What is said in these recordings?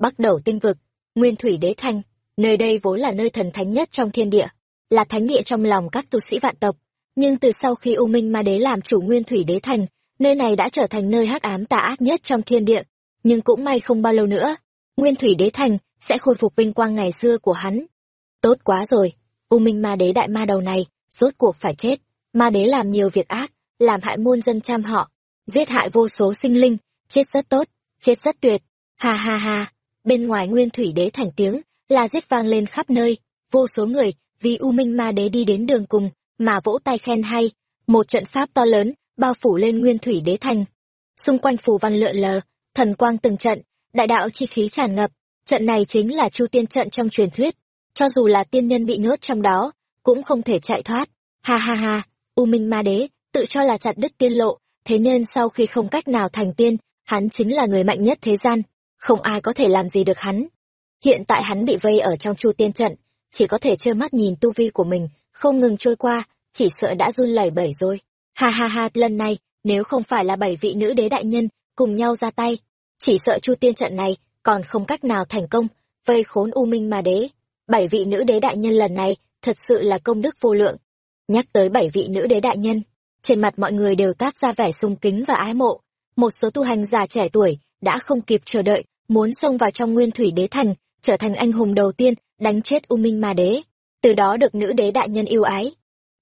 Bắc đầu tinh vực, Nguyên Thủy Đế Thành, nơi đây vốn là nơi thần thánh nhất trong thiên địa, là thánh địa trong lòng các tu sĩ vạn tộc. Nhưng từ sau khi U Minh Ma Đế làm chủ Nguyên Thủy Đế Thành, nơi này đã trở thành nơi hắc ám tà ác nhất trong thiên địa. Nhưng cũng may không bao lâu nữa, Nguyên Thủy Đế Thành sẽ khôi phục vinh quang ngày xưa của hắn. Tốt quá rồi, U Minh Ma Đế đại ma đầu này, rốt cuộc phải chết. Ma Đế làm nhiều việc ác, làm hại muôn dân trăm họ, giết hại vô số sinh linh, chết rất tốt, chết rất tuyệt. Ha ha ha, bên ngoài Nguyên Thủy Đế Thành tiếng là giết vang lên khắp nơi, vô số người vì U Minh Ma Đế đi đến đường cùng mà vỗ tay khen hay, một trận pháp to lớn bao phủ lên Nguyên Thủy Đế Thành. Xung quanh phù văn lượn lờ, thần quang từng trận, đại đạo chi khí tràn ngập, trận này chính là Chu Tiên trận trong truyền thuyết, cho dù là tiên nhân bị nhốt trong đó, cũng không thể chạy thoát. Ha ha ha, U Minh Ma Đế tự cho là chặt đứt tiên lộ, thế nên sau khi không cách nào thành tiên, hắn chính là người mạnh nhất thế gian, không ai có thể làm gì được hắn. Hiện tại hắn bị vây ở trong Chu Tiên trận, chỉ có thể trơ mắt nhìn tu vi của mình không ngừng trôi qua, chỉ sợ đã run lẩy bẩy rồi. Ha ha ha, lần này, nếu không phải là bảy vị nữ đế đại nhân cùng nhau ra tay, chỉ sợ Chu Tiên trận này còn không cách nào thành công, vây khốn U Minh mà Đế. Bảy vị nữ đế đại nhân lần này thật sự là công đức vô lượng. Nhắc tới bảy vị nữ đế đại nhân, trên mặt mọi người đều tát ra vẻ sung kính và ái mộ. Một số tu hành già trẻ tuổi đã không kịp chờ đợi, muốn xông vào trong nguyên thủy đế thành, trở thành anh hùng đầu tiên, đánh chết U Minh Ma Đế. Từ đó được nữ đế đại nhân yêu ái.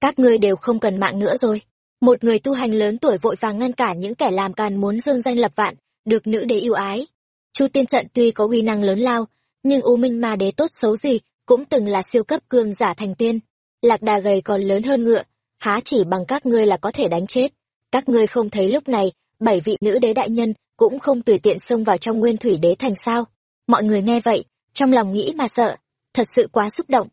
Các ngươi đều không cần mạng nữa rồi. Một người tu hành lớn tuổi vội vàng ngăn cản những kẻ làm càn muốn dương danh lập vạn, được nữ đế yêu ái. Chu tiên trận tuy có uy năng lớn lao, nhưng U Minh Ma Đế tốt xấu gì cũng từng là siêu cấp cương giả thành tiên. Lạc đà gầy còn lớn hơn ngựa, há chỉ bằng các ngươi là có thể đánh chết. Các ngươi không thấy lúc này, bảy vị nữ đế đại nhân cũng không tùy tiện xông vào trong nguyên thủy đế thành sao. Mọi người nghe vậy, trong lòng nghĩ mà sợ, thật sự quá xúc động.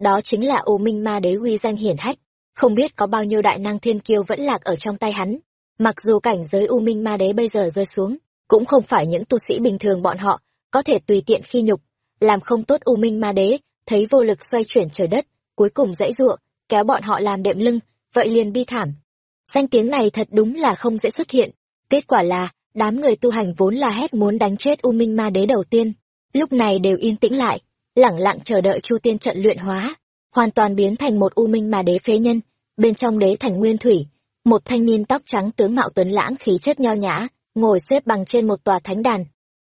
Đó chính là ô Minh Ma Đế uy danh hiển hách, không biết có bao nhiêu đại năng thiên kiêu vẫn lạc ở trong tay hắn. Mặc dù cảnh giới U Minh Ma Đế bây giờ rơi xuống, cũng không phải những tu sĩ bình thường bọn họ có thể tùy tiện khi nhục, làm không tốt U Minh Ma Đế, thấy vô lực xoay chuyển trời đất, cuối cùng dãy ruộng, kéo bọn họ làm đệm lưng, vậy liền bi thảm. Danh tiếng này thật đúng là không dễ xuất hiện, kết quả là, đám người tu hành vốn là hét muốn đánh chết U Minh Ma Đế đầu tiên, lúc này đều yên tĩnh lại, lẳng lặng chờ đợi Chu Tiên trận luyện hóa, hoàn toàn biến thành một U Minh Ma Đế phế nhân, bên trong đế thành nguyên thủy, một thanh niên tóc trắng tướng mạo tuấn lãng khí chất nho nhã, ngồi xếp bằng trên một tòa thánh đàn.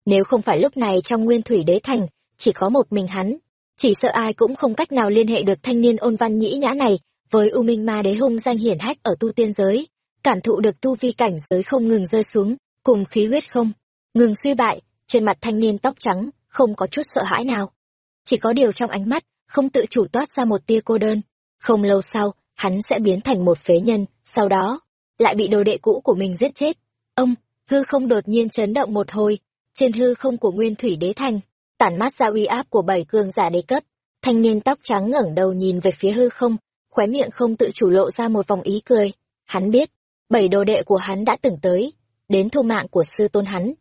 Nếu không phải lúc này trong nguyên thủy đế thành, chỉ có một mình hắn, chỉ sợ ai cũng không cách nào liên hệ được thanh niên ôn văn nhĩ nhã này với U Minh Ma Đế hung danh hiển hách ở tu tiên giới, cảm thụ được tu vi cảnh giới không ngừng rơi xuống, cùng khí huyết không ngừng suy bại, trên mặt thanh niên tóc trắng không có chút sợ hãi nào. Chỉ có điều trong ánh mắt, không tự chủ toát ra một tia cô đơn. Không lâu sau, hắn sẽ biến thành một phế nhân, sau đó, lại bị đồ đệ cũ của mình giết chết. Ông, hư không đột nhiên chấn động một hồi, trên hư không của nguyên thủy đế thành, tản mát ra uy áp của bảy cường giả đế cấp. Thanh niên tóc trắng ngẩng đầu nhìn về phía hư không, khóe miệng không tự chủ lộ ra một vòng ý cười. Hắn biết, bảy đồ đệ của hắn đã từng tới, đến thu mạng của sư tôn hắn.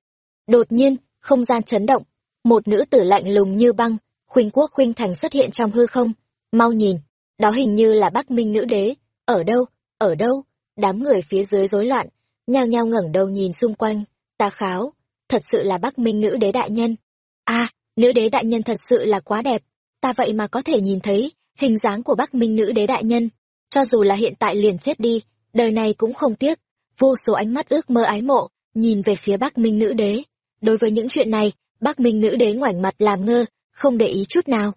Đột nhiên, không gian chấn động, một nữ tử lạnh lùng như băng, khuynh quốc khuynh thành xuất hiện trong hư không. Mau nhìn, đó hình như là Bắc Minh nữ đế, ở đâu, ở đâu? Đám người phía dưới rối loạn, nhao nhao ngẩng đầu nhìn xung quanh, ta kháo, thật sự là Bắc Minh nữ đế đại nhân. A, nữ đế đại nhân thật sự là quá đẹp, ta vậy mà có thể nhìn thấy hình dáng của Bắc Minh nữ đế đại nhân, cho dù là hiện tại liền chết đi, đời này cũng không tiếc. Vô số ánh mắt ước mơ ái mộ, nhìn về phía Bắc Minh nữ đế. Đối với những chuyện này, Bắc Minh nữ đế ngoảnh mặt làm ngơ, không để ý chút nào.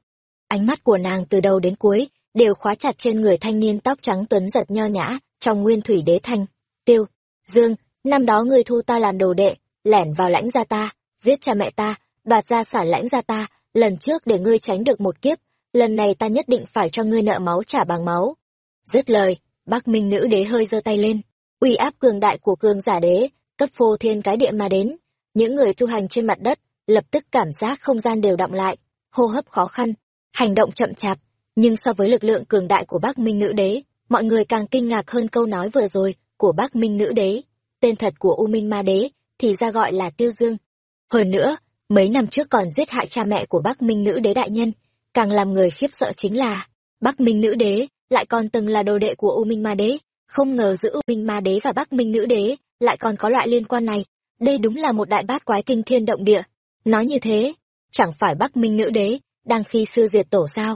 Ánh mắt của nàng từ đầu đến cuối đều khóa chặt trên người thanh niên tóc trắng tuấn giật nho nhã trong nguyên thủy đế thanh. Tiêu, Dương, năm đó ngươi thu ta làm đồ đệ, lẻn vào lãnh gia ta, giết cha mẹ ta, đoạt ra sản lãnh gia ta, lần trước để ngươi tránh được một kiếp, lần này ta nhất định phải cho ngươi nợ máu trả bằng máu. Dứt lời, Bắc Minh nữ đế hơi giơ tay lên, uy áp cường đại của cường giả đế, cấp phô thiên cái địa mà đến. Những người tu hành trên mặt đất, lập tức cảm giác không gian đều động lại, hô hấp khó khăn, hành động chậm chạp. Nhưng so với lực lượng cường đại của Bắc Minh nữ đế, mọi người càng kinh ngạc hơn câu nói vừa rồi của Bắc Minh nữ đế. Tên thật của U Minh ma đế thì ra gọi là Tiêu Dương. Hơn nữa, mấy năm trước còn giết hại cha mẹ của Bắc Minh nữ đế đại nhân, càng làm người khiếp sợ chính là Bắc Minh nữ đế lại còn từng là đồ đệ của U Minh ma đế, không ngờ giữa U Minh ma đế và Bắc Minh nữ đế lại còn có loại liên quan này. Đây đúng là một đại bát quái kinh thiên động địa. Nói như thế, chẳng phải Bắc Minh nữ đế đang khi sư diệt tổ sao?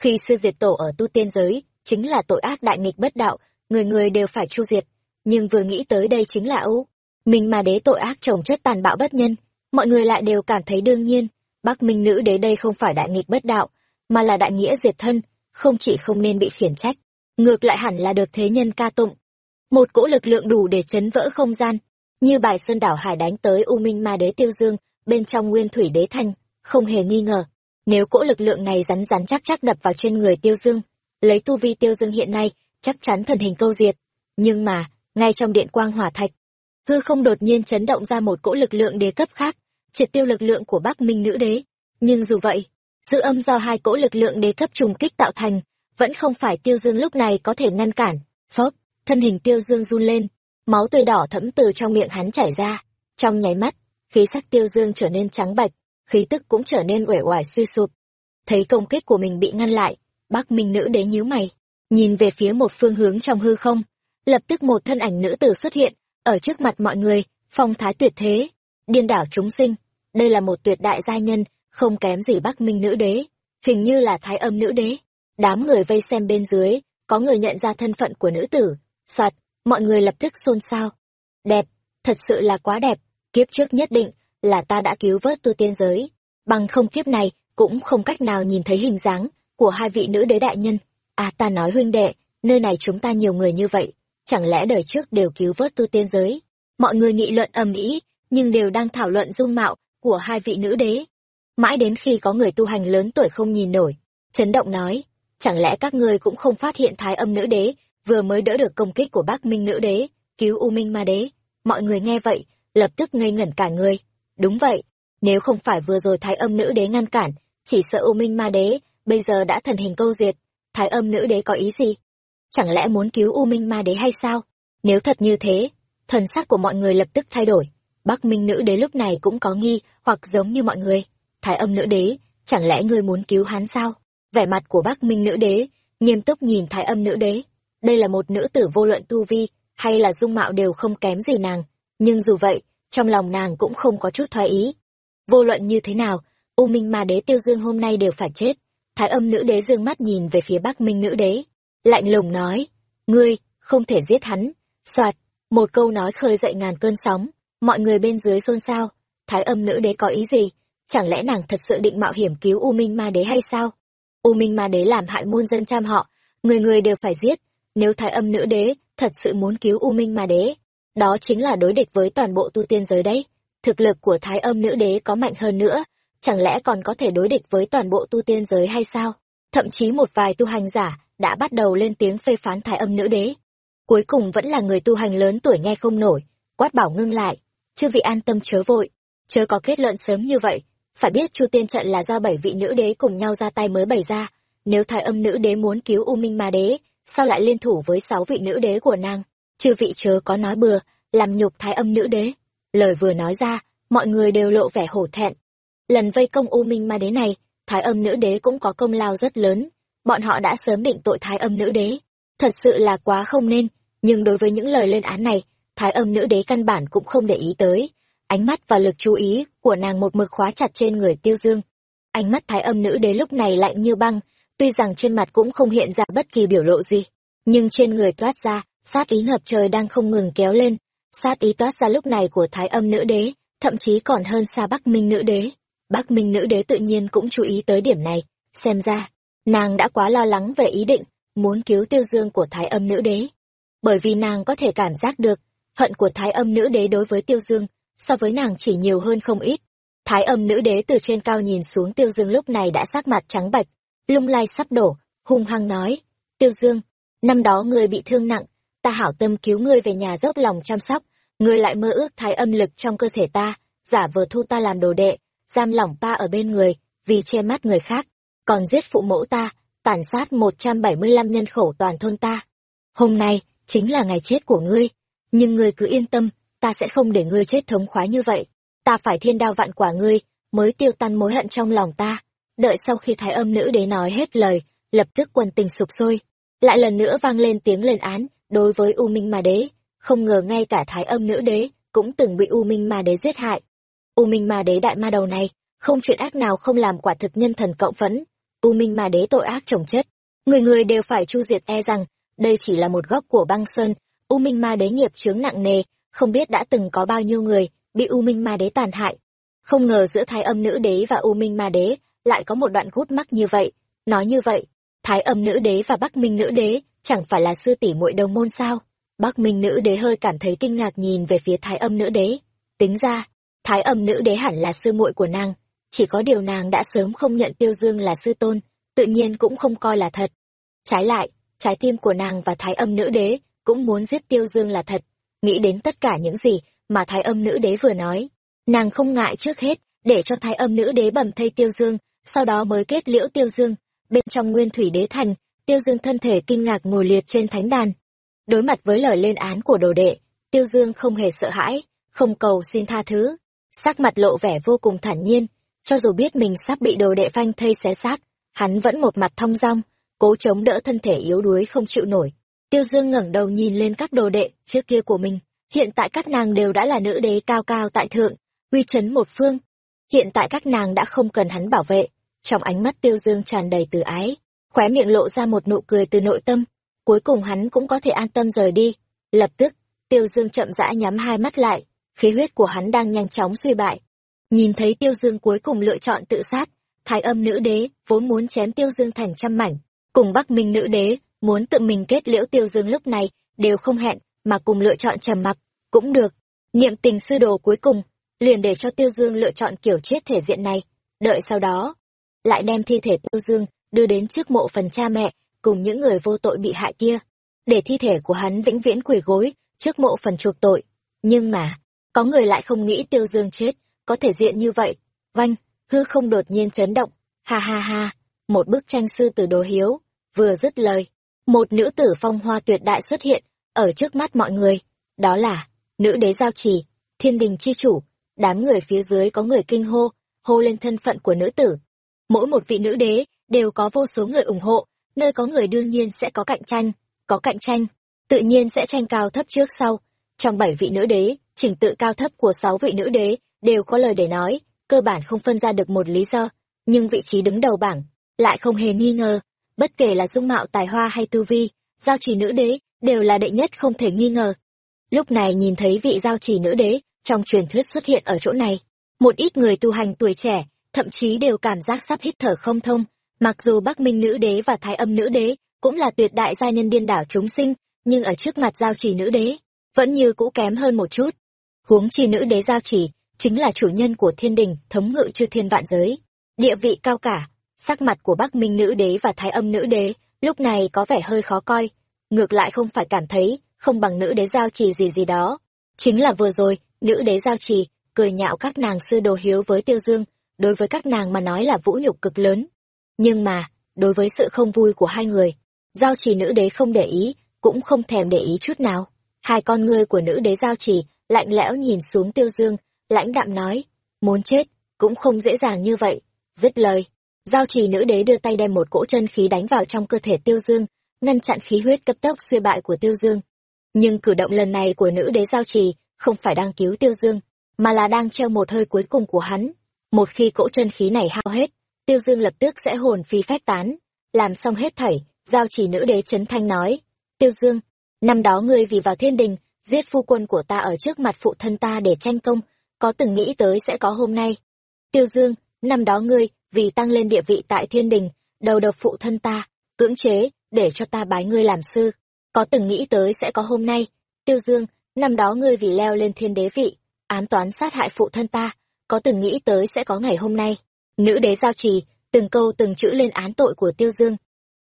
Khi sư diệt tổ ở tu tiên giới, chính là tội ác đại nghịch bất đạo, người người đều phải chu diệt. Nhưng vừa nghĩ tới đây chính là ưu, Minh Ma đế tội ác trồng chất tàn bạo bất nhân, mọi người lại đều cảm thấy đương nhiên, Bắc Minh nữ đế đây không phải đại nghịch bất đạo, mà là đại nghĩa diệt thân, không chỉ không nên bị khiển trách, ngược lại hẳn là được thế nhân ca tụng. Một cỗ lực lượng đủ để chấn vỡ không gian, như bài sơn đảo hải đánh tới U Minh Ma Đế Tiêu Dương, bên trong Nguyên Thủy Đế Thanh, không hề nghi ngờ. Nếu cỗ lực lượng này rắn rắn chắc chắc đập vào trên người Tiêu Dương, lấy tu vi Tiêu Dương hiện nay, chắc chắn thần hình câu diệt. Nhưng mà, ngay trong điện quang hỏa thạch, hư không đột nhiên chấn động ra một cỗ lực lượng đế cấp khác, triệt tiêu lực lượng của Bắc Minh nữ đế. Nhưng dù vậy, dư âm do hai cỗ lực lượng đế cấp trùng kích tạo thành, vẫn không phải Tiêu Dương lúc này có thể ngăn cản. Phốc, thân hình Tiêu Dương run lên, máu tươi đỏ thẫm từ trong miệng hắn chảy ra. Trong nháy mắt, khí sắc Tiêu Dương trở nên trắng bạch, khí tức cũng trở nên uể oải suy sụp. Thấy công kích của mình bị ngăn lại, Bắc Minh nữ đế nhíu mày, nhìn về phía một phương hướng trong hư không, lập tức một thân ảnh nữ tử xuất hiện, ở trước mặt mọi người, phong thái tuyệt thế, điên đảo chúng sinh, đây là một tuyệt đại gia nhân, không kém gì Bắc Minh nữ đế, hình như là thái âm nữ đế. Đám người vây xem bên dưới, có người nhận ra thân phận của nữ tử, soạt, mọi người lập tức xôn xao. Đẹp, thật sự là quá đẹp, kiếp trước nhất định là ta đã cứu vớt tu tiên giới, bằng không kiếp này cũng không cách nào nhìn thấy hình dáng của hai vị nữ đế đại nhân. À ta nói huynh đệ, nơi này chúng ta nhiều người như vậy, chẳng lẽ đời trước đều cứu vớt tu tiên giới? Mọi người nghị luận ầm ĩ, nhưng đều đang thảo luận dung mạo của hai vị nữ đế. Mãi đến khi có người tu hành lớn tuổi không nhìn nổi, chấn động nói, chẳng lẽ các ngươi cũng không phát hiện thái âm nữ đế vừa mới đỡ được công kích của Bắc Minh nữ đế, cứu U Minh ma đế? Mọi người nghe vậy, lập tức ngây ngẩn cả người. Đúng vậy, nếu không phải vừa rồi thái âm nữ đế ngăn cản, chỉ sợ U Minh ma đế bây giờ đã thần hình câu diệt. Thái âm nữ đế có ý gì? Chẳng lẽ muốn cứu U Minh ma đế hay sao? Nếu thật như thế, thần sắc của mọi người lập tức thay đổi. Bắc Minh nữ đế lúc này cũng có nghi, hoặc giống như mọi người. Thái âm nữ đế, chẳng lẽ ngươi muốn cứu hắn sao? Vẻ mặt của Bắc Minh nữ đế, nghiêm túc nhìn Thái âm nữ đế. Đây là một nữ tử vô luận tu vi, hay là dung mạo đều không kém gì nàng. Nhưng dù vậy, trong lòng nàng cũng không có chút thoái ý. Vô luận như thế nào, U Minh Ma Đế Tiêu Dương hôm nay đều phải chết. Thái âm nữ đế dương mắt nhìn về phía Bắc Minh nữ đế, lạnh lùng nói, ngươi, không thể giết hắn. Soạt, một câu nói khơi dậy ngàn cơn sóng, mọi người bên dưới xôn xao. Thái âm nữ đế có ý gì? Chẳng lẽ nàng thật sự định mạo hiểm cứu U Minh Ma Đế hay sao? U Minh Ma Đế làm hại muôn dân trăm họ, người người đều phải giết. Nếu Thái âm nữ đế thật sự muốn cứu U Minh Ma Đế, đó chính là đối địch với toàn bộ tu tiên giới đấy. Thực lực của Thái âm nữ đế có mạnh hơn nữa, chẳng lẽ còn có thể đối địch với toàn bộ tu tiên giới hay sao? Thậm chí một vài tu hành giả đã bắt đầu lên tiếng phê phán thái âm nữ đế. Cuối cùng vẫn là người tu hành lớn tuổi nghe không nổi, quát bảo ngưng lại. Chư vị an tâm chớ vội, chớ có kết luận sớm như vậy. Phải biết chu tiên trận là do bảy vị nữ đế cùng nhau ra tay mới bày ra. Nếu thái âm nữ đế muốn cứu U Minh Ma đế, sao lại liên thủ với sáu vị nữ đế của nàng? Chư vị chớ có nói bừa, làm nhục thái âm nữ đế. Lời vừa nói ra, mọi người đều lộ vẻ hổ thẹn. Lần vây công U Minh Ma đế này, thái âm nữ đế cũng có công lao rất lớn bọn họ đã sớm định tội thái âm nữ đế. Thật sự là quá không nên, nhưng đối với những lời lên án này, thái âm nữ đế căn bản cũng không để ý tới. Ánh mắt và lực chú ý của nàng một mực khóa chặt trên người tiêu dương. Ánh mắt thái âm nữ đế lúc này lạnh như băng, tuy rằng trên mặt cũng không hiện ra bất kỳ biểu lộ gì, nhưng trên người toát ra, sát ý ngập trời đang không ngừng kéo lên. Sát ý toát ra lúc này của thái âm nữ đế, thậm chí còn hơn xa Bắc Minh nữ đế. Bắc Minh nữ đế tự nhiên cũng chú ý tới điểm này, xem ra, nàng đã quá lo lắng về ý định muốn cứu tiêu dương của thái âm nữ đế bởi vì nàng có thể cảm giác được hận của thái âm nữ đế đối với tiêu dương so với nàng chỉ nhiều hơn không ít thái âm nữ đế từ trên cao nhìn xuống tiêu dương lúc này đã sắc mặt trắng bạch lung lay sắp đổ hung hăng nói tiêu dương năm đó ngươi bị thương nặng ta hảo tâm cứu ngươi về nhà dốc lòng chăm sóc ngươi lại mơ ước thái âm lực trong cơ thể ta giả vờ thu ta làm đồ đệ giam lỏng ta ở bên người vì che mắt người khác còn giết phụ mẫu ta, tàn sát 175 nhân khẩu toàn thôn ta. Hôm nay, chính là ngày chết của ngươi, nhưng ngươi cứ yên tâm, ta sẽ không để ngươi chết thống khoái như vậy. Ta phải thiên đao vạn quả ngươi, mới tiêu tan mối hận trong lòng ta. Đợi sau khi thái âm nữ đế nói hết lời, lập tức quần tình sụp sôi. Lại lần nữa vang lên tiếng lên án, đối với U Minh Ma Đế, không ngờ ngay cả thái âm nữ đế cũng từng bị U Minh Ma Đế giết hại. U Minh Ma Đế đại ma đầu này, không chuyện ác nào không làm quả thực nhân thần cộng phẫn u minh ma đế tội ác chồng chất người người đều phải chu diệt e rằng đây chỉ là một góc của băng sơn u minh ma đế nghiệp chướng nặng nề không biết đã từng có bao nhiêu người bị u minh ma đế tàn hại. Không ngờ giữa thái âm nữ đế và u minh ma đế lại có một đoạn gút mắc như vậy. Nói như vậy, thái âm nữ đế và bắc minh nữ đế chẳng phải là sư tỷ muội đồng môn sao? Bắc minh nữ đế hơi cảm thấy kinh ngạc nhìn về phía thái âm nữ đế. Tính ra, thái âm nữ đế hẳn là sư muội của nàng. Chỉ có điều nàng đã sớm không nhận tiêu dương là sư tôn, tự nhiên cũng không coi là thật. Trái lại, trái tim của nàng và thái âm nữ đế cũng muốn giết tiêu dương là thật nghĩ đến tất cả những gì mà thái âm nữ đế vừa nói. Nàng không ngại trước hết để cho thái âm nữ đế bầm thây tiêu dương, sau đó mới kết liễu tiêu dương. Bên trong nguyên thủy đế thành, tiêu dương thân thể kinh ngạc ngồi liệt trên thánh đàn. Đối mặt với lời lên án của đồ đệ, tiêu dương không hề sợ hãi, không cầu xin tha thứ. Sắc mặt lộ vẻ vô cùng thản nhiên, cho dù biết mình sắp bị đồ đệ phanh thây xé xác, hắn vẫn một mặt thong dong, cố chống đỡ thân thể yếu đuối không chịu nổi tiêu dương ngẩng đầu nhìn lên các đồ đệ trước kia của mình. Hiện tại các nàng đều đã là nữ đế cao cao tại thượng, uy chấn một phương. Hiện tại các nàng đã không cần hắn bảo vệ. Trong ánh mắt tiêu dương tràn đầy từ ái, khóe miệng lộ ra một nụ cười từ nội tâm. Cuối cùng hắn cũng có thể an tâm rời đi. Lập tức, tiêu dương chậm rãi nhắm hai mắt lại, khí huyết của hắn đang nhanh chóng suy bại. Nhìn thấy tiêu dương cuối cùng lựa chọn tự sát, thái âm nữ đế vốn muốn chém tiêu dương thành trăm mảnh, cùng bắc minh nữ đế muốn tự mình kết liễu tiêu dương lúc này, đều không hẹn, mà cùng lựa chọn trầm mặc, cũng được. Niệm tình sư đồ cuối cùng, liền để cho tiêu dương lựa chọn kiểu chết thể diện này. Đợi sau đó, lại đem thi thể tiêu dương đưa đến trước mộ phần cha mẹ, cùng những người vô tội bị hại kia. Để thi thể của hắn vĩnh viễn quỳ gối trước mộ phần chuộc tội. Nhưng mà, có người lại không nghĩ tiêu dương chết, có thể diện như vậy. Vanh hư không đột nhiên chấn động. Ha ha ha, một bức tranh sư từ đồ hiếu, vừa dứt lời một nữ tử phong hoa tuyệt đại xuất hiện, ở trước mắt mọi người. Đó là, nữ đế giao trì, thiên đình chi chủ. Đám người phía dưới có người kinh hô hô lên thân phận của nữ tử. Mỗi một vị nữ đế đều có vô số người ủng hộ, nơi có người đương nhiên sẽ có cạnh tranh, có cạnh tranh, tự nhiên sẽ tranh cao thấp trước sau. Trong bảy vị nữ đế, trình tự cao thấp của sáu vị nữ đế đều có lời để nói, cơ bản không phân ra được một lý do, nhưng vị trí đứng đầu bảng lại không hề nghi ngờ bất kể là dung mạo, tài hoa hay tu vi, giao trì nữ đế đều là đệ nhất không thể nghi ngờ. Lúc này nhìn thấy vị giao trì nữ đế trong truyền thuyết xuất hiện ở chỗ này, một ít người tu hành tuổi trẻ thậm chí đều cảm giác sắp hít thở không thông, mặc dù bắc minh nữ đế và thái âm nữ đế cũng là tuyệt đại gia nhân điên đảo chúng sinh, nhưng ở trước mặt giao trì nữ đế vẫn như cũ kém hơn một chút. Huống chi nữ đế giao trì chính là chủ nhân của thiên đình, thống ngự chư thiên vạn giới. Địa vị cao cả sắc mặt của bắc minh nữ đế và thái âm nữ đế lúc này có vẻ hơi khó coi, ngược lại không phải cảm thấy không bằng nữ đế giao trì gì gì đó. Chính là vừa rồi, nữ đế giao trì cười nhạo các nàng sư đồ hiếu với tiêu dương, đối với các nàng mà nói là vũ nhục cực lớn. Nhưng mà, đối với sự không vui của hai người, giao trì nữ đế không để ý, cũng không thèm để ý chút nào. Hai con ngươi của nữ đế giao trì lạnh lẽo nhìn xuống tiêu dương, lãnh đạm nói, muốn chết, cũng không dễ dàng như vậy. Dứt lời giao trì nữ đế đưa tay đem một cỗ chân khí đánh vào trong cơ thể tiêu dương, ngăn chặn khí huyết cấp tốc suy bại của tiêu dương. Nhưng cử động lần này của nữ đế giao trì không phải đang cứu tiêu dương, mà là đang treo một hơi cuối cùng của hắn. Một khi cỗ chân khí này hao hết, tiêu dương lập tức sẽ hồn phi phách tán. Làm xong hết thảy, giao trì nữ đế trấn thanh nói, tiêu dương, năm đó ngươi vì vào thiên đình, giết phu quân của ta ở trước mặt phụ thân ta để tranh công, có từng nghĩ tới sẽ có hôm nay? Tiêu dương năm đó ngươi, vì tăng lên địa vị tại thiên đình, đầu độc phụ thân ta, cưỡng chế để cho ta bái ngươi làm sư. Có từng nghĩ tới sẽ có hôm nay. Tiêu dương, năm đó ngươi vì leo lên thiên đế vị án toán sát hại phụ thân ta, có từng nghĩ tới sẽ có ngày hôm nay? Nữ đế giao trì, từng câu từng chữ lên án tội của tiêu dương.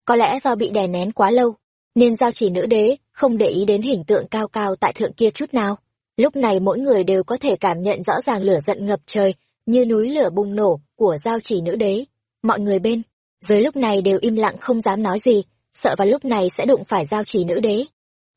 Có lẽ do bị đè nén quá lâu, nên giao trì nữ đế không để ý đến hình tượng cao cao tại thượng kia chút nào. Lúc này mỗi người đều có thể cảm nhận rõ ràng lửa giận ngập trời như núi lửa bùng nổ của giao chỉ nữ đế. Mọi người bên dưới lúc này đều im lặng không dám nói gì, sợ vào lúc này sẽ đụng phải giao trì nữ đế.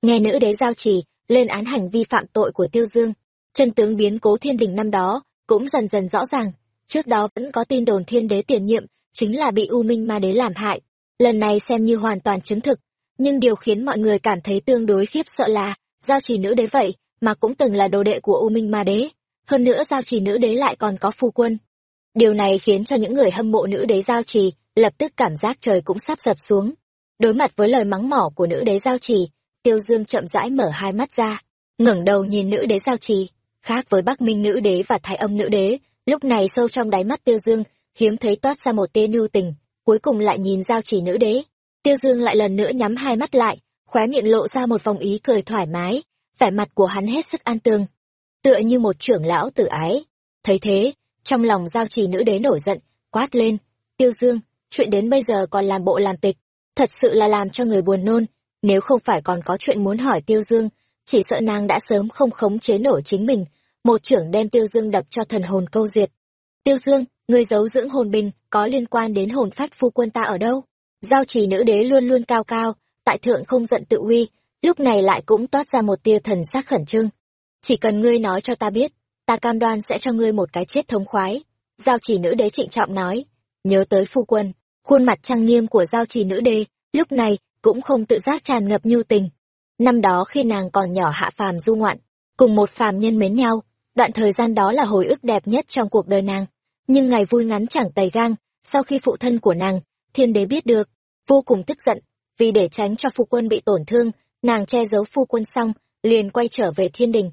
Nghe nữ đế giao trì lên án hành vi phạm tội của tiêu dương, chân tướng biến cố thiên đình năm đó cũng dần dần rõ ràng. Trước đó vẫn có tin đồn thiên đế tiền nhiệm chính là bị u minh ma đế làm hại. Lần này xem như hoàn toàn chứng thực, nhưng điều khiến mọi người cảm thấy tương đối khiếp sợ là giao trì nữ đế vậy mà cũng từng là đồ đệ của u minh ma đế hơn nữa giao trì nữ đế lại còn có phu quân Điều này khiến cho những người hâm mộ nữ đế giao trì lập tức cảm giác trời cũng sắp dập xuống. Đối mặt với lời mắng mỏ của nữ đế giao trì, Tiêu Dương chậm rãi mở hai mắt ra, ngẩng đầu nhìn nữ đế giao trì. Khác với Bắc Minh nữ đế và Thái Âm nữ đế, lúc này sâu trong đáy mắt Tiêu Dương, hiếm thấy toát ra một tia nhu tình, cuối cùng lại nhìn giao trì nữ đế. Tiêu Dương lại lần nữa nhắm hai mắt lại, khóe miệng lộ ra một vòng ý cười thoải mái, vẻ mặt của hắn hết sức an tường. Tựa như một trưởng lão tử ái. Thấy thế, trong lòng giao trì nữ đế nổi giận, quát lên, Tiêu Dương, chuyện đến bây giờ còn làm bộ làm tịch, thật sự là làm cho người buồn nôn, nếu không phải còn có chuyện muốn hỏi Tiêu Dương, chỉ sợ nàng đã sớm không khống chế nổi chính mình, một trưởng đem Tiêu Dương đập cho thần hồn câu diệt. Tiêu Dương, người giấu dưỡng hồn bình, có liên quan đến hồn phách phu quân ta ở đâu? Giao trì nữ đế luôn luôn cao cao, tại thượng không giận tự uy, lúc này lại cũng toát ra một tia thần sắc khẩn trương. Chỉ cần ngươi nói cho ta biết, ta cam đoan sẽ cho ngươi một cái chết thống khoái. Giao chỉ nữ đế trịnh trọng nói, nhớ tới phu quân, khuôn mặt trang nghiêm của giao trì nữ đế, lúc này cũng không tự giác tràn ngập nhu tình. Năm đó khi nàng còn nhỏ hạ phàm du ngoạn, cùng một phàm nhân mến nhau, đoạn thời gian đó là hồi ức đẹp nhất trong cuộc đời nàng. Nhưng ngày vui ngắn chẳng tày gang, sau khi phụ thân của nàng, thiên đế biết được, vô cùng tức giận, vì để tránh cho phu quân bị tổn thương, nàng che giấu phu quân xong, liền quay trở về thiên đình.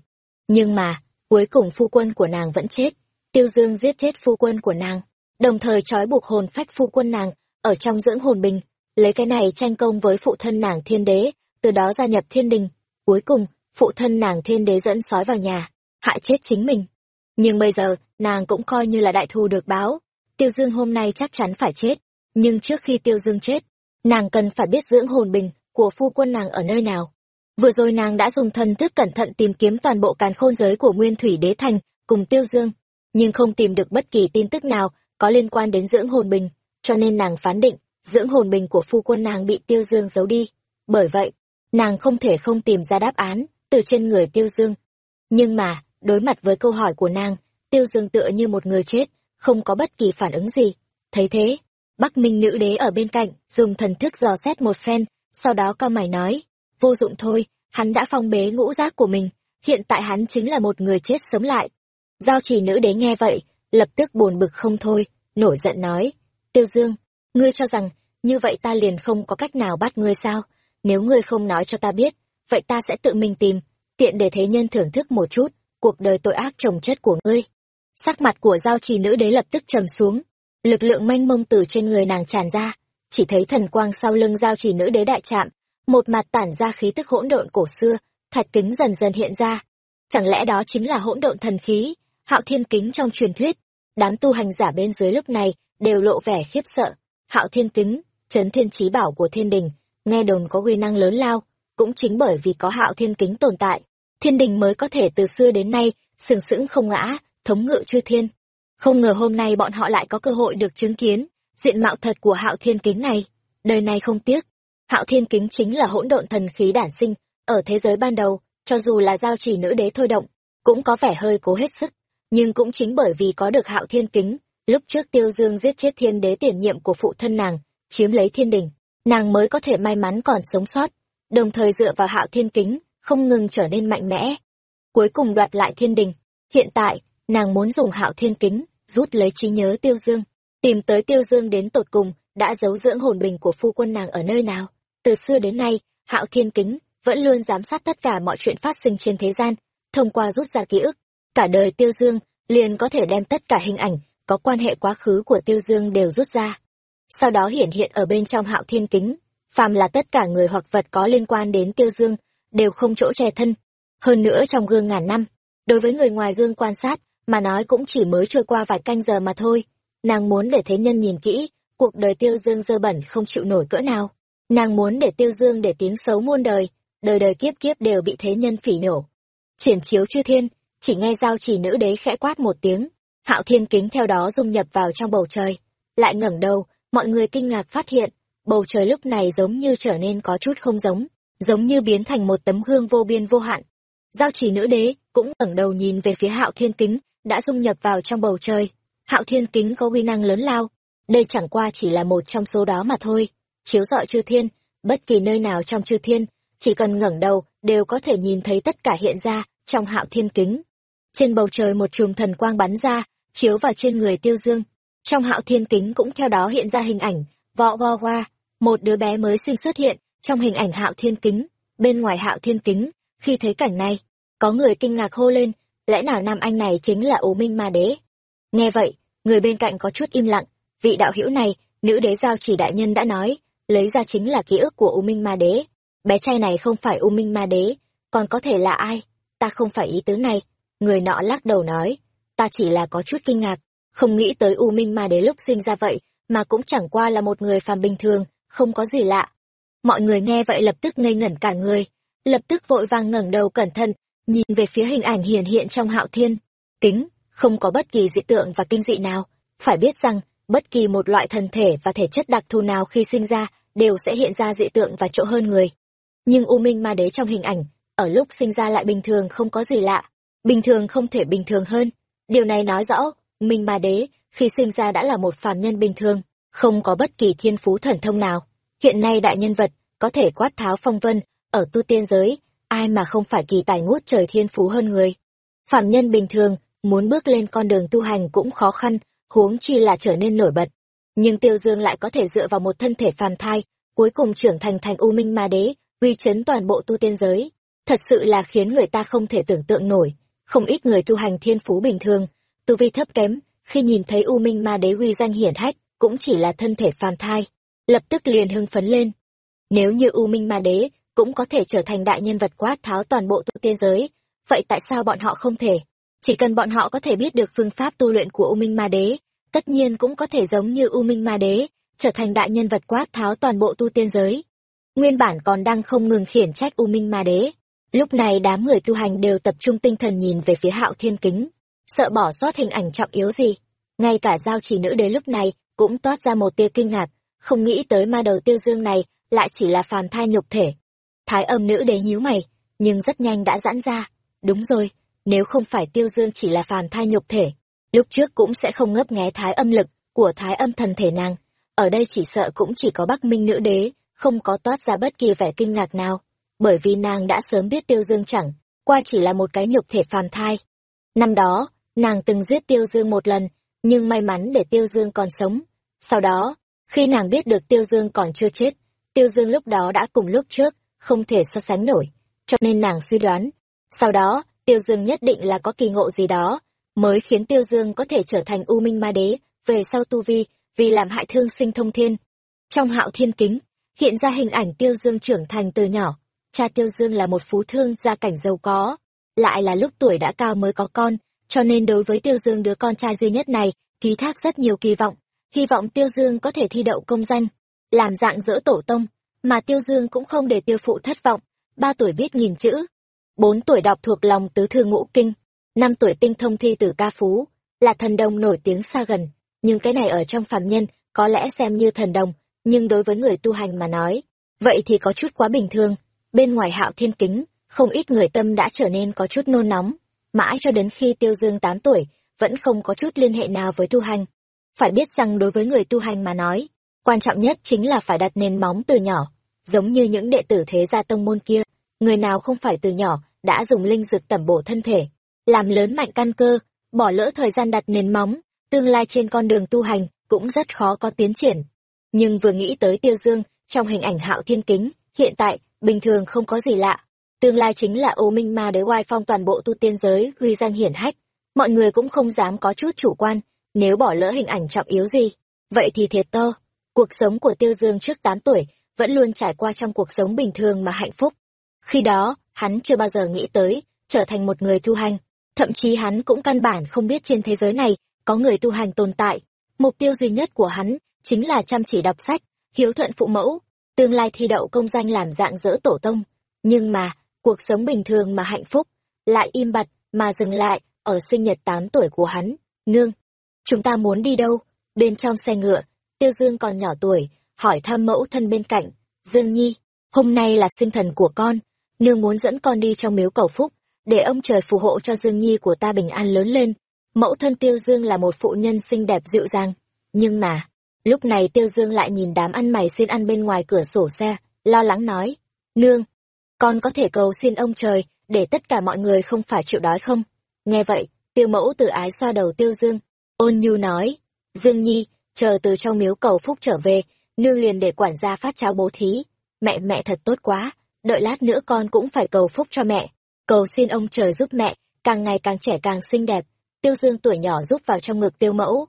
Nhưng mà, cuối cùng phu quân của nàng vẫn chết, tiêu dương giết chết phu quân của nàng, đồng thời trói buộc hồn phách phu quân nàng, ở trong dưỡng hồn bình, lấy cái này tranh công với phụ thân nàng thiên đế, từ đó gia nhập thiên đình. Cuối cùng, phụ thân nàng thiên đế dẫn sói vào nhà, hại chết chính mình. Nhưng bây giờ, nàng cũng coi như là đại thù được báo. Tiêu Dương hôm nay chắc chắn phải chết. Nhưng trước khi Tiêu Dương chết, nàng cần phải biết dưỡng hồn bình của phu quân nàng ở nơi nào. Vừa rồi nàng đã dùng thần thức cẩn thận tìm kiếm toàn bộ càn khôn giới của Nguyên Thủy Đế Thành cùng Tiêu Dương, nhưng không tìm được bất kỳ tin tức nào có liên quan đến dưỡng hồn bình, cho nên nàng phán định dưỡng hồn bình của phu quân nàng bị Tiêu Dương giấu đi. Bởi vậy, nàng không thể không tìm ra đáp án từ trên người Tiêu Dương. Nhưng mà, đối mặt với câu hỏi của nàng, Tiêu Dương tựa như một người chết, không có bất kỳ phản ứng gì. Thấy thế, Bắc Minh nữ đế ở bên cạnh, dùng thần thức dò xét một phen, sau đó cao mày nói, vô dụng thôi, hắn đã phong bế ngũ giác của mình, hiện tại hắn chính là một người chết sống lại. Giao trì nữ đế nghe vậy, lập tức buồn bực không thôi, nổi giận nói, Tiêu Dương, ngươi cho rằng, như vậy ta liền không có cách nào bắt ngươi sao? Nếu ngươi không nói cho ta biết, vậy ta sẽ tự mình tìm, tiện để thế nhân thưởng thức một chút, cuộc đời tội ác trồng chất của ngươi. Sắc mặt của giao trì nữ đế lập tức trầm xuống, lực lượng mênh mông từ trên người nàng tràn ra, chỉ thấy thần quang sau lưng giao trì nữ đế đại chạm, một mặt tản ra khí tức hỗn độn cổ xưa, thạch kính dần dần hiện ra. Chẳng lẽ đó chính là hỗn độn thần khí, hạo thiên kính trong truyền thuyết? Đám tu hành giả bên dưới lúc này đều lộ vẻ khiếp sợ. Hạo thiên kính, chấn thiên trí bảo của thiên đình, nghe đồn có uy năng lớn lao, cũng chính bởi vì có hạo thiên kính tồn tại, thiên đình mới có thể từ xưa đến nay sừng sững không ngã, thống ngự chư thiên. Không ngờ hôm nay bọn họ lại có cơ hội được chứng kiến diện mạo thật của hạo thiên kính này. Đời này không tiếc, hạo thiên kính chính là hỗn độn thần khí đản sinh, ở thế giới ban đầu, cho dù là giao chỉ nữ đế thôi động, cũng có vẻ hơi cố hết sức. Nhưng cũng chính bởi vì có được hạo thiên kính, lúc trước tiêu dương giết chết thiên đế tiền nhiệm của phụ thân nàng, chiếm lấy thiên đình, nàng mới có thể may mắn còn sống sót, đồng thời dựa vào hạo thiên kính, không ngừng trở nên mạnh mẽ. Cuối cùng đoạt lại thiên đình, hiện tại, nàng muốn dùng hạo thiên kính, rút lấy trí nhớ tiêu dương, tìm tới tiêu dương đến tột cùng, đã giấu dưỡng hồn bình của phu quân nàng ở nơi nào. Từ xưa đến nay, hạo thiên kính vẫn luôn giám sát tất cả mọi chuyện phát sinh trên thế gian, thông qua rút ra ký ức. Cả đời tiêu dương liền có thể đem tất cả hình ảnh có quan hệ quá khứ của tiêu dương đều rút ra. Sau đó hiển hiện ở bên trong hạo thiên kính phàm là tất cả người hoặc vật có liên quan đến tiêu dương đều không chỗ che thân. Hơn nữa trong gương ngàn năm đối với người ngoài gương quan sát mà nói cũng chỉ mới trôi qua vài canh giờ mà thôi. Nàng muốn để thế nhân nhìn kỹ cuộc đời tiêu dương dơ bẩn không chịu nổi cỡ nào nàng muốn để tiêu dương để tiếng xấu muôn đời đời đời kiếp kiếp đều bị thế nhân phỉ nhổ triển chiếu chư thiên chỉ nghe giao chỉ nữ đế khẽ quát một tiếng hạo thiên kính theo đó dung nhập vào trong bầu trời lại ngẩng đầu mọi người kinh ngạc phát hiện, bầu trời lúc này giống như trở nên có chút không giống, giống như biến thành một tấm gương vô biên vô hạn. Giao chỉ nữ đế cũng ngẩng đầu nhìn về phía hạo thiên kính, đã dung nhập vào trong bầu trời. Hạo thiên kính có uy năng lớn lao, đây chẳng qua chỉ là một trong số đó mà thôi. Chiếu rọi chư thiên, bất kỳ nơi nào trong chư thiên, chỉ cần ngẩng đầu đều có thể nhìn thấy tất cả hiện ra trong hạo thiên kính. Trên bầu trời một chùm thần quang bắn ra, chiếu vào trên người tiêu dương, Trong hạo thiên kính cũng theo đó hiện ra hình ảnh, vọ vo hoa, một đứa bé mới sinh xuất hiện, trong hình ảnh hạo thiên kính, bên ngoài hạo thiên kính, khi thấy cảnh này, có người kinh ngạc hô lên, lẽ nào nam anh này chính là ố minh ma đế? Nghe vậy, người bên cạnh có chút im lặng, vị đạo hữu này, nữ đế giao chỉ đại nhân đã nói, lấy ra chính là ký ức của U Minh Ma Đế. Bé trai này không phải U Minh Ma Đế, còn có thể là ai? Ta không phải ý tứ này. Người nọ lắc đầu nói, ta chỉ là có chút kinh ngạc, không nghĩ tới U Minh Ma Đế lúc sinh ra vậy, mà cũng chẳng qua là một người phàm bình thường, không có gì lạ. Mọi người nghe vậy lập tức ngây ngẩn cả người, lập tức vội vàng ngẩng đầu cẩn thận, nhìn về phía hình ảnh hiển hiện trong hạo thiên. Kính, không có bất kỳ dị tượng và kinh dị nào. Phải biết rằng, bất kỳ một loại thần thể và thể chất đặc thù nào khi sinh ra đều sẽ hiện ra dị tượng và chỗ hơn người. Nhưng U Minh Ma Đế trong hình ảnh, ở lúc sinh ra lại bình thường không có gì lạ, bình thường không thể bình thường hơn. Điều này nói rõ, Minh Ma Đế khi sinh ra đã là một phàm nhân bình thường, không có bất kỳ thiên phú thần thông nào. Hiện nay đại nhân vật có thể quát tháo phong vân ở tu tiên giới, ai mà không phải kỳ tài ngút trời thiên phú hơn người. Phàm nhân bình thường muốn bước lên con đường tu hành cũng khó khăn, huống chi là trở nên nổi bật. Nhưng Tiêu Dương lại có thể dựa vào một thân thể phàm thai, cuối cùng trưởng thành thành U Minh Ma Đế, uy chấn toàn bộ tu tiên giới. Thật sự là khiến người ta không thể tưởng tượng nổi. Không ít người tu hành thiên phú bình thường, tu vi thấp kém, khi nhìn thấy U Minh Ma Đế uy danh hiển hách, cũng chỉ là thân thể phàm thai, lập tức liền hưng phấn lên. Nếu như U Minh Ma Đế cũng có thể trở thành đại nhân vật quát tháo toàn bộ tu tiên giới, vậy tại sao bọn họ không thể? Chỉ cần bọn họ có thể biết được phương pháp tu luyện của U Minh Ma Đế, tất nhiên cũng có thể giống như U Minh Ma Đế, trở thành đại nhân vật quát tháo toàn bộ tu tiên giới. Nguyên bản còn đang không ngừng khiển trách U Minh Ma Đế. Lúc này đám người tu hành đều tập trung tinh thần nhìn về phía hạo thiên kính, sợ bỏ sót hình ảnh trọng yếu gì. Ngay cả giao chỉ nữ đế lúc này cũng toát ra một tia kinh ngạc, không nghĩ tới ma đầu tiêu dương này lại chỉ là phàm thai nhục thể. Thái âm nữ đế nhíu mày, nhưng rất nhanh đã giãn ra. Đúng rồi, nếu không phải tiêu dương chỉ là phàm thai nhục thể, lúc trước cũng sẽ không ngấp nghé thái âm lực của thái âm thần thể nàng. Ở đây chỉ sợ cũng chỉ có Bắc Minh nữ đế, không có toát ra bất kỳ vẻ kinh ngạc nào, bởi vì nàng đã sớm biết tiêu dương chẳng, qua chỉ là một cái nhục thể phàm thai. Năm đó, nàng từng giết tiêu dương một lần, nhưng may mắn để tiêu dương còn sống. Sau đó, khi nàng biết được tiêu dương còn chưa chết, tiêu dương lúc đó đã cùng lúc trước, không thể so sánh nổi, cho nên nàng suy đoán. Sau đó, tiêu dương nhất định là có kỳ ngộ gì đó, mới khiến tiêu dương có thể trở thành u minh ma đế, về sau tu vi, vì làm hại thương sinh thông thiên. Trong hạo thiên kính, hiện ra hình ảnh tiêu dương trưởng thành từ nhỏ, cha tiêu dương là một phú thương gia cảnh giàu có, lại là lúc tuổi đã cao mới có con, cho nên đối với tiêu dương đứa con trai duy nhất này, ký thác rất nhiều kỳ vọng, hy vọng tiêu dương có thể thi đậu công danh, làm dạng dỡ tổ tông, mà tiêu dương cũng không để tiêu phụ thất vọng, ba tuổi biết nghìn chữ, bốn tuổi đọc thuộc lòng tứ thư ngũ kinh, năm tuổi tinh thông thi tử ca phú, là thần đồng nổi tiếng xa gần, nhưng cái này ở trong phàm nhân có lẽ xem như thần đồng, nhưng đối với người tu hành mà nói, vậy thì có chút quá bình thường. Bên ngoài hạo thiên kính, không ít người tâm đã trở nên có chút nôn nóng, mãi cho đến khi tiêu dương tám tuổi, vẫn không có chút liên hệ nào với tu hành. Phải biết rằng đối với người tu hành mà nói, quan trọng nhất chính là phải đặt nền móng từ nhỏ, giống như những đệ tử thế gia tông môn kia, người nào không phải từ nhỏ đã dùng linh dược tẩm bổ thân thể, làm lớn mạnh căn cơ, bỏ lỡ thời gian đặt nền móng, tương lai trên con đường tu hành cũng rất khó có tiến triển. Nhưng vừa nghĩ tới Tiêu Dương, trong hình ảnh hạo thiên kính, hiện tại, bình thường không có gì lạ. Tương lai chính là ô minh ma đế oai phong toàn bộ tu tiên giới, huy danh hiển hách. Mọi người cũng không dám có chút chủ quan, nếu bỏ lỡ hình ảnh trọng yếu gì. Vậy thì thiệt to. Cuộc sống của Tiêu Dương trước 8 tuổi, vẫn luôn trải qua trong cuộc sống bình thường mà hạnh phúc. Khi đó, hắn chưa bao giờ nghĩ tới, trở thành một người tu hành. Thậm chí hắn cũng căn bản không biết trên thế giới này có người tu hành tồn tại. Mục tiêu duy nhất của hắn chính là chăm chỉ đọc sách, hiếu thuận phụ mẫu, tương lai thi đậu công danh làm dạng dỡ tổ tông. Nhưng mà, cuộc sống bình thường mà hạnh phúc, lại im bặt mà dừng lại ở sinh nhật tám tuổi của hắn. Nương, chúng ta muốn đi đâu? Bên trong xe ngựa, Tiêu Dương còn nhỏ tuổi, hỏi thăm mẫu thân bên cạnh. Dương Nhi, hôm nay là sinh thần của con, nương muốn dẫn con đi trong miếu cầu phúc, để ông trời phù hộ cho Dương Nhi của ta bình an lớn lên. Mẫu thân Tiêu Dương là một phụ nhân xinh đẹp dịu dàng, nhưng mà, lúc này Tiêu Dương lại nhìn đám ăn mày xin ăn bên ngoài cửa sổ xe, lo lắng nói, Nương, con có thể cầu xin ông trời, để tất cả mọi người không phải chịu đói không? Nghe vậy, tiêu mẫu tự ái xoa đầu Tiêu Dương, ôn nhu nói, Dương Nhi, chờ từ trong miếu cầu phúc trở về, nương liền để quản gia phát cháo bố thí. Mẹ mẹ thật tốt quá, đợi lát nữa con cũng phải cầu phúc cho mẹ. Cầu xin ông trời giúp mẹ, càng ngày càng trẻ càng xinh đẹp. Tiêu Dương tuổi nhỏ giúp vào trong ngực tiêu mẫu.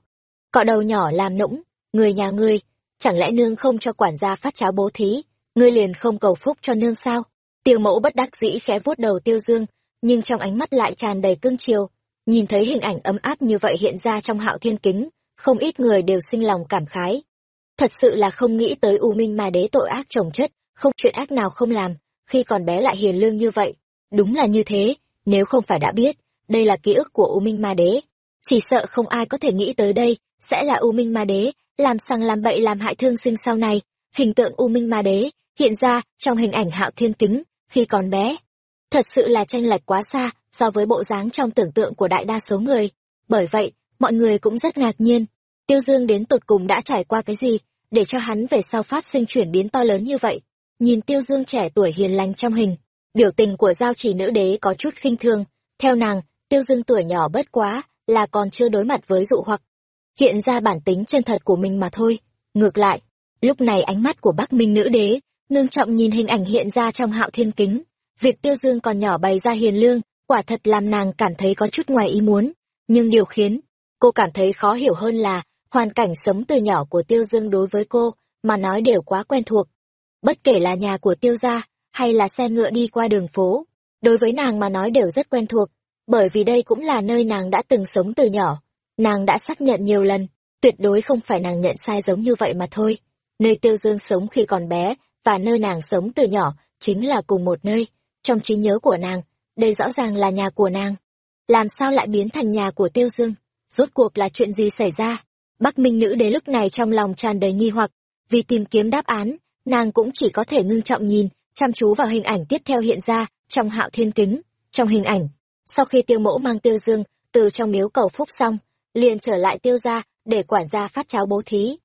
Cọ đầu nhỏ làm nũng, người nhà ngươi, chẳng lẽ nương không cho quản gia phát cháo bố thí, ngươi liền không cầu phúc cho nương sao? Tiêu mẫu bất đắc dĩ khẽ vuốt đầu tiêu dương, nhưng trong ánh mắt lại tràn đầy cương chiều. Nhìn thấy hình ảnh ấm áp như vậy hiện ra trong hạo thiên kính, không ít người đều sinh lòng cảm khái. Thật sự là không nghĩ tới U Minh mà Đế tội ác trồng chất, không chuyện ác nào không làm, khi còn bé lại hiền lương như vậy. Đúng là như thế, nếu không phải đã biết, đây là ký ức của U Minh Ma Đế. Chỉ sợ không ai có thể nghĩ tới đây, sẽ là U Minh Ma Đế, làm sang làm bậy làm hại thương sinh sau này. Hình tượng U Minh Ma Đế, hiện ra trong hình ảnh hạo thiên kính, khi còn bé. Thật sự là tranh lệch quá xa so với bộ dáng trong tưởng tượng của đại đa số người. Bởi vậy, mọi người cũng rất ngạc nhiên. Tiêu Dương đến tột cùng đã trải qua cái gì, để cho hắn về sau phát sinh chuyển biến to lớn như vậy. Nhìn Tiêu Dương trẻ tuổi hiền lành trong hình, biểu tình của giao chỉ nữ đế có chút khinh thương. Theo nàng, Tiêu Dương tuổi nhỏ bất quá, là còn chưa đối mặt với dụ hoặc. Hiện ra bản tính chân thật của mình mà thôi. Ngược lại, lúc này ánh mắt của Bắc Minh nữ đế, ngưng trọng nhìn hình ảnh hiện ra trong hạo thiên kính. Việc Tiêu Dương còn nhỏ bày ra hiền lương, quả thật làm nàng cảm thấy có chút ngoài ý muốn. Nhưng điều khiến cô cảm thấy khó hiểu hơn là hoàn cảnh sống từ nhỏ của Tiêu Dương đối với cô mà nói đều quá quen thuộc. Bất kể là nhà của Tiêu gia hay là xe ngựa đi qua đường phố, đối với nàng mà nói đều rất quen thuộc, bởi vì đây cũng là nơi nàng đã từng sống từ nhỏ. Nàng đã xác nhận nhiều lần, tuyệt đối không phải nàng nhận sai giống như vậy mà thôi. Nơi Tiêu Dương sống khi còn bé và nơi nàng sống từ nhỏ chính là cùng một nơi. Trong trí nhớ của nàng, đây rõ ràng là nhà của nàng. Làm sao lại biến thành nhà của Tiêu Dương? Rốt cuộc là chuyện gì xảy ra? Bắc Minh nữ đế lúc này trong lòng tràn đầy nghi hoặc, vì tìm kiếm đáp án, nàng cũng chỉ có thể ngưng trọng nhìn, chăm chú vào hình ảnh tiếp theo hiện ra trong hạo thiên kính. Trong hình ảnh, sau khi tiêu mẫu mang tiêu dương từ trong miếu cầu phúc xong, liền trở lại tiêu ra để quản gia phát cháo bố thí.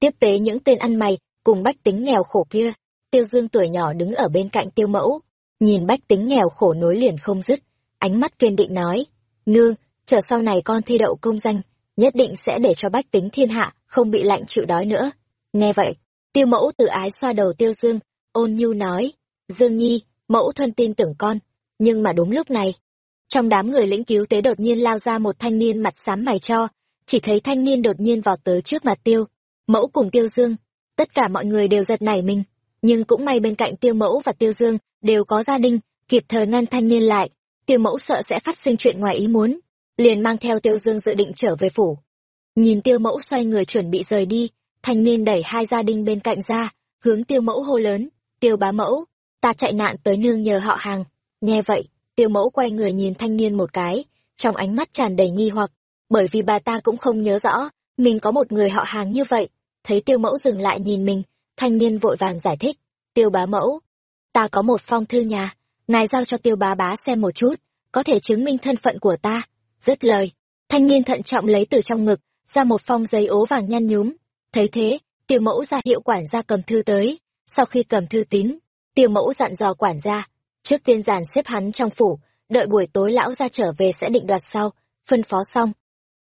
Tiếp tế những tên ăn mày cùng bách tính nghèo khổ kia, tiêu dương tuổi nhỏ đứng ở bên cạnh tiêu mẫu, nhìn bách tính nghèo khổ nối liền không dứt, ánh mắt kiên định nói, nương, chờ sau này con thi đậu công danh, nhất định sẽ để cho bách tính thiên hạ không bị lạnh chịu đói nữa. Nghe vậy, tiêu mẫu tự ái xoa đầu tiêu dương, ôn nhu nói, Dương Nhi, mẫu thân tin tưởng con, nhưng mà đúng lúc này, trong đám người lĩnh cứu tế đột nhiên lao ra một thanh niên mặt xám mày cho, chỉ thấy thanh niên đột nhiên vọt tới trước mặt tiêu, mẫu cùng tiêu dương, tất cả mọi người đều giật nảy mình, nhưng cũng may bên cạnh tiêu mẫu và tiêu dương đều có gia đình, kịp thời ngăn thanh niên lại, tiêu mẫu sợ sẽ phát sinh chuyện ngoài ý muốn, liền mang theo tiêu dương dự định trở về phủ. Nhìn tiêu mẫu xoay người chuẩn bị rời đi, thanh niên đẩy hai gia đình bên cạnh ra, hướng tiêu mẫu hô lớn, tiêu bá mẫu, ta chạy nạn tới nương nhờ họ hàng. Nghe vậy, tiêu mẫu quay người nhìn thanh niên một cái, trong ánh mắt tràn đầy nghi hoặc, bởi vì bà ta cũng không nhớ rõ, mình có một người họ hàng như vậy. Thấy tiêu mẫu dừng lại nhìn mình, thanh niên vội vàng giải thích, tiêu bá mẫu, ta có một phong thư nhà, ngài giao cho tiêu bá bá xem một chút, có thể chứng minh thân phận của ta. Dứt lời, thanh niên thận trọng lấy từ trong ngực, ra một phong giấy ố vàng nhăn nhúm. Thấy thế, tiêu mẫu ra hiệu quản gia cầm thư tới, sau khi cầm thư tín, tiêu mẫu dặn dò quản gia, trước tiên giàn xếp hắn trong phủ, đợi buổi tối lão ra trở về sẽ định đoạt sau, phân phó xong.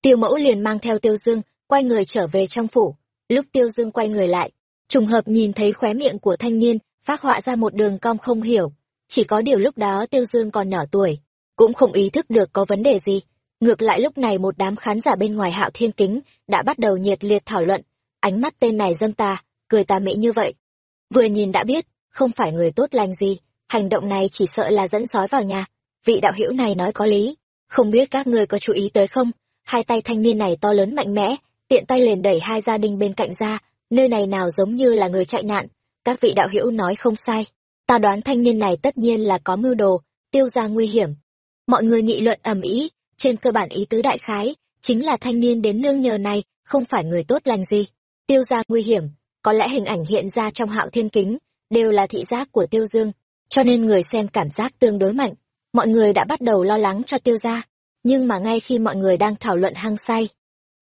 Tiêu mẫu liền mang theo tiêu dương, quay người trở về trong phủ, lúc tiêu dương quay người lại, trùng hợp nhìn thấy khóe miệng của thanh niên, phát họa ra một đường cong không hiểu, chỉ có điều lúc đó tiêu dương còn nhỏ tuổi, cũng không ý thức được có vấn đề gì. Ngược lại lúc này một đám khán giả bên ngoài hạo thiên kính đã bắt đầu nhiệt liệt thảo luận, ánh mắt tên này dâm ta, cười tà mỹ như vậy. Vừa nhìn đã biết, không phải người tốt lành gì, hành động này chỉ sợ là dẫn sói vào nhà. Vị đạo hữu này nói có lý, không biết các ngươi có chú ý tới không? Hai tay thanh niên này to lớn mạnh mẽ, tiện tay liền đẩy hai gia đình bên cạnh ra, nơi này nào giống như là người chạy nạn. Các vị đạo hữu nói không sai, ta đoán thanh niên này tất nhiên là có mưu đồ, tiêu ra nguy hiểm. Mọi người nghị luận ầm ĩ, trên cơ bản ý tứ đại khái, chính là thanh niên đến nương nhờ này, không phải người tốt lành gì. Tiêu ra nguy hiểm, có lẽ hình ảnh hiện ra trong hạo thiên kính, đều là thị giác của tiêu dương, cho nên người xem cảm giác tương đối mạnh. Mọi người đã bắt đầu lo lắng cho tiêu gia, nhưng mà ngay khi mọi người đang thảo luận hăng say,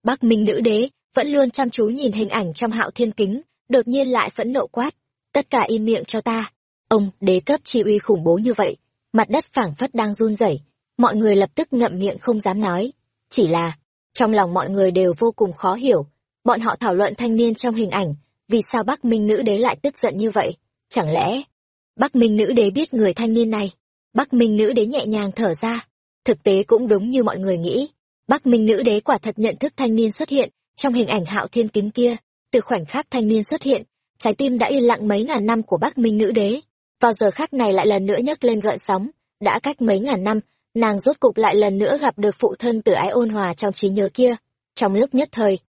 Bắc Minh nữ đế vẫn luôn chăm chú nhìn hình ảnh trong hạo thiên kính, đột nhiên lại phẫn nộ quát, tất cả im miệng cho ta. Ông, đế cấp chi uy khủng bố như vậy, mặt đất phảng phất đang run rẩy, mọi người lập tức ngậm miệng không dám nói. Chỉ là, trong lòng mọi người đều vô cùng khó hiểu, bọn họ thảo luận thanh niên trong hình ảnh, vì sao Bắc Minh nữ đế lại tức giận như vậy? Chẳng lẽ Bắc Minh nữ đế biết người thanh niên này? Bắc Minh nữ đế nhẹ nhàng thở ra. Thực tế cũng đúng như mọi người nghĩ. Bắc Minh nữ đế quả thật nhận thức thanh niên xuất hiện trong hình ảnh hạo thiên kính kia. Từ khoảnh khắc thanh niên xuất hiện, trái tim đã yên lặng mấy ngàn năm của Bắc Minh nữ đế. Vào giờ khác này lại lần nữa nhấc lên gợn sóng. Đã cách mấy ngàn năm, nàng rốt cục lại lần nữa gặp được phụ thân từ ái ôn hòa trong trí nhớ kia. Trong lúc nhất thời,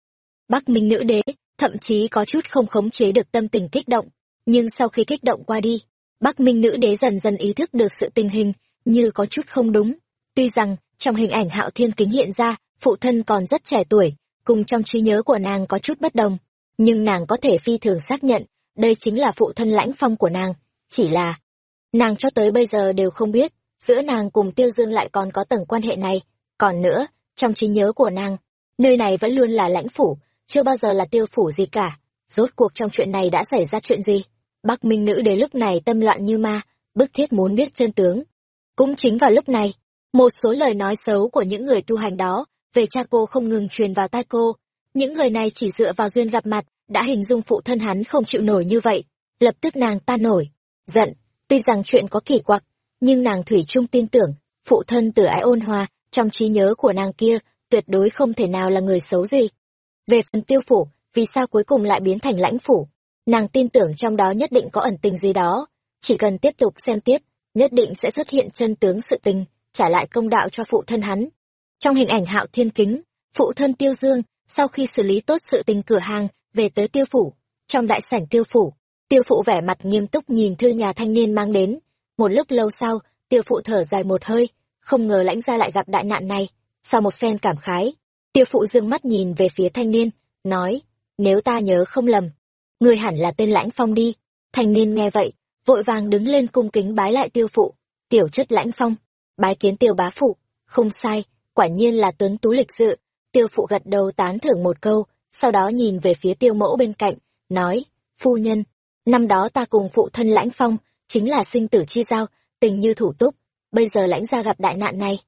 Bắc Minh nữ đế thậm chí có chút không khống chế được tâm tình kích động. Nhưng sau khi kích động qua đi, Bắc Minh nữ đế dần dần ý thức được sự tình hình, như có chút không đúng. Tuy rằng, trong hình ảnh hạo thiên kính hiện ra, phụ thân còn rất trẻ tuổi, cùng trong trí nhớ của nàng có chút bất đồng. Nhưng nàng có thể phi thường xác nhận, đây chính là phụ thân lãnh phong của nàng. Chỉ là, nàng cho tới bây giờ đều không biết, giữa nàng cùng Tiêu Dương lại còn có tầng quan hệ này. Còn nữa, trong trí nhớ của nàng, nơi này vẫn luôn là lãnh phủ, chưa bao giờ là tiêu phủ gì cả. Rốt cuộc trong chuyện này đã xảy ra chuyện gì? Bắc Minh nữ đế lúc này tâm loạn như ma, bức thiết muốn biết chân tướng. Cũng chính vào lúc này, một số lời nói xấu của những người tu hành đó về cha cô không ngừng truyền vào tai cô. Những người này chỉ dựa vào duyên gặp mặt, đã hình dung phụ thân hắn không chịu nổi như vậy. Lập tức nàng ta nổi, giận, tuy rằng chuyện có kỳ quặc, nhưng nàng thủy chung tin tưởng, phụ thân từ ái ôn hòa, trong trí nhớ của nàng kia, tuyệt đối không thể nào là người xấu gì. Về phần tiêu phủ, vì sao cuối cùng lại biến thành lãnh phủ? Nàng tin tưởng trong đó nhất định có ẩn tình gì đó. Chỉ cần tiếp tục xem tiếp, nhất định sẽ xuất hiện chân tướng sự tình, trả lại công đạo cho phụ thân hắn. Trong hình ảnh hạo thiên kính, phụ thân tiêu dương, sau khi xử lý tốt sự tình cửa hàng, về tới tiêu phủ. Trong đại sảnh tiêu phủ, tiêu phụ vẻ mặt nghiêm túc nhìn thư nhà thanh niên mang đến. Một lúc lâu sau, tiêu phụ thở dài một hơi, không ngờ lãnh gia lại gặp đại nạn này. Sau một phen cảm khái, tiêu phụ dương mắt nhìn về phía thanh niên, nói, nếu ta nhớ không lầm, người hẳn là tên lãnh phong đi. Thanh niên nghe vậy, vội vàng đứng lên cung kính bái lại tiêu phụ, tiểu chất lãnh phong, bái kiến tiêu bá phụ, không sai, quả nhiên là tuấn tú lịch sự. Tiêu phụ gật đầu tán thưởng một câu, sau đó nhìn về phía tiêu mẫu bên cạnh, nói, phu nhân, năm đó ta cùng phụ thân lãnh phong, chính là sinh tử chi giao, tình như thủ túc, bây giờ lãnh gia gặp đại nạn này.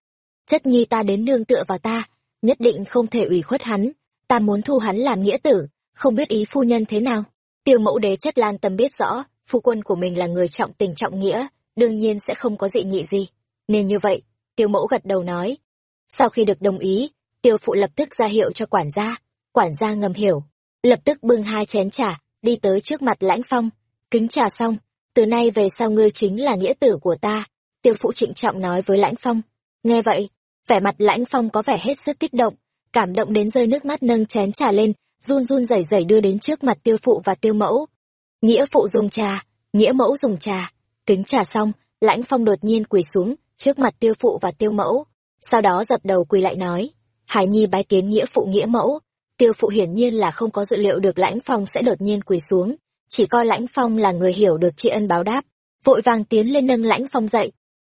Chất nhi ta đến nương tựa vào ta, nhất định không thể ủy khuất hắn, ta muốn thu hắn làm nghĩa tử, không biết ý phu nhân thế nào. Tiêu mẫu đế chất lan tâm biết rõ, phu quân của mình là người trọng tình trọng nghĩa, đương nhiên sẽ không có dị nghị gì. Nên như vậy, tiêu mẫu gật đầu nói. Sau khi được đồng ý, tiêu phụ lập tức ra hiệu cho quản gia, quản gia ngầm hiểu, lập tức bưng hai chén trà, đi tới trước mặt lãnh phong, kính trà xong, từ nay về sau ngươi chính là nghĩa tử của ta, tiêu phụ trịnh trọng nói với lãnh phong. Nghe vậy, vẻ mặt lãnh phong có vẻ hết sức kích động, cảm động đến rơi nước mắt nâng chén trà lên, run run rẩy rẩy đưa đến trước mặt tiêu phụ và tiêu mẫu. Nghĩa phụ dùng trà, nghĩa mẫu dùng trà, kính trà xong, lãnh phong đột nhiên quỳ xuống, trước mặt tiêu phụ và tiêu mẫu, sau đó dập đầu quỳ lại nói, Hải Nhi bái kiến nghĩa phụ nghĩa mẫu, tiêu phụ hiển nhiên là không có dự liệu được lãnh phong sẽ đột nhiên quỳ xuống, chỉ coi lãnh phong là người hiểu được tri ân báo đáp, vội vàng tiến lên nâng lãnh phong dậy.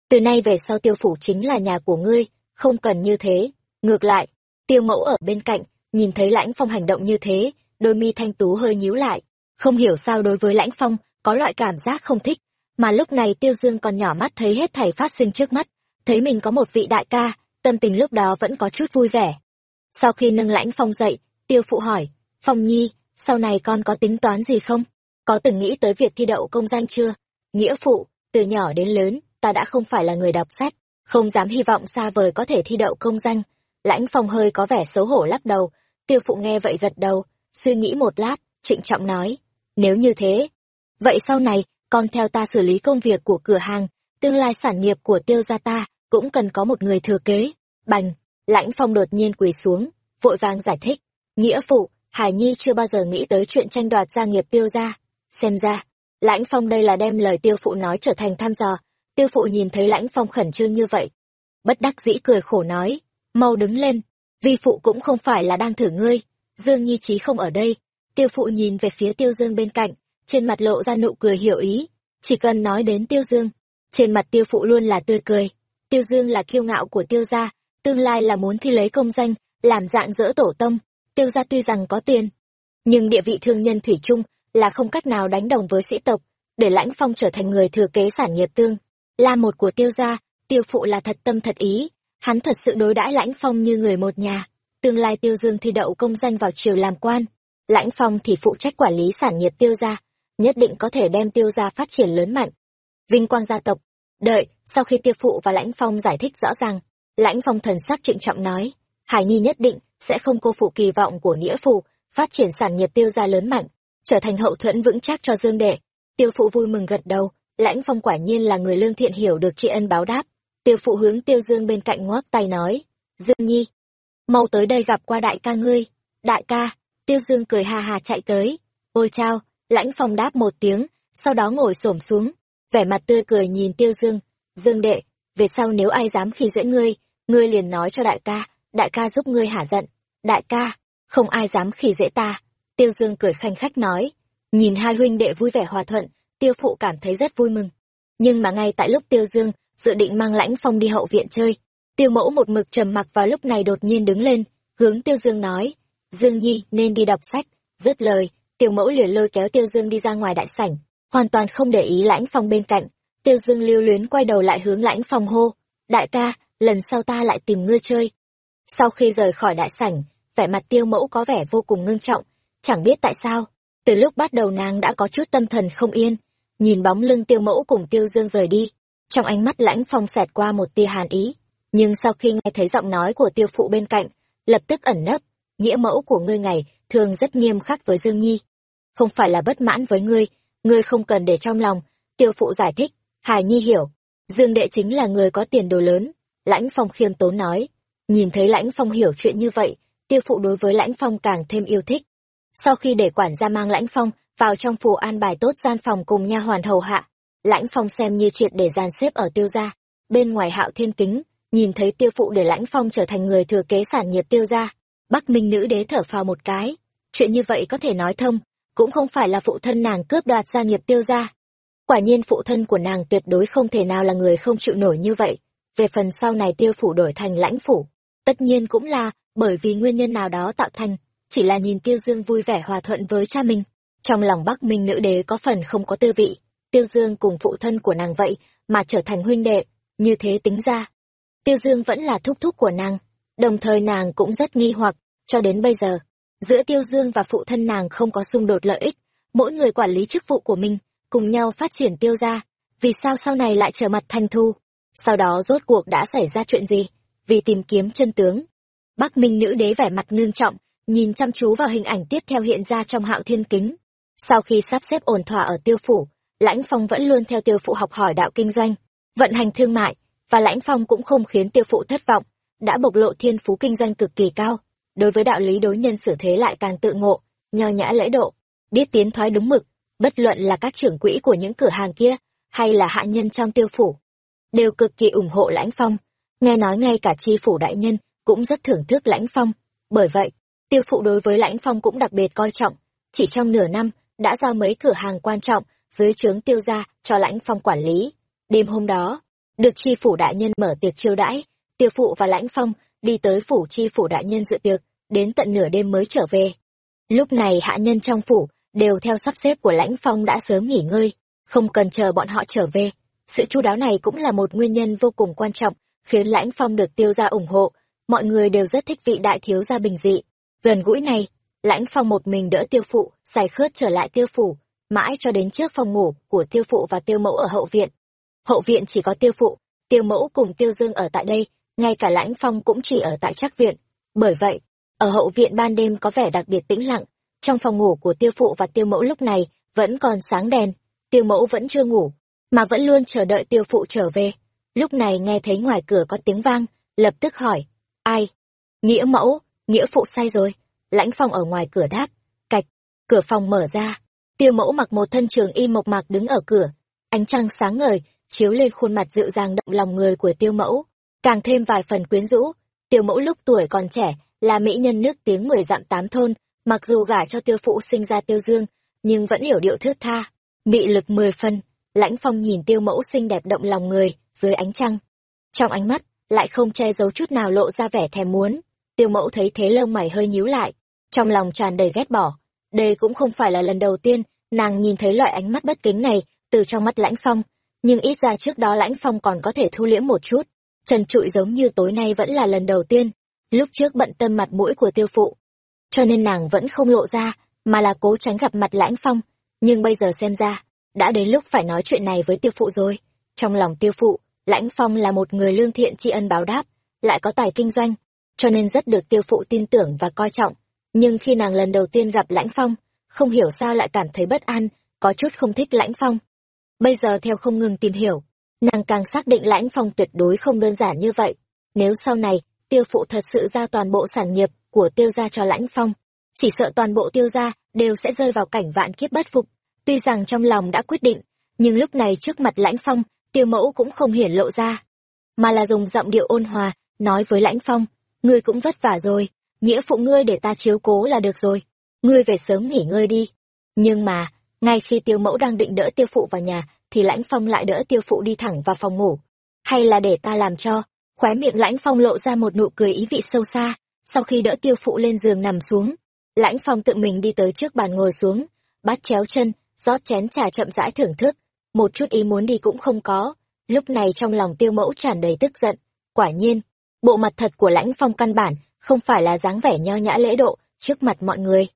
Từ nay về sau tiêu phủ chính là nhà của ngươi, không cần như thế. Ngược lại, tiêu mẫu ở bên cạnh, nhìn thấy lãnh phong hành động như thế, đôi mi thanh tú hơi nhíu lại. Không hiểu sao đối với lãnh phong, có loại cảm giác không thích. Mà lúc này tiêu dương còn nhỏ mắt thấy hết thảy phát sinh trước mắt, thấy mình có một vị đại ca, tâm tình lúc đó vẫn có chút vui vẻ. Sau khi nâng lãnh phong dậy, tiêu phụ hỏi, phong nhi, sau này con có tính toán gì không? Có từng nghĩ tới việc thi đậu công danh chưa? Nghĩa phụ, từ nhỏ đến lớn, ta đã không phải là người đọc sách, không dám hy vọng xa vời có thể thi đậu công danh. Lãnh phong hơi có vẻ xấu hổ lắc đầu, tiêu phụ nghe vậy gật đầu, suy nghĩ một lát, trịnh trọng nói, nếu như thế, vậy sau này, con theo ta xử lý công việc của cửa hàng, tương lai sản nghiệp của tiêu gia ta, cũng cần có một người thừa kế. Bành, lãnh phong đột nhiên quỳ xuống, vội vàng giải thích, nghĩa phụ, Hải Nhi chưa bao giờ nghĩ tới chuyện tranh đoạt gia nghiệp tiêu gia. Xem ra, lãnh phong đây là đem lời tiêu phụ nói trở thành thăm dò, tiêu phụ nhìn thấy lãnh phong khẩn trương như vậy. Bất đắc dĩ cười khổ nói, mau đứng lên, vi phụ cũng không phải là đang thử ngươi, Dương Nhi Trí không ở đây. Tiêu phụ nhìn về phía tiêu dương bên cạnh, trên mặt lộ ra nụ cười hiểu ý, chỉ cần nói đến tiêu dương, trên mặt tiêu phụ luôn là tươi cười. Tiêu dương là kiêu ngạo của tiêu gia, tương lai là muốn thi lấy công danh, làm dạng dỡ tổ tông. Tiêu gia tuy rằng có tiền, nhưng địa vị thương nhân thủy chung là không cách nào đánh đồng với sĩ tộc, để lãnh phong trở thành người thừa kế sản nghiệp tương. Là một của tiêu gia, tiêu phụ là thật tâm thật ý, hắn thật sự đối đãi lãnh phong như người một nhà. Tương lai tiêu dương thi đậu công danh vào triều làm quan, lãnh phong thì phụ trách quản lý sản nghiệp tiêu gia nhất định có thể đem tiêu gia phát triển lớn mạnh. Vinh quang gia tộc. Đợi sau khi tiêu phụ và lãnh phong giải thích rõ ràng lãnh phong thần sắc trịnh trọng nói hải nhi nhất định sẽ không cô phụ kỳ vọng của nghĩa phụ phát triển sản nghiệp tiêu gia lớn mạnh trở thành hậu thuẫn vững chắc cho dương đệ. Tiêu phụ vui mừng gật đầu lãnh phong quả nhiên là người lương thiện hiểu được tri ân báo đáp. Tiêu phụ hướng tiêu dương bên cạnh ngoắc tay nói, dương nhi, mau tới đây gặp qua đại ca ngươi. Đại ca? Tiêu dương cười hà hà chạy tới. Ôi chao. Lãnh phong đáp một tiếng, sau đó ngồi xổm xuống, vẻ mặt tươi cười nhìn tiêu dương. Dương đệ, về sau nếu ai dám khi dễ ngươi ngươi liền nói cho đại ca đại ca giúp ngươi hả giận. Đại ca, không ai dám khi dễ ta. Tiêu dương cười khanh khách nói. Nhìn hai huynh đệ vui vẻ hòa thuận tiêu phụ cảm thấy rất vui mừng. Nhưng mà ngay tại lúc tiêu dương dự định mang lãnh phong đi hậu viện chơi, tiêu mẫu một mực trầm mặc vào lúc này đột nhiên đứng lên, hướng tiêu dương nói, dương nhi nên đi đọc sách. Dứt lời, tiêu mẫu liền lôi kéo tiêu dương đi ra ngoài đại sảnh, hoàn toàn không để ý lãnh phong bên cạnh. Tiêu dương lưu luyến quay đầu lại hướng lãnh phong hô, đại ca, lần sau ta lại tìm ngươi chơi. Sau khi rời khỏi đại sảnh, vẻ mặt tiêu mẫu có vẻ vô cùng ngưng trọng. Chẳng biết tại sao, từ lúc bắt đầu nàng đã có chút tâm thần không yên nhìn bóng lưng tiêu mẫu cùng tiêu dương rời đi, trong ánh mắt lãnh phong xẹt qua một tia hàn ý. Nhưng sau khi nghe thấy giọng nói của tiêu phụ bên cạnh, lập tức ẩn nấp, nghĩa mẫu của ngươi ngày thường rất nghiêm khắc với dương nhi. Không phải là bất mãn với ngươi ngươi không cần để trong lòng, tiêu phụ giải thích, hải nhi hiểu, dương đệ chính là người có tiền đồ lớn, lãnh phong khiêm tốn nói. Nhìn thấy lãnh phong hiểu chuyện như vậy, tiêu phụ đối với lãnh phong càng thêm yêu thích. Sau khi để quản gia mang lãnh phong vào trong phủ an bài tốt gian phòng cùng nha hoàn hầu hạ. Lãnh phong xem như triệt để dàn xếp ở tiêu gia. Bên ngoài hạo thiên kính, nhìn thấy tiêu phụ để lãnh phong trở thành người thừa kế sản nghiệp tiêu gia. Bắc minh nữ đế thở phào một cái. Chuyện như vậy có thể nói thông, cũng không phải là phụ thân nàng cướp đoạt gia nghiệp tiêu gia. Quả nhiên phụ thân của nàng tuyệt đối không thể nào là người không chịu nổi như vậy. Về phần sau này tiêu phủ đổi thành lãnh phủ, tất nhiên cũng là bởi vì nguyên nhân nào đó tạo thành, chỉ là nhìn tiêu dương vui vẻ hòa thuận với cha mình trong lòng bắc minh nữ đế có phần không có tư vị, tiêu dương cùng phụ thân của nàng vậy mà trở thành huynh đệ, như thế tính ra. Tiêu dương vẫn là thúc thúc của nàng, đồng thời nàng cũng rất nghi hoặc, cho đến bây giờ, giữa tiêu dương và phụ thân nàng không có xung đột lợi ích, mỗi người quản lý chức vụ của mình cùng nhau phát triển tiêu ra vì sao sau này lại trở mặt thanh thu? Sau đó rốt cuộc đã xảy ra chuyện gì? Vì tìm kiếm chân tướng. Bắc minh nữ đế vẻ mặt ngưng trọng, nhìn chăm chú vào hình ảnh tiếp theo hiện ra trong hạo thiên kính sau khi sắp xếp ổn thỏa ở tiêu phủ, lãnh phong vẫn luôn theo tiêu phụ học hỏi đạo kinh doanh, vận hành thương mại, và lãnh phong cũng không khiến tiêu phụ thất vọng, đã bộc lộ thiên phú kinh doanh cực kỳ cao. Đối với đạo lý đối nhân xử thế lại càng tự ngộ, nho nhã lễ độ, biết tiến thoái đúng mực, bất luận là các trưởng quỹ của những cửa hàng kia, hay là hạ nhân trong tiêu phủ, đều cực kỳ ủng hộ lãnh phong. Nghe nói ngay cả tri phủ đại nhân cũng rất thưởng thức lãnh phong. Bởi vậy, tiêu phụ đối với lãnh phong cũng đặc biệt coi trọng. Chỉ trong nửa năm đã giao mấy cửa hàng quan trọng dưới trướng tiêu gia cho lãnh phong quản lý. Đêm hôm đó, được chi phủ đại nhân mở tiệc chiêu đãi, tiêu phụ và lãnh phong đi tới phủ chi phủ đại nhân dự tiệc, đến tận nửa đêm mới trở về. Lúc này hạ nhân trong phủ đều theo sắp xếp của lãnh phong đã sớm nghỉ ngơi, không cần chờ bọn họ trở về. Sự chu đáo này cũng là một nguyên nhân vô cùng quan trọng khiến lãnh phong được tiêu gia ủng hộ. Mọi người đều rất thích vị đại thiếu gia bình dị. Gần gũi này lãnh phong một mình đỡ tiêu phụ xài khướt trở lại tiêu phủ, mãi cho đến trước phòng ngủ của tiêu phụ và tiêu mẫu ở hậu viện. Hậu viện chỉ có tiêu phụ, tiêu mẫu cùng tiêu dương ở tại đây, ngay cả lãnh phong cũng chỉ ở tại trắc viện. Bởi vậy, ở hậu viện ban đêm có vẻ đặc biệt tĩnh lặng. Trong phòng ngủ của tiêu phụ và tiêu mẫu lúc này vẫn còn sáng đèn, tiêu mẫu vẫn chưa ngủ, mà vẫn luôn chờ đợi tiêu phụ trở về. Lúc này nghe thấy ngoài cửa có tiếng vang, lập tức hỏi, ai? Nghĩa mẫu, nghĩa phụ say rồi lãnh phong ở ngoài cửa đáp. Cạch, cửa phòng mở ra. Tiêu mẫu mặc một thân trường y mộc mạc đứng ở cửa. Ánh trăng sáng ngời, chiếu lên khuôn mặt dịu dàng động lòng người của tiêu mẫu. Càng thêm vài phần quyến rũ, tiêu mẫu lúc tuổi còn trẻ, là mỹ nhân nước tiếng mười dặm tám thôn, mặc dù gả cho tiêu phụ sinh ra tiêu dương, nhưng vẫn hiểu điệu thướt tha. Mị lực mười phân lãnh phong nhìn tiêu mẫu xinh đẹp động lòng người, dưới ánh trăng. Trong ánh mắt, lại không che giấu chút nào lộ ra vẻ thèm muốn tiêu mẫu thấy thế lông mày hơi nhíu lại, trong lòng tràn đầy ghét bỏ. Đây cũng không phải là lần đầu tiên nàng nhìn thấy loại ánh mắt bất kính này từ trong mắt lãnh phong, nhưng ít ra trước đó lãnh phong còn có thể thu liễm một chút. Trần trụi giống như tối nay vẫn là lần đầu tiên, lúc trước bận tâm mặt mũi của tiêu phụ. Cho nên nàng vẫn không lộ ra, mà là cố tránh gặp mặt lãnh phong. Nhưng bây giờ xem ra, đã đến lúc phải nói chuyện này với tiêu phụ rồi. Trong lòng tiêu phụ, lãnh phong là một người lương thiện tri ân báo đáp, lại có tài kinh doanh cho nên rất được tiêu phụ tin tưởng và coi trọng. Nhưng khi nàng lần đầu tiên gặp lãnh phong, không hiểu sao lại cảm thấy bất an, có chút không thích lãnh phong. Bây giờ theo không ngừng tìm hiểu, nàng càng xác định lãnh phong tuyệt đối không đơn giản như vậy. Nếu sau này, tiêu phụ thật sự giao toàn bộ sản nghiệp của tiêu gia cho lãnh phong, chỉ sợ toàn bộ tiêu gia đều sẽ rơi vào cảnh vạn kiếp bất phục. Tuy rằng trong lòng đã quyết định, nhưng lúc này trước mặt lãnh phong, tiêu mẫu cũng không hiển lộ ra, mà là dùng giọng điệu ôn hòa, nói với lãnh phong ngươi cũng vất vả rồi. Nghĩa phụ ngươi để ta chiếu cố là được rồi. Ngươi về sớm nghỉ ngơi đi. Nhưng mà, ngay khi tiêu mẫu đang định đỡ tiêu phụ vào nhà, thì lãnh phong lại đỡ tiêu phụ đi thẳng vào phòng ngủ. Hay là để ta làm cho. Khóe miệng lãnh phong lộ ra một nụ cười ý vị sâu xa. Sau khi đỡ tiêu phụ lên giường nằm xuống, lãnh phong tự mình đi tới trước bàn ngồi xuống, bắt chéo chân, rót chén trà chậm rãi thưởng thức. Một chút ý muốn đi cũng không có. Lúc này trong lòng tiêu mẫu tràn đầy tức giận. Quả nhiên bộ mặt thật của lãnh phong căn bản không phải là dáng vẻ nho nhã lễ độ trước mặt mọi người.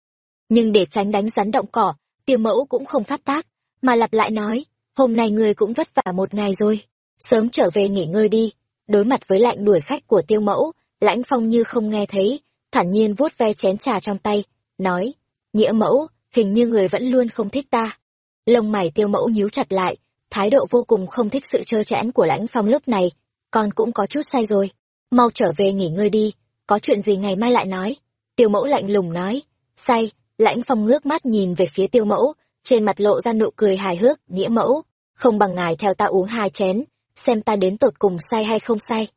Nhưng để tránh đánh rắn động cỏ, tiêu mẫu cũng không phát tác, mà lặp lại nói, hôm nay ngươi cũng vất vả một ngày rồi, sớm trở về nghỉ ngơi đi. Đối mặt với lạnh đuổi khách của tiêu mẫu, lãnh phong như không nghe thấy, thản nhiên vuốt ve chén trà trong tay, nói nghĩa mẫu, hình như người vẫn luôn không thích ta. Lông mày tiêu mẫu nhíu chặt lại, thái độ vô cùng không thích sự trơ chẽn của lãnh phong lúc này, con cũng có chút say rồi mau trở về nghỉ ngơi đi, có chuyện gì ngày mai lại nói. Tiêu mẫu lạnh lùng nói, say, lãnh phong ngước mắt nhìn về phía tiêu mẫu, trên mặt lộ ra nụ cười hài hước, nghĩa mẫu, không bằng ngài theo ta uống hai chén, xem ta đến tột cùng say hay không say.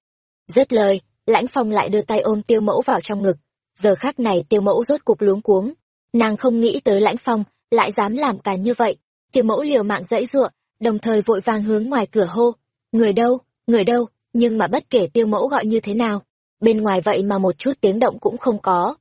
Dứt lời, lãnh phong lại đưa tay ôm tiêu mẫu vào trong ngực. Giờ khác này tiêu mẫu rốt cục luống cuống. Nàng không nghĩ tới lãnh phong, lại dám làm cả như vậy. Tiêu mẫu liều mạng dãy giụa đồng thời vội vàng hướng ngoài cửa hô. Người đâu người đâu? Nhưng mà bất kể tiêu mẫu gọi như thế nào, bên ngoài vậy mà một chút tiếng động cũng không có.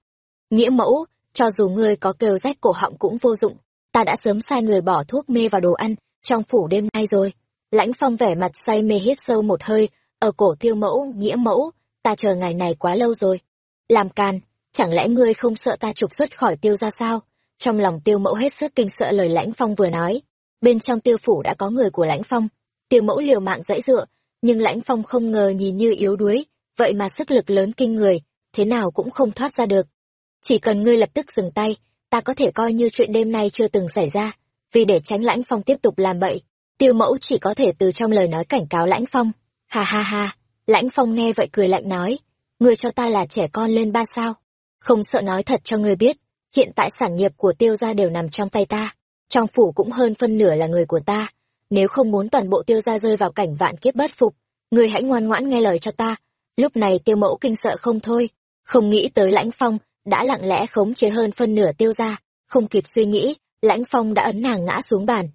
Nghĩa mẫu, cho dù ngươi có kêu rách cổ họng cũng vô dụng, ta đã sớm sai người bỏ thuốc mê vào đồ ăn trong phủ đêm nay rồi. Lãnh phong vẻ mặt say mê hít sâu một hơi, ở cổ tiêu mẫu, nghĩa mẫu, ta chờ ngày này quá lâu rồi. Làm càn, chẳng lẽ ngươi không sợ ta trục xuất khỏi tiêu ra sao? Trong lòng tiêu mẫu hết sức kinh sợ lời lãnh phong vừa nói. Bên trong tiêu phủ đã có người của lãnh phong. Tiêu mẫu liều mạng dãy dựa nhưng lãnh phong không ngờ nhìn như yếu đuối, vậy mà sức lực lớn kinh người, thế nào cũng không thoát ra được. Chỉ cần ngươi lập tức dừng tay, ta có thể coi như chuyện đêm nay chưa từng xảy ra, vì để tránh lãnh phong tiếp tục làm bậy, tiêu mẫu chỉ có thể từ trong lời nói cảnh cáo lãnh phong. Ha ha ha, lãnh phong nghe vậy cười lạnh nói, ngươi cho ta là trẻ con lên ba sao? Không sợ nói thật cho ngươi biết, hiện tại sản nghiệp của tiêu gia đều nằm trong tay ta, trong phủ cũng hơn phân nửa là người của ta nếu không muốn toàn bộ tiêu gia rơi vào cảnh vạn kiếp bất phục, ngươi hãy ngoan ngoãn nghe lời cho ta. Lúc này tiêu mẫu kinh sợ không thôi, không nghĩ tới lãnh phong đã lặng lẽ khống chế hơn phân nửa tiêu gia, không kịp suy nghĩ, lãnh phong đã ấn nàng ngã xuống bàn.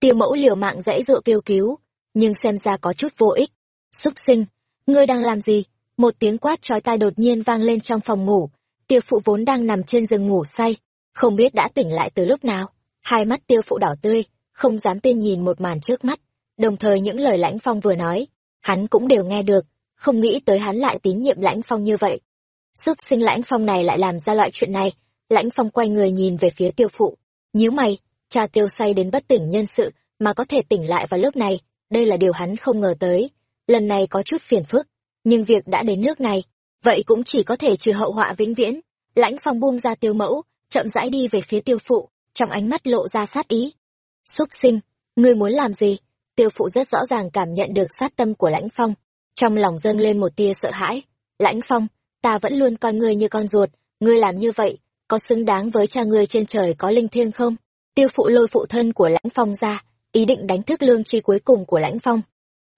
Tiêu mẫu liều mạng dãy dụa kêu cứu, nhưng xem ra có chút vô ích. Xúc sinh, ngươi đang làm gì? Một tiếng quát trói tai đột nhiên vang lên trong phòng ngủ, tiêu phụ vốn đang nằm trên giường ngủ say, không biết đã tỉnh lại từ lúc nào. Hai mắt tiêu phụ đỏ tươi không dám tin nhìn một màn trước mắt. Đồng thời những lời lãnh phong vừa nói, hắn cũng đều nghe được, không nghĩ tới hắn lại tín nhiệm lãnh phong như vậy. Xúc sinh lãnh phong này lại làm ra loại chuyện này, lãnh phong quay người nhìn về phía tiêu phụ. Nhíu mày, cha tiêu say đến bất tỉnh nhân sự mà có thể tỉnh lại vào lúc này, đây là điều hắn không ngờ tới. Lần này có chút phiền phức, nhưng việc đã đến nước này, vậy cũng chỉ có thể trừ hậu họa vĩnh viễn. Lãnh phong buông ra tiêu mẫu, chậm rãi đi về phía tiêu phụ, trong ánh mắt lộ ra sát ý xúc sinh, ngươi muốn làm gì? Tiêu phụ rất rõ ràng cảm nhận được sát tâm của lãnh phong. Trong lòng dâng lên một tia sợ hãi. Lãnh phong, ta vẫn luôn coi ngươi như con ruột. Ngươi làm như vậy, có xứng đáng với cha ngươi trên trời có linh thiêng không? Tiêu phụ lôi phụ thân của lãnh phong ra, ý định đánh thức lương tri cuối cùng của lãnh phong.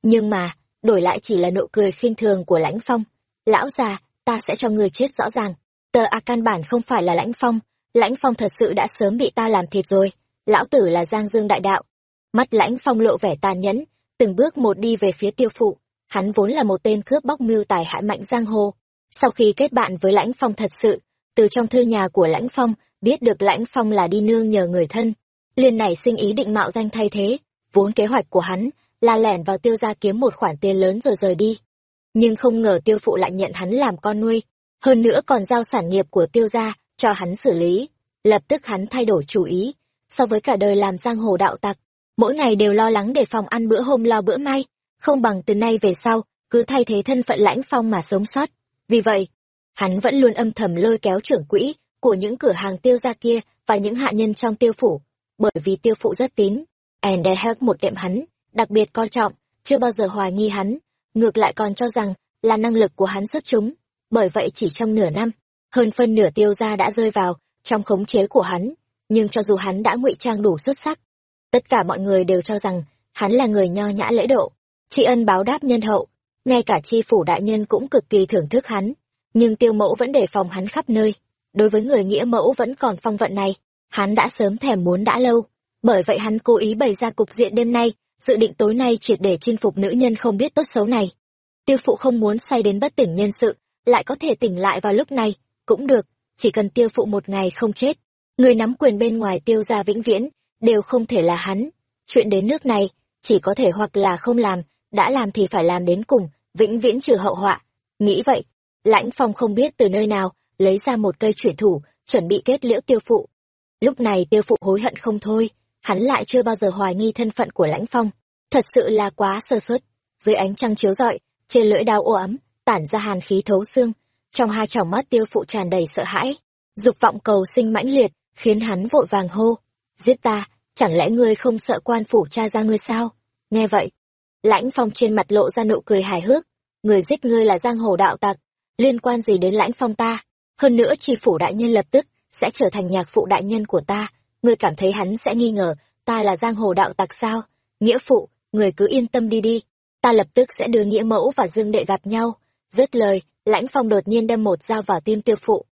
Nhưng mà, đổi lại chỉ là nụ cười khinh thường của lãnh phong. Lão già, ta sẽ cho ngươi chết rõ ràng. Tờ a căn bản không phải là lãnh phong. Lãnh phong thật sự đã sớm bị ta làm thịt rồi lão tử là giang dương đại đạo. Mắt lãnh phong lộ vẻ tàn nhẫn, từng bước một đi về phía tiêu phụ. Hắn vốn là một tên cướp bóc mưu tài hại mạnh giang hồ. Sau khi kết bạn với lãnh phong thật sự, từ trong thư nhà của lãnh phong, biết được lãnh phong là đi nương nhờ người thân. Liền nảy sinh ý định mạo danh thay thế, vốn kế hoạch của hắn là lẻn vào tiêu gia kiếm một khoản tiền lớn rồi rời đi. Nhưng không ngờ tiêu phụ lại nhận hắn làm con nuôi, hơn nữa còn giao sản nghiệp của tiêu gia cho hắn xử lý. Lập tức hắn thay đổi chủ ý so với cả đời làm giang hồ đạo tặc. Mỗi ngày đều lo lắng để phòng ăn bữa hôm lo bữa mai. Không bằng từ nay về sau, cứ thay thế thân phận lãnh phong mà sống sót. Vì vậy, hắn vẫn luôn âm thầm lôi kéo trưởng quỹ của những cửa hàng tiêu gia kia và những hạ nhân trong tiêu phủ, bởi vì tiêu phụ rất tín. Endehelp một đệm hắn, đặc biệt coi trọng, chưa bao giờ hoài nghi hắn, ngược lại còn cho rằng là năng lực của hắn xuất chúng. Bởi vậy chỉ trong nửa năm, hơn phân nửa tiêu gia đã rơi vào trong khống chế của hắn nhưng cho dù hắn đã ngụy trang đủ xuất sắc, tất cả mọi người đều cho rằng hắn là người nho nhã lễ độ. Tri ân báo đáp nhân hậu, ngay cả tri phủ đại nhân cũng cực kỳ thưởng thức hắn, nhưng tiêu mẫu vẫn đề phòng hắn khắp nơi. Đối với người nghĩa mẫu vẫn còn phong vận này, hắn đã sớm thèm muốn đã lâu. Bởi vậy hắn cố ý bày ra cục diện đêm nay, dự định tối nay triệt để chinh phục nữ nhân không biết tốt xấu này. Tiêu phụ không muốn say đến bất tỉnh nhân sự, lại có thể tỉnh lại vào lúc này, cũng được, chỉ cần tiêu phụ một ngày không chết người nắm quyền bên ngoài tiêu gia vĩnh viễn, đều không thể là hắn. Chuyện đến nước này, chỉ có thể hoặc là không làm, đã làm thì phải làm đến cùng, vĩnh viễn trừ hậu họa. Nghĩ vậy, lãnh phong không biết từ nơi nào, lấy ra một cây chuyển thủ, chuẩn bị kết liễu tiêu phụ. Lúc này tiêu phụ hối hận không thôi, hắn lại chưa bao giờ hoài nghi thân phận của lãnh phong. Thật sự là quá sơ suất. Dưới ánh trăng chiếu rọi, trên lưỡi đao ô ấm, tản ra hàn khí thấu xương, trong hai tròng mắt tiêu phụ tràn đầy sợ hãi. Dục vọng cầu sinh mãnh liệt khiến hắn vội vàng hô, giết ta, chẳng lẽ ngươi không sợ quan phủ cha ra ngươi sao? Nghe vậy, lãnh phong trên mặt lộ ra nụ cười hài hước, người giết ngươi là giang hồ đạo tặc, liên quan gì đến lãnh phong ta? Hơn nữa tri phủ đại nhân lập tức sẽ trở thành nhạc phụ đại nhân của ta, ngươi cảm thấy hắn sẽ nghi ngờ, ta là giang hồ đạo tặc sao? Nghĩa phụ, người cứ yên tâm đi đi, ta lập tức sẽ đưa nghĩa mẫu và dương đệ gặp nhau. Dứt lời, lãnh phong đột nhiên đâm một dao vào tim tiêu phụ.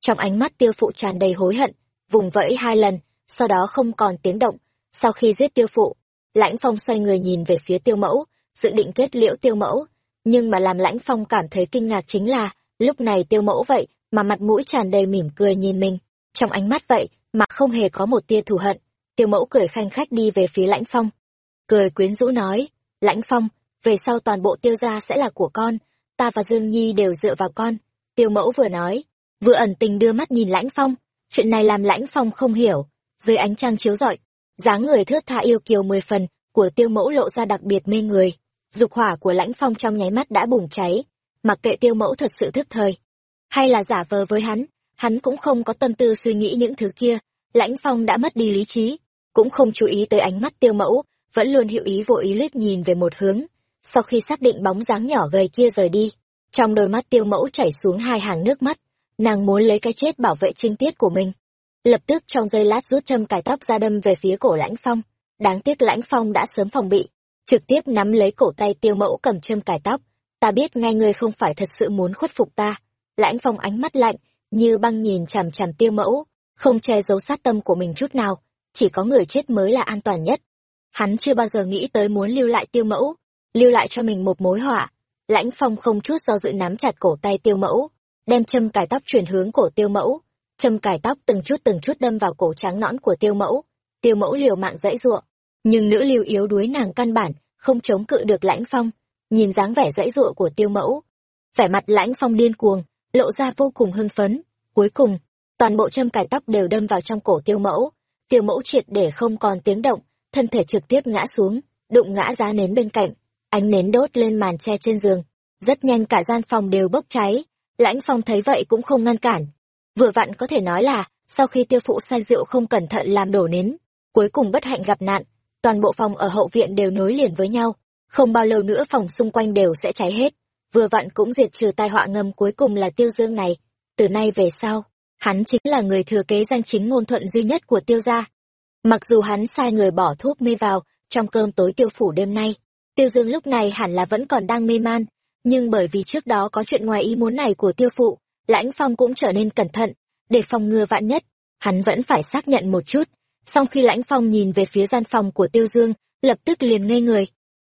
Trong ánh mắt tiêu phụ tràn đầy hối hận vùng vẫy hai lần, sau đó không còn tiếng động. Sau khi giết tiêu phụ, lãnh phong xoay người nhìn về phía tiêu mẫu, dự định kết liễu tiêu mẫu. Nhưng mà làm lãnh phong cảm thấy kinh ngạc chính là, lúc này tiêu mẫu vậy mà mặt mũi tràn đầy mỉm cười nhìn mình. Trong ánh mắt vậy mà không hề có một tia thù hận, tiêu mẫu cười khanh khách đi về phía lãnh phong. Cười quyến rũ nói, lãnh phong, về sau toàn bộ tiêu gia sẽ là của con, ta và dương nhi đều dựa vào con. Tiêu mẫu vừa nói, vừa ẩn tình đưa mắt nhìn lãnh phong chuyện này làm lãnh phong không hiểu. Dưới ánh trăng chiếu rọi, dáng người thướt tha yêu kiều mười phần của tiêu mẫu lộ ra đặc biệt mê người. Dục hỏa của lãnh phong trong nháy mắt đã bùng cháy. Mặc kệ tiêu mẫu thật sự thức thời, hay là giả vờ với hắn hắn cũng không có tâm tư suy nghĩ những thứ kia. Lãnh phong đã mất đi lý trí, cũng không chú ý tới ánh mắt tiêu mẫu, vẫn luôn hiệu ý vô ý liếc nhìn về một hướng. Sau khi xác định bóng dáng nhỏ gầy kia rời đi, trong đôi mắt tiêu mẫu chảy xuống hai hàng nước mắt nàng muốn lấy cái chết bảo vệ trinh tiết của mình. Lập tức trong giây lát rút châm cài tóc ra đâm về phía cổ lãnh phong. Đáng tiếc lãnh phong đã sớm phòng bị. Trực tiếp nắm lấy cổ tay tiêu mẫu cầm châm cài tóc. Ta biết ngay ngươi không phải thật sự muốn khuất phục ta. Lãnh phong ánh mắt lạnh, như băng nhìn chằm chằm tiêu mẫu, không che giấu sát tâm của mình chút nào. Chỉ có người chết mới là an toàn nhất. Hắn chưa bao giờ nghĩ tới muốn lưu lại tiêu mẫu, lưu lại cho mình một mối họa. Lãnh phong không chút do dự nắm chặt cổ tay tiêu mẫu đem châm cài tóc chuyển hướng cổ tiêu mẫu. Châm cài tóc từng chút từng chút đâm vào cổ trắng nõn của tiêu mẫu. Tiêu mẫu liều mạng dãy giụa nhưng nữ lưu yếu đuối nàng căn bản không chống cự được lãnh phong. Nhìn dáng vẻ dãy giụa của tiêu mẫu, vẻ mặt lãnh phong điên cuồng, lộ ra vô cùng hưng phấn. Cuối cùng, toàn bộ châm cài tóc đều đâm vào trong cổ tiêu mẫu. Tiêu mẫu triệt để không còn tiếng động, thân thể trực tiếp ngã xuống, đụng ngã giá nến bên cạnh. Ánh nến đốt lên màn tre trên giường. Rất nhanh cả gian phòng đều bốc cháy lãnh phong thấy vậy cũng không ngăn cản. Vừa vặn có thể nói là, sau khi tiêu phụ say rượu không cẩn thận làm đổ nến, cuối cùng bất hạnh gặp nạn, toàn bộ phòng ở hậu viện đều nối liền với nhau. Không bao lâu nữa phòng xung quanh đều sẽ cháy hết. Vừa vặn cũng diệt trừ tai họa ngầm cuối cùng là tiêu dương này. Từ nay về sau, hắn chính là người thừa kế danh chính ngôn thuận duy nhất của tiêu gia. Mặc dù hắn sai người bỏ thuốc mê vào trong cơm tối tiêu phủ đêm nay, tiêu dương lúc này hẳn là vẫn còn đang mê man nhưng bởi vì trước đó có chuyện ngoài ý muốn này của tiêu phụ, lãnh phong cũng trở nên cẩn thận, để phòng ngừa vạn nhất, hắn vẫn phải xác nhận một chút. Song khi lãnh phong nhìn về phía gian phòng của tiêu dương, lập tức liền ngây người.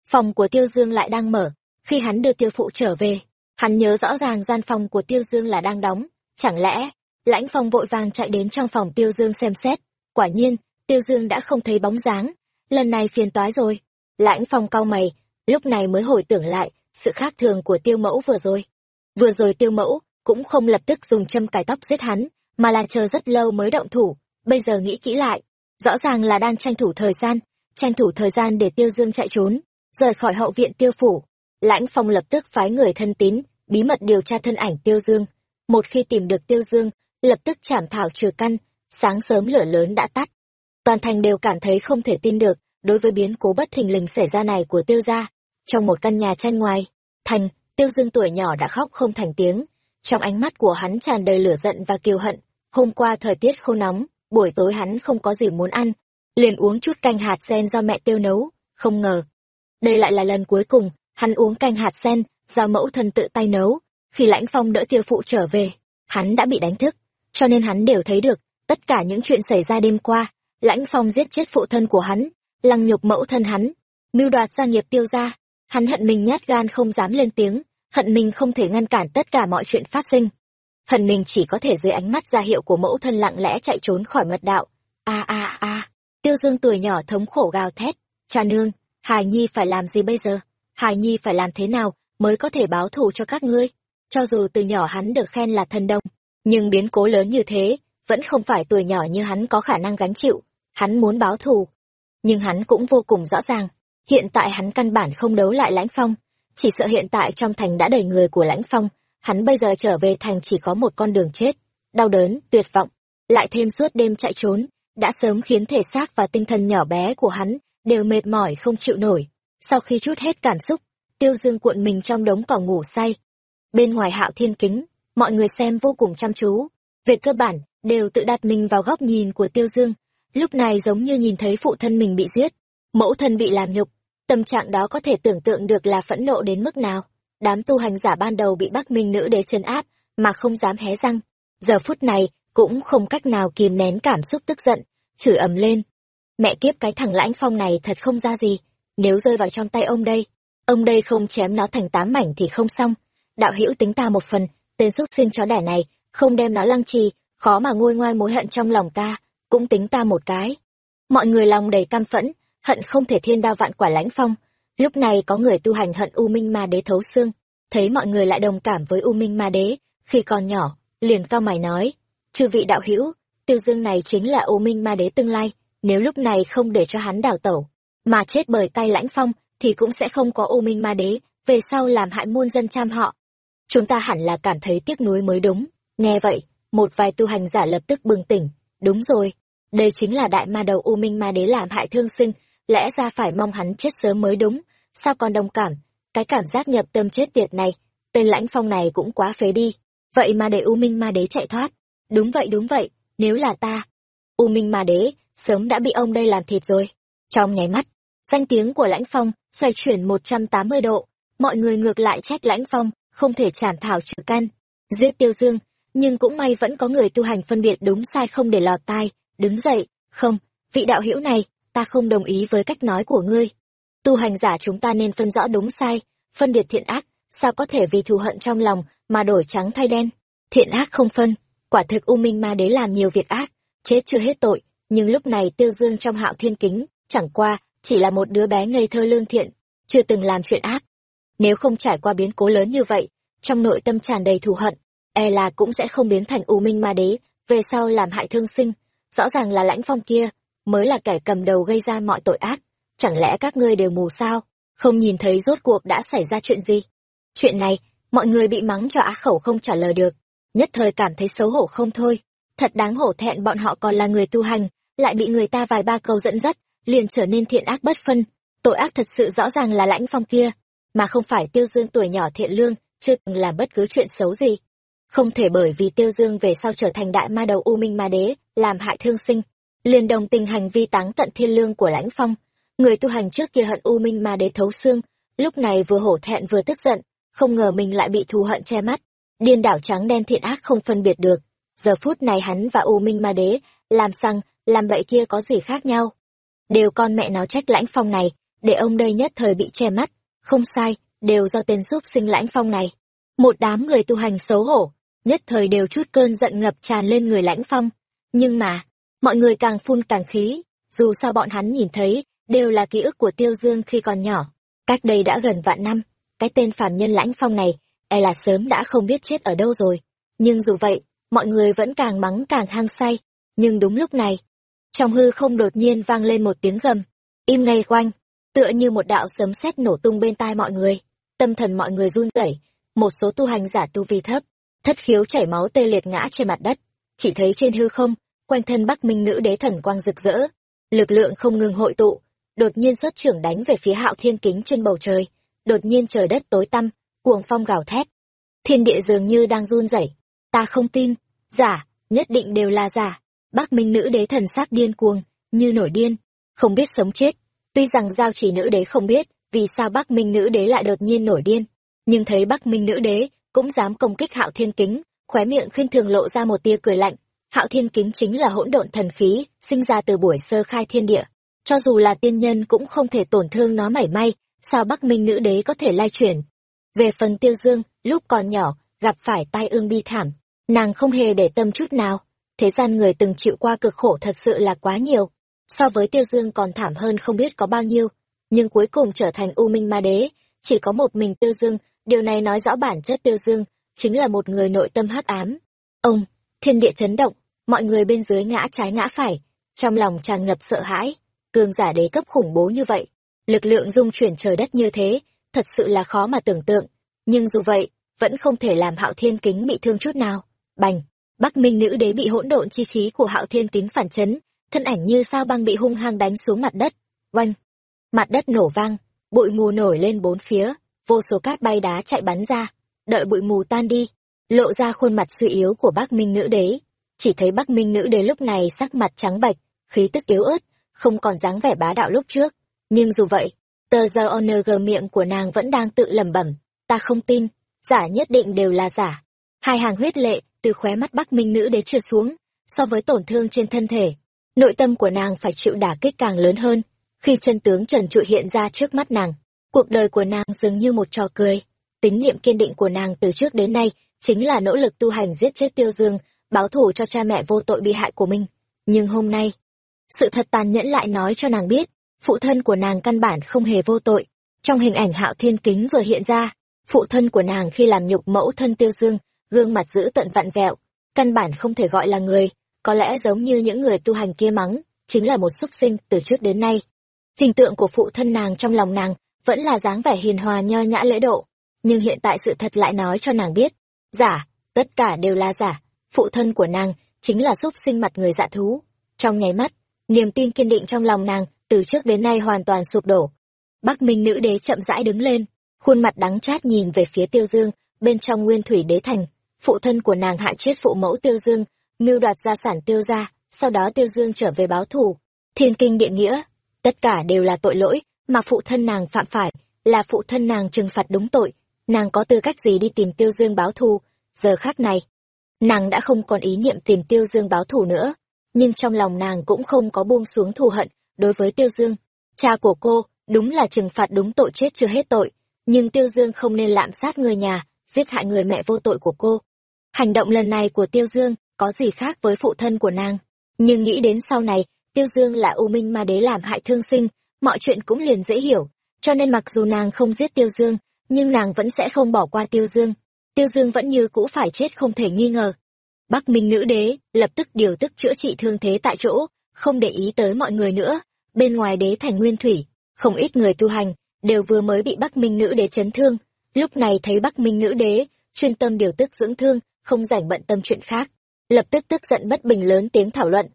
Phòng của tiêu dương lại đang mở. Khi hắn đưa tiêu phụ trở về, hắn nhớ rõ ràng gian phòng của tiêu dương là đang đóng. Chẳng lẽ, lãnh phong vội vàng chạy đến trong phòng tiêu dương xem xét. Quả nhiên, tiêu dương đã không thấy bóng dáng. Lần này phiền toái rồi. Lãnh phong cau mày, lúc này mới hồi tưởng lại sự khác thường của tiêu mẫu vừa rồi vừa rồi tiêu mẫu cũng không lập tức dùng châm cài tóc giết hắn mà là chờ rất lâu mới động thủ bây giờ nghĩ kỹ lại, rõ ràng là đang tranh thủ thời gian, tranh thủ thời gian để Tiêu Dương chạy trốn, rời khỏi hậu viện Tiêu phủ. Lãnh Phong lập tức phái người thân tín, bí mật điều tra thân ảnh Tiêu Dương. Một khi tìm được Tiêu Dương, lập tức chảm thảo trừ căn, sáng sớm lửa lớn đã tắt. Toàn thành đều cảm thấy không thể tin được, đối với biến cố bất thình lình xảy ra này của Tiêu gia. Trong một căn nhà tranh ngoài, thành, Tiêu Dương tuổi nhỏ đã khóc không thành tiếng, trong ánh mắt của hắn tràn đầy lửa giận và kiêu hận. Hôm qua thời tiết khô nóng, buổi tối hắn không có gì muốn ăn, liền uống chút canh hạt sen do mẹ tiêu nấu, không ngờ. Đây lại là lần cuối cùng, hắn uống canh hạt sen, do mẫu thân tự tay nấu. Khi lãnh phong đỡ tiêu phụ trở về, hắn đã bị đánh thức, cho nên hắn đều thấy được, tất cả những chuyện xảy ra đêm qua, lãnh phong giết chết phụ thân của hắn, lăng nhục mẫu thân hắn, mưu đoạt gia nghiệp tiêu gia hắn hận mình nhát gan không dám lên tiếng, hận mình không thể ngăn cản tất cả mọi chuyện phát sinh. Hận mình chỉ có thể dưới ánh mắt ra hiệu của mẫu thân lặng lẽ chạy trốn khỏi mật đạo. A a a, Tiêu Dương tuổi nhỏ thống khổ gào thét, "Cha nương, Hải Nhi phải làm gì bây giờ? Hải Nhi phải làm thế nào mới có thể báo thù cho các ngươi?" Cho dù từ nhỏ hắn được khen là thần đông, nhưng biến cố lớn như thế, vẫn không phải tuổi nhỏ như hắn có khả năng gánh chịu. Hắn muốn báo thù, nhưng hắn cũng vô cùng rõ ràng, hiện tại hắn căn bản không đấu lại Lãnh Phong, chỉ sợ hiện tại trong thành đã đầy người của lãnh phong hắn bây giờ trở về thành chỉ có một con đường chết đau đớn tuyệt vọng lại thêm suốt đêm chạy trốn đã sớm khiến thể xác và tinh thần nhỏ bé của hắn đều mệt mỏi không chịu nổi. Sau khi chút hết cảm xúc tiêu dương cuộn mình trong đống cỏ ngủ say. Bên ngoài hạo thiên kính mọi người xem vô cùng chăm chú. Về cơ bản đều tự đặt mình vào góc nhìn của tiêu dương lúc này giống như nhìn thấy phụ thân mình bị giết mẫu thân bị làm nhục Tâm trạng đó có thể tưởng tượng được là phẫn nộ đến mức nào. Đám tu hành giả ban đầu bị Bắc Minh nữ đế trấn áp, mà không dám hé răng. Giờ phút này, cũng không cách nào kìm nén cảm xúc tức giận, chửi ầm lên. Mẹ kiếp cái thằng lãnh phong này thật không ra gì, nếu rơi vào trong tay ông đây, ông đây không chém nó thành tám mảnh thì không xong. Đạo hữu tính ta một phần, tên xúc sinh chó đẻ này, không đem nó lăng trì, khó mà nguôi ngoai mối hận trong lòng ta, cũng tính ta một cái. Mọi người lòng đầy cam phẫn, hận không thể thiên đao vạn quả lãnh phong. Lúc này có người tu hành hận u minh ma đế thấu xương, thấy mọi người lại đồng cảm với u minh ma đế, khi còn nhỏ, liền cao mày nói, chư vị đạo hữu, tiêu dương này chính là u minh ma đế tương lai, nếu lúc này không để cho hắn đào tẩu, mà chết bởi tay lãnh phong, thì cũng sẽ không có u minh ma đế, về sau làm hại muôn dân cham họ. Chúng ta hẳn là cảm thấy tiếc nuối mới đúng. Nghe vậy, một vài tu hành giả lập tức bừng tỉnh. Đúng rồi, đây chính là đại ma đầu u minh ma đế làm hại thương sinh lẽ ra phải mong hắn chết sớm mới đúng, sao còn đồng cảm, cái cảm giác nhập tâm chết tiệt này, tên lãnh phong này cũng quá phế đi, vậy mà để U Minh Ma Đế chạy thoát, đúng vậy đúng vậy, nếu là ta, U Minh Ma Đế, sớm đã bị ông đây làm thịt rồi. Trong nháy mắt, danh tiếng của lãnh phong xoay chuyển một trăm tám mươi độ, mọi người ngược lại trách lãnh phong, không thể chản thảo trừ căn, giết tiêu dương, nhưng cũng may vẫn có người tu hành phân biệt đúng sai không để lọt tai, đứng dậy, không, vị đạo hữu này, ta không đồng ý với cách nói của ngươi. Tu hành giả chúng ta nên phân rõ đúng sai, phân biệt thiện ác, sao có thể vì thù hận trong lòng mà đổi trắng thay đen. Thiện ác không phân, quả thực U Minh Ma Đế làm nhiều việc ác, chết chưa hết tội, nhưng lúc này Tiêu Dương trong hạo thiên kính, chẳng qua, chỉ là một đứa bé ngây thơ lương thiện, chưa từng làm chuyện ác. Nếu không trải qua biến cố lớn như vậy, trong nội tâm tràn đầy thù hận, e là cũng sẽ không biến thành U Minh Ma Đế, về sau làm hại thương sinh. Rõ ràng là lãnh phong kia, mới là kẻ cầm đầu gây ra mọi tội ác. Chẳng lẽ các ngươi đều mù sao, không nhìn thấy rốt cuộc đã xảy ra chuyện gì? Chuyện này, mọi người bị mắng cho á khẩu không trả lời được, nhất thời cảm thấy xấu hổ không thôi. Thật đáng hổ thẹn bọn họ còn là người tu hành, lại bị người ta vài ba câu dẫn dắt, liền trở nên thiện ác bất phân. Tội ác thật sự rõ ràng là lãnh phong kia, mà không phải tiêu dương tuổi nhỏ thiện lương, chưa từng làm bất cứ chuyện xấu gì. Không thể bởi vì tiêu dương về sau trở thành đại ma đầu U Minh Ma Đế, làm hại thương sinh, liền đồng tình hành vi táng tận thiên lương của lãnh phong. Người tu hành trước kia hận u minh ma đế thấu xương, lúc này vừa hổ thẹn vừa tức giận, không ngờ mình lại bị thù hận che mắt. Điên đảo trắng đen thiện ác không phân biệt được. Giờ phút này hắn và u minh ma đế, làm xăng, làm bậy kia có gì khác nhau? Đều con mẹ nó trách lãnh phong này, để ông đây nhất thời bị che mắt. Không sai, đều do tên giúp sinh lãnh phong này. Một đám người tu hành xấu hổ, nhất thời đều chút cơn giận ngập tràn lên người lãnh phong. Nhưng mà mọi người càng phun càng khí, dù sao bọn hắn nhìn thấy, đều là ký ức của Tiêu Dương khi còn nhỏ. Cách đây đã gần vạn năm, cái tên phản nhân lãnh phong này, e là sớm đã không biết chết ở đâu rồi. Nhưng dù vậy, mọi người vẫn càng mắng càng hăng say. nhưng đúng lúc này trong hư không đột nhiên vang lên một tiếng gầm im ngay quanh tựa như một đạo sấm sét nổ tung bên tai mọi người tâm thần mọi người run rẩy một số tu hành giả tu vi thấp thất khiếu chảy máu tê liệt ngã trên mặt đất chỉ thấy trên hư không quanh thân bắc minh nữ đế thần quang rực rỡ. Lực lượng không ngừng hội tụ, đột nhiên xuất trưởng đánh về phía hạo thiên kính trên bầu trời. Đột nhiên trời đất tối tăm, cuồng phong gào thét. Thiên địa dường như đang run rẩy. Ta không tin, giả, nhất định đều là giả. Bắc minh nữ đế thần sắc điên cuồng, như nổi điên, không biết sống chết. Tuy rằng giao chỉ nữ đế không biết, vì sao bắc minh nữ đế lại đột nhiên nổi điên. Nhưng thấy bắc minh nữ đế cũng dám công kích hạo thiên kính, khóe miệng khinh thường lộ ra một tia cười lạnh hạo thiên kính chính là hỗn độn thần khí, sinh ra từ buổi sơ khai thiên địa. Cho dù là tiên nhân cũng không thể tổn thương nó mảy may, sao bắc minh nữ đế có thể lai chuyển? Về phần tiêu dương, lúc còn nhỏ, gặp phải tai ương bi thảm, nàng không hề để tâm chút nào. Thế gian người từng chịu qua cực khổ thật sự là quá nhiều. So với tiêu dương còn thảm hơn không biết có bao nhiêu. Nhưng cuối cùng trở thành u minh ma đế, chỉ có một mình tiêu dương. Điều này nói rõ bản chất tiêu dương chính là một người nội tâm hắc ám. Ông, thiên địa chấn động mọi người bên dưới ngã trái ngã phải, trong lòng tràn ngập sợ hãi. Cường giả đế cấp khủng bố như vậy, lực lượng dung chuyển trời đất như thế, thật sự là khó mà tưởng tượng. Nhưng dù vậy, vẫn không thể làm hạo thiên kính bị thương chút nào. Bành! Bắc minh nữ đế bị hỗn độn chi khí của hạo thiên kính phản chấn, thân ảnh như sao băng bị hung hăng đánh xuống mặt đất. Oanh! Mặt đất nổ vang, bụi mù nổi lên bốn phía, vô số cát bay đá chạy bắn ra. Đợi bụi mù tan đi, lộ ra khuôn mặt suy yếu của bắc minh nữ đế chỉ thấy bắc minh nữ đế lúc này sắc mặt trắng bạch khí tức yếu ớt, không còn dáng vẻ bá đạo lúc trước. Nhưng dù vậy, tờ giờ onog miệng của nàng vẫn đang tự lẩm bẩm, ta không tin, giả nhất định đều là giả. Hai hàng huyết lệ từ khóe mắt bắc minh nữ đế trượt xuống, so với tổn thương trên thân thể, nội tâm của nàng phải chịu đả kích càng lớn hơn. Khi chân tướng trần trụi hiện ra trước mắt nàng, cuộc đời của nàng dường như một trò cười. Tín niệm kiên định của nàng từ trước đến nay chính là nỗ lực tu hành giết chết tiêu dương báo thù cho cha mẹ vô tội bị hại của mình. Nhưng hôm nay, sự thật tàn nhẫn lại nói cho nàng biết, phụ thân của nàng căn bản không hề vô tội. Trong hình ảnh hạo thiên kính vừa hiện ra, phụ thân của nàng khi làm nhục mẫu thân tiêu dương, gương mặt giữ tận vặn vẹo, căn bản không thể gọi là người, có lẽ giống như những người tu hành kia mắng, chính là một súc sinh từ trước đến nay. Hình tượng của phụ thân nàng trong lòng nàng vẫn là dáng vẻ hiền hòa nho nhã lễ độ, nhưng hiện tại sự thật lại nói cho nàng biết, giả, tất cả đều là giả phụ thân của nàng chính là xúc sinh mặt người dạ thú. Trong nháy mắt, niềm tin kiên định trong lòng nàng từ trước đến nay hoàn toàn sụp đổ. Bắc minh nữ đế chậm rãi đứng lên, khuôn mặt đắng chát nhìn về phía tiêu dương, bên trong nguyên thủy đế thành. Phụ thân của nàng hạ chết phụ mẫu tiêu dương, mưu đoạt gia sản tiêu gia, sau đó tiêu dương trở về báo thù. Thiên kinh địa nghĩa, tất cả đều là tội lỗi mà phụ thân nàng phạm phải, là phụ thân nàng trừng phạt đúng tội. Nàng có tư cách gì đi tìm tiêu dương báo thù? Giờ khác này nàng đã không còn ý niệm tìm tiêu dương báo thù nữa, nhưng trong lòng nàng cũng không có buông xuống thù hận đối với tiêu dương. Cha của cô đúng là trừng phạt đúng tội chết chưa hết tội, nhưng tiêu dương không nên lạm sát người nhà, giết hại người mẹ vô tội của cô. Hành động lần này của tiêu dương có gì khác với phụ thân của nàng? Nhưng nghĩ đến sau này, tiêu dương là u minh ma đế làm hại thương sinh, mọi chuyện cũng liền dễ hiểu, cho nên mặc dù nàng không giết tiêu dương, nhưng nàng vẫn sẽ không bỏ qua tiêu dương tiêu dương vẫn như cũ phải chết không thể nghi ngờ. Bắc minh nữ đế lập tức điều tức chữa trị thương thế tại chỗ, không để ý tới mọi người nữa. Bên ngoài đế thành nguyên thủy, không ít người tu hành đều vừa mới bị bắc minh nữ đế chấn thương. Lúc này thấy bắc minh nữ đế chuyên tâm điều tức dưỡng thương, không rảnh bận tâm chuyện khác, lập tức tức giận bất bình lớn tiếng thảo luận.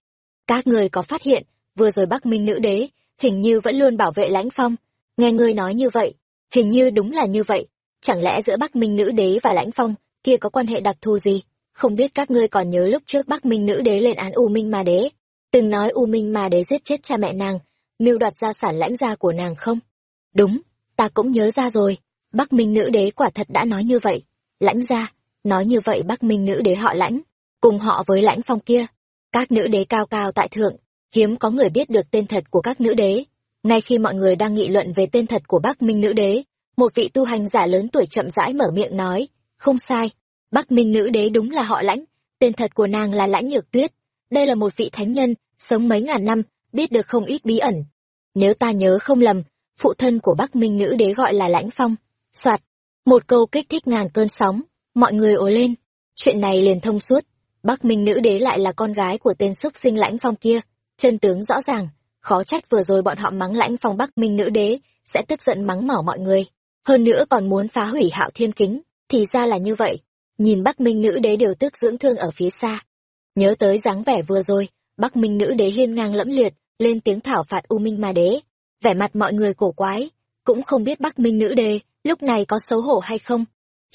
Các người có phát hiện, vừa rồi bắc minh nữ đế hình như vẫn luôn bảo vệ lãnh phong. Nghe ngươi nói như vậy, hình như đúng là như vậy chẳng lẽ giữa bắc minh nữ đế và lãnh phong, kia có quan hệ đặc thù gì? Không biết các ngươi còn nhớ lúc trước bắc minh nữ đế lên án u minh ma đế? Từng nói u minh ma đế giết chết cha mẹ nàng, mưu đoạt gia sản lãnh gia của nàng không? Đúng, ta cũng nhớ ra rồi. Bắc minh nữ đế quả thật đã nói như vậy. Lãnh gia, nói như vậy bắc minh nữ đế họ lãnh, cùng họ với lãnh phong kia. Các nữ đế cao cao tại thượng, hiếm có người biết được tên thật của các nữ đế. Ngay khi mọi người đang nghị luận về tên thật của bắc minh nữ đế một vị tu hành giả lớn tuổi chậm rãi mở miệng nói không sai bắc minh nữ đế đúng là họ lãnh tên thật của nàng là lãnh nhược tuyết. Đây là một vị thánh nhân sống mấy ngàn năm biết được không ít bí ẩn. Nếu ta nhớ không lầm phụ thân của bắc minh nữ đế gọi là lãnh phong. Soạt. Một câu kích thích ngàn cơn sóng mọi người ồ lên. Chuyện này liền thông suốt. Bắc Minh nữ đế lại là con gái của tên xúc sinh lãnh phong kia, chân tướng rõ ràng, khó trách vừa rồi bọn họ mắng lãnh phong Bắc Minh nữ đế, sẽ tức giận mắng mỏ mọi người. Hơn nữa còn muốn phá hủy hạo thiên kính, thì ra là như vậy. Nhìn Bắc Minh nữ đế điều tức dưỡng thương ở phía xa. Nhớ tới dáng vẻ vừa rồi, Bắc Minh nữ đế hiên ngang lẫm liệt, lên tiếng thảo phạt U Minh ma đế. Vẻ mặt mọi người cổ quái, cũng không biết Bắc Minh nữ đế lúc này có xấu hổ hay không.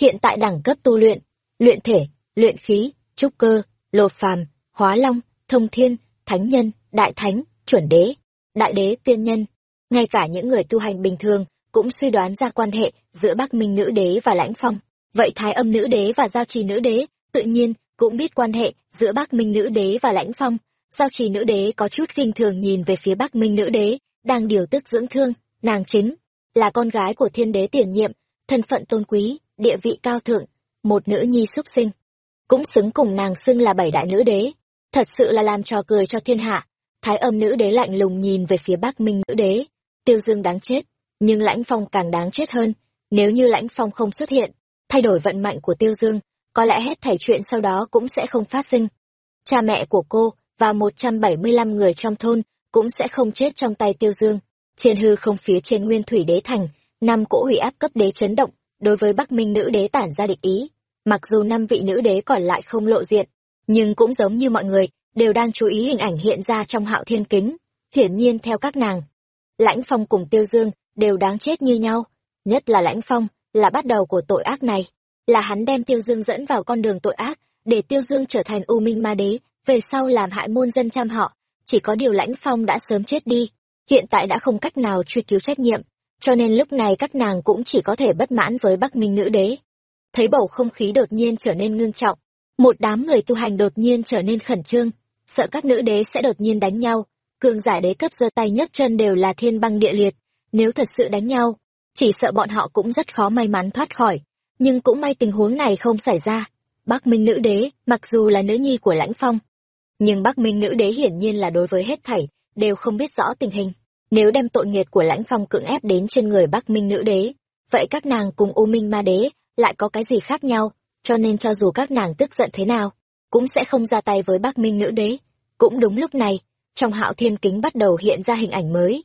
Hiện tại đẳng cấp tu luyện, luyện thể, luyện khí, trúc cơ, lột phàm, hóa long, thông thiên, thánh nhân, đại thánh, chuẩn đế, đại đế tiên nhân. Ngay cả những người tu hành bình thường cũng suy đoán ra quan hệ giữa Bắc Minh nữ đế và Lãnh Phong. Vậy Thái Âm nữ đế và Giao Trì nữ đế tự nhiên cũng biết quan hệ giữa Bắc Minh nữ đế và Lãnh Phong. Giao Trì nữ đế có chút khinh thường nhìn về phía Bắc Minh nữ đế, đang điều tức dưỡng thương, nàng chính là con gái của thiên đế tiền nhiệm, thân phận tôn quý, địa vị cao thượng, một nữ nhi xuất sinh. Cũng xứng cùng nàng xưng là bảy đại nữ đế. Thật sự là làm trò cười cho thiên hạ. Thái âm nữ đế lạnh lùng nhìn về phía Bắc Minh nữ đế. Tiêu Dương đáng chết, nhưng Lãnh Phong càng đáng chết hơn. Nếu như Lãnh Phong không xuất hiện, thay đổi vận mệnh của Tiêu Dương, có lẽ hết thảy chuyện sau đó cũng sẽ không phát sinh. Cha mẹ của cô và 175 người trong thôn cũng sẽ không chết trong tay Tiêu Dương. Trên hư không phía trên Nguyên Thủy Đế Thành, năm cỗ hủy áp cấp đế chấn động, đối với Bắc Minh nữ đế tản ra địch ý. Mặc dù năm vị nữ đế còn lại không lộ diện, nhưng cũng giống như mọi người, đều đang chú ý hình ảnh hiện ra trong hạo thiên kính. Hiển nhiên theo các nàng, Lãnh Phong cùng Tiêu Dương đều đáng chết như nhau, nhất là Lãnh Phong, là bắt đầu của tội ác này. Là hắn đem Tiêu Dương dẫn vào con đường tội ác, để Tiêu Dương trở thành U Minh Ma Đế, về sau làm hại muôn dân trăm họ. Chỉ có điều Lãnh Phong đã sớm chết đi, hiện tại đã không cách nào truy cứu trách nhiệm, cho nên lúc này các nàng cũng chỉ có thể bất mãn với Bắc Minh nữ đế. Thấy bầu không khí đột nhiên trở nên ngưng trọng, một đám người tu hành đột nhiên trở nên khẩn trương, sợ các nữ đế sẽ đột nhiên đánh nhau, cường giả đế cấp giơ tay nhấc chân đều là thiên băng địa liệt, nếu thật sự đánh nhau, chỉ sợ bọn họ cũng rất khó may mắn thoát khỏi, nhưng cũng may tình huống này không xảy ra. Bắc Minh nữ đế, mặc dù là nữ nhi của Lãnh Phong, nhưng Bắc Minh nữ đế hiển nhiên là đối với hết thảy đều không biết rõ tình hình. Nếu đem tội nghiệt của lãnh phong cưỡng ép đến trên người Bắc Minh nữ đế, vậy các nàng cùng U Minh ma đế lại có cái gì khác nhau, cho nên cho dù các nàng tức giận thế nào, cũng sẽ không ra tay với Bắc Minh nữ đế. Cũng đúng lúc này, trong hạo thiên kính bắt đầu hiện ra hình ảnh mới.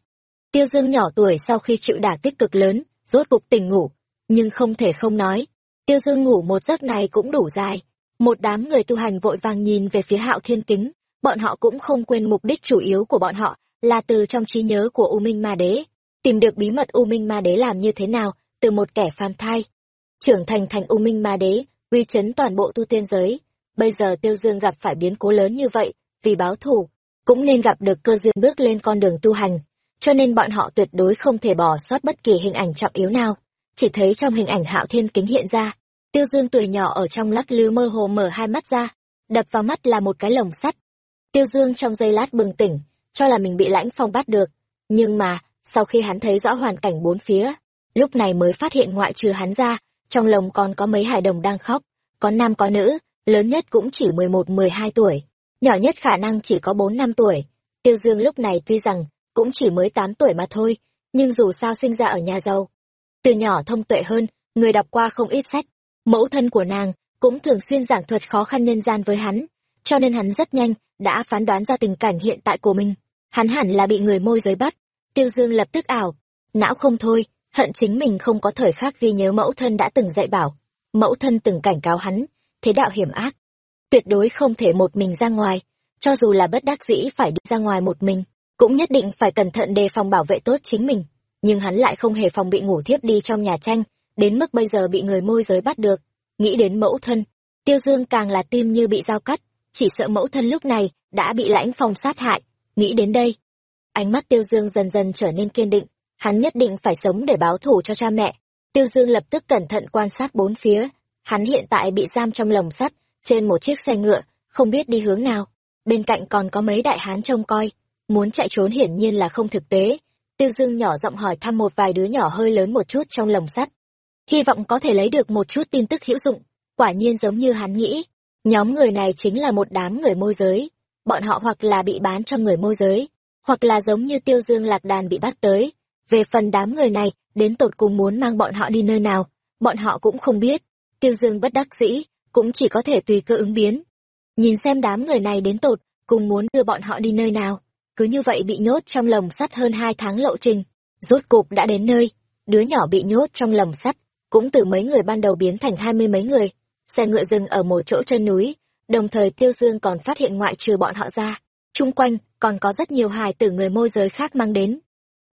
Tiêu Dương nhỏ tuổi sau khi chịu đả kích cực lớn, rốt cục tỉnh ngủ, nhưng không thể không nói. Tiêu Dương ngủ một giấc này cũng đủ dài. Một đám người tu hành vội vàng nhìn về phía hạo thiên kính, bọn họ cũng không quên mục đích chủ yếu của bọn họ là từ trong trí nhớ của U Minh Ma Đế, tìm được bí mật U Minh Ma Đế làm như thế nào từ một kẻ phàm thai. Trưởng thành thành U Minh Ma Đế, uy chấn toàn bộ tu tiên giới. Bây giờ Tiêu Dương gặp phải biến cố lớn như vậy, vì báo thù, cũng nên gặp được cơ duyên bước lên con đường tu hành. Cho nên bọn họ tuyệt đối không thể bỏ sót bất kỳ hình ảnh trọng yếu nào. Chỉ thấy trong hình ảnh hạo thiên kính hiện ra, Tiêu Dương tuổi nhỏ ở trong lắc lư mơ hồ mở hai mắt ra, đập vào mắt là một cái lồng sắt, Tiêu Dương trong giây lát bừng tỉnh, cho là mình bị lãnh phong bắt được. Nhưng mà, sau khi hắn thấy rõ hoàn cảnh bốn phía, lúc này mới phát hiện ngoại trừ hắn ra, trong lồng còn có mấy hải đồng đang khóc, có nam có nữ, lớn nhất cũng chỉ mười một mười hai tuổi, nhỏ nhất khả năng chỉ có bốn năm tuổi. Tiêu Dương lúc này tuy rằng cũng chỉ mới tám tuổi mà thôi, nhưng dù sao sinh ra ở nhà giàu. Từ nhỏ thông tuệ hơn, người đọc qua không ít sách, mẫu thân của nàng cũng thường xuyên giảng thuật khó khăn nhân gian với hắn, cho nên hắn rất nhanh đã phán đoán ra tình cảnh hiện tại của mình. Hắn hẳn là bị người môi giới bắt tiêu dương lập tức ảo não không thôi hận chính mình không có thời khắc ghi nhớ mẫu thân đã từng dạy bảo. Mẫu thân từng cảnh cáo hắn thế đạo hiểm ác. Tuyệt đối không thể một mình ra ngoài cho dù là bất đắc dĩ phải đi ra ngoài một mình cũng nhất định phải cẩn thận đề phòng bảo vệ tốt chính mình. Nhưng hắn lại không hề phòng bị ngủ thiếp đi trong nhà tranh, đến mức bây giờ bị người môi giới bắt được. Nghĩ đến mẫu thân, tiêu dương càng là tim như bị dao cắt, chỉ sợ mẫu thân lúc này đã bị lãnh phòng sát hại. Nghĩ đến đây, ánh mắt tiêu dương dần dần trở nên kiên định, hắn nhất định phải sống để báo thù cho cha mẹ. Tiêu dương lập tức cẩn thận quan sát bốn phía, hắn hiện tại bị giam trong lồng sắt, trên một chiếc xe ngựa, không biết đi hướng nào. Bên cạnh còn có mấy đại hán trông coi muốn chạy trốn hiển nhiên là không thực tế tiêu dương nhỏ giọng hỏi thăm một vài đứa nhỏ hơi lớn một chút trong lồng sắt hy vọng có thể lấy được một chút tin tức hữu dụng quả nhiên giống như hắn nghĩ Nhóm người này chính là một đám người môi giới, bọn họ hoặc là bị bán cho người môi giới, hoặc là giống như tiêu dương lạc đàn bị bắt tới. Về phần đám người này, đến tột cùng muốn mang bọn họ đi nơi nào, bọn họ cũng không biết. Tiêu dương bất đắc dĩ, cũng chỉ có thể tùy cơ ứng biến. nhìn xem đám người này đến tột cùng muốn đưa bọn họ đi nơi nào cứ như vậy bị nhốt trong lồng sắt hơn hai tháng lộ trình, rốt cục đã đến nơi. Đứa nhỏ bị nhốt trong lồng sắt, cũng từ mấy người ban đầu biến thành hai mươi mấy người, xe ngựa dừng ở một chỗ chân núi, đồng thời tiêu dương còn phát hiện ngoại trừ bọn họ ra, chung quanh còn có rất nhiều hài tử người môi giới khác mang đến.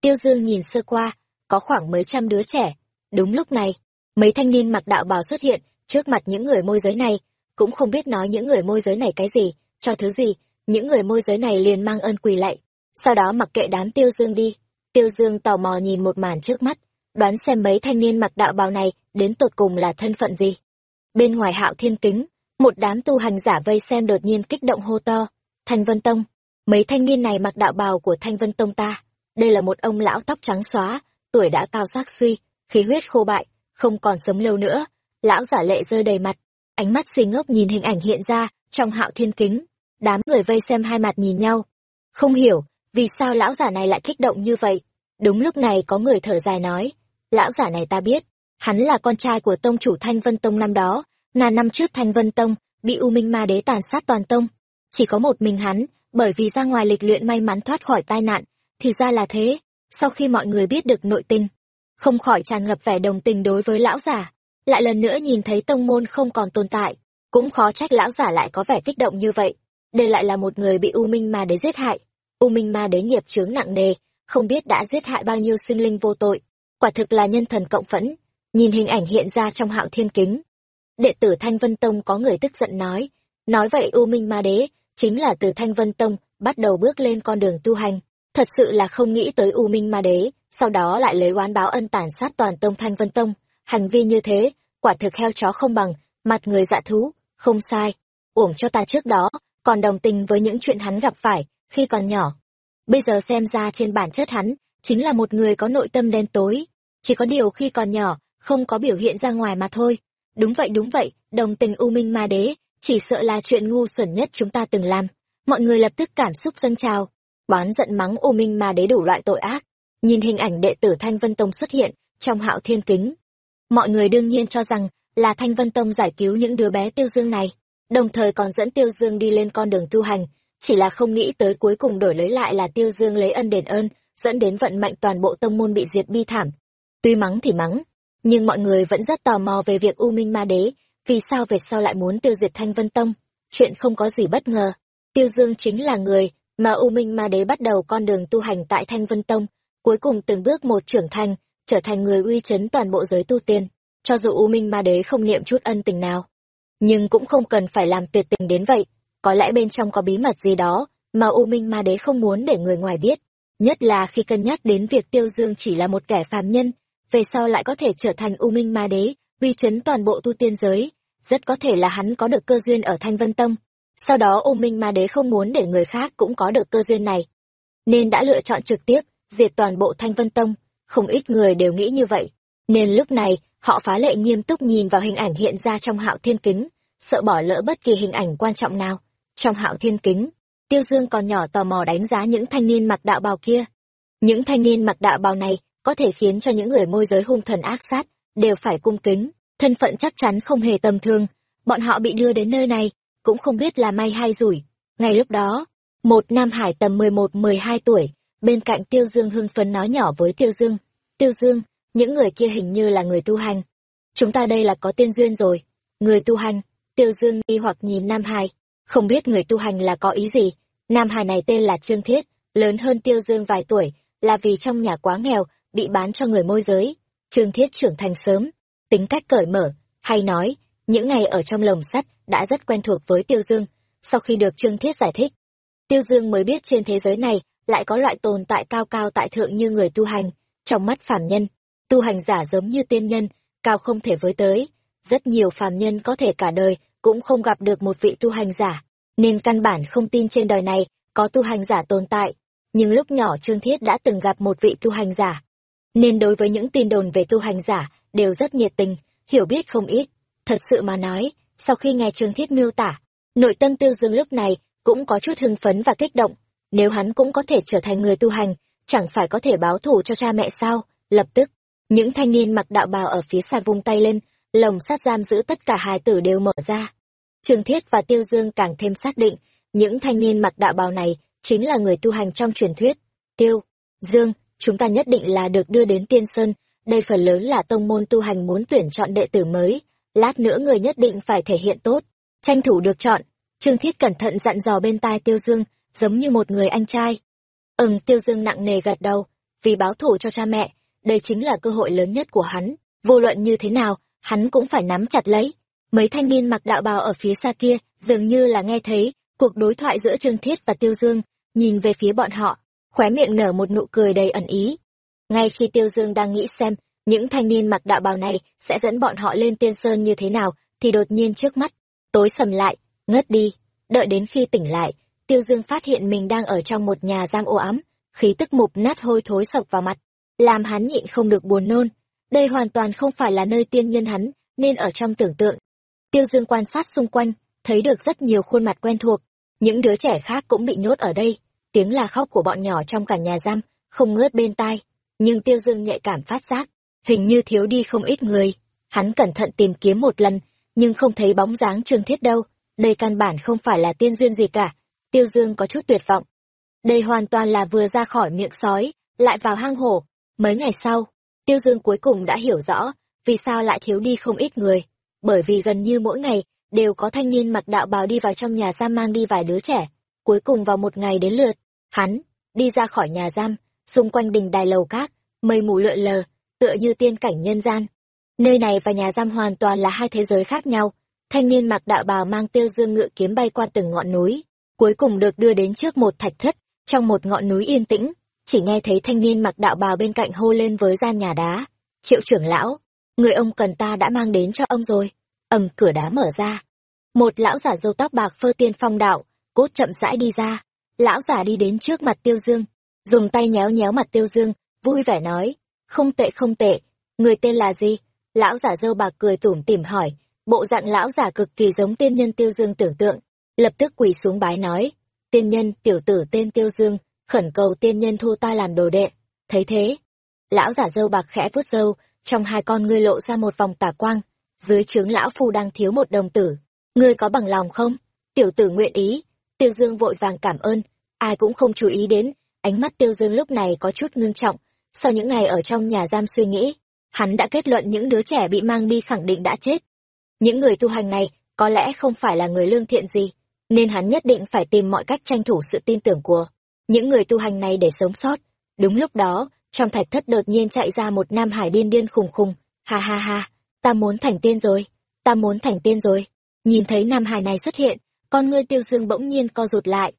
Tiêu dương nhìn sơ qua, có khoảng mấy trăm đứa trẻ. Đúng lúc này, mấy thanh niên mặc đạo bào xuất hiện trước mặt những người môi giới này, cũng không biết nói những người môi giới này cái gì, cho thứ gì những người môi giới này liền mang ơn quỳ lạy sau đó mặc kệ đám tiêu dương đi. Tiêu dương tò mò nhìn một màn trước mắt, đoán xem mấy thanh niên mặc đạo bào này đến tột cùng là thân phận gì. Bên ngoài hạo thiên kính, một đám tu hành giả vây xem đột nhiên kích động hô to, thanh vân tông, mấy thanh niên này mặc đạo bào của thanh vân tông ta. Đây là một ông lão tóc trắng xóa, tuổi đã cao xác suy, khí huyết khô bại, không còn sống lâu nữa. Lão giả lệ rơi đầy mặt, ánh mắt xì ngốc nhìn hình ảnh hiện ra trong hạo thiên kính đám người vây xem hai mặt nhìn nhau. Không hiểu, vì sao lão giả này lại kích động như vậy? Đúng lúc này có người thở dài nói, lão giả này ta biết, hắn là con trai của tông chủ thanh vân tông năm đó. Là năm trước thanh vân tông bị u minh ma đế tàn sát toàn tông. Chỉ có một mình hắn, bởi vì ra ngoài lịch luyện may mắn thoát khỏi tai nạn, thì ra là thế, sau khi mọi người biết được nội tình. Không khỏi tràn ngập vẻ đồng tình đối với lão giả. Lại lần nữa nhìn thấy tông môn không còn tồn tại, cũng khó trách lão giả lại có vẻ kích động như vậy đây lại là một người bị u minh ma đế giết hại. U minh ma đế nghiệp chướng nặng nề, không biết đã giết hại bao nhiêu sinh linh vô tội. Quả thực là nhân thần cộng phẫn. Nhìn hình ảnh hiện ra trong hạo thiên kính. Đệ tử thanh vân tông có người tức giận nói nói vậy u minh ma đế chính là từ thanh vân tông bắt đầu bước lên con đường tu hành. Thật sự là không nghĩ tới u minh ma đế, sau đó lại lấy oán báo ân tản sát toàn tông thanh vân tông. Hành vi như thế, quả thực heo chó không bằng, mặt người dạ thú, không sai. Uổng cho ta trước đó còn đồng tình với những chuyện hắn gặp phải khi còn nhỏ. Bây giờ xem ra trên bản chất hắn chính là một người có nội tâm đen tối. Chỉ có điều khi còn nhỏ, không có biểu hiện ra ngoài mà thôi. Đúng vậy đúng vậy, đồng tình u minh ma đế, chỉ sợ là chuyện ngu xuẩn nhất chúng ta từng làm. Mọi người lập tức cảm xúc dâng trào bán giận mắng u minh ma đế đủ loại tội ác. Nhìn hình ảnh đệ tử thanh vân tông xuất hiện trong hạo thiên kính, mọi người đương nhiên cho rằng là thanh vân tông giải cứu những đứa bé tiêu dương này đồng thời còn dẫn tiêu dương đi lên con đường tu hành. Chỉ là không nghĩ tới cuối cùng đổi lấy lại là tiêu dương lấy ân đền ơn, dẫn đến vận mệnh toàn bộ tông môn bị diệt bi thảm. Tuy mắng thì mắng, nhưng mọi người vẫn rất tò mò về việc u minh ma đế, vì sao về sau lại muốn tiêu diệt thanh vân tông? Chuyện không có gì bất ngờ. Tiêu dương chính là người mà u minh ma đế bắt đầu con đường tu hành tại thanh vân tông, cuối cùng từng bước một trưởng thành, trở thành người uy chấn toàn bộ giới tu tiên. Cho dù u minh ma đế không niệm chút ân tình nào nhưng cũng không cần phải làm tuyệt tình đến vậy. Có lẽ bên trong có bí mật gì đó mà u minh ma đế không muốn để người ngoài biết. Nhất là khi cân nhắc đến việc tiêu dương chỉ là một kẻ phàm nhân, về sau lại có thể trở thành u minh ma đế, uy chấn toàn bộ tu tiên giới. Rất có thể là hắn có được cơ duyên ở thanh vân tông. Sau đó u minh ma đế không muốn để người khác cũng có được cơ duyên này. Nên đã lựa chọn trực tiếp diệt toàn bộ thanh vân tông. Không ít người đều nghĩ như vậy. Nên lúc này họ phá lệ nghiêm túc nhìn vào hình ảnh hiện ra trong hạo thiên kính, sợ bỏ lỡ bất kỳ hình ảnh quan trọng nào. Trong hạo thiên kính, tiêu dương còn nhỏ tò mò đánh giá những thanh niên mặc đạo bào kia. Những thanh niên mặc đạo bào này có thể khiến cho những người môi giới hung thần ác sát đều phải cung kính. Thân phận chắc chắn không hề tầm thường. Bọn họ bị đưa đến nơi này, cũng không biết là may hay rủi. Ngay lúc đó, một nam hải tầm mười một, mười hai tuổi, bên cạnh tiêu dương hưng phấn nói nhỏ với tiêu dương. Tiêu dương những người kia hình như là người tu hành. Chúng ta đây là có tiên duyên rồi. Người tu hành, tiêu dương nghi hoặc nhìn nam hải. Không biết người tu hành là có ý gì. Nam hải này tên là trương thiết, lớn hơn tiêu dương vài tuổi, là vì trong nhà quá nghèo, bị bán cho người môi giới. Trương thiết trưởng thành sớm, tính cách cởi mở, hay nói, những ngày ở trong lồng sắt đã rất quen thuộc với tiêu dương, sau khi được trương thiết giải thích. Tiêu dương mới biết trên thế giới này lại có loại tồn tại cao cao tại thượng như người tu hành, trong mắt phàm nhân tu hành giả giống như tiên nhân, cao không thể với tới. Rất nhiều phàm nhân có thể cả đời cũng không gặp được một vị tu hành giả, nên căn bản không tin trên đời này có tu hành giả tồn tại. Nhưng lúc nhỏ trương thiết đã từng gặp một vị tu hành giả, nên đối với những tin đồn về tu hành giả đều rất nhiệt tình, hiểu biết không ít. Thật sự mà nói, sau khi nghe trương thiết miêu tả, nội tâm tiêu dương lúc này cũng có chút hưng phấn và kích động. Nếu hắn cũng có thể trở thành người tu hành, chẳng phải có thể báo thù cho cha mẹ sao? Lập tức những thanh niên mặc đạo bào ở phía xa vung tay lên lồng sắt giam giữ tất cả hài tử đều mở ra Trương Thiết và Tiêu Dương càng thêm xác định, những thanh niên mặc đạo bào này chính là người tu hành trong truyền thuyết. Tiêu, Dương, chúng ta nhất định là được đưa đến Tiên Sơn, đây phần lớn là tông môn tu hành muốn tuyển chọn đệ tử mới, lát nữa người nhất định phải thể hiện tốt, tranh thủ được chọn. Trương Thiết cẩn thận dặn dò bên tai Tiêu Dương, giống như một người anh trai. Ừm, Tiêu Dương nặng nề gật đầu, vì báo thủ cho cha mẹ, đây chính là cơ hội lớn nhất của hắn, vô luận như thế nào, hắn cũng phải nắm chặt lấy. Mấy thanh niên mặc đạo bào ở phía xa kia, dường như là nghe thấy cuộc đối thoại giữa Trương Thiết và Tiêu Dương, nhìn về phía bọn họ, khóe miệng nở một nụ cười đầy ẩn ý. Ngay khi Tiêu Dương đang nghĩ xem những thanh niên mặc đạo bào này sẽ dẫn bọn họ lên tiên sơn như thế nào, thì đột nhiên trước mắt, tối sầm lại, ngất đi. Đợi đến khi tỉnh lại, Tiêu Dương phát hiện mình đang ở trong một nhà giam ô ám, khí tức mục nát hôi thối sộc vào mặt, làm hắn nhịn không được buồn nôn. Đây hoàn toàn không phải là nơi tiên nhân hắn, nên ở trong tưởng tượng. Tiêu Dương quan sát xung quanh, thấy được rất nhiều khuôn mặt quen thuộc. Những đứa trẻ khác cũng bị nhốt ở đây, tiếng là khóc của bọn nhỏ trong cả nhà giam, không ngớt bên tai. Nhưng Tiêu Dương nhạy cảm phát giác, hình như thiếu đi không ít người. Hắn cẩn thận tìm kiếm một lần, nhưng không thấy bóng dáng Trương Thiết đâu. Đây căn bản không phải là tiên duyên gì cả. Tiêu Dương có chút tuyệt vọng. Đây hoàn toàn là vừa ra khỏi miệng sói, lại vào hang hổ. Mấy ngày sau, Tiêu Dương cuối cùng đã hiểu rõ vì sao lại thiếu đi không ít người. Bởi vì gần như mỗi ngày đều có thanh niên mặc đạo bào đi vào trong nhà giam mang đi vài đứa trẻ. Cuối cùng vào một ngày đến lượt, hắn đi ra khỏi nhà giam, xung quanh đình đài lầu cát, mây mù lượn lờ, tựa như tiên cảnh nhân gian. Nơi này và nhà giam hoàn toàn là hai thế giới khác nhau. Thanh niên mặc đạo bào mang tiêu dương ngựa kiếm bay qua từng ngọn núi, cuối cùng được đưa đến trước một thạch thất, trong một ngọn núi yên tĩnh, chỉ nghe thấy thanh niên mặc đạo bào bên cạnh hô lên với gian nhà đá. Triệu trưởng lão, người ông cần ta đã mang đến cho ông rồi. ầm cửa đá mở ra. Một lão giả râu tóc bạc phơ tiên phong đạo, cốt chậm rãi đi ra. Lão giả đi đến trước mặt tiêu dương, dùng tay nhéo nhéo mặt tiêu dương, vui vẻ nói, không tệ không tệ, người tên là gì? Lão giả dâu bạc cười tủm tỉm hỏi, bộ dạng lão giả cực kỳ giống tiên nhân tiêu dương tưởng tượng, lập tức quỳ xuống bái nói, tiên nhân tiểu tử tên tiêu dương, khẩn cầu tiên nhân thu ta làm đồ đệ, thấy thế. Lão giả dâu bạc khẽ vuốt dâu trong hai con ngươi lộ ra một vòng tả quang, dưới trướng lão phu đang thiếu một đồng tử, ngươi có bằng lòng không? Tiểu tử nguyện ý, tiêu dương vội vàng cảm ơn, ai cũng không chú ý đến, ánh mắt tiêu dương lúc này có chút ngưng trọng, sau những ngày ở trong nhà giam suy nghĩ, hắn đã kết luận những đứa trẻ bị mang đi khẳng định đã chết. Những người tu hành này có lẽ không phải là người lương thiện gì, nên hắn nhất định phải tìm mọi cách tranh thủ sự tin tưởng của những người tu hành này để sống sót. Đúng lúc đó, trong thạch thất đột nhiên chạy ra một nam hải điên điên khùng khùng, ha ha ha, ta muốn thành tiên rồi, ta muốn thành tiên rồi. Nhìn thấy nam hải này xuất hiện, con ngươi tiêu dương bỗng nhiên co rụt lại.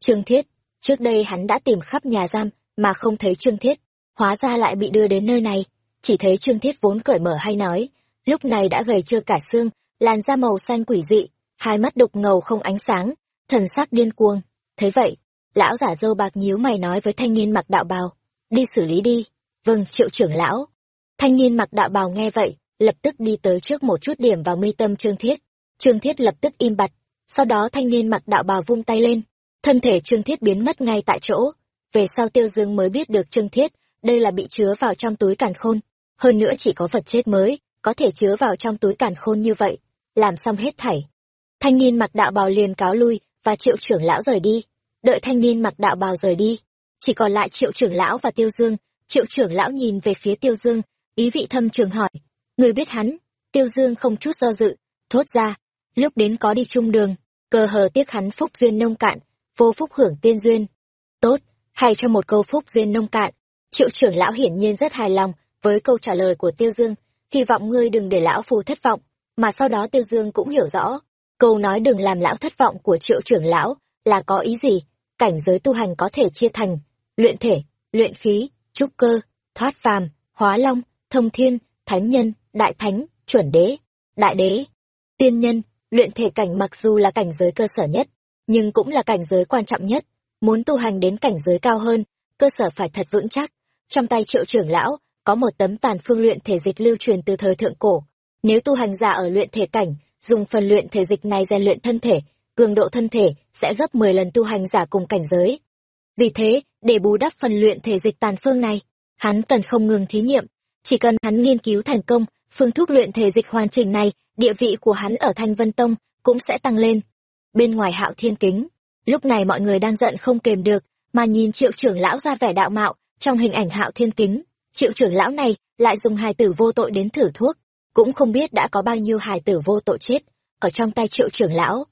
Trương Thiết, trước đây hắn đã tìm khắp nhà giam mà không thấy Trương Thiết, hóa ra lại bị đưa đến nơi này, chỉ thấy Trương Thiết vốn cởi mở hay nói, lúc này đã gầy trơ cả xương, làn da màu xanh quỷ dị, hai mắt đục ngầu không ánh sáng, thần sắc điên cuồng. Thấy vậy, lão giả dâu bạc nhíu mày nói với thanh niên mặc đạo bào, đi xử lý đi. Vâng, triệu trưởng lão. Thanh niên mặc đạo bào nghe vậy, lập tức đi tới trước một chút điểm vào mi tâm Trương Thiết. Trương Thiết lập tức im bặt, sau đó thanh niên mặc đạo bào vung tay lên, thân thể Trương Thiết biến mất ngay tại chỗ. Về sau Tiêu Dương mới biết được Trương Thiết, đây là bị chứa vào trong túi càn khôn. Hơn nữa chỉ có vật chết mới, có thể chứa vào trong túi càn khôn như vậy. Làm xong hết thảy, thanh niên mặc đạo bào liền cáo lui và triệu trưởng lão rời đi đợi thanh niên mặc đạo bào rời đi. Chỉ còn lại triệu trưởng lão và tiêu dương. Triệu trưởng lão nhìn về phía tiêu dương. Ý vị thâm trường hỏi, người biết hắn? Tiêu dương không chút do dự, thốt ra, lúc đến có đi chung đường cơ hờ tiếc hắn phúc duyên nông cạn, vô phúc hưởng tiên duyên. Tốt, hay cho một câu phúc duyên nông cạn. Triệu trưởng lão hiển nhiên rất hài lòng với câu trả lời của tiêu dương. Hy vọng ngươi đừng để lão phù thất vọng, mà sau đó tiêu dương cũng hiểu rõ. Câu nói đừng làm lão thất vọng của triệu trưởng lão là có ý gì? Cảnh giới tu hành có thể chia thành luyện thể, luyện khí, trúc cơ, thoát phàm, hóa long, thông thiên, thánh nhân, đại thánh, chuẩn đế, đại đế, tiên nhân, luyện thể cảnh mặc dù là cảnh giới cơ sở nhất, nhưng cũng là cảnh giới quan trọng nhất. Muốn tu hành đến cảnh giới cao hơn, cơ sở phải thật vững chắc. Trong tay triệu trưởng lão, có một tấm tàn phương luyện thể dịch lưu truyền từ thời thượng cổ. Nếu tu hành giả ở luyện thể cảnh, dùng phần luyện thể dịch này rèn luyện thân thể, cường độ thân thể sẽ gấp 10 lần tu hành giả cùng cảnh giới. Vì thế, để bù đắp phần luyện thể dịch tàn phương này, hắn cần không ngừng thí nghiệm, chỉ cần hắn nghiên cứu thành công phương thuốc luyện thể dịch hoàn chỉnh này, địa vị của hắn ở Thanh Vân Tông cũng sẽ tăng lên. Bên ngoài hạo thiên kính, lúc này mọi người đang giận không kềm được, mà nhìn triệu trưởng lão ra vẻ đạo mạo, trong hình ảnh hạo thiên kính, triệu trưởng lão này lại dùng hài tử vô tội đến thử thuốc, cũng không biết đã có bao nhiêu hài tử vô tội chết, ở trong tay triệu trưởng lão.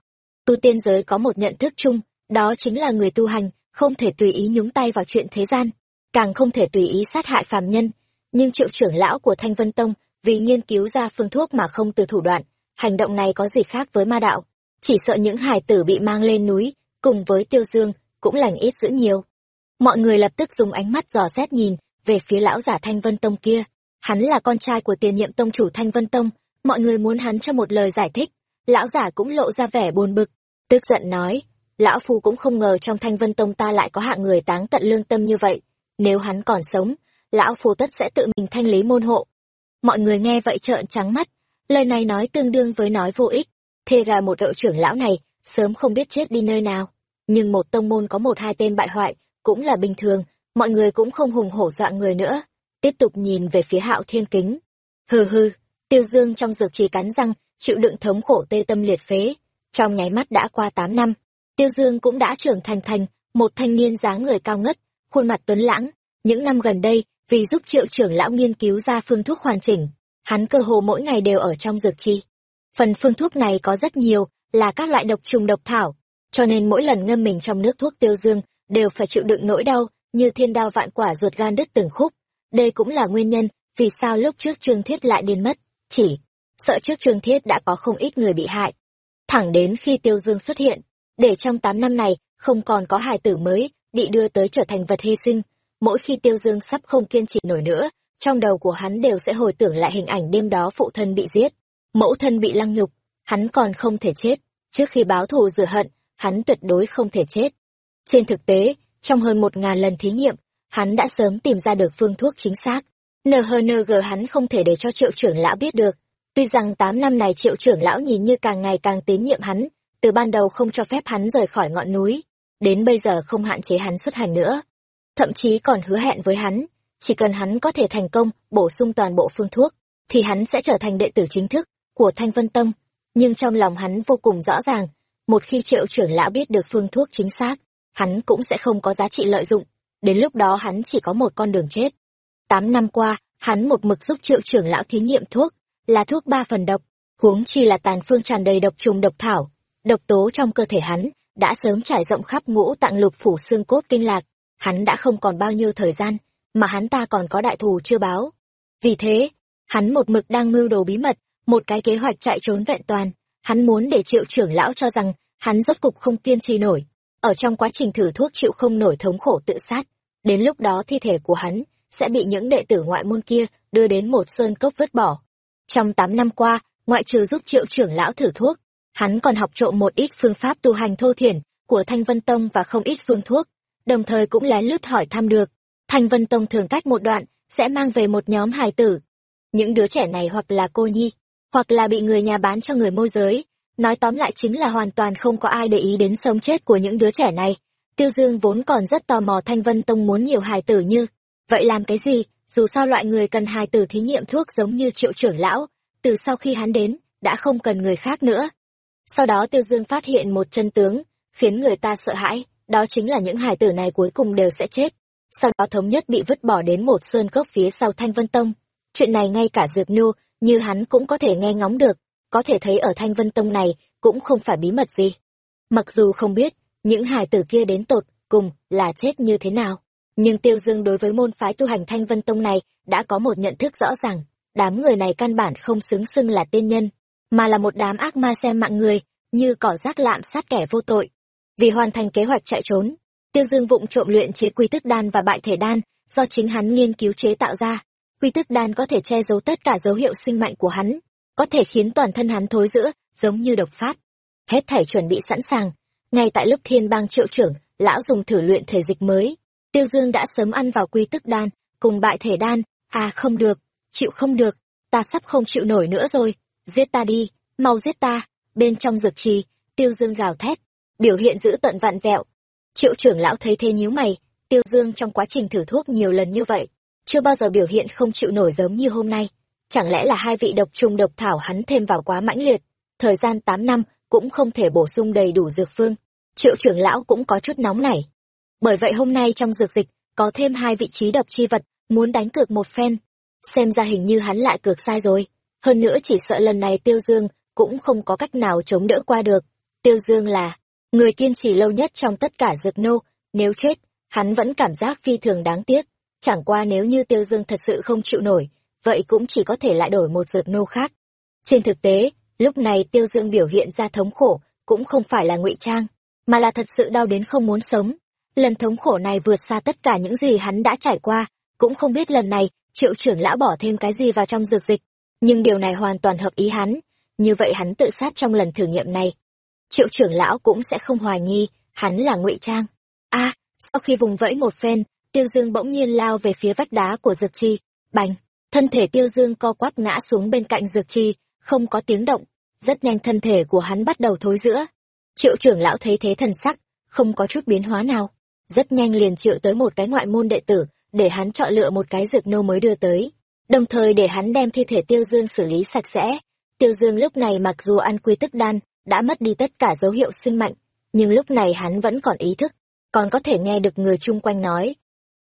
Tu tiên giới có một nhận thức chung, đó chính là người tu hành, không thể tùy ý nhúng tay vào chuyện thế gian, càng không thể tùy ý sát hại phàm nhân. Nhưng triệu trưởng lão của Thanh Vân Tông, vì nghiên cứu ra phương thuốc mà không từ thủ đoạn, hành động này có gì khác với ma đạo. Chỉ sợ những hài tử bị mang lên núi, cùng với tiêu dương, cũng lành ít dữ nhiều. Mọi người lập tức dùng ánh mắt dò xét nhìn về phía lão giả Thanh Vân Tông kia. Hắn là con trai của tiền nhiệm tông chủ Thanh Vân Tông, mọi người muốn hắn cho một lời giải thích. Lão giả cũng lộ ra vẻ buồn bực, tức giận nói, lão phu cũng không ngờ trong Thanh Vân Tông ta lại có hạng người táng tận lương tâm như vậy. Nếu hắn còn sống, lão phu tất sẽ tự mình thanh lý môn hộ. Mọi người nghe vậy trợn trắng mắt, lời này nói tương đương với nói vô ích. Thê gà một đội trưởng lão này, sớm không biết chết đi nơi nào. Nhưng một tông môn có một hai tên bại hoại, cũng là bình thường, mọi người cũng không hùng hổ dọa người nữa. Tiếp tục nhìn về phía hạo thiên kính. Hừ hừ, tiêu dương trong dược trì cắn răng, chịu đựng thống khổ tê tâm liệt phế. Trong nháy mắt đã qua tám năm, tiêu dương cũng đã trưởng thành thành, một thanh niên dáng người cao ngất, khuôn mặt tuấn lãng. Những năm gần đây, vì giúp triệu trưởng lão nghiên cứu ra phương thuốc hoàn chỉnh, hắn cơ hồ mỗi ngày đều ở trong dược chi. Phần phương thuốc này có rất nhiều, là các loại độc trùng độc thảo, cho nên mỗi lần ngâm mình trong nước thuốc tiêu dương, đều phải chịu đựng nỗi đau, như thiên đao vạn quả ruột gan đứt từng khúc. Đây cũng là nguyên nhân vì sao lúc trước Trương Thiết lại điên mất, chỉ sợ trước Trương Thiết đã có không ít người bị hại. Thẳng đến khi Tiêu Dương xuất hiện, để trong tám năm này không còn có hài tử mới bị đưa tới trở thành vật hy sinh, mỗi khi Tiêu Dương sắp không kiên trì nổi nữa, trong đầu của hắn đều sẽ hồi tưởng lại hình ảnh đêm đó phụ thân bị giết, mẫu thân bị lăng nhục, hắn còn không thể chết, trước khi báo thù rửa hận, hắn tuyệt đối không thể chết. Trên thực tế, trong hơn một ngàn lần thí nghiệm, hắn đã sớm tìm ra được phương thuốc chính xác. NHNG hắn không thể để cho triệu trưởng lão biết được. Tuy rằng tám năm này triệu trưởng lão nhìn như càng ngày càng tín nhiệm hắn, từ ban đầu không cho phép hắn rời khỏi ngọn núi, đến bây giờ không hạn chế hắn xuất hành nữa. Thậm chí còn hứa hẹn với hắn, chỉ cần hắn có thể thành công bổ sung toàn bộ phương thuốc, thì hắn sẽ trở thành đệ tử chính thức của Thanh Vân Tông. Nhưng trong lòng hắn vô cùng rõ ràng, một khi triệu trưởng lão biết được phương thuốc chính xác, hắn cũng sẽ không có giá trị lợi dụng. Đến lúc đó hắn chỉ có một con đường chết. Tám năm qua, hắn một mực giúp triệu trưởng lão thí nghiệm thuốc, là thuốc ba phần độc, huống chi là tàn phương tràn đầy độc trùng độc thảo. Độc tố trong cơ thể hắn đã sớm trải rộng khắp ngũ tạng lục phủ xương cốt kinh lạc, hắn đã không còn bao nhiêu thời gian, mà hắn ta còn có đại thù chưa báo. Vì thế, hắn một mực đang mưu đồ bí mật, một cái kế hoạch chạy trốn vẹn toàn, hắn muốn để triệu trưởng lão cho rằng hắn rốt cục không kiên trì nổi, ở trong quá trình thử thuốc chịu không nổi thống khổ tự sát. Đến lúc đó thi thể của hắn sẽ bị những đệ tử ngoại môn kia đưa đến một sơn cốc vứt bỏ. Trong tám năm qua, ngoại trừ giúp triệu trưởng lão thử thuốc, hắn còn học trộm một ít phương pháp tu hành thô thiển của Thanh Vân Tông và không ít phương thuốc, đồng thời cũng lén lút hỏi thăm được. Thanh Vân Tông thường cách một đoạn, sẽ mang về một nhóm hài tử. Những đứa trẻ này hoặc là cô nhi, hoặc là bị người nhà bán cho người môi giới, Nói tóm lại chính là hoàn toàn không có ai để ý đến sống chết của những đứa trẻ này. Tiêu Dương vốn còn rất tò mò Thanh Vân Tông muốn nhiều hài tử như. Vậy làm cái gì, dù sao loại người cần hài tử thí nghiệm thuốc giống như triệu trưởng lão, từ sau khi hắn đến, đã không cần người khác nữa. Sau đó Tiêu Dương phát hiện một chân tướng, khiến người ta sợ hãi, đó chính là những hài tử này cuối cùng đều sẽ chết. Sau đó thống nhất bị vứt bỏ đến một sơn cốc phía sau Thanh Vân Tông. Chuyện này ngay cả Dược Nhu, như hắn cũng có thể nghe ngóng được, có thể thấy ở Thanh Vân Tông này cũng không phải bí mật gì. Mặc dù không biết những hài tử kia đến tột cùng là chết như thế nào, nhưng Tiêu Dương đối với môn phái tu hành Thanh Vân Tông này đã có một nhận thức rõ ràng, đám người này căn bản không xứng xưng là tiên nhân, mà là một đám ác ma xem mạng người, như cỏ rác lạm sát kẻ vô tội. Vì hoàn thành kế hoạch chạy trốn, Tiêu Dương vụng trộm luyện chế quy tức đan và bại thể đan, do chính hắn nghiên cứu chế tạo ra. Quy tức đan có thể che giấu tất cả dấu hiệu sinh mạnh của hắn, có thể khiến toàn thân hắn thối rữa, giống như độc phát. Hết thảy chuẩn bị sẵn sàng, ngay tại lúc thiên bang triệu trưởng, lão dùng thử luyện thể dịch mới. Tiêu Dương đã sớm ăn vào quy tức đan, cùng bại thể đan, à không được, chịu không được, ta sắp không chịu nổi nữa rồi, giết ta đi, mau giết ta, bên trong dược trì, Tiêu Dương gào thét, biểu hiện giữ tận vạn vẹo. Triệu trưởng lão thấy thế nhíu mày, Tiêu Dương trong quá trình thử thuốc nhiều lần như vậy, chưa bao giờ biểu hiện không chịu nổi giống như hôm nay chẳng lẽ là hai vị độc trùng độc thảo hắn thêm vào quá mãnh liệt thời gian tám năm cũng không thể bổ sung đầy đủ dược phương. Triệu trưởng lão cũng có chút nóng nảy. Bởi vậy hôm nay trong dược dịch, có thêm hai vị trí độc chi vật, muốn đánh cược một phen. Xem ra hình như hắn lại cược sai rồi. Hơn nữa chỉ sợ lần này Tiêu Dương cũng không có cách nào chống đỡ qua được. Tiêu Dương là người kiên trì lâu nhất trong tất cả dược nô, nếu chết, hắn vẫn cảm giác phi thường đáng tiếc. Chẳng qua nếu như Tiêu Dương thật sự không chịu nổi, vậy cũng chỉ có thể lại đổi một dược nô khác. Trên thực tế, lúc này Tiêu Dương biểu hiện ra thống khổ, cũng không phải là ngụy trang, mà là thật sự đau đến không muốn sống. Lần thống khổ này vượt xa tất cả những gì hắn đã trải qua, cũng không biết lần này triệu trưởng lão bỏ thêm cái gì vào trong dược dịch. Nhưng điều này hoàn toàn hợp ý hắn, như vậy hắn tự sát trong lần thử nghiệm này. Triệu trưởng lão cũng sẽ không hoài nghi, hắn là ngụy trang. a sau khi vùng vẫy một phen, tiêu dương bỗng nhiên lao về phía vách đá của dược chi, bành, thân thể tiêu dương co quắp ngã xuống bên cạnh dược chi, không có tiếng động, rất nhanh thân thể của hắn bắt đầu thối giữa. Triệu trưởng lão thấy thế thần sắc, không có chút biến hóa nào. Rất nhanh liền triệu tới một cái ngoại môn đệ tử, để hắn chọn lựa một cái dược nô mới đưa tới. Đồng thời để hắn đem thi thể tiêu dương xử lý sạch sẽ. Tiêu dương lúc này mặc dù ăn quy tức đan, đã mất đi tất cả dấu hiệu sinh mạnh, nhưng lúc này hắn vẫn còn ý thức, còn có thể nghe được người chung quanh nói.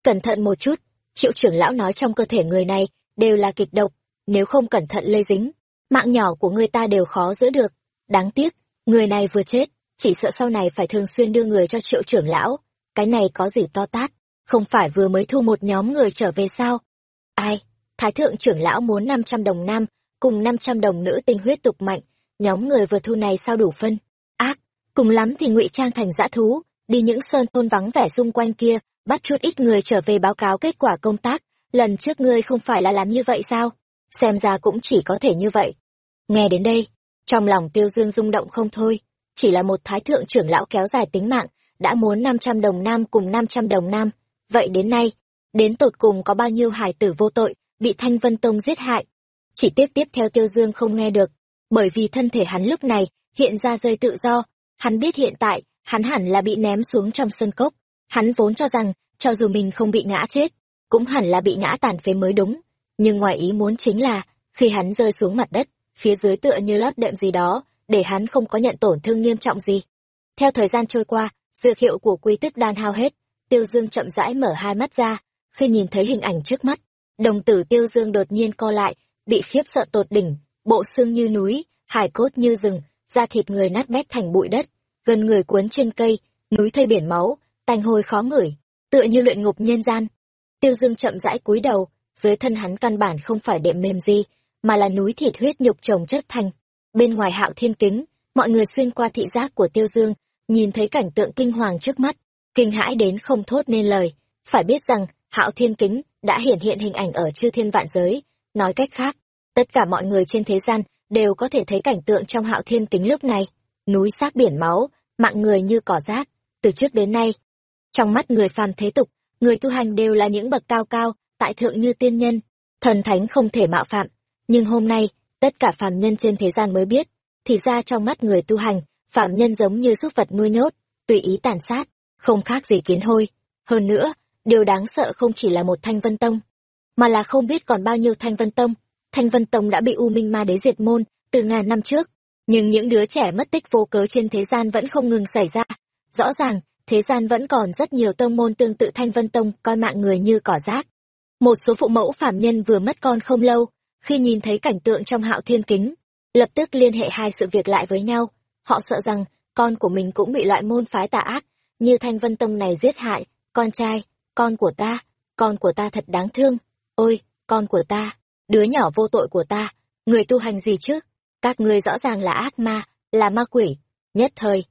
Cẩn thận một chút, triệu trưởng lão nói trong cơ thể người này đều là kịch độc, nếu không cẩn thận lây dính, mạng nhỏ của người ta đều khó giữ được. Đáng tiếc, người này vừa chết, chỉ sợ sau này phải thường xuyên đưa người cho triệu trưởng lão. Cái này có gì to tát, không phải vừa mới thu một nhóm người trở về sao? Ai? Thái thượng trưởng lão muốn 500 đồng nam, cùng 500 đồng nữ tinh huyết tục mạnh, nhóm người vừa thu này sao đủ phân? Ác, cùng lắm thì ngụy trang thành dã thú, đi những sơn thôn vắng vẻ xung quanh kia, bắt chút ít người trở về báo cáo kết quả công tác, lần trước ngươi không phải là làm như vậy sao? xem ra cũng chỉ có thể như vậy. Nghe đến đây, trong lòng tiêu dương rung động không thôi, chỉ là một thái thượng trưởng lão kéo dài tính mạng, đã muốn 500 đồng nam cùng 500 đồng nam. Vậy đến nay, đến tột cùng có bao nhiêu hải tử vô tội, bị Thanh Vân Tông giết hại? Chỉ tiếp tiếp theo tiêu dương không nghe được, bởi vì thân thể hắn lúc này hiện ra rơi tự do. Hắn biết hiện tại, hắn hẳn là bị ném xuống trong sân cốc. Hắn vốn cho rằng, cho dù mình không bị ngã chết, cũng hẳn là bị ngã tàn phế mới đúng nhưng ngoài ý muốn chính là khi hắn rơi xuống mặt đất phía dưới tựa như lót đệm gì đó để hắn không có nhận tổn thương nghiêm trọng gì theo thời gian trôi qua dược hiệu của quy tức đan hao hết tiêu dương chậm rãi mở hai mắt ra khi nhìn thấy hình ảnh trước mắt đồng tử tiêu dương đột nhiên co lại bị khiếp sợ tột đỉnh bộ xương như núi hải cốt như rừng da thịt người nát bét thành bụi đất gần người cuốn trên cây núi thây biển máu tanh hôi khó ngửi tựa như luyện ngục nhân gian tiêu dương chậm rãi cúi đầu dưới thân hắn căn bản không phải đệm mềm gì, mà là núi thịt huyết nhục trồng chất thành. Bên ngoài hạo thiên kính, mọi người xuyên qua thị giác của Tiêu Dương, nhìn thấy cảnh tượng kinh hoàng trước mắt, kinh hãi đến không thốt nên lời. Phải biết rằng, hạo thiên kính đã hiển hiện hình ảnh ở chư thiên vạn giới. Nói cách khác, tất cả mọi người trên thế gian đều có thể thấy cảnh tượng trong hạo thiên kính lúc này. Núi xác biển máu, mạng người như cỏ rác, từ trước đến nay. Trong mắt người phàm thế tục, người tu hành đều là những bậc cao cao, tại thượng như tiên nhân, thần thánh không thể mạo phạm. Nhưng hôm nay, tất cả phàm nhân trên thế gian mới biết, thì ra trong mắt người tu hành, phạm nhân giống như súc vật nuôi nhốt, tùy ý tàn sát, không khác gì kiến hôi. Hơn nữa, điều đáng sợ không chỉ là một thanh vân tông, mà là không biết còn bao nhiêu thanh vân tông. Thanh vân tông đã bị U Minh Ma Đế diệt môn từ ngàn năm trước, nhưng những đứa trẻ mất tích vô cớ trên thế gian vẫn không ngừng xảy ra. Rõ ràng, thế gian vẫn còn rất nhiều tông môn tương tự Thanh Vân Tông coi mạng người như cỏ rác. Một số phụ mẫu phạm nhân vừa mất con không lâu, khi nhìn thấy cảnh tượng trong hạo thiên kính, lập tức liên hệ hai sự việc lại với nhau. Họ sợ rằng con của mình cũng bị loại môn phái tà ác, như Thanh Vân Tông này giết hại, con trai, con của ta, con của ta thật đáng thương. Ôi, con của ta, đứa nhỏ vô tội của ta, người tu hành gì chứ? Các ngươi rõ ràng là ác ma, là ma quỷ. Nhất thời,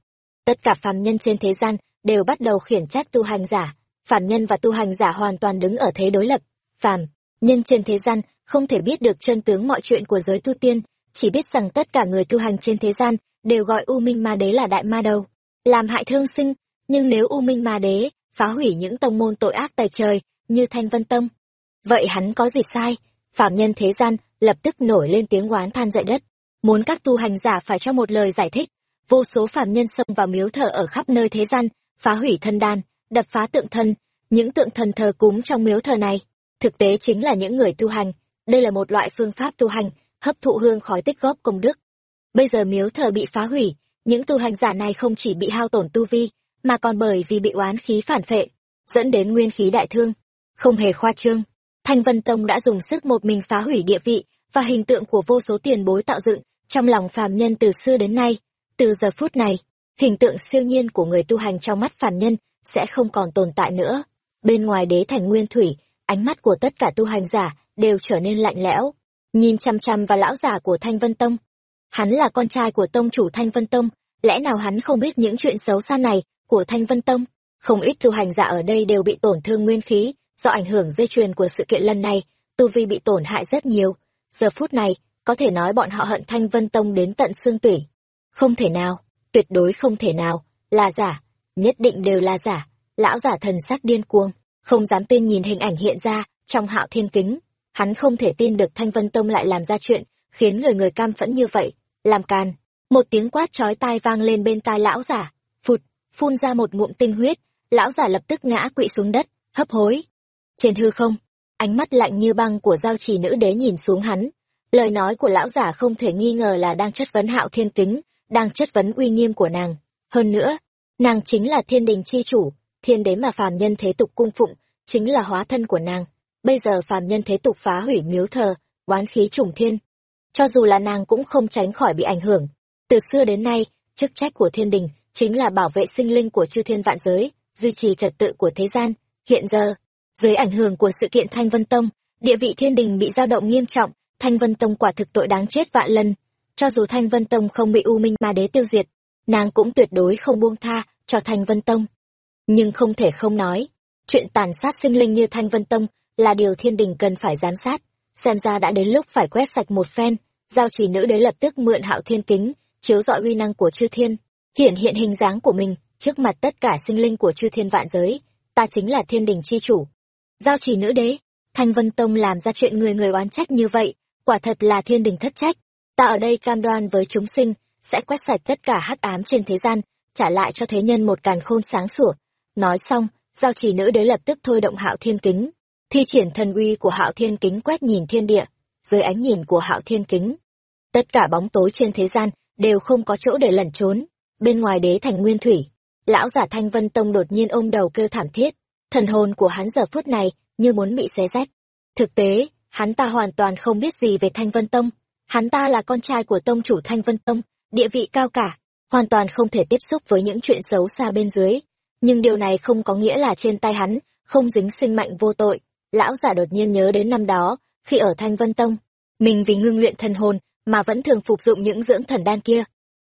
tất cả phàm nhân trên thế gian đều bắt đầu khiển trách tu hành giả. Phàm nhân và tu hành giả hoàn toàn đứng ở thế đối lập phàm nhân trên thế gian không thể biết được chân tướng mọi chuyện của giới tu tiên chỉ biết rằng tất cả người tu hành trên thế gian đều gọi u minh ma đế là đại ma đầu làm hại thương sinh. Nhưng nếu u minh ma đế phá hủy những tông môn tội ác tài trời như thanh vân tông vậy hắn có gì sai? Phạm nhân thế gian lập tức nổi lên tiếng oán than dậy đất. Muốn các tu hành giả phải cho một lời giải thích. Vô số phạm nhân xông vào miếu thờ ở khắp nơi thế gian phá hủy thân đàn đập phá tượng thần những tượng thần thờ cúng trong miếu thờ này thực tế chính là những người tu hành. Đây là một loại phương pháp tu hành, hấp thụ hương khói tích góp công đức. Bây giờ miếu thờ bị phá hủy, những tu hành giả này không chỉ bị hao tổn tu vi, mà còn bởi vì bị oán khí phản phệ, dẫn đến nguyên khí đại thương. Không hề khoa trương, Thanh Vân Tông đã dùng sức một mình phá hủy địa vị và hình tượng của vô số tiền bối tạo dựng trong lòng phàm nhân từ xưa đến nay. Từ giờ phút này, hình tượng siêu nhiên của người tu hành trong mắt phàm nhân sẽ không còn tồn tại nữa. Bên ngoài đế thành nguyên thủy, ánh mắt của tất cả tu hành giả đều trở nên lạnh lẽo, nhìn chăm chăm vào lão giả của Thanh Vân Tông. Hắn là con trai của tông chủ Thanh Vân Tông, lẽ nào hắn không biết những chuyện xấu xa này của Thanh Vân Tông? Không ít tu hành giả ở đây đều bị tổn thương nguyên khí, do ảnh hưởng dây chuyền của sự kiện lần này, tu vi bị tổn hại rất nhiều. Giờ phút này, có thể nói bọn họ hận Thanh Vân Tông đến tận xương tủy. Không thể nào, tuyệt đối không thể nào, là giả, nhất định đều là giả. Lão giả thần sắc điên cuồng, không dám tin nhìn hình ảnh hiện ra trong hạo thiên kính. Hắn không thể tin được Thanh Vân Tông lại làm ra chuyện, khiến người người cam phẫn như vậy. Làm càn, một tiếng quát chói tai vang lên bên tai lão giả, phụt, phun ra một ngụm tinh huyết, lão giả lập tức ngã quỵ xuống đất, hấp hối. Trên hư không, ánh mắt lạnh như băng của giao trì nữ đế nhìn xuống hắn. Lời nói của lão giả không thể nghi ngờ là đang chất vấn hạo thiên kính, đang chất vấn uy nghiêm của nàng. Hơn nữa, nàng chính là thiên đình chi chủ, thiên đế mà phàm nhân thế tục cung phụng, chính là hóa thân của nàng. Bây giờ phàm nhân thế tục phá hủy miếu thờ, oán khí trùng thiên. Cho dù là nàng cũng không tránh khỏi bị ảnh hưởng. Từ xưa đến nay, chức trách của thiên đình chính là bảo vệ sinh linh của chư thiên vạn giới, duy trì trật tự của thế gian. Hiện giờ, dưới ảnh hưởng của sự kiện Thanh Vân Tông, địa vị thiên đình bị dao động nghiêm trọng, Thanh Vân Tông quả thực tội đáng chết vạn lần. Cho dù Thanh Vân Tông không bị U Minh Ma Đế tiêu diệt, nàng cũng tuyệt đối không buông tha cho Thanh Vân Tông. Nhưng không thể không nói, chuyện tàn sát sinh linh như Thanh Vân Tông là điều thiên đình cần phải giám sát. Xem ra đã đến lúc phải quét sạch một phen, giao trì nữ đế lập tức mượn hạo thiên kính, chiếu dọi uy năng của chư thiên, hiển hiện hình dáng của mình trước mặt tất cả sinh linh của chư thiên vạn giới. Ta chính là thiên đình chi chủ, giao trì nữ đế thanh vân tông làm ra chuyện người người oán trách như vậy quả thật là thiên đình thất trách. Ta ở đây cam đoan với chúng sinh sẽ quét sạch tất cả hắc ám trên thế gian trả lại cho thế nhân một càn khôn sáng sủa. Nói xong giao trì nữ đế lập tức thôi động hạo thiên kính. Thi triển thần uy của hạo thiên kính quét nhìn thiên địa dưới ánh nhìn của hạo thiên kính tất cả bóng tối trên thế gian đều không có chỗ để lẩn trốn bên ngoài đế thành nguyên thủy lão giả thanh vân tông đột nhiên ôm đầu kêu thảm thiết thần hồn của hắn giờ phút này như muốn bị xé rách. Thực tế, hắn ta hoàn toàn không biết gì về Thanh Vân Tông. Hắn ta là con trai của tông chủ Thanh Vân Tông, địa vị cao cả, hoàn toàn không thể tiếp xúc với những chuyện xấu xa bên dưới. Nhưng điều này không có nghĩa là trên tay hắn không dính sinh mạnh vô tội. Lão giả đột nhiên nhớ đến năm đó, khi ở Thanh Vân Tông, mình vì ngưng luyện thần hồn mà vẫn thường phục dụng những dưỡng thần đan kia.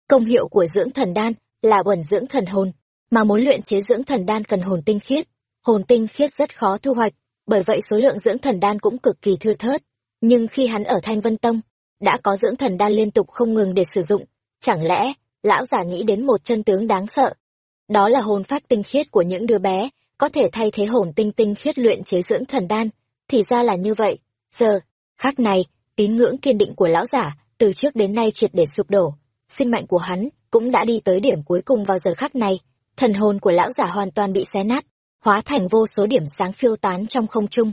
Công hiệu của dưỡng thần đan là bẩn dưỡng thần hồn, mà muốn luyện chế dưỡng thần đan cần hồn tinh khiết, hồn tinh khiết rất khó thu hoạch, bởi vậy số lượng dưỡng thần đan cũng cực kỳ thưa thớt. Nhưng khi hắn ở Thanh Vân Tông, đã có dưỡng thần đan liên tục không ngừng để sử dụng, chẳng lẽ, lão giả nghĩ đến một chân tướng đáng sợ. Đó là hồn phát tinh khiết của những đứa bé, có thể thay thế hồn tinh tinh khiết luyện chế dưỡng thần đan, thì ra là như vậy. Giờ, khắc này, tín ngưỡng kiên định của lão giả, từ trước đến nay triệt để sụp đổ. Sinh mệnh của hắn cũng đã đi tới điểm cuối cùng vào giờ khắc này. Thần hồn của lão giả hoàn toàn bị xé nát, hóa thành vô số điểm sáng phiêu tán trong không trung.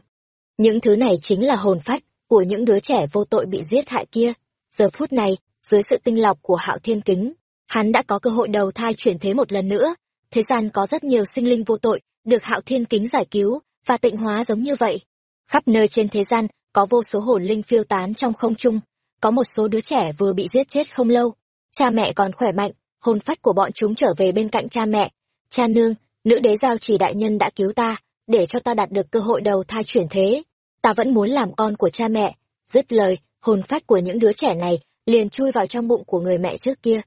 Những thứ này chính là hồn phách của những đứa trẻ vô tội bị giết hại kia. Giờ phút này, dưới sự tinh lọc của hạo thiên kính, hắn đã có cơ hội đầu thai chuyển thế một lần nữa. Thế gian có rất nhiều sinh linh vô tội, được hạo thiên kính giải cứu, và tịnh hóa giống như vậy. Khắp nơi trên thế gian, có vô số hồn linh phiêu tán trong không trung. Có một số đứa trẻ vừa bị giết chết không lâu. Cha mẹ còn khỏe mạnh, hồn phách của bọn chúng trở về bên cạnh cha mẹ. Cha nương, nữ đế giao chỉ đại nhân đã cứu ta để cho ta đạt được cơ hội đầu thai chuyển thế ta vẫn muốn làm con của cha mẹ dứt lời hồn phách của những đứa trẻ này liền chui vào trong bụng của người mẹ trước kia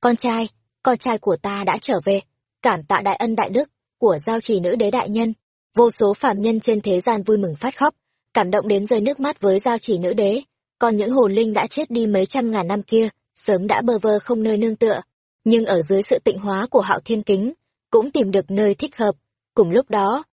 con trai con trai của ta đã trở về cảm tạ đại ân đại đức của giao trì nữ đế đại nhân vô số phạm nhân trên thế gian vui mừng phát khóc cảm động đến rơi nước mắt với giao chỉ nữ đế còn những hồn linh đã chết đi mấy trăm ngàn năm kia sớm đã bơ vơ không nơi nương tựa nhưng ở dưới sự tịnh hóa của hạo thiên kính cũng tìm được nơi thích hợp. Cùng lúc đó,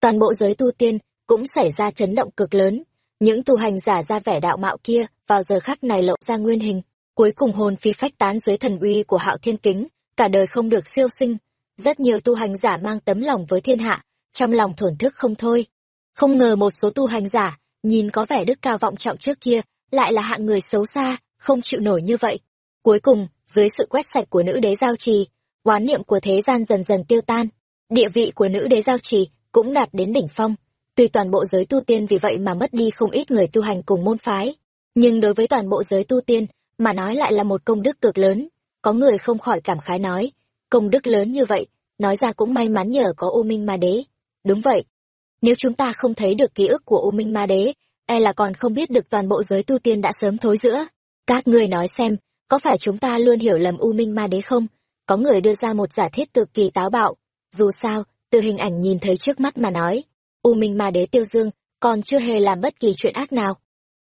toàn bộ giới tu tiên cũng xảy ra chấn động cực lớn. Những tu hành giả ra vẻ đạo mạo kia vào giờ khắc này lộ ra nguyên hình, cuối cùng hồn phi phách tán dưới thần uy của hạo thiên kính, cả đời không được siêu sinh. Rất nhiều tu hành giả mang tấm lòng với thiên hạ, trong lòng thổn thức không thôi. Không ngờ một số tu hành giả, nhìn có vẻ đức cao vọng trọng trước kia, lại là hạng người xấu xa, không chịu nổi như vậy. Cuối cùng, dưới sự quét sạch của nữ đế giao trì, oán niệm của thế gian dần dần tiêu tan. Địa vị của nữ đế giao trì cũng đạt đến đỉnh phong. Tuy toàn bộ giới tu tiên vì vậy mà mất đi không ít người tu hành cùng môn phái, nhưng đối với toàn bộ giới tu tiên mà nói lại là một công đức cực lớn. Có người không khỏi cảm khái nói, công đức lớn như vậy, nói ra cũng may mắn nhờ có U Minh Ma Đế. Đúng vậy. Nếu chúng ta không thấy được ký ức của U Minh Ma Đế, e là còn không biết được toàn bộ giới tu tiên đã sớm thối giữa. Các ngươi nói xem, có phải chúng ta luôn hiểu lầm U Minh Ma Đế không? Có người đưa ra một giả thiết cực kỳ táo bạo. Dù sao, từ hình ảnh nhìn thấy trước mắt mà nói, U Minh Ma Đế Tiêu Dương còn chưa hề làm bất kỳ chuyện ác nào.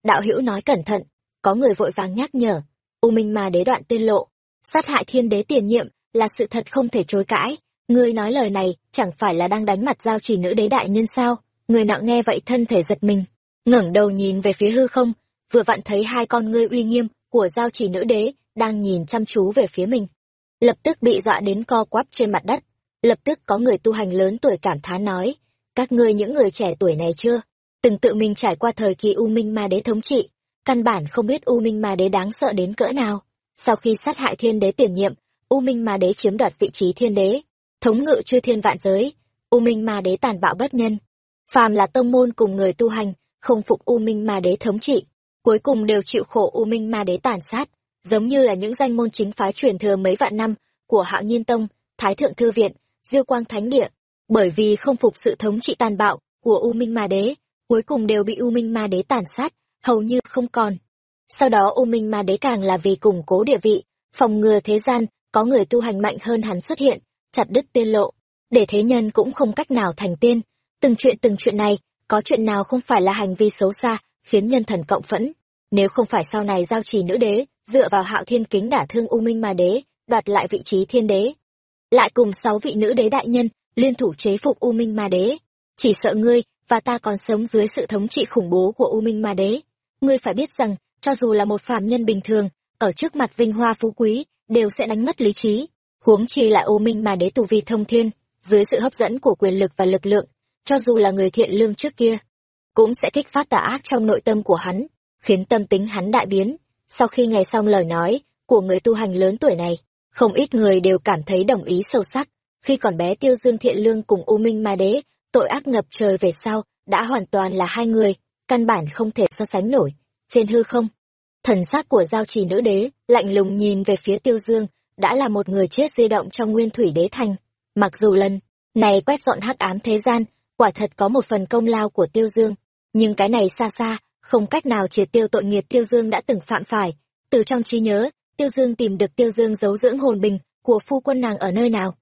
Đạo hữu nói cẩn thận, có người vội vàng nhắc nhở. U Minh Ma Đế đoạn tiên lộ, sát hại thiên đế tiền nhiệm là sự thật không thể chối cãi. Ngươi nói lời này chẳng phải là đang đánh mặt giao chỉ nữ đế đại nhân sao? Người nọ nghe vậy thân thể giật mình, ngẩng đầu nhìn về phía hư không, vừa vặn thấy hai con ngươi uy nghiêm của giao chỉ nữ đế đang nhìn chăm chú về phía mình. Lập tức bị dọa đến co quắp trên mặt đất. Lập tức có người tu hành lớn tuổi cảm thán nói, các ngươi những người trẻ tuổi này chưa? Từng tự mình trải qua thời kỳ U Minh Ma Đế thống trị, căn bản không biết U Minh Ma Đế đáng sợ đến cỡ nào. Sau khi sát hại thiên đế tiền nhiệm, U Minh Ma Đế chiếm đoạt vị trí thiên đế, thống ngự chư thiên vạn giới, U Minh Ma Đế tàn bạo bất nhân. Phàm là tông môn cùng người tu hành, không phục U Minh Ma Đế thống trị, cuối cùng đều chịu khổ U Minh Ma Đế tàn sát, giống như là những danh môn chính phái truyền thừa mấy vạn năm của Hạo Nhiên Tông, Thái Thượng Thư Viện, Diêu Quang Thánh Địa, bởi vì không phục sự thống trị tàn bạo của U Minh Ma Đế, cuối cùng đều bị U Minh Ma Đế tàn sát, hầu như không còn. Sau đó U Minh Ma Đế càng là vì củng cố địa vị, phòng ngừa thế gian, có người tu hành mạnh hơn hắn xuất hiện, chặt đứt tiên lộ, để thế nhân cũng không cách nào thành tiên. Từng chuyện từng chuyện này, có chuyện nào không phải là hành vi xấu xa, khiến nhân thần cộng phẫn. Nếu không phải sau này giao trì nữ đế, dựa vào hạo thiên kính đả thương U Minh Ma Đế, đoạt lại vị trí thiên đế. Lại cùng sáu vị nữ đế đại nhân, liên thủ chế phục U Minh Ma Đế. Chỉ sợ ngươi và ta còn sống dưới sự thống trị khủng bố của U Minh Ma Đế. Ngươi phải biết rằng, cho dù là một phàm nhân bình thường, ở trước mặt vinh hoa phú quý, đều sẽ đánh mất lý trí. Huống chi là U Minh Ma Đế tù vi thông thiên, dưới sự hấp dẫn của quyền lực và lực lượng, cho dù là người thiện lương trước kia, cũng sẽ kích phát tà ác trong nội tâm của hắn, khiến tâm tính hắn đại biến. Sau khi nghe xong lời nói của người tu hành lớn tuổi này, không ít người đều cảm thấy đồng ý sâu sắc. Khi còn bé Tiêu Dương Thiện Lương cùng U Minh Ma Đế, tội ác ngập trời về sau, đã hoàn toàn là hai người, căn bản không thể so sánh nổi. Trên hư không, thần sắc của giao trì nữ đế, lạnh lùng nhìn về phía Tiêu Dương, đã là một người chết di động trong nguyên thủy đế thành. Mặc dù lần này quét dọn hắc ám thế gian, quả thật có một phần công lao của Tiêu Dương, nhưng cái này xa xa, không cách nào triệt tiêu tội nghiệp Tiêu Dương đã từng phạm phải. Từ trong trí nhớ, Tiêu Dương tìm được Tiêu Dương giấu dưỡng hồn bình của phu quân nàng ở nơi nào.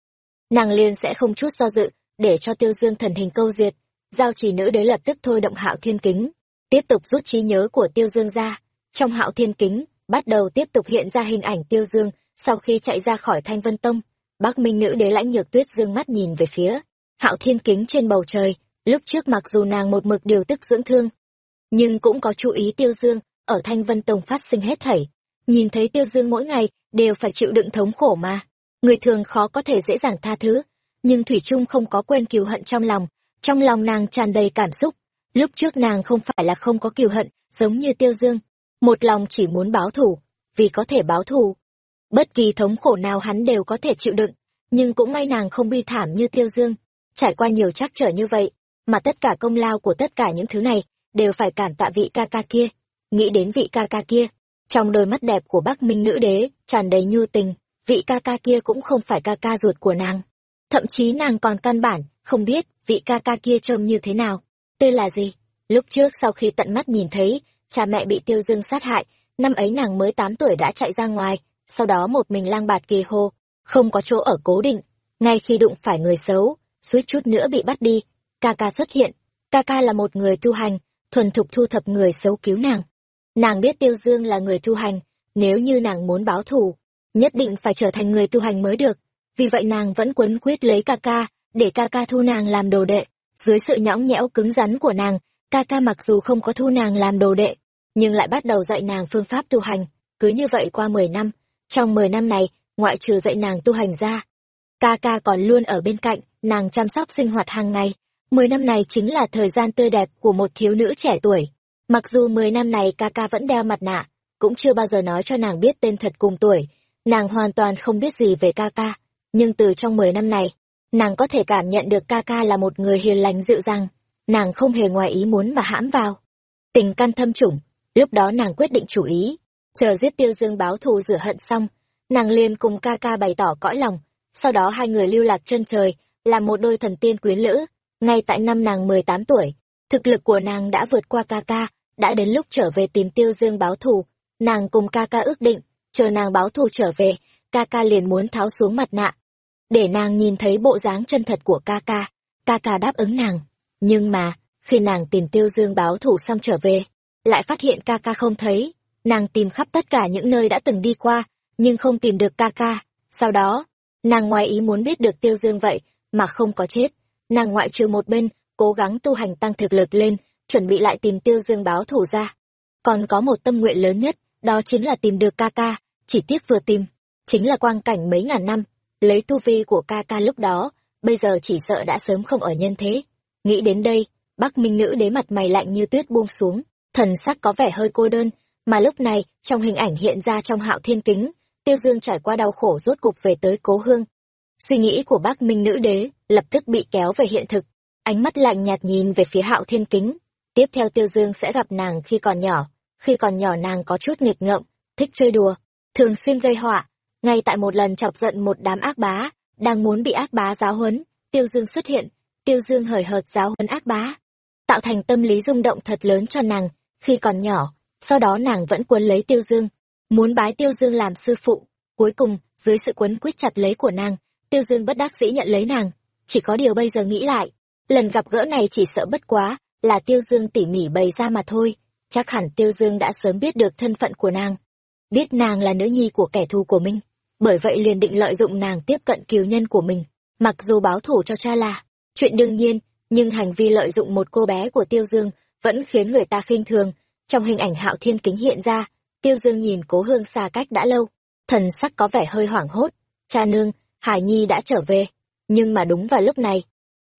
Nàng liền sẽ không chút do dự, để cho Tiêu Dương thần hình câu diệt. Giao chỉ nữ đế lập tức thôi động hạo thiên kính, tiếp tục rút trí nhớ của Tiêu Dương ra. Trong hạo thiên kính, bắt đầu tiếp tục hiện ra hình ảnh Tiêu Dương sau khi chạy ra khỏi Thanh Vân Tông. Bắc Minh nữ đế lãnh nhược tuyết dương mắt nhìn về phía hạo thiên kính trên bầu trời, lúc trước mặc dù nàng một mực điều tức dưỡng thương, nhưng cũng có chú ý Tiêu Dương, ở Thanh Vân Tông phát sinh hết thảy. Nhìn thấy Tiêu Dương mỗi ngày đều phải chịu đựng thống khổ mà, người thường khó có thể dễ dàng tha thứ, nhưng Thủy Trung không có quên kiều hận trong lòng, trong lòng nàng tràn đầy cảm xúc. Lúc trước nàng không phải là không có kiều hận, giống như Tiêu Dương, một lòng chỉ muốn báo thù, vì có thể báo thù. Bất kỳ thống khổ nào hắn đều có thể chịu đựng, nhưng cũng may nàng không bi thảm như Tiêu Dương, trải qua nhiều trắc trở như vậy, mà tất cả công lao của tất cả những thứ này đều phải cảm tạ vị ca ca kia. Nghĩ đến vị ca ca kia, trong đôi mắt đẹp của Bắc Minh nữ đế tràn đầy nhu tình, vị ca ca kia cũng không phải ca ca ruột của nàng. Thậm chí nàng còn căn bản không biết vị ca ca kia trông như thế nào, tên là gì. Lúc trước sau khi tận mắt nhìn thấy cha mẹ bị Tiêu Dương sát hại, năm ấy nàng mới 8 tuổi đã chạy ra ngoài, sau đó một mình lang bạt kỳ hô, không có chỗ ở cố định, ngay khi đụng phải người xấu, suýt chút nữa bị bắt đi, ca ca xuất hiện, ca ca là một người tu hành, thuần thục thu thập người xấu cứu nàng. Nàng biết Tiêu Dương là người tu hành, nếu như nàng muốn báo thù, nhất định phải trở thành người tu hành mới được. Vì vậy nàng vẫn quấn quyết lấy ca ca, để ca ca thu nàng làm đồ đệ. Dưới sự nhõng nhẽo cứng rắn của nàng, ca ca mặc dù không có thu nàng làm đồ đệ, nhưng lại bắt đầu dạy nàng phương pháp tu hành. Cứ như vậy qua 10 năm, trong 10 năm này, ngoại trừ dạy nàng tu hành ra, ca ca còn luôn ở bên cạnh, nàng chăm sóc sinh hoạt hàng ngày. Mười năm này chính là thời gian tươi đẹp của một thiếu nữ trẻ tuổi. Mặc dù mười năm này ca ca vẫn đeo mặt nạ, cũng chưa bao giờ nói cho nàng biết tên thật cùng tuổi, nàng hoàn toàn không biết gì về ca ca, nhưng từ trong mười năm này, nàng có thể cảm nhận được ca ca là một người hiền lành dịu dàng, nàng không hề ngoài ý muốn mà hãm vào. Tình căn thâm chủng. lúc đó nàng quyết định chủ ý, chờ giết tiêu dương báo thù rửa hận xong, nàng liền cùng ca ca bày tỏ cõi lòng, sau đó hai người lưu lạc chân trời, làm một đôi thần tiên quyến lữ, ngay tại năm nàng mười tám tuổi, thực lực của nàng đã vượt qua ca ca, đã đến lúc trở về tìm tiêu dương báo thù, nàng cùng ca ca ước định, chờ nàng báo thù trở về, ca ca liền muốn tháo xuống mặt nạ, để nàng nhìn thấy bộ dáng chân thật của ca ca, ca ca đáp ứng nàng. Nhưng mà, khi nàng tìm tiêu dương báo thù xong trở về, lại phát hiện ca ca không thấy, nàng tìm khắp tất cả những nơi đã từng đi qua, nhưng không tìm được ca ca. Sau đó, nàng ngoài ý muốn biết được tiêu dương vậy, mà không có chết. Nàng ngoại trừ một bên, cố gắng tu hành tăng thực lực lên, chuẩn bị lại tìm tiêu dương báo thủ ra. Còn có một tâm nguyện lớn nhất, đó chính là tìm được ca ca, chỉ tiếc vừa tìm, chính là quang cảnh mấy ngàn năm, lấy tu vi của ca ca lúc đó, bây giờ chỉ sợ đã sớm không ở nhân thế. Nghĩ đến đây, Bắc Minh Nữ đế mặt mày lạnh như tuyết buông xuống, thần sắc có vẻ hơi cô đơn, mà lúc này, trong hình ảnh hiện ra trong hạo thiên kính, Tiêu Dương trải qua đau khổ rốt cục về tới cố hương. Suy nghĩ của Bắc Minh Nữ đế lập tức bị kéo về hiện thực, ánh mắt lạnh nhạt nhìn về phía hạo thiên kính. Tiếp theo Tiêu Dương sẽ gặp nàng khi còn nhỏ, khi còn nhỏ nàng có chút nghịch ngợm, thích chơi đùa, thường xuyên gây họa, ngay tại một lần chọc giận một đám ác bá, đang muốn bị ác bá giáo huấn, Tiêu Dương xuất hiện, Tiêu Dương hời hợt giáo huấn ác bá, tạo thành tâm lý rung động thật lớn cho nàng khi còn nhỏ, sau đó nàng vẫn quấn lấy Tiêu Dương, muốn bái Tiêu Dương làm sư phụ, cuối cùng, dưới sự quấn quýt chặt lấy của nàng, Tiêu Dương bất đắc dĩ nhận lấy nàng, chỉ có điều bây giờ nghĩ lại, lần gặp gỡ này chỉ sợ bất quá, là Tiêu Dương tỉ mỉ bày ra mà thôi, chắc hẳn Tiêu Dương đã sớm biết được thân phận của nàng, biết nàng là nữ nhi của kẻ thù của mình. Bởi vậy liền định lợi dụng nàng tiếp cận kiều nhân của mình, mặc dù báo thủ cho cha là chuyện đương nhiên, nhưng hành vi lợi dụng một cô bé của Tiêu Dương vẫn khiến người ta khinh thường. Trong hình ảnh Hạo Thiên Kính hiện ra, Tiêu Dương nhìn Cố Hương xa cách đã lâu, thần sắc có vẻ hơi hoảng hốt. Cha nương, Hải Nhi đã trở về, nhưng mà đúng vào lúc này,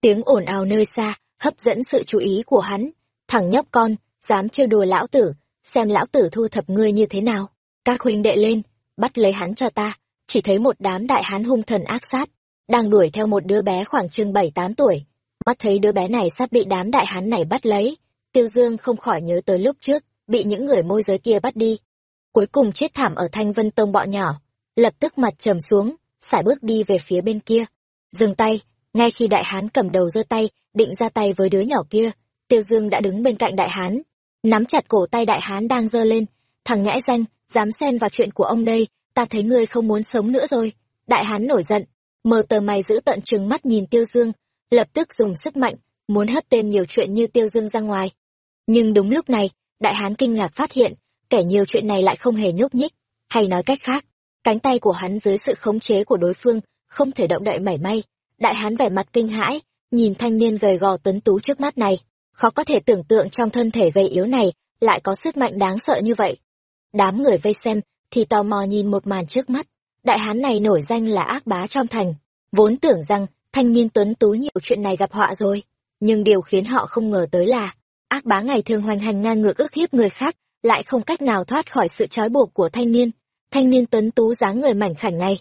tiếng ồn ào nơi xa hấp dẫn sự chú ý của hắn. Thằng nhóc con, dám trêu đùa lão tử, xem lão tử thu thập ngươi như thế nào. Các huynh đệ lên, bắt lấy hắn cho ta chỉ thấy một đám đại hán hung thần ác sát, đang đuổi theo một đứa bé khoảng chừng bảy tám tuổi. Mắt thấy đứa bé này sắp bị đám đại hán này bắt lấy, Tiêu Dương không khỏi nhớ tới lúc trước, bị những người môi giới kia bắt đi. Cuối cùng chết thảm ở Thanh Vân Tông bọ nhỏ, lập tức mặt trầm xuống, sải bước đi về phía bên kia. Dừng tay, ngay khi đại hán cầm đầu giơ tay, định ra tay với đứa nhỏ kia, Tiêu Dương đã đứng bên cạnh đại hán, nắm chặt cổ tay đại hán đang giơ lên, thằng nhãi danh, dám xen vào chuyện của ông đây, ta thấy ngươi không muốn sống nữa rồi đại hán nổi giận mờ tờ mày giữ tận trừng mắt nhìn tiêu dương lập tức dùng sức mạnh muốn hất tên nhiều chuyện như tiêu dương ra ngoài nhưng đúng lúc này đại hán kinh ngạc phát hiện kẻ nhiều chuyện này lại không hề nhúc nhích. Hay nói cách khác cánh tay của hắn dưới sự khống chế của đối phương không thể động đậy mảy may. Đại hán vẻ mặt kinh hãi nhìn thanh niên gầy gò tuấn tú trước mắt này. Khó có thể tưởng tượng trong thân thể gầy yếu này lại có sức mạnh đáng sợ như vậy. Đám người vây xem thì tò mò nhìn một màn trước mắt. Đại hán này nổi danh là ác bá trong thành, vốn tưởng rằng thanh niên tuấn tú nhiều chuyện này gặp họa rồi. Nhưng điều khiến họ không ngờ tới là, ác bá ngày thường hoành hành ngang ngược ức hiếp người khác, lại không cách nào thoát khỏi sự trói buộc của thanh niên. Thanh niên tuấn tú dáng người mảnh khảnh này.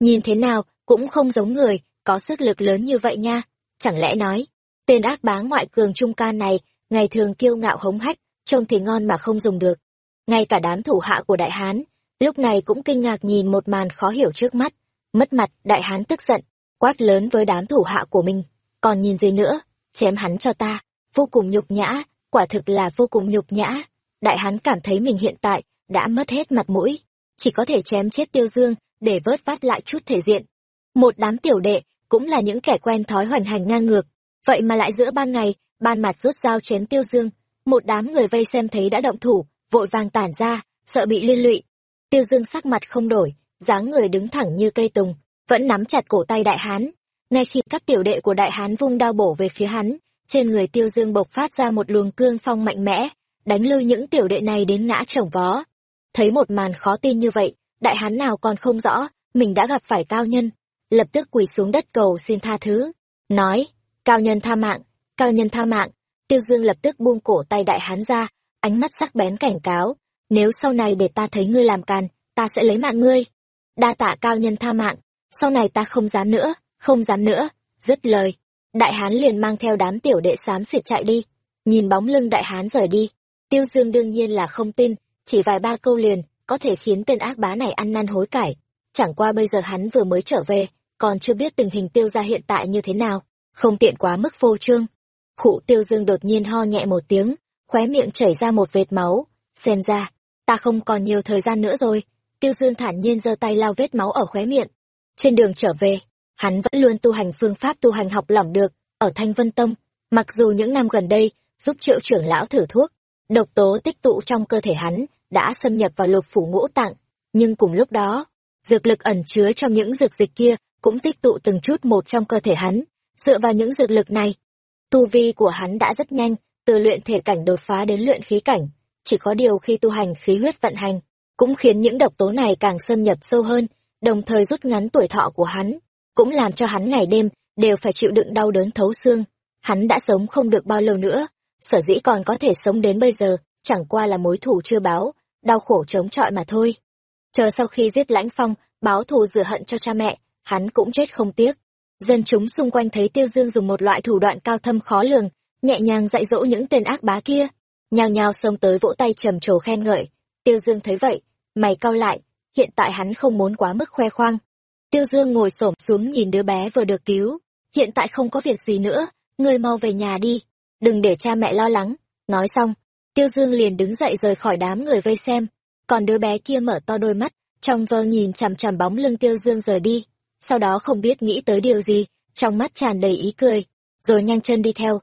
Nhìn thế nào, cũng không giống người, có sức lực lớn như vậy nha. Chẳng lẽ nói, tên ác bá ngoại cường trung ca này, ngày thường kiêu ngạo hống hách, trông thì ngon mà không dùng được. Ngay cả đám thủ hạ của đại hán, lúc này cũng kinh ngạc nhìn một màn khó hiểu trước mắt mất mặt đại hán tức giận quát lớn với đám thủ hạ của mình còn nhìn gì nữa chém hắn cho ta vô cùng nhục nhã quả thực là vô cùng nhục nhã. Đại hán cảm thấy mình hiện tại đã mất hết mặt mũi chỉ có thể chém chết tiêu dương để vớt vát lại chút thể diện. Một đám tiểu đệ cũng là những kẻ quen thói hoành hành ngang ngược vậy mà lại giữa ban ngày ban mặt rút dao chém tiêu dương. Một đám người vây xem thấy đã động thủ vội vàng tản ra sợ bị liên lụy. Tiêu Dương sắc mặt không đổi, dáng người đứng thẳng như cây tùng, vẫn nắm chặt cổ tay đại hán. Ngay khi các tiểu đệ của đại hán vung đao bổ về phía hắn, trên người Tiêu Dương bộc phát ra một luồng cương phong mạnh mẽ, đánh lưu những tiểu đệ này đến ngã trồng vó. Thấy một màn khó tin như vậy, đại hán nào còn không rõ, mình đã gặp phải cao nhân, lập tức quỳ xuống đất cầu xin tha thứ. Nói, cao nhân tha mạng, cao nhân tha mạng, Tiêu Dương lập tức buông cổ tay đại hán ra, ánh mắt sắc bén cảnh cáo, nếu sau này để ta thấy ngươi làm càn, ta sẽ lấy mạng ngươi. đa tạ cao nhân tha mạng sau này ta không dám nữa không dám nữa dứt lời đại hán liền mang theo đám tiểu đệ xám xịt chạy đi. Nhìn bóng lưng đại hán rời đi, tiêu dương đương nhiên là không tin, chỉ vài ba câu liền, có thể khiến tên ác bá này ăn năn hối cải. Chẳng qua bây giờ hắn vừa mới trở về, còn chưa biết tình hình tiêu ra hiện tại như thế nào, không tiện quá mức phô trương. Khụ tiêu dương đột nhiên ho nhẹ một tiếng, khóe miệng chảy ra một vệt máu. Xem ra, ta không còn nhiều thời gian nữa rồi. Tiêu dương thản nhiên giơ tay lau vết máu ở khóe miệng. Trên đường trở về hắn vẫn luôn tu hành phương pháp tu hành học lỏng được, ở thanh vân tông. Mặc dù những năm gần đây, giúp triệu trưởng lão thử thuốc, độc tố tích tụ trong cơ thể hắn đã xâm nhập vào lục phủ ngũ tạng, nhưng cùng lúc đó, dược lực ẩn chứa trong những dược dịch kia cũng tích tụ từng chút một trong cơ thể hắn. Dựa vào những dược lực này, tu vi của hắn đã rất nhanh, từ luyện thể cảnh đột phá đến luyện khí cảnh. Chỉ có điều khi tu hành khí huyết vận hành, cũng khiến những độc tố này càng xâm nhập sâu hơn, đồng thời rút ngắn tuổi thọ của hắn cũng làm cho hắn ngày đêm đều phải chịu đựng đau đớn thấu xương. Hắn đã sống không được bao lâu nữa, sở dĩ còn có thể sống đến bây giờ, chẳng qua là mối thủ chưa báo, đau khổ chống chọi mà thôi. Chờ sau khi giết lãnh phong, báo thù rửa hận cho cha mẹ, hắn cũng chết không tiếc. Dân chúng xung quanh thấy tiêu dương dùng một loại thủ đoạn cao thâm khó lường, nhẹ nhàng dạy dỗ những tên ác bá kia. Nhao nhao xông tới vỗ tay trầm trồ khen ngợi. Tiêu dương thấy vậy, mày cau lại, hiện tại hắn không muốn quá mức khoe khoang tiêu dương ngồi xổm xuống nhìn đứa bé vừa được cứu. Hiện tại không có việc gì nữa ngươi mau về nhà đi. Đừng để cha mẹ lo lắng. Nói xong, tiêu dương liền đứng dậy rời khỏi đám người vây xem. Còn đứa bé kia mở to đôi mắt, trong vơ nhìn chằm chằm bóng lưng tiêu dương rời đi. Sau đó không biết nghĩ tới điều gì, trong mắt tràn đầy ý cười. Rồi nhanh chân đi theo.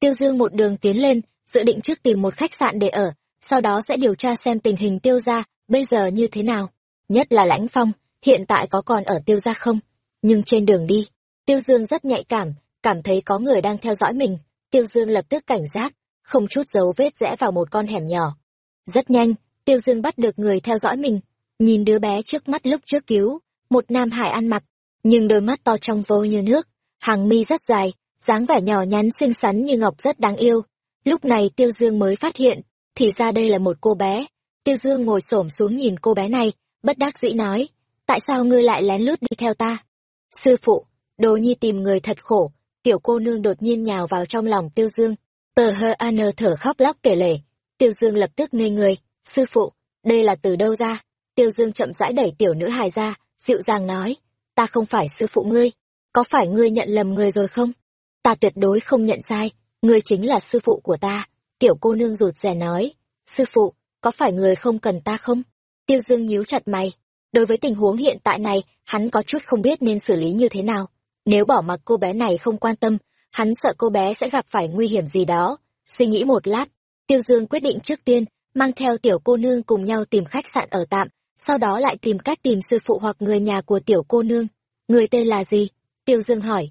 Tiêu dương một đường tiến lên, dự định trước tìm một khách sạn để ở, sau đó sẽ điều tra xem tình hình tiêu gia, bây giờ như thế nào. Nhất là lãnh phong hiện tại có còn ở tiêu gia không? Nhưng trên đường đi, tiêu dương rất nhạy cảm cảm thấy có người đang theo dõi mình. Tiêu dương lập tức cảnh giác, không chút dấu vết rẽ vào một con hẻm nhỏ. Rất nhanh, tiêu dương bắt được người theo dõi mình. Nhìn đứa bé trước mắt lúc trước cứu, một nam hải ăn mặc, nhưng đôi mắt to trong vô như nước, hàng mi rất dài, dáng vẻ nhỏ nhắn xinh xắn như ngọc rất đáng yêu. Lúc này tiêu dương mới phát hiện, thì ra đây là một cô bé. Tiêu dương ngồi xổm xuống nhìn cô bé này, bất đắc dĩ nói tại sao ngươi lại lén lút đi theo ta? Sư phụ, đồ nhi tìm người thật khổ. Tiểu cô nương đột nhiên nhào vào trong lòng tiêu dương. Tờ hơ an thở khóc lóc kể lể. Tiêu dương lập tức ngây người. Sư phụ, đây là từ đâu ra? Tiêu dương chậm rãi đẩy tiểu nữ hài ra, dịu dàng nói. Ta không phải sư phụ ngươi. Có phải ngươi nhận lầm người rồi không? Ta tuyệt đối không nhận sai. Ngươi chính là sư phụ của ta. Tiểu cô nương rụt rè nói. Sư phụ, có phải người không cần ta không? Tiêu dương nhíu chặt mày đối với tình huống hiện tại này, hắn có chút không biết nên xử lý như thế nào. Nếu bỏ mặc cô bé này không quan tâm, hắn sợ cô bé sẽ gặp phải nguy hiểm gì đó. Suy nghĩ một lát, tiêu dương quyết định trước tiên, mang theo tiểu cô nương cùng nhau tìm khách sạn ở tạm, sau đó lại tìm cách tìm sư phụ hoặc người nhà của tiểu cô nương. Người tên là gì? Tiêu dương hỏi.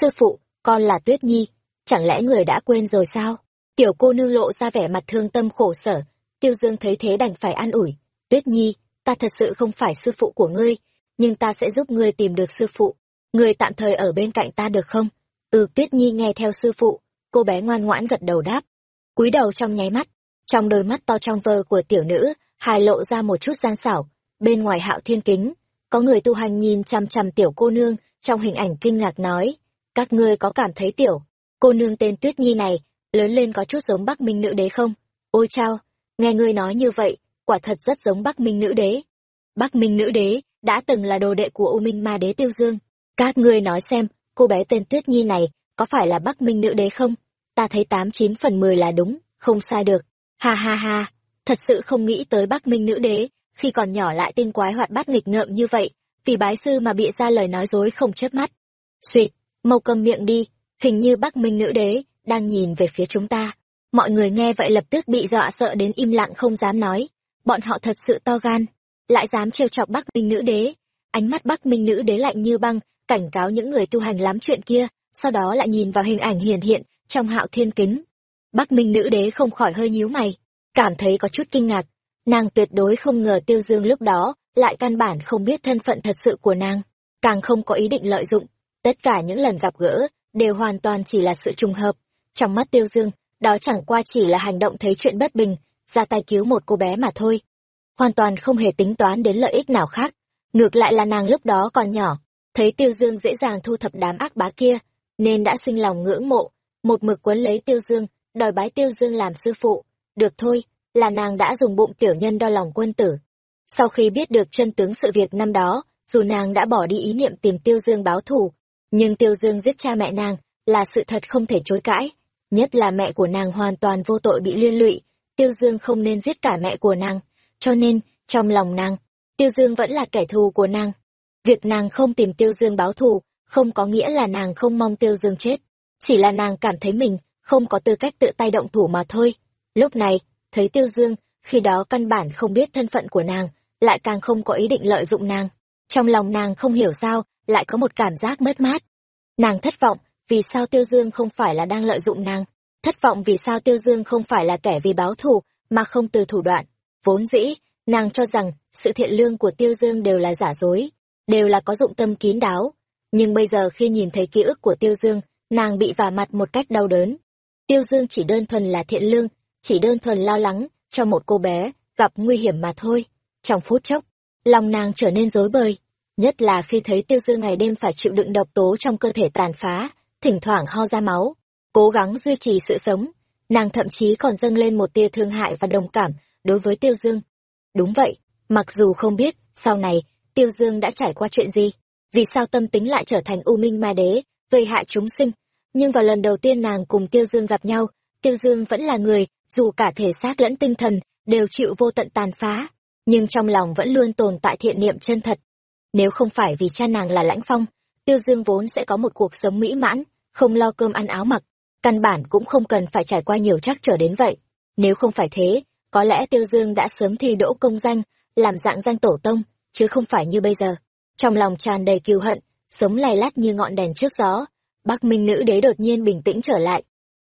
Sư phụ, con là tuyết nhi. Chẳng lẽ người đã quên rồi sao? Tiểu cô nương lộ ra vẻ mặt thương tâm khổ sở. Tiêu dương thấy thế đành phải an ủi. Tuyết nhi ta thật sự không phải sư phụ của ngươi, nhưng ta sẽ giúp ngươi tìm được sư phụ. Ngươi tạm thời ở bên cạnh ta được không? Ừ tuyết nhi nghe theo sư phụ. Cô bé ngoan ngoãn gật đầu đáp. Cúi đầu trong nháy mắt, trong đôi mắt to trong vơ của tiểu nữ, hài lộ ra một chút gian xảo. Bên ngoài hạo thiên kính, có người tu hành nhìn chằm chằm tiểu cô nương trong hình ảnh kinh ngạc nói, các ngươi có cảm thấy tiểu cô nương tên tuyết nhi này lớn lên có chút giống bắc minh nữ đế không? Ôi chao, nghe ngươi nói như vậy quả thật rất giống bắc minh nữ đế. Bắc minh nữ đế đã từng là đồ đệ của u minh ma đế tiêu dương. Các ngươi nói xem, cô bé tên tuyết nhi này có phải là bắc minh nữ đế không? Ta thấy tám chín phần mười là đúng, không sai được. Ha ha ha, thật sự không nghĩ tới bắc minh nữ đế khi còn nhỏ lại tinh quái hoạt bát nghịch ngợm như vậy, vì bái sư mà bịa ra lời nói dối không chớp mắt. Suỵt mau cầm miệng đi, hình như bắc minh nữ đế đang nhìn về phía chúng ta. Mọi người nghe vậy lập tức bị dọa sợ đến im lặng không dám nói bọn họ thật sự to gan, lại dám trêu chọc bắc minh nữ đế. Ánh mắt bắc minh nữ đế lạnh như băng, cảnh cáo những người tu hành lắm chuyện kia, sau đó lại nhìn vào hình ảnh hiển hiện trong hạo thiên kính. Bắc minh nữ đế không khỏi hơi nhíu mày, cảm thấy có chút kinh ngạc. Nàng tuyệt đối không ngờ tiêu dương lúc đó lại căn bản không biết thân phận thật sự của nàng, càng không có ý định lợi dụng. Tất cả những lần gặp gỡ đều hoàn toàn chỉ là sự trùng hợp. Trong mắt tiêu dương, đó chẳng qua chỉ là hành động thấy chuyện bất bình ra tay cứu một cô bé mà thôi hoàn toàn không hề tính toán đến lợi ích nào khác Ngược lại là nàng lúc đó còn nhỏ, thấy Tiêu Dương dễ dàng thu thập đám ác bá kia, nên đã sinh lòng ngưỡng mộ, một mực quấn lấy Tiêu Dương, đòi bái Tiêu Dương làm sư phụ. Được thôi, là nàng đã dùng bụng tiểu nhân đo lòng quân tử. Sau khi biết được chân tướng sự việc năm đó, dù nàng đã bỏ đi ý niệm tìm Tiêu Dương báo thù, nhưng Tiêu Dương giết cha mẹ nàng là sự thật không thể chối cãi. Nhất là mẹ của nàng hoàn toàn vô tội bị liên lụy, Tiêu Dương không nên giết cả mẹ của nàng. Cho nên, trong lòng nàng, Tiêu Dương vẫn là kẻ thù của nàng. Việc nàng không tìm Tiêu Dương báo thù, không có nghĩa là nàng không mong Tiêu Dương chết. Chỉ là nàng cảm thấy mình không có tư cách tự tay động thủ mà thôi. Lúc này, thấy Tiêu Dương, khi đó căn bản không biết thân phận của nàng, lại càng không có ý định lợi dụng nàng. Trong lòng nàng không hiểu sao, lại có một cảm giác mất mát. Nàng thất vọng, vì sao Tiêu Dương không phải là đang lợi dụng nàng. Thất vọng vì sao Tiêu Dương không phải là kẻ vì báo thù, mà không từ thủ đoạn. Vốn dĩ, nàng cho rằng, sự thiện lương của Tiêu Dương đều là giả dối, đều là có dụng tâm kín đáo. Nhưng bây giờ khi nhìn thấy ký ức của Tiêu Dương, nàng bị vả mặt một cách đau đớn. Tiêu Dương chỉ đơn thuần là thiện lương, chỉ đơn thuần lo lắng cho một cô bé gặp nguy hiểm mà thôi. Trong phút chốc, lòng nàng trở nên rối bời, nhất là khi thấy Tiêu Dương ngày đêm phải chịu đựng độc tố trong cơ thể tàn phá, thỉnh thoảng ho ra máu, cố gắng duy trì sự sống. Nàng thậm chí còn dâng lên một tia thương hại và đồng cảm đối với Tiêu Dương. Đúng vậy, mặc dù không biết sau này Tiêu Dương đã trải qua chuyện gì, vì sao tâm tính lại trở thành u minh ma đế, gây hại chúng sinh. Nhưng vào lần đầu tiên nàng cùng Tiêu Dương gặp nhau, Tiêu Dương vẫn là người, dù cả thể xác lẫn tinh thần, đều chịu vô tận tàn phá, nhưng trong lòng vẫn luôn tồn tại thiện niệm chân thật. Nếu không phải vì cha nàng là Lãnh Phong, Tiêu Dương vốn sẽ có một cuộc sống mỹ mãn, không lo cơm ăn áo mặc, căn bản cũng không cần phải trải qua nhiều trắc trở đến vậy. Nếu không phải thế, có lẽ Tiêu Dương đã sớm thi đỗ công danh, làm dạng danh tổ tông, chứ không phải như bây giờ. Trong lòng tràn đầy kiêu hận, sống lay lắt như ngọn đèn trước gió, Bắc Minh nữ đế đột nhiên bình tĩnh trở lại.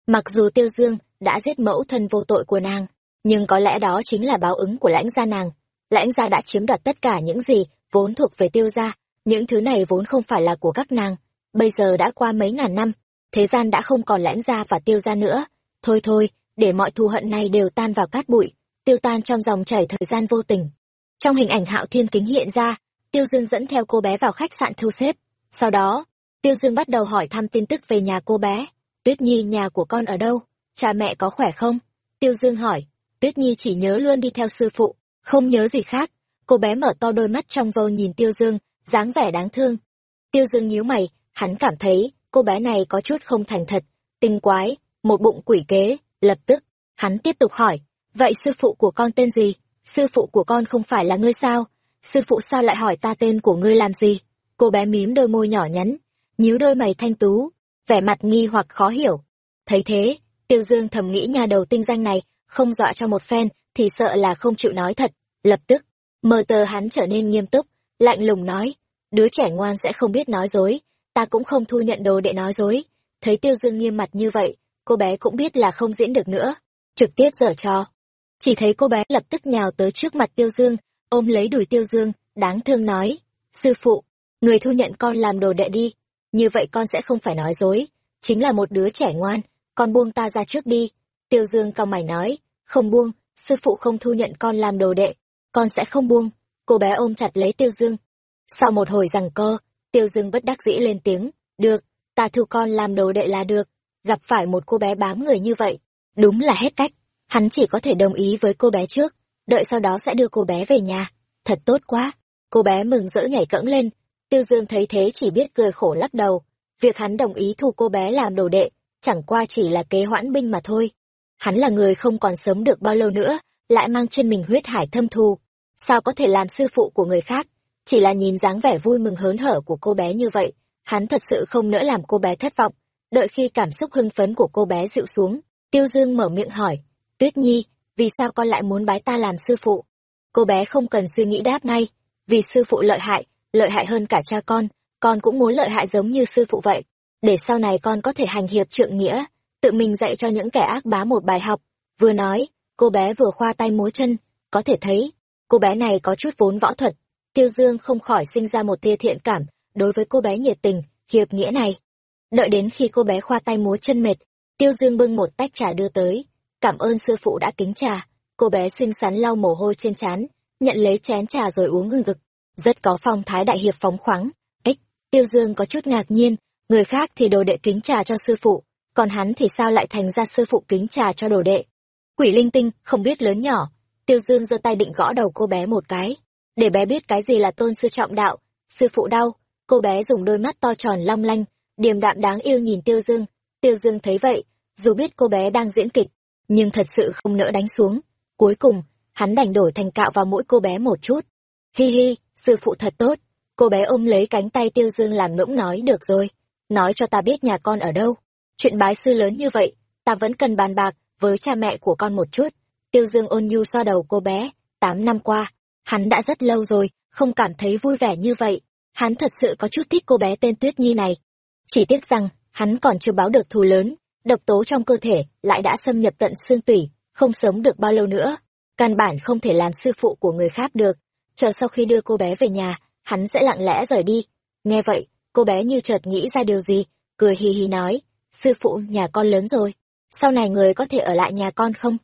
Mặc dù Tiêu Dương đã giết mẫu thân vô tội của nàng, nhưng có lẽ đó chính là báo ứng của lãnh gia nàng. Lãnh gia đã chiếm đoạt tất cả những gì vốn thuộc về Tiêu gia, những thứ này vốn không phải là của các nàng. Bây giờ đã qua mấy ngàn năm, thế gian đã không còn lãnh gia và Tiêu gia nữa. Thôi thôi, để mọi thù hận này đều tan vào cát bụi, tiêu tan trong dòng chảy thời gian vô tình. Trong hình ảnh Hạo Thiên Kính hiện ra, Tiêu Dương dẫn theo cô bé vào khách sạn thu xếp. Sau đó, Tiêu Dương bắt đầu hỏi thăm tin tức về nhà cô bé. Tuyết Nhi nhà của con ở đâu? Cha mẹ có khỏe không? Tiêu Dương hỏi. Tuyết Nhi chỉ nhớ luôn đi theo sư phụ, không nhớ gì khác. Cô bé mở to đôi mắt trong vô nhìn Tiêu Dương, dáng vẻ đáng thương. Tiêu Dương nhíu mày, hắn cảm thấy cô bé này có chút không thành thật, tinh quái, một bụng quỷ kế, lập tức, hắn tiếp tục hỏi, vậy sư phụ của con tên gì? Sư phụ của con không phải là ngươi sao? Sư phụ sao lại hỏi ta tên của ngươi làm gì? Cô bé mím đôi môi nhỏ nhắn, nhíu đôi mày thanh tú, vẻ mặt nghi hoặc khó hiểu. Thấy thế, Tiêu Dương thầm nghĩ nhà đầu tinh danh này, không dọa cho một phen, thì sợ là không chịu nói thật. Lập tức, mờ tờ hắn trở nên nghiêm túc, lạnh lùng nói, đứa trẻ ngoan sẽ không biết nói dối, ta cũng không thu nhận đồ để nói dối. Thấy Tiêu Dương nghiêm mặt như vậy, cô bé cũng biết là không diễn được nữa, trực tiếp dở trò. Chỉ thấy cô bé lập tức nhào tới trước mặt Tiêu Dương, ôm lấy đùi Tiêu Dương, đáng thương nói, sư phụ, người thu nhận con làm đồ đệ đi, như vậy con sẽ không phải nói dối, chính là một đứa trẻ ngoan, con buông ta ra trước đi. Tiêu Dương cao mày nói, không buông, sư phụ không thu nhận con làm đồ đệ, con sẽ không buông. Cô bé ôm chặt lấy Tiêu Dương. Sau một hồi rằng co, Tiêu Dương bất đắc dĩ lên tiếng, được, ta thu con làm đồ đệ là được. Gặp phải một cô bé bám người như vậy, đúng là hết cách. Hắn chỉ có thể đồng ý với cô bé trước, đợi sau đó sẽ đưa cô bé về nhà. Thật tốt quá. Cô bé mừng rỡ nhảy cẫng lên. Tiêu Dương thấy thế chỉ biết cười khổ lắc đầu. Việc hắn đồng ý thu cô bé làm đồ đệ, chẳng qua chỉ là kế hoãn binh mà thôi. Hắn là người không còn sống được bao lâu nữa, lại mang trên mình huyết hải thâm thù. Sao có thể làm sư phụ của người khác? Chỉ là nhìn dáng vẻ vui mừng hớn hở của cô bé như vậy, hắn thật sự không nỡ làm cô bé thất vọng. Đợi khi cảm xúc hưng phấn của cô bé dịu xuống, Tiêu Dương mở miệng hỏi, Tuyết Nhi, vì sao con lại muốn bái ta làm sư phụ? Cô bé không cần suy nghĩ đáp ngay, vì sư phụ lợi hại, lợi hại hơn cả cha con, con cũng muốn lợi hại giống như sư phụ vậy, để sau này con có thể hành hiệp trượng nghĩa, tự mình dạy cho những kẻ ác bá một bài học. Vừa nói, cô bé vừa khoa tay múa chân, có thể thấy, cô bé này có chút vốn võ thuật. Tiêu Dương không khỏi sinh ra một tia thiện cảm đối với cô bé nhiệt tình, hiệp nghĩa này. Đợi đến khi cô bé khoa tay múa chân mệt, Tiêu Dương bưng một tách trà đưa tới, cảm ơn sư phụ đã kính trà cô bé xinh xắn lau mồ hôi trên trán nhận lấy chén trà rồi uống ngưng ngực, rất có phong thái đại hiệp phóng khoáng. Ếch, Tiêu Dương có chút ngạc nhiên, người khác thì đồ đệ kính trà cho sư phụ, còn hắn thì sao lại thành ra sư phụ kính trà cho đồ đệ. Quỷ linh tinh, không biết lớn nhỏ, Tiêu Dương giơ tay định gõ đầu cô bé một cái, để bé biết cái gì là tôn sư trọng đạo. Sư phụ đau, cô bé dùng đôi mắt to tròn long lanh, điềm đạm đáng yêu nhìn Tiêu Dương. Tiêu Dương thấy vậy, dù biết cô bé đang diễn kịch, nhưng thật sự không nỡ đánh xuống. Cuối cùng, hắn đành đổi thành cạo vào mũi cô bé một chút. Hi hi, sư phụ thật tốt. Cô bé ôm lấy cánh tay Tiêu Dương làm nũng nói được rồi. Nói cho ta biết nhà con ở đâu. Chuyện bái sư lớn như vậy, ta vẫn cần bàn bạc với cha mẹ của con một chút. Tiêu Dương ôn nhu xoa đầu cô bé. Tám năm qua, hắn đã rất lâu rồi, không cảm thấy vui vẻ như vậy. Hắn thật sự có chút thích cô bé tên Tuyết Nhi này. Chỉ tiếc rằng, hắn còn chưa báo được thù lớn, độc tố trong cơ thể lại đã xâm nhập tận xương tủy, không sống được bao lâu nữa. Căn bản không thể làm sư phụ của người khác được. Chờ sau khi đưa cô bé về nhà, hắn sẽ lặng lẽ rời đi. Nghe vậy, cô bé như chợt nghĩ ra điều gì, cười hì hì nói, sư phụ nhà con lớn rồi, sau này người có thể ở lại nhà con không?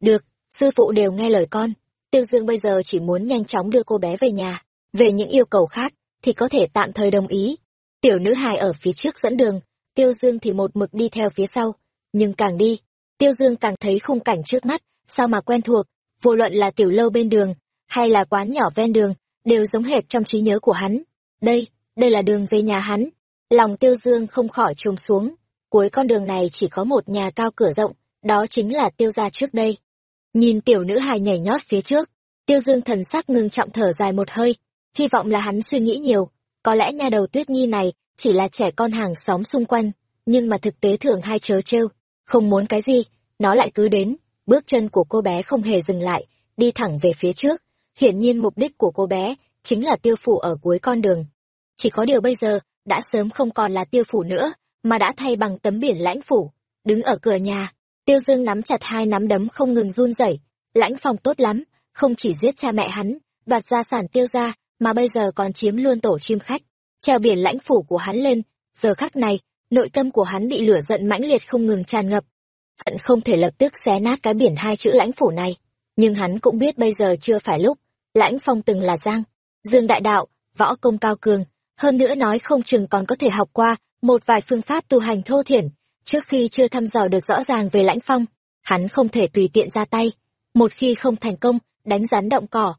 Được, sư phụ đều nghe lời con. Tiêu Dương bây giờ chỉ muốn nhanh chóng đưa cô bé về nhà. Về những yêu cầu khác, thì có thể tạm thời đồng ý. Tiểu nữ hài ở phía trước dẫn đường, Tiêu Dương thì một mực đi theo phía sau. Nhưng càng đi, Tiêu Dương càng thấy khung cảnh trước mắt, sao mà quen thuộc, vô luận là tiểu lâu bên đường, hay là quán nhỏ ven đường, đều giống hệt trong trí nhớ của hắn. Đây, đây là đường về nhà hắn. Lòng Tiêu Dương không khỏi trùng xuống. Cuối con đường này chỉ có một nhà cao cửa rộng, đó chính là Tiêu gia trước đây. Nhìn tiểu nữ hài nhảy nhót phía trước, Tiêu Dương thần sắc ngưng trọng thở dài một hơi, hy vọng là hắn suy nghĩ nhiều, có lẽ nhà đầu Tuyết Nhi này chỉ là trẻ con hàng xóm xung quanh, nhưng mà thực tế thường hay chớ trêu, không muốn cái gì, nó lại cứ đến, bước chân của cô bé không hề dừng lại, đi thẳng về phía trước, hiển nhiên mục đích của cô bé chính là tiêu phủ ở cuối con đường. Chỉ có điều bây giờ, đã sớm không còn là tiêu phủ nữa, mà đã thay bằng tấm biển lãnh phủ, đứng ở cửa nhà, Tiêu Dương nắm chặt hai nắm đấm không ngừng run rẩy, lãnh phong tốt lắm, không chỉ giết cha mẹ hắn, đoạt gia sản tiêu ra, mà bây giờ còn chiếm luôn tổ chim khách, treo biển lãnh phủ của hắn lên, giờ khắc này, nội tâm của hắn bị lửa giận mãnh liệt không ngừng tràn ngập. Hận không thể lập tức xé nát cái biển hai chữ lãnh phủ này, nhưng hắn cũng biết bây giờ chưa phải lúc, lãnh phong từng là giang, dương đại đạo, võ công cao cường, hơn nữa nói không chừng còn có thể học qua một vài phương pháp tu hành thô thiển, trước khi chưa thăm dò được rõ ràng về lãnh phong, hắn không thể tùy tiện ra tay, một khi không thành công, đánh rắn động cỏ.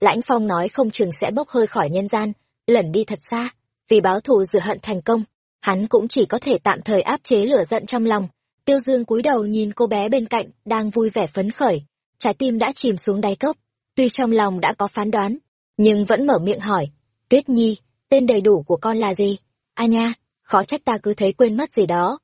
Lãnh phong nói không chừng sẽ bốc hơi khỏi nhân gian, lẩn đi thật xa, vì báo thù rửa hận thành công, hắn cũng chỉ có thể tạm thời áp chế lửa giận trong lòng. Tiêu Dương cúi đầu nhìn cô bé bên cạnh, đang vui vẻ phấn khởi, trái tim đã chìm xuống đáy cốc, tuy trong lòng đã có phán đoán, nhưng vẫn mở miệng hỏi, Tuyết Nhi, tên đầy đủ của con là gì? A nha, khó trách ta cứ thấy quên mất gì đó.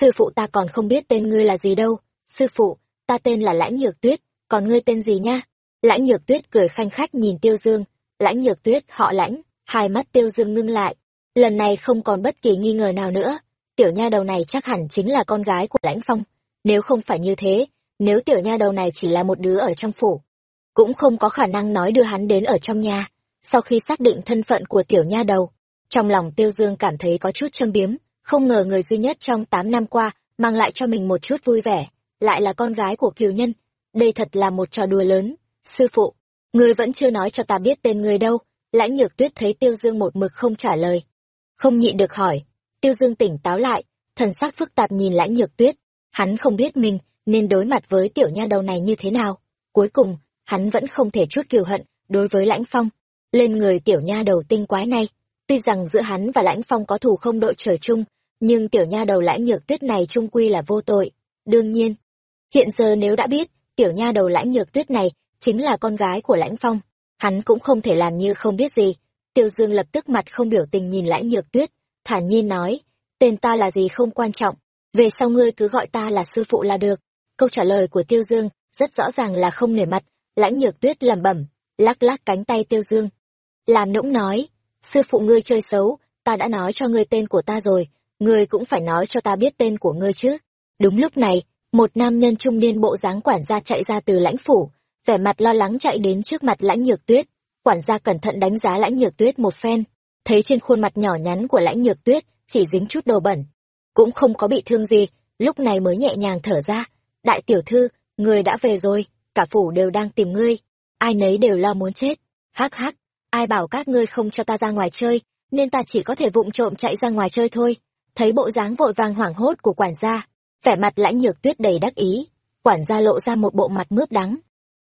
Sư phụ ta còn không biết tên ngươi là gì đâu. Sư phụ, ta tên là Lãnh Nhược Tuyết, còn ngươi tên gì nha? Lãnh Nhược Tuyết cười khanh khách nhìn Tiêu Dương. Lãnh Nhược Tuyết, họ Lãnh, hai mắt Tiêu Dương ngưng lại. Lần này không còn bất kỳ nghi ngờ nào nữa. Tiểu nha đầu này chắc hẳn chính là con gái của Lãnh Phong. Nếu không phải như thế, nếu tiểu nha đầu này chỉ là một đứa ở trong phủ, cũng không có khả năng nói đưa hắn đến ở trong nhà. Sau khi xác định thân phận của tiểu nha đầu, trong lòng Tiêu Dương cảm thấy có chút châm biếm, không ngờ người duy nhất trong tám năm qua mang lại cho mình một chút vui vẻ, lại là con gái của kiều nhân. Đây thật là một trò đùa lớn. Sư phụ, người vẫn chưa nói cho ta biết tên người đâu. Lãnh nhược tuyết thấy Tiêu Dương một mực không trả lời. Không nhịn được hỏi. Tiêu Dương tỉnh táo lại, thần sắc phức tạp nhìn lãnh nhược tuyết. Hắn không biết mình nên đối mặt với tiểu nha đầu này như thế nào. Cuối cùng, hắn vẫn không thể chút kiều hận đối với lãnh phong. Lên người tiểu nha đầu tinh quái này, tuy rằng giữa hắn và lãnh phong có thù không đội trời chung, nhưng tiểu nha đầu lãnh nhược tuyết này trung quy là vô tội. Đương nhiên, hiện giờ nếu đã biết, tiểu nha đầu lãnh nhược tuyết này chính là con gái của lãnh phong, hắn cũng không thể làm như không biết gì. Tiêu Dương lập tức mặt không biểu tình nhìn lãnh nhược tuyết, thản nhiên nói, tên ta là gì không quan trọng, về sau ngươi cứ gọi ta là sư phụ là được. Câu trả lời của Tiêu Dương rất rõ ràng là không nể mặt, lãnh nhược tuyết lẩm bẩm, lắc lắc cánh tay Tiêu Dương. Làm nũng nói, sư phụ ngươi chơi xấu, ta đã nói cho ngươi tên của ta rồi, ngươi cũng phải nói cho ta biết tên của ngươi chứ. Đúng lúc này, một nam nhân trung niên bộ dáng quản gia chạy ra từ lãnh phủ, vẻ mặt lo lắng chạy đến trước mặt lãnh nhược tuyết. Quản gia cẩn thận đánh giá lãnh nhược tuyết một phen, thấy trên khuôn mặt nhỏ nhắn của lãnh nhược tuyết chỉ dính chút đồ bẩn. Cũng không có bị thương gì, lúc này mới nhẹ nhàng thở ra. Đại tiểu thư, người đã về rồi, cả phủ đều đang tìm ngươi. Ai nấy đều lo muốn chết. Hắc hắc, ai bảo các ngươi không cho ta ra ngoài chơi, nên ta chỉ có thể vụng trộm chạy ra ngoài chơi thôi. Thấy bộ dáng vội vàng hoảng hốt của quản gia, vẻ mặt lãnh nhược tuyết đầy đắc ý, quản gia lộ ra một bộ mặt mướp đắng.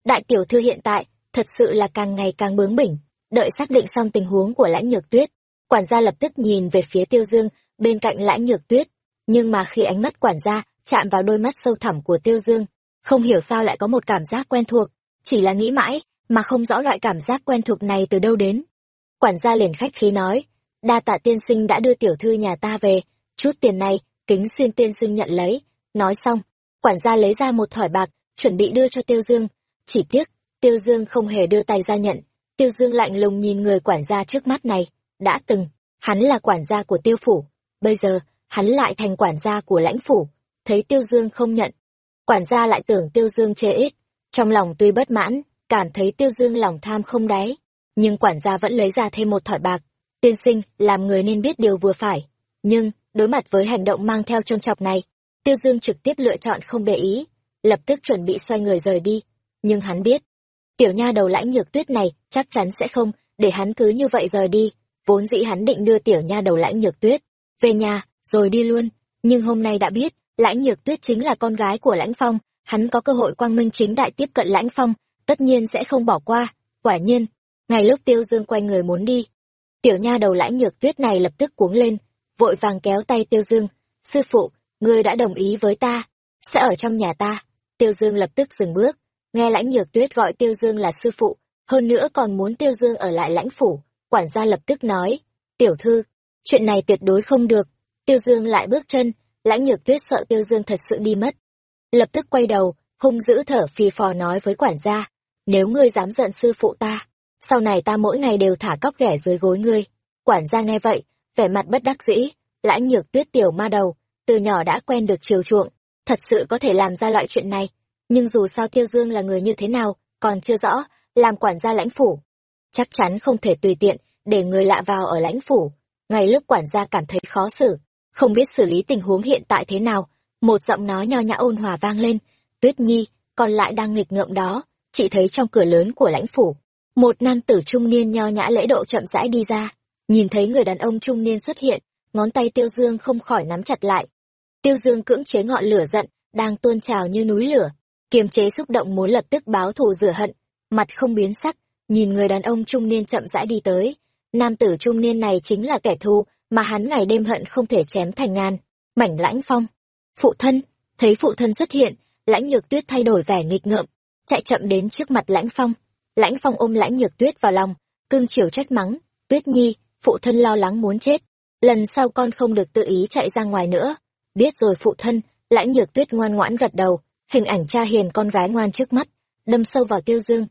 Đại tiểu thư hiện tại, thật sự là càng ngày càng bướng bỉnh, đợi xác định xong tình huống của lãnh nhược tuyết, quản gia lập tức nhìn về phía tiêu dương, bên cạnh lãnh nhược tuyết, nhưng mà khi ánh mắt quản gia chạm vào đôi mắt sâu thẳm của tiêu dương, không hiểu sao lại có một cảm giác quen thuộc, chỉ là nghĩ mãi, mà không rõ loại cảm giác quen thuộc này từ đâu đến. Quản gia liền khách khí nói, đa tạ tiên sinh đã đưa tiểu thư nhà ta về, chút tiền này, kính xin tiên sinh nhận lấy. Nói xong, quản gia lấy ra một thỏi bạc, chuẩn bị đưa cho Tiêu Dương. Chỉ tiếc, Tiêu Dương không hề đưa tay ra nhận. Tiêu Dương lạnh lùng nhìn người quản gia trước mắt này. Đã từng, hắn là quản gia của Tiêu Phủ. Bây giờ, hắn lại thành quản gia của lãnh phủ. Thấy Tiêu Dương không nhận. Quản gia lại tưởng Tiêu Dương chê ít. Trong lòng tuy bất mãn, cảm thấy Tiêu Dương lòng tham không đáy. Nhưng quản gia vẫn lấy ra thêm một thỏi bạc. Tiên sinh, làm người nên biết điều vừa phải. Nhưng, đối mặt với hành động mang theo trông chọc này, Tiêu Dương trực tiếp lựa chọn không để ý, lập tức chuẩn bị xoay người rời đi. Nhưng hắn biết, tiểu nha đầu lãnh nhược tuyết này chắc chắn sẽ không để hắn cứ như vậy rời đi. Vốn dĩ hắn định đưa tiểu nha đầu lãnh nhược tuyết về nhà, rồi đi luôn. Nhưng hôm nay đã biết, lãnh nhược tuyết chính là con gái của lãnh phong, hắn có cơ hội quang minh chính đại tiếp cận lãnh phong, tất nhiên sẽ không bỏ qua. Quả nhiên, ngay lúc Tiêu Dương quay người muốn đi, tiểu nha đầu lãnh nhược tuyết này lập tức cuống lên, vội vàng kéo tay Tiêu Dương. Sư phụ, ngươi đã đồng ý với ta, sẽ ở trong nhà ta. Tiêu Dương lập tức dừng bước, nghe lãnh nhược tuyết gọi Tiêu Dương là sư phụ, hơn nữa còn muốn Tiêu Dương ở lại lãnh phủ. Quản gia lập tức nói, tiểu thư, chuyện này tuyệt đối không được. Tiêu Dương lại bước chân, lãnh nhược tuyết sợ Tiêu Dương thật sự đi mất. Lập tức quay đầu, hung dữ thở phì phò nói với quản gia, nếu ngươi dám giận sư phụ ta, sau này ta mỗi ngày đều thả cóc ghẻ dưới gối ngươi. Quản gia nghe vậy, vẻ mặt bất đắc dĩ, lãnh nhược tuyết tiểu ma đầu, từ nhỏ đã quen được chiều chuộng, thật sự có thể làm ra loại chuyện này. Nhưng dù sao Tiêu Dương là người như thế nào, còn chưa rõ, làm quản gia lãnh phủ. Chắc chắn không thể tùy tiện, để người lạ vào ở lãnh phủ. Ngay lúc quản gia cảm thấy khó xử, không biết xử lý tình huống hiện tại thế nào, một giọng nói nho nhã ôn hòa vang lên, tuyết nhi, còn lại đang nghịch ngợm đó, chị thấy trong cửa lớn của lãnh phủ, một nam tử trung niên nho nhã lễ độ chậm rãi đi ra Nhìn thấy người đàn ông trung niên xuất hiện, ngón tay Tiêu Dương không khỏi nắm chặt lại. Tiêu Dương cưỡng chế ngọn lửa giận, đang tuôn trào như núi lửa, kiềm chế xúc động muốn lập tức báo thù rửa hận, mặt không biến sắc, nhìn người đàn ông trung niên chậm rãi đi tới. Nam tử trung niên này chính là kẻ thù mà hắn ngày đêm hận không thể chém thành ngàn. Mảnh lãnh phong. Phụ thân, thấy phụ thân xuất hiện, lãnh nhược tuyết thay đổi vẻ nghịch ngợm, chạy chậm đến trước mặt lãnh phong. Lãnh phong ôm lãnh nhược tuyết vào lòng, cương chiều trách mắng, tuyết nhi, phụ thân lo lắng muốn chết lần sau con không được tự ý chạy ra ngoài nữa biết rồi phụ thân lãnh nhược tuyết ngoan ngoãn gật đầu hình ảnh cha hiền con gái ngoan trước mắt đâm sâu vào tiêu dương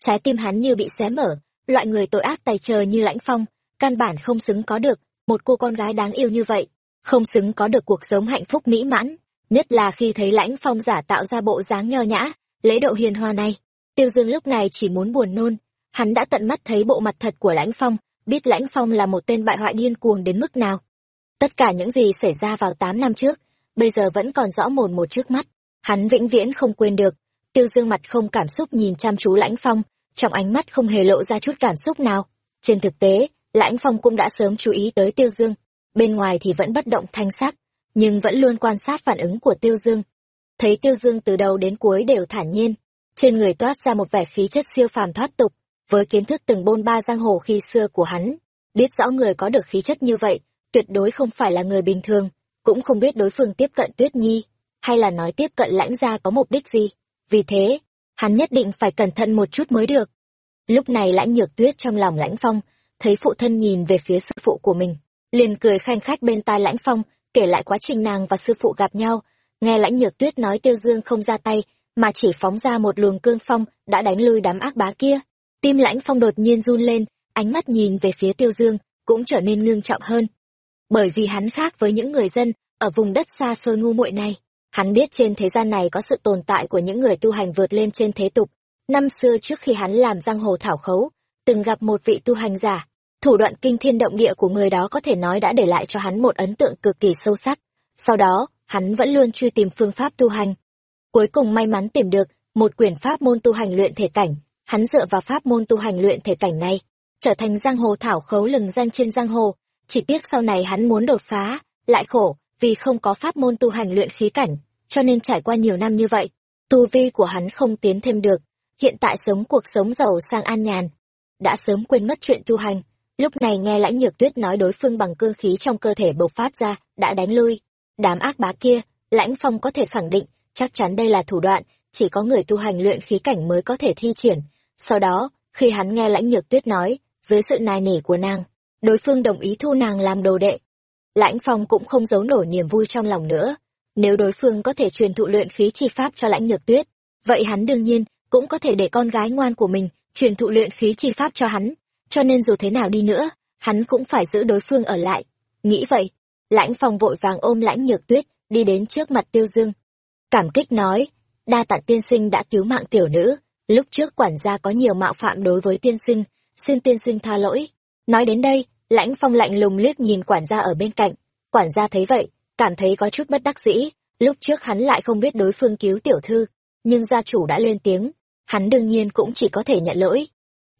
trái tim hắn như bị xé mở loại người tội ác tài trời như lãnh phong căn bản không xứng có được một cô con gái đáng yêu như vậy không xứng có được cuộc sống hạnh phúc mỹ mãn nhất là khi thấy lãnh phong giả tạo ra bộ dáng nho nhã lễ độ hiền hòa này. Tiêu dương lúc này chỉ muốn buồn nôn. Hắn đã tận mắt thấy bộ mặt thật của lãnh phong, biết lãnh phong là một tên bại hoại điên cuồng đến mức nào. Tất cả những gì xảy ra vào tám năm trước, bây giờ vẫn còn rõ mồn một trước mắt. Hắn vĩnh viễn không quên được. Tiêu dương mặt không cảm xúc nhìn chăm chú lãnh phong, trong ánh mắt không hề lộ ra chút cảm xúc nào. Trên thực tế, lãnh phong cũng đã sớm chú ý tới tiêu dương. Bên ngoài thì vẫn bất động thanh sắc, nhưng vẫn luôn quan sát phản ứng của tiêu dương thấy tiêu dương từ đầu đến cuối đều thản nhiên trên người toát ra một vẻ khí chất siêu phàm thoát tục với kiến thức từng bôn ba giang hồ khi xưa của hắn, biết rõ người có được khí chất như vậy, tuyệt đối không phải là người bình thường, cũng không biết đối phương tiếp cận Tuyết Nhi, hay là nói tiếp cận lãnh gia có mục đích gì. Vì thế, hắn nhất định phải cẩn thận một chút mới được. Lúc này lãnh nhược tuyết trong lòng lãnh phong, thấy phụ thân nhìn về phía sư phụ của mình, liền cười khanh khách bên tai lãnh phong, kể lại quá trình nàng và sư phụ gặp nhau, nghe lãnh nhược tuyết nói tiêu dương không ra tay, mà chỉ phóng ra một luồng cương phong đã đánh lui đám ác bá kia Tim lãnh phong đột nhiên run lên, ánh mắt nhìn về phía tiêu dương, cũng trở nên ngưng trọng hơn. Bởi vì hắn khác với những người dân ở vùng đất xa xôi ngu muội này. Hắn biết trên thế gian này có sự tồn tại của những người tu hành vượt lên trên thế tục. Năm xưa trước khi hắn làm giang hồ thảo khấu, từng gặp một vị tu hành giả. Thủ đoạn kinh thiên động địa của người đó có thể nói đã để lại cho hắn một ấn tượng cực kỳ sâu sắc. Sau đó, hắn vẫn luôn truy tìm phương pháp tu hành. Cuối cùng may mắn tìm được một quyển pháp môn tu hành luyện thể cảnh, hắn dựa vào pháp môn tu hành luyện thể cảnh này, trở thành giang hồ thảo khấu lừng danh trên giang hồ. Chỉ tiếc sau này hắn muốn đột phá lại khổ vì không có pháp môn tu hành luyện khí cảnh cho nên trải qua nhiều năm như vậy tu vi của hắn không tiến thêm được. Hiện tại sống cuộc sống giàu sang an nhàn đã sớm quên mất chuyện tu hành. Lúc này nghe lãnh nhược tuyết nói đối phương bằng cương khí trong cơ thể bộc phát ra đã đánh lui đám ác bá kia, lãnh phong có thể khẳng định, chắc chắn đây là thủ đoạn, chỉ có người tu hành luyện khí cảnh mới có thể thi triển. Sau đó, khi hắn nghe lãnh nhược tuyết nói, dưới sự nài nỉ của nàng, đối phương đồng ý thu nàng làm đồ đệ. Lãnh phong cũng không giấu nổi niềm vui trong lòng nữa. Nếu đối phương có thể truyền thụ luyện khí chi pháp cho lãnh nhược tuyết, vậy hắn đương nhiên cũng có thể để con gái ngoan của mình truyền thụ luyện khí chi pháp cho hắn. Cho nên dù thế nào đi nữa, hắn cũng phải giữ đối phương ở lại. Nghĩ vậy lãnh phong vội vàng ôm lãnh nhược tuyết, đi đến trước mặt tiêu dương. Cảm kích nói, đa tạ tiên sinh đã cứu mạng tiểu nữ. Lúc trước quản gia có nhiều mạo phạm đối với tiên sinh, xin tiên sinh tha lỗi. Nói đến đây, lãnh phong lạnh lùng liếc nhìn quản gia ở bên cạnh. Quản gia thấy vậy, cảm thấy có chút bất đắc dĩ. Lúc trước hắn lại không biết đối phương cứu tiểu thư, nhưng gia chủ đã lên tiếng. Hắn đương nhiên cũng chỉ có thể nhận lỗi.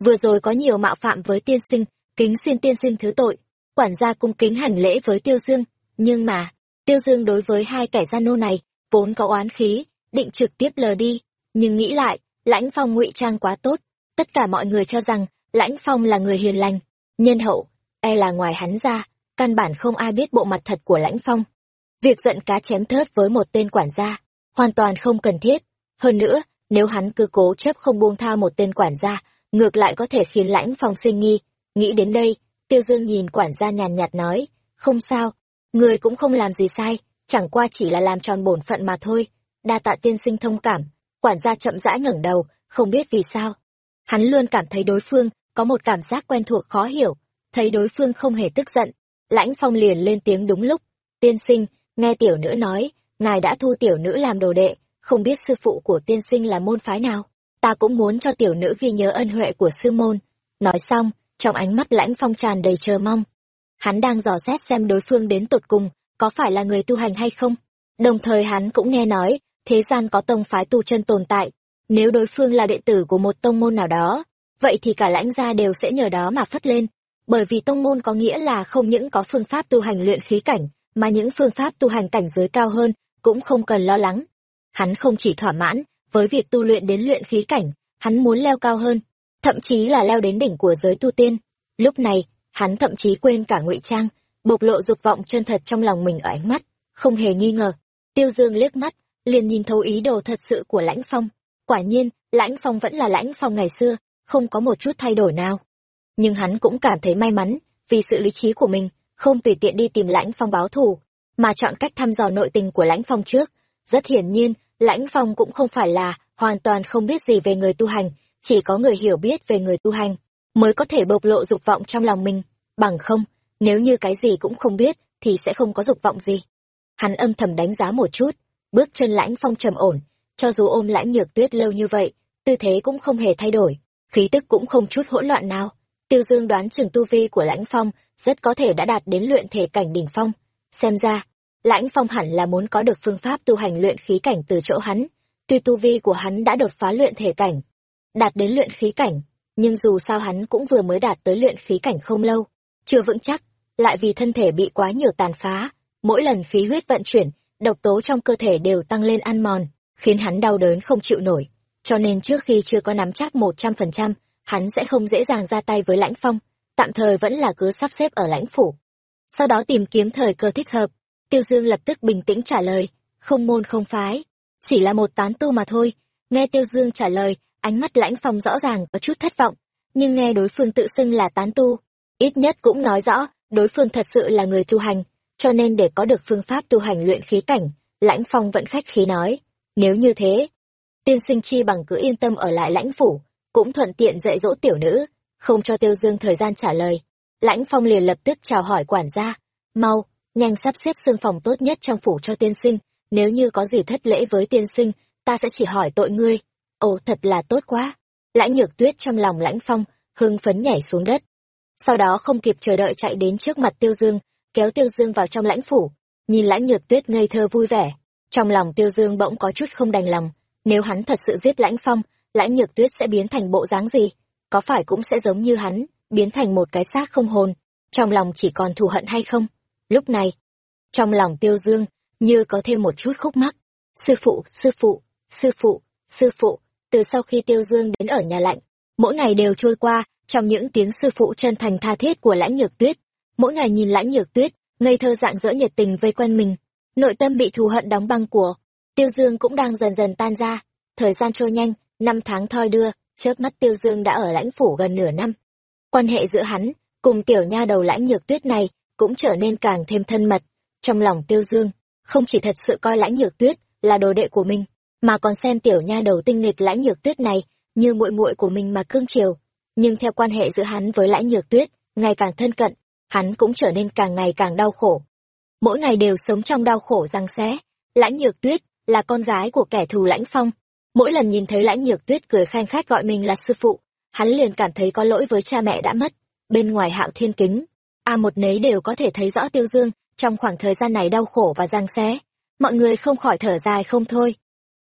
Vừa rồi có nhiều mạo phạm với tiên sinh, kính xin tiên sinh thứ tội quản gia cung kính hành lễ với tiêu dương. Nhưng mà, tiêu dương đối với hai kẻ gia nô này, vốn có oán khí, định trực tiếp lờ đi. Nhưng nghĩ lại, lãnh phong ngụy trang quá tốt. Tất cả mọi người cho rằng, lãnh phong là người hiền lành. Nhân hậu e là ngoài hắn ra, căn bản không ai biết bộ mặt thật của lãnh phong. Việc giận cá chém thớt với một tên quản gia, hoàn toàn không cần thiết. Hơn nữa, nếu hắn cứ cố chấp không buông tha một tên quản gia, ngược lại có thể khiến lãnh phong sinh nghi. Nghĩ đến đây tiêu dương nhìn quản gia nhàn nhạt nói, không sao, người cũng không làm gì sai, chẳng qua chỉ là làm tròn bổn phận mà thôi. Đa tạ tiên sinh thông cảm. Quản gia chậm rãi ngẩng đầu, không biết vì sao. Hắn luôn cảm thấy đối phương có một cảm giác quen thuộc khó hiểu, thấy đối phương không hề tức giận. Lãnh phong liền lên tiếng đúng lúc, tiên sinh, nghe tiểu nữ nói, ngài đã thu tiểu nữ làm đồ đệ, không biết sư phụ của tiên sinh là môn phái nào? Ta cũng muốn cho tiểu nữ ghi nhớ ân huệ của sư môn. Nói xong trong ánh mắt lãnh phong tràn đầy chờ mong. Hắn đang dò xét xem đối phương đến tột cùng có phải là người tu hành hay không. Đồng thời hắn cũng nghe nói, thế gian có tông phái tu chân tồn tại. Nếu đối phương là đệ tử của một tông môn nào đó, vậy thì cả lãnh gia đều sẽ nhờ đó mà phất lên. Bởi vì tông môn có nghĩa là không những có phương pháp tu hành luyện khí cảnh, mà những phương pháp tu hành cảnh giới cao hơn cũng không cần lo lắng. Hắn không chỉ thỏa mãn với việc tu luyện đến luyện khí cảnh, hắn muốn leo cao hơn thậm chí là leo đến đỉnh của giới tu tiên. Lúc này, hắn thậm chí quên cả ngụy trang, bộc lộ dục vọng chân thật trong lòng mình ở ánh mắt, không hề nghi ngờ. Tiêu dương liếc mắt, liền nhìn thấu ý đồ thật sự của lãnh phong. Quả nhiên, lãnh phong vẫn là lãnh phong ngày xưa, không có một chút thay đổi nào. Nhưng hắn cũng cảm thấy may mắn, vì sự lý trí của mình, không tùy tiện đi tìm lãnh phong báo thù, mà chọn cách thăm dò nội tình của lãnh phong trước. Rất hiển nhiên, lãnh phong cũng không phải là hoàn toàn không biết gì về người tu hành chỉ có người hiểu biết về người tu hành mới có thể bộc lộ dục vọng trong lòng mình. Bằng không, nếu như cái gì cũng không biết thì sẽ không có dục vọng gì. Hắn âm thầm đánh giá một chút, bước chân lãnh phong trầm ổn, cho dù ôm lãnh nhược tuyết lâu như vậy, tư thế cũng không hề thay đổi, khí tức cũng không chút hỗn loạn nào. Tiêu dương đoán chừng tu vi của lãnh phong rất có thể đã đạt đến luyện thể cảnh đỉnh phong. Xem ra, lãnh phong hẳn là muốn có được phương pháp tu hành luyện khí cảnh từ chỗ hắn. Tuy tu vi của hắn đã đột phá luyện thể cảnh đạt đến luyện khí cảnh, nhưng dù sao hắn cũng vừa mới đạt tới luyện khí cảnh không lâu, chưa vững chắc, lại vì thân thể bị quá nhiều tàn phá, mỗi lần khí huyết vận chuyển, độc tố trong cơ thể đều tăng lên ăn mòn, khiến hắn đau đớn không chịu nổi. Cho nên trước khi chưa có nắm chắc một trăm phần trăm, hắn sẽ không dễ dàng ra tay với lãnh phong, tạm thời vẫn là cứ sắp xếp ở lãnh phủ. Sau đó tìm kiếm thời cơ thích hợp, tiêu dương lập tức bình tĩnh trả lời, không môn không phái, chỉ là một tán tu mà thôi. Nghe tiêu dương trả lời ánh mắt lãnh phong rõ ràng, có chút thất vọng, nhưng nghe đối phương tự xưng là tán tu, ít nhất cũng nói rõ, đối phương thật sự là người tu hành, cho nên để có được phương pháp tu hành luyện khí cảnh, lãnh phong vẫn khách khí nói, nếu như thế, tiên sinh chi bằng cứ yên tâm ở lại lãnh phủ, cũng thuận tiện dạy dỗ tiểu nữ, không cho tiêu dương thời gian trả lời. Lãnh phong liền lập tức chào hỏi quản gia, mau, nhanh sắp xếp xương phòng tốt nhất trong phủ cho tiên sinh, nếu như có gì thất lễ với tiên sinh, ta sẽ chỉ hỏi tội ngươi ồ thật là tốt quá. Lãnh nhược tuyết trong lòng lãnh phong hưng phấn nhảy xuống đất. Sau đó không kịp chờ đợi chạy đến trước mặt tiêu dương kéo tiêu dương vào trong lãnh phủ. Nhìn lãnh nhược tuyết ngây thơ vui vẻ trong lòng tiêu dương bỗng có chút không đành lòng. Nếu hắn thật sự giết lãnh phong lãnh nhược tuyết sẽ biến thành bộ dáng gì? Có phải cũng sẽ giống như hắn biến thành một cái xác không hồn, trong lòng chỉ còn thù hận hay không? Lúc này, trong lòng Tiêu Dương như có thêm một chút khúc mắc. Sư phụ, sư phụ, sư phụ, sư phụ, từ sau khi Tiêu Dương đến ở nhà lạnh, mỗi ngày đều trôi qua trong những tiếng sư phụ chân thành tha thiết của lãnh nhược tuyết. Mỗi ngày nhìn lãnh nhược tuyết, ngây thơ dạng dỡ nhiệt tình vây quanh mình, nội tâm bị thù hận đóng băng của Tiêu Dương cũng đang dần dần tan ra. Thời gian trôi nhanh, năm tháng thoi đưa, chớp mắt Tiêu Dương đã ở lãnh phủ gần nửa năm. Quan hệ giữa hắn cùng tiểu nha đầu lãnh nhược tuyết này cũng trở nên càng thêm thân mật. Trong lòng Tiêu Dương, không chỉ thật sự coi lãnh nhược tuyết là đồ đệ của mình, mà còn xem tiểu nha đầu tinh nghịch lãnh nhược tuyết này như muội muội của mình mà cương triều Nhưng theo quan hệ giữa hắn với lãnh nhược tuyết, ngày càng thân cận, hắn cũng trở nên càng ngày càng đau khổ. Mỗi ngày đều sống trong đau khổ răng xé. Lãnh nhược tuyết là con gái của kẻ thù lãnh phong. Mỗi lần nhìn thấy lãnh nhược tuyết cười khanh khách gọi mình là sư phụ, hắn liền cảm thấy có lỗi với cha mẹ đã mất. Bên ngoài hạo thiên kính, a một nấy đều có thể thấy rõ tiêu dương trong khoảng thời gian này đau khổ và giang xé mọi người không khỏi thở dài không thôi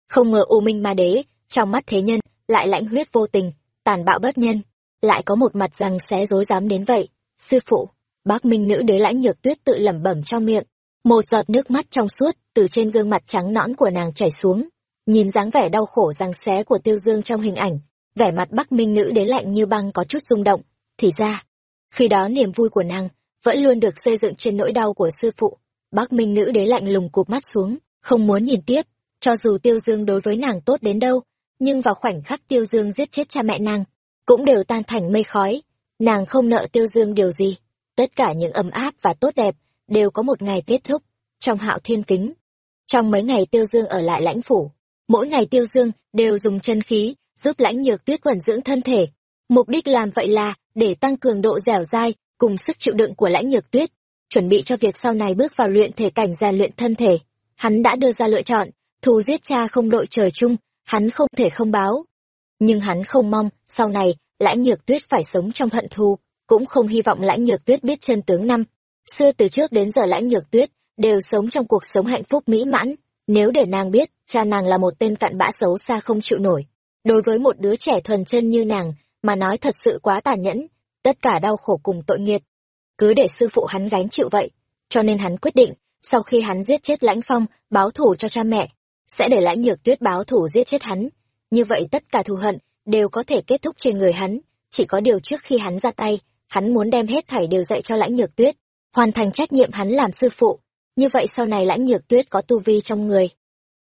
không ngờ u minh ma đế trong mắt thế nhân lại lãnh huyết vô tình tàn bạo bất nhân. Lại có một mặt rằng xé dối dám đến vậy. Sư phụ bác minh nữ đế lãnh nhược tuyết tự lẩm bẩm trong miệng. Một giọt nước mắt trong suốt từ trên gương mặt trắng nõn của nàng chảy xuống. Nhìn dáng vẻ đau khổ rằng xé của tiêu dương trong hình ảnh vẻ mặt bắc minh nữ đế lạnh như băng có chút rung động. Thì ra khi đó niềm vui của nàng vẫn luôn được xây dựng trên nỗi đau của sư phụ. bắc Minh nữ đế lạnh lùng cụp mắt xuống, không muốn nhìn tiếp, cho dù Tiêu Dương đối với nàng tốt đến đâu, nhưng vào khoảnh khắc Tiêu Dương giết chết cha mẹ nàng, cũng đều tan thành mây khói. Nàng không nợ Tiêu Dương điều gì, tất cả những ấm áp và tốt đẹp đều có một ngày kết thúc, trong hạo thiên kính. Trong mấy ngày Tiêu Dương ở lại lãnh phủ, mỗi ngày Tiêu Dương đều dùng chân khí giúp lãnh nhược tuyết quẩn dưỡng thân thể. Mục đích làm vậy là để tăng cường độ dẻo dai cùng sức chịu đựng của lãnh nhược tuyết, chuẩn bị cho việc sau này bước vào luyện thể cảnh rèn luyện thân thể. Hắn đã đưa ra lựa chọn, thu giết cha không đội trời chung, hắn không thể không báo. Nhưng hắn không mong, sau này, lãnh nhược tuyết phải sống trong hận thù, cũng không hy vọng lãnh nhược tuyết biết chân tướng năm. Xưa từ trước đến giờ lãnh nhược tuyết, đều sống trong cuộc sống hạnh phúc mỹ mãn, nếu để nàng biết, cha nàng là một tên cặn bã xấu xa không chịu nổi. Đối với một đứa trẻ thuần chân như nàng, mà nói thật sự quá tàn nhẫn, tất cả đau khổ cùng tội nghiệt. Cứ để sư phụ hắn gánh chịu vậy, cho nên hắn quyết định, sau khi hắn giết chết lãnh phong, báo thủ cho cha mẹ, sẽ để lãnh nhược tuyết báo thủ giết chết hắn. Như vậy tất cả thù hận đều có thể kết thúc trên người hắn, chỉ có điều trước khi hắn ra tay, hắn muốn đem hết thảy đều dạy cho lãnh nhược tuyết, hoàn thành trách nhiệm hắn làm sư phụ. Như vậy sau này lãnh nhược tuyết có tu vi trong người,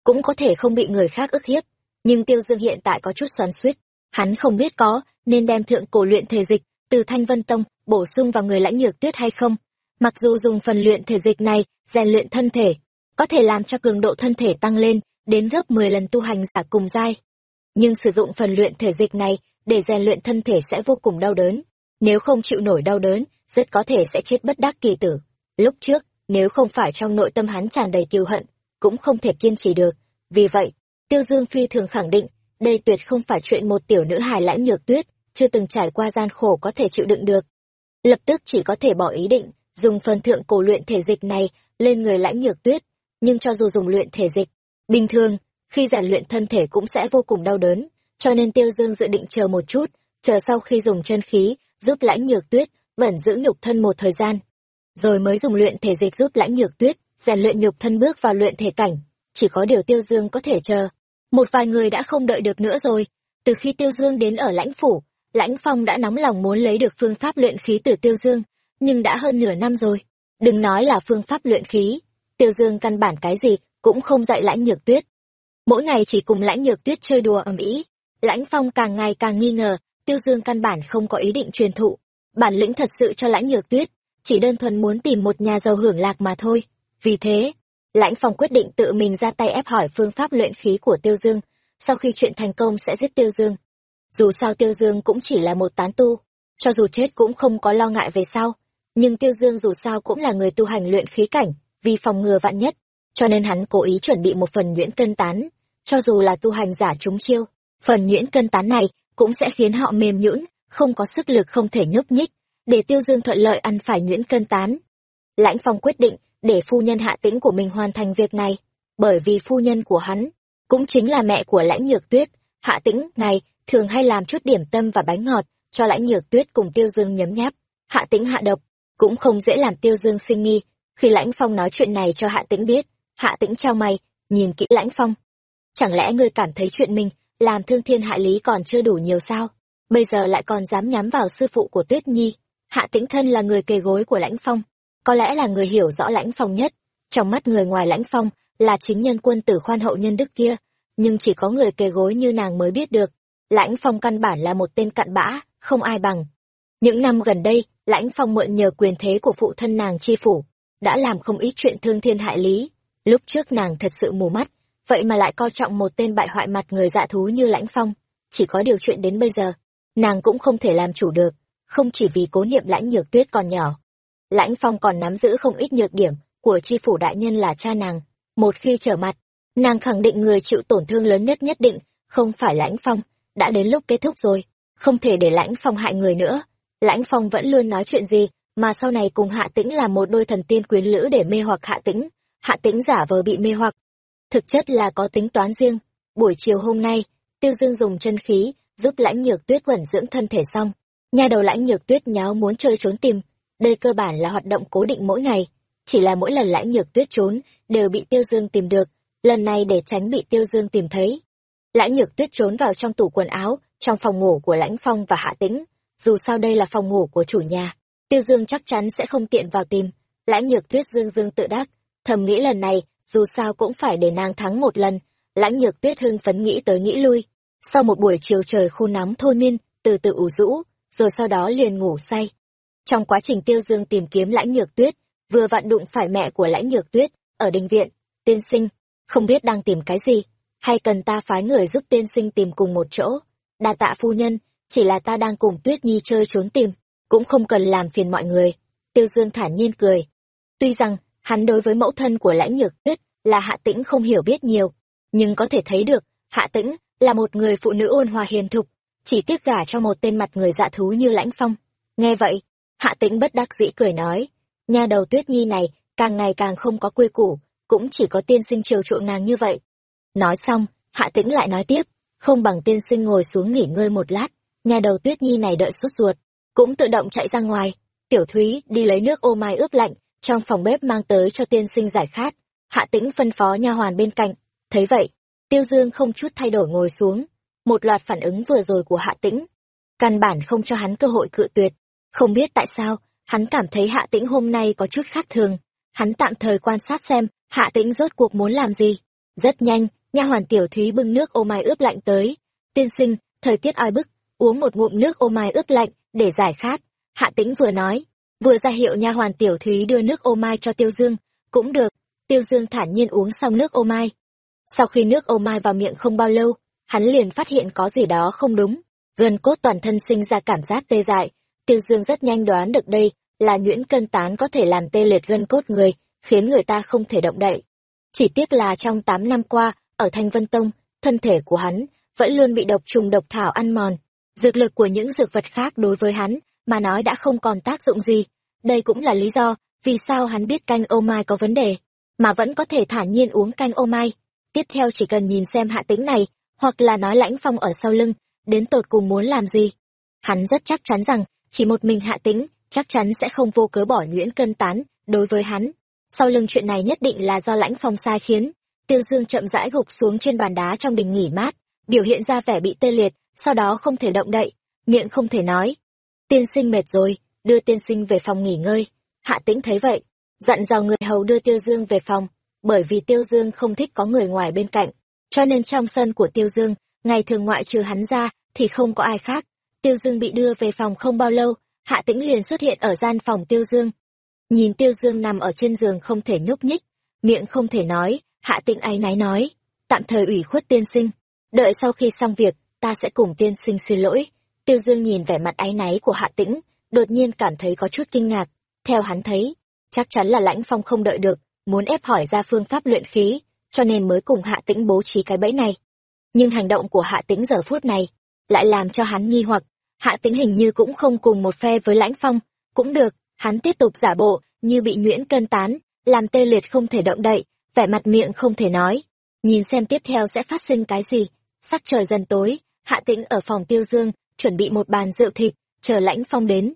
cũng có thể không bị người khác ức hiếp. Nhưng Tiêu Dương hiện tại có chút xoắn suýt, hắn không biết có nên đem thượng cổ luyện thể dịch từ Thanh Vân Tông bổ sung vào người lãnh nhược tuyết hay không. Mặc dù dùng phần luyện thể dịch này rèn luyện thân thể, có thể làm cho cường độ thân thể tăng lên đến gấp 10 lần tu hành giả cùng giai. Nhưng sử dụng phần luyện thể dịch này để rèn luyện thân thể sẽ vô cùng đau đớn. Nếu không chịu nổi đau đớn, rất có thể sẽ chết bất đắc kỳ tử. Lúc trước, nếu không phải trong nội tâm hắn tràn đầy kiêu hận, cũng không thể kiên trì được. Vì vậy, Tiêu Dương Phi thường khẳng định, đây tuyệt không phải chuyện một tiểu nữ hài lãnh nhược tuyết chưa từng trải qua gian khổ có thể chịu đựng được. Lập tức chỉ có thể bỏ ý định, dùng phần thượng cổ luyện thể dịch này lên người lãnh nhược tuyết, nhưng cho dù dùng luyện thể dịch, bình thường, khi rèn luyện thân thể cũng sẽ vô cùng đau đớn, cho nên Tiêu Dương dự định chờ một chút, chờ sau khi dùng chân khí, giúp lãnh nhược tuyết, bẩn giữ nhục thân một thời gian. Rồi mới dùng luyện thể dịch giúp lãnh nhược tuyết, rèn luyện nhục thân bước vào luyện thể cảnh, chỉ có điều Tiêu Dương có thể chờ. Một vài người đã không đợi được nữa rồi, từ khi Tiêu Dương đến ở lãnh phủ, Lãnh Phong đã nóng lòng muốn lấy được phương pháp luyện khí từ Tiêu Dương, nhưng đã hơn nửa năm rồi. Đừng nói là phương pháp luyện khí, Tiêu Dương căn bản cái gì cũng không dạy Lãnh Nhược Tuyết. Mỗi ngày chỉ cùng Lãnh Nhược Tuyết chơi đùa ầm ĩ. Lãnh Phong càng ngày càng nghi ngờ, Tiêu Dương căn bản không có ý định truyền thụ, bản lĩnh thật sự cho Lãnh Nhược Tuyết, chỉ đơn thuần muốn tìm một nhà giàu hưởng lạc mà thôi. Vì thế, Lãnh Phong quyết định tự mình ra tay ép hỏi phương pháp luyện khí của Tiêu Dương, sau khi chuyện thành công sẽ giết Tiêu Dương. Dù sao Tiêu Dương cũng chỉ là một tán tu, cho dù chết cũng không có lo ngại về sau. Nhưng Tiêu Dương dù sao cũng là người tu hành luyện khí cảnh, vì phòng ngừa vạn nhất, cho nên hắn cố ý chuẩn bị một phần nhuyễn cân tán. Cho dù là tu hành giả trúng chiêu, phần nhuyễn cân tán này cũng sẽ khiến họ mềm nhũn, không có sức lực không thể nhúc nhích, để Tiêu Dương thuận lợi ăn phải nhuyễn cân tán. Lãnh Phong quyết định để phu nhân hạ tĩnh của mình hoàn thành việc này, bởi vì phu nhân của hắn cũng chính là mẹ của Lãnh Nhược Tuyết, hạ tĩnh này thường hay làm chút điểm tâm và bánh ngọt cho lãnh nhược tuyết cùng tiêu dương nhấm nháp hạ tĩnh hạ độc cũng không dễ làm tiêu dương sinh nghi khi lãnh phong nói chuyện này cho hạ tĩnh biết hạ tĩnh trao mày, nhìn kỹ lãnh phong. Chẳng lẽ ngươi cảm thấy chuyện mình làm thương thiên hại lý còn chưa đủ nhiều sao? Bây giờ lại còn dám nhắm vào sư phụ của tuyết nhi. Hạ tĩnh thân là người kề gối của lãnh phong. Có lẽ là người hiểu rõ lãnh phong nhất. Trong mắt người ngoài lãnh phong là chính nhân quân tử khoan hậu nhân đức kia. Nhưng chỉ có người kề gối như nàng mới biết được. Lãnh phong căn bản là một tên cặn bã, không ai bằng. Những năm gần đây, lãnh phong mượn nhờ quyền thế của phụ thân nàng chi phủ, đã làm không ít chuyện thương thiên hại lý lúc trước nàng thật sự mù mắt, vậy mà lại coi trọng một tên bại hoại mặt người dạ thú như lãnh phong. Chỉ có điều chuyện đến bây giờ, nàng cũng không thể làm chủ được, không chỉ vì cố niệm lãnh nhược tuyết còn nhỏ. Lãnh phong còn nắm giữ không ít nhược điểm của tri phủ đại nhân là cha nàng. Một khi trở mặt, nàng khẳng định người chịu tổn thương lớn nhất nhất định, không phải lãnh phong, đã đến lúc kết thúc rồi, không thể để lãnh phong hại người nữa. Lãnh phong vẫn luôn nói chuyện gì, mà sau này cùng hạ tĩnh là một đôi thần tiên quyến lữ để mê hoặc hạ tĩnh hạ tĩnh giả vờ bị mê hoặc. Thực chất là có tính toán riêng. Buổi chiều hôm nay, tiêu dương dùng chân khí, giúp lãnh nhược tuyết quẩn dưỡng thân thể xong. Nhà đầu lãnh nhược tuyết nháo muốn chơi trốn tìm. Đây cơ bản là hoạt động cố định mỗi ngày. Chỉ là mỗi lần lãnh nhược tuyết trốn, đều bị tiêu dương tìm được. Lần này để tránh bị tiêu dương tìm thấy. Lãnh nhược tuyết trốn vào trong tủ quần áo, trong phòng ngủ của lãnh phong và hạ tĩnh. Dù sao đây là phòng ngủ của chủ nhà, tiêu dương chắc chắn sẽ không tiện vào tìm. Lãnh nhược tuyết dương dương tự đắc thầm nghĩ lần này, dù sao cũng phải để nàng thắng một lần. Lãnh nhược tuyết hưng phấn nghĩ tới nghĩ lui. Sau một buổi chiều trời khô nóng thôi miên, từ từ ủ rũ, rồi sau đó liền ngủ say. Trong quá trình tiêu dương tìm kiếm lãnh nhược tuyết, vừa vặn đụng phải mẹ của lãnh nhược tuyết, ở đình viện, tiên sinh, không biết đang tìm cái gì, hay cần ta phái người giúp tiên sinh tìm cùng một chỗ. Đa tạ phu nhân, chỉ là ta đang cùng tuyết nhi chơi trốn tìm, cũng không cần làm phiền mọi người. Tiêu dương thản nhiên cười. Tuy rằng hắn đối với mẫu thân của lãnh nhược tuyết là hạ tĩnh không hiểu biết nhiều, nhưng có thể thấy được, hạ tĩnh là một người phụ nữ ôn hòa hiền thục, chỉ tiếc gả cho một tên mặt người dạ thú như lãnh phong. Nghe vậy, hạ tĩnh bất đắc dĩ cười nói nhà đầu tuyết nhi này càng ngày càng không có quy củ, cũng chỉ có tiên sinh chiều chuộng nàng như vậy. Nói xong, hạ tĩnh lại nói tiếp, không bằng tiên sinh ngồi xuống nghỉ ngơi một lát nhà đầu tuyết nhi này đợi sốt ruột, cũng tự động chạy ra ngoài. Tiểu thúy, đi lấy nước ô mai ướp lạnh trong phòng bếp mang tới cho tiên sinh giải khát, hạ tĩnh phân phó nha hoàn bên cạnh. Thấy vậy, tiêu dương không chút thay đổi ngồi xuống. Một loạt phản ứng vừa rồi của hạ tĩnh. Căn bản không cho hắn cơ hội cự tuyệt. Không biết tại sao, hắn cảm thấy hạ tĩnh hôm nay có chút khác thường. Hắn tạm thời quan sát xem, hạ tĩnh rốt cuộc muốn làm gì. Rất nhanh, nha hoàn tiểu thúy bưng nước ô mai ướp lạnh tới. Tiên sinh, thời tiết oi bức, uống một ngụm nước ô mai ướp lạnh để giải khát. Hạ tĩnh vừa nói vừa ra hiệu nha hoàn tiểu thúy đưa nước ô mai cho tiêu dương, cũng được. Tiêu dương thản nhiên uống xong nước ô mai. Sau khi nước ô mai vào miệng không bao lâu, hắn liền phát hiện có gì đó không đúng. Gần cốt toàn thân sinh ra cảm giác tê dại. Tiêu dương rất nhanh đoán được đây là nhuyễn cân tán có thể làm tê liệt gân cốt người, khiến người ta không thể động đậy. Chỉ tiếc là trong tám năm qua, ở thanh vân tông, thân thể của hắn vẫn luôn bị độc trùng độc thảo ăn mòn. Dược lực của những dược vật khác đối với hắn mà nói đã không còn tác dụng gì đây cũng là lý do vì sao hắn biết canh ô mai có vấn đề, mà vẫn có thể thản nhiên uống canh ô mai. Tiếp theo chỉ cần nhìn xem hạ tính này, hoặc là nói lãnh phong ở sau lưng, đến tột cùng muốn làm gì. Hắn rất chắc chắn rằng, chỉ một mình hạ tính chắc chắn sẽ không vô cớ bỏ nhuyễn cân tán đối với hắn. Sau lưng chuyện này nhất định là do lãnh phong sai khiến. Tiêu dương chậm rãi gục xuống trên bàn đá trong đình nghỉ mát, biểu hiện ra vẻ bị tê liệt, sau đó không thể động đậy, miệng không thể nói. Tiên sinh mệt rồi đưa tiên sinh về phòng nghỉ ngơi. Hạ tĩnh thấy vậy, dặn dò người hầu đưa tiêu dương về phòng, bởi vì tiêu dương không thích có người ngoài bên cạnh. Cho nên trong sân của tiêu dương, ngày thường ngoại trừ hắn ra, thì không có ai khác. Tiêu dương bị đưa về phòng không bao lâu, hạ tĩnh liền xuất hiện ở gian phòng tiêu dương. Nhìn tiêu dương nằm ở trên giường không thể nhúc nhích, miệng không thể nói, hạ tĩnh áy náy nói, tạm thời ủy khuất tiên sinh, đợi sau khi xong việc, ta sẽ cùng tiên sinh xin lỗi. Tiêu dương nhìn vẻ mặt áy náy của hạ tĩnh đột nhiên cảm thấy có chút kinh ngạc. Theo hắn thấy, chắc chắn là lãnh phong không đợi được, muốn ép hỏi ra phương pháp luyện khí, cho nên mới cùng hạ tĩnh bố trí cái bẫy này. Nhưng hành động của hạ tĩnh giờ phút này lại làm cho hắn nghi hoặc. Hạ tĩnh hình như cũng không cùng một phe với lãnh phong. Cũng được, hắn tiếp tục giả bộ như bị nhuyễn cân tán, làm tê liệt không thể động đậy, vẻ mặt miệng không thể nói. Nhìn xem tiếp theo sẽ phát sinh cái gì. Sắc trời dần tối, hạ tĩnh ở phòng tiêu dương, chuẩn bị một bàn rượu thịt, chờ lãnh phong đến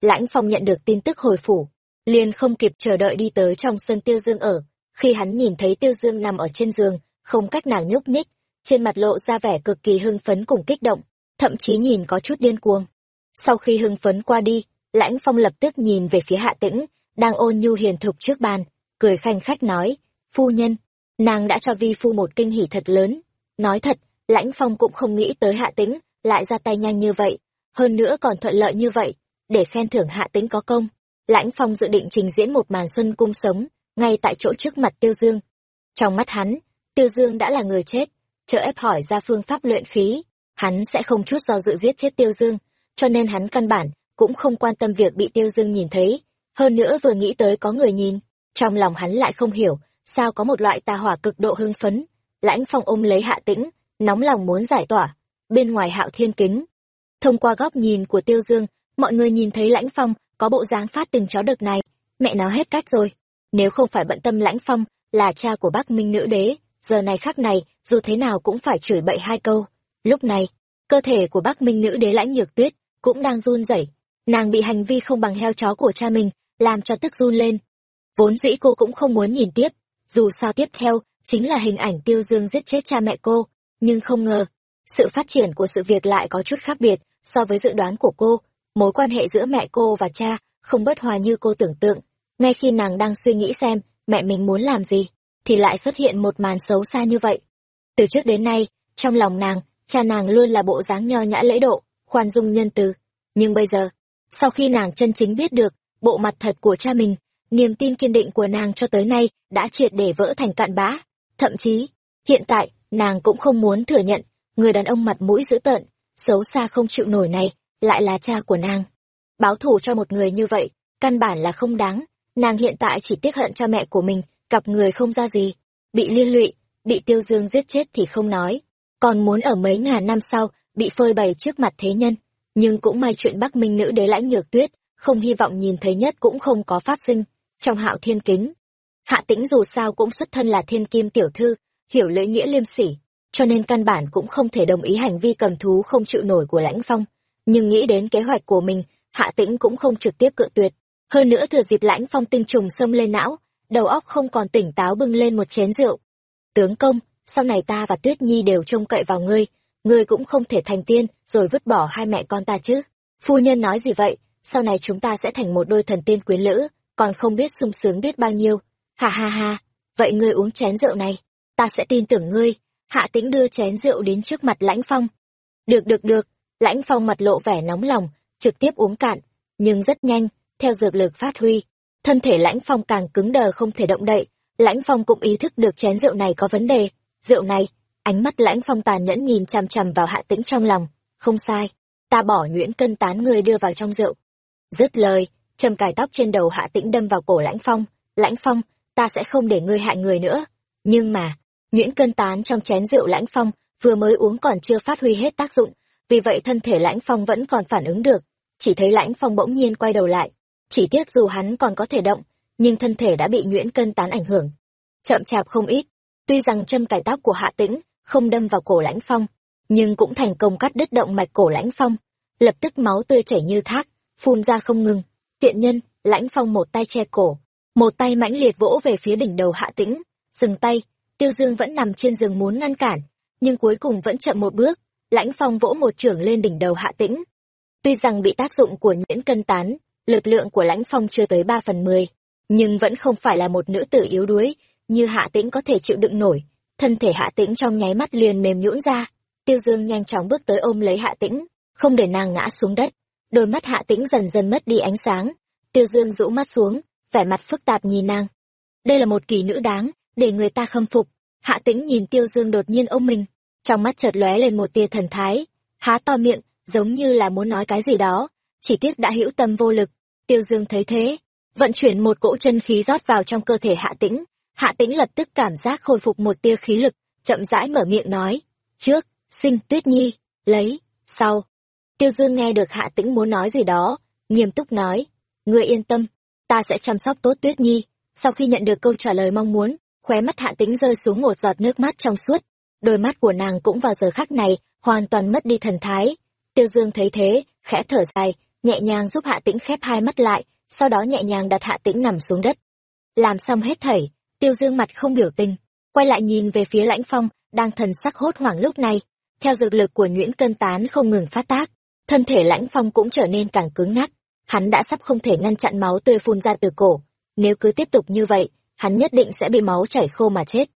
lãnh phong nhận được tin tức hồi phủ, liền không kịp chờ đợi đi tới trong sân tiêu dương ở. Khi hắn nhìn thấy tiêu dương nằm ở trên giường, không cách nào nhúc nhích, trên mặt lộ ra vẻ cực kỳ hưng phấn cùng kích động, thậm chí nhìn có chút điên cuồng. Sau khi hưng phấn qua đi, lãnh phong lập tức nhìn về phía hạ tĩnh, đang ôn nhu hiền thục trước bàn, cười khanh khách nói, phu nhân, nàng đã cho vi phu một kinh hỉ thật lớn. Nói thật, lãnh phong cũng không nghĩ tới hạ tĩnh lại ra tay nhanh như vậy, hơn nữa còn thuận lợi như vậy để khen thưởng hạ tĩnh có công. Lãnh phong dự định trình diễn một màn xuân cung sống, ngay tại chỗ trước mặt tiêu dương. Trong mắt hắn, tiêu dương đã là người chết chợ ép hỏi ra phương pháp luyện khí. Hắn sẽ không chút do dự giết chết tiêu dương, cho nên hắn căn bản cũng không quan tâm việc bị tiêu dương nhìn thấy. Hơn nữa vừa nghĩ tới có người nhìn, trong lòng hắn lại không hiểu sao có một loại tà hỏa cực độ hưng phấn. Lãnh phong ôm lấy hạ tĩnh, nóng lòng muốn giải tỏa, bên ngoài hạo thiên kính. Thông qua góc nhìn của tiêu dương mọi người nhìn thấy lãnh phong, có bộ dáng phát từng chó đực này. Mẹ nó hết cách rồi. Nếu không phải bận tâm lãnh phong, là cha của bắc minh nữ đế, giờ này khác này, dù thế nào cũng phải chửi bậy hai câu. Lúc này, cơ thể của bắc minh nữ đế lãnh nhược tuyết cũng đang run rẩy. Nàng bị hành vi không bằng heo chó của cha mình, làm cho tức run lên. Vốn dĩ cô cũng không muốn nhìn tiếp. Dù sao tiếp theo, chính là hình ảnh tiêu dương giết chết cha mẹ cô. Nhưng không ngờ, sự phát triển của sự việc lại có chút khác biệt so với dự đoán của cô mối quan hệ giữa mẹ cô và cha không bất hòa như cô tưởng tượng. Ngay khi nàng đang suy nghĩ xem mẹ mình muốn làm gì, thì lại xuất hiện một màn xấu xa như vậy. Từ trước đến nay, trong lòng nàng, cha nàng luôn là bộ dáng nho nhã lễ độ, khoan dung nhân từ. Nhưng bây giờ, sau khi nàng chân chính biết được bộ mặt thật của cha mình, niềm tin kiên định của nàng cho tới nay đã triệt để vỡ thành cạn bã. Thậm chí, hiện tại, nàng cũng không muốn thừa nhận người đàn ông mặt mũi dữ tợn, xấu xa không chịu nổi này lại là cha của nàng. Báo thù cho một người như vậy, căn bản là không đáng. Nàng hiện tại chỉ tiếc hận cho mẹ của mình cặp người không ra gì. Bị liên lụy, bị tiêu dương giết chết thì không nói. Còn muốn ở mấy ngàn năm sau, bị phơi bày trước mặt thế nhân. Nhưng cũng may chuyện bắc minh nữ đế lãnh nhược tuyết, không hy vọng nhìn thấy nhất cũng không có phát sinh. Trong hạo thiên kính, hạ tĩnh dù sao cũng xuất thân là thiên kim tiểu thư, hiểu lễ nghĩa liêm sỉ, cho nên căn bản cũng không thể đồng ý hành vi cầm thú không chịu nổi của lãnh phong nhưng nghĩ đến kế hoạch của mình, hạ tĩnh cũng không trực tiếp cự tuyệt. Hơn nữa thừa dịp lãnh phong tinh trùng xông lên não, đầu óc không còn tỉnh táo bưng lên một chén rượu. Tướng công, sau này ta và tuyết nhi đều trông cậy vào ngươi ngươi cũng không thể thành tiên, rồi vứt bỏ hai mẹ con ta chứ. Phu nhân nói gì vậy, sau này chúng ta sẽ thành một đôi thần tiên quyến lữ, còn không biết sung sướng biết bao nhiêu. Ha ha ha, vậy ngươi uống chén rượu này, ta sẽ tin tưởng ngươi. Hạ tĩnh đưa chén rượu đến trước mặt lãnh phong. Được được được lãnh phong mặt lộ vẻ nóng lòng, trực tiếp uống cạn, nhưng rất nhanh, theo dược lực phát huy, thân thể lãnh phong càng cứng đờ không thể động đậy. Lãnh phong cũng ý thức được chén rượu này có vấn đề. Rượu này, ánh mắt lãnh phong tàn nhẫn nhìn chằm chằm vào hạ tĩnh trong lòng. Không sai, ta bỏ nhuyễn cân tán người đưa vào trong rượu. Dứt lời trầm cài tóc trên đầu hạ tĩnh đâm vào cổ lãnh phong. Lãnh phong, ta sẽ không để ngươi hại người nữa. Nhưng mà, nhuyễn cân tán trong chén rượu lãnh phong vừa mới uống còn chưa phát huy hết tác dụng vì vậy thân thể lãnh phong vẫn còn phản ứng được. Chỉ thấy lãnh phong bỗng nhiên quay đầu lại. Chỉ tiếc dù hắn còn có thể động, nhưng thân thể đã bị nhuyễn cân tán ảnh hưởng. Chậm chạp không ít. Tuy rằng châm cài tóc của hạ tĩnh không đâm vào cổ lãnh phong, nhưng cũng thành công cắt đứt động mạch cổ lãnh phong. Lập tức máu tươi chảy như thác, phun ra không ngừng. Tiện nhân, lãnh phong một tay che cổ, một tay mãnh liệt vỗ về phía đỉnh đầu hạ tĩnh, dừng tay. Tiêu dương vẫn nằm trên giường muốn ngăn cản, nhưng cuối cùng vẫn chậm một bước lãnh phong vỗ một trưởng lên đỉnh đầu hạ tĩnh. Tuy rằng bị tác dụng của nhuyễn cân tán, lực lượng của lãnh phong chưa tới ba phần mười, nhưng vẫn không phải là một nữ tử yếu đuối, như hạ tĩnh có thể chịu đựng nổi. Thân thể hạ tĩnh trong nháy mắt liền mềm nhũn ra. Tiêu dương nhanh chóng bước tới ôm lấy hạ tĩnh, không để nàng ngã xuống đất. Đôi mắt hạ tĩnh dần dần mất đi ánh sáng. Tiêu dương rũ mắt xuống, vẻ mặt phức tạp nhìn nàng. Đây là một kỳ nữ đáng, để người ta khâm phục. Hạ tĩnh nhìn tiêu dương đột nhiên ôm mình trong mắt chợt lóe lên một tia thần thái, há to miệng, giống như là muốn nói cái gì đó. Chỉ tiếc đã hữu tâm vô lực, tiêu dương thấy thế, vận chuyển một cỗ chân khí rót vào trong cơ thể hạ tĩnh. Hạ tĩnh lập tức cảm giác khôi phục một tia khí lực, chậm rãi mở miệng nói, trước, sinh tuyết nhi, lấy, sau. Tiêu dương nghe được hạ tĩnh muốn nói gì đó, nghiêm túc nói, ngươi yên tâm, ta sẽ chăm sóc tốt tuyết nhi. Sau khi nhận được câu trả lời mong muốn, khóe mắt hạ tĩnh rơi xuống một giọt nước mắt trong suốt đôi mắt của nàng cũng vào giờ khắc này, hoàn toàn mất đi thần thái. Tiêu dương thấy thế, khẽ thở dài, nhẹ nhàng giúp hạ tĩnh khép hai mắt lại, sau đó nhẹ nhàng đặt hạ tĩnh nằm xuống đất. Làm xong hết thảy, tiêu dương mặt không biểu tình, quay lại nhìn về phía lãnh phong, đang thần sắc hốt hoảng lúc này. Theo dược lực của nhuyễn cân tán không ngừng phát tác, thân thể lãnh phong cũng trở nên càng cứng ngắc. Hắn đã sắp không thể ngăn chặn máu tươi phun ra từ cổ. Nếu cứ tiếp tục như vậy, hắn nhất định sẽ bị máu chảy khô mà chết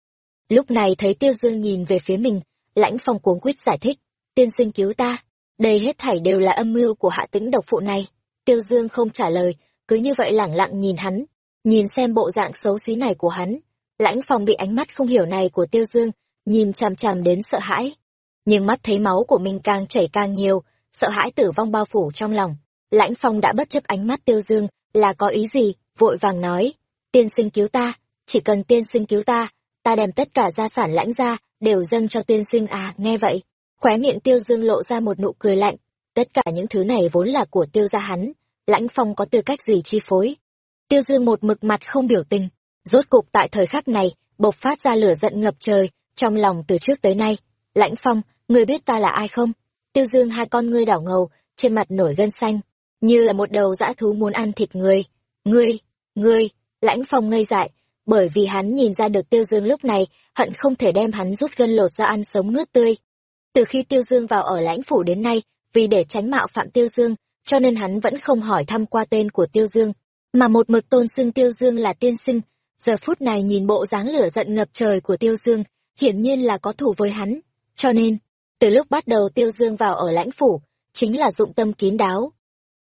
lúc này thấy tiêu dương nhìn về phía mình, lãnh phong cuống quýt giải thích, tiên sinh cứu ta, đây hết thảy đều là âm mưu của hạ tĩnh độc phụ này. Tiêu dương không trả lời, cứ như vậy lẳng lặng nhìn hắn, nhìn xem bộ dạng xấu xí này của hắn. Lãnh phong bị ánh mắt không hiểu này của tiêu dương, nhìn chằm chằm đến sợ hãi. Nhưng mắt thấy máu của mình càng chảy càng nhiều, sợ hãi tử vong bao phủ trong lòng. Lãnh phong đã bất chấp ánh mắt tiêu dương, là có ý gì, vội vàng nói, tiên sinh cứu ta, chỉ cần tiên sinh cứu ta ta đem tất cả gia sản lãnh ra, đều dâng cho tiên sinh à nghe vậy, khóe miệng tiêu dương lộ ra một nụ cười lạnh. Tất cả những thứ này vốn là của tiêu gia hắn, lãnh phong có tư cách gì chi phối? Tiêu dương một mực mặt không biểu tình. Rốt cục tại thời khắc này, bộc phát ra lửa giận ngập trời, trong lòng từ trước tới nay. Lãnh phong, người biết ta là ai không? Tiêu dương hai con ngươi đảo ngầu, trên mặt nổi gân xanh. Như là một đầu dã thú muốn ăn thịt người. Ngươi ngươi, lãnh phong ngây dại bởi vì hắn nhìn ra được tiêu dương lúc này hận không thể đem hắn rút gân lột ra ăn sống nuốt tươi. Từ khi tiêu dương vào ở lãnh phủ đến nay, vì để tránh mạo phạm tiêu dương, cho nên hắn vẫn không hỏi thăm qua tên của tiêu dương, mà một mực tôn xưng tiêu dương là tiên sinh. Giờ phút này nhìn bộ dáng lửa giận ngập trời của tiêu dương, hiển nhiên là có thủ với hắn. Cho nên, từ lúc bắt đầu tiêu dương vào ở lãnh phủ, chính là dụng tâm kín đáo.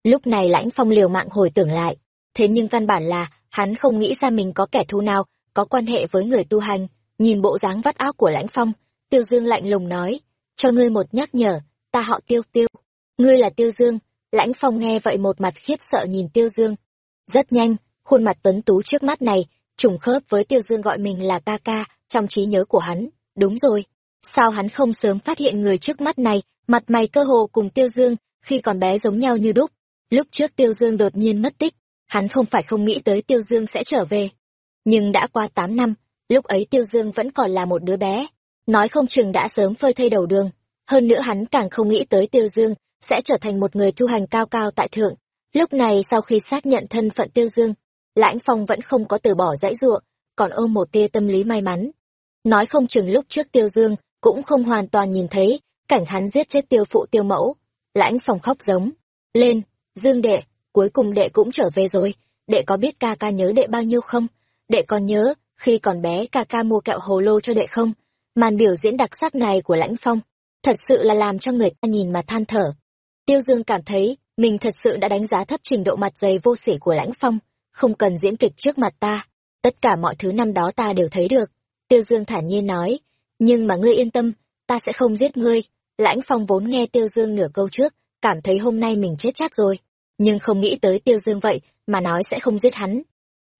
Lúc này lãnh phong liều mạng hồi tưởng lại thế nhưng căn bản là, hắn không nghĩ ra mình có kẻ thù nào, có quan hệ với người tu hành. Nhìn bộ dáng vắt áo của lãnh phong, tiêu dương lạnh lùng nói, cho ngươi một nhắc nhở, ta họ tiêu tiêu. Ngươi là tiêu dương. Lãnh phong nghe vậy một mặt khiếp sợ nhìn tiêu dương. Rất nhanh, khuôn mặt tuấn tú trước mắt này, trùng khớp với tiêu dương gọi mình là ca ca trong trí nhớ của hắn. Đúng rồi. Sao hắn không sớm phát hiện người trước mắt này, mặt mày cơ hồ cùng tiêu dương khi còn bé giống nhau như đúc? Lúc trước tiêu dương đột nhiên mất tích hắn không phải không nghĩ tới tiêu dương sẽ trở về. Nhưng đã qua tám năm, lúc ấy tiêu dương vẫn còn là một đứa bé. Nói không chừng đã sớm phơi thây đầu đường. Hơn nữa hắn càng không nghĩ tới tiêu dương sẽ trở thành một người thu hành cao cao tại thượng. Lúc này sau khi xác nhận thân phận tiêu dương, lãnh phong vẫn không có từ bỏ dãy ruộng, còn ôm một tia tâm lý may mắn. Nói không chừng lúc trước tiêu dương cũng không hoàn toàn nhìn thấy cảnh hắn giết chết tiêu phụ tiêu mẫu. Lãnh phong khóc giống. Lên, dương đệ cuối cùng đệ cũng trở về rồi. Đệ có biết ca ca nhớ đệ bao nhiêu không? Đệ còn nhớ khi còn bé ca ca mua kẹo hồ lô cho đệ không? Màn biểu diễn đặc sắc này của lãnh phong thật sự là làm cho người ta nhìn mà than thở. Tiêu dương cảm thấy mình thật sự đã đánh giá thấp trình độ mặt dày vô sỉ của lãnh phong, không cần diễn kịch trước mặt ta. Tất cả mọi thứ năm đó ta đều thấy được. Tiêu dương thản nhiên nói, nhưng mà ngươi yên tâm, ta sẽ không giết ngươi. Lãnh phong vốn nghe tiêu dương nửa câu trước, cảm thấy hôm nay mình chết chắc rồi nhưng không nghĩ tới tiêu dương vậy mà nói sẽ không giết hắn.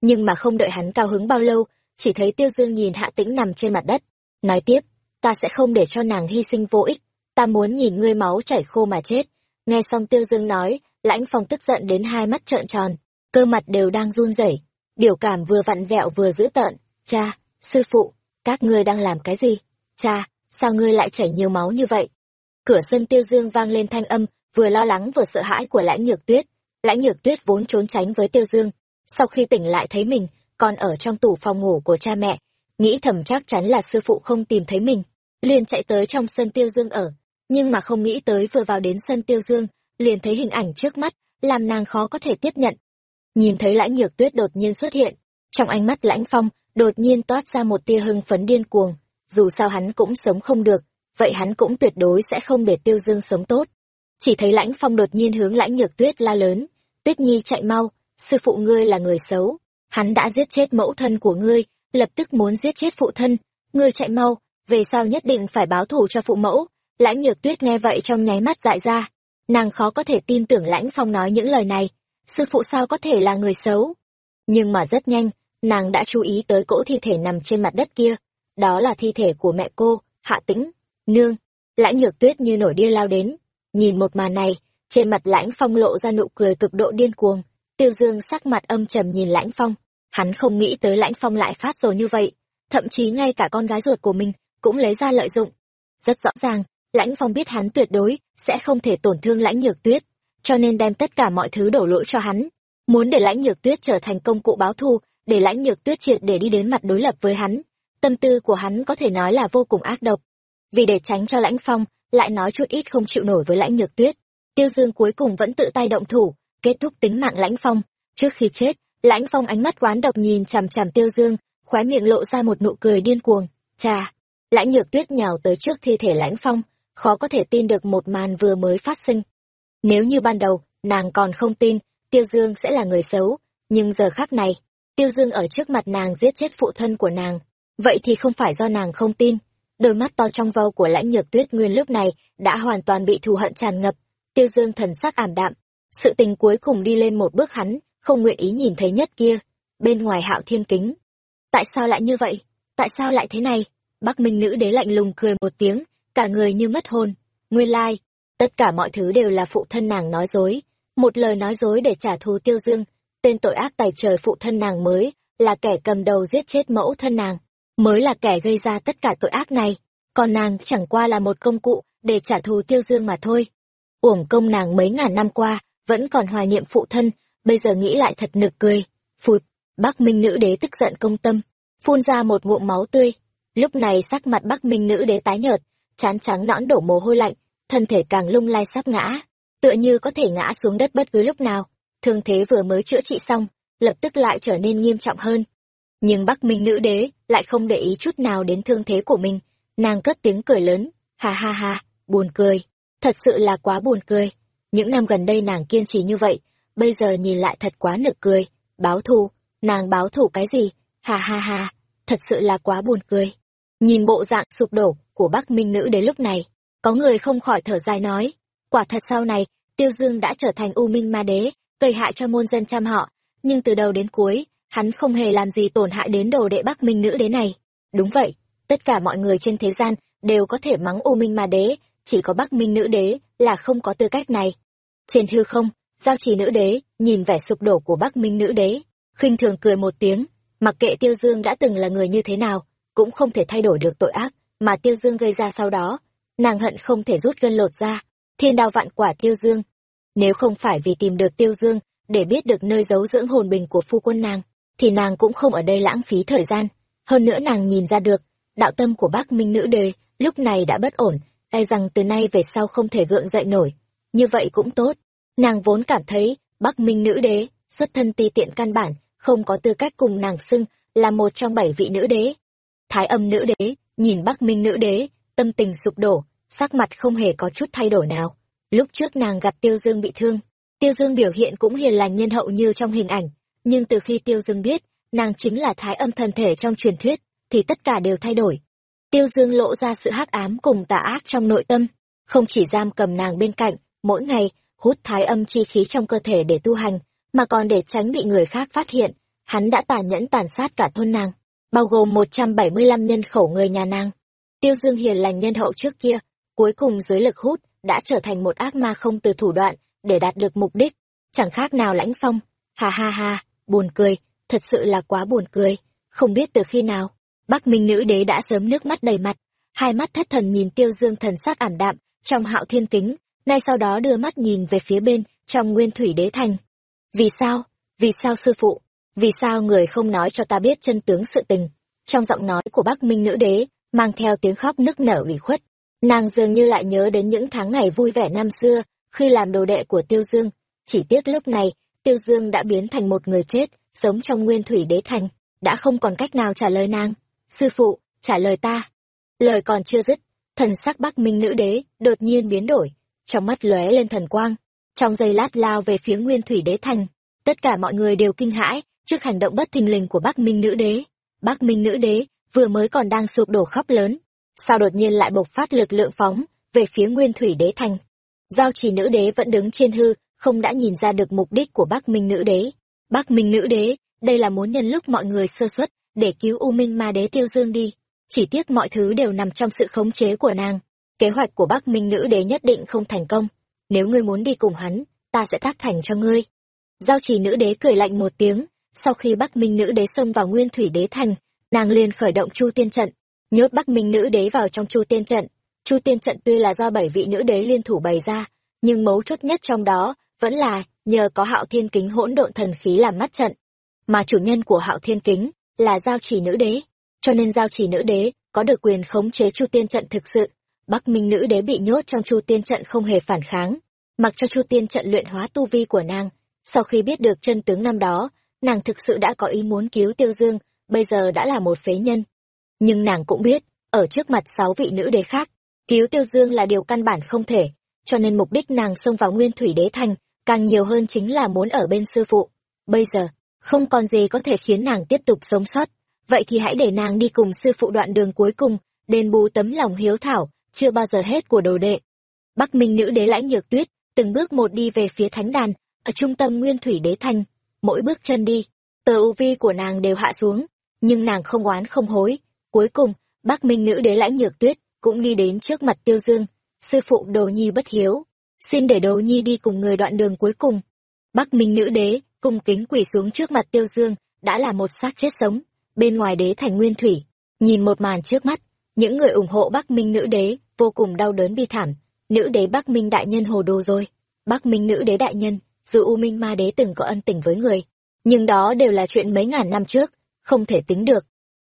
Nhưng mà không đợi hắn cao hứng bao lâu, chỉ thấy tiêu dương nhìn hạ tĩnh nằm trên mặt đất, nói tiếp, ta sẽ không để cho nàng hy sinh vô ích, ta muốn nhìn ngươi máu chảy khô mà chết. Nghe xong tiêu dương nói, lãnh phong tức giận đến hai mắt trợn tròn, cơ mặt đều đang run rẩy, biểu cảm vừa vặn vẹo vừa dữ tợn. Cha, sư phụ, các ngươi đang làm cái gì? Cha, sao ngươi lại chảy nhiều máu như vậy? Cửa sân tiêu dương vang lên thanh âm vừa lo lắng vừa sợ hãi của lãnh nhược tuyết. Lãnh nhược tuyết vốn trốn tránh với tiêu dương, sau khi tỉnh lại thấy mình, còn ở trong tủ phòng ngủ của cha mẹ, nghĩ thầm chắc chắn là sư phụ không tìm thấy mình, liền chạy tới trong sân tiêu dương ở. Nhưng mà không nghĩ tới vừa vào đến sân tiêu dương, liền thấy hình ảnh trước mắt, làm nàng khó có thể tiếp nhận. Nhìn thấy lãnh nhược tuyết đột nhiên xuất hiện, trong ánh mắt lãnh phong đột nhiên toát ra một tia hưng phấn điên cuồng. Dù sao hắn cũng sống không được, vậy hắn cũng tuyệt đối sẽ không để tiêu dương sống tốt chỉ thấy lãnh phong đột nhiên hướng lãnh nhược tuyết la lớn. Tuyết nhi chạy mau, sư phụ ngươi là người xấu. Hắn đã giết chết mẫu thân của ngươi, lập tức muốn giết chết phụ thân. Ngươi chạy mau, về sau nhất định phải báo thù cho phụ mẫu. Lãnh nhược tuyết nghe vậy trong nháy mắt dại ra. Nàng khó có thể tin tưởng lãnh phong nói những lời này. Sư phụ sao có thể là người xấu? Nhưng mà rất nhanh, nàng đã chú ý tới cỗ thi thể nằm trên mặt đất kia. Đó là thi thể của mẹ cô, hạ tĩnh, nương. Lãnh nhược tuyết như nổi điên lao đến nhìn một màn này, trên mặt lãnh phong lộ ra nụ cười cực độ điên cuồng. Tiêu dương sắc mặt âm trầm nhìn lãnh phong. Hắn không nghĩ tới lãnh phong lại phát rồi như vậy. Thậm chí ngay cả con gái ruột của mình cũng lấy ra lợi dụng. Rất rõ ràng, lãnh phong biết hắn tuyệt đối sẽ không thể tổn thương lãnh nhược tuyết, cho nên đem tất cả mọi thứ đổ lỗi cho hắn. Muốn để lãnh nhược tuyết trở thành công cụ báo thù, để lãnh nhược tuyết triệt để đi đến mặt đối lập với hắn, tâm tư của hắn có thể nói là vô cùng ác độc. Vì để tránh cho lãnh phong lại nói chút ít không chịu nổi với lãnh nhược tuyết. Tiêu dương cuối cùng vẫn tự tay động thủ, kết thúc tính mạng lãnh phong. Trước khi chết, lãnh phong ánh mắt quán độc nhìn chằm chằm tiêu dương, khóe miệng lộ ra một nụ cười điên cuồng. Chà, lãnh nhược tuyết nhào tới trước thi thể lãnh phong, khó có thể tin được một màn vừa mới phát sinh. Nếu như ban đầu, nàng còn không tin, tiêu dương sẽ là người xấu, nhưng giờ khác này, tiêu dương ở trước mặt nàng giết chết phụ thân của nàng. Vậy thì không phải do nàng không tin đôi mắt to trong vâu của lãnh nhược tuyết nguyên lúc này đã hoàn toàn bị thù hận tràn ngập. Tiêu dương thần sắc ảm đạm. Sự tình cuối cùng đi lên một bước hắn không nguyện ý nhìn thấy nhất kia. Bên ngoài hạo thiên kính. Tại sao lại như vậy? Tại sao lại thế này? Bắc minh nữ đế lạnh lùng cười một tiếng, cả người như mất hồn. Nguyên lai, tất cả mọi thứ đều là phụ thân nàng nói dối. Một lời nói dối để trả thù tiêu dương, tên tội ác tài trời phụ thân nàng mới là kẻ cầm đầu giết chết mẫu thân nàng mới là kẻ gây ra tất cả tội ác này, còn nàng chẳng qua là một công cụ để trả thù tiêu dương mà thôi. Uổng công nàng mấy ngàn năm qua vẫn còn hoài niệm phụ thân, bây giờ nghĩ lại thật nực cười. Phụt, bắc minh nữ đế tức giận công tâm, phun ra một ngụm máu tươi. Lúc này sắc mặt bắc minh nữ đế tái nhợt, chán trắng nõn đổ mồ hôi lạnh, thân thể càng lung lay sắp ngã, tựa như có thể ngã xuống đất bất cứ lúc nào. Thương thế vừa mới chữa trị xong, lập tức lại trở nên nghiêm trọng hơn nhưng bắc minh nữ đế lại không để ý chút nào đến thương thế của mình. Nàng cất tiếng cười lớn, ha ha ha, buồn cười. Thật sự là quá buồn cười. Những năm gần đây nàng kiên trì như vậy, bây giờ nhìn lại thật quá nực cười. Báo thù, nàng báo thù cái gì? Ha ha ha, thật sự là quá buồn cười. Nhìn bộ dạng sụp đổ của bắc minh nữ đến lúc này, có người không khỏi thở dài nói, quả thật sau này, tiêu dương đã trở thành u minh ma đế, gây hại cho môn dân trăm họ. Nhưng từ đầu đến cuối hắn không hề làm gì tổn hại đến đồ đệ bắc minh nữ đế này. Đúng vậy, tất cả mọi người trên thế gian đều có thể mắng u minh ma đế, chỉ có bắc minh nữ đế là không có tư cách này. Trên hư không, giao trì nữ đế nhìn vẻ sụp đổ của bắc minh nữ đế, khinh thường cười một tiếng, mặc kệ tiêu dương đã từng là người như thế nào, cũng không thể thay đổi được tội ác mà tiêu dương gây ra sau đó. Nàng hận không thể rút gân lột ra thiên đao vạn quả tiêu dương. Nếu không phải vì tìm được tiêu dương để biết được nơi giấu dưỡng hồn bình của phu quân nàng thì nàng cũng không ở đây lãng phí thời gian. Hơn nữa nàng nhìn ra được, đạo tâm của bác minh nữ đề lúc này đã bất ổn e rằng từ nay về sau không thể gượng dậy nổi. Như vậy cũng tốt. Nàng vốn cảm thấy bắc minh nữ đế xuất thân ti tiện căn bản, không có tư cách cùng nàng xưng là một trong bảy vị nữ đế. Thái âm nữ đế, nhìn bắc minh nữ đế, tâm tình sụp đổ, sắc mặt không hề có chút thay đổi nào. Lúc trước nàng gặp tiêu dương bị thương, tiêu dương biểu hiện cũng hiền lành nhân hậu như trong hình ảnh nhưng từ khi tiêu dương biết, nàng chính là thái âm thần thể trong truyền thuyết, thì tất cả đều thay đổi. Tiêu dương lộ ra sự hắc ám cùng tà ác trong nội tâm, không chỉ giam cầm nàng bên cạnh, mỗi ngày, hút thái âm chi khí trong cơ thể để tu hành, mà còn để tránh bị người khác phát hiện, hắn đã tàn nhẫn tàn sát cả thôn nàng, bao gồm một trăm bảy mươi lăm nhân khẩu người nhà nàng. Tiêu dương hiền lành nhân hậu trước kia, cuối cùng dưới lực hút, đã trở thành một ác ma không từ thủ đoạn, để đạt được mục đích. Chẳng khác nào lãnh phong, ha ha ha buồn cười, thật sự là quá buồn cười. Không biết từ khi nào, bắc minh nữ đế đã sớm nước mắt đầy mặt. Hai mắt thất thần nhìn tiêu dương thần sắc ảm đạm trong hạo thiên kính, ngay sau đó đưa mắt nhìn về phía bên trong nguyên thủy đế thành. Vì sao? Vì sao sư phụ? Vì sao người không nói cho ta biết chân tướng sự tình? Trong giọng nói của bắc minh nữ đế, mang theo tiếng khóc nức nở ủy khuất, nàng dường như lại nhớ đến những tháng ngày vui vẻ năm xưa khi làm đồ đệ của tiêu dương. Chỉ tiếc lúc này tiêu dương đã biến thành một người chết, sống trong nguyên thủy đế thành, đã không còn cách nào trả lời nàng. Sư phụ, trả lời ta. Lời còn chưa dứt, thần sắc bắc minh nữ đế đột nhiên biến đổi, trong mắt lóe lên thần quang. Trong giây lát lao về phía nguyên thủy đế thành, tất cả mọi người đều kinh hãi trước hành động bất thình lình của bắc minh nữ đế. Bắc minh nữ đế vừa mới còn đang sụp đổ khóc lớn, sao đột nhiên lại bộc phát lực lượng phóng về phía nguyên thủy đế thành? Giao chỉ nữ đế vẫn đứng trên hư không đã nhìn ra được mục đích của bắc minh nữ đế. Bắc minh nữ đế, đây là muốn nhân lúc mọi người sơ xuất để cứu u minh ma đế tiêu dương đi. Chỉ tiếc mọi thứ đều nằm trong sự khống chế của nàng. Kế hoạch của bắc minh nữ đế nhất định không thành công. Nếu ngươi muốn đi cùng hắn, ta sẽ tác thành cho ngươi. Giao trì nữ đế cười lạnh một tiếng. Sau khi bắc minh nữ đế xông vào nguyên thủy đế thành, nàng liền khởi động chu tiên trận. Nhốt bắc minh nữ đế vào trong chu tiên trận. Chu tiên trận tuy là do bảy vị nữ đế liên thủ bày ra, nhưng mấu chốt nhất trong đó vẫn là nhờ có hạo thiên kính hỗn độn thần khí làm mắt trận. Mà chủ nhân của hạo thiên kính là giao chỉ nữ đế, cho nên giao chỉ nữ đế có được quyền khống chế chu tiên trận thực sự. Bắc Minh nữ đế bị nhốt trong chu tiên trận không hề phản kháng, mặc cho chu tiên trận luyện hóa tu vi của nàng. Sau khi biết được chân tướng năm đó, nàng thực sự đã có ý muốn cứu Tiêu Dương, bây giờ đã là một phế nhân. Nhưng nàng cũng biết, ở trước mặt sáu vị nữ đế khác, cứu Tiêu Dương là điều căn bản không thể, cho nên mục đích nàng xông vào Nguyên Thủy Đế Thành, càng nhiều hơn chính là muốn ở bên sư phụ. Bây giờ, không còn gì có thể khiến nàng tiếp tục sống sót, vậy thì hãy để nàng đi cùng sư phụ đoạn đường cuối cùng, đền bù tấm lòng hiếu thảo, chưa bao giờ hết của đồ đệ. Bắc Minh nữ đế lãnh nhược tuyết, từng bước một đi về phía thánh đàn, ở trung tâm Nguyên Thủy Đế Thành, mỗi bước chân đi, tờ u vi của nàng đều hạ xuống, nhưng nàng không oán không hối. Cuối cùng, Bắc Minh nữ đế lãnh nhược tuyết cũng đi đến trước mặt Tiêu Dương, sư phụ Đồ Nhi bất hiếu, xin để Đồ Nhi đi cùng người đoạn đường cuối cùng. Bắc Minh nữ đế cung kính quỳ xuống trước mặt Tiêu Dương, đã là một xác chết sống, bên ngoài đế thành nguyên thủy, nhìn một màn trước mắt, những người ủng hộ Bắc Minh nữ đế vô cùng đau đớn bi thảm, nữ đế Bắc Minh đại nhân hồ đồ rồi. Bắc Minh nữ đế đại nhân, dù U Minh ma đế từng có ân tình với người, nhưng đó đều là chuyện mấy ngàn năm trước, không thể tính được.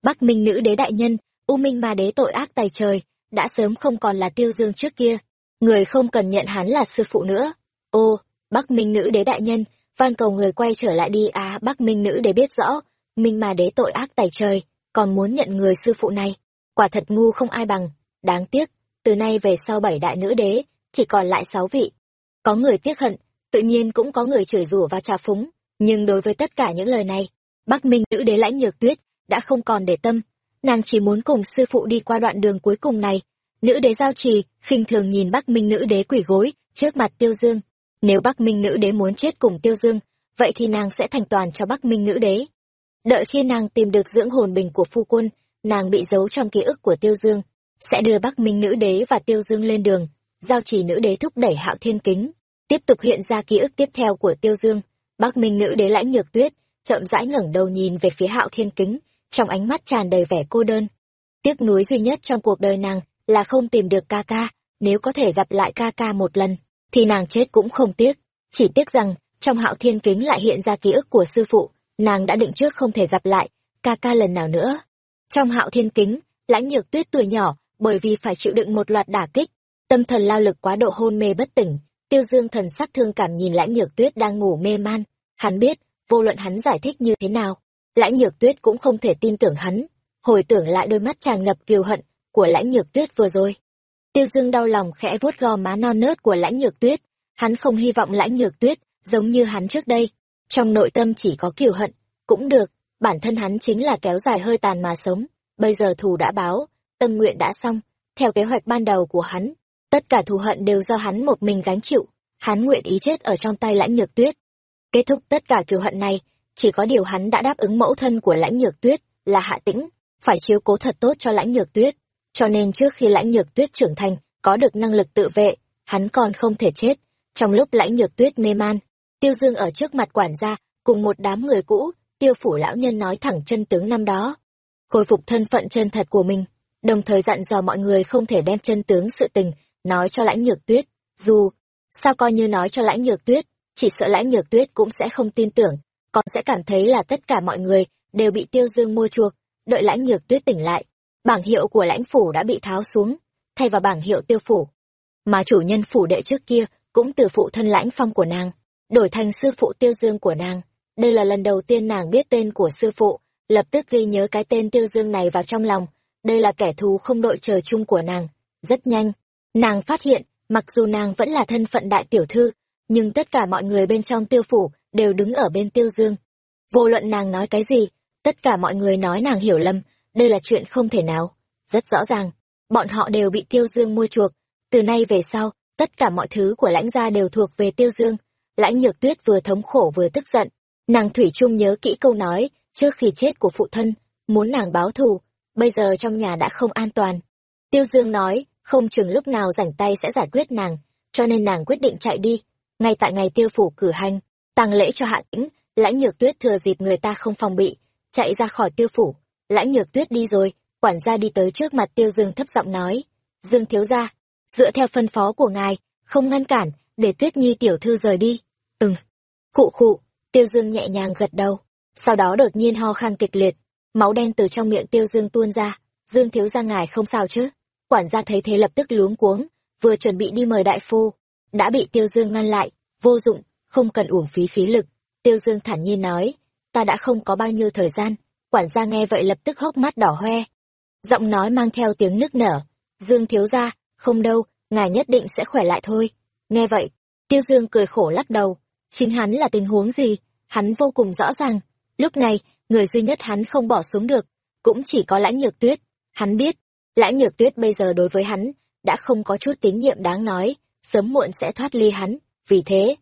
Bắc Minh nữ đế đại nhân, U Minh ma đế tội ác tài trời, đã sớm không còn là tiêu dương trước kia, người không cần nhận hắn là sư phụ nữa. Ô, Bắc Minh nữ đế đại nhân, van cầu người quay trở lại đi à Bắc Minh nữ đế biết rõ, Minh mà đế tội ác tài trời, còn muốn nhận người sư phụ này. Quả thật ngu không ai bằng, đáng tiếc, từ nay về sau bảy đại nữ đế, chỉ còn lại sáu vị. Có người tiếc hận, tự nhiên cũng có người chửi rủa và trà phúng, nhưng đối với tất cả những lời này, Bắc Minh nữ đế lãnh nhược tuyết đã không còn để tâm, nàng chỉ muốn cùng sư phụ đi qua đoạn đường cuối cùng này. Nữ đế giao trì, khinh thường nhìn Bắc Minh nữ đế quỷ gối trước mặt Tiêu Dương. Nếu Bắc Minh nữ đế muốn chết cùng Tiêu Dương, vậy thì nàng sẽ thành toàn cho Bắc Minh nữ đế. Đợi khi nàng tìm được dưỡng hồn bình của phu quân, nàng bị giấu trong ký ức của Tiêu Dương, sẽ đưa Bắc Minh nữ đế và Tiêu Dương lên đường. Giao trì nữ đế thúc đẩy Hạo Thiên Kính, tiếp tục hiện ra ký ức tiếp theo của Tiêu Dương. Bắc Minh nữ đế lãnh nhược tuyết, chậm rãi ngẩng đầu nhìn về phía Hạo Thiên Kính, trong ánh mắt tràn đầy vẻ cô đơn. Tiếc nuối duy nhất trong cuộc đời nàng là không tìm được ca ca, nếu có thể gặp lại ca ca một lần, thì nàng chết cũng không tiếc. Chỉ tiếc rằng, trong Hạo Thiên Kính lại hiện ra ký ức của sư phụ, nàng đã định trước không thể gặp lại ca ca lần nào nữa. Trong Hạo Thiên Kính, lãnh nhược tuyết tuổi nhỏ, bởi vì phải chịu đựng một loạt đả kích, tâm thần lao lực quá độ hôn mê bất tỉnh, Tiêu Dương thần sắc thương cảm nhìn Lãnh Nhược Tuyết đang ngủ mê man, hắn biết, vô luận hắn giải thích như thế nào, Lãnh Nhược Tuyết cũng không thể tin tưởng hắn, hồi tưởng lại đôi mắt tràn ngập kiều hận của Lãnh Nhược Tuyết vừa rồi. Tiêu Dương đau lòng khẽ vuốt gò má non nớt của Lãnh Nhược Tuyết, hắn không hy vọng Lãnh Nhược Tuyết giống như hắn trước đây, trong nội tâm chỉ có kiều hận, cũng được, bản thân hắn chính là kéo dài hơi tàn mà sống, bây giờ thù đã báo, tâm nguyện đã xong, theo kế hoạch ban đầu của hắn, Tất cả thù hận đều do hắn một mình gánh chịu, hắn nguyện ý chết ở trong tay lãnh nhược tuyết. Kết thúc tất cả kiều hận này, chỉ có điều hắn đã đáp ứng mẫu thân của lãnh nhược tuyết, là hạ tĩnh, phải chiếu cố thật tốt cho lãnh nhược tuyết. Cho nên trước khi lãnh nhược tuyết trưởng thành, có được năng lực tự vệ, hắn còn không thể chết. Trong lúc lãnh nhược tuyết mê man, tiêu dương ở trước mặt quản gia, cùng một đám người cũ, tiêu phủ lão nhân nói thẳng chân tướng năm đó. Khôi phục thân phận chân thật của mình, đồng thời dặn dò mọi người không thể đem chân tướng sự tình nói cho lãnh nhược tuyết, dù, sao coi như nói cho lãnh nhược tuyết, chỉ sợ lãnh nhược tuyết cũng sẽ không tin tưởng, còn sẽ cảm thấy là tất cả mọi người đều bị tiêu dương mua chuộc, đợi lãnh nhược tuyết tỉnh lại. Bảng hiệu của lãnh phủ đã bị tháo xuống, thay vào bảng hiệu tiêu phủ. Mà chủ nhân phủ đệ trước kia cũng từ phụ thân lãnh phong của nàng, đổi thành sư phụ tiêu dương của nàng. Đây là lần đầu tiên nàng biết tên của sư phụ, lập tức ghi nhớ cái tên tiêu dương này vào trong lòng. Đây là kẻ thù không đội trời chung của nàng. Rất nhanh, Nàng phát hiện, mặc dù nàng vẫn là thân phận đại tiểu thư, nhưng tất cả mọi người bên trong tiêu phủ đều đứng ở bên tiêu dương. Vô luận nàng nói cái gì, tất cả mọi người nói nàng hiểu lầm, đây là chuyện không thể nào. Rất rõ ràng, bọn họ đều bị tiêu dương mua chuộc. Từ nay về sau, tất cả mọi thứ của lãnh gia đều thuộc về tiêu dương. Lãnh nhược tuyết vừa thống khổ vừa tức giận. Nàng Thủy Trung nhớ kỹ câu nói, trước khi chết của phụ thân, muốn nàng báo thù, bây giờ trong nhà đã không an toàn. Tiêu Dương nói, không chừng lúc nào rảnh tay sẽ giải quyết nàng, cho nên nàng quyết định chạy đi. Ngay tại ngày tiêu phủ cử hành, tăng lễ cho hạ tĩnh, lãnh nhược tuyết thừa dịp người ta không phòng bị, chạy ra khỏi tiêu phủ. Lãnh nhược tuyết đi rồi, quản gia đi tới trước mặt tiêu dương thấp giọng nói. Dương thiếu gia, dựa theo phân phó của ngài, không ngăn cản, để tuyết nhi tiểu thư rời đi. ừm. Khụ khụ tiêu dương nhẹ nhàng gật đầu. Sau đó đột nhiên ho khan kịch liệt máu đen từ trong miệng tiêu dương tuôn ra. Dương thiếu gia ngài không sao chứ? Quản gia thấy thế lập tức luống cuống vừa chuẩn bị đi mời đại phu đã bị tiêu dương ngăn lại vô dụng không cần uổng phí khí lực. Tiêu dương thản nhiên nói ta đã không có bao nhiêu thời gian quản gia nghe vậy lập tức hốc mắt đỏ hoe. Giọng nói mang theo tiếng nức nở. Dương thiếu ra không đâu, ngài nhất định sẽ khỏe lại thôi. Nghe vậy, tiêu dương cười khổ lắc đầu. Chính hắn là tình huống gì? Hắn vô cùng rõ ràng. Lúc này, người duy nhất hắn không bỏ xuống được, cũng chỉ có lãnh nhược tuyết. Hắn biết, lãnh nhược tuyết bây giờ đối với hắn, đã không có chút tín nhiệm đáng nói, sớm muộn sẽ thoát ly hắn. Vì thế,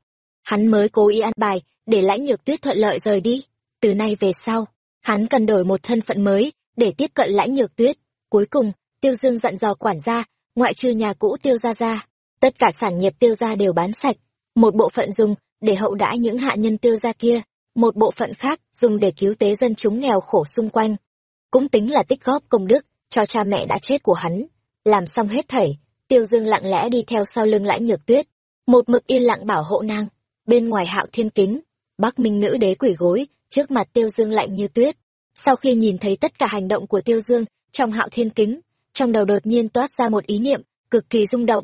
hắn mới cố ý ăn bài, để lãnh nhược tuyết thuận lợi rời đi. Từ nay về sau hắn cần đổi một thân phận mới để tiếp cận lãnh nhược tuyết. Cuối cùng, tiêu dương dặn dò quản gia, ngoại trừ nhà cũ tiêu gia gia, tất cả sản nghiệp tiêu gia đều bán sạch. Một bộ phận dùng để hậu đãi những hạ nhân tiêu gia kia, một bộ phận khác dùng để cứu tế dân chúng nghèo khổ xung quanh. Cũng tính là tích góp công đức cho cha mẹ đã chết của hắn. Làm xong hết thảy, tiêu dương lặng lẽ đi theo sau lưng lãnh nhược tuyết, một mực yên lặng bảo hộ nàng. Bên ngoài hạo thiên kính, bắc minh nữ đế quỷ gối trước mặt tiêu dương lạnh như tuyết. Sau khi nhìn thấy tất cả hành động của tiêu dương trong hạo thiên kính, trong đầu đột nhiên toát ra một ý niệm cực kỳ rung động.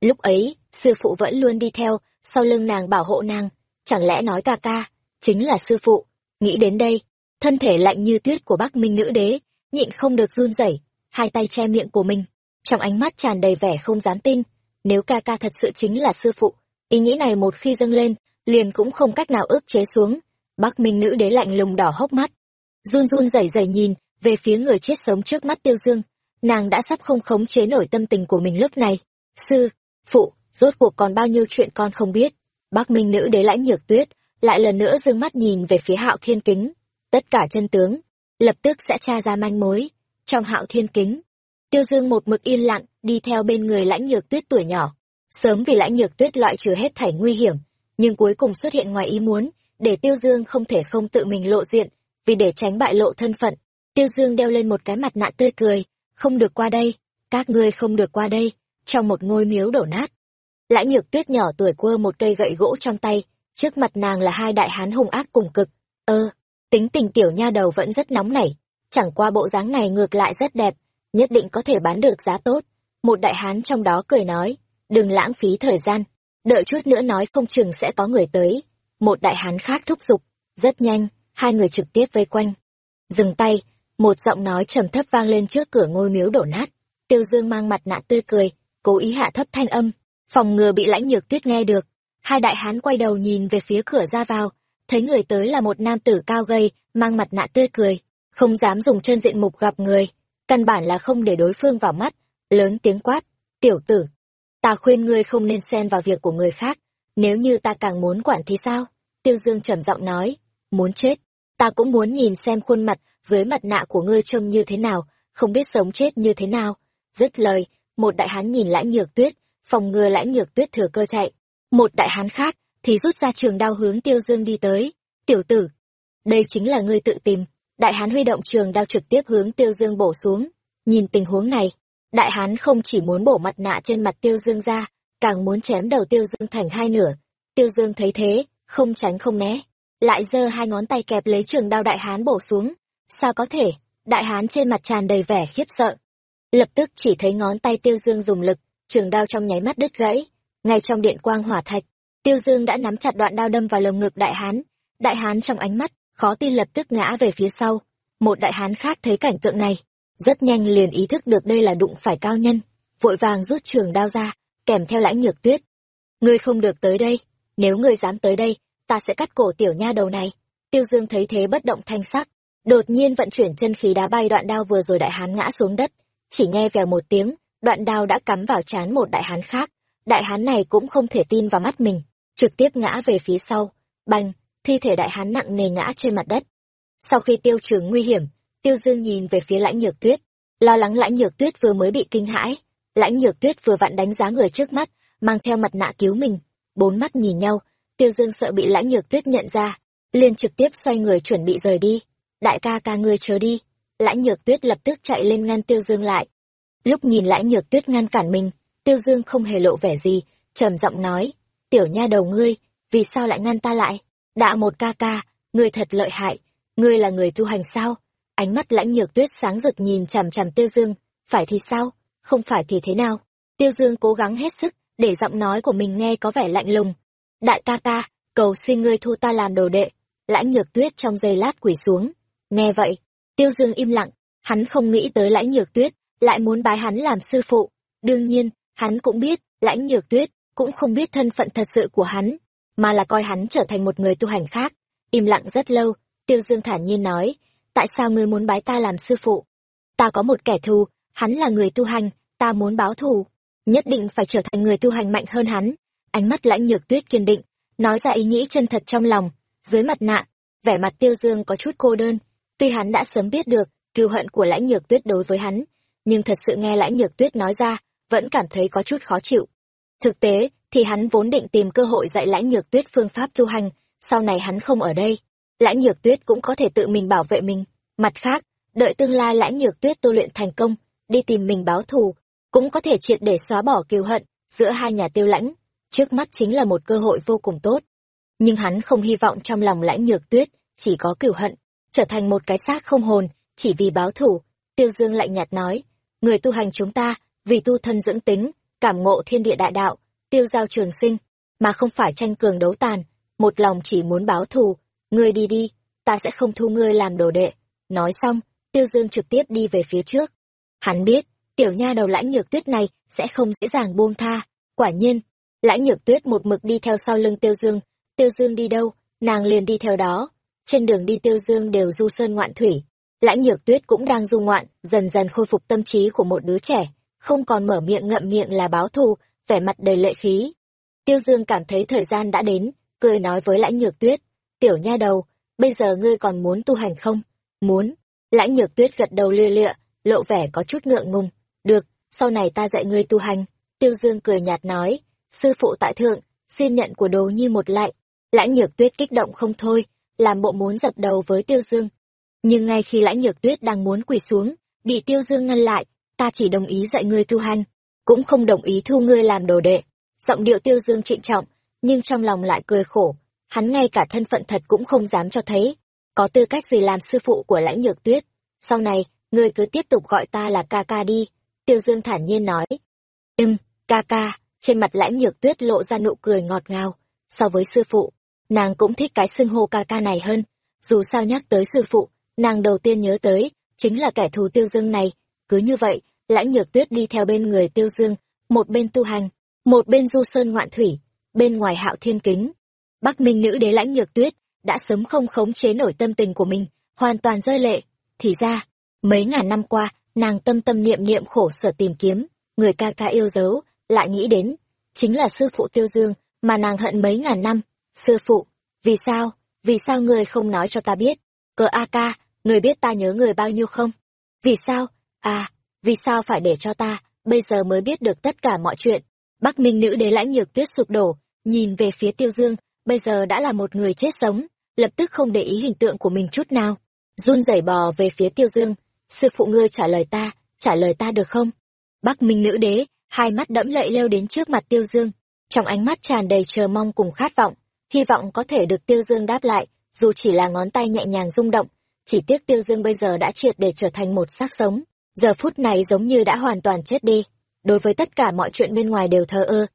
Lúc ấy, sư phụ vẫn luôn đi theo sau lưng nàng bảo hộ nàng. Chẳng lẽ nói ca ca chính là sư phụ? Nghĩ đến đây, thân thể lạnh như tuyết của bắc minh nữ đế nhịn không được run rẩy, hai tay che miệng của mình, trong ánh mắt tràn đầy vẻ không dám tin. Nếu ca ca thật sự chính là sư phụ, ý nghĩ này một khi dâng lên, liền cũng không cách nào ước chế xuống bắc minh nữ đế lạnh lùng đỏ hốc mắt. Run run rẩy rẩy nhìn về phía người chết sống trước mắt tiêu dương. Nàng đã sắp không khống chế nổi tâm tình của mình lúc này. Sư, phụ, rốt cuộc còn bao nhiêu chuyện con không biết. Bắc minh nữ đế lãnh nhược tuyết lại lần nữa d mắt nhìn về phía hạo thiên kính. Tất cả chân tướng, lập tức sẽ tra ra manh mối trong hạo thiên kính. Tiêu dương một mực yên lặng đi theo bên người lãnh nhược tuyết tuổi nhỏ. Sớm vì lãnh nhược tuyết loại trừ hết thảy nguy hiểm, nhưng cuối cùng xuất hiện ngoài ý muốn để tiêu dương không thể không tự mình lộ diện, vì để tránh bại lộ thân phận. Tiêu dương đeo lên một cái mặt nạ tươi cười, không được qua đây, các ngươi không được qua đây, trong một ngôi miếu đổ nát. Lãnh nhược tuyết nhỏ tuổi quơ một cây gậy gỗ trong tay, trước mặt nàng là hai đại hán hung ác cùng cực. Ơ, tính tình tiểu nha đầu vẫn rất nóng nảy, chẳng qua bộ dáng này ngược lại rất đẹp, nhất định có thể bán được giá tốt. Một đại hán trong đó cười nói, đừng lãng phí thời gian, đợi chút nữa nói không chừng sẽ có người tới một đại hán khác thúc giục. Rất nhanh, hai người trực tiếp vây quanh. Dừng tay, một giọng nói trầm thấp vang lên trước cửa ngôi miếu đổ nát. Tiêu dương mang mặt nạ tươi cười, cố ý hạ thấp thanh âm. Phòng ngừa bị lãnh nhược tuyết nghe được. Hai đại hán quay đầu nhìn về phía cửa ra vào. Thấy người tới là một nam tử cao gầy, mang mặt nạ tươi cười. Không dám dùng chân diện mục gặp người. Căn bản là không để đối phương vào mắt. Lớn tiếng quát, tiểu tử, ta khuyên ngươi không nên xen vào việc của người khác nếu như ta càng muốn quản thì sao? Tiêu dương trầm giọng nói. Muốn chết. Ta cũng muốn nhìn xem khuôn mặt, dưới mặt nạ của ngươi trông như thế nào, không biết sống chết như thế nào. Dứt lời, một đại hán nhìn lãnh nhược tuyết, phòng ngừa lãnh nhược tuyết thừa cơ chạy. Một đại hán khác thì rút ra trường đao hướng tiêu dương đi tới. Tiểu tử, đây chính là ngươi tự tìm. Đại hán huy động trường đao trực tiếp hướng tiêu dương bổ xuống. Nhìn tình huống này, đại hán không chỉ muốn bổ mặt nạ trên mặt tiêu dương ra càng muốn chém đầu tiêu dương thành hai nửa. Tiêu dương thấy thế, không tránh không né, lại giơ hai ngón tay kẹp lấy trường đao đại hán bổ xuống. Sao có thể? Đại hán trên mặt tràn đầy vẻ khiếp sợ. Lập tức chỉ thấy ngón tay tiêu dương dùng lực, trường đao trong nháy mắt đứt gãy. Ngay trong điện quang hỏa thạch, tiêu dương đã nắm chặt đoạn đao đâm vào lồng ngực đại hán. Đại hán trong ánh mắt, khó tin lập tức ngã về phía sau. Một đại hán khác thấy cảnh tượng này, rất nhanh liền ý thức được đây là đụng phải cao nhân, vội vàng rút trường đao ra kèm theo lãnh nhược tuyết. Ngươi không được tới đây, nếu ngươi dám tới đây, ta sẽ cắt cổ tiểu nha đầu này. Tiêu dương thấy thế bất động thanh sắc, đột nhiên vận chuyển chân khí đá bay đoạn đao vừa rồi đại hán ngã xuống đất, chỉ nghe vèo một tiếng, đoạn đao đã cắm vào trán một đại hán khác, đại hán này cũng không thể tin vào mắt mình, trực tiếp ngã về phía sau, bành, thi thể đại hán nặng nề ngã trên mặt đất. Sau khi tiêu trừ nguy hiểm, tiêu dương nhìn về phía lãnh nhược tuyết, lo lắng lãnh nhược tuyết vừa mới bị kinh hãi lãnh nhược tuyết vừa vặn đánh giá người trước mắt mang theo mặt nạ cứu mình bốn mắt nhìn nhau tiêu dương sợ bị lãnh nhược tuyết nhận ra liền trực tiếp xoay người chuẩn bị rời đi đại ca ca ngươi chờ đi lãnh nhược tuyết lập tức chạy lên ngăn tiêu dương lại lúc nhìn lãnh nhược tuyết ngăn cản mình tiêu dương không hề lộ vẻ gì trầm giọng nói tiểu nha đầu ngươi vì sao lại ngăn ta lại? Đạ một ca ca, ngươi thật lợi hại, ngươi là người tu hành sao? Ánh mắt lãnh nhược tuyết sáng rực nhìn chằm chằm Tiêu Dương, phải thì sao? Không phải thì thế nào? Tiêu Dương cố gắng hết sức, để giọng nói của mình nghe có vẻ lạnh lùng. Đại ca ca, cầu xin ngươi thu ta làm đồ đệ. Lãnh nhược tuyết trong giây lát quỳ xuống. Nghe vậy, Tiêu Dương im lặng, hắn không nghĩ tới lãnh nhược tuyết, lại muốn bái hắn làm sư phụ. Đương nhiên, hắn cũng biết, lãnh nhược tuyết, cũng không biết thân phận thật sự của hắn, mà là coi hắn trở thành một người tu hành khác. Im lặng rất lâu, Tiêu Dương thản nhiên nói, tại sao ngươi muốn bái ta làm sư phụ? Ta có một kẻ thù, hắn là người tu hành, ta muốn báo thù, nhất định phải trở thành người tu hành mạnh hơn hắn. Ánh mắt lãnh nhược tuyết kiên định, nói ra ý nghĩ chân thật trong lòng, dưới mặt nạ, vẻ mặt Tiêu Dương có chút cô đơn, tuy hắn đã sớm biết được cừu hận của lãnh nhược tuyết đối với hắn, nhưng thật sự nghe lãnh nhược tuyết nói ra, vẫn cảm thấy có chút khó chịu. Thực tế, thì hắn vốn định tìm cơ hội dạy lãnh nhược tuyết phương pháp tu hành, sau này hắn không ở đây. Lãnh nhược tuyết cũng có thể tự mình bảo vệ mình. Mặt khác, đợi tương lai lãnh nhược tuyết tu luyện thành công, đi tìm mình báo thù, cũng có thể triệt để xóa bỏ kiêu hận giữa hai nhà tiêu lãnh. Trước mắt chính là một cơ hội vô cùng tốt. Nhưng hắn không hy vọng trong lòng lãnh nhược tuyết, chỉ có cửu hận, trở thành một cái xác không hồn, chỉ vì báo thù. Tiêu Dương lạnh nhạt nói, người tu hành chúng ta, vì tu thân dưỡng tính, cảm ngộ thiên địa đại đạo, tiêu giao trường sinh, mà không phải tranh cường đấu tàn, một lòng chỉ muốn báo thù, ngươi đi đi, ta sẽ không thu ngươi làm đồ đệ. Nói xong, Tiêu Dương trực tiếp đi về phía trước. Hắn biết, tiểu nha đầu lãnh nhược tuyết này sẽ không dễ dàng buông tha. Quả nhiên, lãnh nhược tuyết một mực đi theo sau lưng Tiêu Dương. Tiêu Dương đi đâu, nàng liền đi theo đó. Trên đường đi Tiêu Dương đều du sơn ngoạn thủy. Lãnh nhược tuyết cũng đang du ngoạn, dần dần khôi phục tâm trí của một đứa trẻ, không còn mở miệng ngậm miệng là báo thù, vẻ mặt đầy lệ khí. Tiêu Dương cảm thấy thời gian đã đến, cười nói với lãnh nhược tuyết, tiểu nha đầu, bây giờ ngươi còn muốn tu hành không? Muốn. Lãnh nhược tuyết gật đầu lia lịa, lộ vẻ có chút ngượng ngùng. Được, sau này ta dạy ngươi tu hành. Tiêu Dương cười nhạt nói, sư phụ tại thượng, xin nhận của đồ nhi một lại. Lãnh nhược tuyết kích động không thôi, làm bộ muốn dập đầu với Tiêu Dương. Nhưng ngay khi lãnh nhược tuyết đang muốn quỳ xuống, bị Tiêu Dương ngăn lại, ta chỉ đồng ý dạy ngươi tu hành, cũng không đồng ý thu ngươi làm đồ đệ. Giọng điệu Tiêu Dương trịnh trọng, nhưng trong lòng lại cười khổ, hắn ngay cả thân phận thật cũng không dám cho thấy, có tư cách gì làm sư phụ của lãnh nhược tuyết. Sau này, ngươi cứ tiếp tục gọi ta là ca ca đi, tiêu dương thản nhiên nói. Ừm, ca ca, trên mặt lãnh nhược tuyết lộ ra nụ cười ngọt ngào, so với sư phụ, nàng cũng thích cái xưng hô ca ca này hơn, dù sao nhắc tới sư phụ, nàng đầu tiên nhớ tới, chính là kẻ thù tiêu dương này, cứ như vậy, lãnh nhược tuyết đi theo bên người tiêu dương, một bên tu hành, một bên du sơn ngoạn thủy, bên ngoài hạo thiên kính. Bắc Minh nữ đế lãnh nhược tuyết, đã sớm không khống chế nổi tâm tình của mình, hoàn toàn rơi lệ. Thì ra, mấy ngàn năm qua, nàng tâm tâm niệm niệm khổ sở tìm kiếm, người ca ca yêu dấu, lại nghĩ đến, chính là sư phụ tiêu dương, mà nàng hận mấy ngàn năm. Sư phụ, vì sao, vì sao người không nói cho ta biết? Cờ A ca, người biết ta nhớ người bao nhiêu không? Vì sao? À, vì sao phải để cho ta, bây giờ mới biết được tất cả mọi chuyện? Bắc Minh nữ đế lãnh nhược tuyết sụp đổ, nhìn về phía tiêu dương, bây giờ đã là một người chết sống, lập tức không để ý hình tượng của mình chút nào. Run rẩy bò về phía tiêu dương, sư phụ ngươi trả lời ta, trả lời ta được không? Bắc Minh nữ đế, hai mắt đẫm lệ leo đến trước mặt tiêu dương, trong ánh mắt tràn đầy chờ mong cùng khát vọng, hy vọng có thể được tiêu dương đáp lại, dù chỉ là ngón tay nhẹ nhàng rung động, chỉ tiếc tiêu dương bây giờ đã triệt để trở thành một xác sống, giờ phút này giống như đã hoàn toàn chết đi, đối với tất cả mọi chuyện bên ngoài đều thờ ơ.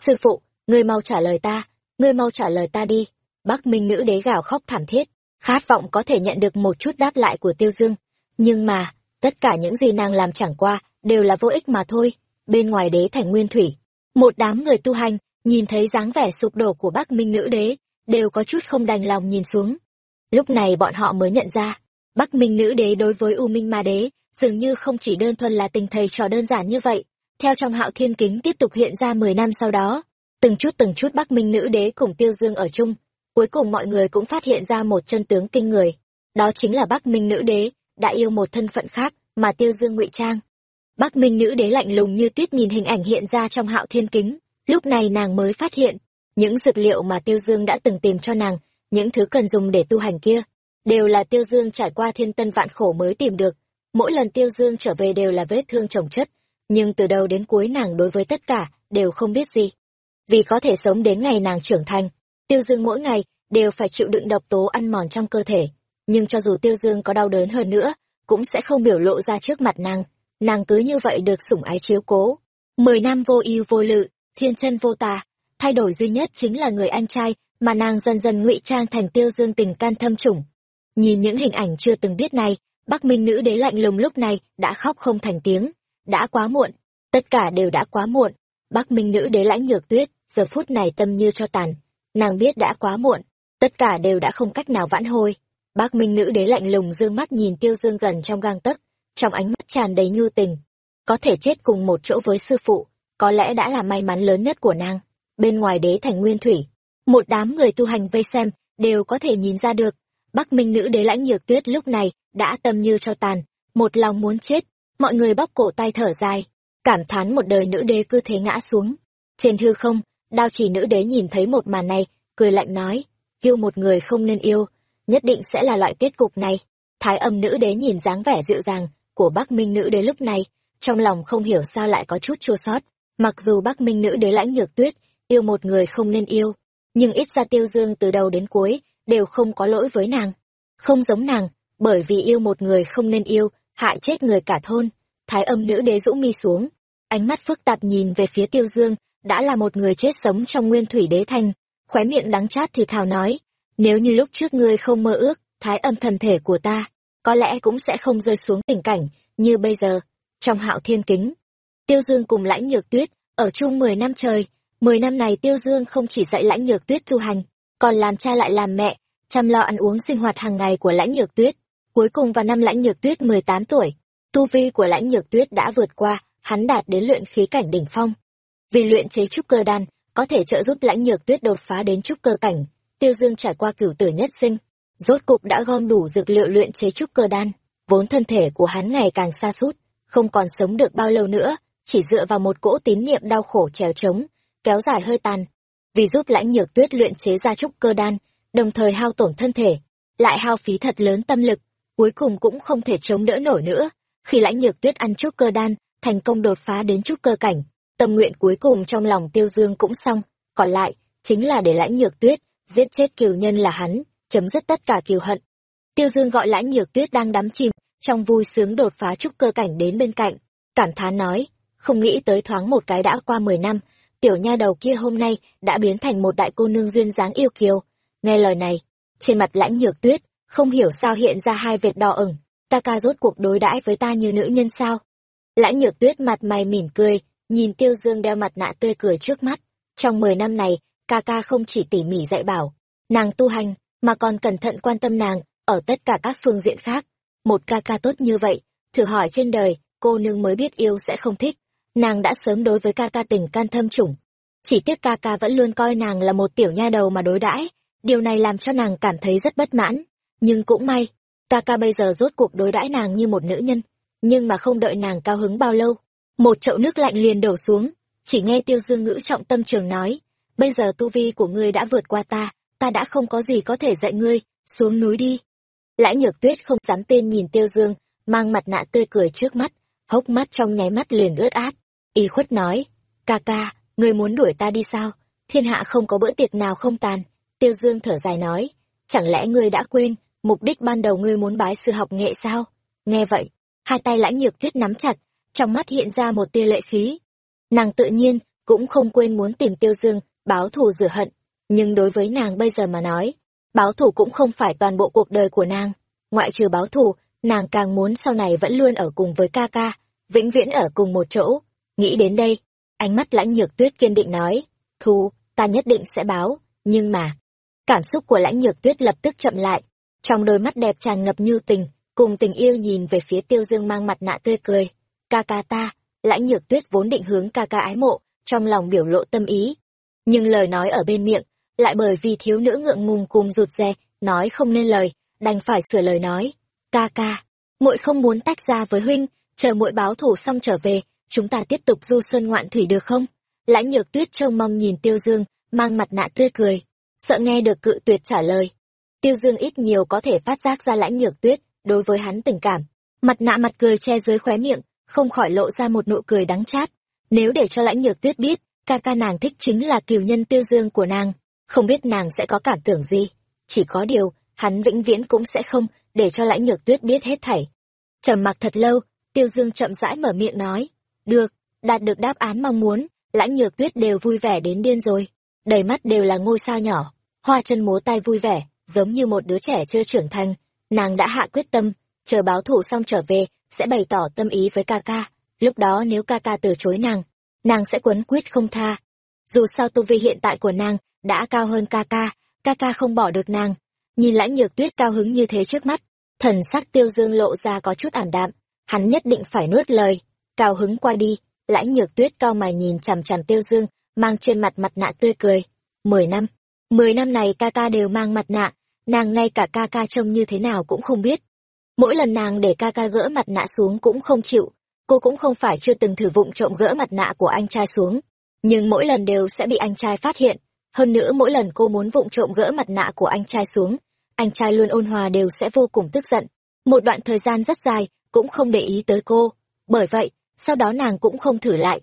Sư phụ, ngươi mau trả lời ta, ngươi mau trả lời ta đi. Bắc Minh nữ đế gào khóc thảm thiết, khát vọng có thể nhận được một chút đáp lại của Tiêu Dương. Nhưng mà, tất cả những gì nàng làm chẳng qua, đều là vô ích mà thôi. Bên ngoài đế thành nguyên thủy, một đám người tu hành, nhìn thấy dáng vẻ sụp đổ của Bắc Minh nữ đế, đều có chút không đành lòng nhìn xuống. Lúc này bọn họ mới nhận ra, Bắc Minh nữ đế đối với U Minh ma đế, dường như không chỉ đơn thuần là tình thầy trò đơn giản như vậy. Theo trong hạo thiên kính tiếp tục hiện ra 10 năm sau đó, từng chút từng chút Bắc Minh nữ đế cùng Tiêu Dương ở chung, cuối cùng mọi người cũng phát hiện ra một chân tướng kinh người. Đó chính là Bắc Minh nữ đế đã yêu một thân phận khác mà Tiêu Dương ngụy trang. Bắc Minh nữ đế lạnh lùng như tuyết nhìn hình ảnh hiện ra trong Hạo Thiên kính, lúc này nàng mới phát hiện, những dược liệu mà Tiêu Dương đã từng tìm cho nàng, những thứ cần dùng để tu hành kia, đều là Tiêu Dương trải qua thiên tân vạn khổ mới tìm được. Mỗi lần Tiêu Dương trở về đều là vết thương trồng chất, nhưng từ đầu đến cuối nàng đối với tất cả đều không biết gì vì có thể sống đến ngày nàng trưởng thành, Tiêu Dương mỗi ngày đều phải chịu đựng độc tố ăn mòn trong cơ thể, nhưng cho dù Tiêu Dương có đau đớn hơn nữa, cũng sẽ không biểu lộ ra trước mặt nàng. Nàng cứ như vậy được sủng ái chiếu cố. Mười năm vô ưu vô lự, thiên chân vô tà, thay đổi duy nhất chính là người anh trai mà nàng dần dần ngụy trang thành Tiêu Dương tình can thâm trùng. Nhìn những hình ảnh chưa từng biết này, Bắc Minh nữ đế lạnh lùng lúc này đã khóc không thành tiếng, đã quá muộn, tất cả đều đã quá muộn. Bắc Minh nữ đế lãnh nhược tuyết, giờ phút này tâm như cho tàn, nàng biết đã quá muộn, tất cả đều đã không cách nào vãn hồi. Bác Minh nữ đế lạnh lùng dương mắt nhìn Tiêu Dương gần trong gang tấc, trong ánh mắt tràn đầy nhu tình. Có thể chết cùng một chỗ với sư phụ, có lẽ đã là may mắn lớn nhất của nàng. Bên ngoài đế thành nguyên thủy, một đám người tu hành vây xem, đều có thể nhìn ra được. Bắc Minh nữ đế lãnh nhược tuyết lúc này đã tâm như cho tàn, một lòng muốn chết, mọi người bóc cổ tay thở dài, cảm thán một đời nữ đế cứ thế ngã xuống. Trên hư không, đao chỉ nữ đế nhìn thấy một màn này, cười lạnh nói, yêu một người không nên yêu, nhất định sẽ là loại kết cục này. Thái âm nữ đế nhìn dáng vẻ dịu dàng của Bắc Minh nữ đế lúc này, trong lòng không hiểu sao lại có chút chua xót. Mặc dù Bắc Minh nữ đế lãnh nhược tuyết, yêu một người không nên yêu, nhưng ít ra Tiêu Dương từ đầu đến cuối đều không có lỗi với nàng. Không giống nàng, bởi vì yêu một người không nên yêu, hại chết người cả thôn. Thái âm nữ đế rũ mi xuống, ánh mắt phức tạp nhìn về phía Tiêu Dương, đã là một người chết sống trong nguyên thủy đế Thành, khóe miệng đắng chát thì thào nói, nếu như lúc trước ngươi không mơ ước, thái âm thần thể của ta, có lẽ cũng sẽ không rơi xuống tình cảnh như bây giờ. Trong hạo thiên kính, Tiêu Dương cùng lãnh nhược tuyết, ở chung mười năm trời, mười năm này Tiêu Dương không chỉ dạy lãnh nhược tuyết tu hành, còn làm cha lại làm mẹ, chăm lo ăn uống sinh hoạt hàng ngày của lãnh nhược tuyết. Cuối cùng vào năm lãnh nhược tuyết mười tám tuổi, tu vi của lãnh nhược tuyết đã vượt qua, hắn đạt đến luyện khí cảnh đỉnh phong. Vì luyện chế trúc cơ đan, có thể trợ giúp lãnh nhược tuyết đột phá đến trúc cơ cảnh, Tiêu Dương trải qua cửu tử nhất sinh, rốt cục đã gom đủ dược liệu luyện chế trúc cơ đan, vốn thân thể của hắn ngày càng xa sút không còn sống được bao lâu nữa, chỉ dựa vào một cỗ tín niệm đau khổ trèo trống, kéo dài hơi tàn. Vì giúp lãnh nhược tuyết luyện chế ra trúc cơ đan, đồng thời hao tổn thân thể, lại hao phí thật lớn tâm lực, cuối cùng cũng không thể chống đỡ nổi nữa. Khi lãnh nhược tuyết ăn trúc cơ đan, thành công đột phá đến trúc cơ cảnh, tâm nguyện cuối cùng trong lòng tiêu dương cũng xong, còn lại, chính là để lãnh nhược tuyết giết chết kiều nhân là hắn, chấm dứt tất cả kiều hận. Tiêu Dương gọi lãnh nhược tuyết đang đắm chìm, trong vui sướng đột phá trúc cơ cảnh đến bên cạnh, cảm thán nói, không nghĩ tới thoáng một cái đã qua mười năm, tiểu nha đầu kia hôm nay đã biến thành một đại cô nương duyên dáng yêu kiều. Nghe lời này, trên mặt lãnh nhược tuyết, không hiểu sao hiện ra hai vệt đỏ ửng, ta ca rốt cuộc đối đãi với ta như nữ nhân sao. Lãnh nhược tuyết mặt mày mỉm cười, nhìn tiêu dương đeo mặt nạ tươi cười trước mắt. Trong mười năm này, ca ca không chỉ tỉ mỉ dạy bảo, nàng tu hành, mà còn cẩn thận quan tâm nàng, ở tất cả các phương diện khác. Một ca ca tốt như vậy, thử hỏi trên đời, cô nương mới biết yêu sẽ không thích. Nàng đã sớm đối với ca ca tình can thâm chủng. Chỉ tiếc ca ca vẫn luôn coi nàng là một tiểu nha đầu mà đối đãi, điều này làm cho nàng cảm thấy rất bất mãn. Nhưng cũng may, ca ca bây giờ rốt cuộc đối đãi nàng như một nữ nhân, nhưng mà không đợi nàng cao hứng bao lâu. Một chậu nước lạnh liền đổ xuống, chỉ nghe tiêu dương ngữ trọng tâm trường nói, bây giờ tu vi của ngươi đã vượt qua ta, ta đã không có gì có thể dạy ngươi, xuống núi đi. Lãi nhược tuyết không dám tin nhìn tiêu dương, mang mặt nạ tươi cười trước mắt, hốc mắt trong nháy mắt liền ướt át. Y khuất nói, ca ca, ngươi muốn đuổi ta đi sao? Thiên hạ không có bữa tiệc nào không tàn. Tiêu dương thở dài nói, chẳng lẽ ngươi đã quên, mục đích ban đầu ngươi muốn bái sư học nghệ sao? Nghe vậy, hai tay lãnh nhược tuyết nắm chặt, trong mắt hiện ra một tia lệ khí. Nàng tự nhiên, cũng không quên muốn tìm tiêu dương, báo thù rửa hận, nhưng đối với nàng bây giờ mà nói, báo thù cũng không phải toàn bộ cuộc đời của nàng. Ngoại trừ báo thù, nàng càng muốn sau này vẫn luôn ở cùng với ca ca, vĩnh viễn ở cùng một chỗ. Nghĩ đến đây, ánh mắt lãnh nhược tuyết kiên định nói, thù, ta nhất định sẽ báo, nhưng mà... Cảm xúc của lãnh nhược tuyết lập tức chậm lại, trong đôi mắt đẹp tràn ngập như tình, cùng tình yêu nhìn về phía tiêu dương mang mặt nạ tươi cười. Ca ca ta, lãnh nhược tuyết vốn định hướng ca ca ái mộ, trong lòng biểu lộ tâm ý, nhưng lời nói ở bên miệng, lại bởi vì thiếu nữ ngượng ngùng cùng rụt rè, nói không nên lời, đành phải sửa lời nói. Ca ca, muội không muốn tách ra với huynh, chờ muội báo thủ xong trở về, chúng ta tiếp tục du xuân ngoạn thủy được không? Lãnh nhược tuyết trông mong nhìn tiêu dương, mang mặt nạ tươi cười, sợ nghe được cự tuyệt trả lời. Tiêu dương ít nhiều có thể phát giác ra lãnh nhược tuyết, đối với hắn tình cảm. Mặt nạ mặt cười che dưới khóe miệng, không khỏi lộ ra một nụ cười đắng chát. Nếu để cho lãnh nhược tuyết biết ca ca nàng thích chính là kiều nhân tiêu dương của nàng không biết nàng sẽ có cảm tưởng gì. Chỉ có điều, hắn vĩnh viễn cũng sẽ không để cho lãnh nhược tuyết biết hết thảy. trầm mặc thật lâu, tiêu dương chậm rãi mở miệng nói. Được, đạt được đáp án mong muốn, lãnh nhược tuyết đều vui vẻ đến điên rồi. Đầy mắt đều là ngôi sao nhỏ, hoa chân múa tay vui vẻ, giống như một đứa trẻ chưa trưởng thành. Nàng đã hạ quyết tâm, chờ báo thủ xong trở về, sẽ bày tỏ tâm ý với ca ca. Lúc đó nếu ca ca từ chối nàng, nàng sẽ quấn quýt không tha. Dù sao tu vi hiện tại của nàng đã cao hơn ca ca, ca ca không bỏ được nàng. Nhìn lãnh nhược tuyết cao hứng như thế trước mắt, thần sắc tiêu dương lộ ra có chút ảm đạm, hắn nhất định phải nuốt lời. Cao hứng qua đi, lãnh nhược tuyết cao mày nhìn chằm chằm tiêu dương, mang trên mặt mặt nạ tươi cười. Mười năm, mười năm này ca ca đều mang mặt nạ, nàng ngay cả ca ca trông như thế nào cũng không biết. Mỗi lần nàng để ca ca gỡ mặt nạ xuống cũng không chịu, cô cũng không phải chưa từng thử vụng trộm gỡ mặt nạ của anh trai xuống, nhưng mỗi lần đều sẽ bị anh trai phát hiện. Hơn nữa mỗi lần cô muốn vụng trộm gỡ mặt nạ của anh trai xuống, anh trai luôn ôn hòa đều sẽ vô cùng tức giận. Một đoạn thời gian rất dài, cũng không để ý tới cô. Bởi vậy, sau đó nàng cũng không thử lại.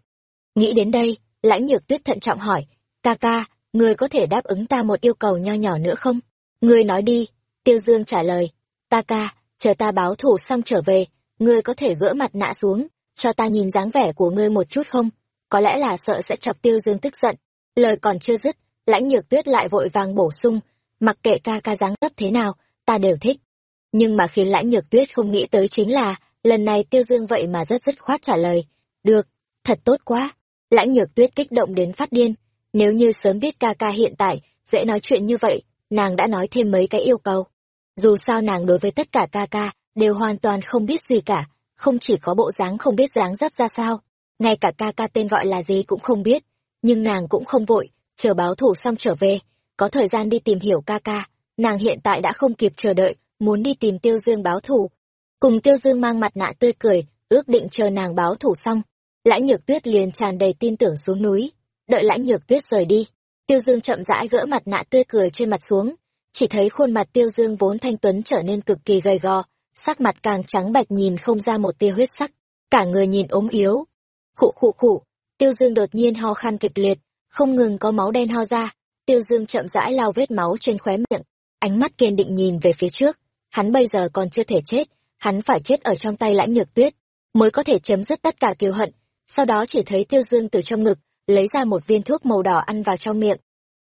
Nghĩ đến đây, lãnh nhược tuyết thận trọng hỏi, ca ca, người có thể đáp ứng ta một yêu cầu nho nhỏ nữa không? Người nói đi, tiêu dương trả lời, ta ca, chờ ta báo thủ xong trở về, ngươi có thể gỡ mặt nạ xuống, cho ta nhìn dáng vẻ của ngươi một chút không? Có lẽ là sợ sẽ chọc tiêu dương tức giận. Lời còn chưa dứt, lãnh nhược tuyết lại vội vàng bổ sung, mặc kệ ca ca dáng dấp thế nào, ta đều thích. Nhưng mà khiến lãnh nhược tuyết không nghĩ tới chính là, lần này tiêu dương vậy mà rất dứt khoát trả lời. Được, thật tốt quá. Lãnh nhược tuyết kích động đến phát điên. Nếu như sớm biết ca ca hiện tại, dễ nói chuyện như vậy, nàng đã nói thêm mấy cái yêu cầu. Dù sao nàng đối với tất cả ca ca, đều hoàn toàn không biết gì cả, không chỉ có bộ dáng không biết dáng dấp ra sao, ngay cả ca ca tên gọi là gì cũng không biết, nhưng nàng cũng không vội, chờ báo thủ xong trở về, có thời gian đi tìm hiểu ca ca, nàng hiện tại đã không kịp chờ đợi, muốn đi tìm Tiêu Dương báo thủ. Cùng Tiêu Dương mang mặt nạ tươi cười, ước định chờ nàng báo thủ xong. Lãnh Nhược Tuyết liền tràn đầy tin tưởng xuống núi, đợi Lãnh Nhược Tuyết rời đi. Tiêu Dương chậm rãi gỡ mặt nạ tươi cười trên mặt xuống, chỉ thấy khuôn mặt Tiêu Dương vốn thanh tuấn trở nên cực kỳ gầy gò, sắc mặt càng trắng bạch nhìn không ra một tia huyết sắc, cả người nhìn ốm yếu. Khụ khụ khụ, Tiêu Dương đột nhiên ho khan kịch liệt, không ngừng có máu đen ho ra, Tiêu Dương chậm rãi lau vết máu trên khóe miệng, ánh mắt kiên định nhìn về phía trước, hắn bây giờ còn chưa thể chết, hắn phải chết ở trong tay lãnh nhược tuyết, mới có thể chấm dứt tất cả kiêu hận. Sau đó chỉ thấy Tiêu Dương từ trong ngực, lấy ra một viên thuốc màu đỏ ăn vào trong miệng.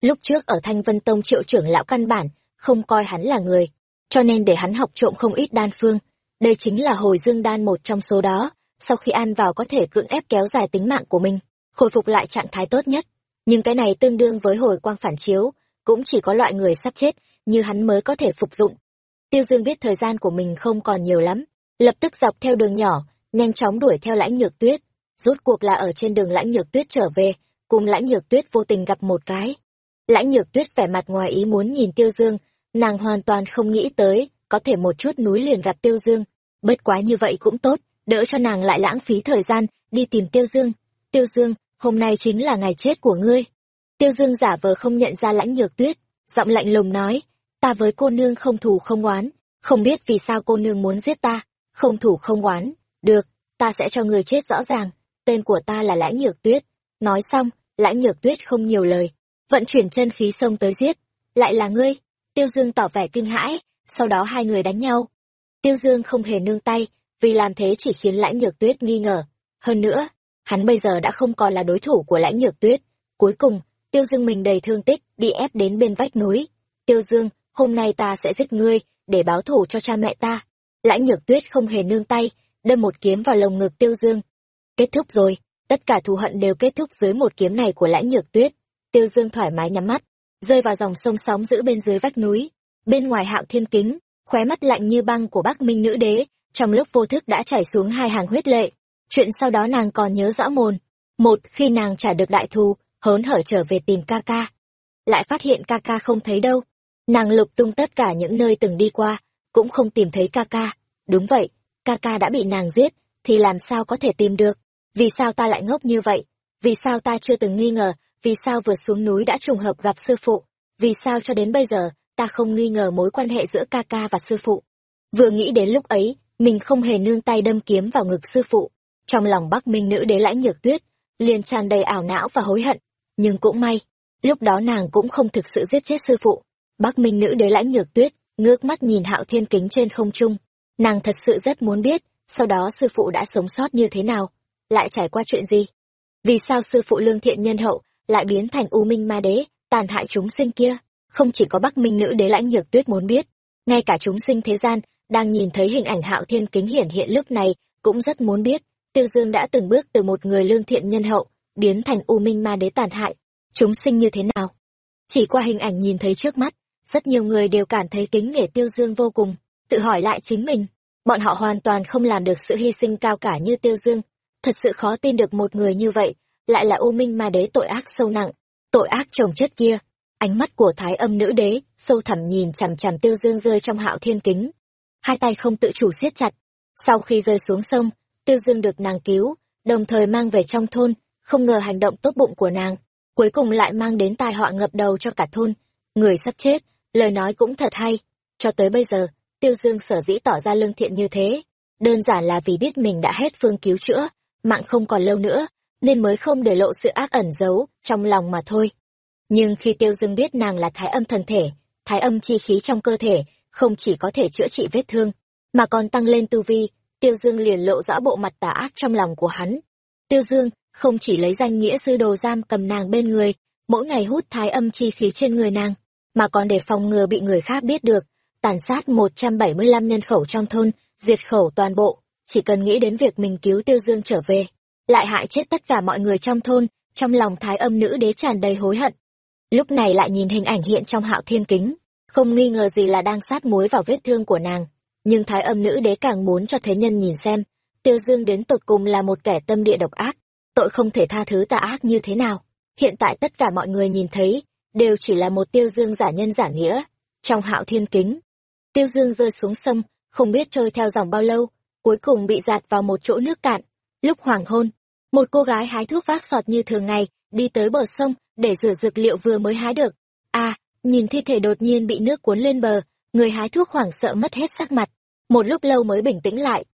Lúc trước ở Thanh Vân Tông triệu trưởng lão căn bản, không coi hắn là người, cho nên để hắn học trộm không ít đan phương. Đây chính là hồi dương đan một trong số đó, sau khi ăn vào có thể cưỡng ép kéo dài tính mạng của mình, khôi phục lại trạng thái tốt nhất. Nhưng cái này tương đương với hồi quang phản chiếu, cũng chỉ có loại người sắp chết như hắn mới có thể phục dụng. Tiêu Dương biết thời gian của mình không còn nhiều lắm, lập tức dọc theo đường nhỏ, nhanh chóng đuổi theo lãnh nhược tuyết. Rốt cuộc là ở trên đường lãnh nhược tuyết trở về, cùng lãnh nhược tuyết vô tình gặp một cái. Lãnh nhược tuyết vẻ mặt ngoài ý muốn nhìn Tiêu Dương, nàng hoàn toàn không nghĩ tới, có thể một chút núi liền gặp Tiêu Dương. Bất quá như vậy cũng tốt, đỡ cho nàng lại lãng phí thời gian, đi tìm Tiêu Dương. Tiêu Dương, hôm nay chính là ngày chết của ngươi. Tiêu Dương giả vờ không nhận ra lãnh nhược tuyết, giọng lạnh lùng nói, ta với cô nương không thù không oán, không biết vì sao cô nương muốn giết ta, không thủ không oán, được, ta sẽ cho người chết rõ ràng, tên của ta là lãnh nhược tuyết. Nói xong, lãnh nhược tuyết không nhiều lời, vận chuyển chân khí sông tới giết, lại là ngươi. Tiêu Dương tỏ vẻ kinh hãi, sau đó hai người đánh nhau. Tiêu Dương không hề nương tay, vì làm thế chỉ khiến lãnh nhược tuyết nghi ngờ. Hơn nữa, hắn bây giờ đã không còn là đối thủ của lãnh nhược tuyết. Cuối cùng, Tiêu Dương mình đầy thương tích, đi ép đến bên vách núi. Tiêu Dương, hôm nay ta sẽ giết ngươi, để báo thủ cho cha mẹ ta. Lãnh nhược tuyết không hề nương tay, đâm một kiếm vào lồng ngực Tiêu Dương. Kết thúc rồi, tất cả thù hận đều kết thúc dưới một kiếm này của lãnh nhược tuyết. Tiêu Dương thoải mái nhắm mắt, rơi vào dòng sông sóng giữ bên dưới vách núi. Bên ngoài hạo thiên kính, khóe mắt lạnh như băng của Bắc Minh nữ đế, trong lúc vô thức đã chảy xuống hai hàng huyết lệ. Chuyện sau đó nàng còn nhớ rõ mồn. Một, khi nàng trả được đại thù, hớn hở trở về tìm ca ca. Lại phát hiện ca ca không thấy đâu. Nàng lục tung tất cả những nơi từng đi qua, cũng không tìm thấy ca ca. Đúng vậy, ca ca đã bị nàng giết, thì làm sao có thể tìm được? Vì sao ta lại ngốc như vậy? Vì sao ta chưa từng nghi ngờ vì sao vừa xuống núi đã trùng hợp gặp sư phụ, vì sao cho đến bây giờ ta không nghi ngờ mối quan hệ giữa ca ca và sư phụ. Vừa nghĩ đến lúc ấy, mình không hề nương tay đâm kiếm vào ngực sư phụ. Trong lòng bắc minh nữ đế lãnh nhược tuyết, liền tràn đầy ảo não và hối hận. Nhưng cũng may, lúc đó nàng cũng không thực sự giết chết sư phụ bắc minh nữ đế lãnh nhược tuyết ngước mắt nhìn hạo thiên kính trên không trung nàng thật sự rất muốn biết sau đó sư phụ đã sống sót như thế nào lại trải qua chuyện gì vì sao sư phụ lương thiện nhân hậu lại biến thành u minh ma đế, tàn hại chúng sinh kia? Không chỉ có bắc minh nữ đế lãnh nhược tuyết muốn biết, ngay cả chúng sinh thế gian đang nhìn thấy hình ảnh hạo thiên kính hiển hiện lúc này cũng rất muốn biết. Tiêu dương đã từng bước từ một người lương thiện nhân hậu biến thành u minh ma đế tàn hại chúng sinh như thế nào? Chỉ qua hình ảnh nhìn thấy trước mắt, rất nhiều người đều cảm thấy kính nể tiêu dương vô cùng, tự hỏi lại chính mình. Bọn họ hoàn toàn không làm được sự hy sinh cao cả như tiêu dương thật sự khó tin được một người như vậy, lại là u minh ma đế tội ác sâu nặng, tội ác chồng chất kia. Ánh mắt của thái âm nữ đế, sâu thẳm nhìn chằm chằm tiêu dương rơi trong hạo thiên kính. Hai tay không tự chủ siết chặt. Sau khi rơi xuống sông, tiêu dương được nàng cứu, đồng thời mang về trong thôn, không ngờ hành động tốt bụng của nàng, cuối cùng lại mang đến tai họa ngập đầu cho cả thôn. Người sắp chết, lời nói cũng thật hay. Cho tới bây giờ, tiêu dương sở dĩ tỏ ra lương thiện như thế, đơn giản là vì biết mình đã hết phương cứu chữa mạng không còn lâu nữa, nên mới không để lộ sự ác ẩn giấu trong lòng mà thôi. Nhưng khi tiêu dương biết nàng là thái âm thần thể, thái âm chi khí trong cơ thể không chỉ có thể chữa trị vết thương, mà còn tăng lên tu vi, tiêu dương liền lộ rõ bộ mặt tà ác trong lòng của hắn. Tiêu dương không chỉ lấy danh nghĩa sư đồ giam cầm nàng bên người, mỗi ngày hút thái âm chi khí trên người nàng, mà còn để phòng ngừa bị người khác biết được, tàn sát một trăm bảy mươi lăm nhân khẩu trong thôn, diệt khẩu toàn bộ chỉ cần nghĩ đến việc mình cứu tiêu dương trở về, lại hại chết tất cả mọi người trong thôn, trong lòng thái âm nữ đế tràn đầy hối hận. Lúc này lại nhìn hình ảnh hiện trong hạo thiên kính, không nghi ngờ gì là đang sát muối vào vết thương của nàng. Nhưng thái âm nữ đế càng muốn cho thế nhân nhìn xem, tiêu dương đến tột cùng là một kẻ tâm địa độc ác, tội không thể tha thứ tà ác như thế nào. Hiện tại tất cả mọi người nhìn thấy, đều chỉ là một tiêu dương giả nhân giả nghĩa, trong hạo thiên kính. Tiêu dương rơi xuống sông, không biết trôi theo dòng bao lâu cuối cùng bị giạt vào một chỗ nước cạn. Lúc hoàng hôn, một cô gái hái thuốc vác sọt như thường ngày, đi tới bờ sông để rửa dược liệu vừa mới hái được. À nhìn thi thể đột nhiên bị nước cuốn lên bờ, người hái thuốc hoảng sợ mất hết sắc mặt. Một lúc lâu mới bình tĩnh lại.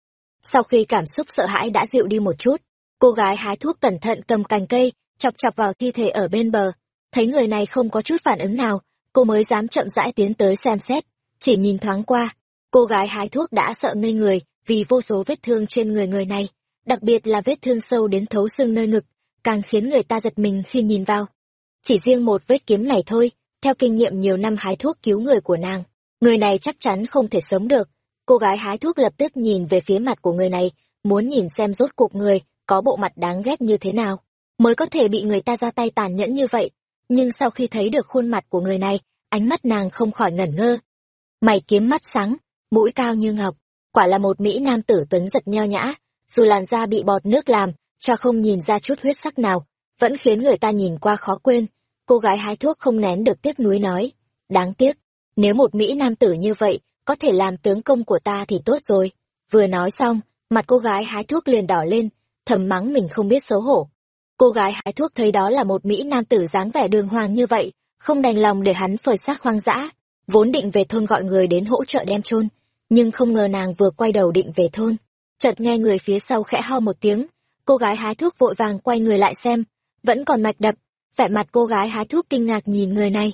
Sau khi cảm xúc sợ hãi đã dịu đi một chút, cô gái hái thuốc cẩn thận cầm cành cây, chọc chọc vào thi thể ở bên bờ. Thấy người này không có chút phản ứng nào, cô mới dám chậm rãi tiến tới xem xét. Chỉ nhìn thoáng qua, cô gái hái thuốc đã sợ ngây người vì vô số vết thương trên người người này, đặc biệt là vết thương sâu đến thấu xương nơi ngực, càng khiến người ta giật mình khi nhìn vào. Chỉ riêng một vết kiếm này thôi, theo kinh nghiệm nhiều năm hái thuốc cứu người của nàng, người này chắc chắn không thể sống được. Cô gái hái thuốc lập tức nhìn về phía mặt của người này, muốn nhìn xem rốt cuộc người có bộ mặt đáng ghét như thế nào, mới có thể bị người ta ra tay tàn nhẫn như vậy. Nhưng sau khi thấy được khuôn mặt của người này, ánh mắt nàng không khỏi ngẩn ngơ. Mày kiếm mắt sáng, mũi cao như ngọc quả là một mỹ nam tử tuấn giật nho nhã, dù làn da bị bọt nước làm, cho không nhìn ra chút huyết sắc nào, vẫn khiến người ta nhìn qua khó quên. Cô gái hái thuốc không nén được tiếc nuối nói, đáng tiếc, nếu một mỹ nam tử như vậy có thể làm tướng công của ta thì tốt rồi. Vừa nói xong, mặt cô gái hái thuốc liền đỏ lên, thầm mắng mình không biết xấu hổ. Cô gái hái thuốc thấy đó là một mỹ nam tử dáng vẻ đường hoàng như vậy, không đành lòng để hắn phơi xác hoang dã, vốn định về thôn gọi người đến hỗ trợ đem chôn nhưng không ngờ nàng vừa quay đầu định về thôn. Chợt nghe người phía sau khẽ ho một tiếng. Cô gái hái thuốc vội vàng quay người lại xem. Vẫn còn mạch đập. Vẻ mặt cô gái hái thuốc kinh ngạc nhìn người này.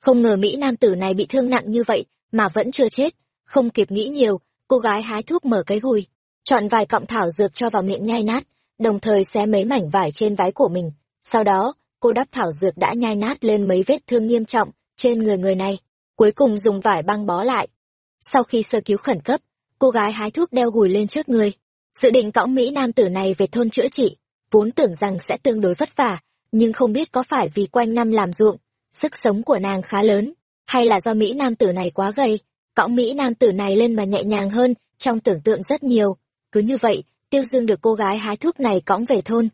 Không ngờ mỹ nam tử này bị thương nặng như vậy mà vẫn chưa chết. Không kịp nghĩ nhiều, cô gái hái thuốc mở cái gùi. Chọn vài cọng thảo dược cho vào miệng nhai nát, đồng thời xé mấy mảnh vải trên váy của mình. Sau đó, cô đắp thảo dược đã nhai nát lên mấy vết thương nghiêm trọng trên người người này. Cuối cùng dùng vải băng bó lại sau khi sơ cứu khẩn cấp, cô gái hái thuốc đeo gùi lên trước người. Dự định cõng mỹ nam tử này về thôn chữa trị, vốn tưởng rằng sẽ tương đối vất vả, nhưng không biết có phải vì quanh năm làm ruộng, sức sống của nàng khá lớn, hay là do mỹ nam tử này quá gầy. Cõng mỹ nam tử này lên mà nhẹ nhàng hơn, trong tưởng tượng rất nhiều. Cứ như vậy, tiêu dương được cô gái hái thuốc này cõng về thôn.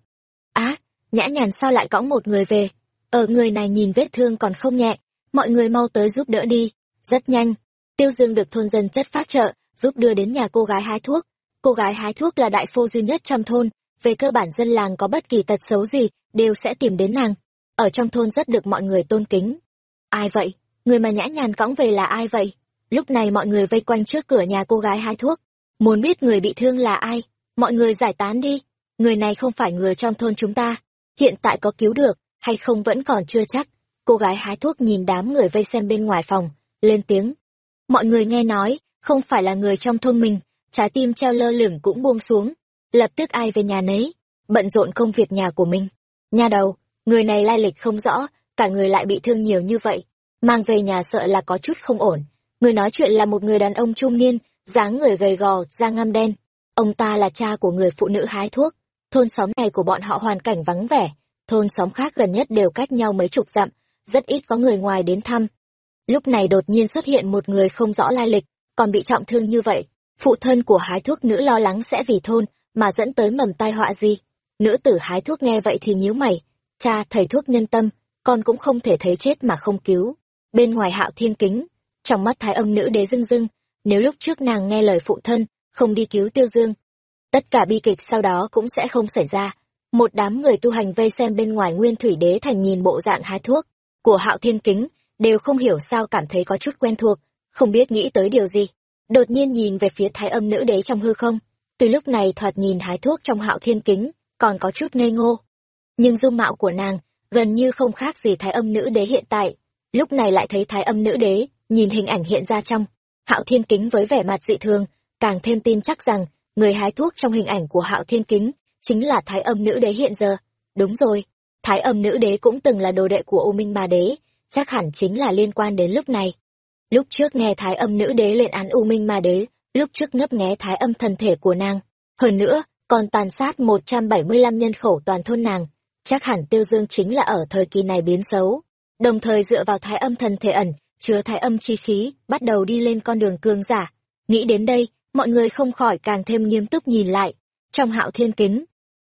Á, nhã nhàn sao lại cõng một người về? Ở người này nhìn vết thương còn không nhẹ, mọi người mau tới giúp đỡ đi. Rất nhanh tiêu dương được thôn dân chất phát trợ, giúp đưa đến nhà cô gái hái thuốc. Cô gái hái thuốc là đại phu duy nhất trong thôn. Về cơ bản dân làng có bất kỳ tật xấu gì, đều sẽ tìm đến nàng. Ở trong thôn rất được mọi người tôn kính. Ai vậy? Người mà nhã nhàn cõng về là ai vậy? Lúc này mọi người vây quanh trước cửa nhà cô gái hái thuốc. Muốn biết người bị thương là ai? Mọi người giải tán đi. Người này không phải người trong thôn chúng ta. Hiện tại có cứu được, hay không vẫn còn chưa chắc. Cô gái hái thuốc nhìn đám người vây xem bên ngoài phòng, lên tiếng mọi người nghe nói, không phải là người trong thôn mình, trái tim treo lơ lửng cũng buông xuống. Lập tức ai về nhà nấy, bận rộn công việc nhà của mình. Nhà đầu, người này lai lịch không rõ, cả người lại bị thương nhiều như vậy. Mang về nhà sợ là có chút không ổn. Người nói chuyện là một người đàn ông trung niên, dáng người gầy gò, da ngăm đen. Ông ta là cha của người phụ nữ hái thuốc. Thôn xóm này của bọn họ hoàn cảnh vắng vẻ, thôn xóm khác gần nhất đều cách nhau mấy chục dặm, rất ít có người ngoài đến thăm lúc này đột nhiên xuất hiện một người không rõ lai lịch, còn bị trọng thương như vậy. Phụ thân của hái thuốc nữ lo lắng sẽ vì thôn, mà dẫn tới mầm tai họa gì? Nữ tử hái thuốc nghe vậy thì nhíu mày. Cha, thầy thuốc nhân tâm, con cũng không thể thấy chết mà không cứu. Bên ngoài hạo thiên kính, trong mắt thái âm nữ đế dưng dưng, nếu lúc trước nàng nghe lời phụ thân, không đi cứu tiêu dương, tất cả bi kịch sau đó cũng sẽ không xảy ra. Một đám người tu hành vây xem bên ngoài nguyên thủy đế thành nhìn bộ dạng hái thuốc của hạo thiên kính đều không hiểu sao cảm thấy có chút quen thuộc, không biết nghĩ tới điều gì. Đột nhiên nhìn về phía thái âm nữ đế trong hư không, từ lúc này thoạt nhìn hái thuốc trong hạo thiên kính, còn có chút ngây ngô. Nhưng dung mạo của nàng gần như không khác gì thái âm nữ đế hiện tại. Lúc này lại thấy thái âm nữ đế nhìn hình ảnh hiện ra trong hạo thiên kính với vẻ mặt dị thường, càng thêm tin chắc rằng người hái thuốc trong hình ảnh của hạo thiên kính chính là thái âm nữ đế hiện giờ. Đúng rồi, thái âm nữ đế cũng từng là đồ đệ của u minh bà đế chắc hẳn chính là liên quan đến lúc này. Lúc trước nghe thái âm nữ đế lên án u minh ma đế, lúc trước ngấp nghé thái âm thân thể của nàng. Hơn nữa, còn tàn sát một trăm bảy mươi lăm nhân khẩu toàn thôn nàng. Chắc hẳn tiêu dương chính là ở thời kỳ này biến xấu. Đồng thời dựa vào thái âm thân thể ẩn, chứa thái âm chi khí, bắt đầu đi lên con đường cương giả. Nghĩ đến đây, mọi người không khỏi càng thêm nghiêm túc nhìn lại. Trong hạo thiên kính,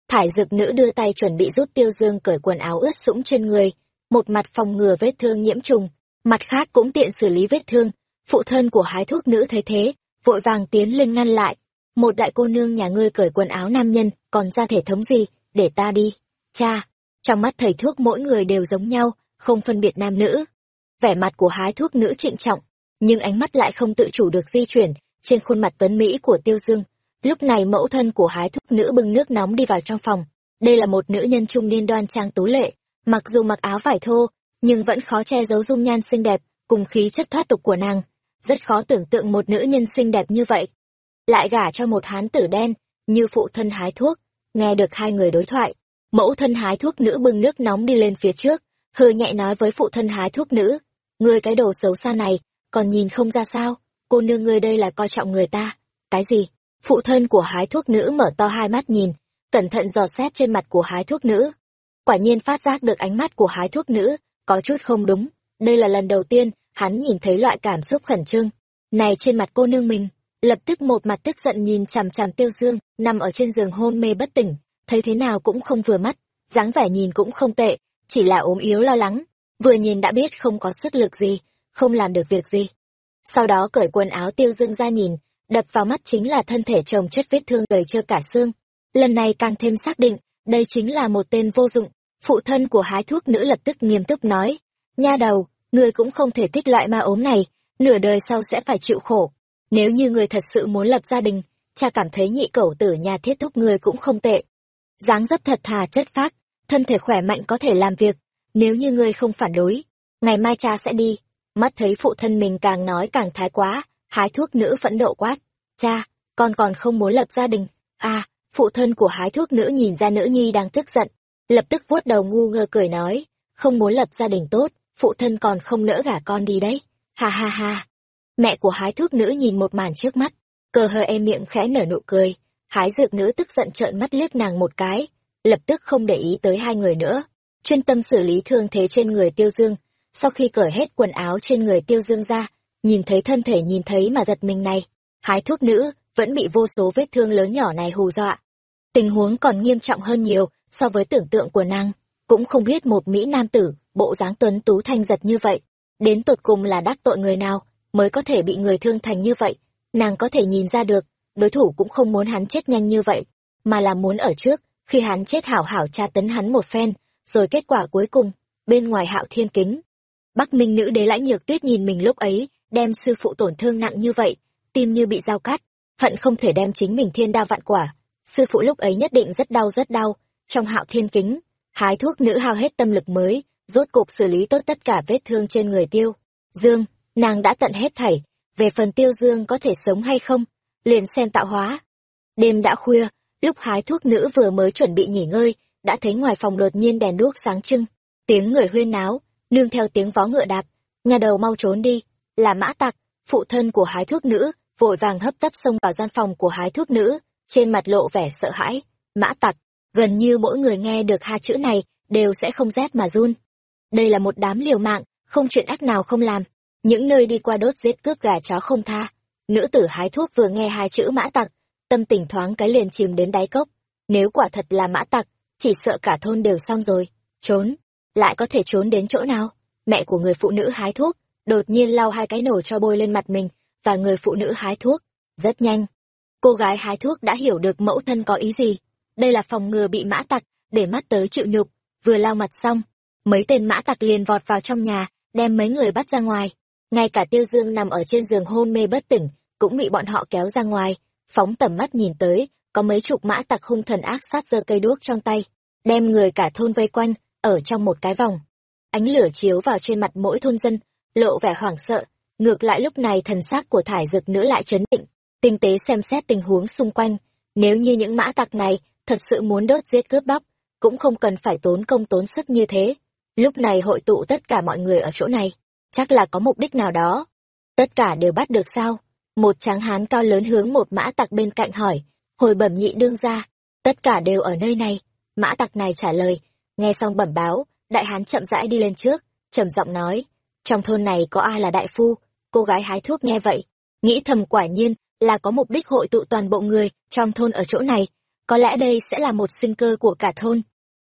thải dực nữ đưa tay chuẩn bị rút tiêu dương cởi quần áo ướt sũng trên người một mặt phòng ngừa vết thương nhiễm trùng, mặt khác cũng tiện xử lý vết thương. Phụ thân của hái thuốc nữ thấy thế, vội vàng tiến lên ngăn lại. Một đại cô nương nhà ngươi cởi quần áo nam nhân, còn ra thể thống gì, để ta đi. Cha, trong mắt thầy thuốc mỗi người đều giống nhau, không phân biệt nam nữ. Vẻ mặt của hái thuốc nữ trịnh trọng, nhưng ánh mắt lại không tự chủ được di chuyển trên khuôn mặt tuấn mỹ của tiêu dương. Lúc này mẫu thân của hái thuốc nữ bưng nước nóng đi vào trong phòng. Đây là một nữ nhân trung niên đoan trang tú lệ mặc dù mặc áo vải thô, nhưng vẫn khó che giấu dung nhan xinh đẹp cùng khí chất thoát tục của nàng. Rất khó tưởng tượng một nữ nhân xinh đẹp như vậy. Lại gả cho một hán tử đen, như phụ thân hái thuốc, nghe được hai người đối thoại. Mẫu thân hái thuốc nữ bưng nước nóng đi lên phía trước hư nhẹ nói với phụ thân hái thuốc nữ, ngươi cái đồ xấu xa này, còn nhìn không ra sao? Cô nương ngươi đây là coi trọng người ta. Cái gì? Phụ thân của hái thuốc nữ mở to hai mắt nhìn, cẩn thận dò xét trên mặt của hái thuốc nữ quả nhiên phát giác được ánh mắt của hái thuốc nữ, có chút không đúng. Đây là lần đầu tiên hắn nhìn thấy loại cảm xúc khẩn trương này trên mặt cô nương mình. Lập tức một mặt tức giận nhìn chằm chằm tiêu dương, nằm ở trên giường hôn mê bất tỉnh, thấy thế nào cũng không vừa mắt, dáng vẻ nhìn cũng không tệ, chỉ là ốm yếu lo lắng. Vừa nhìn đã biết không có sức lực gì, không làm được việc gì. Sau đó cởi quần áo tiêu dương ra nhìn, đập vào mắt chính là thân thể chồng chất vết thương đầy trơ cả xương. Lần này càng thêm xác định, đây chính là một tên vô dụng phụ thân của hái thuốc nữ lập tức nghiêm túc nói, nha đầu, người cũng không thể thích loại ma ốm này, nửa đời sau sẽ phải chịu khổ. Nếu như người thật sự muốn lập gia đình, cha cảm thấy nhị cẩu tử nhà thiết thúc người cũng không tệ. Dáng dấp thật thà, chất phác, thân thể khỏe mạnh có thể làm việc, nếu như ngươi không phản đối, ngày mai cha sẽ đi. Mắt thấy phụ thân mình càng nói càng thái quá, hái thuốc nữ phẫn nộ quát, cha, con còn không muốn lập gia đình. À phụ thân của hái thuốc nữ nhìn ra nữ nhi đang tức giận lập tức vuốt đầu ngu ngơ cười nói, không muốn lập gia đình tốt, phụ thân còn không nỡ gả con đi đấy. Ha ha ha. Mẹ của hái thước nữ nhìn một màn trước mắt, cờ hờ em miệng khẽ nở nụ cười. Hái dược nữ tức giận trợn mắt liếc nàng một cái, lập tức không để ý tới hai người nữa. Chuyên tâm xử lý thương thế trên người tiêu dương, sau khi cởi hết quần áo trên người tiêu dương ra, nhìn thấy thân thể nhìn thấy mà giật mình này. Hái thuốc nữ vẫn bị vô số vết thương lớn nhỏ này hù dọa tình huống còn nghiêm trọng hơn nhiều so với tưởng tượng của nàng. Cũng không biết một mỹ nam tử, bộ dáng tuấn tú thanh giật như vậy, đến tột cùng là đắc tội người nào mới có thể bị người thương thành như vậy. Nàng có thể nhìn ra được, đối thủ cũng không muốn hắn chết nhanh như vậy, mà là muốn ở trước. Khi hắn chết hảo hảo tra tấn hắn một phen, rồi kết quả cuối cùng, bên ngoài hạo thiên kính. Bắc minh nữ đế lãnh nhược tuyết nhìn mình lúc ấy, đem sư phụ tổn thương nặng như vậy, tim như bị dao cắt, hận không thể đem chính mình thiên đao vạn quả sư phụ lúc ấy nhất định rất đau rất đau trong hạo thiên kính hái thuốc nữ hao hết tâm lực mới rốt cục xử lý tốt tất cả vết thương trên người tiêu. Dương, nàng đã tận hết thảy, về phần tiêu dương có thể sống hay không, liền xem tạo hóa. Đêm đã khuya, lúc hái thuốc nữ vừa mới chuẩn bị nghỉ ngơi, đã thấy ngoài phòng đột nhiên đèn đuốc sáng trưng, tiếng người huyên náo, nương theo tiếng vó ngựa đạp, nhà đầu mau trốn đi, là mã tặc, phụ thân của hái thuốc nữ, vội vàng hấp tấp xông vào gian phòng của hái thuốc nữ, trên mặt lộ vẻ sợ hãi, mã tặc, gần như mỗi người nghe được hai chữ này đều sẽ không rét mà run. Đây là một đám liều mạng, không chuyện ác nào không làm, những nơi đi qua đốt giết cướp gà chó không tha. Nữ tử hái thuốc vừa nghe hai chữ mã tặc, tâm tình thoáng cái liền chìm đến đáy cốc. Nếu quả thật là mã tặc, chỉ sợ cả thôn đều xong rồi. Trốn, lại có thể trốn đến chỗ nào? Mẹ của người phụ nữ hái thuốc, đột nhiên lau hai cái nổ cho bôi lên mặt mình, và người phụ nữ hái thuốc. Rất nhanh. Cô gái hái thuốc đã hiểu được mẫu thân có ý gì. Đây là phòng ngừa bị mã tặc, để mắt tới chịu nhục. Vừa lao mặt xong, mấy tên mã tặc liền vọt vào trong nhà, đem mấy người bắt ra ngoài. Ngay cả Tiêu Dương nằm ở trên giường hôn mê bất tỉnh, cũng bị bọn họ kéo ra ngoài, phóng tầm mắt nhìn tới, có mấy chục mã tặc hung thần ác sát giơ cây đuốc trong tay, đem người cả thôn vây quanh, ở trong một cái vòng. Ánh lửa chiếu vào trên mặt mỗi thôn dân, lộ vẻ hoảng sợ, ngược lại lúc này thần xác của thải dực nữ lại chấn định, tinh tế xem xét tình huống xung quanh, nếu như những mã tặc này thật sự muốn đốt giết cướp bóc, cũng không cần phải tốn công tốn sức như thế. Lúc này hội tụ tất cả mọi người ở chỗ này, chắc là có mục đích nào đó. Tất cả đều bắt được sao? Một tráng hán cao lớn hướng một mã tặc bên cạnh hỏi, hồi bẩm nhị đương ra, tất cả đều ở nơi này. Mã tặc này trả lời, nghe xong bẩm báo, đại hán chậm rãi đi lên trước, trầm giọng nói, trong thôn này có ai là đại phu? Cô gái hái thuốc nghe vậy, nghĩ thầm quả nhiên là có mục đích hội tụ toàn bộ người trong thôn ở chỗ này, có lẽ đây sẽ là một sinh cơ của cả thôn.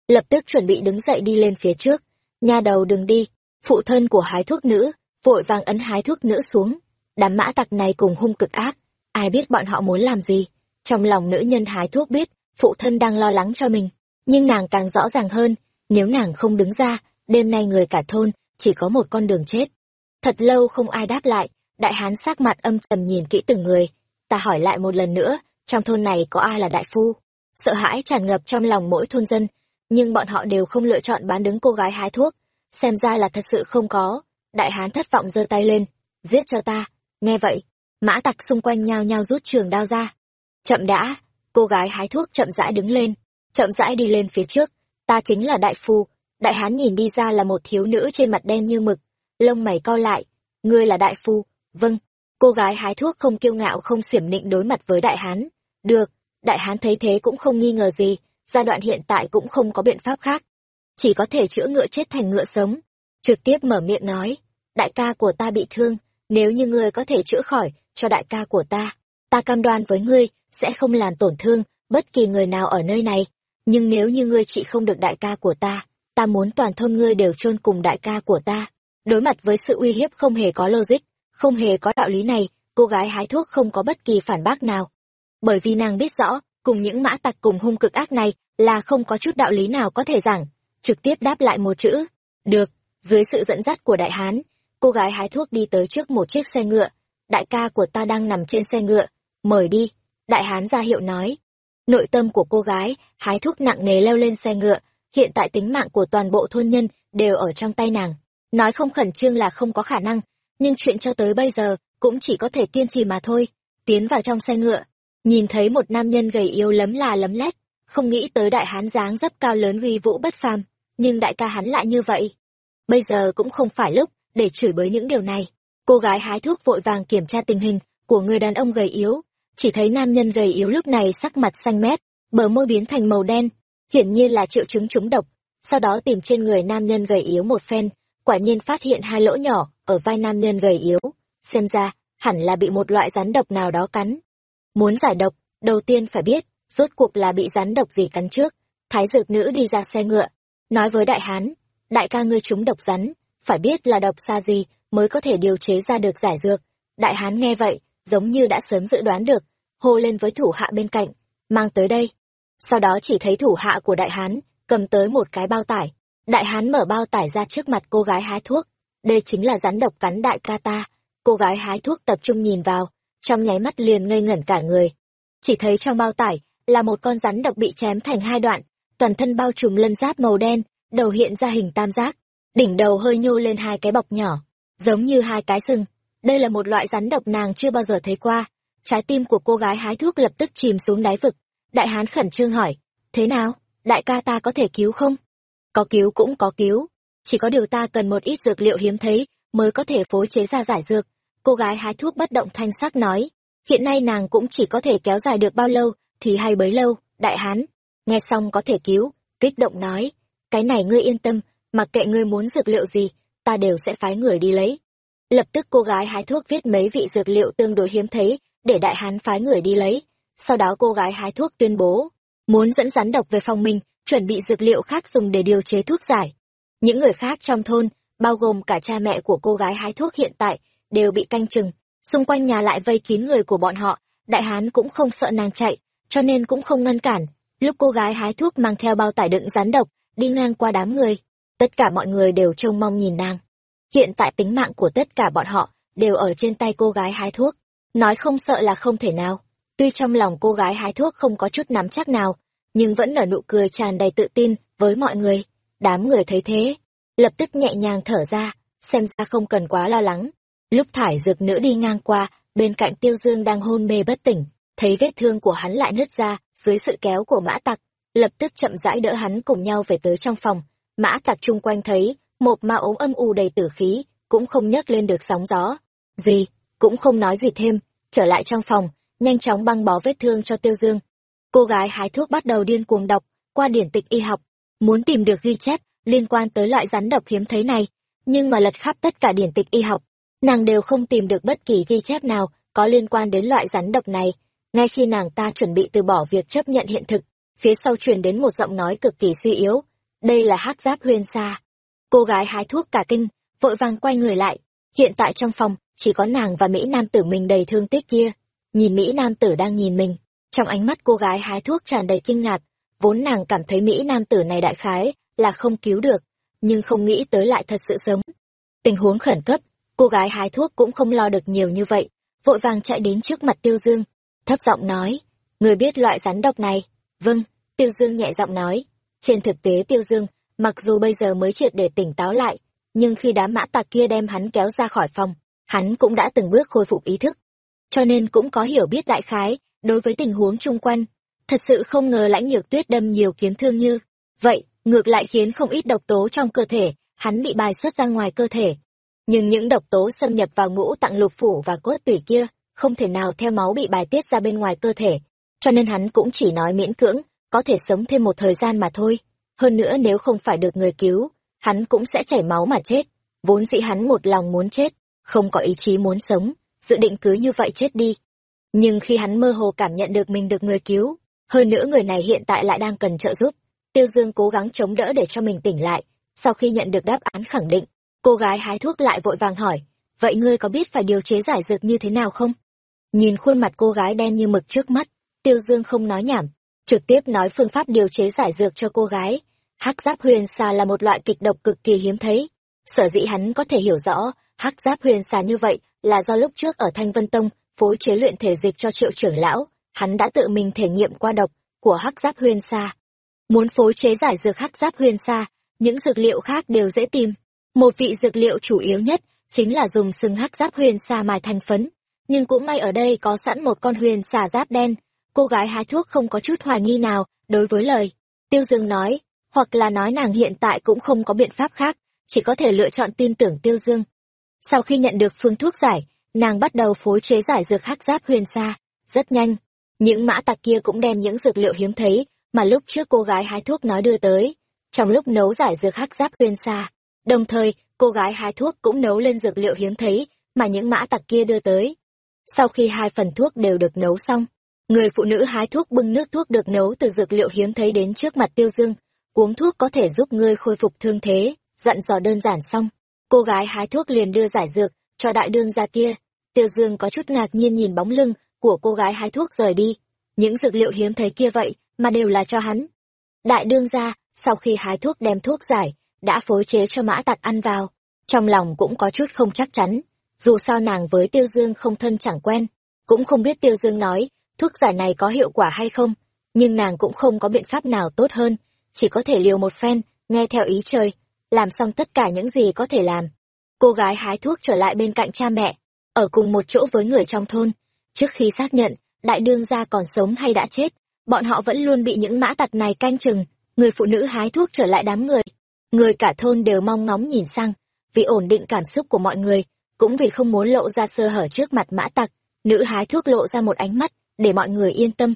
Lập tức chuẩn bị đứng dậy đi lên phía trước, nha đầu đừng đi, phụ thân của hái thuốc nữ, vội vàng ấn hái thuốc nữ xuống. Đám mã tặc này cùng hung cực ác, ai biết bọn họ muốn làm gì. Trong lòng nữ nhân hái thuốc biết, phụ thân đang lo lắng cho mình, nhưng nàng càng rõ ràng hơn, nếu nàng không đứng ra, đêm nay người cả thôn chỉ có một con đường chết. Thật lâu không ai đáp lại, đại hán sắc mặt âm trầm nhìn kỹ từng người. Ta hỏi lại một lần nữa, trong thôn này có ai là đại phu? Sợ hãi tràn ngập trong lòng mỗi thôn dân, nhưng bọn họ đều không lựa chọn bán đứng cô gái hái thuốc. Xem ra là thật sự không có. Đại hán thất vọng giơ tay lên, giết cho ta. Nghe vậy, mã tặc xung quanh nhao nhao rút trường đao ra. Chậm đã, cô gái hái thuốc chậm rãi đứng lên, chậm rãi đi lên phía trước. Ta chính là đại phu. Đại hán nhìn đi ra là một thiếu nữ trên mặt đen như mực, lông mày co lại. Ngươi là đại phu, vâng. Cô gái hái thuốc không kiêu ngạo không xiểm nịnh đối mặt với đại hán. Được, đại hán thấy thế cũng không nghi ngờ gì, giai đoạn hiện tại cũng không có biện pháp khác. Chỉ có thể chữa ngựa chết thành ngựa sống. Trực tiếp mở miệng nói, đại ca của ta bị thương, nếu như ngươi có thể chữa khỏi cho đại ca của ta, ta cam đoan với ngươi sẽ không làm tổn thương bất kỳ người nào ở nơi này. Nhưng nếu như ngươi trị không được đại ca của ta, ta muốn toàn thôn ngươi đều chôn cùng đại ca của ta. Đối mặt với sự uy hiếp không hề có logic, không hề có đạo lý này, cô gái hái thuốc không có bất kỳ phản bác nào. Bởi vì nàng biết rõ, cùng những mã tặc cùng hung cực ác này là không có chút đạo lý nào có thể giảng. Trực tiếp đáp lại một chữ. Được, dưới sự dẫn dắt của đại hán, cô gái hái thuốc đi tới trước một chiếc xe ngựa. Đại ca của ta đang nằm trên xe ngựa, mời đi. Đại hán ra hiệu nói. Nội tâm của cô gái, hái thuốc nặng nề leo lên xe ngựa, hiện tại tính mạng của toàn bộ thôn nhân đều ở trong tay nàng. Nói không khẩn trương là không có khả năng, nhưng chuyện cho tới bây giờ cũng chỉ có thể kiên trì mà thôi. Tiến vào trong xe ngựa, nhìn thấy một nam nhân gầy yếu lấm là lấm lét, không nghĩ tới đại hán dáng dấp cao lớn uy vũ bất phàm, nhưng đại ca hắn lại như vậy. Bây giờ cũng không phải lúc để chửi bới những điều này. Cô gái hái thuốc vội vàng kiểm tra tình hình của người đàn ông gầy yếu, chỉ thấy nam nhân gầy yếu lúc này sắc mặt xanh mét, bờ môi biến thành màu đen, hiển nhiên là triệu chứng trúng độc. Sau đó tìm trên người nam nhân gầy yếu một phen, quả nhiên phát hiện hai lỗ nhỏ ở vai nam nhân gầy yếu. Xem ra, hẳn là bị một loại rắn độc nào đó cắn. Muốn giải độc, đầu tiên phải biết, rốt cuộc là bị rắn độc gì cắn trước. Thái dược nữ đi ra xe ngựa, nói với đại hán, đại ca ngươi trúng độc rắn, phải biết là độc xa gì mới có thể điều chế ra được giải dược. Đại hán nghe vậy, giống như đã sớm dự đoán được, hô lên với thủ hạ bên cạnh, mang tới đây. Sau đó chỉ thấy thủ hạ của đại hán, cầm tới một cái bao tải. Đại hán mở bao tải ra trước mặt cô gái hái thuốc. Đây chính là rắn độc cắn đại ca ta. Cô gái hái thuốc tập trung nhìn vào, trong nháy mắt liền ngây ngẩn cả người. Chỉ thấy trong bao tải là một con rắn độc bị chém thành hai đoạn, toàn thân bao trùm lân giáp màu đen, đầu hiện ra hình tam giác, đỉnh đầu hơi nhô lên hai cái bọc nhỏ, giống như hai cái sừng. Đây là một loại rắn độc nàng chưa bao giờ thấy qua. Trái tim của cô gái hái thuốc lập tức chìm xuống đáy vực. Đại hán khẩn trương hỏi, thế nào, đại ca ta có thể cứu không? Có cứu cũng có cứu, chỉ có điều ta cần một ít dược liệu hiếm thấy mới có thể phối chế ra giải dược. Cô gái hái thuốc bất động thanh sắc nói, hiện nay nàng cũng chỉ có thể kéo dài được bao lâu thì hay bấy lâu, đại hán. Nghe xong có thể cứu, kích động nói, cái này ngươi yên tâm, mặc kệ ngươi muốn dược liệu gì, ta đều sẽ phái người đi lấy. Lập tức cô gái hái thuốc viết mấy vị dược liệu tương đối hiếm thấy, để đại hán phái người đi lấy. Sau đó cô gái hái thuốc tuyên bố, muốn dẫn rắn độc về phòng mình, chuẩn bị dược liệu khác dùng để điều chế thuốc giải. Những người khác trong thôn, bao gồm cả cha mẹ của cô gái hái thuốc hiện tại, đều bị canh chừng. Xung quanh nhà lại vây kín người của bọn họ, đại hán cũng không sợ nàng chạy, cho nên cũng không ngăn cản. Lúc cô gái hái thuốc mang theo bao tải đựng rắn độc, đi ngang qua đám người, tất cả mọi người đều trông mong nhìn nàng. Hiện tại tính mạng của tất cả bọn họ đều ở trên tay cô gái hái thuốc. Nói không sợ là không thể nào. Tuy trong lòng cô gái hái thuốc không có chút nắm chắc nào, nhưng vẫn nở nụ cười tràn đầy tự tin với mọi người. Đám người thấy thế, lập tức nhẹ nhàng thở ra, xem ra không cần quá lo lắng. Lúc thải dược nữ đi ngang qua, bên cạnh tiêu dương đang hôn mê bất tỉnh, thấy vết thương của hắn lại nứt ra dưới sự kéo của mã tặc, lập tức chậm rãi đỡ hắn cùng nhau về tới trong phòng. Mã tặc chung quanh thấy, một ma ốm âm u đầy tử khí, cũng không nhấc lên được sóng gió. Gì, cũng không nói gì thêm, trở lại trong phòng, nhanh chóng băng bó vết thương cho tiêu dương. Cô gái hái thuốc bắt đầu điên cuồng đọc, qua điển tịch y học, muốn tìm được ghi chép liên quan tới loại rắn độc hiếm thấy này, nhưng mà lật khắp tất cả điển tịch y học, nàng đều không tìm được bất kỳ ghi chép nào có liên quan đến loại rắn độc này. Ngay khi nàng ta chuẩn bị từ bỏ việc chấp nhận hiện thực, phía sau truyền đến một giọng nói cực kỳ suy yếu. Đây là hắc giáp huyên sa. Cô gái hái thuốc cả kinh, vội vàng quay người lại. Hiện tại trong phòng, chỉ có nàng và Mỹ Nam tử mình đầy thương tích kia. Nhìn Mỹ Nam tử đang nhìn mình, trong ánh mắt cô gái hái thuốc tràn đầy kinh ngạc, vốn nàng cảm thấy Mỹ Nam tử này đại khái là không cứu được, nhưng không nghĩ tới lại thật sự sống. Tình huống khẩn cấp, cô gái hái thuốc cũng không lo được nhiều như vậy, vội vàng chạy đến trước mặt Tiêu Dương, thấp giọng nói, người biết loại rắn độc này, Vâng, Tiêu Dương nhẹ giọng nói. Trên thực tế Tiêu Dương, mặc dù bây giờ mới triệt để tỉnh táo lại, nhưng khi đám mã tạc kia đem hắn kéo ra khỏi phòng, hắn cũng đã từng bước khôi phục ý thức. Cho nên cũng có hiểu biết đại khái, đối với tình huống chung quanh. Thật sự không ngờ lãnh nhược tuyết đâm nhiều kiếm thương như. Vậy, ngược lại khiến không ít độc tố trong cơ thể, hắn bị bài xuất ra ngoài cơ thể. Nhưng những độc tố xâm nhập vào ngũ tạng lục phủ và cốt tủy kia, không thể nào theo máu bị bài tiết ra bên ngoài cơ thể, cho nên hắn cũng chỉ nói miễn cưỡng, có thể sống thêm một thời gian mà thôi. Hơn nữa nếu không phải được người cứu, hắn cũng sẽ chảy máu mà chết. Vốn dĩ hắn một lòng muốn chết, không có ý chí muốn sống, dự định cứ như vậy chết đi. Nhưng khi hắn mơ hồ cảm nhận được mình được người cứu, hơn nữa người này hiện tại lại đang cần trợ giúp, Tiêu Dương cố gắng chống đỡ để cho mình tỉnh lại. Sau khi nhận được đáp án khẳng định, cô gái hái thuốc lại vội vàng hỏi, vậy ngươi có biết phải điều chế giải dược như thế nào không? Nhìn khuôn mặt cô gái đen như mực trước mắt, Tiêu Dương không nói nhảm, trực tiếp nói phương pháp điều chế giải dược cho cô gái. Hắc giáp huyền xà là một loại kịch độc cực kỳ hiếm thấy. Sở dĩ hắn có thể hiểu rõ, hắc giáp huyền xà như vậy là do lúc trước ở Thanh Vân Tông phối chế luyện thể dịch cho triệu trưởng lão, hắn đã tự mình thể nghiệm qua độc của hắc giáp huyền sa Muốn phối chế giải dược hắc giáp huyền sa những dược liệu khác đều dễ tìm. Một vị dược liệu chủ yếu nhất chính là dùng sừng hắc giáp huyền xà mài thành phấn. Nhưng cũng may ở đây có sẵn một con huyền xà giáp đen, cô gái hái thuốc không có chút hoài nghi nào đối với lời tiêu dương nói hoặc là nói nàng hiện tại cũng không có biện pháp khác chỉ có thể lựa chọn tin tưởng tiêu dương sau khi nhận được phương thuốc giải nàng bắt đầu phối chế giải dược hắc giáp huyền xa rất nhanh những mã tặc kia cũng đem những dược liệu hiếm thấy mà lúc trước cô gái hái thuốc nói đưa tới trong lúc nấu giải dược hắc giáp tuyên xa đồng thời cô gái hái thuốc cũng nấu lên dược liệu hiếm thấy mà những mã tặc kia đưa tới sau khi hai phần thuốc đều được nấu xong Người phụ nữ hái thuốc bưng nước thuốc được nấu từ dược liệu hiếm thấy đến trước mặt Tiêu Dương, uống thuốc có thể giúp ngươi khôi phục thương thế, dặn dò đơn giản xong. Cô gái hái thuốc liền đưa giải dược cho đại đương gia kia. Tiêu Dương có chút ngạc nhiên nhìn bóng lưng của cô gái hái thuốc rời đi. Những dược liệu hiếm thấy kia vậy mà đều là cho hắn. Đại đương gia, sau khi hái thuốc đem thuốc giải, đã phối chế cho mã tặc ăn vào. Trong lòng cũng có chút không chắc chắn. Dù sao nàng với Tiêu Dương không thân chẳng quen, cũng không biết Tiêu Dương nói thuốc giải này có hiệu quả hay không, nhưng nàng cũng không có biện pháp nào tốt hơn, chỉ có thể liều một phen, nghe theo ý trời. làm xong tất cả những gì có thể làm. Cô gái hái thuốc trở lại bên cạnh cha mẹ, ở cùng một chỗ với người trong thôn. Trước khi xác nhận, đại đương gia còn sống hay đã chết, bọn họ vẫn luôn bị những mã tặc này canh chừng. Người phụ nữ hái thuốc trở lại đám người. Người cả thôn đều mong ngóng nhìn sang, vì ổn định cảm xúc của mọi người, cũng vì không muốn lộ ra sơ hở trước mặt mã tặc. Nữ hái thuốc lộ ra một ánh mắt, để mọi người yên tâm.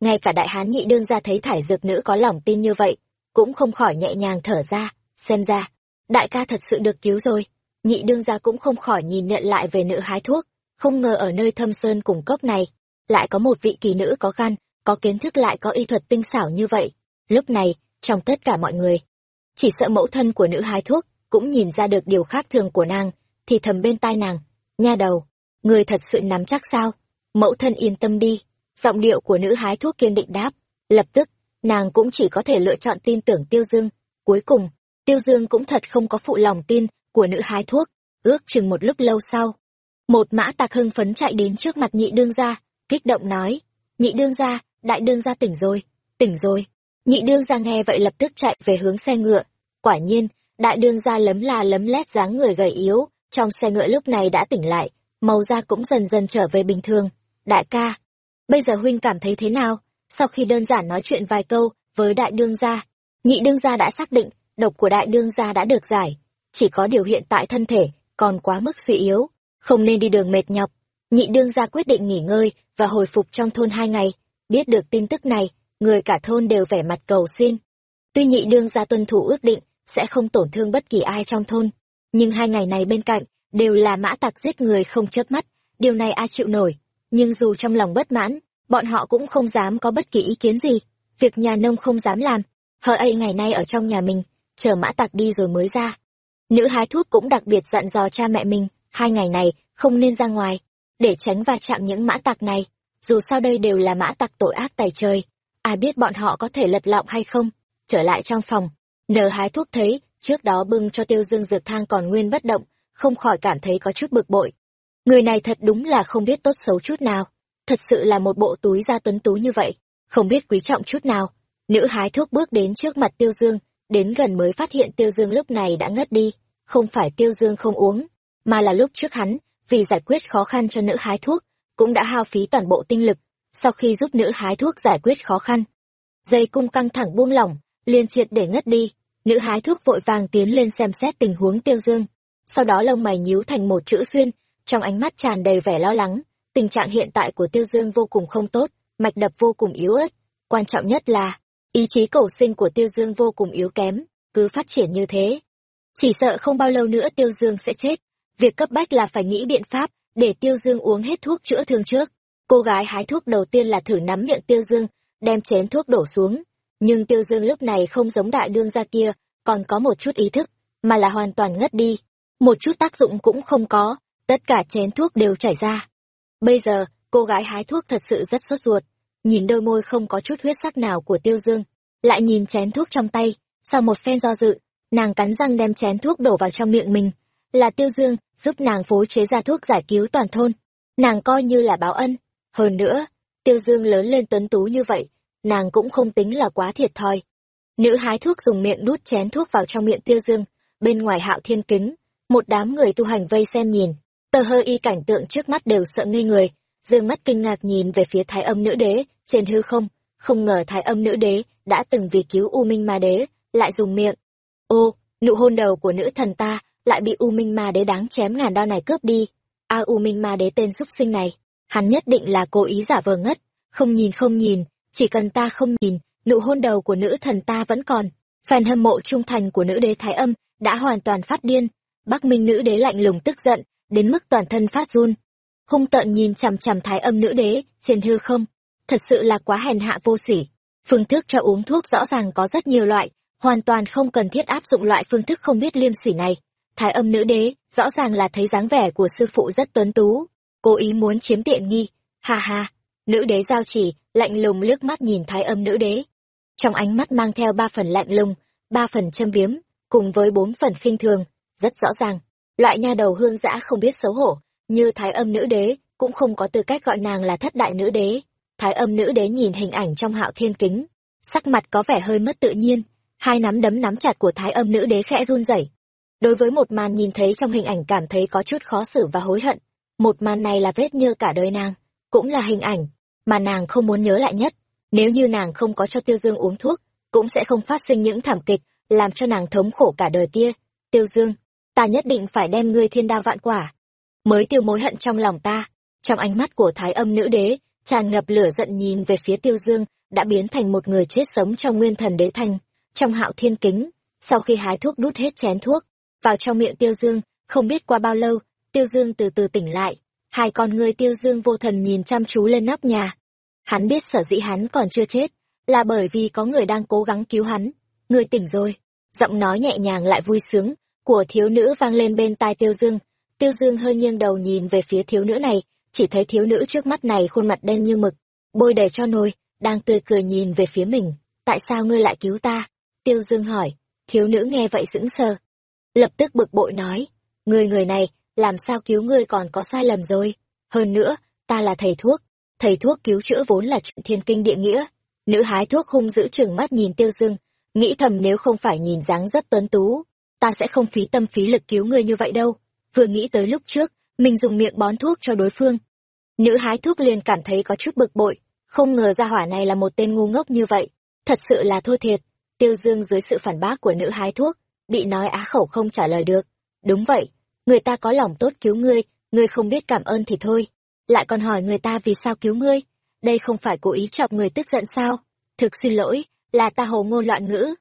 Ngay cả đại hán nhị đương gia thấy thải dược nữ có lòng tin như vậy, cũng không khỏi nhẹ nhàng thở ra, xem ra, đại ca thật sự được cứu rồi. Nhị đương gia cũng không khỏi nhìn nhận lại về nữ hái thuốc, không ngờ ở nơi thâm sơn cùng cốc này, lại có một vị kỳ nữ có gan, có kiến thức lại có y thuật tinh xảo như vậy. Lúc này, trong tất cả mọi người, chỉ sợ mẫu thân của nữ hái thuốc cũng nhìn ra được điều khác thường của nàng, thì thầm bên tai nàng, nha đầu, người thật sự nắm chắc sao? Mẫu thân yên tâm đi, giọng điệu của nữ hái thuốc kiên định đáp, lập tức, nàng cũng chỉ có thể lựa chọn tin tưởng Tiêu Dương. Cuối cùng, Tiêu Dương cũng thật không có phụ lòng tin của nữ hái thuốc, ước chừng một lúc lâu sau. Một mã tạc hưng phấn chạy đến trước mặt nhị đương gia, kích động nói, nhị đương gia, đại đương gia tỉnh rồi, tỉnh rồi. Nhị đương gia nghe vậy lập tức chạy về hướng xe ngựa. Quả nhiên, đại đương gia lấm la lấm lét dáng người gầy yếu, trong xe ngựa lúc này đã tỉnh lại, màu da cũng dần dần trở về bình thường. Đại ca, bây giờ huynh cảm thấy thế nào? Sau khi đơn giản nói chuyện vài câu với đại đương gia, nhị đương gia đã xác định độc của đại đương gia đã được giải, chỉ có điều hiện tại thân thể còn quá mức suy yếu, không nên đi đường mệt nhọc. Nhị đương gia quyết định nghỉ ngơi và hồi phục trong thôn hai ngày. Biết được tin tức này, người cả thôn đều vẻ mặt cầu xin. Tuy nhị đương gia tuân thủ ước định sẽ không tổn thương bất kỳ ai trong thôn, nhưng hai ngày này bên cạnh đều là mã tặc giết người không chớp mắt, điều này ai chịu nổi. Nhưng dù trong lòng bất mãn, bọn họ cũng không dám có bất kỳ ý kiến gì. Việc nhà nông không dám làm, hờ ấy ngày nay ở trong nhà mình, chờ mã tặc đi rồi mới ra. Nữ hái thuốc cũng đặc biệt dặn dò cha mẹ mình, hai ngày này không nên ra ngoài, để tránh va chạm những mã tặc này. Dù sao đây đều là mã tặc tội ác tài trời, ai biết bọn họ có thể lật lọng hay không. Trở lại trong phòng, nờ hái thuốc thấy, trước đó bưng cho tiêu dương dược thang còn nguyên bất động, không khỏi cảm thấy có chút bực bội. Người này thật đúng là không biết tốt xấu chút nào thật sự là một bộ túi da tuấn tú như vậy, không biết quý trọng chút nào. Nữ hái thuốc bước đến trước mặt Tiêu Dương, đến gần mới phát hiện Tiêu Dương lúc này đã ngất đi, không phải Tiêu Dương không uống, mà là lúc trước hắn, vì giải quyết khó khăn cho nữ hái thuốc, cũng đã hao phí toàn bộ tinh lực, sau khi giúp nữ hái thuốc giải quyết khó khăn. Dây cung căng thẳng buông lỏng, liên triệt để ngất đi, nữ hái thuốc vội vàng tiến lên xem xét tình huống Tiêu Dương. Sau đó lông mày nhíu thành một chữ xuyên, trong ánh mắt tràn đầy vẻ lo lắng, tình trạng hiện tại của tiêu dương vô cùng không tốt mạch đập vô cùng yếu ớt quan trọng nhất là ý chí cầu sinh của tiêu dương vô cùng yếu kém cứ phát triển như thế chỉ sợ không bao lâu nữa tiêu dương sẽ chết việc cấp bách là phải nghĩ biện pháp để tiêu dương uống hết thuốc chữa thương trước. Cô gái hái thuốc đầu tiên là thử nắm miệng tiêu dương đem chén thuốc đổ xuống. Nhưng tiêu dương lúc này không giống đại đương gia kia còn có một chút ý thức mà là hoàn toàn ngất đi. Một chút tác dụng cũng không có tất cả chén thuốc đều chảy ra. Bây giờ, cô gái hái thuốc thật sự rất sốt ruột, nhìn đôi môi không có chút huyết sắc nào của Tiêu Dương, lại nhìn chén thuốc trong tay, sau một phen do dự, nàng cắn răng đem chén thuốc đổ vào trong miệng mình. Là Tiêu Dương giúp nàng phối chế ra thuốc giải cứu toàn thôn, nàng coi như là báo ân. Hơn nữa, Tiêu Dương lớn lên tuấn tú như vậy, nàng cũng không tính là quá thiệt thòi. Nữ hái thuốc dùng miệng đút chén thuốc vào trong miệng Tiêu Dương, bên ngoài hạo thiên kính, một đám người tu hành vây xem nhìn, tờ hơ y cảnh tượng trước mắt đều sợ ngây người dương mắt kinh ngạc nhìn về phía thái âm nữ đế trên hư không không ngờ thái âm nữ đế đã từng vì cứu u minh ma đế lại dùng miệng ô nụ hôn đầu của nữ thần ta lại bị u minh ma đế đáng chém ngàn đao này cướp đi a u minh ma đế tên xúc sinh này hắn nhất định là cố ý giả vờ ngất không nhìn không nhìn chỉ cần ta không nhìn nụ hôn đầu của nữ thần ta vẫn còn phen hâm mộ trung thành của nữ đế thái âm đã hoàn toàn phát điên bắc minh nữ đế lạnh lùng tức giận đến mức toàn thân phát run. Hung tợn nhìn chằm chằm thái âm nữ đế, trên hư không. Thật sự là quá hèn hạ vô sỉ. Phương thức cho uống thuốc rõ ràng có rất nhiều loại, hoàn toàn không cần thiết áp dụng loại phương thức không biết liêm sỉ này. Thái âm nữ đế, rõ ràng là thấy dáng vẻ của sư phụ rất tuấn tú, cố ý muốn chiếm tiện nghi. Ha ha, nữ đế giao chỉ, lạnh lùng lướt mắt nhìn thái âm nữ đế. Trong ánh mắt mang theo ba phần lạnh lùng, ba phần châm biếm, cùng với bốn phần khinh thường, rất rõ ràng, loại nha đầu hương dã không biết xấu hổ như thái âm nữ đế cũng không có tư cách gọi nàng là thất đại nữ đế thái âm nữ đế nhìn hình ảnh trong hạo thiên kính sắc mặt có vẻ hơi mất tự nhiên hai nắm đấm nắm chặt của thái âm nữ đế khẽ run rẩy đối với một màn nhìn thấy trong hình ảnh cảm thấy có chút khó xử và hối hận, một màn này là vết nhơ cả đời nàng, cũng là hình ảnh mà nàng không muốn nhớ lại nhất. Nếu như nàng không có cho tiêu dương uống thuốc, cũng sẽ không phát sinh những thảm kịch làm cho nàng thống khổ cả đời kia. Tiêu dương, ta nhất định phải đem ngươi thiên đao vạn quả. Mới tiêu mối hận trong lòng ta, trong ánh mắt của thái âm nữ đế, tràn ngập lửa giận nhìn về phía tiêu dương, đã biến thành một người chết sống trong nguyên thần đế thanh trong hạo thiên kính. Sau khi hái thuốc đút hết chén thuốc vào trong miệng tiêu dương, không biết qua bao lâu, tiêu dương từ từ tỉnh lại. Hai con người tiêu dương vô thần nhìn chăm chú lên nóc nhà. Hắn biết sở dĩ hắn còn chưa chết, là bởi vì có người đang cố gắng cứu hắn. Người tỉnh rồi. Giọng nói nhẹ nhàng lại vui sướng của thiếu nữ vang lên bên tai tiêu dương. Tiêu dương hơi nghiêng đầu nhìn về phía thiếu nữ này, chỉ thấy thiếu nữ trước mắt này khuôn mặt đen như mực, bôi đầy cho nồi đang tươi cười nhìn về phía mình. Tại sao ngươi lại cứu ta? Tiêu dương hỏi. Thiếu nữ nghe vậy sững sờ lập tức bực bội nói người người này, làm sao cứu ngươi còn có sai lầm rồi? Hơn nữa, ta là thầy thuốc thầy thuốc cứu chữa vốn là chuyện thiên kinh địa nghĩa. Nữ hái thuốc hung giữ chừng mắt nhìn tiêu dương, nghĩ thầm nếu không phải nhìn dáng rất tuấn tú, ta sẽ không phí tâm phí lực cứu ngươi như vậy đâu. Vừa nghĩ tới lúc trước, mình dùng miệng bón thuốc cho đối phương. Nữ hái thuốc liền cảm thấy có chút bực bội, không ngờ ra hỏa này là một tên ngu ngốc như vậy, thật sự là thua thiệt. Tiêu dương dưới sự phản bác của nữ hái thuốc bị nói á khẩu không trả lời được. Đúng vậy, người ta có lòng tốt cứu ngươi ngươi không biết cảm ơn thì thôi. Lại còn hỏi người ta vì sao cứu ngươi, đây không phải cố ý chọc người tức giận sao? Thực xin lỗi, là ta hồ ngôn loạn ngữ.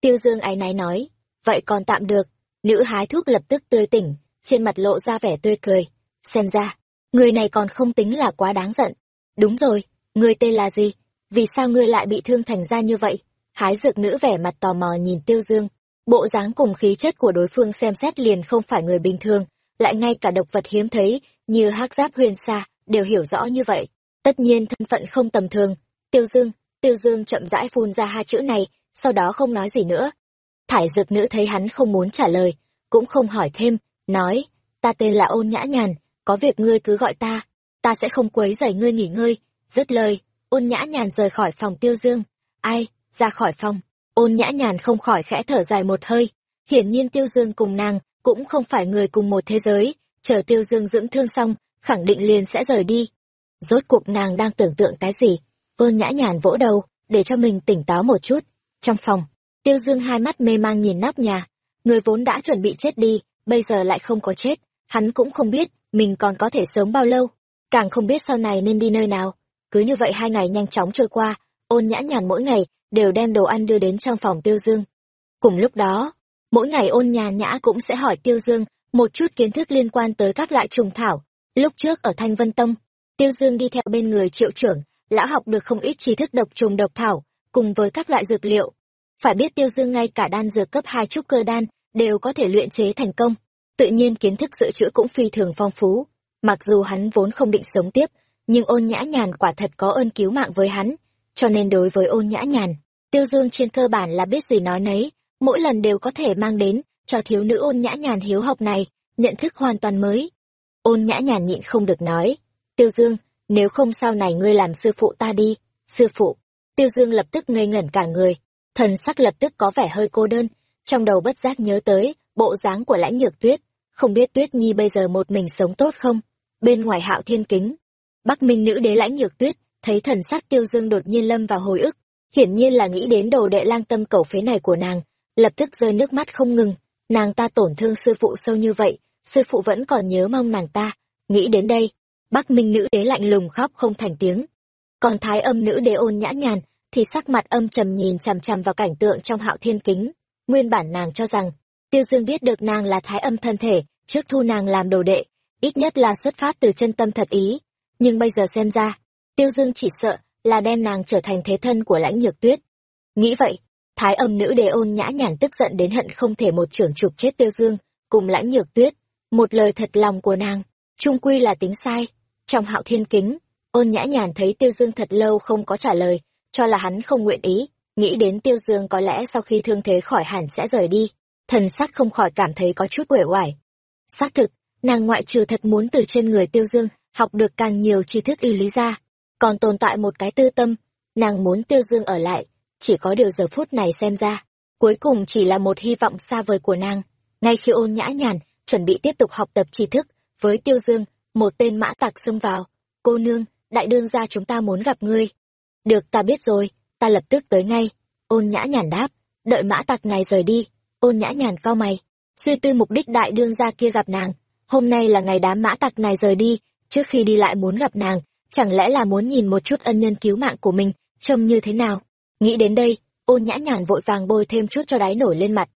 Tiêu dương áy náy nói, vậy còn tạm được. Nữ hái thuốc lập tức tươi tỉnh, trên mặt lộ ra vẻ tươi cười. Xem ra, người này còn không tính là quá đáng giận. Đúng rồi, người tên là gì? Vì sao ngươi lại bị thương thành ra như vậy? Hái dược nữ vẻ mặt tò mò nhìn tiêu dương bộ dáng cùng khí chất của đối phương xem xét liền không phải người bình thường, lại ngay cả độc vật hiếm thấy như hắc giáp huyền xa đều hiểu rõ như vậy. Tất nhiên thân phận không tầm thường. Tiêu dương tiêu dương chậm rãi phun ra hai chữ này, sau đó không nói gì nữa. Thải dược nữ thấy hắn không muốn trả lời, cũng không hỏi thêm, nói, ta tên là ôn nhã nhàn, có việc ngươi cứ gọi ta ta sẽ không quấy rầy ngươi nghỉ ngơi. Dứt lời, ôn nhã nhàn rời khỏi phòng tiêu dương. Ai, ra khỏi phòng ôn nhã nhàn không khỏi khẽ thở dài một hơi. Hiển nhiên tiêu dương cùng nàng cũng không phải người cùng một thế giới. Chờ tiêu dương dưỡng thương xong, khẳng định liền sẽ rời đi. Rốt cuộc nàng đang tưởng tượng cái gì? Ôn nhã nhàn vỗ đầu, để cho mình tỉnh táo một chút. Trong phòng, tiêu dương hai mắt mê mang nhìn nắp nhà. Người vốn đã chuẩn bị chết đi, bây giờ lại không có chết. Hắn cũng không biết mình còn có thể sống bao lâu. Càng không biết sau này nên đi nơi nào. Cứ như vậy hai ngày nhanh chóng trôi qua, ôn nhã nhàn mỗi ngày đều đem đồ ăn đưa đến trong phòng tiêu dương. Cùng lúc đó, mỗi ngày ôn nhàn nhã cũng sẽ hỏi tiêu dương một chút kiến thức liên quan tới các loại trùng thảo. Lúc trước ở thanh vân tông, tiêu dương đi theo bên người triệu trưởng, lão học được không ít tri thức độc trùng độc thảo, cùng với các loại dược liệu. Phải biết tiêu dương ngay cả đan dược cấp hai trúc cơ đan đều có thể luyện chế thành công, tự nhiên kiến thức dự trữ cũng phi thường phong phú. Mặc dù hắn vốn không định sống tiếp, nhưng ôn nhã nhàn quả thật có ơn cứu mạng với hắn cho nên đối với ôn nhã nhàn, tiêu dương trên cơ bản là biết gì nói nấy, mỗi lần đều có thể mang đến cho thiếu nữ ôn nhã nhàn hiếu học này, nhận thức hoàn toàn mới. Ôn nhã nhàn nhịn không được nói, tiêu dương, nếu không sau này ngươi làm sư phụ ta đi, sư phụ. Tiêu dương lập tức ngây ngẩn cả người, thần sắc lập tức có vẻ hơi cô đơn, trong đầu bất giác nhớ tới bộ dáng của lãnh nhược tuyết, không biết tuyết nhi bây giờ một mình sống tốt không? Bên ngoài hạo thiên kính, bắc minh nữ đế lãnh nhược tuyết thấy thần sắc tiêu dương đột nhiên lâm vào hồi ức, hiển nhiên là nghĩ đến đồ đệ lang tâm cầu phế này của nàng, lập tức rơi nước mắt không ngừng. Nàng ta tổn thương sư phụ sâu như vậy, sư phụ vẫn còn nhớ mong nàng ta. Nghĩ đến đây, bắc minh nữ đế lạnh lùng khóc không thành tiếng. Còn thái âm nữ đế ôn nhã nhàn, thì sắc mặt âm trầm nhìn chằm chằm vào cảnh tượng trong hạo thiên kính. Nguyên bản nàng cho rằng, tiêu dương biết được nàng là thái âm thân thể, trước thu nàng làm đồ đệ, ít nhất là xuất phát từ chân tâm thật ý. Nhưng bây giờ xem ra tiêu dương chỉ sợ là đem nàng trở thành thế thân của lãnh nhược tuyết. Nghĩ vậy, thái âm nữ đế ôn nhã nhàn tức giận đến hận không thể một trưởng chụp chết tiêu dương cùng lãnh nhược tuyết. Một lời thật lòng của nàng trung quy là tính sai. Trong hạo thiên kính, ôn nhã nhàn thấy tiêu dương thật lâu không có trả lời, cho là hắn không nguyện ý. Nghĩ đến tiêu dương có lẽ sau khi thương thế khỏi hẳn sẽ rời đi, thần sắc không khỏi cảm thấy có chút uể oải. Xác thực, nàng ngoại trừ thật muốn từ trên người tiêu dương học được càng nhiều tri thức y lý ra còn tồn tại một cái tư tâm nàng muốn tiêu dương ở lại chỉ có điều giờ phút này xem ra cuối cùng chỉ là một hy vọng xa vời của nàng. Ngay khi ôn nhã nhàn, chuẩn bị tiếp tục học tập tri thức, với Tiêu Dương, một tên mã tặc xông vào. Cô nương, đại đương gia chúng ta muốn gặp ngươi. Được ta biết rồi, ta lập tức tới ngay. Ôn nhã nhàn đáp, đợi mã tặc này rời đi. Ôn nhã nhàn cao mày, suy tư mục đích đại đương gia kia gặp nàng. Hôm nay là ngày đám mã tặc này rời đi, trước khi đi lại muốn gặp nàng, chẳng lẽ là muốn nhìn một chút ân nhân cứu mạng của mình, trông như thế nào. Nghĩ đến đây, ôn nhã nhàn vội vàng bôi thêm chút cho đáy nổi lên mặt.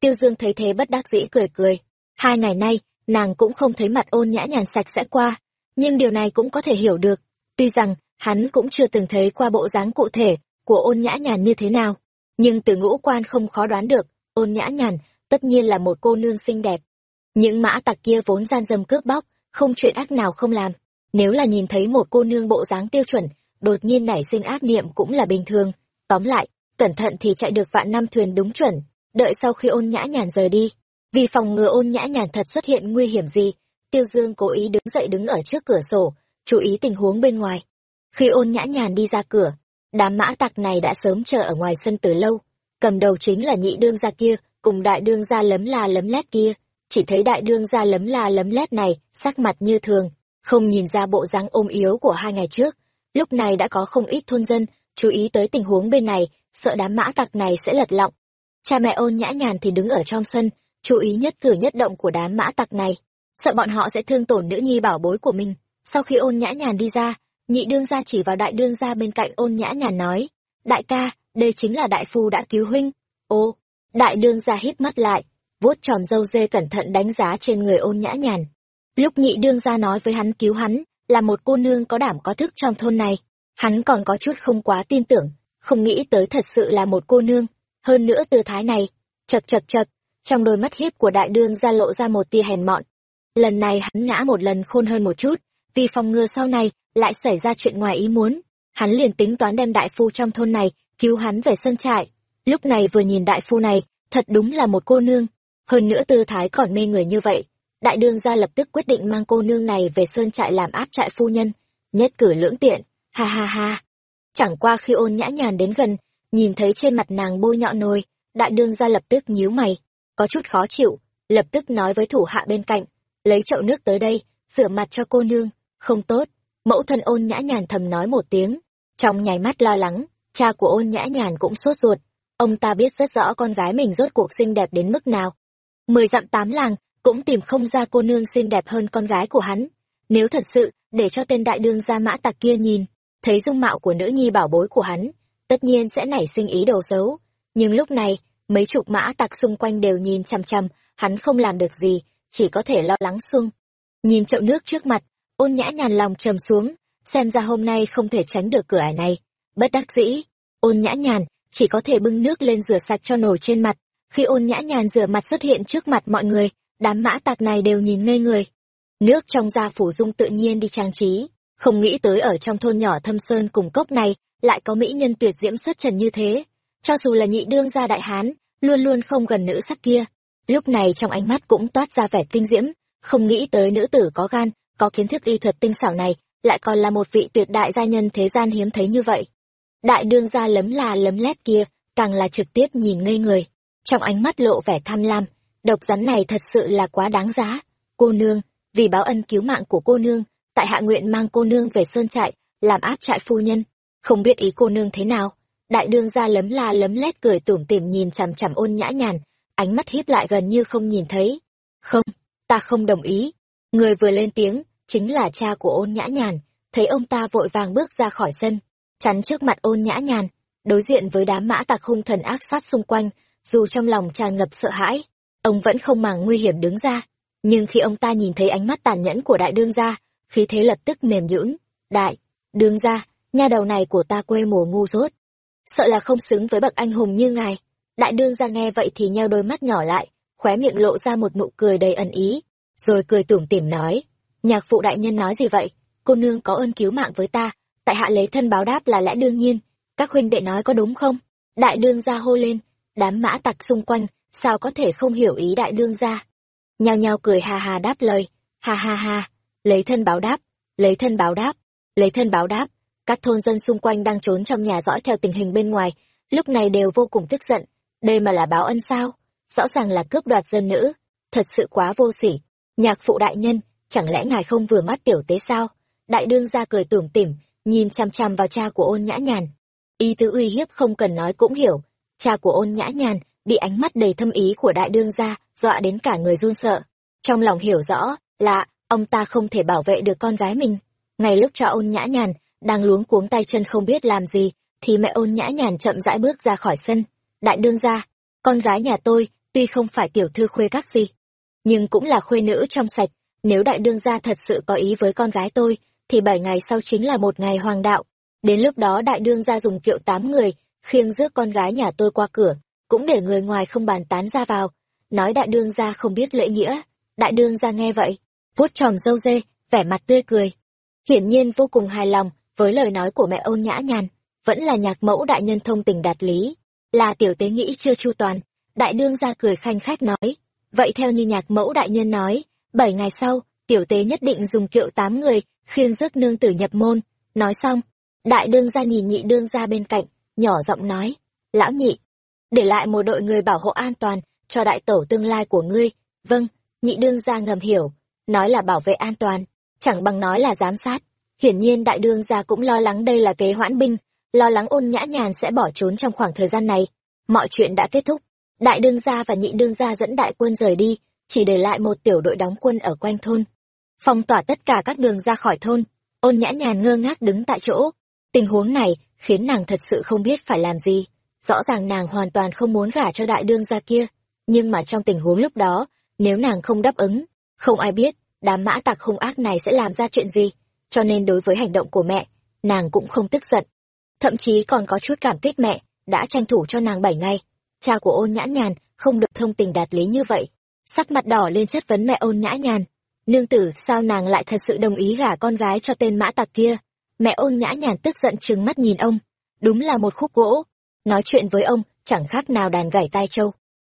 Tiêu Dương thấy thế bất đắc dĩ cười cười. Hai ngày nay, nàng cũng không thấy mặt ôn nhã nhàn sạch sẽ qua, nhưng điều này cũng có thể hiểu được. Tuy rằng, hắn cũng chưa từng thấy qua bộ dáng cụ thể của ôn nhã nhàn như thế nào, nhưng từ ngũ quan không khó đoán được, ôn nhã nhàn tất nhiên là một cô nương xinh đẹp. Những mã tặc kia vốn gian dâm cướp bóc, không chuyện ác nào không làm. Nếu là nhìn thấy một cô nương bộ dáng tiêu chuẩn, đột nhiên nảy sinh ác niệm cũng là bình thường. Tóm lại, cẩn thận thì chạy được vạn năm thuyền đúng chuẩn, đợi sau khi ôn nhã nhàn rời đi. Vì phòng ngừa ôn nhã nhàn thật xuất hiện nguy hiểm gì, Tiêu Dương cố ý đứng dậy đứng ở trước cửa sổ, chú ý tình huống bên ngoài. Khi ôn nhã nhàn đi ra cửa, đám mã tặc này đã sớm chờ ở ngoài sân từ lâu. Cầm đầu chính là nhị đương gia kia, cùng đại đương gia lấm la lấm lét kia. Chỉ thấy đại đương gia lấm la lấm lét này, sắc mặt như thường, không nhìn ra bộ dáng ôm yếu của hai ngày trước. Lúc này đã có không ít thôn dân, chú ý tới tình huống bên này, sợ đám mã tặc này sẽ lật lọng. Cha mẹ ôn nhã nhàn thì đứng ở trong sân, chú ý nhất cử nhất động của đám mã tặc này, sợ bọn họ sẽ thương tổn nữ nhi bảo bối của mình. Sau khi ôn nhã nhàn đi ra, nhị đương gia chỉ vào đại đương gia bên cạnh ôn nhã nhàn nói, đại ca, đây chính là đại phu đã cứu huynh. Ô, đại đương gia hít mắt lại, vuốt tròm râu dê cẩn thận đánh giá trên người ôn nhã nhàn. Lúc nhị đương gia nói với hắn cứu hắn, là một cô nương có đảm có thức trong thôn này, hắn còn có chút không quá tin tưởng, không nghĩ tới thật sự là một cô nương. Hơn nữa từ thái này, chật chật chật, trong đôi mắt hiếp của đại đương ra lộ ra một tia hèn mọn. Lần này hắn ngã một lần khôn hơn một chút, vì phòng ngừa sau này lại xảy ra chuyện ngoài ý muốn. Hắn liền tính toán đem đại phu trong thôn này, cứu hắn về sân trại. Lúc này vừa nhìn đại phu này, thật đúng là một cô nương. Hơn nữa tư thái còn mê người như vậy. Đại đương gia lập tức quyết định mang cô nương này về sơn trại làm áp trại phu nhân. Nhất cử lưỡng tiện, ha ha ha. Chẳng qua khi ôn nhã nhàn đến gần, nhìn thấy trên mặt nàng bôi nhọ nồi, đại đương gia lập tức nhíu mày, có chút khó chịu, lập tức nói với thủ hạ bên cạnh, lấy chậu nước tới đây, rửa mặt cho cô nương, không tốt. Mẫu thân ôn nhã nhàn thầm nói một tiếng, trong nháy mắt lo lắng, cha của ôn nhã nhàn cũng sốt ruột, ông ta biết rất rõ con gái mình rốt cuộc xinh đẹp đến mức nào. Mười dặm tám làng, cũng tìm không ra cô nương xinh đẹp hơn con gái của hắn. Nếu thật sự, để cho tên đại đương gia mã tặc kia nhìn, thấy dung mạo của nữ nhi bảo bối của hắn, tất nhiên sẽ nảy sinh ý đồ xấu. Nhưng lúc này, mấy chục mã tặc xung quanh đều nhìn chằm chằm, hắn không làm được gì, chỉ có thể lo lắng xung. Nhìn chậu nước trước mặt, ôn nhã nhàn lòng trầm xuống, xem ra hôm nay không thể tránh được cửa ải này. Bất đắc dĩ, ôn nhã nhàn chỉ có thể bưng nước lên rửa sạch cho nổi trên mặt. Khi ôn nhã nhàn rửa mặt xuất hiện trước mặt mọi người, đám mã tặc này đều nhìn ngây người. Nước trong da phủ dung tự nhiên đi trang trí, không nghĩ tới ở trong thôn nhỏ thâm sơn cùng cốc này lại có mỹ nhân tuyệt diễm xuất trần như thế. Cho dù là nhị đương gia đại hán luôn luôn không gần nữ sắc kia. Lúc này trong ánh mắt cũng toát ra vẻ tinh diễm. Không nghĩ tới nữ tử có gan có kiến thức y thuật tinh xảo này lại còn là một vị tuyệt đại gia nhân thế gian hiếm thấy như vậy. Đại đương gia lấm là lấm lét kia càng là trực tiếp nhìn ngây người. Trong ánh mắt lộ vẻ tham lam độc rắn này thật sự là quá đáng giá. Cô nương, vì báo ân cứu mạng của cô nương, tại hạ nguyện mang cô nương về sơn trại, làm áp trại phu nhân. Không biết ý cô nương thế nào. Đại đương ra lấm la lấm lét cười tủm tỉm nhìn chằm chằm ôn nhã nhàn, ánh mắt híp lại gần như không nhìn thấy. Không, ta không đồng ý. Người vừa lên tiếng, chính là cha của ôn nhã nhàn, thấy ông ta vội vàng bước ra khỏi sân, chắn trước mặt ôn nhã nhàn. Đối diện với đám mã tặc hung thần ác sát xung quanh, dù trong lòng tràn ngập sợ hãi ông vẫn không màng nguy hiểm đứng ra. Nhưng khi ông ta nhìn thấy ánh mắt tàn nhẫn của đại đương gia, khí thế lập tức mềm nhũn. Đại, đương gia, nha đầu này của ta quê mùa ngu dốt. Sợ là không xứng với bậc anh hùng như ngài. Đại đương gia nghe vậy thì nheo đôi mắt nhỏ lại, khóe miệng lộ ra một nụ cười đầy ẩn ý, rồi cười tủm tỉm nói, nhạc phụ đại nhân nói gì vậy? Cô nương có ơn cứu mạng với ta, tại hạ lấy thân báo đáp là lẽ đương nhiên. Các huynh đệ nói có đúng không? Đại đương gia hô lên, đám mã tặc xung quanh sao có thể không hiểu ý đại đương gia? Nhao nhao cười hà hà đáp lời. Hà hà hà lấy thân báo đáp. Lấy thân báo đáp. Lấy thân báo đáp. Các thôn dân xung quanh đang trốn trong nhà dõi theo tình hình bên ngoài. Lúc này đều vô cùng tức giận. Đây mà là báo ân sao? Rõ ràng là cướp đoạt dân nữ. Thật sự quá vô sỉ. Nhạc phụ đại nhân, chẳng lẽ ngài không vừa mắt tiểu tế sao? Đại đương ra cười tủm tỉm, nhìn chằm chằm vào cha của ôn nhã nhàn. Y tứ uy hiếp không cần nói cũng hiểu. Cha của ôn nhã nhàn bị ánh mắt đầy thâm ý của đại đương gia, dọa đến cả người run sợ. Trong lòng hiểu rõ là, ông ta không thể bảo vệ được con gái mình. Ngay lúc cha ôn nhã nhàn đang luống cuống tay chân không biết làm gì, thì mẹ ôn nhã nhàn chậm rãi bước ra khỏi sân. Đại đương gia, con gái nhà tôi tuy không phải tiểu thư khuê các gì, nhưng cũng là khuê nữ trong sạch. Nếu đại đương gia thật sự có ý với con gái tôi, thì bảy ngày sau chính là một ngày hoàng đạo. Đến lúc đó đại đương gia dùng kiệu tám người khiêng rước con gái nhà tôi qua cửa cũng để người ngoài không bàn tán ra vào. Nói đại đương gia không biết lễ nghĩa. Đại đương gia nghe vậy, vuốt tròm râu dê vẻ mặt tươi cười. Hiển nhiên vô cùng hài lòng với lời nói của mẹ ôn nhã nhàn, vẫn là nhạc mẫu đại nhân thông tình đạt lý. Là tiểu tế nghĩ chưa chu toàn, đại đương gia cười khanh khách nói, vậy theo như nhạc mẫu đại nhân nói, bảy ngày sau, tiểu tế nhất định dùng kiệu tám người khiêng rước nương tử nhập môn. Nói xong, đại đương gia nhìn nhị đương gia bên cạnh, nhỏ giọng nói, lão nhị để lại một đội người bảo hộ an toàn cho đại tổ tương lai của ngươi. Vâng nhị đương gia ngầm hiểu. Nói là bảo vệ an toàn, chẳng bằng nói là giám sát. Hiển nhiên đại đương gia cũng lo lắng đây là kế hoãn binh, lo lắng ôn nhã nhàn sẽ bỏ trốn trong khoảng thời gian này. Mọi chuyện đã kết thúc. Đại đương gia và nhị đương gia dẫn đại quân rời đi, chỉ để lại một tiểu đội đóng quân ở quanh thôn. Phong tỏa tất cả các đường ra khỏi thôn. Ôn nhã nhàn ngơ ngác đứng tại chỗ. Tình huống này khiến nàng thật sự không biết phải làm gì rõ ràng nàng hoàn toàn không muốn gả cho đại đương gia kia, nhưng mà trong tình huống lúc đó, nếu nàng không đáp ứng, không ai biết đám mã tặc hung ác này sẽ làm ra chuyện gì, cho nên đối với hành động của mẹ, nàng cũng không tức giận. Thậm chí còn có chút cảm kích mẹ đã tranh thủ cho nàng bảy ngày. Cha của ôn nhã nhàn không được thông tình đạt lý như vậy. Sắc mặt đỏ lên chất vấn mẹ ôn nhã nhàn. Nương tử, sao nàng lại thật sự đồng ý gả con gái cho tên mã tặc kia? Mẹ ôn nhã nhàn tức giận trừng mắt nhìn ông. Đúng là một khúc gỗ nói chuyện với ông, chẳng khác nào đàn gảy tai trâu.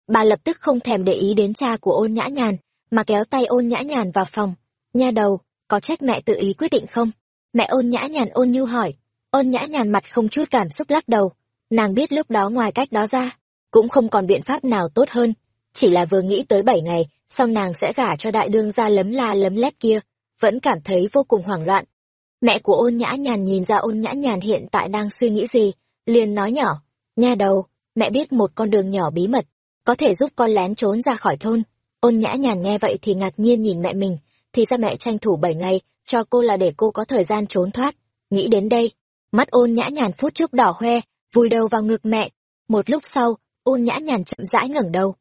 Bà lập tức không thèm để ý đến cha của ôn nhã nhàn, mà kéo tay ôn nhã nhàn vào phòng. Nha đầu, có trách mẹ tự ý quyết định không? Mẹ ôn nhã nhàn ôn nhu hỏi. Ôn nhã nhàn mặt không chút cảm xúc lắc đầu. Nàng biết lúc đó ngoài cách đó ra, cũng không còn biện pháp nào tốt hơn. Chỉ là vừa nghĩ tới bảy ngày sau nàng sẽ gả cho đại đương gia lấm la lấm lét kia, vẫn cảm thấy vô cùng hoảng loạn. Mẹ của ôn nhã nhàn nhìn ra ôn nhã nhàn hiện tại đang suy nghĩ gì, liền nói nhỏ nha đầu, mẹ biết một con đường nhỏ bí mật, có thể giúp con lén trốn ra khỏi thôn. Ôn nhã nhàn nghe vậy thì ngạc nhiên nhìn mẹ mình, thì ra mẹ tranh thủ bảy ngày, cho cô là để cô có thời gian trốn thoát. Nghĩ đến đây, mắt ôn nhã nhàn phút chốc đỏ hoe, vùi đầu vào ngực mẹ. Một lúc sau, ôn nhã nhàn chậm rãi ngẩng đầu.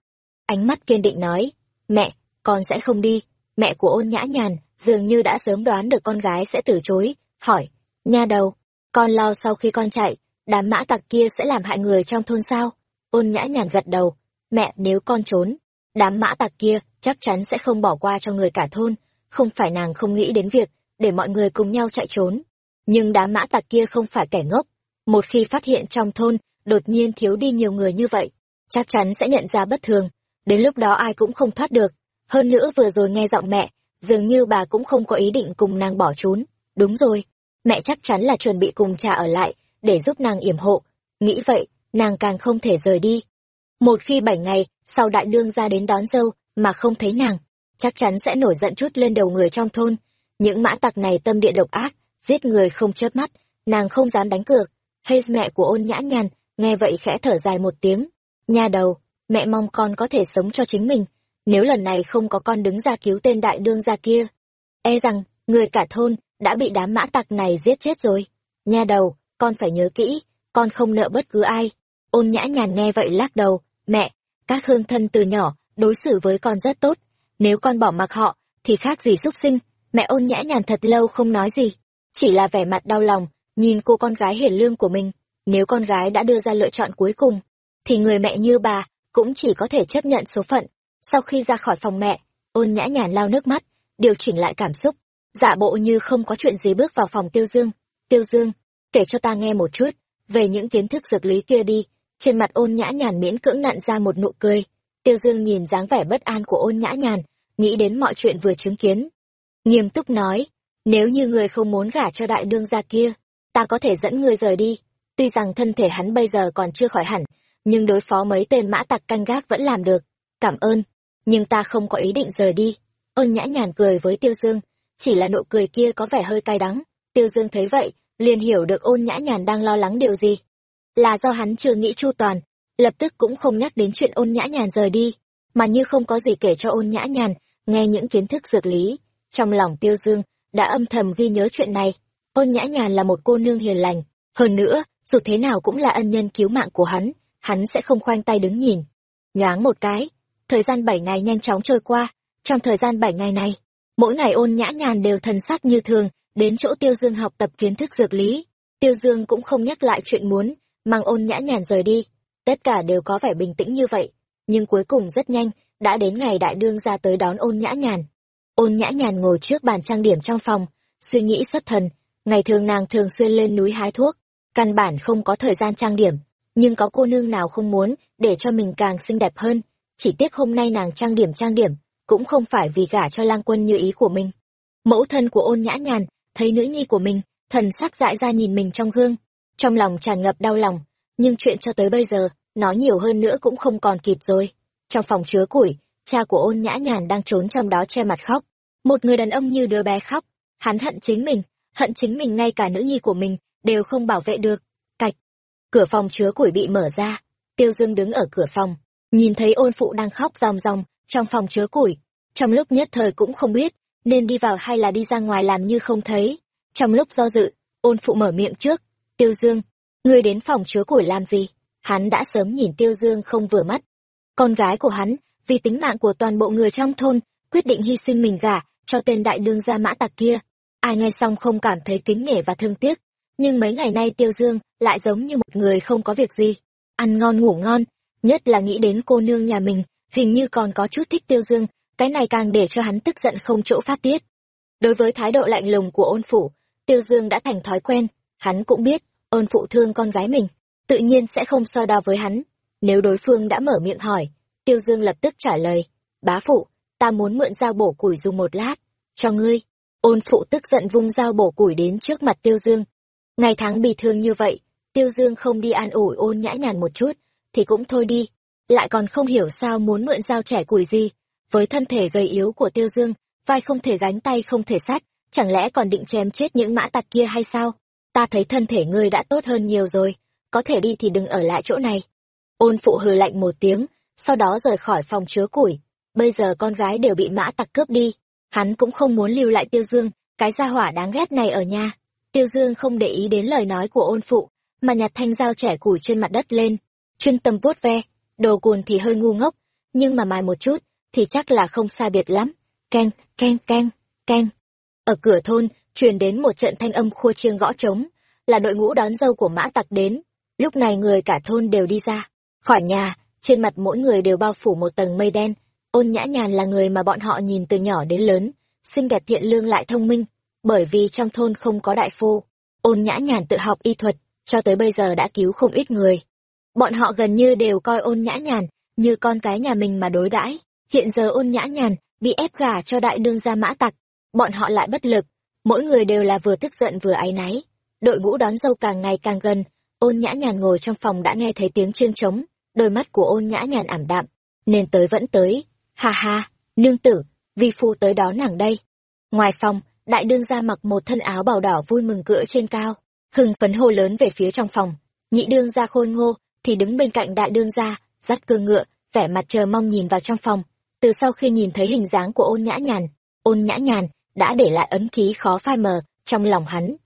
Ánh mắt kiên định nói, mẹ, con sẽ không đi. Mẹ của ôn nhã nhàn dường như đã sớm đoán được con gái sẽ từ chối, hỏi, nha đầu, con lo sau khi con chạy đám mã tặc kia sẽ làm hại người trong thôn sao? Ôn nhã nhàn gật đầu. Mẹ, nếu con trốn, đám mã tặc kia chắc chắn sẽ không bỏ qua cho người cả thôn. Không phải nàng không nghĩ đến việc để mọi người cùng nhau chạy trốn. Nhưng đám mã tặc kia không phải kẻ ngốc. Một khi phát hiện trong thôn đột nhiên thiếu đi nhiều người như vậy, chắc chắn sẽ nhận ra bất thường. Đến lúc đó ai cũng không thoát được. Hơn nữa vừa rồi nghe giọng mẹ, dường như bà cũng không có ý định cùng nàng bỏ trốn. Đúng rồi, mẹ chắc chắn là chuẩn bị cùng cha ở lại để giúp nàng yểm hộ. Nghĩ vậy, nàng càng không thể rời đi. Một khi bảy ngày sau đại đương ra đến đón dâu mà không thấy nàng, chắc chắn sẽ nổi giận chút lên đầu người trong thôn. Những mã tặc này tâm địa độc ác, giết người không chớp mắt, nàng không dám đánh cược. Hay mẹ của ôn nhã nhàn, nghe vậy khẽ thở dài một tiếng. Nha đầu, mẹ mong con có thể sống cho chính mình. Nếu lần này không có con đứng ra cứu tên đại đương gia kia e rằng người cả thôn đã bị đám mã tặc này giết chết rồi. Nha đầu con phải nhớ kỹ, con không nợ bất cứ ai. Ôn nhã nhàn nghe vậy lắc đầu, mẹ, các hương thân từ nhỏ đối xử với con rất tốt. Nếu con bỏ mặc họ, thì khác gì súc sinh. Mẹ ôn nhã nhàn thật lâu không nói gì, chỉ là vẻ mặt đau lòng, nhìn cô con gái hiền lương của mình. Nếu con gái đã đưa ra lựa chọn cuối cùng, thì người mẹ như bà cũng chỉ có thể chấp nhận số phận. Sau khi ra khỏi phòng mẹ, ôn nhã nhàn lau nước mắt, điều chỉnh lại cảm xúc. Giả bộ như không có chuyện gì bước vào phòng tiêu dương. Tiêu dương kể cho ta nghe một chút về những kiến thức dược lý kia đi trên mặt ôn nhã nhàn miễn cưỡng nặn ra một nụ cười tiêu dương nhìn dáng vẻ bất an của ôn nhã nhàn nghĩ đến mọi chuyện vừa chứng kiến nghiêm túc nói nếu như người không muốn gả cho đại đương gia kia ta có thể dẫn người rời đi tuy rằng thân thể hắn bây giờ còn chưa khỏi hẳn nhưng đối phó mấy tên mã tặc canh gác vẫn làm được. Cảm ơn, nhưng ta không có ý định rời đi. Ôn nhã nhàn cười với Tiêu Dương, chỉ là nụ cười kia có vẻ hơi cay đắng. Tiêu Dương thấy vậy, liền hiểu được ôn nhã nhàn đang lo lắng điều gì. Là do hắn chưa nghĩ chu toàn, lập tức cũng không nhắc đến chuyện ôn nhã nhàn rời đi, mà như không có gì kể cho ôn nhã nhàn, nghe những kiến thức dược lý. Trong lòng Tiêu Dương, đã âm thầm ghi nhớ chuyện này. Ôn nhã nhàn là một cô nương hiền lành, hơn nữa, dù thế nào cũng là ân nhân cứu mạng của hắn, hắn sẽ không khoanh tay đứng nhìn. Nhoáng một cái, thời gian bảy ngày nhanh chóng trôi qua, trong thời gian bảy ngày này, mỗi ngày ôn nhã nhàn đều thần sắc như thường, đến chỗ Tiêu Dương học tập kiến thức dược lý. Tiêu Dương cũng không nhắc lại chuyện muốn, mang ôn nhã nhàn rời đi. Tất cả đều có vẻ bình tĩnh như vậy, nhưng cuối cùng rất nhanh, đã đến ngày đại đương ra tới đón ôn nhã nhàn. Ôn nhã nhàn ngồi trước bàn trang điểm trong phòng, suy nghĩ xuất thần, ngày thường nàng thường xuyên lên núi hái thuốc, căn bản không có thời gian trang điểm, nhưng có cô nương nào không muốn để cho mình càng xinh đẹp hơn, chỉ tiếc hôm nay nàng trang điểm trang điểm, cũng không phải vì gả cho lang quân như ý của mình. Mẫu thân của ôn nhã nhàn, thấy nữ nhi của mình, thần sắc dại ra nhìn mình trong gương, trong lòng tràn ngập đau lòng, nhưng chuyện cho tới bây giờ, nói nhiều hơn nữa cũng không còn kịp rồi. Trong phòng chứa củi, cha của ôn nhã nhàn đang trốn trong đó che mặt khóc. Một người đàn ông như đứa bé khóc, hắn hận chính mình, hận chính mình ngay cả nữ nhi của mình, đều không bảo vệ được. Cạch, cửa phòng chứa củi bị mở ra, tiêu dương đứng ở cửa phòng, nhìn thấy ôn phụ đang khóc ròng ròng trong phòng chứa củi. Trong lúc nhất thời cũng không biết, nên đi vào hay là đi ra ngoài làm như không thấy. Trong lúc do dự, ôn phụ mở miệng trước, tiêu dương, ngươi đến phòng chứa củi làm gì? Hắn đã sớm nhìn tiêu dương không vừa mắt. Con gái của hắn, vì tính mạng của toàn bộ người trong thôn, quyết định hy sinh mình gả cho tên đại đương gia mã tặc kia. Ai nghe xong không cảm thấy kính nể và thương tiếc, nhưng mấy ngày nay tiêu dương lại giống như một người không có việc gì. Ăn ngon ngủ ngon, nhất là nghĩ đến cô nương nhà mình, hình như còn có chút thích tiêu dương, cái này càng để cho hắn tức giận không chỗ phát tiết. Đối với thái độ lạnh lùng của ôn phủ, tiêu dương đã thành thói quen, hắn cũng biết, ôn phụ thương con gái mình, tự nhiên sẽ không so đo với hắn. Nếu đối phương đã mở miệng hỏi, tiêu dương lập tức trả lời, bá phụ, ta muốn mượn dao bổ củi dùng một lát, cho ngươi. Ôn phụ tức giận vung dao bổ củi đến trước mặt tiêu dương. Ngày tháng bị thương như vậy, tiêu dương không đi an ủi ôn nhã nhàn một chút, thì cũng thôi đi. Lại còn không hiểu sao muốn mượn dao trẻ củi gì. Với thân thể gầy yếu của tiêu dương, vai không thể gánh tay không thể sát, chẳng lẽ còn định chém chết những mã tặc kia hay sao? Ta thấy thân thể ngươi đã tốt hơn nhiều rồi, có thể đi thì đừng ở lại chỗ này. Ôn phụ hừ lạnh một tiếng, sau đó rời khỏi phòng chứa củi. Bây giờ con gái đều bị mã tặc cướp đi, hắn cũng không muốn lưu lại tiêu dương, cái gia hỏa đáng ghét này ở nhà. Tiêu dương không để ý đến lời nói của ôn phụ, mà nhặt thanh dao trẻ củi trên mặt đất lên, chuyên tâm vuốt ve, đồ cuồn thì hơi ngu ngốc, nhưng mà mài một chút, thì chắc là không xa biệt lắm. Keng, keng, keng, keng. Ở cửa thôn, truyền đến một trận thanh âm khua chiêng gõ trống, là đội ngũ đón dâu của mã tặc đến. Lúc này người cả thôn đều đi ra, khỏi nhà, trên mặt mỗi người đều bao phủ một tầng mây đen. Ôn nhã nhàn là người mà bọn họ nhìn từ nhỏ đến lớn, xinh đẹp thiện lương lại thông minh, bởi vì trong thôn không có đại phu. Ôn nhã nhàn tự học y thuật, cho tới bây giờ đã cứu không ít người. Bọn họ gần như đều coi ôn nhã nhàn như con cái nhà mình mà đối đãi. Hiện giờ ôn nhã nhàn bị ép gả cho đại đương gia mã tặc, bọn họ lại bất lực, mỗi người đều là vừa tức giận vừa áy náy. Đội ngũ đón dâu càng ngày càng gần, ôn nhã nhàn ngồi trong phòng đã nghe thấy tiếng chiêng trống, đôi mắt của ôn nhã nhàn ảm đạm, nên tới vẫn tới. Ha ha, nương tử, vi phu tới đón nàng đây. Ngoài phòng, đại đương gia mặc một thân áo bào đỏ vui mừng cưỡi trên cao, hừng phấn hô lớn về phía trong phòng. Nhị đương gia khôi ngô, thì đứng bên cạnh đại đương gia, dắt cương ngựa, vẻ mặt chờ mong nhìn vào trong phòng. Từ sau khi nhìn thấy hình dáng của ôn nhã nhàn, ôn nhã nhàn đã để lại ấn ký khó phai mờ trong lòng hắn.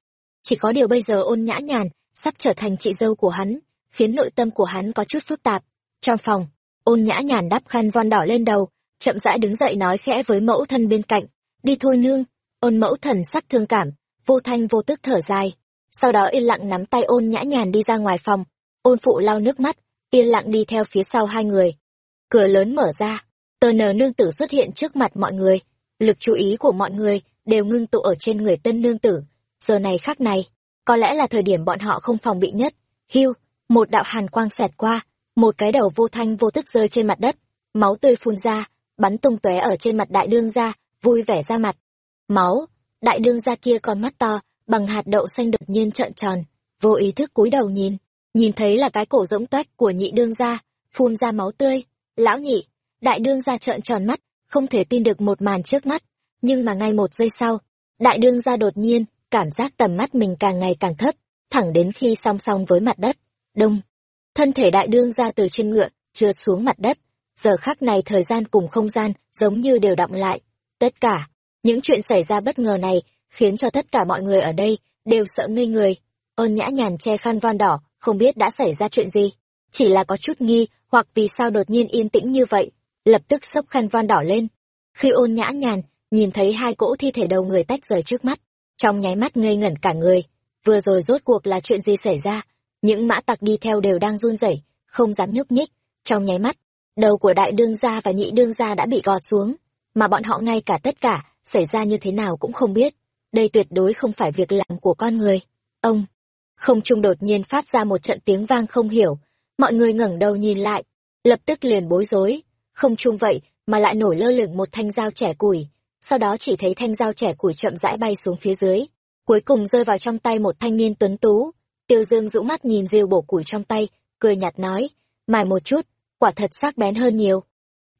Chỉ có điều bây giờ ôn nhã nhàn sắp trở thành chị dâu của hắn, khiến nội tâm của hắn có chút phức tạp. Trong phòng, ôn nhã nhàn đắp khăn von đỏ lên đầu, chậm rãi đứng dậy nói khẽ với mẫu thân bên cạnh, đi thôi nương, ôn mẫu thần sắc thương cảm, vô thanh vô tức thở dài. Sau đó yên lặng nắm tay ôn nhã nhàn đi ra ngoài phòng, ôn phụ lau nước mắt, yên lặng đi theo phía sau hai người. Cửa lớn mở ra, tờ nờ nương tử xuất hiện trước mặt mọi người, lực chú ý của mọi người đều ngưng tụ ở trên người tân nương tử. Giờ này khác này, có lẽ là thời điểm bọn họ không phòng bị nhất. Hiu, một đạo hàn quang xẹt qua, một cái đầu vô thanh vô tức rơi trên mặt đất, máu tươi phun ra, bắn tung tóe ở trên mặt đại đương gia, vui vẻ ra mặt. Máu, đại đương gia kia con mắt to, bằng hạt đậu xanh đột nhiên trợn tròn, vô ý thức cúi đầu nhìn, nhìn thấy là cái cổ rỗng toách của nhị đương gia, phun ra máu tươi. Lão nhị, đại đương gia trợn tròn mắt, không thể tin được một màn trước mắt. Nhưng mà ngay một giây sau, đại đương gia đột nhiên, cảm giác tầm mắt mình càng ngày càng thấp, thẳng đến khi song song với mặt đất. Đông. Thân thể đại đương gia từ trên ngựa, trượt xuống mặt đất. Giờ khắc này thời gian cùng không gian giống như đều động lại. Tất cả, những chuyện xảy ra bất ngờ này khiến cho tất cả mọi người ở đây đều sợ ngây người. Ôn nhã nhàn che khăn von đỏ, không biết đã xảy ra chuyện gì. Chỉ là có chút nghi, hoặc vì sao đột nhiên yên tĩnh như vậy. Lập tức sốc khăn van đỏ lên. Khi ôn nhã nhàn, nhìn thấy hai cỗ thi thể đầu người tách rời trước mắt. Trong nháy mắt ngây ngẩn cả người. Vừa rồi rốt cuộc là chuyện gì xảy ra? Những mã tặc đi theo đều đang run rẩy, không dám nhúc nhích. Trong nháy mắt, đầu của đại đương gia và nhị đương gia đã bị gọt xuống. Mà bọn họ ngay cả tất cả, xảy ra như thế nào cũng không biết đây tuyệt đối không phải việc làm của con người. Ông, không trung đột nhiên phát ra một trận tiếng vang không hiểu, mọi người ngẩng đầu nhìn lại, lập tức liền bối rối, không trung vậy mà lại nổi lơ lửng một thanh dao trẻ củi, sau đó chỉ thấy thanh dao trẻ củi chậm rãi bay xuống phía dưới, cuối cùng rơi vào trong tay một thanh niên tuấn tú. Tiêu Dương rũ mắt nhìn rêu bổ củi trong tay, cười nhạt nói, mài một chút, quả thật sắc bén hơn nhiều.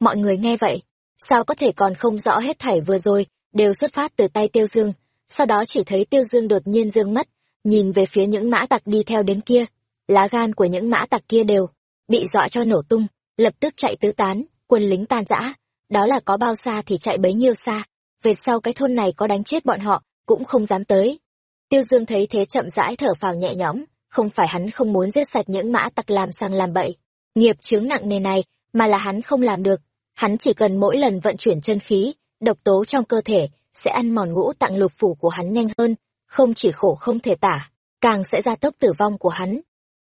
Mọi người nghe vậy, sao có thể còn không rõ hết thảy vừa rồi, đều xuất phát từ tay Tiêu Dương, sau đó chỉ thấy tiêu dương đột nhiên dương mất, nhìn về phía những mã tặc đi theo đến kia. Lá gan của những mã tặc kia đều bị dọa cho nổ tung lập tức chạy tứ tán quân lính tan rã. Đó là có bao xa thì chạy bấy nhiêu xa. Về sau cái thôn này có đánh chết bọn họ cũng không dám tới. Tiêu dương thấy thế chậm rãi thở phào nhẹ nhõm không phải hắn không muốn giết sạch những mã tặc làm sang làm bậy. Nghiệp chướng nặng nề này mà là hắn không làm được. Hắn chỉ cần mỗi lần vận chuyển chân khí độc tố trong cơ thể sẽ ăn mòn ngũ tạng lục phủ của hắn nhanh hơn, không chỉ khổ không thể tả, càng sẽ gia tốc tử vong của hắn.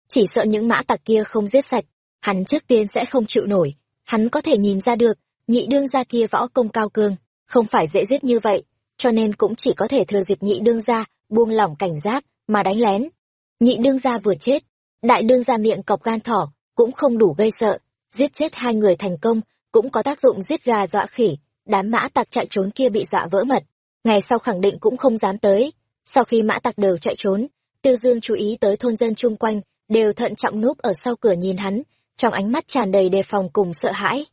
Chỉ sợ những mã tặc kia không giết sạch, hắn trước tiên sẽ không chịu nổi, hắn có thể nhìn ra được, nhị đương gia kia võ công cao cường, không phải dễ giết như vậy, cho nên cũng chỉ có thể thừa dịp nhị đương gia buông lỏng cảnh giác mà đánh lén. Nhị đương gia vừa chết, đại đương gia miệng cọp gan thỏ cũng không đủ gây sợ, giết chết hai người thành công cũng có tác dụng giết gà dọa khỉ, đám mã tặc chạy trốn kia bị dọa vỡ mật ngày sau khẳng định cũng không dám tới sau khi mã tặc đều chạy trốn tiêu dương chú ý tới thôn dân chung quanh đều thận trọng núp ở sau cửa nhìn hắn trong ánh mắt tràn đầy đề phòng cùng sợ hãi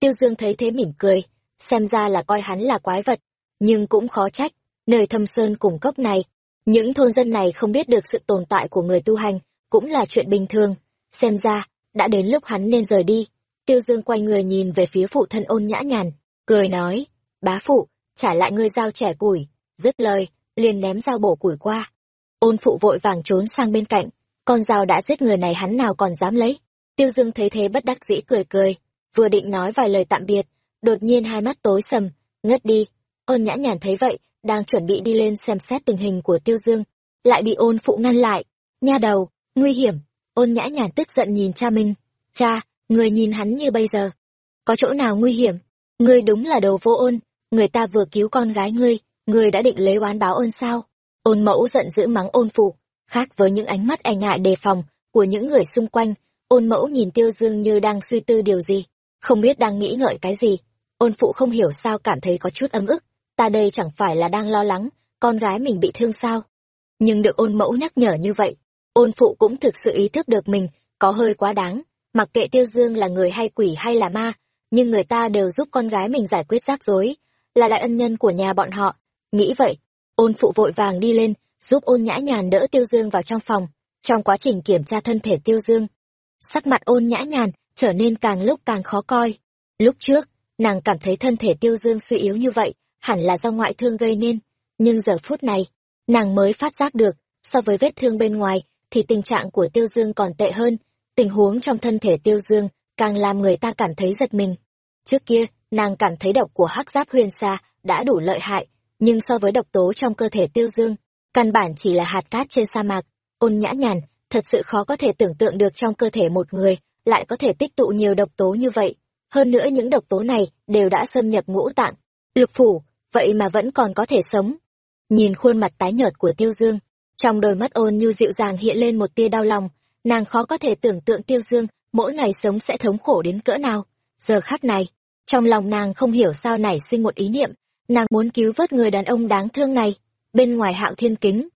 tiêu dương thấy thế mỉm cười xem ra là coi hắn là quái vật nhưng cũng khó trách nơi thâm sơn cùng cốc này những thôn dân này không biết được sự tồn tại của người tu hành cũng là chuyện bình thường xem ra đã đến lúc hắn nên rời đi tiêu dương quay người nhìn về phía phụ thân ôn nhã nhàn cười nói, bá phụ, trả lại ngươi dao trẻ củi, dứt lời, liền ném dao bổ củi qua. Ôn phụ vội vàng trốn sang bên cạnh, con dao đã giết người này hắn nào còn dám lấy. Tiêu Dương thấy thế bất đắc dĩ cười cười, vừa định nói vài lời tạm biệt, đột nhiên hai mắt tối sầm, ngất đi. Ôn nhã nhàn thấy vậy, đang chuẩn bị đi lên xem xét tình hình của Tiêu Dương, lại bị ôn phụ ngăn lại. Nha đầu, nguy hiểm, ôn nhã nhàn tức giận nhìn cha mình. Cha, người nhìn hắn như bây giờ. Có chỗ nào nguy hiểm? ngươi đúng là đầu vô ôn người ta vừa cứu con gái ngươi ngươi đã định lấy oán báo ơn sao ôn mẫu giận dữ mắng ôn phụ khác với những ánh mắt e ngại đề phòng của những người xung quanh ôn mẫu nhìn tiêu dương như đang suy tư điều gì không biết đang nghĩ ngợi cái gì ôn phụ không hiểu sao cảm thấy có chút ấm ức ta đây chẳng phải là đang lo lắng con gái mình bị thương sao nhưng được ôn mẫu nhắc nhở như vậy ôn phụ cũng thực sự ý thức được mình có hơi quá đáng mặc kệ tiêu dương là người hay quỷ hay là ma nhưng người ta đều giúp con gái mình giải quyết rắc rối, là đại ân nhân của nhà bọn họ. Nghĩ vậy, ôn phụ vội vàng đi lên, giúp ôn nhã nhàn đỡ Tiêu Dương vào trong phòng. Trong quá trình kiểm tra thân thể Tiêu Dương, sắc mặt ôn nhã nhàn trở nên càng lúc càng khó coi. Lúc trước, nàng cảm thấy thân thể Tiêu Dương suy yếu như vậy, hẳn là do ngoại thương gây nên. Nhưng giờ phút này, nàng mới phát giác được, so với vết thương bên ngoài, thì tình trạng của Tiêu Dương còn tệ hơn. Tình huống trong thân thể Tiêu Dương càng làm người ta cảm thấy giật mình. Trước kia, nàng cảm thấy độc của hắc giáp huyền xa đã đủ lợi hại, nhưng so với độc tố trong cơ thể tiêu dương, căn bản chỉ là hạt cát trên sa mạc. Ôn nhã nhàn, thật sự khó có thể tưởng tượng được trong cơ thể một người lại có thể tích tụ nhiều độc tố như vậy. Hơn nữa những độc tố này đều đã xâm nhập ngũ tạng, lục phủ, vậy mà vẫn còn có thể sống. Nhìn khuôn mặt tái nhợt của tiêu dương, trong đôi mắt ôn như dịu dàng hiện lên một tia đau lòng, nàng khó có thể tưởng tượng tiêu dương mỗi ngày sống sẽ thống khổ đến cỡ nào. Giờ khắc này, trong lòng nàng không hiểu sao nảy sinh một ý niệm, nàng muốn cứu vớt người đàn ông đáng thương này. Bên ngoài hạo thiên kính,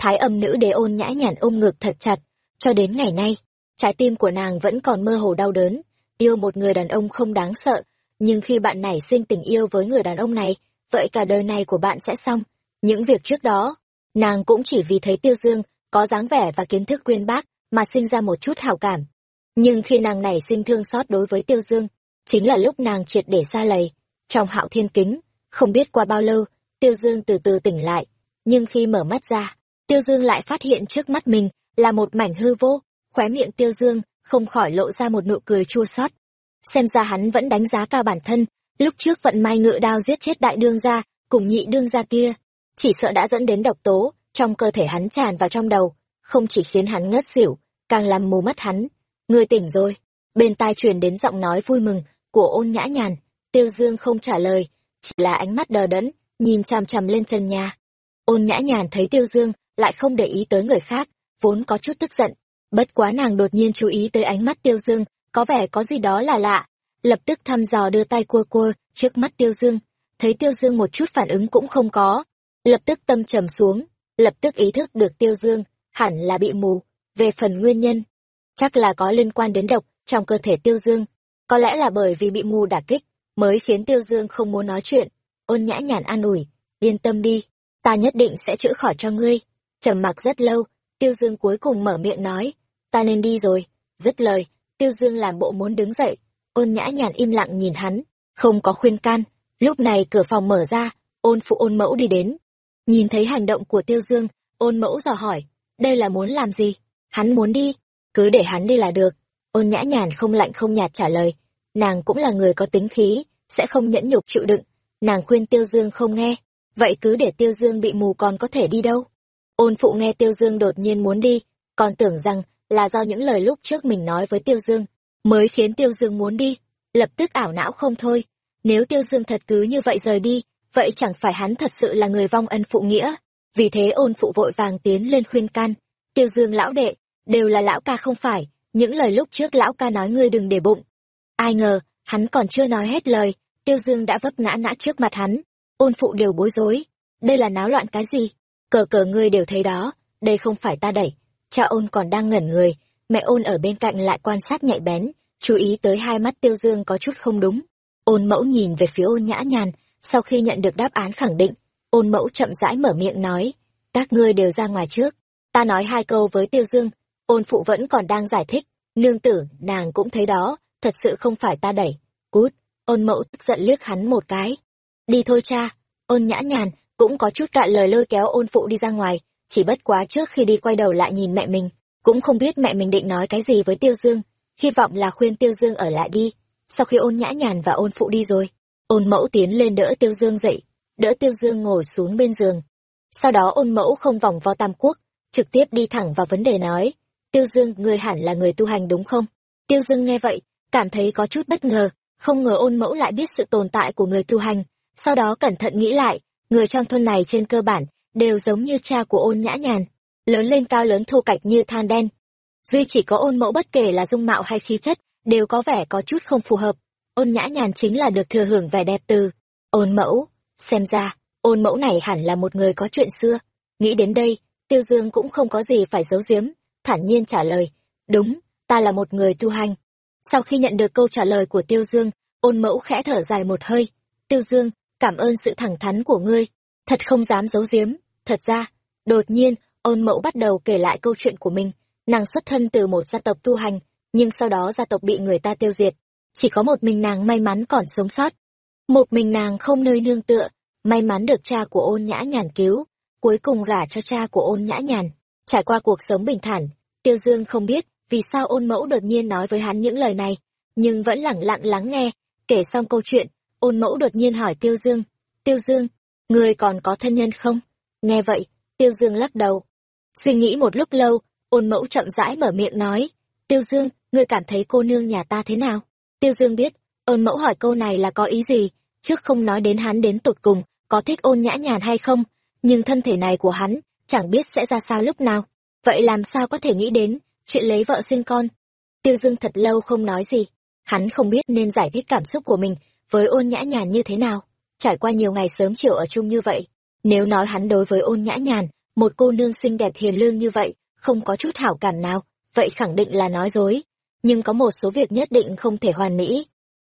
thái âm nữ đế ôn nhã nhản ôm ngực thật chặt, cho đến ngày nay trái tim của nàng vẫn còn mơ hồ đau đớn. Yêu một người đàn ông không đáng sợ nhưng khi bạn nảy sinh tình yêu với người đàn ông này vậy cả đời này của bạn sẽ xong. Những việc trước đó nàng cũng chỉ vì thấy tiêu dương có dáng vẻ và kiến thức quyên bác mà sinh ra một chút hào cảm. Nhưng khi nàng nảy sinh thương xót đối với tiêu dương chính là lúc nàng triệt để xa lầy. Trong hạo thiên kính không biết qua bao lâu tiêu dương từ từ tỉnh lại nhưng khi mở mắt ra tiêu dương lại phát hiện trước mắt mình là một mảnh hư vô, khóe miệng tiêu dương không khỏi lộ ra một nụ cười chua xót. Xem ra hắn vẫn đánh giá cao bản thân, lúc trước vận may ngự đao giết chết đại đương gia cùng nhị đương gia kia, chỉ sợ đã dẫn đến độc tố trong cơ thể hắn tràn vào trong đầu, không chỉ khiến hắn ngất xỉu, càng làm mù mắt hắn. Người tỉnh rồi. Bên tai truyền đến giọng nói vui mừng của ôn nhã nhàn. Tiêu dương không trả lời, chỉ là ánh mắt đờ đẫn, nhìn chằm chằm lên chân nhà. Ôn nhã nhàn thấy tiêu dương lại không để ý tới người khác, vốn có chút tức giận. Bất quá nàng đột nhiên chú ý tới ánh mắt tiêu dương, có vẻ có gì đó là lạ. Lập tức thăm dò đưa tay cua cua trước mắt tiêu dương, thấy tiêu dương một chút phản ứng cũng không có. Lập tức tâm trầm xuống, lập tức ý thức được tiêu dương hẳn là bị mù. Về phần nguyên nhân, chắc là có liên quan đến độc trong cơ thể tiêu dương. Có lẽ là bởi vì bị mù đả kích mới khiến tiêu dương không muốn nói chuyện. Ôn nhã nhàn an ủi, yên tâm đi, ta nhất định sẽ chữa khỏi cho ngươi trầm mặc rất lâu, tiêu dương cuối cùng mở miệng nói, ta nên đi rồi. Dứt lời, tiêu dương làm bộ muốn đứng dậy, ôn nhã nhàn im lặng nhìn hắn, không có khuyên can. Lúc này cửa phòng mở ra, ôn phụ ôn mẫu đi đến. Nhìn thấy hành động của tiêu dương, ôn mẫu dò hỏi, đây là muốn làm gì? Hắn muốn đi, cứ để hắn đi là được. Ôn nhã nhàn không lạnh không nhạt trả lời, nàng cũng là người có tính khí, sẽ không nhẫn nhục chịu đựng. Nàng khuyên tiêu dương không nghe, vậy cứ để tiêu dương bị mù còn có thể đi đâu? Ôn phụ nghe tiêu dương đột nhiên muốn đi, còn tưởng rằng là do những lời lúc trước mình nói với tiêu dương mới khiến tiêu dương muốn đi, lập tức ảo não không thôi. Nếu tiêu dương thật cứ như vậy rời đi, vậy chẳng phải hắn thật sự là người vong ân phụ nghĩa. Vì thế ôn phụ vội vàng tiến lên khuyên can, tiêu dương lão đệ, đều là lão ca không phải, những lời lúc trước lão ca nói ngươi đừng để bụng. Ai ngờ, hắn còn chưa nói hết lời, tiêu dương đã vấp ngã ngã trước mặt hắn. Ôn phụ đều bối rối, đây là náo loạn cái gì? Cờ cờ ngươi đều thấy đó, đây không phải ta đẩy, cha ôn còn đang ngẩn người, mẹ ôn ở bên cạnh lại quan sát nhạy bén, chú ý tới hai mắt tiêu dương có chút không đúng. Ôn mẫu nhìn về phía ôn nhã nhàn sau khi nhận được đáp án khẳng định, ôn mẫu chậm rãi mở miệng nói, các ngươi đều ra ngoài trước, ta nói hai câu với tiêu dương, ôn phụ vẫn còn đang giải thích, nương tử, nàng cũng thấy đó, thật sự không phải ta đẩy. Cút, ôn mẫu tức giận liếc hắn một cái. Đi thôi cha, ôn nhã nhàn cũng có chút cạn lời lôi kéo ôn phụ đi ra ngoài, chỉ bất quá trước khi đi quay đầu lại nhìn mẹ mình, cũng không biết mẹ mình định nói cái gì với tiêu dương, hy vọng là khuyên tiêu dương ở lại đi. Sau khi ôn nhã nhàn và ôn phụ đi rồi, ôn mẫu tiến lên đỡ tiêu dương dậy, đỡ tiêu dương ngồi xuống bên giường. Sau đó ôn mẫu không vòng vo tam quốc, trực tiếp đi thẳng vào vấn đề nói, tiêu dương người hẳn là người tu hành đúng không? Tiêu dương nghe vậy, cảm thấy có chút bất ngờ, không ngờ ôn mẫu lại biết sự tồn tại của người tu hành, sau đó cẩn thận nghĩ lại người trong thôn này trên cơ bản đều giống như cha của ôn nhã nhàn, lớn lên cao lớn thô cạch như than đen. Duy chỉ có ôn mẫu bất kể là dung mạo hay khí chất đều có vẻ có chút không phù hợp. Ôn nhã nhàn chính là được thừa hưởng vẻ đẹp từ ôn mẫu. Xem ra, ôn mẫu này hẳn là một người có chuyện xưa. Nghĩ đến đây, tiêu dương cũng không có gì phải giấu giếm, thản nhiên trả lời, đúng, ta là một người tu hành. Sau khi nhận được câu trả lời của tiêu dương, ôn mẫu khẽ thở dài một hơi. Tiêu dương cảm ơn sự thẳng thắn của ngươi. Thật không dám giấu giếm. Thật ra, đột nhiên, ôn mẫu bắt đầu kể lại câu chuyện của mình. Nàng xuất thân từ một gia tộc tu hành, nhưng sau đó gia tộc bị người ta tiêu diệt. Chỉ có một mình nàng may mắn còn sống sót. Một mình nàng không nơi nương tựa, may mắn được cha của ôn nhã nhàn cứu, cuối cùng gả cho cha của ôn nhã nhàn. Trải qua cuộc sống bình thản, tiêu dương không biết vì sao ôn mẫu đột nhiên nói với hắn những lời này, nhưng vẫn lẳng lặng lắng nghe, kể xong câu chuyện ôn mẫu đột nhiên hỏi tiêu dương. Tiêu dương, người còn có thân nhân không? Nghe vậy, tiêu dương lắc đầu. Suy nghĩ một lúc lâu, ôn mẫu chậm rãi mở miệng nói. Tiêu dương, ngươi cảm thấy cô nương nhà ta thế nào? Tiêu dương biết, ôn mẫu hỏi câu này là có ý gì? Trước không nói đến hắn đến tột cùng, có thích ôn nhã nhàn hay không? Nhưng thân thể này của hắn, chẳng biết sẽ ra sao lúc nào. Vậy làm sao có thể nghĩ đến chuyện lấy vợ sinh con? Tiêu dương thật lâu không nói gì. Hắn không biết nên giải thích cảm xúc của mình với ôn nhã nhàn như thế nào trải qua nhiều ngày sớm chiều ở chung như vậy nếu nói hắn đối với ôn nhã nhàn một cô nương xinh đẹp hiền lương như vậy không có chút hảo cảm nào vậy khẳng định là nói dối. Nhưng có một số việc nhất định không thể hoàn mỹ.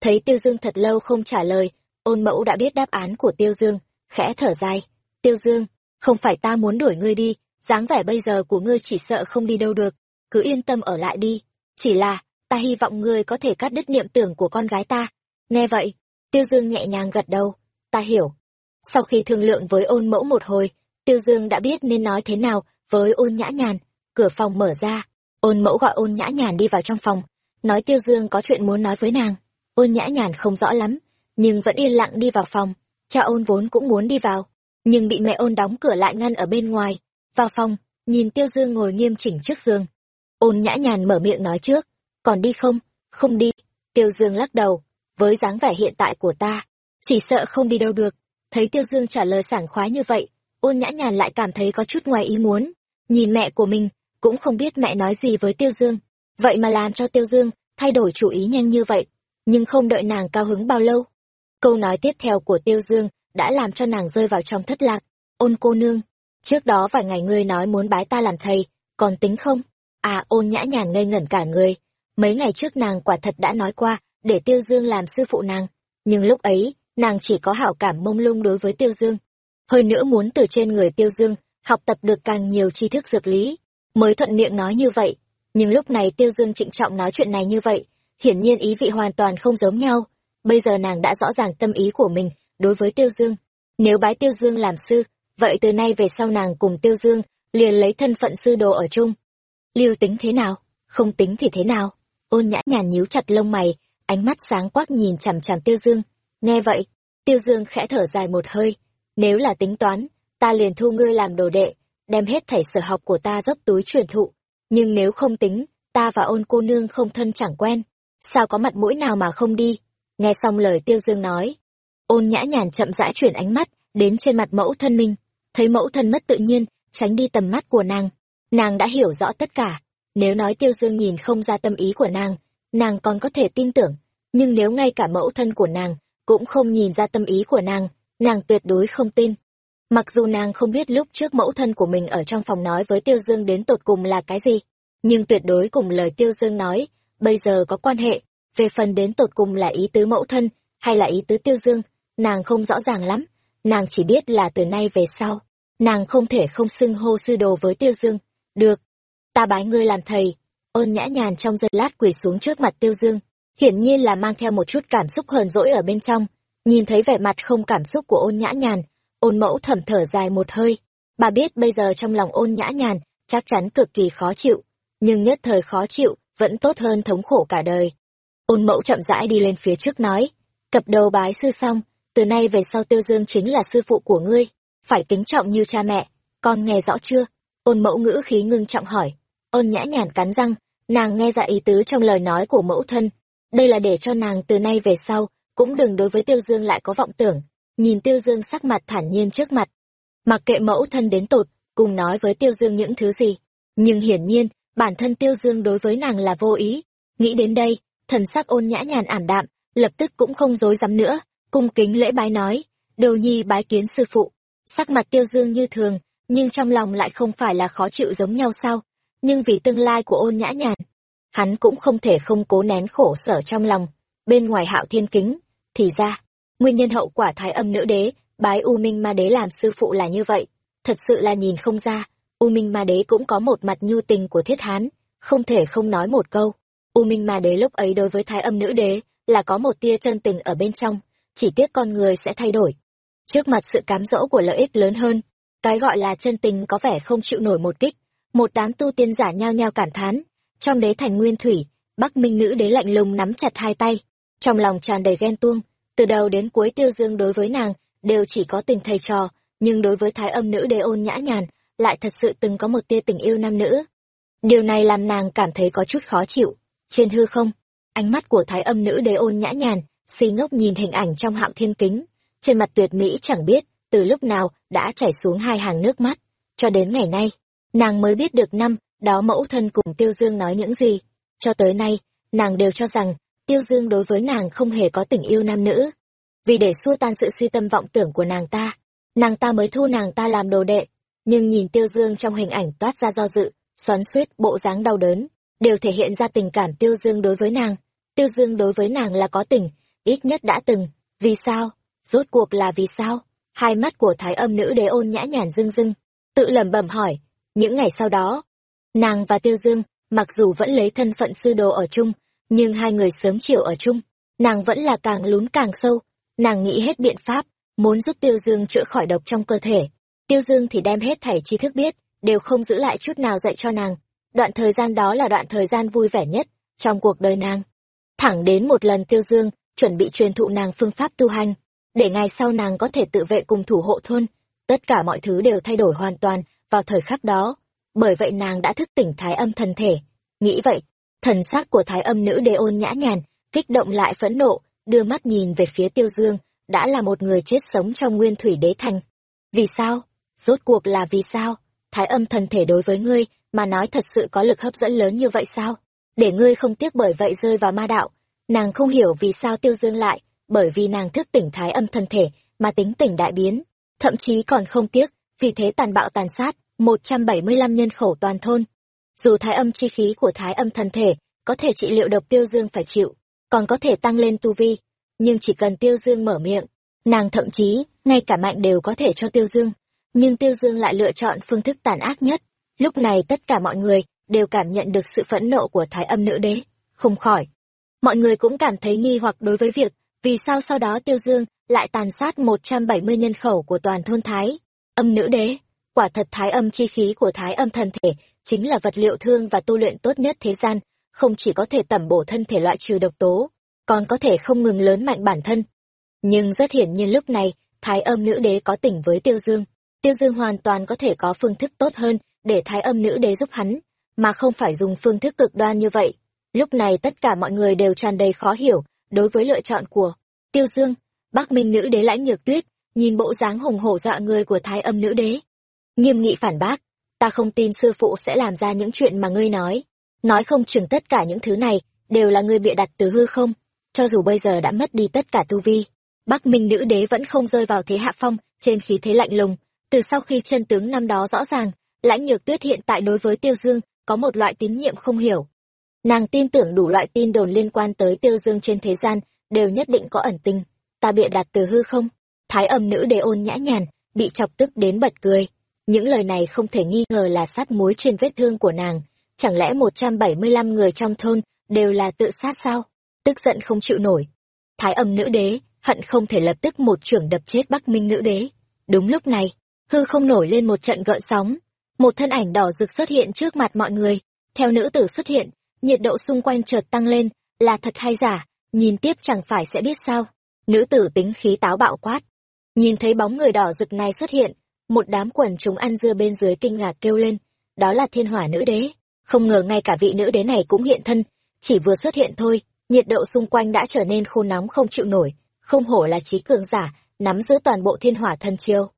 Thấy Tiêu Dương thật lâu không trả lời, ôn mẫu đã biết đáp án của Tiêu Dương, khẽ thở dài. Tiêu Dương, không phải ta muốn đuổi ngươi đi, dáng vẻ bây giờ của ngươi chỉ sợ không đi đâu được, cứ yên tâm ở lại đi. Chỉ là, ta hy vọng ngươi có thể cắt đứt niệm tưởng của con gái ta. Nghe vậy, Tiêu Dương nhẹ nhàng gật đầu, ta hiểu. Sau khi thương lượng với ôn mẫu một hồi, Tiêu Dương đã biết nên nói thế nào với ôn nhã nhàn. Cửa phòng mở ra, ôn mẫu gọi ôn nhã nhàn đi vào trong phòng, nói Tiêu Dương có chuyện muốn nói với nàng. Ôn nhã nhàn không rõ lắm, nhưng vẫn yên lặng đi vào phòng. Cha ôn vốn cũng muốn đi vào, nhưng bị mẹ ôn đóng cửa lại ngăn ở bên ngoài. Vào phòng, nhìn Tiêu Dương ngồi nghiêm chỉnh trước giường. Ôn nhã nhàn mở miệng nói trước, còn đi không? Không đi. Tiêu Dương lắc đầu, với dáng vẻ hiện tại của ta, chỉ sợ không đi đâu được. Thấy Tiêu Dương trả lời sảng khoái như vậy, ôn nhã nhàn lại cảm thấy có chút ngoài ý muốn. Nhìn mẹ của mình, cũng không biết mẹ nói gì với Tiêu Dương. Vậy mà làm cho Tiêu Dương thay đổi chủ ý nhanh như vậy, nhưng không đợi nàng cao hứng bao lâu. Câu nói tiếp theo của Tiêu Dương đã làm cho nàng rơi vào trong thất lạc. Ôn cô nương, trước đó vài ngày ngươi nói muốn bái ta làm thầy, còn tính không? À ôn nhã nhàn ngây ngẩn cả người. Mấy ngày trước nàng quả thật đã nói qua, để Tiêu Dương làm sư phụ nàng. Nhưng lúc ấy, nàng chỉ có hảo cảm mông lung đối với Tiêu Dương. Hơn nữa muốn từ trên người Tiêu Dương, học tập được càng nhiều tri thức dược lý, mới thuận miệng nói như vậy. Nhưng lúc này Tiêu Dương trịnh trọng nói chuyện này như vậy, hiển nhiên ý vị hoàn toàn không giống nhau. Bây giờ nàng đã rõ ràng tâm ý của mình đối với Tiêu Dương. Nếu bái Tiêu Dương làm sư, vậy từ nay về sau nàng cùng Tiêu Dương liền lấy thân phận sư đồ ở chung. Lưu tính thế nào? Không tính thì thế nào? Ôn nhã nhàn nhíu chặt lông mày, ánh mắt sáng quắc nhìn chằm chằm Tiêu Dương. Nghe vậy, Tiêu Dương khẽ thở dài một hơi. Nếu là tính toán, ta liền thu ngươi làm đồ đệ, đem hết thảy sở học của ta dốc túi truyền thụ. Nhưng nếu không tính, ta và ôn cô nương không thân chẳng quen. Sao có mặt mũi nào mà không đi? Nghe xong lời Tiêu Dương nói. Ôn nhã nhàn chậm rãi chuyển ánh mắt, đến trên mặt mẫu thân mình. Thấy mẫu thân mất tự nhiên, tránh đi tầm mắt của nàng. Nàng đã hiểu rõ tất cả. Nếu nói Tiêu Dương nhìn không ra tâm ý của nàng, nàng còn có thể tin tưởng. Nhưng nếu ngay cả mẫu thân của nàng cũng không nhìn ra tâm ý của nàng, nàng tuyệt đối không tin. Mặc dù nàng không biết lúc trước mẫu thân của mình ở trong phòng nói với Tiêu Dương đến tột cùng là cái gì, nhưng tuyệt đối cùng lời Tiêu Dương nói, bây giờ có quan hệ, về phần đến tột cùng là ý tứ mẫu thân hay là ý tứ Tiêu Dương, nàng không rõ ràng lắm, nàng chỉ biết là từ nay về sau, nàng không thể không xưng hô sư đồ với Tiêu Dương. Được, ta bái ngươi làm thầy, ôn nhã nhàn trong giây lát quỳ xuống trước mặt Tiêu Dương, hiển nhiên là mang theo một chút cảm xúc hờn dỗi ở bên trong, nhìn thấy vẻ mặt không cảm xúc của ôn nhã nhàn, ôn mẫu thầm thở dài một hơi, bà biết bây giờ trong lòng ôn nhã nhàn, chắc chắn cực kỳ khó chịu, nhưng nhất thời khó chịu, vẫn tốt hơn thống khổ cả đời. Ôn mẫu chậm rãi đi lên phía trước nói, cập đầu bái sư xong, từ nay về sau tiêu dương chính là sư phụ của ngươi, phải kính trọng như cha mẹ, con nghe rõ chưa? Ôn mẫu ngữ khí ngưng trọng hỏi, ôn nhã nhàn cắn răng, nàng nghe ra ý tứ trong lời nói của mẫu thân, đây là để cho nàng từ nay về sau, cũng đừng đối với tiêu dương lại có vọng tưởng, nhìn tiêu dương sắc mặt thản nhiên trước mặt. Mặc kệ mẫu thân đến tột, cùng nói với tiêu dương những thứ gì, nhưng hiển nhiên, bản thân tiêu dương đối với nàng là vô ý. Nghĩ đến đây, thần sắc ôn nhã nhàn ảm đạm, lập tức cũng không dối dám nữa, cung kính lễ bái nói, đồ nhi bái kiến sư phụ. Sắc mặt tiêu dương như thường, nhưng trong lòng lại không phải là khó chịu giống nhau sao, nhưng vì tương lai của ôn nhã nhàn, hắn cũng không thể không cố nén khổ sở trong lòng. Bên ngoài hạo thiên kính, thì ra, nguyên nhân hậu quả thái âm nữ đế, bái U Minh Ma Đế làm sư phụ là như vậy. Thật sự là nhìn không ra, U Minh Ma Đế cũng có một mặt nhu tình của thiết hán, không thể không nói một câu. U Minh Ma Đế lúc ấy đối với thái âm nữ đế, là có một tia chân tình ở bên trong, chỉ tiếc con người sẽ thay đổi. Trước mặt sự cám dỗ của lợi ích lớn hơn, cái gọi là chân tình có vẻ không chịu nổi một kích, một đám tu tiên giả nhao nhao cản thán. Trong đế thành nguyên thủy, Bắc Minh nữ đế lạnh lùng nắm chặt hai tay, trong lòng tràn đầy ghen tuông, từ đầu đến cuối Tiêu Dương đối với nàng đều chỉ có tình thầy trò, nhưng đối với Thái Âm nữ đế ôn nhã nhàn, lại thật sự từng có một tia tình yêu nam nữ. Điều này làm nàng cảm thấy có chút khó chịu. Trên hư không, ánh mắt của Thái Âm nữ đế ôn nhã nhàn, si ngốc nhìn hình ảnh trong hạo thiên kính, trên mặt tuyệt mỹ chẳng biết từ lúc nào đã chảy xuống hai hàng nước mắt, cho đến ngày nay, nàng mới biết được năm đó mẫu thân cùng Tiêu Dương nói những gì. Cho tới nay, nàng đều cho rằng Tiêu Dương đối với nàng không hề có tình yêu nam nữ. Vì để xua tan sự si tâm vọng tưởng của nàng ta, nàng ta mới thu nàng ta làm đồ đệ. Nhưng nhìn Tiêu Dương trong hình ảnh toát ra do dự, xoắn suýt, bộ dáng đau đớn, đều thể hiện ra tình cảm tiêu dương đối với nàng. Tiêu dương đối với nàng là có tình, ít nhất đã từng. Vì sao? Rốt cuộc là vì sao? Hai mắt của thái âm nữ đế ôn nhã nhàn dưng dưng, tự lẩm bẩm hỏi. Những ngày sau đó, nàng và tiêu dương, mặc dù vẫn lấy thân phận sư đồ ở chung, nhưng hai người sớm chiều ở chung, nàng vẫn là càng lún càng sâu. Nàng nghĩ hết biện pháp, muốn giúp tiêu dương chữa khỏi độc trong cơ thể. Tiêu dương thì đem hết thảy tri thức biết, đều không giữ lại chút nào dạy cho nàng. Đoạn thời gian đó là đoạn thời gian vui vẻ nhất trong cuộc đời nàng. Thẳng đến một lần Tiêu Dương chuẩn bị truyền thụ nàng phương pháp tu hành, để ngày sau nàng có thể tự vệ cùng thủ hộ thôn. Tất cả mọi thứ đều thay đổi hoàn toàn vào thời khắc đó. Bởi vậy nàng đã thức tỉnh thái âm thần thể. Nghĩ vậy, thần sắc của thái âm nữ đế ôn nhã nhàn, kích động lại phẫn nộ, đưa mắt nhìn về phía Tiêu Dương, đã là một người chết sống trong nguyên thủy đế thành. Vì sao? Rốt cuộc là vì sao? thái âm thần thể đối với ngươi mà nói thật sự có lực hấp dẫn lớn như vậy sao để ngươi không tiếc bởi vậy rơi vào ma đạo nàng không hiểu vì sao tiêu dương lại bởi vì nàng thức tỉnh thái âm thân thể mà tính tỉnh đại biến thậm chí còn không tiếc vì thế tàn bạo tàn sát một trăm bảy mươi lăm nhân khẩu toàn thôn dù thái âm chi khí của thái âm thần thể có thể trị liệu độc tiêu dương phải chịu còn có thể tăng lên tu vi nhưng chỉ cần tiêu dương mở miệng nàng thậm chí ngay cả mạnh đều có thể cho tiêu dương nhưng Tiêu Dương lại lựa chọn phương thức tàn ác nhất. Lúc này tất cả mọi người đều cảm nhận được sự phẫn nộ của Thái âm nữ đế, không khỏi. Mọi người cũng cảm thấy nghi hoặc đối với việc vì sao sau đó Tiêu Dương lại tàn sát 170 nhân khẩu của toàn thôn Thái. Âm nữ đế, quả thật Thái âm chi khí của Thái âm thần thể chính là vật liệu thương và tu luyện tốt nhất thế gian, không chỉ có thể tẩm bổ thân thể loại trừ độc tố, còn có thể không ngừng lớn mạnh bản thân. Nhưng rất hiển nhiên lúc này, Thái âm nữ đế có tỉnh với Tiêu Dương, Tiêu Dương hoàn toàn có thể có phương thức tốt hơn để thái âm nữ đế giúp hắn, mà không phải dùng phương thức cực đoan như vậy. Lúc này tất cả mọi người đều tràn đầy khó hiểu đối với lựa chọn của Tiêu Dương, Bắc Minh nữ đế lãnh nhược tuyết, nhìn bộ dáng hùng hổ dọa người của thái âm nữ đế. Nghiêm nghị phản bác, ta không tin sư phụ sẽ làm ra những chuyện mà ngươi nói. Nói không chừng tất cả những thứ này đều là ngươi bịa đặt từ hư không, cho dù bây giờ đã mất đi tất cả tu vi. Bắc Minh nữ đế vẫn không rơi vào thế hạ phong, trên khí thế lạnh lùng, từ sau khi chân tướng năm đó rõ ràng lãnh nhược tuyết hiện tại đối với tiêu dương có một loại tín nhiệm không hiểu. Nàng tin tưởng đủ loại tin đồn liên quan tới tiêu dương trên thế gian đều nhất định có ẩn tình. Ta bịa đặt từ hư không? Thái âm nữ đế ôn nhã nhàn bị chọc tức đến bật cười những lời này không thể nghi ngờ là sát muối trên vết thương của nàng. Chẳng lẽ một trăm bảy mươi lăm người trong thôn đều là tự sát sao? Tức giận không chịu nổi. Thái âm nữ đế, hận không thể lập tức một trưởng đập chết bắc minh nữ đế. Đúng lúc này, hư không nổi lên một trận gợn sóng. Một thân ảnh đỏ rực xuất hiện trước mặt mọi người. Theo nữ tử xuất hiện, nhiệt độ xung quanh chợt tăng lên, là thật hay giả, nhìn tiếp chẳng phải sẽ biết sao. Nữ tử tính khí táo bạo quát. Nhìn thấy bóng người đỏ rực này xuất hiện một đám quần chúng ăn dưa bên dưới kinh ngạc kêu lên đó là thiên hỏa nữ đế không ngờ ngay cả vị nữ đế này cũng hiện thân chỉ vừa xuất hiện thôi nhiệt độ xung quanh đã trở nên khô nóng không chịu nổi không hổ là trí cường giả nắm giữ toàn bộ thiên hỏa thân chiêu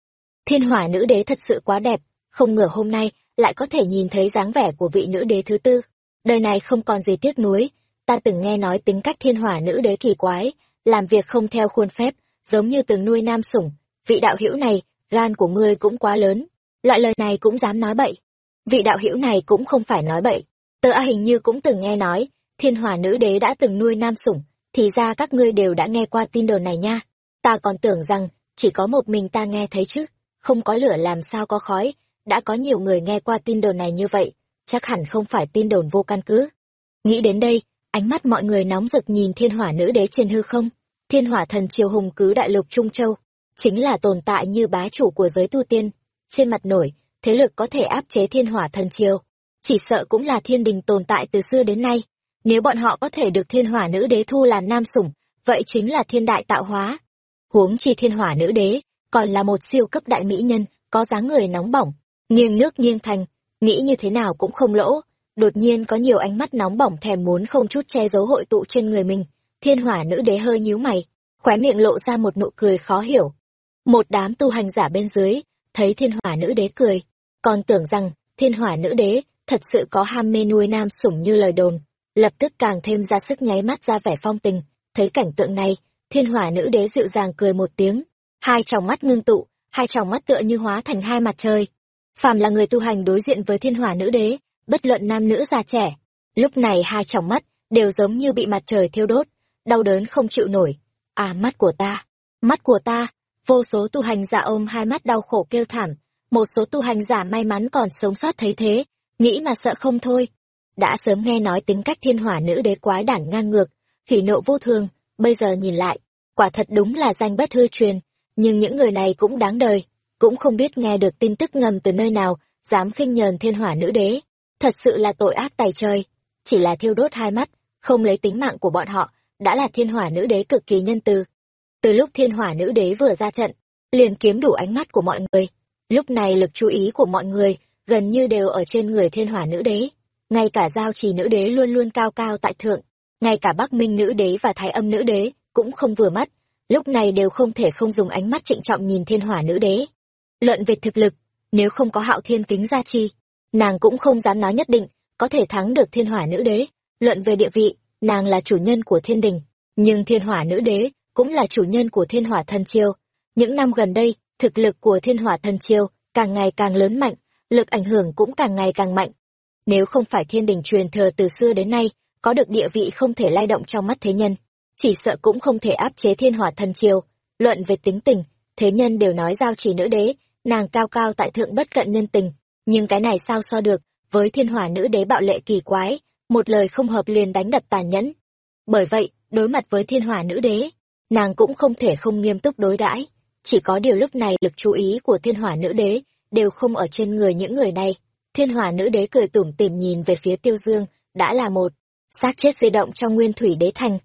Thiên hỏa nữ đế thật sự quá đẹp, không ngờ hôm nay lại có thể nhìn thấy dáng vẻ của vị nữ đế thứ tư. Đời này không còn gì tiếc nuối, ta từng nghe nói tính cách thiên hỏa nữ đế kỳ quái, làm việc không theo khuôn phép, giống như từng nuôi nam sủng. Vị đạo hữu này, gan của ngươi cũng quá lớn, loại lời này cũng dám nói bậy. Vị đạo hữu này cũng không phải nói bậy, tớ A hình như cũng từng nghe nói, thiên hòa nữ đế đã từng nuôi nam sủng, thì ra các ngươi đều đã nghe qua tin đồn này nha. Ta còn tưởng rằng, chỉ có một mình ta nghe thấy chứ không có lửa làm sao có khói, đã có nhiều người nghe qua tin đồn này như vậy, chắc hẳn không phải tin đồn vô căn cứ. Nghĩ đến đây, ánh mắt mọi người nóng rực nhìn thiên hỏa nữ đế trên hư không, thiên hỏa thần triều hùng cứ đại lục Trung Châu, chính là tồn tại như bá chủ của giới tu tiên, trên mặt nổi, thế lực có thể áp chế thiên hỏa thần triều, chỉ sợ cũng là thiên đình tồn tại từ xưa đến nay, nếu bọn họ có thể được thiên hỏa nữ đế thu làm nam sủng, vậy chính là thiên đại tạo hóa. Huống chi thiên hỏa nữ đế, còn là một siêu cấp đại mỹ nhân, có dáng người nóng bỏng, nghiêng nước nghiêng thành, nghĩ như thế nào cũng không lỗ. Đột nhiên có nhiều ánh mắt nóng bỏng thèm muốn không chút che giấu hội tụ trên người mình. Thiên hỏa nữ đế hơi nhíu mày, khóe miệng lộ ra một nụ cười khó hiểu. Một đám tu hành giả bên dưới, thấy thiên hỏa nữ đế cười, còn tưởng rằng thiên hỏa nữ đế thật sự có ham mê nuôi nam sủng như lời đồn, lập tức càng thêm ra sức nháy mắt ra vẻ phong tình. Thấy cảnh tượng này, thiên hỏa nữ đế dịu dàng cười một tiếng, hai tròng mắt ngưng tụ hai tròng mắt tựa như hóa thành hai mặt trời phàm là người tu hành đối diện với thiên hỏa nữ đế bất luận nam nữ già trẻ Lúc này hai tròng mắt đều giống như bị mặt trời thiêu đốt, đau đớn không chịu nổi. À mắt của ta, mắt của ta, vô số tu hành giả ôm hai mắt đau khổ kêu thảm, một số tu hành giả may mắn còn sống sót thấy thế, nghĩ mà sợ không thôi. Đã sớm nghe nói tính cách thiên hỏa nữ đế quái đản ngang ngược, hỉ nộ vô thường, bây giờ nhìn lại, quả thật đúng là danh bất hư truyền, nhưng những người này cũng đáng đời, cũng không biết nghe được tin tức ngầm từ nơi nào, dám khinh nhờn thiên hỏa nữ đế. Thật sự là tội ác tài trời, chỉ là thiêu đốt hai mắt, không lấy tính mạng của bọn họ, đã là thiên hỏa nữ đế cực kỳ nhân từ. Từ lúc thiên hỏa nữ đế vừa ra trận, liền kiếm đủ ánh mắt của mọi người. Lúc này lực chú ý của mọi người gần như đều ở trên người thiên hỏa nữ đế. Ngay cả giao trì nữ đế luôn luôn cao cao tại thượng, ngay cả bắc minh nữ đế và thái âm nữ đế cũng không vừa mắt, lúc này đều không thể không dùng ánh mắt trịnh trọng nhìn thiên hỏa nữ đế. Luận về thực lực, nếu không có hạo thiên kính gia chi, nàng cũng không dám nói nhất định có thể thắng được thiên hỏa nữ đế. Luận về địa vị, nàng là chủ nhân của thiên đình, nhưng thiên hỏa nữ đế cũng là chủ nhân của thiên hỏa thần chiêu. Những năm gần đây, thực lực của thiên hỏa thần chiêu càng ngày càng lớn mạnh, lực ảnh hưởng cũng càng ngày càng mạnh. Nếu không phải thiên đình truyền thừa từ xưa đến nay, có được địa vị không thể lay động trong mắt thế nhân, chỉ sợ cũng không thể áp chế thiên hỏa thần chiêu. Luận về tính tình, thế nhân đều nói giao chỉ nữ đế, nàng cao cao tại thượng bất cận nhân tình, nhưng cái này sao so được với thiên hỏa nữ đế bạo lệ kỳ quái, một lời không hợp liền đánh đập tàn nhẫn. Bởi vậy, đối mặt với thiên hỏa nữ đế, nàng cũng không thể không nghiêm túc đối đãi. Chỉ có điều lúc này lực chú ý của thiên hỏa nữ đế đều không ở trên người những người này. Thiên hỏa nữ đế cười tủm tỉm nhìn về phía tiêu dương, đã là một xác chết di động trong nguyên thủy đế thành.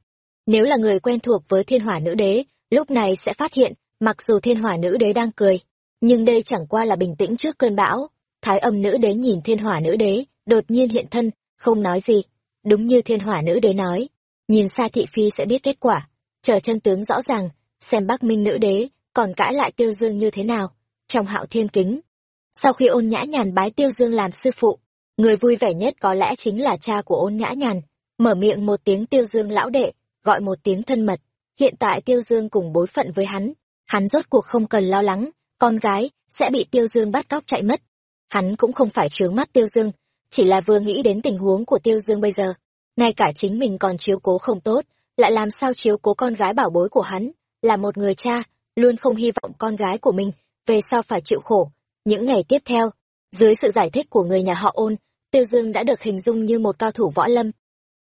Nếu là người quen thuộc với thiên hỏa nữ đế, lúc này sẽ phát hiện, mặc dù thiên hỏa nữ đế đang cười, nhưng đây chẳng qua là bình tĩnh trước cơn bão. Thái âm nữ đế nhìn thiên hỏa nữ đế, đột nhiên hiện thân, không nói gì. Đúng như thiên hỏa nữ đế nói, nhìn xa thị phi sẽ biết kết quả chờ chân tướng rõ ràng, xem bắc minh nữ đế còn cãi lại tiêu dương như thế nào. Trong hạo thiên kính, sau khi ôn nhã nhàn bái tiêu dương làm sư phụ, người vui vẻ nhất có lẽ chính là cha của ôn nhã nhàn. Mở miệng một tiếng tiêu dương lão đệ, gọi một tiếng thân mật. Hiện tại tiêu dương cùng bối phận với hắn hắn rốt cuộc không cần lo lắng, con gái sẽ bị tiêu dương bắt cóc chạy mất. Hắn cũng không phải trướng mắt tiêu dương, chỉ là vừa nghĩ đến tình huống của tiêu dương bây giờ. Ngay cả chính mình còn chiếu cố không tốt lại làm sao chiếu cố con gái bảo bối của hắn? Là một người cha, luôn không hy vọng con gái của mình về sau phải chịu khổ. Những ngày tiếp theo, dưới sự giải thích của người nhà họ ôn, tiêu dương đã được hình dung như một cao thủ võ lâm.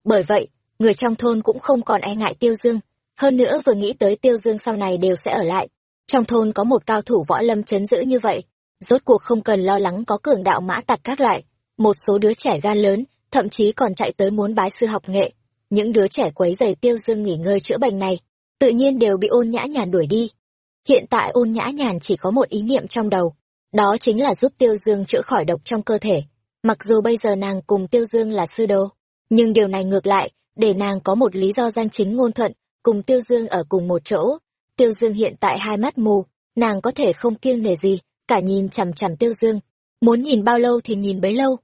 Bởi vậy, người trong thôn cũng không còn e ngại tiêu dương. Hơn nữa vừa nghĩ tới tiêu dương sau này đều sẽ ở lại. Trong thôn có một cao thủ võ lâm chấn giữ như vậy, rốt cuộc không cần lo lắng có cường đạo mã tặc các loại. Một số đứa trẻ gan lớn, thậm chí còn chạy tới muốn bái sư học nghệ những đứa trẻ quấy giày tiêu dương nghỉ ngơi chữa bệnh này, tự nhiên đều bị ôn nhã nhàn đuổi đi. Hiện tại ôn nhã nhàn chỉ có một ý niệm trong đầu, đó chính là giúp tiêu dương chữa khỏi độc trong cơ thể. Mặc dù bây giờ nàng cùng tiêu dương là sư đô nhưng điều này ngược lại, để nàng có một lý do danh chính ngôn thuận, cùng tiêu dương ở cùng một chỗ, tiêu dương hiện tại hai mắt mù, nàng có thể không kiêng nể gì, cả nhìn chằm chằm tiêu dương. Muốn nhìn bao lâu thì nhìn bấy lâu.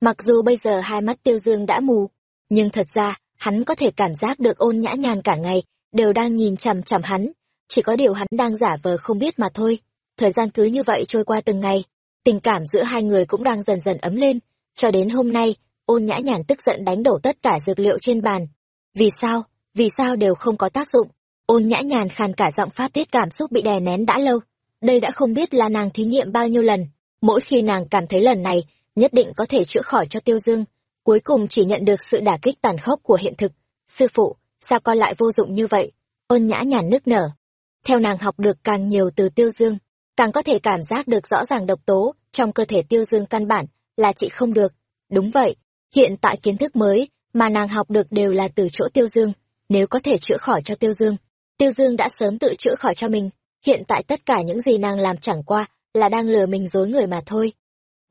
Mặc dù bây giờ hai mắt tiêu dương đã mù, nhưng thật ra hắn có thể cảm giác được ôn nhã nhàn cả ngày, đều đang nhìn chằm chằm hắn. Chỉ có điều hắn đang giả vờ không biết mà thôi. Thời gian cứ như vậy trôi qua từng ngày. Tình cảm giữa hai người cũng đang dần dần ấm lên. Cho đến hôm nay, ôn nhã nhàn tức giận đánh đổ tất cả dược liệu trên bàn. Vì sao? Vì sao đều không có tác dụng? Ôn nhã nhàn khàn cả giọng phát tiết cảm xúc bị đè nén đã lâu. Đây đã không biết là nàng thí nghiệm bao nhiêu lần. Mỗi khi nàng cảm thấy lần này, nhất định có thể chữa khỏi cho tiêu dương cuối cùng chỉ nhận được sự đả kích tàn khốc của hiện thực. Sư phụ, sao con lại vô dụng như vậy? Ôn nhã nhàn nức nở. Theo nàng học được càng nhiều từ tiêu dương, càng có thể cảm giác được rõ ràng độc tố trong cơ thể tiêu dương căn bản là chị không được. Đúng vậy, hiện tại kiến thức mới mà nàng học được đều là từ chỗ tiêu dương. Nếu có thể chữa khỏi cho tiêu dương tiêu dương đã sớm tự chữa khỏi cho mình. Hiện tại tất cả những gì nàng làm chẳng qua là đang lừa mình dối người mà thôi.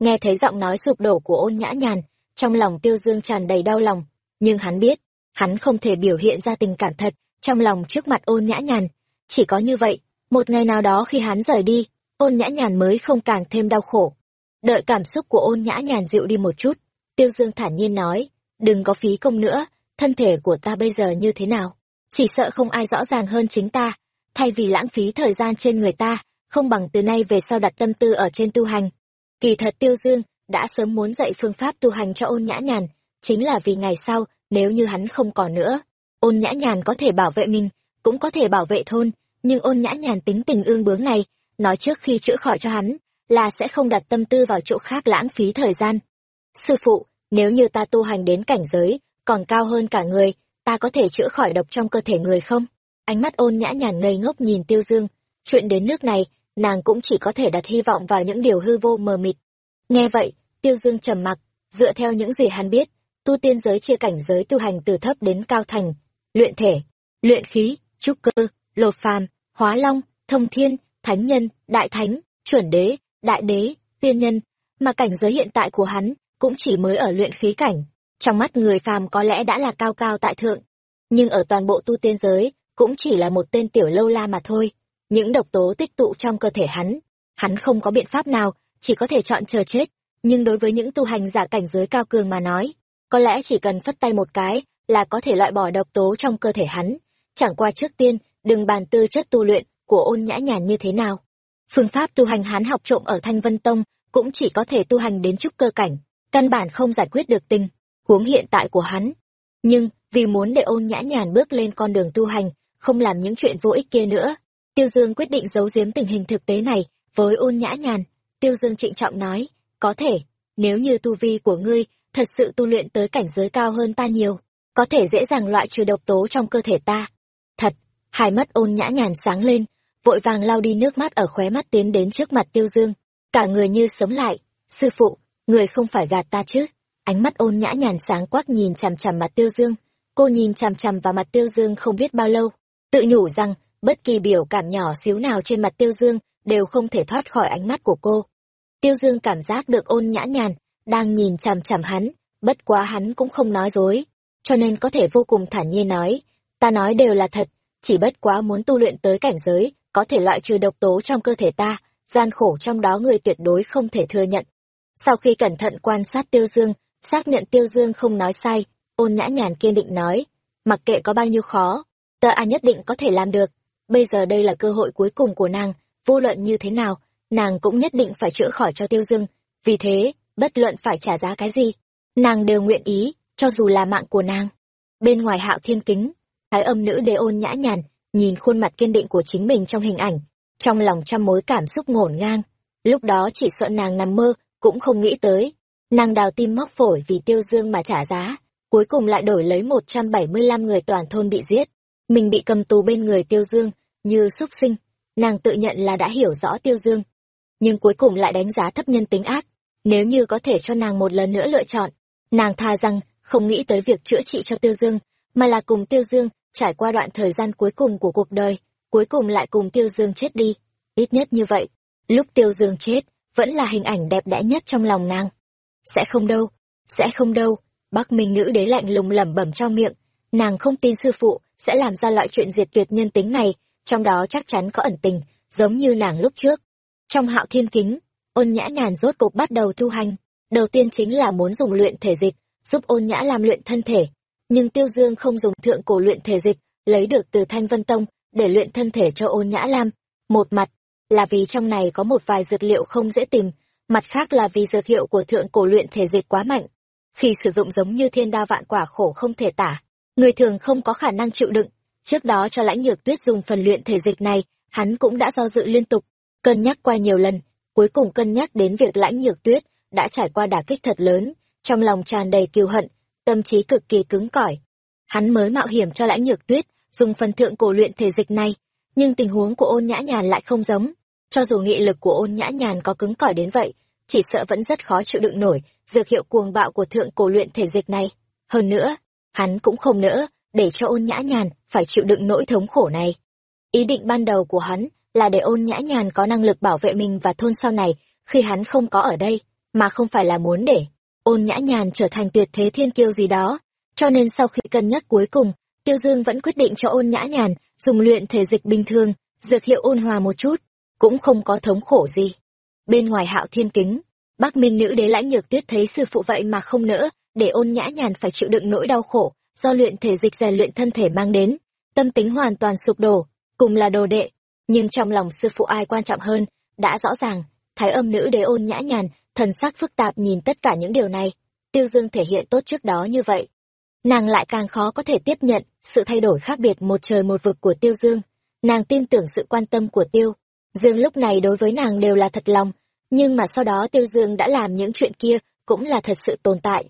Nghe thấy giọng nói sụp đổ của ôn nhã nhàn trong lòng tiêu dương tràn đầy đau lòng, nhưng hắn biết, hắn không thể biểu hiện ra tình cảm thật trong lòng trước mặt ôn nhã nhàn. Chỉ có như vậy, một ngày nào đó khi hắn rời đi, ôn nhã nhàn mới không càng thêm đau khổ. Đợi cảm xúc của ôn nhã nhàn dịu đi một chút, tiêu dương thản nhiên nói, đừng có phí công nữa, thân thể của ta bây giờ như thế nào? Chỉ sợ không ai rõ ràng hơn chính ta. Thay vì lãng phí thời gian trên người ta, không bằng từ nay về sau đặt tâm tư ở trên tu hành. Kỳ thật tiêu dương đã sớm muốn dạy phương pháp tu hành cho ôn nhã nhàn, chính là vì ngày sau, nếu như hắn không còn nữa, ôn nhã nhàn có thể bảo vệ mình, cũng có thể bảo vệ thôn, nhưng ôn nhã nhàn tính tình ương bướng này, nói trước khi chữa khỏi cho hắn, là sẽ không đặt tâm tư vào chỗ khác lãng phí thời gian. Sư phụ, nếu như ta tu hành đến cảnh giới, còn cao hơn cả người, ta có thể chữa khỏi độc trong cơ thể người không? Ánh mắt ôn nhã nhàn ngây ngốc nhìn tiêu dương, chuyện đến nước này, nàng cũng chỉ có thể đặt hy vọng vào những điều hư vô mờ mịt. Nghe vậy tiêu dương trầm mặc, dựa theo những gì hắn biết, tu tiên giới chia cảnh giới tu hành từ thấp đến cao thành, luyện thể, luyện khí, trúc cơ, lột phàm, hóa long, thông thiên, thánh nhân, đại thánh, chuẩn đế, đại đế, tiên nhân. Mà cảnh giới hiện tại của hắn cũng chỉ mới ở luyện khí cảnh. Trong mắt người phàm có lẽ đã là cao cao tại thượng. Nhưng ở toàn bộ tu tiên giới cũng chỉ là một tên tiểu lâu la mà thôi. Những độc tố tích tụ trong cơ thể hắn hắn không có biện pháp nào, chỉ có thể chọn chờ chết nhưng đối với những tu hành giả cảnh giới cao cường mà nói, có lẽ chỉ cần phất tay một cái là có thể loại bỏ độc tố trong cơ thể hắn. Chẳng qua trước tiên, đừng bàn tư chất tu luyện của ôn nhã nhàn như thế nào. Phương pháp tu hành hắn học trộm ở thanh vân tông cũng chỉ có thể tu hành đến chút cơ cảnh, căn bản không giải quyết được tình, huống hiện tại của hắn. Nhưng, vì muốn để ôn nhã nhàn bước lên con đường tu hành, không làm những chuyện vô ích kia nữa, tiêu dương quyết định giấu giếm tình hình thực tế này với ôn nhã nhàn. Tiêu dương trịnh trọng nói có thể, nếu như tu vi của ngươi thật sự tu luyện tới cảnh giới cao hơn ta nhiều, có thể dễ dàng loại trừ độc tố trong cơ thể ta. Thật, hai mắt ôn nhã nhàn sáng lên, vội vàng lau đi nước mắt ở khóe mắt tiến đến trước mặt tiêu dương. Cả người như sống lại. Sư phụ, người không phải gạt ta chứ? Ánh mắt ôn nhã nhàn sáng quắc nhìn chằm chằm mặt tiêu dương. Cô nhìn chằm chằm vào mặt tiêu dương không biết bao lâu, tự nhủ rằng bất kỳ biểu cảm nhỏ xíu nào trên mặt tiêu dương đều không thể thoát khỏi ánh mắt của cô tiêu dương cảm giác được ôn nhã nhàn, đang nhìn chằm chằm hắn, bất quá hắn cũng không nói dối, cho nên có thể vô cùng thản nhiên nói, ta nói đều là thật, chỉ bất quá muốn tu luyện tới cảnh giới, có thể loại trừ độc tố trong cơ thể ta, gian khổ trong đó người tuyệt đối không thể thừa nhận. Sau khi cẩn thận quan sát tiêu dương, xác nhận tiêu dương không nói sai, ôn nhã nhàn kiên định nói, mặc kệ có bao nhiêu khó ta a nhất định có thể làm được, bây giờ đây là cơ hội cuối cùng của nàng, vô luận như thế nào nàng cũng nhất định phải chữa khỏi cho tiêu dương. Vì thế, bất luận phải trả giá cái gì, nàng đều nguyện ý, cho dù là mạng của nàng. Bên ngoài hạo thiên kính, thái âm nữ đế ôn nhã nhàn, nhìn khuôn mặt kiên định của chính mình trong hình ảnh, trong lòng trăm mối cảm xúc ngổn ngang. Lúc đó chỉ sợ nàng nằm mơ, cũng không nghĩ tới. Nàng đào tim móc phổi vì tiêu dương mà trả giá, cuối cùng lại đổi lấy một trăm bảy mươi lăm người toàn thôn bị giết. Mình bị cầm tù bên người tiêu dương như xúc sinh, nàng tự nhận là đã hiểu rõ tiêu dương nhưng cuối cùng lại đánh giá thấp nhân tính ác. Nếu như có thể cho nàng một lần nữa lựa chọn, nàng tha rằng không nghĩ tới việc chữa trị cho tiêu dương, mà là cùng tiêu dương trải qua đoạn thời gian cuối cùng của cuộc đời, cuối cùng lại cùng tiêu dương chết đi. Ít nhất như vậy, lúc tiêu dương chết, vẫn là hình ảnh đẹp đẽ nhất trong lòng nàng. Sẽ không đâu, sẽ không đâu, bắc minh nữ đế lạnh lùng lẩm bẩm trong miệng. Nàng không tin sư phụ sẽ làm ra loại chuyện diệt tuyệt nhân tính này, trong đó chắc chắn có ẩn tình, giống như nàng lúc trước trong hạo thiên kính, ôn nhã nhàn rốt cục bắt đầu tu hành. Đầu tiên chính là muốn dùng luyện thể dịch, giúp ôn nhã làm luyện thân thể. Nhưng tiêu dương không dùng thượng cổ luyện thể dịch, lấy được từ thanh vân tông, để luyện thân thể cho ôn nhã lam. Một mặt là vì trong này có một vài dược liệu không dễ tìm, mặt khác là vì dược hiệu của thượng cổ luyện thể dịch quá mạnh. Khi sử dụng giống như thiên đao vạn quả khổ không thể tả, người thường không có khả năng chịu đựng. Trước đó cho lãnh nhược tuyết dùng phần luyện thể dịch này, hắn cũng đã do dự liên tục cân nhắc qua nhiều lần, cuối cùng cân nhắc đến việc lãnh nhược tuyết đã trải qua đả kích thật lớn, trong lòng tràn đầy kiêu hận, tâm trí cực kỳ cứng cỏi. Hắn mới mạo hiểm cho lãnh nhược tuyết dùng phần thượng cổ luyện thể dịch này, nhưng tình huống của ôn nhã nhàn lại không giống. Cho dù nghị lực của ôn nhã nhàn có cứng cỏi đến vậy, chỉ sợ vẫn rất khó chịu đựng nổi dược hiệu cuồng bạo của thượng cổ luyện thể dịch này. Hơn nữa, hắn cũng không nỡ để cho ôn nhã nhàn phải chịu đựng nỗi thống khổ này. Ý định ban đầu của hắn là để ôn nhã nhàn có năng lực bảo vệ mình và thôn sau này, khi hắn không có ở đây, mà không phải là muốn để ôn nhã nhàn trở thành tuyệt thế thiên kiêu gì đó. Cho nên sau khi cân nhắc cuối cùng, tiêu dương vẫn quyết định cho ôn nhã nhàn dùng luyện thể dịch bình thường, dược hiệu ôn hòa một chút, cũng không có thống khổ gì. Bên ngoài hạo thiên kính, bắc minh nữ đế lãnh nhược tuyết thấy sư phụ vậy mà không nỡ, để ôn nhã nhàn phải chịu đựng nỗi đau khổ do luyện thể dịch rèn luyện thân thể mang đến. Tâm tính hoàn toàn sụp đổ, cùng là đồ đệ nhưng trong lòng sư phụ ai quan trọng hơn đã rõ ràng thái âm nữ đế ôn nhã nhàn thần sắc phức tạp nhìn tất cả những điều này Tiêu Dương thể hiện tốt trước đó như vậy. Nàng lại càng khó có thể tiếp nhận sự thay đổi khác biệt một trời một vực của Tiêu Dương. Nàng tin tưởng sự quan tâm của Tiêu. Dương lúc này đối với nàng đều là thật lòng, nhưng mà sau đó Tiêu Dương đã làm những chuyện kia cũng là thật sự tồn tại.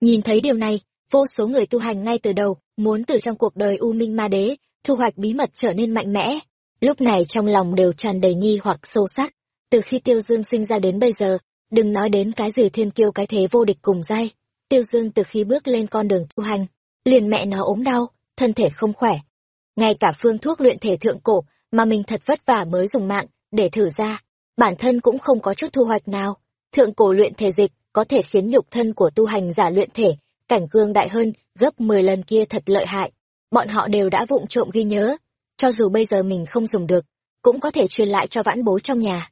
Nhìn thấy điều này, vô số người tu hành ngay từ đầu muốn từ trong cuộc đời U Minh Ma Đế thu hoạch bí mật trở nên mạnh mẽ. Lúc này trong lòng đều tràn đầy nghi hoặc sâu sắc. Từ khi Tiêu Dương sinh ra đến bây giờ, đừng nói đến cái gì thiên kiêu cái thế vô địch cùng dai. Tiêu Dương từ khi bước lên con đường tu hành, liền mẹ nó ốm đau, thân thể không khỏe. Ngay cả phương thuốc luyện thể thượng cổ mà mình thật vất vả mới dùng mạng để thử ra, bản thân cũng không có chút thu hoạch nào. Thượng cổ luyện thể dịch có thể khiến nhục thân của tu hành giả luyện thể, cảnh cương đại hơn gấp 10 lần kia thật lợi hại. Bọn họ đều đã vụng trộm ghi nhớ, cho dù bây giờ mình không dùng được, cũng có thể truyền lại cho vãn bối trong nhà.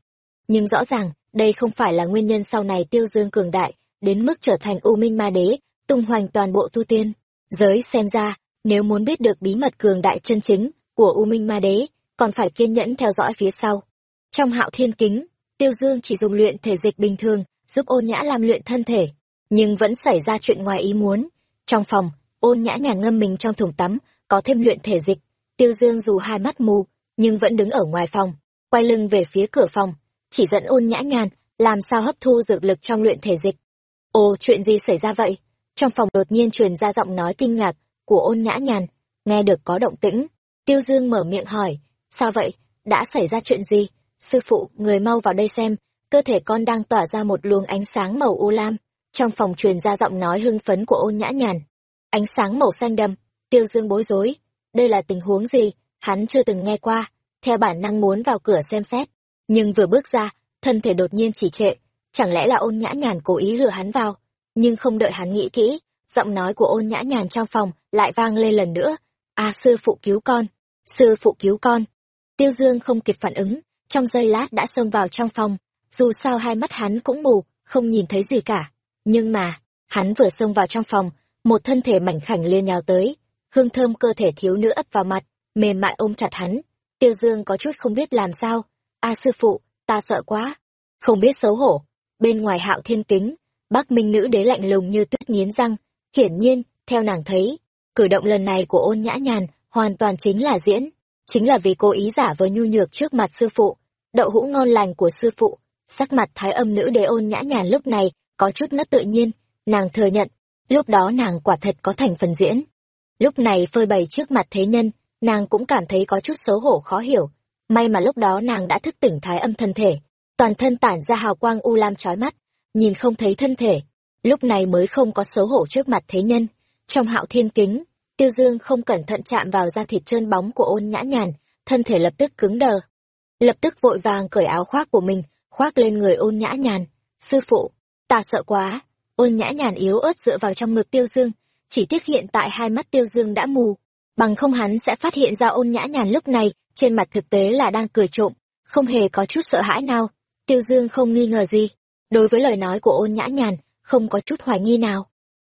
Nhưng rõ ràng, đây không phải là nguyên nhân sau này tiêu dương cường đại, đến mức trở thành U Minh Ma Đế, tung hoành toàn bộ tu tiên. Giới xem ra, nếu muốn biết được bí mật cường đại chân chính của U Minh Ma Đế, còn phải kiên nhẫn theo dõi phía sau. Trong hạo thiên kính, tiêu dương chỉ dùng luyện thể dịch bình thường, giúp ôn nhã làm luyện thân thể, nhưng vẫn xảy ra chuyện ngoài ý muốn. Trong phòng, ôn nhã nhàn ngâm mình trong thùng tắm, có thêm luyện thể dịch. Tiêu Dương dù hai mắt mù, nhưng vẫn đứng ở ngoài phòng, quay lưng về phía cửa phòng, chỉ dẫn ôn nhã nhàn, làm sao hấp thu dược lực trong luyện thể dịch. Ồ, chuyện gì xảy ra vậy? Trong phòng đột nhiên truyền ra giọng nói kinh ngạc của ôn nhã nhàn, nghe được có động tĩnh. Tiêu Dương mở miệng hỏi, sao vậy? Đã xảy ra chuyện gì? Sư phụ, người mau vào đây xem, cơ thể con đang tỏa ra một luồng ánh sáng màu u lam. Trong phòng truyền ra giọng nói hưng phấn của ôn nhã nhàn. Ánh sáng màu xanh đậm, Tiêu Dương bối rối, đây là tình huống gì, hắn chưa từng nghe qua, theo bản năng muốn vào cửa xem xét. Nhưng vừa bước ra, thân thể đột nhiên chỉ trệ, chẳng lẽ là ôn nhã nhàn cố ý lừa hắn vào. Nhưng không đợi hắn nghĩ kỹ, giọng nói của ôn nhã nhàn trong phòng lại vang lên lần nữa. À sư phụ cứu con, sư phụ cứu con. Tiêu Dương không kịp phản ứng, trong giây lát đã xông vào trong phòng, dù sao hai mắt hắn cũng mù, không nhìn thấy gì cả. Nhưng mà, hắn vừa xông vào trong phòng, một thân thể mảnh khảnh liền nhào tới, hương thơm cơ thể thiếu nữ ấp vào mặt, mềm mại ôm chặt hắn. Tiêu Dương có chút không biết làm sao. A sư phụ, ta sợ quá. Không biết xấu hổ. Bên ngoài hạo thiên kính, Bắc Minh nữ đế lạnh lùng như tuyết nghiến răng. Hiển nhiên, theo nàng thấy, cử động lần này của ôn nhã nhàn hoàn toàn chính là diễn. Chính là vì cố ý giả vờ nhu nhược trước mặt sư phụ. Đậu hũ ngon lành của sư phụ. Sắc mặt thái âm nữ đế ôn nhã nhàn lúc này có chút mất tự nhiên. Nàng thừa nhận, lúc đó nàng quả thật có thành phần diễn Lúc này phơi bày trước mặt thế nhân, nàng cũng cảm thấy có chút xấu hổ khó hiểu. May mà lúc đó nàng đã thức tỉnh thái âm thân thể, toàn thân tản ra hào quang u lam chói mắt, nhìn không thấy thân thể. Lúc này mới không có xấu hổ trước mặt thế nhân. Trong hạo thiên kính, tiêu dương không cẩn thận chạm vào da thịt trơn bóng của ôn nhã nhàn, thân thể lập tức cứng đờ. Lập tức vội vàng cởi áo khoác của mình, khoác lên người ôn nhã nhàn. Sư phụ, ta sợ quá. Ôn nhã nhàn yếu ớt dựa vào trong ngực tiêu dương, chỉ tiếc hiện tại hai mắt tiêu dương đã mù. Bằng không hắn sẽ phát hiện ra ôn nhã nhàn lúc này, trên mặt thực tế là đang cười trộm, không hề có chút sợ hãi nào. Tiêu dương không nghi ngờ gì. Đối với lời nói của ôn nhã nhàn, không có chút hoài nghi nào.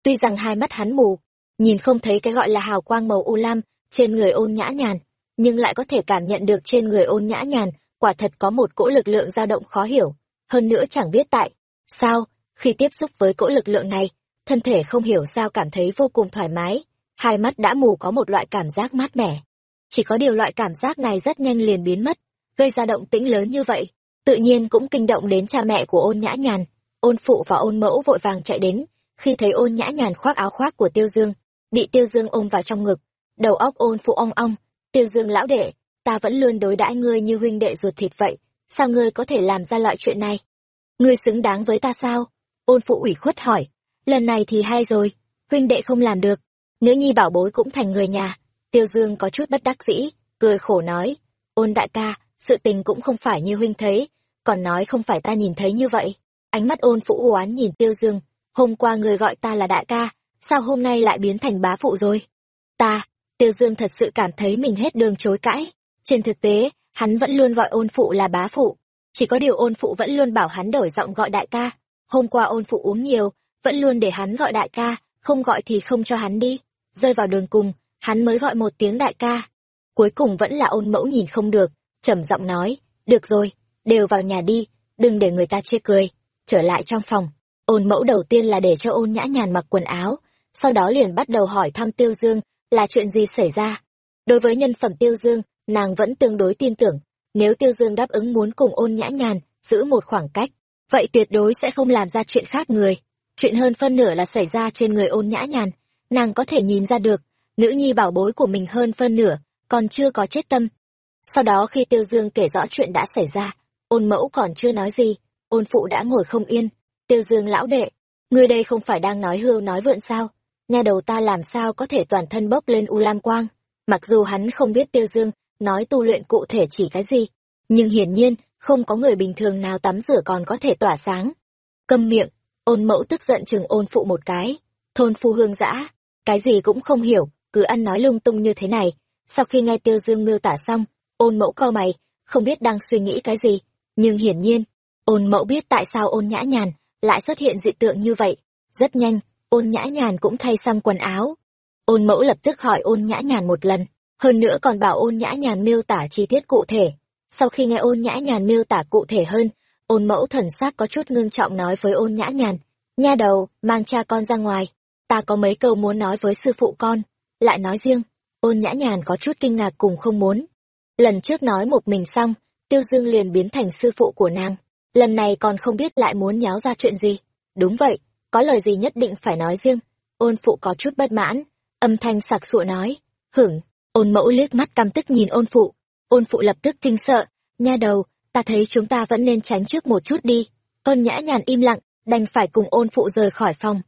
Tuy rằng hai mắt hắn mù, nhìn không thấy cái gọi là hào quang màu u lam trên người ôn nhã nhàn, nhưng lại có thể cảm nhận được trên người ôn nhã nhàn, quả thật có một cỗ lực lượng dao động khó hiểu. Hơn nữa chẳng biết tại sao, khi tiếp xúc với cỗ lực lượng này thân thể không hiểu sao cảm thấy vô cùng thoải mái, hai mắt đã mù có một loại cảm giác mát mẻ. Chỉ có điều loại cảm giác này rất nhanh liền biến mất, gây ra động tĩnh lớn như vậy, tự nhiên cũng kinh động đến cha mẹ của ôn nhã nhàn. Ôn phụ và ôn mẫu vội vàng chạy đến, khi thấy ôn nhã nhàn khoác áo khoác của Tiêu Dương, bị Tiêu Dương ôm vào trong ngực, đầu óc ôn phụ ong ong, Tiêu Dương lão đệ, ta vẫn luôn đối đãi ngươi như huynh đệ ruột thịt vậy, sao ngươi có thể làm ra loại chuyện này? Ngươi xứng đáng với ta sao? Ôn phụ ủy khuất hỏi, lần này thì hay rồi, huynh đệ không làm được. Nữ nhi bảo bối cũng thành người nhà. Tiêu dương có chút bất đắc dĩ, cười khổ nói, ôn đại ca, sự tình cũng không phải như huynh thấy, còn nói không phải ta nhìn thấy như vậy. Ánh mắt ôn phụ oán nhìn tiêu dương, hôm qua người gọi ta là đại ca, sao hôm nay lại biến thành bá phụ rồi? Ta, tiêu dương thật sự cảm thấy mình hết đường chối cãi. Trên thực tế, hắn vẫn luôn gọi ôn phụ là bá phụ. Chỉ có điều ôn phụ vẫn luôn bảo hắn đổi giọng gọi đại ca. Hôm qua ôn phụ uống nhiều vẫn luôn để hắn gọi đại ca, không gọi thì không cho hắn đi. Rơi vào đường cùng, hắn mới gọi một tiếng đại ca. Cuối cùng vẫn là ôn mẫu nhìn không được, trầm giọng nói, được rồi, đều vào nhà đi, đừng để người ta chê cười. Trở lại trong phòng, ôn mẫu đầu tiên là để cho ôn nhã nhàn mặc quần áo sau đó liền bắt đầu hỏi thăm tiêu dương là chuyện gì xảy ra đối với nhân phẩm tiêu dương nàng vẫn tương đối tin tưởng nếu tiêu dương đáp ứng muốn cùng ôn nhã nhàn giữ một khoảng cách vậy tuyệt đối sẽ không làm ra chuyện khác người chuyện hơn phân nửa là xảy ra trên người ôn nhã nhàn. Nàng có thể nhìn ra được, nữ nhi bảo bối của mình hơn phân nửa, còn chưa có chết tâm. Sau đó khi tiêu dương kể rõ chuyện đã xảy ra, ôn mẫu còn chưa nói gì, ôn phụ đã ngồi không yên. Tiêu dương lão đệ, ngươi đây không phải đang nói hưu nói vượn sao? Nhà đầu ta làm sao có thể toàn thân bốc lên u lam quang? Mặc dù hắn không biết tiêu dương nói tu luyện cụ thể chỉ cái gì, nhưng hiển nhiên không có người bình thường nào tắm rửa còn có thể tỏa sáng. Câm miệng ôn mẫu tức giận chừng ôn phụ một cái. Thôn phu hương dã, cái gì cũng không hiểu, cứ ăn nói lung tung như thế này. Sau khi nghe tiêu dương miêu tả xong, ôn mẫu co mày, không biết đang suy nghĩ cái gì. Nhưng hiển nhiên, ôn mẫu biết tại sao ôn nhã nhàn lại xuất hiện dị tượng như vậy. Rất nhanh, ôn nhã nhàn cũng thay xong quần áo. Ôn mẫu lập tức hỏi ôn nhã nhàn một lần. Hơn nữa còn bảo ôn nhã nhàn miêu tả chi tiết cụ thể. Sau khi nghe ôn nhã nhàn miêu tả cụ thể hơn ôn mẫu thần sắc có chút ngưng trọng nói với ôn nhã nhàn. Nha đầu, mang cha con ra ngoài. Ta có mấy câu muốn nói với sư phụ con. Lại nói riêng, ôn nhã nhàn có chút kinh ngạc cùng không muốn. Lần trước nói một mình xong, tiêu dương liền biến thành sư phụ của nàng. Lần này còn không biết lại muốn nháo ra chuyện gì. Đúng vậy, có lời gì nhất định phải nói riêng. Ôn phụ có chút bất mãn, âm thanh sặc sụa nói. Hửng, ôn mẫu liếc mắt căm tức nhìn ôn phụ. Ôn phụ lập tức kinh sợ, nha đầu ta thấy chúng ta vẫn nên tránh trước một chút đi. Ôn nhã nhàn im lặng, đành phải cùng ôn phụ rời khỏi phòng.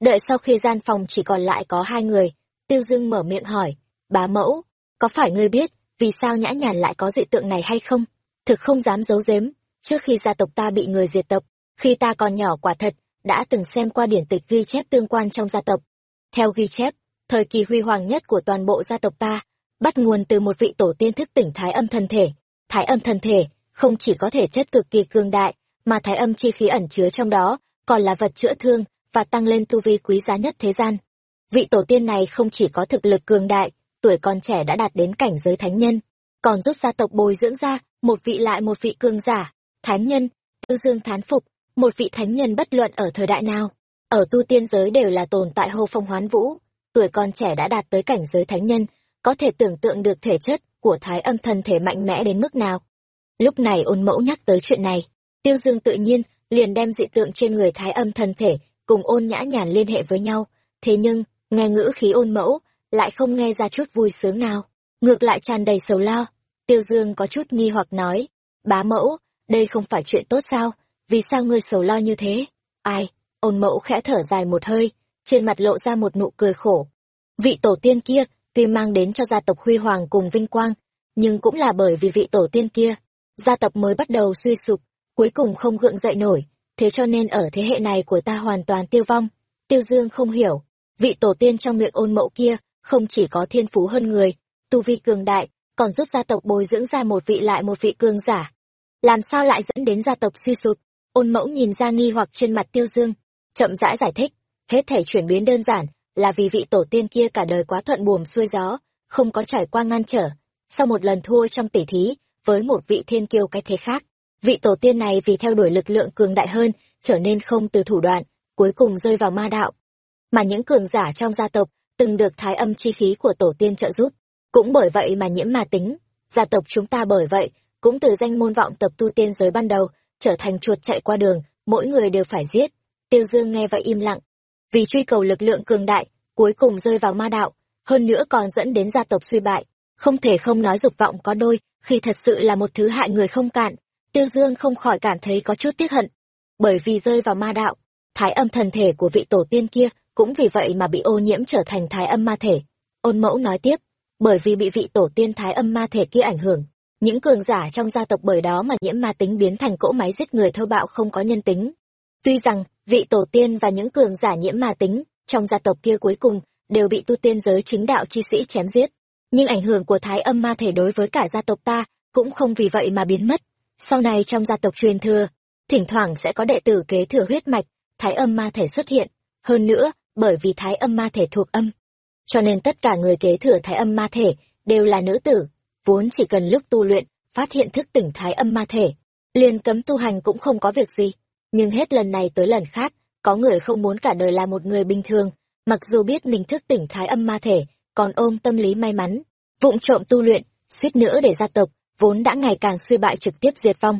Đợi sau khi gian phòng chỉ còn lại có hai người, tiêu dưng mở miệng hỏi, bá mẫu, có phải ngươi biết vì sao nhã nhàn lại có dị tượng này hay không? Thực không dám giấu giếm, trước khi gia tộc ta bị người diệt tộc, khi ta còn nhỏ quả thật đã từng xem qua điển tịch ghi chép tương quan trong gia tộc. Theo ghi chép, thời kỳ huy hoàng nhất của toàn bộ gia tộc ta bắt nguồn từ một vị tổ tiên thức tỉnh thái âm thân thể. Thái âm thân thể không chỉ có thể chất cực kỳ cương đại, mà thái âm chi khí ẩn chứa trong đó còn là vật chữa thương và tăng lên tu vi quý giá nhất thế gian. Vị tổ tiên này không chỉ có thực lực cường đại, tuổi còn trẻ đã đạt đến cảnh giới thánh nhân, còn giúp gia tộc bồi dưỡng ra một vị lại một vị cường giả, thánh nhân, tư dương thán phục, một vị thánh nhân bất luận ở thời đại nào. Ở tu tiên giới đều là tồn tại hô phong hoán vũ, tuổi còn trẻ đã đạt tới cảnh giới thánh nhân, có thể tưởng tượng được thể chất của thái âm thân thể mạnh mẽ đến mức nào lúc này ôn mẫu nhắc tới chuyện này, tiêu dương tự nhiên liền đem dị tượng trên người thái âm thân thể cùng ôn nhã nhàn liên hệ với nhau. Thế nhưng, nghe ngữ khí ôn mẫu lại không nghe ra chút vui sướng nào, ngược lại tràn đầy sầu lo. Tiêu dương có chút nghi hoặc nói, bá mẫu, đây không phải chuyện tốt sao? Vì sao ngươi sầu lo như thế? Ai? Ôn mẫu khẽ thở dài một hơi, trên mặt lộ ra một nụ cười khổ. Vị tổ tiên kia tuy mang đến cho gia tộc huy hoàng cùng vinh quang, nhưng cũng là bởi vì vị tổ tiên kia gia tộc mới bắt đầu suy sụp cuối cùng không gượng dậy nổi thế cho nên ở thế hệ này của ta hoàn toàn tiêu vong. Tiêu dương không hiểu vị tổ tiên trong miệng ôn mẫu kia không chỉ có thiên phú hơn người tu vi cường đại còn giúp gia tộc bồi dưỡng ra một vị lại một vị cường giả. Làm sao lại dẫn đến gia tộc suy sụp? Ôn mẫu nhìn ra nghi hoặc trên mặt tiêu dương chậm rãi giải, giải thích hết thể chuyển biến đơn giản là vì vị tổ tiên kia cả đời quá thuận buồm xuôi gió không có trải qua ngăn trở. Sau một lần thua trong tỉ thí với một vị thiên kiêu cái thế khác. Vị tổ tiên này vì theo đuổi lực lượng cường đại hơn, trở nên không từ thủ đoạn, cuối cùng rơi vào ma đạo. Mà những cường giả trong gia tộc từng được thái âm chi khí của tổ tiên trợ giúp. Cũng bởi vậy mà nhiễm ma tính, gia tộc chúng ta bởi vậy cũng từ danh môn vọng tập tu tiên giới ban đầu, trở thành chuột chạy qua đường, mỗi người đều phải giết. Tiêu dương nghe vậy im lặng. Vì truy cầu lực lượng cường đại, cuối cùng rơi vào ma đạo, hơn nữa còn dẫn đến gia tộc suy bại. Không thể không nói dục vọng có đôi khi thật sự là một thứ hại người không cạn, tiêu dương không khỏi cảm thấy có chút tiếc hận. Bởi vì rơi vào ma đạo, thái âm thần thể của vị tổ tiên kia cũng vì vậy mà bị ô nhiễm trở thành thái âm ma thể. Ôn mẫu nói tiếp, bởi vì bị vị tổ tiên thái âm ma thể kia ảnh hưởng, những cường giả trong gia tộc bởi đó mà nhiễm ma tính biến thành cỗ máy giết người thô bạo không có nhân tính. Tuy rằng, vị tổ tiên và những cường giả nhiễm ma tính trong gia tộc kia cuối cùng đều bị tu tiên giới chính đạo chi sĩ chém giết nhưng ảnh hưởng của thái âm ma thể đối với cả gia tộc ta cũng không vì vậy mà biến mất. Sau này trong gia tộc truyền thừa thỉnh thoảng sẽ có đệ tử kế thừa huyết mạch thái âm ma thể xuất hiện. Hơn nữa bởi vì thái âm ma thể thuộc âm cho nên tất cả người kế thừa thái âm ma thể đều là nữ tử vốn chỉ cần lúc tu luyện phát hiện thức tỉnh thái âm ma thể liền cấm tu hành cũng không có việc gì. Nhưng hết lần này tới lần khác có người không muốn cả đời là một người bình thường, mặc dù biết mình thức tỉnh thái âm ma thể, còn ôm tâm lý may mắn, vụng trộm tu luyện, suýt nữa để gia tộc, vốn đã ngày càng suy bại trực tiếp diệt vong.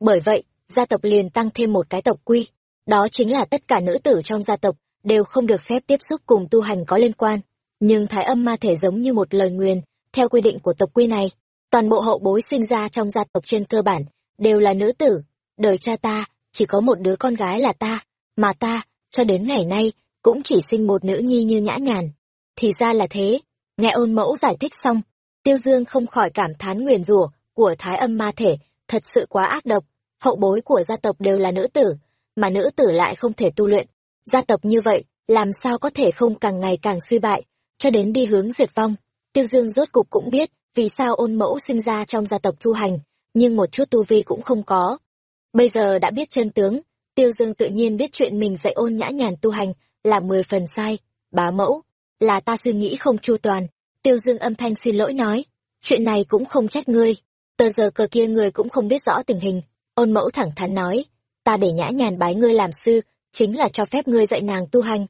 Bởi vậy, gia tộc liền tăng thêm một cái tộc quy, đó chính là tất cả nữ tử trong gia tộc đều không được phép tiếp xúc cùng tu hành có liên quan. Nhưng thái âm ma thể giống như một lời nguyền, theo quy định của tộc quy này, toàn bộ hậu bối sinh ra trong gia tộc trên cơ bản đều là nữ tử. Đời cha ta, chỉ có một đứa con gái là ta, mà ta, cho đến ngày nay, cũng chỉ sinh một nữ nhi như nhã nhàn. Thì ra là thế, nghe ôn mẫu giải thích xong, tiêu dương không khỏi cảm thán nguyền rủa của thái âm ma thể, thật sự quá ác độc. Hậu bối của gia tộc đều là nữ tử, mà nữ tử lại không thể tu luyện. Gia tộc như vậy, làm sao có thể không càng ngày càng suy bại, cho đến đi hướng diệt vong. Tiêu Dương rốt cục cũng biết vì sao ôn mẫu sinh ra trong gia tộc tu hành, nhưng một chút tu vi cũng không có. Bây giờ đã biết chân tướng, Tiêu Dương tự nhiên biết chuyện mình dạy ôn nhã nhàn tu hành là mười phần sai. Bá mẫu, là ta suy nghĩ không chu toàn. Tiêu Dương âm thanh xin lỗi nói, chuyện này cũng không trách ngươi. Tờ giờ cờ kia người cũng không biết rõ tình hình. Ôn mẫu thẳng thắn nói, ta để nhã nhàn bái ngươi làm sư, chính là cho phép ngươi dạy nàng tu hành.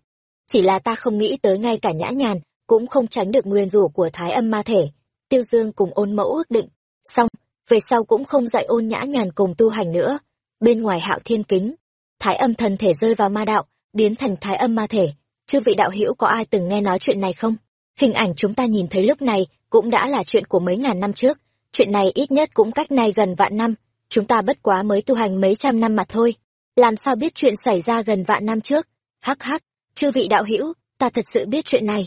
Chỉ là ta không nghĩ tới ngay cả nhã nhàn, cũng không tránh được nguyên rủa của thái âm ma thể. Tiêu Dương cùng ôn mẫu ước định, xong, về sau cũng không dạy ôn nhã nhàn cùng tu hành nữa. Bên ngoài hạo thiên kính, thái âm thần thể rơi vào ma đạo, biến thành thái âm ma thể. Chư vị đạo hữu có ai từng nghe nói chuyện này không? Hình ảnh chúng ta nhìn thấy lúc này cũng đã là chuyện của mấy ngàn năm trước. Chuyện này ít nhất cũng cách nay gần vạn năm. Chúng ta bất quá mới tu hành mấy trăm năm mà thôi. Làm sao biết chuyện xảy ra gần vạn năm trước? Hắc hắc, chư vị đạo hữu, ta thật sự biết chuyện này.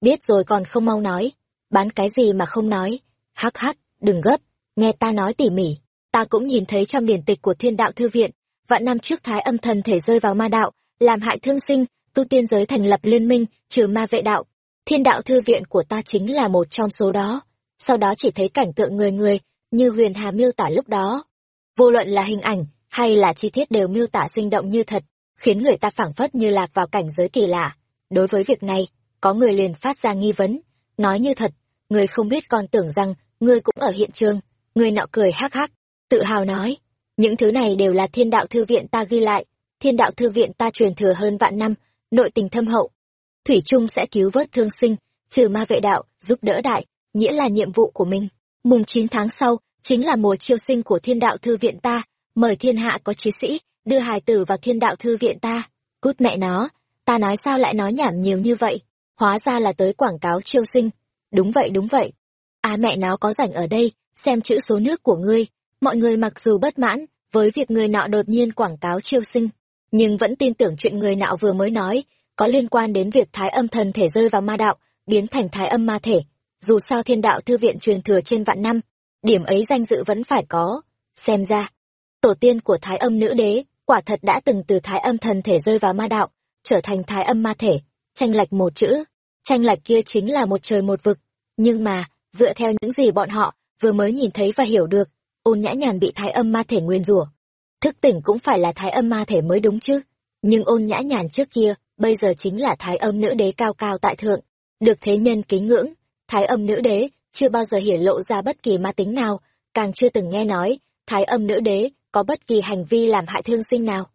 Biết rồi còn không mau nói. Bán cái gì mà không nói? Hắc hắc, đừng gấp, nghe ta nói tỉ mỉ. Ta cũng nhìn thấy trong điển tịch của thiên đạo thư viện, vạn năm trước thái âm thần thể rơi vào ma đạo, làm hại thương sinh, tu tiên giới thành lập liên minh, trừ ma vệ đạo. Thiên đạo thư viện của ta chính là một trong số đó. Sau đó chỉ thấy cảnh tượng người người, như huyền hà miêu tả lúc đó. Vô luận là hình ảnh, hay là chi tiết đều miêu tả sinh động như thật, khiến người ta phảng phất như lạc vào cảnh giới kỳ lạ. Đối với việc này, có người liền phát ra nghi vấn, nói như thật, người không biết còn tưởng rằng người cũng ở hiện trường, người nọ cười hắc hắc, tự hào nói, những thứ này đều là thiên đạo thư viện ta ghi lại, thiên đạo thư viện ta truyền thừa hơn vạn năm, nội tình thâm hậu. Thủy Trung sẽ cứu vớt thương sinh, trừ ma vệ đạo, giúp đỡ đại, nghĩa là nhiệm vụ của mình. Mùng 9 tháng sau, chính là mùa chiêu sinh của thiên đạo thư viện ta, mời thiên hạ có chí sĩ, đưa hài tử vào thiên đạo thư viện ta. Cút mẹ nó, ta nói sao lại nói nhảm nhiều như vậy, hóa ra là tới quảng cáo chiêu sinh. Đúng vậy đúng vậy. À mẹ nó có rảnh ở đây, xem chữ số nước của ngươi. Mọi người mặc dù bất mãn với việc người nọ đột nhiên quảng cáo chiêu sinh, nhưng vẫn tin tưởng chuyện người nạo vừa mới nói, có liên quan đến việc thái âm thần thể rơi vào ma đạo, biến thành thái âm ma thể. Dù sao thiên đạo thư viện truyền thừa trên vạn năm, điểm ấy danh dự vẫn phải có. Xem ra, tổ tiên của thái âm nữ đế, quả thật đã từng từ thái âm thần thể rơi vào ma đạo, trở thành thái âm ma thể, tranh lệch một chữ, tranh lệch kia chính là một trời một vực. Nhưng mà, dựa theo những gì bọn họ vừa mới nhìn thấy và hiểu được, ôn nhã nhàn bị thái âm ma thể nguyên rủa thức tỉnh cũng phải là thái âm ma thể mới đúng chứ. Nhưng ôn nhã nhàn trước kia, bây giờ chính là thái âm nữ đế cao cao tại thượng. Được thế nhân kính ngưỡng, thái âm nữ đế chưa bao giờ hiển lộ ra bất kỳ ma tính nào, càng chưa từng nghe nói thái âm nữ đế có bất kỳ hành vi làm hại thương sinh nào.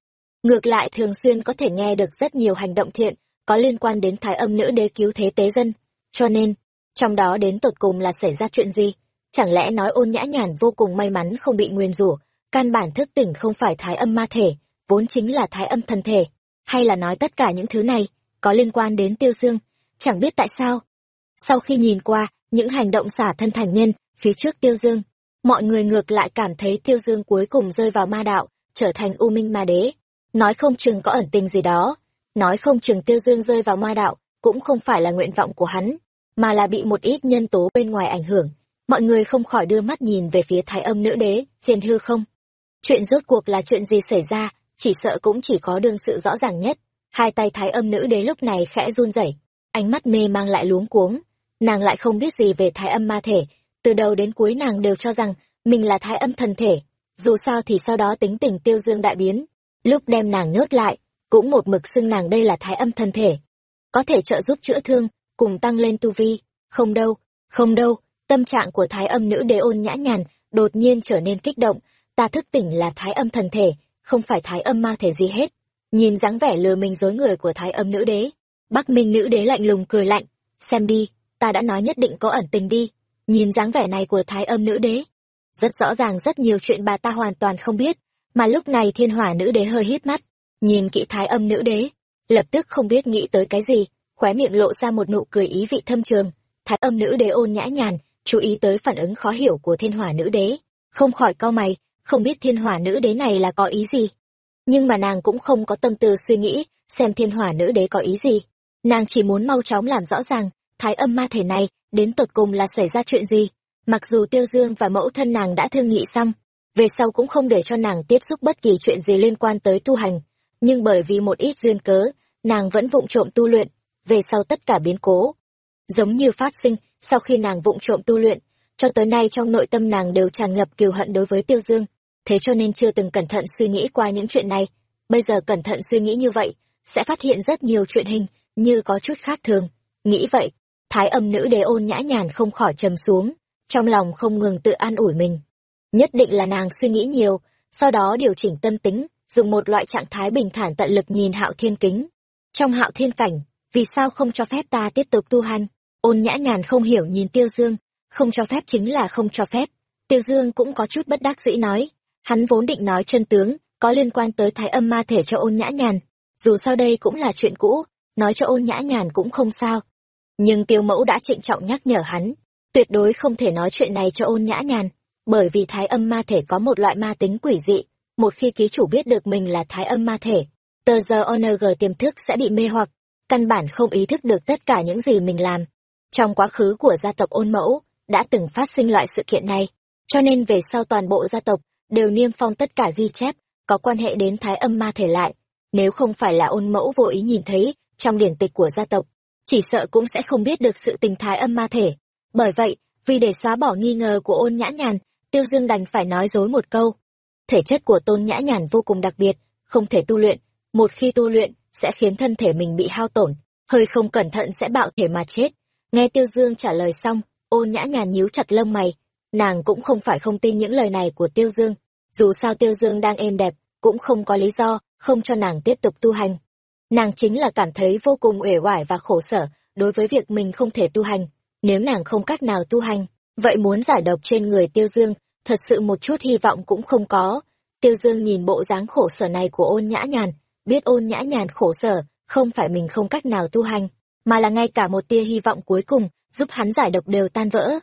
Ngược lại thường xuyên có thể nghe được rất nhiều hành động thiện có liên quan đến thái âm nữ đế cứu thế tế dân. Cho nên, trong đó đến tột cùng là xảy ra chuyện gì? Chẳng lẽ nói ôn nhã nhàn vô cùng may mắn không bị nguyên rủa căn bản thức tỉnh không phải thái âm ma thể, vốn chính là thái âm thần thể, hay là nói tất cả những thứ này, có liên quan đến tiêu dương, chẳng biết tại sao. Sau khi nhìn qua những hành động xả thân thành nhân phía trước tiêu dương, mọi người ngược lại cảm thấy tiêu dương cuối cùng rơi vào ma đạo, trở thành u minh ma đế. Nói không chừng có ẩn tình gì đó, nói không chừng tiêu dương rơi vào ma đạo cũng không phải là nguyện vọng của hắn, mà là bị một ít nhân tố bên ngoài ảnh hưởng. Mọi người không khỏi đưa mắt nhìn về phía thái âm nữ đế trên hư không chuyện rốt cuộc là chuyện gì xảy ra, chỉ sợ cũng chỉ có đương sự rõ ràng nhất. Hai tay thái âm nữ đế lúc này khẽ run rẩy, ánh mắt mê mang lại luống cuống. Nàng lại không biết gì về thái âm ma thể, từ đầu đến cuối nàng đều cho rằng mình là thái âm thần thể, dù sao thì sau đó tính tình tiêu dương đại biến, lúc đem nàng nhốt lại, cũng một mực xưng nàng đây là thái âm thần thể. Có thể trợ giúp chữa thương, cùng tăng lên tu vi, không đâu không đâu, tâm trạng của thái âm nữ đế ôn nhã nhàn đột nhiên trở nên kích động ta thức tỉnh là thái âm thần thể, không phải thái âm ma thể gì hết. Nhìn dáng vẻ lừa mình dối người của thái âm nữ đế, bắc minh nữ đế lạnh lùng cười lạnh. Xem đi, ta đã nói nhất định có ẩn tình đi. Nhìn dáng vẻ này của thái âm nữ đế, rất rõ ràng rất nhiều chuyện bà ta hoàn toàn không biết. Mà lúc này thiên hỏa nữ đế hơi hít mắt, nhìn kỹ thái âm nữ đế, lập tức không biết nghĩ tới cái gì, khóe miệng lộ ra một nụ cười ý vị thâm trường. Thái âm nữ đế ôn nhã nhàn, chú ý tới phản ứng khó hiểu của thiên hỏa nữ đế. Không khỏi cau mày không biết thiên hỏa nữ đế này là có ý gì? Nhưng mà nàng cũng không có tâm tư suy nghĩ xem thiên hỏa nữ đế có ý gì. Nàng chỉ muốn mau chóng làm rõ ràng, thái âm ma thể này đến tột cùng là xảy ra chuyện gì. Mặc dù tiêu dương và mẫu thân nàng đã thương nghị xong, về sau cũng không để cho nàng tiếp xúc bất kỳ chuyện gì liên quan tới tu hành. Nhưng bởi vì một ít duyên cớ, nàng vẫn vụng trộm tu luyện, về sau tất cả biến cố. Giống như phát sinh, sau khi nàng vụng trộm tu luyện cho tới nay trong nội tâm nàng đều tràn ngập kiều hận đối với tiêu dương, thế cho nên chưa từng cẩn thận suy nghĩ qua những chuyện này. Bây giờ cẩn thận suy nghĩ như vậy, sẽ phát hiện rất nhiều chuyện hình như có chút khác thường. Nghĩ vậy, thái âm nữ đế ôn nhã nhàn không khỏi trầm xuống, trong lòng không ngừng tự an ủi mình. Nhất định là nàng suy nghĩ nhiều, sau đó điều chỉnh tâm tính, dùng một loại trạng thái bình thản tận lực nhìn hạo thiên kính. Trong hạo thiên cảnh, vì sao không cho phép ta tiếp tục tu hành? Ôn nhã nhàn không hiểu nhìn tiêu dương không cho phép chính là không cho phép. Tiêu dương cũng có chút bất đắc dĩ nói. Hắn vốn định nói chân tướng, có liên quan tới thái âm ma thể cho ôn nhã nhàn. Dù sao đây cũng là chuyện cũ, nói cho ôn nhã nhàn cũng không sao. Nhưng tiêu mẫu đã trịnh trọng nhắc nhở hắn, tuyệt đối không thể nói chuyện này cho ôn nhã nhàn, bởi vì thái âm ma thể có một loại ma tính quỷ dị. Một khi ký chủ biết được mình là thái âm ma thể, tờ giờ ONG tiềm thức sẽ bị mê hoặc, căn bản không ý thức được tất cả những gì mình làm. Trong quá khứ của gia tộc ôn mẫu đã từng phát sinh loại sự kiện này, cho nên về sau toàn bộ gia tộc đều niêm phong tất cả ghi chép, có quan hệ đến thái âm ma thể lại. Nếu không phải là ôn mẫu vô ý nhìn thấy trong điển tịch của gia tộc, chỉ sợ cũng sẽ không biết được sự tình thái âm ma thể. Bởi vậy, vì để xóa bỏ nghi ngờ của ôn nhã nhàn, tiêu dương đành phải nói dối một câu. Thể chất của tôn nhã nhàn vô cùng đặc biệt, không thể tu luyện. Một khi tu luyện, sẽ khiến thân thể mình bị hao tổn, hơi không cẩn thận sẽ bạo thể mà chết. Nghe tiêu dương trả lời xong ôn nhã nhàn nhíu chặt lông mày. Nàng cũng không phải không tin những lời này của tiêu dương. Dù sao tiêu dương đang êm đẹp, cũng không có lý do không cho nàng tiếp tục tu hành. Nàng chính là cảm thấy vô cùng uể oải và khổ sở đối với việc mình không thể tu hành. Nếu nàng không cách nào tu hành, vậy muốn giải độc trên người tiêu dương, thật sự một chút hy vọng cũng không có. Tiêu dương nhìn bộ dáng khổ sở này của ôn nhã nhàn, biết ôn nhã nhàn khổ sở, không phải mình không cách nào tu hành, mà là ngay cả một tia hy vọng cuối cùng giúp hắn giải độc đều tan vỡ.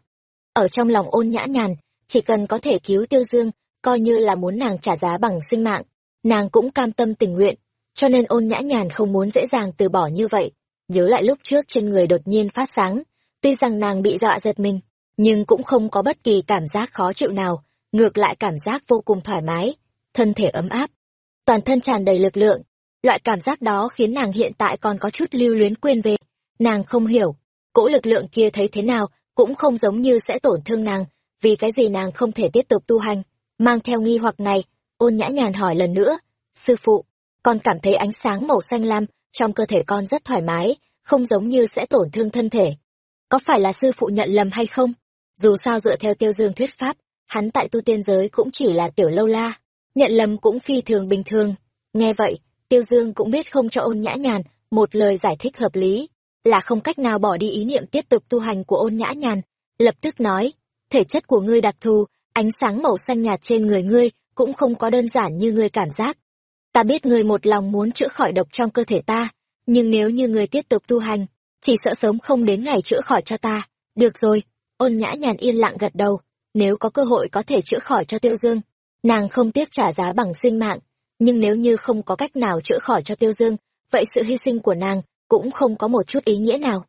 Ở trong lòng ôn nhã nhàn, chỉ cần có thể cứu tiêu dương, coi như là muốn nàng trả giá bằng sinh mạng, nàng cũng cam tâm tình nguyện, cho nên ôn nhã nhàn không muốn dễ dàng từ bỏ như vậy. Nhớ lại lúc trước trên người đột nhiên phát sáng, tuy rằng nàng bị dọa giật mình, nhưng cũng không có bất kỳ cảm giác khó chịu nào, ngược lại cảm giác vô cùng thoải mái, thân thể ấm áp. Toàn thân tràn đầy lực lượng, loại cảm giác đó khiến nàng hiện tại còn có chút lưu luyến quên về, nàng không hiểu cỗ lực lượng kia thấy thế nào cũng không giống như sẽ tổn thương nàng, vì cái gì nàng không thể tiếp tục tu hành. Mang theo nghi hoặc này, ôn nhã nhàn hỏi lần nữa, sư phụ, con cảm thấy ánh sáng màu xanh lam trong cơ thể con rất thoải mái, không giống như sẽ tổn thương thân thể. Có phải là sư phụ nhận lầm hay không? Dù sao dựa theo tiêu dương thuyết pháp, hắn tại tu tiên giới cũng chỉ là tiểu lâu la, nhận lầm cũng phi thường bình thường. Nghe vậy, tiêu dương cũng biết không cho ôn nhã nhàn một lời giải thích hợp lý là không cách nào bỏ đi ý niệm tiếp tục tu hành của ôn nhã nhàn. Lập tức nói, thể chất của ngươi đặc thù, ánh sáng màu xanh nhạt trên người ngươi cũng không có đơn giản như ngươi cảm giác. Ta biết ngươi một lòng muốn chữa khỏi độc trong cơ thể ta, nhưng nếu như ngươi tiếp tục tu hành, chỉ sợ sống không đến ngày chữa khỏi cho ta. Được rồi, ôn nhã nhàn yên lặng gật đầu, nếu có cơ hội có thể chữa khỏi cho tiêu dương. Nàng không tiếc trả giá bằng sinh mạng, nhưng nếu như không có cách nào chữa khỏi cho tiêu dương, vậy sự hy sinh của nàng cũng không có một chút ý nghĩa nào.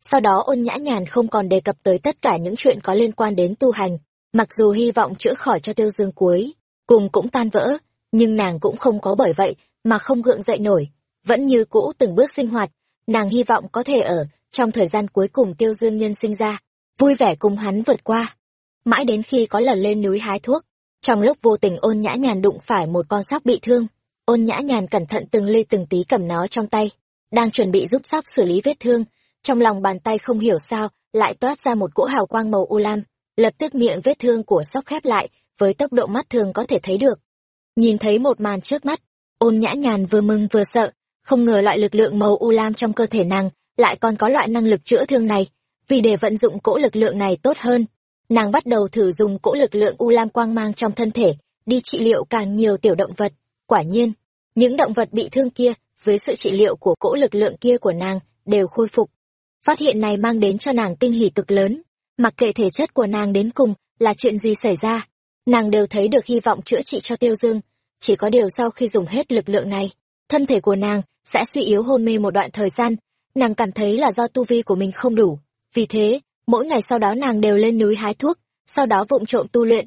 Sau đó ôn nhã nhàn không còn đề cập tới tất cả những chuyện có liên quan đến tu hành, mặc dù hy vọng chữa khỏi cho tiêu dương cuối, cùng cũng tan vỡ, nhưng nàng cũng không có bởi vậy mà không gượng dậy nổi. Vẫn như cũ từng bước sinh hoạt, nàng hy vọng có thể ở trong thời gian cuối cùng tiêu dương nhân sinh ra, vui vẻ cùng hắn vượt qua. Mãi đến khi có lần lên núi hái thuốc, trong lúc vô tình ôn nhã nhàn đụng phải một con sóc bị thương, ôn nhã nhàn cẩn thận từng ly từng tí cầm nó trong tay đang chuẩn bị giúp sóc xử lý vết thương. Trong lòng bàn tay không hiểu sao, lại toát ra một cỗ hào quang màu u lam, lập tức miệng vết thương của sóc khép lại, với tốc độ mắt thường có thể thấy được. Nhìn thấy một màn trước mắt, ôn nhã nhàn vừa mừng vừa sợ, không ngờ loại lực lượng màu u lam trong cơ thể nàng lại còn có loại năng lực chữa thương này. Vì để vận dụng cỗ lực lượng này tốt hơn, nàng bắt đầu thử dùng cỗ lực lượng u lam quang mang trong thân thể, đi trị liệu càng nhiều tiểu động vật. Quả nhiên, những động vật bị thương kia dưới sự trị liệu của cỗ lực lượng kia của nàng, đều khôi phục. Phát hiện này mang đến cho nàng kinh hỉ cực lớn. Mặc kệ thể chất của nàng đến cùng là chuyện gì xảy ra, nàng đều thấy được hy vọng chữa trị cho tiêu dương. Chỉ có điều sau khi dùng hết lực lượng này, thân thể của nàng sẽ suy yếu hôn mê một đoạn thời gian. Nàng cảm thấy là do tu vi của mình không đủ. Vì thế, mỗi ngày sau đó nàng đều lên núi hái thuốc, sau đó vụng trộm tu luyện.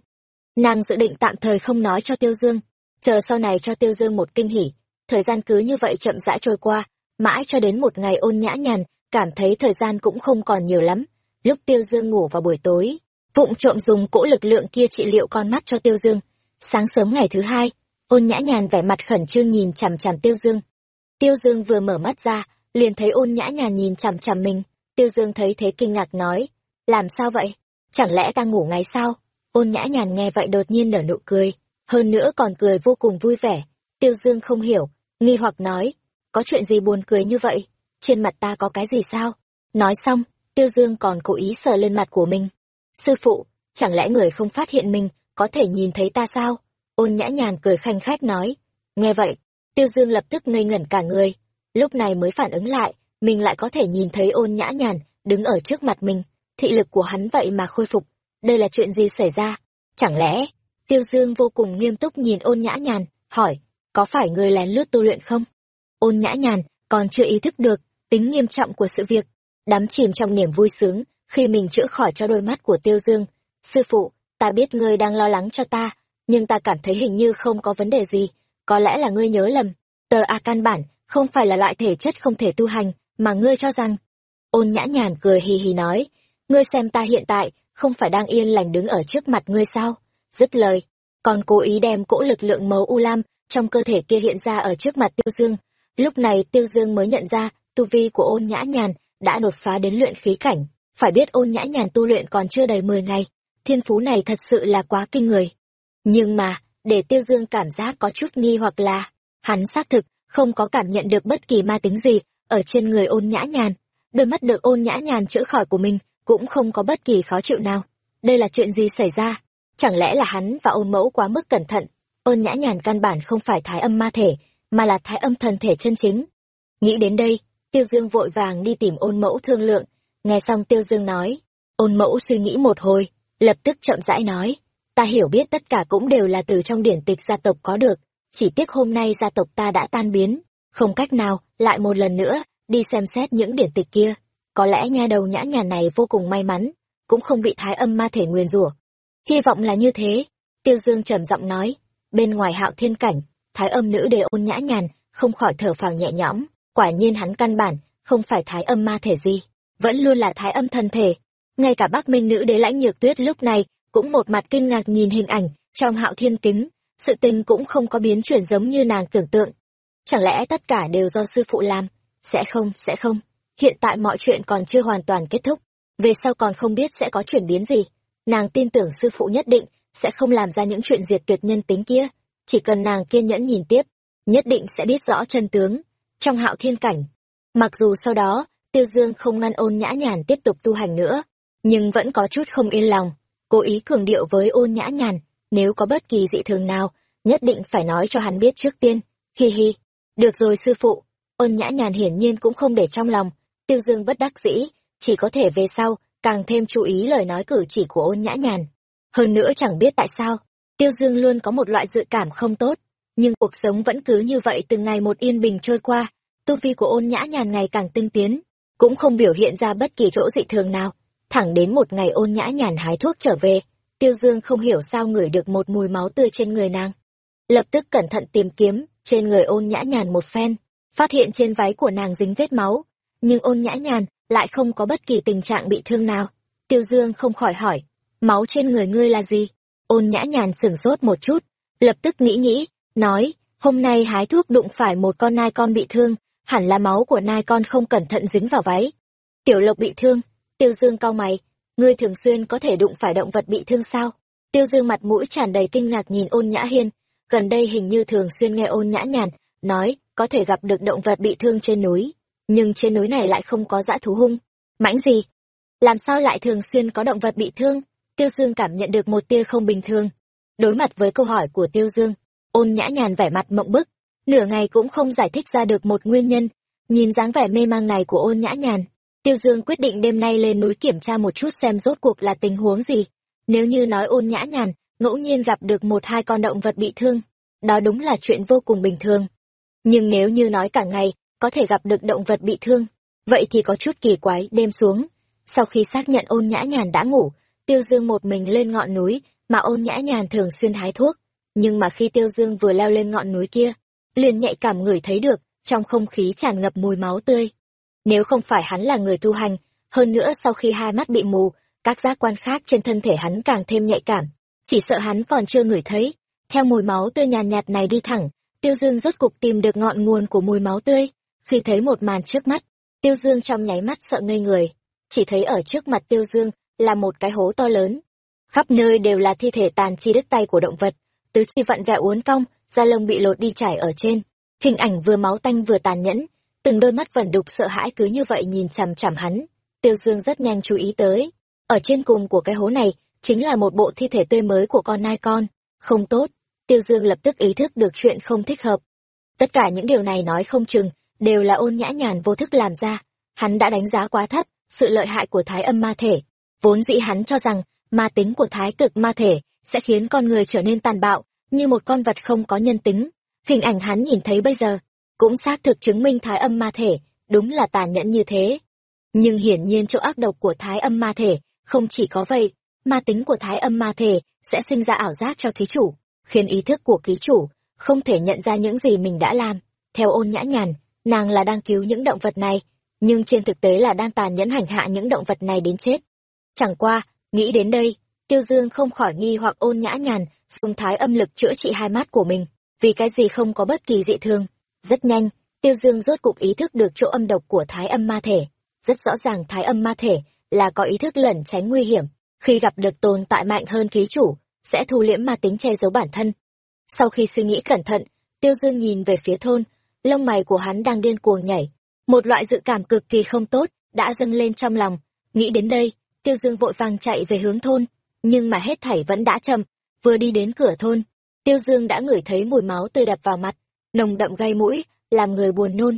Nàng dự định tạm thời không nói cho tiêu dương. Chờ sau này cho tiêu dương một kinh hỉ thời gian cứ như vậy chậm rãi trôi qua, mãi cho đến một ngày ôn nhã nhàn, cảm thấy thời gian cũng không còn nhiều lắm. Lúc tiêu dương ngủ vào buổi tối, vụng trộm dùng cỗ lực lượng kia trị liệu con mắt cho tiêu dương. Sáng sớm ngày thứ hai, ôn nhã nhàn vẻ mặt khẩn trương nhìn chằm chằm tiêu dương. Tiêu dương vừa mở mắt ra, liền thấy ôn nhã nhàn nhìn chằm chằm mình. Tiêu dương thấy thế kinh ngạc nói, làm sao vậy? Chẳng lẽ ta ngủ ngáy sao? Ôn nhã nhàn nghe vậy đột nhiên nở nụ cười, hơn nữa còn cười vô cùng vui vẻ tiêu dương không hiểu, nghi hoặc nói, có chuyện gì buồn cười như vậy? Trên mặt ta có cái gì sao? Nói xong, tiêu dương còn cố ý sờ lên mặt của mình. Sư phụ, chẳng lẽ người không phát hiện mình có thể nhìn thấy ta sao? Ôn nhã nhàn cười khanh khách nói. Nghe vậy, tiêu dương lập tức ngây ngẩn cả người. Lúc này mới phản ứng lại, mình lại có thể nhìn thấy ôn nhã nhàn đứng ở trước mặt mình. Thị lực của hắn vậy mà khôi phục. Đây là chuyện gì xảy ra? Chẳng lẽ? Tiêu dương vô cùng nghiêm túc nhìn ôn nhã nhàn, hỏi có phải ngươi lén lút tu luyện không? Ôn nhã nhàn, còn chưa ý thức được tính nghiêm trọng của sự việc, đắm chìm trong niềm vui sướng khi mình chữa khỏi cho đôi mắt của tiêu dương. Sư phụ, ta biết ngươi đang lo lắng cho ta, nhưng ta cảm thấy hình như không có vấn đề gì. Có lẽ là ngươi nhớ lầm, tờ a căn bản không phải là loại thể chất không thể tu hành mà ngươi cho rằng. Ôn nhã nhàn cười hì hì nói, ngươi xem ta hiện tại không phải đang yên lành đứng ở trước mặt ngươi sao? Dứt lời, còn cố ý đem cỗ lực lượng màu u lam trong cơ thể kia hiện ra ở trước mặt tiêu dương. Lúc này tiêu dương mới nhận ra, tu vi của ôn nhã nhàn đã đột phá đến luyện khí cảnh. Phải biết ôn nhã nhàn tu luyện còn chưa đầy mười ngày, thiên phú này thật sự là quá kinh người. Nhưng mà, để tiêu dương cảm giác có chút nghi hoặc là, hắn xác thực không có cảm nhận được bất kỳ ma tính gì ở trên người ôn nhã nhàn. Đôi mắt được ôn nhã nhàn chữa khỏi của mình cũng không có bất kỳ khó chịu nào. Đây là chuyện gì xảy ra? Chẳng lẽ là hắn và ôn mẫu quá mức cẩn thận ôn nhã nhàn căn bản không phải thái âm ma thể, mà là thái âm thần thể chân chính. Nghĩ đến đây, tiêu dương vội vàng đi tìm ôn mẫu thương lượng. Nghe xong tiêu dương nói, ôn mẫu suy nghĩ một hồi, lập tức chậm rãi nói, ta hiểu biết tất cả cũng đều là từ trong điển tịch gia tộc có được, chỉ tiếc hôm nay gia tộc ta đã tan biến, không cách nào lại một lần nữa đi xem xét những điển tịch kia. Có lẽ nha đầu nhã nhàn này vô cùng may mắn, cũng không bị thái âm ma thể nguyền rủa. Hy vọng là như thế, tiêu dương trầm giọng nói bên ngoài hạo thiên cảnh, thái âm nữ đề ôn nhã nhàn, không khỏi thở phào nhẹ nhõm. Quả nhiên hắn căn bản không phải thái âm ma thể gì, vẫn luôn là thái âm thân thể. Ngay cả bác minh nữ đế lãnh nhược tuyết lúc này cũng một mặt kinh ngạc nhìn hình ảnh trong hạo thiên kính, sự tình cũng không có biến chuyển giống như nàng tưởng tượng. Chẳng lẽ tất cả đều do sư phụ làm? Sẽ không sẽ không. Hiện tại mọi chuyện còn chưa hoàn toàn kết thúc. Về sau còn không biết sẽ có chuyển biến gì. Nàng tin tưởng sư phụ nhất định sẽ không làm ra những chuyện diệt tuyệt nhân tính kia. Chỉ cần nàng kiên nhẫn nhìn tiếp, nhất định sẽ biết rõ chân tướng. Trong hạo thiên cảnh, mặc dù sau đó, tiêu dương không ngăn ôn nhã nhàn tiếp tục tu hành nữa, nhưng vẫn có chút không yên lòng, cố ý cường điệu với ôn nhã nhàn. Nếu có bất kỳ dị thường nào, nhất định phải nói cho hắn biết trước tiên. Hi hi, được rồi sư phụ. Ôn nhã nhàn hiển nhiên cũng không để trong lòng. Tiêu dương bất đắc dĩ, chỉ có thể về sau, càng thêm chú ý lời nói cử chỉ của ôn nhã nhàn hơn nữa chẳng biết tại sao, tiêu dương luôn có một loại dự cảm không tốt, nhưng cuộc sống vẫn cứ như vậy từng ngày một yên bình trôi qua, tu vi của ôn nhã nhàn ngày càng tinh tiến, cũng không biểu hiện ra bất kỳ chỗ dị thường nào. Thẳng đến một ngày ôn nhã nhàn hái thuốc trở về, tiêu dương không hiểu sao ngửi được một mùi máu tươi trên người nàng. Lập tức cẩn thận tìm kiếm, trên người ôn nhã nhàn một phen, phát hiện trên váy của nàng dính vết máu, nhưng ôn nhã nhàn lại không có bất kỳ tình trạng bị thương nào. Tiêu dương không khỏi hỏi máu trên người ngươi là gì? Ôn nhã nhàn sửng sốt một chút, lập tức nghĩ nghĩ, nói, hôm nay hái thuốc đụng phải một con nai con bị thương, hẳn là máu của nai con không cẩn thận dính vào váy. Tiểu lộc bị thương, tiêu dương cau mày, ngươi thường xuyên có thể đụng phải động vật bị thương sao? Tiêu dương mặt mũi tràn đầy kinh ngạc nhìn ôn nhã hiên, gần đây hình như thường xuyên nghe ôn nhã nhàn nói, có thể gặp được động vật bị thương trên núi, nhưng trên núi này lại không có dã thú hung. Mãnh gì? Làm sao lại thường xuyên có động vật bị thương? Tiêu dương cảm nhận được một tia không bình thường. Đối mặt với câu hỏi của tiêu dương, ôn nhã nhàn vẻ mặt mộng bức. Nửa ngày cũng không giải thích ra được một nguyên nhân. Nhìn dáng vẻ mê mang này của ôn nhã nhàn, tiêu dương quyết định đêm nay lên núi kiểm tra một chút xem rốt cuộc là tình huống gì. Nếu như nói ôn nhã nhàn, ngẫu nhiên gặp được một hai con động vật bị thương, đó đúng là chuyện vô cùng bình thường. Nhưng nếu như nói cả ngày, có thể gặp được động vật bị thương, vậy thì có chút kỳ quái, đêm xuống. Sau khi xác nhận ôn nhã nhàn đã ngủ tiêu dương một mình lên ngọn núi mà ôn nhã nhàn thường xuyên hái thuốc. Nhưng mà khi tiêu dương vừa leo lên ngọn núi kia liền nhạy cảm ngửi thấy được trong không khí tràn ngập mùi máu tươi. Nếu không phải hắn là người tu hành hơn nữa sau khi hai mắt bị mù các giác quan khác trên thân thể hắn càng thêm nhạy cảm. Chỉ sợ hắn còn chưa ngửi thấy. Theo mùi máu tươi nhàn nhạt, nhạt này đi thẳng tiêu dương rốt cục tìm được ngọn nguồn của mùi máu tươi. Khi thấy một màn trước mắt tiêu dương trong nháy mắt sợ ngây người. Chỉ thấy ở trước mặt tiêu dương là một cái hố to lớn. Khắp nơi đều là thi thể tàn chi đứt tay của động vật. Tứ chi vặn vẹo uốn cong, da lông bị lột đi trải ở trên. Hình ảnh vừa máu tanh vừa tàn nhẫn, từng đôi mắt vẩn đục sợ hãi cứ như vậy nhìn chằm chằm hắn. Tiêu dương rất nhanh chú ý tới. Ở trên cùng của cái hố này chính là một bộ thi thể tươi mới của con nai con. Không tốt, tiêu dương lập tức ý thức được chuyện không thích hợp. Tất cả những điều này nói không chừng đều là ôn nhã nhàn vô thức làm ra. Hắn đã đánh giá quá thấp sự lợi hại của thái âm ma thể vốn dĩ hắn cho rằng, ma tính của thái cực ma thể sẽ khiến con người trở nên tàn bạo như một con vật không có nhân tính. Hình ảnh hắn nhìn thấy bây giờ cũng xác thực chứng minh thái âm ma thể đúng là tàn nhẫn như thế. Nhưng hiển nhiên chỗ ác độc của thái âm ma thể không chỉ có vậy, ma tính của thái âm ma thể sẽ sinh ra ảo giác cho ký chủ, khiến ý thức của ký chủ không thể nhận ra những gì mình đã làm. Theo ôn nhã nhàn, nàng là đang cứu những động vật này, nhưng trên thực tế là đang tàn nhẫn hành hạ những động vật này đến chết chẳng qua, nghĩ đến đây, tiêu dương không khỏi nghi hoặc ôn nhã nhàn, dùng thái âm lực chữa trị hai mắt của mình, vì cái gì không có bất kỳ dị thương. Rất nhanh, tiêu dương rốt cục ý thức được chỗ âm độc của thái âm ma thể. Rất rõ ràng thái âm ma thể là có ý thức lẩn tránh nguy hiểm. Khi gặp được tồn tại mạnh hơn ký chủ, sẽ thu liễm ma tính che giấu bản thân. Sau khi suy nghĩ cẩn thận, tiêu dương nhìn về phía thôn, lông mày của hắn đang điên cuồng nhảy. Một loại dự cảm cực kỳ không tốt đã dâng lên trong lòng. Nghĩ đến đây tiêu dương vội vàng chạy về hướng thôn, nhưng mà hết thảy vẫn đã chậm, vừa đi đến cửa thôn, tiêu dương đã ngửi thấy mùi máu tươi đập vào mặt, nồng đậm gây mũi, làm người buồn nôn.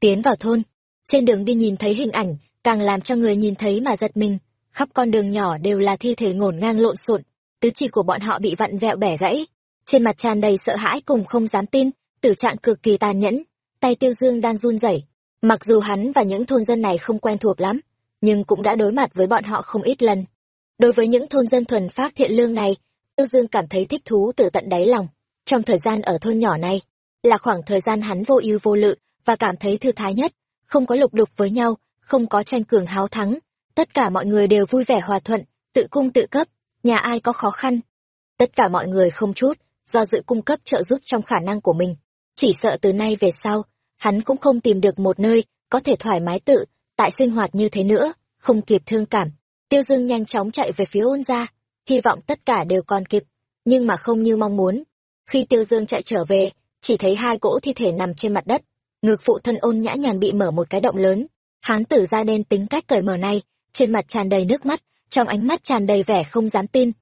Tiến vào thôn, trên đường đi nhìn thấy hình ảnh, càng làm cho người nhìn thấy mà giật mình. Khắp con đường nhỏ đều là thi thể ngổn ngang lộn xộn, tứ chi của bọn họ bị vặn vẹo bẻ gãy. Trên mặt tràn đầy sợ hãi cùng không dám tin, tử trạng cực kỳ tàn nhẫn, tay tiêu dương đang run rẩy. Mặc dù hắn và những thôn dân này không quen thuộc lắm nhưng cũng đã đối mặt với bọn họ không ít lần. Đối với những thôn dân thuần phát thiện lương này, tiêu dương cảm thấy thích thú từ tận đáy lòng. Trong thời gian ở thôn nhỏ này, là khoảng thời gian hắn vô ưu vô lự và cảm thấy thư thái nhất, không có lục đục với nhau, không có tranh cường háo thắng. Tất cả mọi người đều vui vẻ hòa thuận, tự cung tự cấp, nhà ai có khó khăn. Tất cả mọi người không chút do dự cung cấp trợ giúp trong khả năng của mình. Chỉ sợ từ nay về sau, hắn cũng không tìm được một nơi có thể thoải mái tự tại sinh hoạt như thế nữa, không kịp thương cảm. Tiêu dương nhanh chóng chạy về phía ôn ra hy vọng tất cả đều còn kịp, nhưng mà không như mong muốn. Khi tiêu dương chạy trở về, chỉ thấy hai cỗ thi thể nằm trên mặt đất, ngực phụ thân ôn nhã nhàn bị mở một cái động lớn. Hán tử ra đen tính cách cởi mở này, trên mặt tràn đầy nước mắt, trong ánh mắt tràn đầy vẻ không dám tin.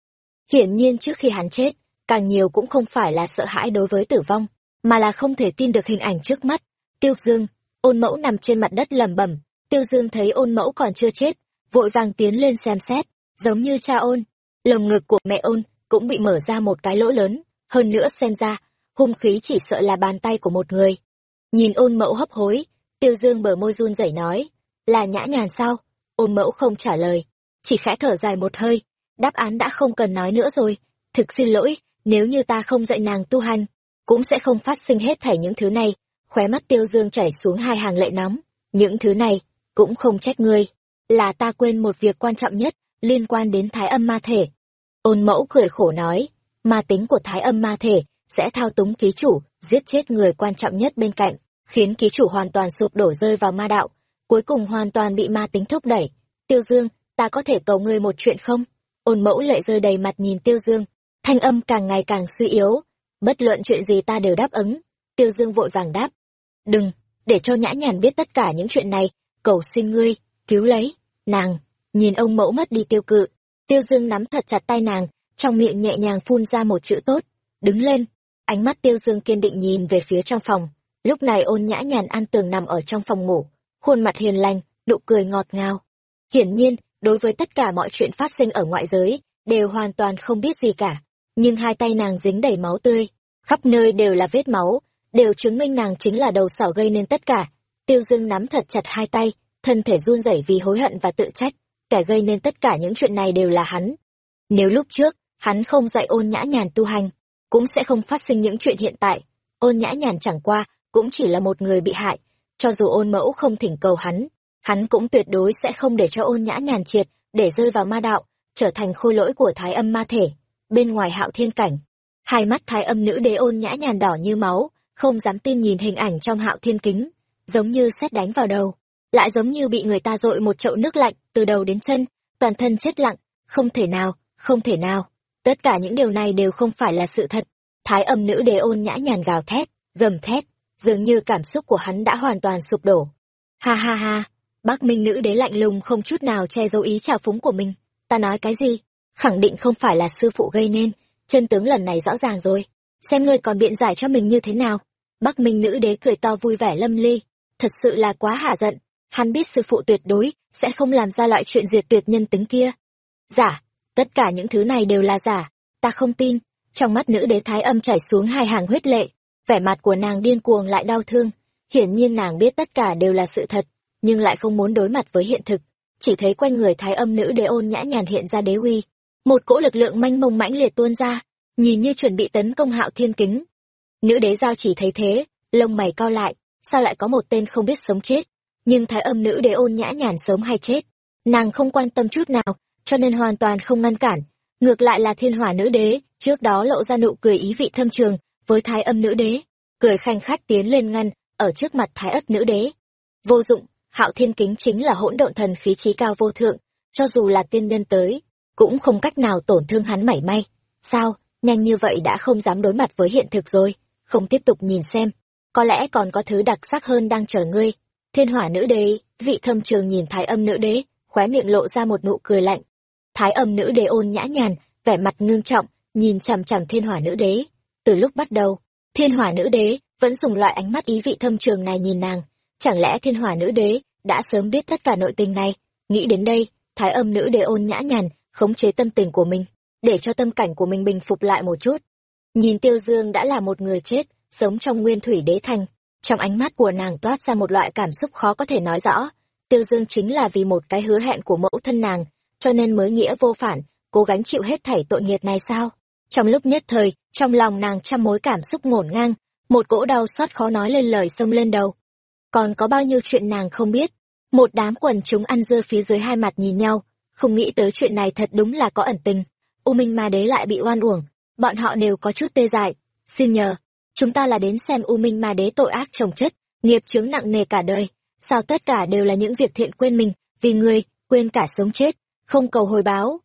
Hiển nhiên trước khi hắn chết, càng nhiều cũng không phải là sợ hãi đối với tử vong, mà là không thể tin được hình ảnh trước mắt. Tiêu dương, ôn mẫu nằm trên mặt đất lầm bẩm tiêu dương thấy ôn mẫu còn chưa chết, vội vàng tiến lên xem xét, giống như cha ôn. Lồng ngực của mẹ ôn cũng bị mở ra một cái lỗ lớn, hơn nữa xem ra, hung khí chỉ sợ là bàn tay của một người. Nhìn ôn mẫu hấp hối, tiêu dương bờ môi run rẩy nói, là nhã nhàn sao? Ôn mẫu không trả lời, chỉ khẽ thở dài một hơi, đáp án đã không cần nói nữa rồi. Thực xin lỗi, nếu như ta không dạy nàng tu hành, cũng sẽ không phát sinh hết thảy những thứ này. Khóe mắt tiêu dương chảy xuống hai hàng lệ nóng, những thứ này cũng không trách ngươi là ta quên một việc quan trọng nhất liên quan đến thái âm ma thể. Ôn mẫu cười khổ nói ma tính của thái âm ma thể sẽ thao túng ký chủ giết chết người quan trọng nhất bên cạnh khiến ký chủ hoàn toàn sụp đổ rơi vào ma đạo cuối cùng hoàn toàn bị ma tính thúc đẩy. Tiêu dương ta có thể cầu ngươi một chuyện không? Ôn mẫu lệ rơi đầy mặt nhìn tiêu dương thanh âm càng ngày càng suy yếu bất luận chuyện gì ta đều đáp ứng. Tiêu Dương vội vàng đáp. Đừng, để cho nhã nhàn biết tất cả những chuyện này, cầu xin ngươi, cứu lấy, nàng, nhìn ông mẫu mất đi tiêu cự. Tiêu Dương nắm thật chặt tay nàng, trong miệng nhẹ nhàng phun ra một chữ tốt, đứng lên. Ánh mắt Tiêu Dương kiên định nhìn về phía trong phòng. Lúc này ôn nhã nhàn an tường nằm ở trong phòng ngủ, khuôn mặt hiền lành, nụ cười ngọt ngào. Hiển nhiên, đối với tất cả mọi chuyện phát sinh ở ngoại giới, đều hoàn toàn không biết gì cả. Nhưng hai tay nàng dính đầy máu tươi, khắp nơi đều là vết máu, đều chứng minh nàng chính là đầu sỏ gây nên tất cả. Tiêu Dương nắm thật chặt hai tay, thân thể run rẩy vì hối hận và tự trách, kẻ gây nên tất cả những chuyện này đều là hắn. Nếu lúc trước, hắn không dạy ôn nhã nhàn tu hành, cũng sẽ không phát sinh những chuyện hiện tại. Ôn nhã nhàn chẳng qua, cũng chỉ là một người bị hại, cho dù ôn mẫu không thỉnh cầu hắn, hắn cũng tuyệt đối sẽ không để cho ôn nhã nhàn triệt, để rơi vào ma đạo, trở thành khôi lỗi của thái âm ma thể. Bên ngoài hạo thiên cảnh, hai mắt thái âm nữ đế ôn nhã nhàn đỏ như máu, không dám tin nhìn hình ảnh trong hạo thiên kính, giống như xét đánh vào đầu, lại giống như bị người ta dội một chậu nước lạnh từ đầu đến chân, toàn thân chết lặng, không thể nào, không thể nào. Tất cả những điều này đều không phải là sự thật. Thái âm nữ đế ôn nhã nhàn gào thét, gầm thét, dường như cảm xúc của hắn đã hoàn toàn sụp đổ. Ha ha ha, Bắc Minh nữ đế lạnh lùng không chút nào che giấu ý trào phúng của mình. Ta nói cái gì? Khẳng định không phải là sư phụ gây nên, chân tướng lần này rõ ràng rồi. Xem ngươi còn biện giải cho mình như thế nào. Bắc Minh nữ đế cười to vui vẻ lâm ly, thật sự là quá hả giận. Hắn biết sư phụ tuyệt đối sẽ không làm ra loại chuyện diệt tuyệt nhân tính kia. Giả, tất cả những thứ này đều là giả, ta không tin. Trong mắt nữ đế thái âm chảy xuống hai hàng huyết lệ, vẻ mặt của nàng điên cuồng lại đau thương. Hiển nhiên nàng biết tất cả đều là sự thật, nhưng lại không muốn đối mặt với hiện thực. Chỉ thấy quanh người thái âm nữ đế ôn nhã nhàn hiện ra đế uy. Một cỗ lực lượng manh mông mãnh liệt tuôn ra, nhìn như chuẩn bị tấn công hạo thiên kính. Nữ đế giao chỉ thấy thế, lông mày co lại, sao lại có một tên không biết sống chết. Nhưng thái âm nữ đế ôn nhã nhàn sống hay chết. Nàng không quan tâm chút nào, cho nên hoàn toàn không ngăn cản. Ngược lại là thiên hỏa nữ đế, trước đó lộ ra nụ cười ý vị thâm trường, với thái âm nữ đế, cười khanh khách tiến lên ngăn, ở trước mặt thái ất nữ đế. Vô dụng, hạo thiên kính chính là hỗn độn thần khí trí cao vô thượng, cho dù là tiên nhân tới, cũng không cách nào tổn thương hắn mảy may. Sao, nhanh như vậy đã không dám đối mặt với hiện thực rồi, không tiếp tục nhìn xem, có lẽ còn có thứ đặc sắc hơn đang chờ ngươi. Thiên hỏa nữ đế, vị thâm trường nhìn thái âm nữ đế, khóe miệng lộ ra một nụ cười lạnh. Thái âm nữ đế ôn nhã nhàn, vẻ mặt ngưng trọng, nhìn chằm chằm thiên hỏa nữ đế. Từ lúc bắt đầu, thiên hỏa nữ đế vẫn dùng loại ánh mắt ý vị thâm trường này nhìn nàng. Chẳng lẽ thiên hỏa nữ đế đã sớm biết tất cả nội tình này? Nghĩ đến đây, thái âm nữ đế ôn nhã nhàn, khống chế tâm tình của mình, để cho tâm cảnh của mình bình phục lại một chút. Nhìn Tiêu Dương đã là một người chết, sống trong nguyên thủy đế thành. Trong ánh mắt của nàng toát ra một loại cảm xúc khó có thể nói rõ. Tiêu Dương chính là vì một cái hứa hẹn của mẫu thân nàng, cho nên mới nghĩa vô phản, cố gắng chịu hết thảy tội nghiệt này sao? Trong lúc nhất thời, trong lòng nàng trăm mối cảm xúc ngổn ngang, một cỗ đau xót khó nói lên lời xông lên đầu. Còn có bao nhiêu chuyện nàng không biết. Một đám quần chúng ăn dưa phía dưới hai mặt nhìn nhau, không nghĩ tới chuyện này thật đúng là có ẩn tình. U Minh Ma Đế lại bị oan uổng, bọn họ đều có chút tê dại. Xin nhờ, chúng ta là đến xem U Minh Ma Đế tội ác trồng chất, nghiệp chướng nặng nề cả đời. Sao tất cả đều là những việc thiện quên mình, vì người, quên cả sống chết, không cầu hồi báo.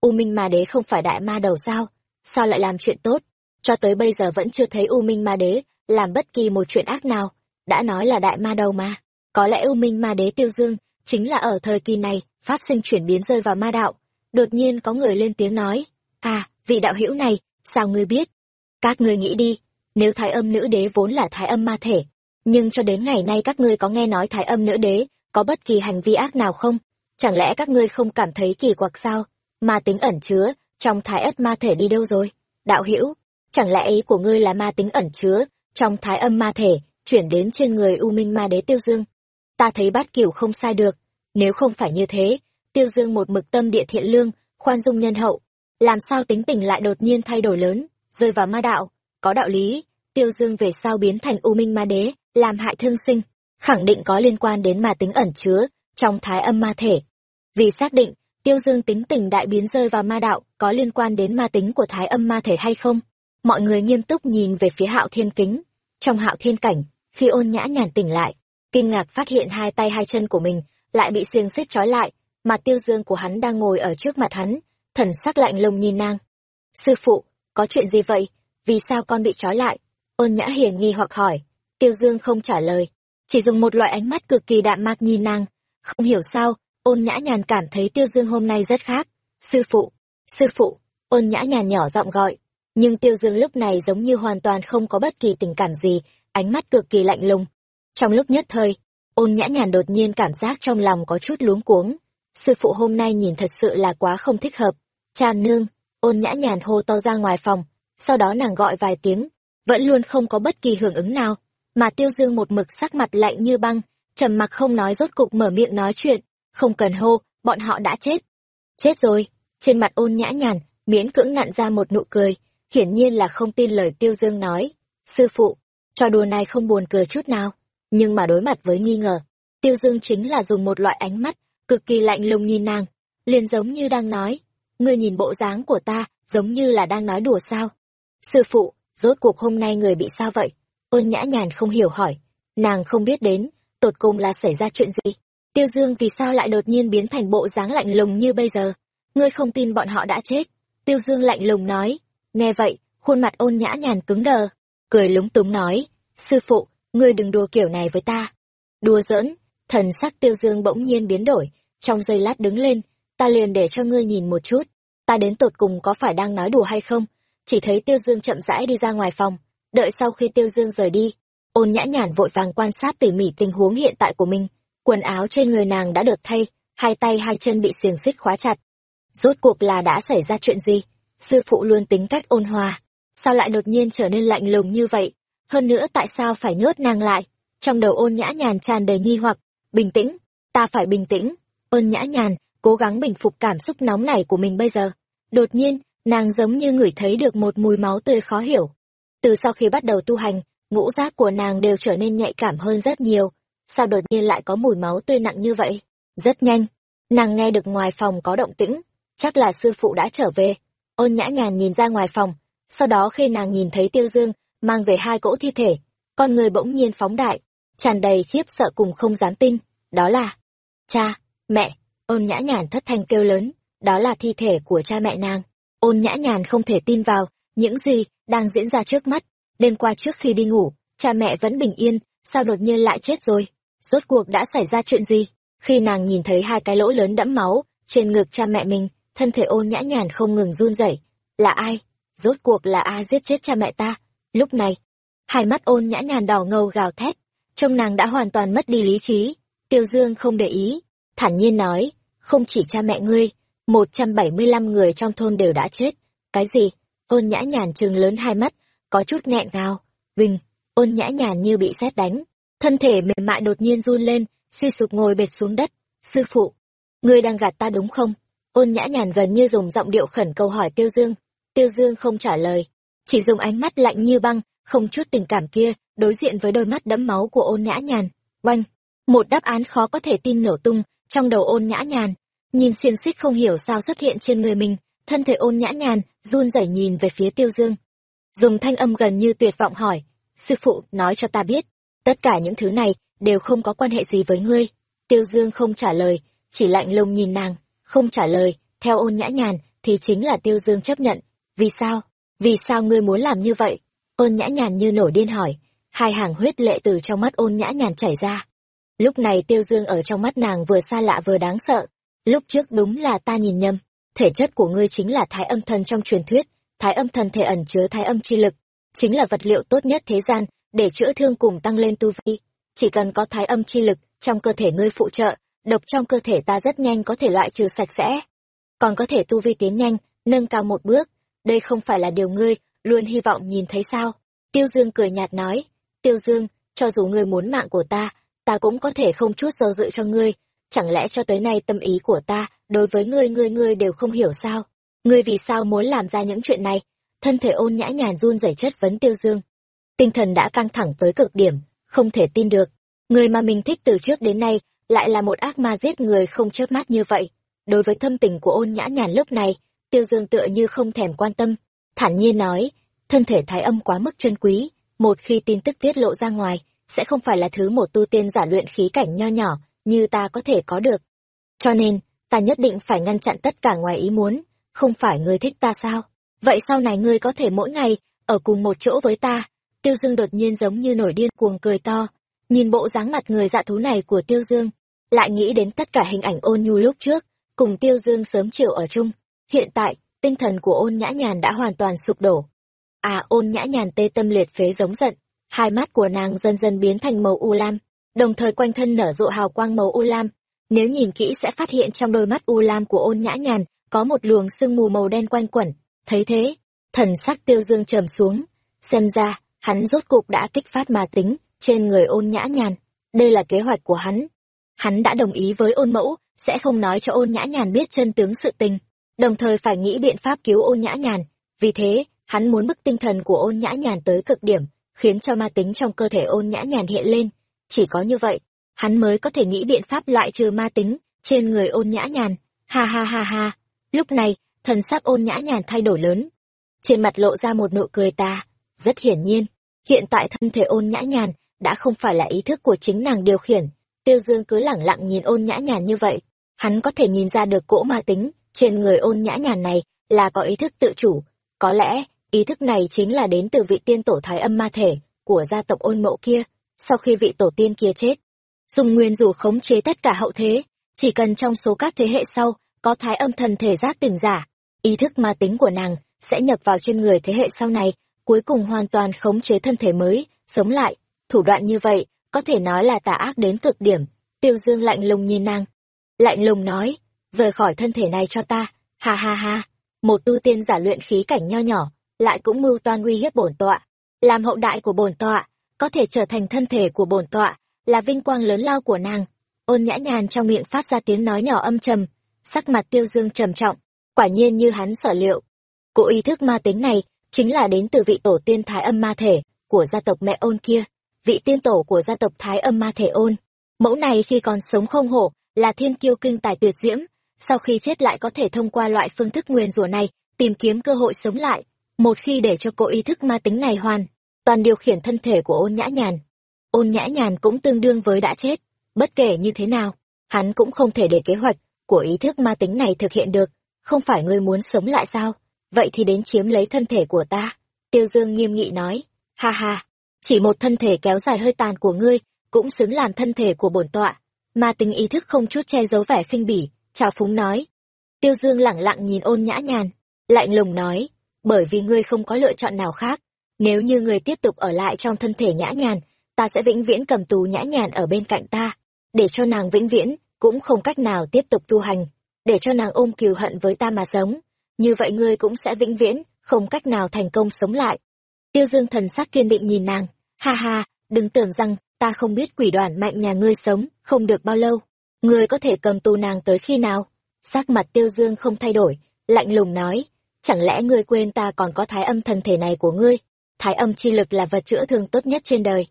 U Minh Ma Đế không phải đại ma đầu sao? Sao lại làm chuyện tốt? Cho tới bây giờ vẫn chưa thấy U Minh Ma Đế làm bất kỳ một chuyện ác nào. Đã nói là đại ma đầu mà. Có lẽ U Minh Ma Đế Tiêu Dương chính là ở thời kỳ này phát sinh chuyển biến rơi vào ma đạo. Đột nhiên có người lên tiếng nói, à, vị đạo hữu này, sao ngươi biết? Các ngươi nghĩ đi, nếu thái âm nữ đế vốn là thái âm ma thể, nhưng cho đến ngày nay các ngươi có nghe nói thái âm nữ đế có bất kỳ hành vi ác nào không? Chẳng lẽ các ngươi không cảm thấy kỳ quặc sao? Ma tính ẩn chứa, trong thái ất ma thể đi đâu rồi? Đạo hữu, chẳng lẽ ý của ngươi là ma tính ẩn chứa, trong thái âm ma thể, chuyển đến trên người U Minh ma đế Tiêu Dương? Ta thấy bát cửu không sai được, nếu không phải như thế, Tiêu Dương một mực tâm địa thiện lương, khoan dung nhân hậu, làm sao tính tình lại đột nhiên thay đổi lớn, rơi vào ma đạo, có đạo lý, Tiêu Dương về sau biến thành U Minh ma đế, làm hại thương sinh, khẳng định có liên quan đến ma tính ẩn chứa trong thái âm ma thể. Vì xác định, Tiêu Dương tính tình đại biến rơi vào ma đạo có liên quan đến ma tính của thái âm ma thể hay không? Mọi người nghiêm túc nhìn về phía Hạo Thiên Kính. Trong Hạo Thiên cảnh, khi ôn nhã nhàn tỉnh lại, kinh ngạc phát hiện hai tay hai chân của mình lại bị xiềng xích trói lại, mà Tiêu Dương của hắn đang ngồi ở trước mặt hắn, thần sắc lạnh lùng nhìn nàng. Sư phụ, có chuyện gì vậy? Vì sao con bị trói lại? ôn nhã hiền nghi hoặc hỏi. Tiêu dương không trả lời. Chỉ dùng một loại ánh mắt cực kỳ đạm mạc nhìn nàng. Không hiểu sao, ôn nhã nhàn cảm thấy tiêu dương hôm nay rất khác. Sư phụ sư phụ, ôn nhã nhàn nhỏ giọng gọi. Nhưng tiêu dương lúc này giống như hoàn toàn không có bất kỳ tình cảm gì, ánh mắt cực kỳ lạnh lùng. Trong lúc nhất thời, ôn nhã nhàn đột nhiên cảm giác trong lòng có chút luống cuống. Sư phụ hôm nay nhìn thật sự là quá không thích hợp. Cha nương, ôn nhã nhàn hô to ra ngoài phòng sau đó nàng gọi vài tiếng, vẫn luôn không có bất kỳ hưởng ứng nào, mà tiêu dương một mực sắc mặt lạnh như băng, trầm mặc không nói rốt cục mở miệng nói chuyện, không cần hô, bọn họ đã chết. Chết rồi, trên mặt ôn nhã nhàn, miễn cưỡng nặn ra một nụ cười, hiển nhiên là không tin lời tiêu dương nói. Sư phụ, trò đùa này không buồn cười chút nào, nhưng mà đối mặt với nghi ngờ, tiêu dương chính là dùng một loại ánh mắt cực kỳ lạnh lùng nhìn nàng, liền giống như đang nói, ngươi nhìn bộ dáng của ta, giống như là đang nói đùa sao? Sư phụ, rốt cuộc hôm nay người bị sao vậy? Ôn nhã nhàn không hiểu hỏi. Nàng không biết đến, tột cùng là xảy ra chuyện gì? Tiêu dương vì sao lại đột nhiên biến thành bộ dáng lạnh lùng như bây giờ? Ngươi không tin bọn họ đã chết. Tiêu dương lạnh lùng nói. Nghe vậy, khuôn mặt ôn nhã nhàn cứng đờ. Cười lúng túng nói. Sư phụ, ngươi đừng đùa kiểu này với ta. Đùa giỡn, thần sắc tiêu dương bỗng nhiên biến đổi. Trong giây lát đứng lên, ta liền để cho ngươi nhìn một chút. Ta đến tột cùng có phải đang nói đùa hay không? Chỉ thấy tiêu dương chậm rãi đi ra ngoài phòng. Đợi sau khi tiêu dương rời đi, ôn nhã nhàn vội vàng quan sát tỉ mỉ tình huống hiện tại của mình. Quần áo trên người nàng đã được thay, hai tay hai chân bị xiềng xích khóa chặt. Rốt cuộc là đã xảy ra chuyện gì? Sư phụ luôn tính cách ôn hòa. Sao lại đột nhiên trở nên lạnh lùng như vậy? Hơn nữa tại sao phải nhốt nàng lại? Trong đầu ôn nhã nhàn tràn đầy nghi hoặc. Bình tĩnh, ta phải bình tĩnh. Ôn nhã nhàn, cố gắng bình phục cảm xúc nóng này của mình bây giờ. Đột nhiên nàng giống như ngửi thấy được một mùi máu tươi khó hiểu. Từ sau khi bắt đầu tu hành, ngũ giác của nàng đều trở nên nhạy cảm hơn rất nhiều. Sao đột nhiên lại có mùi máu tươi nặng như vậy? Rất nhanh. Nàng nghe được ngoài phòng có động tĩnh. Chắc là sư phụ đã trở về. Ôn nhã nhàn nhìn ra ngoài phòng. Sau đó khi nàng nhìn thấy tiêu dương mang về hai cỗ thi thể, con người bỗng nhiên phóng đại, tràn đầy khiếp sợ cùng không dám tin. Đó là, cha, mẹ. Ôn nhã nhàn thất thanh kêu lớn. Đó là thi thể của cha mẹ nàng ôn nhã nhàn không thể tin vào, những gì đang diễn ra trước mắt. Đêm qua trước khi đi ngủ, cha mẹ vẫn bình yên, sao đột nhiên lại chết rồi? Rốt cuộc đã xảy ra chuyện gì? Khi nàng nhìn thấy hai cái lỗ lớn đẫm máu trên ngực cha mẹ mình, thân thể ôn nhã nhàn không ngừng run rẩy. Là ai? Rốt cuộc là ai giết chết cha mẹ ta? Lúc này, hai mắt ôn nhã nhàn đỏ ngầu gào thét, trông nàng đã hoàn toàn mất đi lý trí. Tiêu dương không để ý, thản nhiên nói, không chỉ cha mẹ ngươi một trăm bảy mươi lăm người trong thôn đều đã chết. Cái gì? Ôn nhã nhàn chừng lớn hai mắt, có chút nghẹn ngào. Vinh ôn nhã nhàn như bị sét đánh. Thân thể mềm mại đột nhiên run lên, suy sụp ngồi bệt xuống đất. Sư phụ, ngươi đang gạt ta đúng không? Ôn nhã nhàn gần như dùng giọng điệu khẩn câu hỏi tiêu dương. Tiêu dương không trả lời, chỉ dùng ánh mắt lạnh như băng, không chút tình cảm kia, đối diện với đôi mắt đẫm máu của ôn nhã nhàn. Oanh, một đáp án khó có thể tin nổ tung trong đầu ôn nhã nhàn nhìn xiềng xích không hiểu sao xuất hiện trên người mình, thân thể ôn nhã nhàn, run rẩy nhìn về phía tiêu dương. Dùng thanh âm gần như tuyệt vọng hỏi, sư phụ, nói cho ta biết, tất cả những thứ này đều không có quan hệ gì với ngươi. Tiêu dương không trả lời, chỉ lạnh lùng nhìn nàng, không trả lời, theo ôn nhã nhàn thì chính là tiêu dương chấp nhận. Vì sao? Vì sao ngươi muốn làm như vậy? Ôn nhã nhàn như nổi điên hỏi, hai hàng huyết lệ từ trong mắt ôn nhã nhàn chảy ra. Lúc này tiêu dương ở trong mắt nàng vừa xa lạ vừa đáng sợ lúc trước đúng là ta nhìn nhầm. Thể chất của ngươi chính là thái âm thần trong truyền thuyết. Thái âm thần thể ẩn chứa thái âm chi lực. Chính là vật liệu tốt nhất thế gian, để chữa thương cùng tăng lên tu vi. Chỉ cần có thái âm chi lực trong cơ thể ngươi phụ trợ, độc trong cơ thể ta rất nhanh có thể loại trừ sạch sẽ. Còn có thể tu vi tiến nhanh, nâng cao một bước. Đây không phải là điều ngươi luôn hy vọng nhìn thấy sao? Tiêu dương cười nhạt nói, tiêu dương, cho dù ngươi muốn mạng của ta ta cũng có thể không chút do dự cho ngươi chẳng lẽ cho tới nay tâm ý của ta đối với ngươi ngươi ngươi đều không hiểu sao? Ngươi vì sao muốn làm ra những chuyện này? Thân thể ôn nhã nhàn run rẩy chất vấn tiêu dương. Tinh thần đã căng thẳng tới cực điểm, không thể tin được. Người mà mình thích từ trước đến nay lại là một ác ma giết người không chớp mắt như vậy. Đối với thâm tình của ôn nhã nhàn lúc này, tiêu dương tựa như không thèm quan tâm. Thản nhiên nói, thân thể thái âm quá mức chân quý, một khi tin tức tiết lộ ra ngoài, sẽ không phải là thứ một tu tiên giả luyện khí cảnh nho nhỏ như ta có thể có được. Cho nên, ta nhất định phải ngăn chặn tất cả ngoài ý muốn, không phải ngươi thích ta sao? Vậy sau này ngươi có thể mỗi ngày ở cùng một chỗ với ta. Tiêu dương đột nhiên giống như nổi điên cuồng cười to. Nhìn bộ dáng mặt người dạ thú này của tiêu dương, lại nghĩ đến tất cả hình ảnh ôn nhu lúc trước, cùng tiêu dương sớm chiều ở chung. Hiện tại, tinh thần của ôn nhã nhàn đã hoàn toàn sụp đổ. À ôn nhã nhàn tê tâm liệt phế giống giận. Hai mắt của nàng dần dần biến thành màu u lam đồng thời quanh thân nở rộ hào quang màu u lam. Nếu nhìn kỹ sẽ phát hiện trong đôi mắt u lam của ôn nhã nhàn có một luồng sương mù màu đen quanh quẩn. Thấy thế, thần sắc tiêu dương trầm xuống. Xem ra, hắn rốt cục đã kích phát ma tính trên người ôn nhã nhàn. Đây là kế hoạch của hắn. Hắn đã đồng ý với ôn mẫu, sẽ không nói cho ôn nhã nhàn biết chân tướng sự tình. Đồng thời phải nghĩ biện pháp cứu ôn nhã nhàn. Vì thế, hắn muốn bức tinh thần của ôn nhã nhàn tới cực điểm, khiến cho ma tính trong cơ thể ôn nhã nhàn hiện lên chỉ có như vậy, hắn mới có thể nghĩ biện pháp loại trừ ma tính trên người ôn nhã nhàn. Ha ha ha ha, lúc này, thần sắc ôn nhã nhàn thay đổi lớn. Trên mặt lộ ra một nụ cười ta rất hiển nhiên. Hiện tại thân thể ôn nhã nhàn đã không phải là ý thức của chính nàng điều khiển. Tiêu dương cứ lẳng lặng nhìn ôn nhã nhàn như vậy. Hắn có thể nhìn ra được cỗ ma tính trên người ôn nhã nhàn này là có ý thức tự chủ. Có lẽ, ý thức này chính là đến từ vị tiên tổ thái âm ma thể của gia tộc ôn mộ kia sau khi vị tổ tiên kia chết. Dùng nguyên rủ khống chế tất cả hậu thế, chỉ cần trong số các thế hệ sau, có thái âm thần thể giác tỉnh giả, ý thức ma tính của nàng sẽ nhập vào trên người thế hệ sau này, cuối cùng hoàn toàn khống chế thân thể mới, sống lại. Thủ đoạn như vậy, có thể nói là tà ác đến cực điểm. Tiêu dương lạnh lùng nhìn nàng. Lạnh lùng nói, rời khỏi thân thể này cho ta. Ha ha ha. Một tu tiên giả luyện khí cảnh nho nhỏ, lại cũng mưu toan uy hiếp bổn tọa. Làm hậu đại của bổn tọa có thể trở thành thân thể của bổn tọa, là vinh quang lớn lao của nàng. Ôn nhã nhàn trong miệng phát ra tiếng nói nhỏ âm trầm, sắc mặt tiêu dương trầm trọng, quả nhiên như hắn sở liệu. Cụ ý thức ma tính này chính là đến từ vị tổ tiên thái âm ma thể của gia tộc mẹ ôn kia, vị tiên tổ của gia tộc thái âm ma thể ôn. Mẫu này khi còn sống không hổ là thiên kiêu kinh tài tuyệt diễm, sau khi chết lại có thể thông qua loại phương thức nguyền rủa này tìm kiếm cơ hội sống lại, một khi để cho cô ý thức ma tính này hoàn toàn điều khiển thân thể của ôn nhã nhàn. Ôn nhã nhàn cũng tương đương với đã chết, bất kể như thế nào, hắn cũng không thể để kế hoạch của ý thức ma tính này thực hiện được. Không phải ngươi muốn sống lại sao? Vậy thì đến chiếm lấy thân thể của ta. Tiêu dương nghiêm nghị nói, ha ha, chỉ một thân thể kéo dài hơi tàn của ngươi cũng xứng làm thân thể của bổn tọa. Ma tính ý thức không chút che giấu vẻ khinh bỉ chào phúng nói. Tiêu dương lẳng lặng nhìn ôn nhã nhàn, lạnh lùng nói, bởi vì ngươi không có lựa chọn nào khác nếu như người tiếp tục ở lại trong thân thể nhã nhàn, ta sẽ vĩnh viễn cầm tù nhã nhàn ở bên cạnh ta. Để cho nàng vĩnh viễn, cũng không cách nào tiếp tục tu hành. Để cho nàng ôm kiều hận với ta mà sống, như vậy ngươi cũng sẽ vĩnh viễn, không cách nào thành công sống lại. Tiêu dương thần sắc kiên định nhìn nàng. Ha ha, đừng tưởng rằng ta không biết quỷ đoàn mạnh nhà ngươi sống không được bao lâu. Ngươi có thể cầm tù nàng tới khi nào? Sắc mặt tiêu dương không thay đổi, lạnh lùng nói. Chẳng lẽ ngươi quên ta còn có thái âm thần thể này của ngươi? Thái âm chi lực là vật chữa thương tốt nhất trên đời.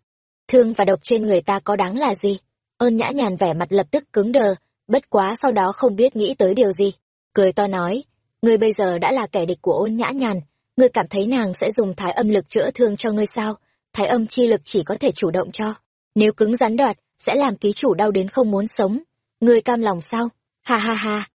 Thương và độc trên người ta có đáng là gì? Ơn nhã nhàn vẻ mặt lập tức cứng đờ, bất quá sau đó không biết nghĩ tới điều gì. Cười to nói, ngươi bây giờ đã là kẻ địch của ôn nhã nhàn, ngươi cảm thấy nàng sẽ dùng thái âm lực chữa thương cho ngươi sao? Thái âm chi lực chỉ có thể chủ động cho. Nếu cứng rắn đoạt, sẽ làm ký chủ đau đến không muốn sống. Ngươi cam lòng sao? Ha ha ha.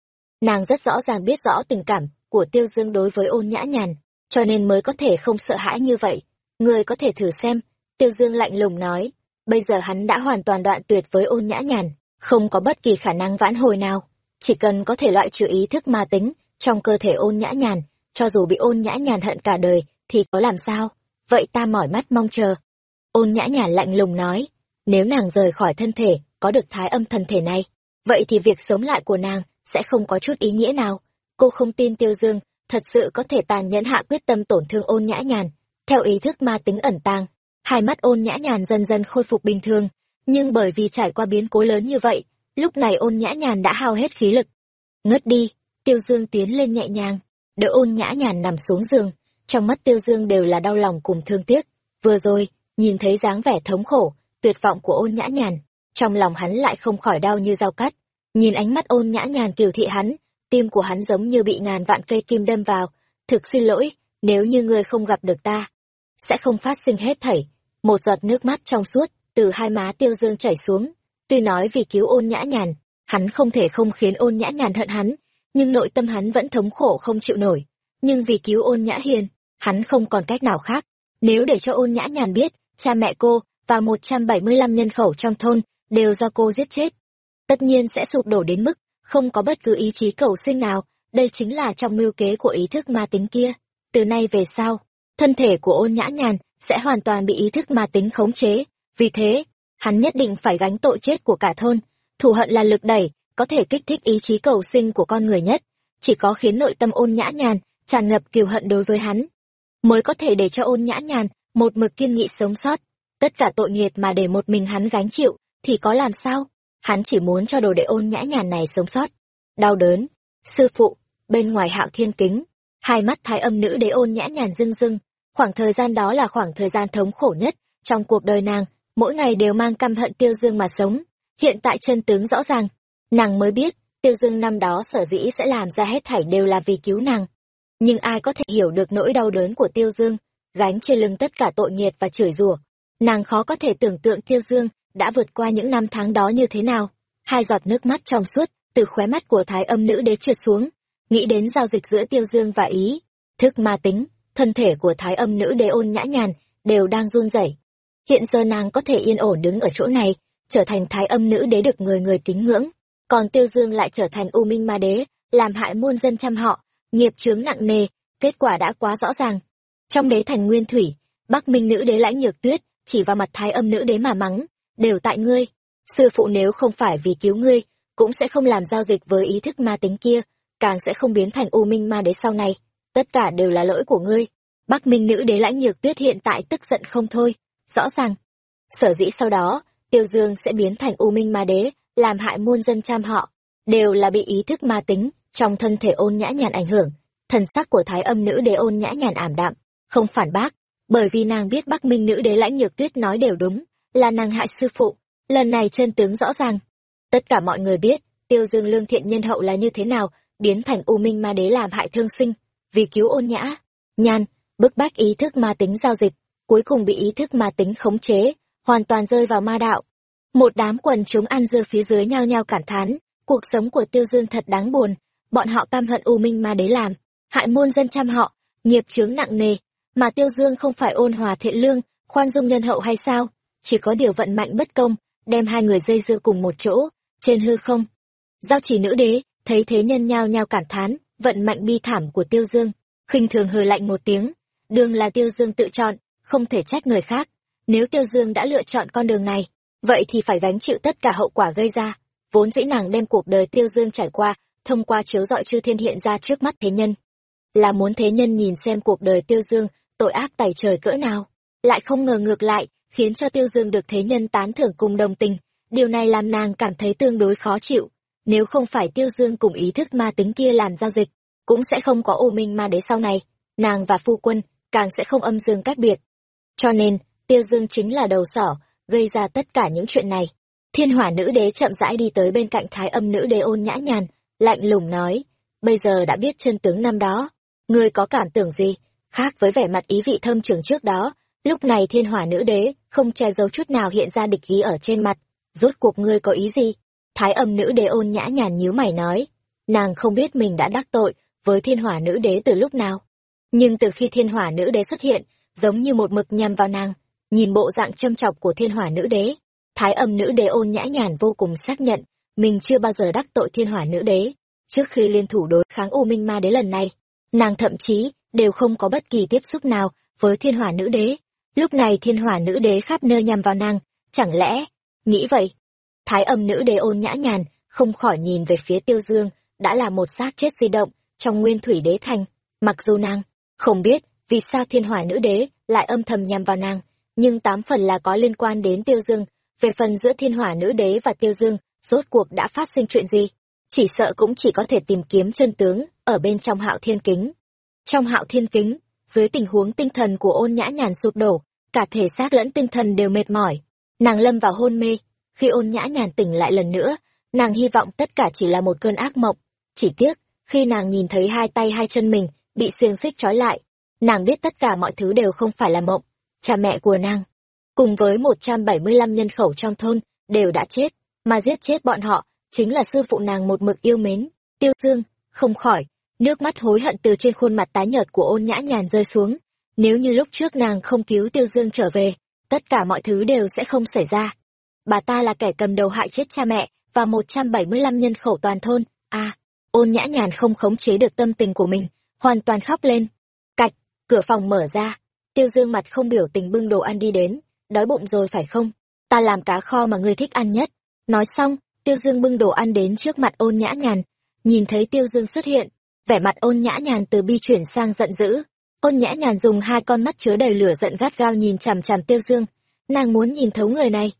Nàng rất rõ ràng biết rõ tình cảm của tiêu dương đối với ôn nhã nhàn cho nên mới có thể không sợ hãi như vậy. Ngươi có thể thử xem, tiêu dương lạnh lùng nói, bây giờ hắn đã hoàn toàn đoạn tuyệt với ôn nhã nhàn, không có bất kỳ khả năng vãn hồi nào. Chỉ cần có thể loại trừ ý thức ma tính trong cơ thể ôn nhã nhàn, cho dù bị ôn nhã nhàn hận cả đời, thì có làm sao? Vậy ta mỏi mắt mong chờ. Ôn nhã nhàn lạnh lùng nói, nếu nàng rời khỏi thân thể, có được thái âm Thần thể này, vậy thì việc sống lại của nàng sẽ không có chút ý nghĩa nào. Cô không tin tiêu dương thật sự có thể tàn nhẫn hạ quyết tâm tổn thương ôn nhã nhàn. Theo ý thức ma tính ẩn tàng, hai mắt ôn nhã nhàn dần dần khôi phục bình thường. Nhưng bởi vì trải qua biến cố lớn như vậy, lúc này ôn nhã nhàn đã hao hết khí lực. Ngất đi, tiêu dương tiến lên nhẹ nhàng, đỡ ôn nhã nhàn nằm xuống giường. Trong mắt tiêu dương đều là đau lòng cùng thương tiếc. Vừa rồi, nhìn thấy dáng vẻ thống khổ, tuyệt vọng của ôn nhã nhàn, trong lòng hắn lại không khỏi đau như dao cắt. Nhìn ánh mắt ôn nhã nhàn kiều thị hắn tim của hắn giống như bị ngàn vạn cây kim đâm vào. Thực xin lỗi nếu như ngươi không gặp được ta sẽ không phát sinh hết thảy. Một giọt nước mắt trong suốt từ hai má tiêu dương chảy xuống. Tuy nói vì cứu ôn nhã nhàn hắn không thể không khiến ôn nhã nhàn hận hắn nhưng nội tâm hắn vẫn thống khổ không chịu nổi. Nhưng vì cứu ôn nhã hiền hắn không còn cách nào khác. Nếu để cho ôn nhã nhàn biết, cha mẹ cô và 175 nhân khẩu trong thôn đều do cô giết chết. Tất nhiên sẽ sụp đổ đến mức không có bất cứ ý chí cầu sinh nào, đây chính là trong mưu kế của ý thức ma tính kia. Từ nay về sau, thân thể của ôn nhã nhàn sẽ hoàn toàn bị ý thức ma tính khống chế, vì thế, hắn nhất định phải gánh tội chết của cả thôn. Thù hận là lực đẩy, có thể kích thích ý chí cầu sinh của con người nhất, chỉ có khiến nội tâm ôn nhã nhàn tràn ngập kiều hận đối với hắn, mới có thể để cho ôn nhã nhàn một mực kiên nghị sống sót. Tất cả tội nghiệt mà để một mình hắn gánh chịu, thì có làm sao? Hắn chỉ muốn cho đồ đệ ôn nhã nhàn này sống sót. Đau đớn. Sư phụ, bên ngoài hạo thiên kính, hai mắt thái âm nữ đế ôn nhã nhàn rưng rưng. Khoảng thời gian đó là khoảng thời gian thống khổ nhất trong cuộc đời nàng, mỗi ngày đều mang căm hận tiêu dương mà sống. Hiện tại chân tướng rõ ràng, nàng mới biết, tiêu dương năm đó sở dĩ sẽ làm ra hết thảy đều là vì cứu nàng. Nhưng ai có thể hiểu được nỗi đau đớn của tiêu dương, gánh trên lưng tất cả tội nghiệt và chửi rủa. Nàng khó có thể tưởng tượng tiêu dương đã vượt qua những năm tháng đó như thế nào. Hai giọt nước mắt trong suốt từ khóe mắt của thái âm nữ đế trượt xuống, nghĩ đến giao dịch giữa tiêu dương và ý. Thức ma tính, thân thể của thái âm nữ đế ôn nhã nhàn đều đang run rẩy. Hiện giờ nàng có thể yên ổn đứng ở chỗ này, trở thành thái âm nữ đế được người người kính ngưỡng. Còn tiêu dương lại trở thành u minh ma đế, làm hại muôn dân trăm họ, nghiệp chướng nặng nề, kết quả đã quá rõ ràng. Trong đế thành nguyên thủy, Bắc Minh nữ đế lãnh nhược tuyết, chỉ vào mặt thái âm nữ đế mà mắng, đều tại ngươi. Sư phụ nếu không phải vì cứu ngươi, cũng sẽ không làm giao dịch với ý thức ma tính kia, càng sẽ không biến thành u minh ma đế sau này. Tất cả đều là lỗi của ngươi. Bắc Minh nữ đế lãnh nhược tuyết hiện tại tức giận không thôi, rõ ràng. Sở dĩ sau đó, Tiêu Dương sẽ biến thành u minh ma đế, làm hại muôn dân cham họ, đều là bị ý thức ma tính, trong thân thể ôn nhã nhàn ảnh hưởng. Thần sắc của thái âm nữ đế ôn nhã nhàn ảm đạm, không phản bác, bởi vì nàng biết Bắc Minh nữ đế lãnh nhược tuyết nói đều đúng, là nàng hại sư phụ, lần này chân tướng rõ ràng. Tất cả mọi người biết, tiêu dương lương thiện nhân hậu là như thế nào, biến thành u minh ma đế làm hại thương sinh, vì cứu ôn nhã, nhan, bức bách ý thức ma tính giao dịch, cuối cùng bị ý thức ma tính khống chế, hoàn toàn rơi vào ma đạo. Một đám quần chúng ăn dưa phía dưới nhao nhao cảm thán, cuộc sống của tiêu dương thật đáng buồn, bọn họ cam hận u minh ma đế làm, hại muôn dân chăm họ, nghiệp chướng nặng nề, mà tiêu dương không phải ôn hòa thiện lương, khoan dung nhân hậu hay sao? Chỉ có điều vận mạnh bất công, đem hai người dây dưa cùng một chỗ, trên hư không. Giao chỉ nữ đế, thấy thế nhân nhao nhao cảm thán, vận mạnh bi thảm của tiêu dương, khinh thường hừ lạnh một tiếng, đường là tiêu dương tự chọn, không thể trách người khác. Nếu tiêu dương đã lựa chọn con đường này, vậy thì phải gánh chịu tất cả hậu quả gây ra. Vốn dĩ nàng đem cuộc đời tiêu dương trải qua, thông qua chiếu dọi chư thiên hiện ra trước mắt thế nhân. Là muốn thế nhân nhìn xem cuộc đời tiêu dương, tội ác tày trời cỡ nào. Lại không ngờ ngược lại, khiến cho tiêu dương được thế nhân tán thưởng cùng đồng tình. Điều này làm nàng cảm thấy tương đối khó chịu. Nếu không phải tiêu dương cùng ý thức ma tính kia làm giao dịch, cũng sẽ không có ô minh ma đế sau này. Nàng và phu quân, càng sẽ không âm dương cách biệt. Cho nên, tiêu dương chính là đầu sỏ, gây ra tất cả những chuyện này. Thiên hỏa nữ đế chậm rãi đi tới bên cạnh thái âm nữ đế ôn nhã nhàn, lạnh lùng nói, bây giờ đã biết chân tướng năm đó, ngươi có cảm tưởng gì, khác với vẻ mặt ý vị thâm trường trước đó, lúc này thiên hỏa nữ đế không che giấu chút nào hiện ra địch ý ở trên mặt, rốt cuộc ngươi có ý gì? Thái âm nữ đế ôn nhã nhàn nhíu mày nói, nàng không biết mình đã đắc tội với thiên hỏa nữ đế từ lúc nào. Nhưng từ khi thiên hỏa nữ đế xuất hiện, giống như một mực nhằm vào nàng, nhìn bộ dạng châm chọc của thiên hỏa nữ đế, thái âm nữ đế ôn nhã nhàn vô cùng xác nhận, mình chưa bao giờ đắc tội thiên hỏa nữ đế. Trước khi liên thủ đối kháng U Minh Ma đế lần này, nàng thậm chí đều không có bất kỳ tiếp xúc nào với thiên hỏa nữ đế. Lúc này thiên hỏa nữ đế khắp nơi nhằm vào nàng, chẳng lẽ, nghĩ vậy. Thái âm nữ đế ôn nhã nhàn, không khỏi nhìn về phía tiêu dương, đã là một xác chết di động, trong nguyên thủy đế thành. Mặc dù nàng, không biết vì sao thiên hỏa nữ đế lại âm thầm nhằm vào nàng, nhưng tám phần là có liên quan đến tiêu dương. Về phần giữa thiên hỏa nữ đế và tiêu dương, rốt cuộc đã phát sinh chuyện gì? Chỉ sợ cũng chỉ có thể tìm kiếm chân tướng ở bên trong hạo thiên kính. Trong hạo thiên kính, dưới tình huống tinh thần của ôn nhã nhàn sụp đổ, cả thể xác lẫn tinh thần đều mệt mỏi. Nàng lâm vào hôn mê, khi ôn nhã nhàn tỉnh lại lần nữa, nàng hy vọng tất cả chỉ là một cơn ác mộng. Chỉ tiếc, khi nàng nhìn thấy hai tay hai chân mình bị xiềng xích trói lại, nàng biết tất cả mọi thứ đều không phải là mộng. Cha mẹ của nàng, cùng với 175 nhân khẩu trong thôn, đều đã chết, mà giết chết bọn họ, chính là sư phụ nàng một mực yêu mến. Tiêu Dương, không khỏi, nước mắt hối hận từ trên khuôn mặt tái nhợt của ôn nhã nhàn rơi xuống nếu như lúc trước nàng không cứu tiêu dương trở về, tất cả mọi thứ đều sẽ không xảy ra. Bà ta là kẻ cầm đầu hại chết cha mẹ và một trăm bảy mươi lăm nhân khẩu toàn thôn. A ôn nhã nhàn không khống chế được tâm tình của mình, hoàn toàn khóc lên. Cạch, cửa phòng mở ra. Tiêu dương mặt không biểu tình bưng đồ ăn đi đến. Đói bụng rồi phải không? Ta làm cá kho mà ngươi thích ăn nhất. Nói xong, tiêu dương bưng đồ ăn đến trước mặt ôn nhã nhàn. Nhìn thấy tiêu dương xuất hiện, vẻ mặt ôn nhã nhàn từ bi chuyển sang giận dữ ôn nhã nhàn dùng hai con mắt chứa đầy lửa giận gắt gao nhìn chằm chằm tiêu dương. Nàng muốn nhìn thấu người này.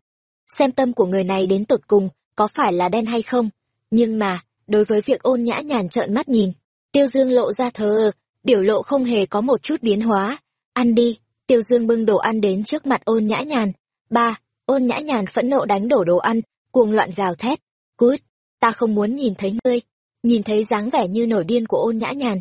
Xem tâm của người này đến tột cùng, có phải là đen hay không? Nhưng mà, đối với việc ôn nhã nhàn trợn mắt nhìn, tiêu dương lộ ra thờ ơ, biểu lộ không hề có một chút biến hóa. Ăn đi, tiêu dương bưng đồ ăn đến trước mặt ôn nhã nhàn. Ba, ôn nhã nhàn phẫn nộ đánh đổ đồ ăn, cuồng loạn gào thét. Cút, ta không muốn nhìn thấy ngươi. Nhìn thấy dáng vẻ như nổi điên của ôn nhã nhàn.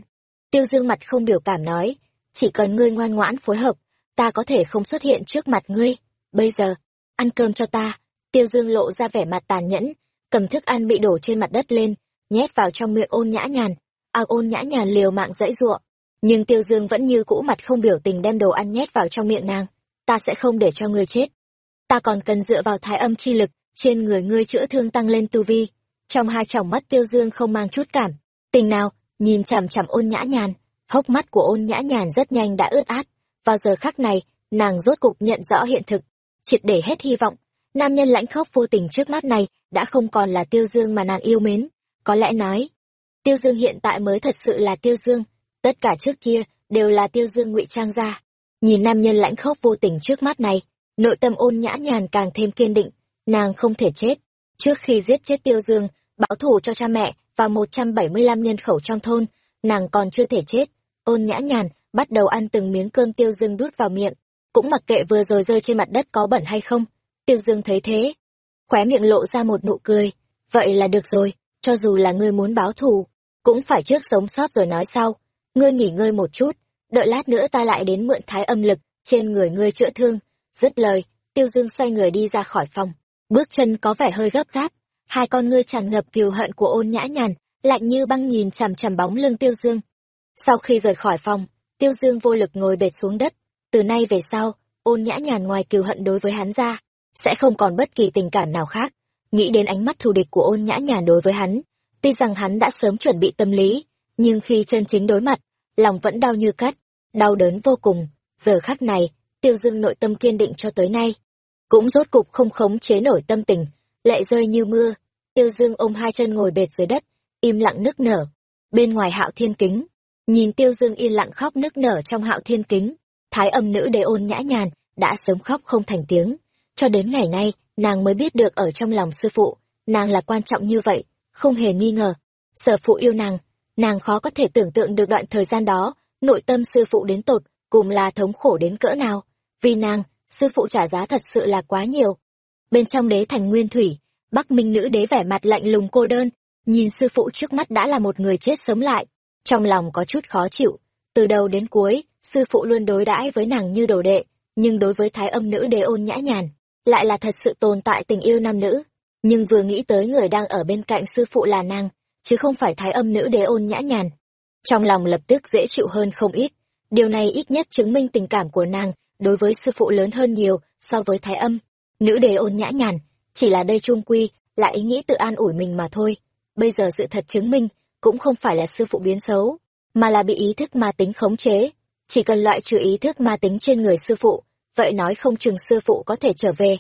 Tiêu dương mặt không biểu cảm nói chỉ cần ngươi ngoan ngoãn phối hợp ta có thể không xuất hiện trước mặt ngươi. Bây giờ ăn cơm cho ta. Tiêu dương lộ ra vẻ mặt tàn nhẫn cầm thức ăn bị đổ trên mặt đất lên nhét vào trong miệng ôn nhã nhàn. A ôn nhã nhàn liều mạng dãy ruộng, nhưng tiêu dương vẫn như cũ mặt không biểu tình đem đồ ăn nhét vào trong miệng nàng. Ta sẽ không để cho ngươi chết. Ta còn cần dựa vào thái âm chi lực trên người ngươi chữa thương tăng lên tu vi. Trong hai tròng mắt tiêu dương không mang chút cảm. Tình nào nhìn chằm chằm ôn nhã nhàn hốc mắt của ôn nhã nhàn rất nhanh đã ướt át. Vào giờ khắc này, nàng rốt cục nhận rõ hiện thực. Triệt để hết hy vọng. Nam nhân lãnh khóc vô tình trước mắt này đã không còn là tiêu dương mà nàng yêu mến. Có lẽ nói, tiêu dương hiện tại mới thật sự là tiêu dương. Tất cả trước kia đều là tiêu dương ngụy trang ra. Nhìn nam nhân lãnh khóc vô tình trước mắt này, nội tâm ôn nhã nhàn càng thêm kiên định. Nàng không thể chết. Trước khi giết chết tiêu dương, báo thù cho cha mẹ và một trăm bảy mươi lăm nhân khẩu trong thôn, nàng còn chưa thể chết ôn nhã nhàn, bắt đầu ăn từng miếng cơm tiêu dương đút vào miệng. Cũng mặc kệ vừa rồi rơi trên mặt đất có bẩn hay không, tiêu dương thấy thế. Khóe miệng lộ ra một nụ cười. Vậy là được rồi, cho dù là ngươi muốn báo thù, cũng phải trước sống sót rồi nói sau. Ngươi nghỉ ngơi một chút, đợi lát nữa ta lại đến mượn thái âm lực trên người ngươi chữa thương. Dứt lời, tiêu dương xoay người đi ra khỏi phòng. Bước chân có vẻ hơi gấp gáp. Hai con ngươi tràn ngập kiều hận của ôn nhã nhàn, lạnh như băng nhìn chằm chằm bóng lưng tiêu dương sau khi rời khỏi phòng, tiêu dương vô lực ngồi bệt xuống đất. Từ nay về sau, ôn nhã nhàn ngoài cừu hận đối với hắn ra, sẽ không còn bất kỳ tình cảm nào khác. Nghĩ đến ánh mắt thù địch của ôn nhã nhàn đối với hắn, tuy rằng hắn đã sớm chuẩn bị tâm lý, nhưng khi chân chính đối mặt, lòng vẫn đau như cắt, đau đớn vô cùng. Giờ khắc này, tiêu dương nội tâm kiên định cho tới nay. Cũng rốt cục không khống chế nổi tâm tình lệ rơi như mưa. Tiêu dương ôm hai chân ngồi bệt dưới đất, im lặng nức nở. Bên ngoài hạo thiên kính nhìn tiêu dương yên lặng khóc nức nở trong hạo thiên kính, thái âm nữ đế ôn nhã nhàn, đã sớm khóc không thành tiếng. Cho đến ngày nay, nàng mới biết được ở trong lòng sư phụ, nàng là quan trọng như vậy, không hề nghi ngờ. Sở phụ yêu nàng nàng khó có thể tưởng tượng được đoạn thời gian đó, nội tâm sư phụ đến tột cùng là thống khổ đến cỡ nào. Vì nàng, sư phụ trả giá thật sự là quá nhiều. Bên trong đế thành nguyên thủy, bắc minh nữ đế vẻ mặt lạnh lùng cô đơn, nhìn sư phụ trước mắt đã là một người chết sớm lại trong lòng có chút khó chịu, từ đầu đến cuối, sư phụ luôn đối đãi với nàng như đồ đệ, nhưng đối với thái âm nữ đế ôn nhã nhàn, lại là thật sự tồn tại tình yêu nam nữ. Nhưng vừa nghĩ tới người đang ở bên cạnh sư phụ là nàng, chứ không phải thái âm nữ đế ôn nhã nhàn. Trong lòng lập tức dễ chịu hơn không ít, điều này ít nhất chứng minh tình cảm của nàng đối với sư phụ lớn hơn nhiều so với thái âm nữ đế ôn nhã nhàn, chỉ là đây trung quy là ý nghĩ tự an ủi mình mà thôi. Bây giờ sự thật chứng minh cũng không phải là sư phụ biến xấu, mà là bị ý thức ma tính khống chế. Chỉ cần loại trừ ý thức ma tính trên người sư phụ, vậy nói không chừng sư phụ có thể trở về.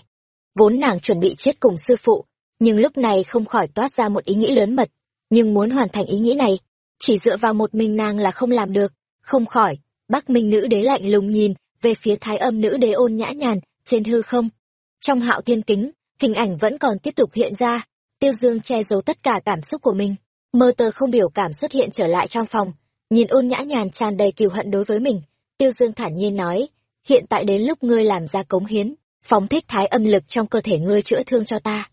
Vốn nàng chuẩn bị chết cùng sư phụ, nhưng lúc này không khỏi toát ra một ý nghĩ lớn mật, nhưng muốn hoàn thành ý nghĩ này, chỉ dựa vào một mình nàng là không làm được. Không khỏi, bắc minh nữ đế lạnh lùng nhìn về phía thái âm nữ đế ôn nhã nhàn trên hư không. Trong hạo thiên kính, hình ảnh vẫn còn tiếp tục hiện ra, tiêu dương che giấu tất cả cảm xúc của mình mơ tờ không biểu cảm xuất hiện trở lại trong phòng, nhìn ôn nhã nhàn tràn đầy kiều hận đối với mình. Tiêu dương thản nhiên nói, hiện tại đến lúc ngươi làm ra cống hiến, phóng thích thái âm lực trong cơ thể ngươi chữa thương cho ta.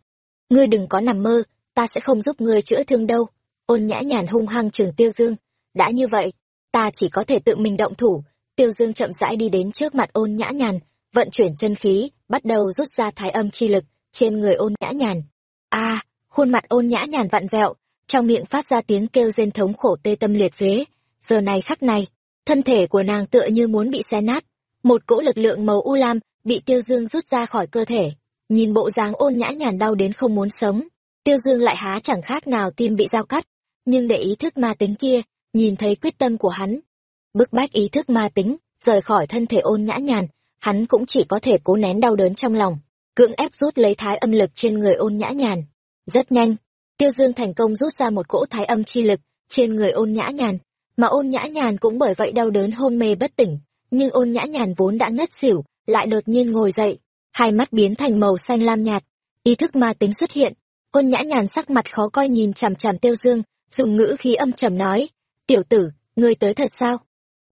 Ngươi đừng có nằm mơ, ta sẽ không giúp ngươi chữa thương đâu. Ôn nhã nhàn hung hăng trường tiêu dương, đã như vậy, ta chỉ có thể tự mình động thủ. Tiêu dương chậm rãi đi đến trước mặt ôn nhã nhàn, vận chuyển chân khí, bắt đầu rút ra thái âm chi lực trên người ôn nhã nhàn. A, khuôn mặt ôn nhã nhàn vặn vẹo trong miệng phát ra tiếng kêu rên thống khổ tê tâm liệt phế. Giờ này khắc này, thân thể của nàng tựa như muốn bị xé nát. Một cỗ lực lượng màu u lam bị tiêu dương rút ra khỏi cơ thể. Nhìn bộ dáng ôn nhã nhàn đau đến không muốn sống. Tiêu dương lại há chẳng khác nào tim bị dao cắt. Nhưng để ý thức ma tính kia, nhìn thấy quyết tâm của hắn. Bức bách ý thức ma tính, rời khỏi thân thể ôn nhã nhàn, hắn cũng chỉ có thể cố nén đau đớn trong lòng. Cưỡng ép rút lấy thái âm lực trên người ôn nhã nhàn. Rất nhanh tiêu dương thành công rút ra một cỗ thái âm chi lực trên người ôn nhã nhàn. Mà ôn nhã nhàn cũng bởi vậy đau đớn hôn mê bất tỉnh, nhưng ôn nhã nhàn vốn đã ngất xỉu, lại đột nhiên ngồi dậy, hai mắt biến thành màu xanh lam nhạt, ý thức ma tính xuất hiện. Ôn nhã nhàn sắc mặt khó coi nhìn chằm chằm tiêu dương, dùng ngữ khí âm trầm nói, tiểu tử, ngươi tới thật sao?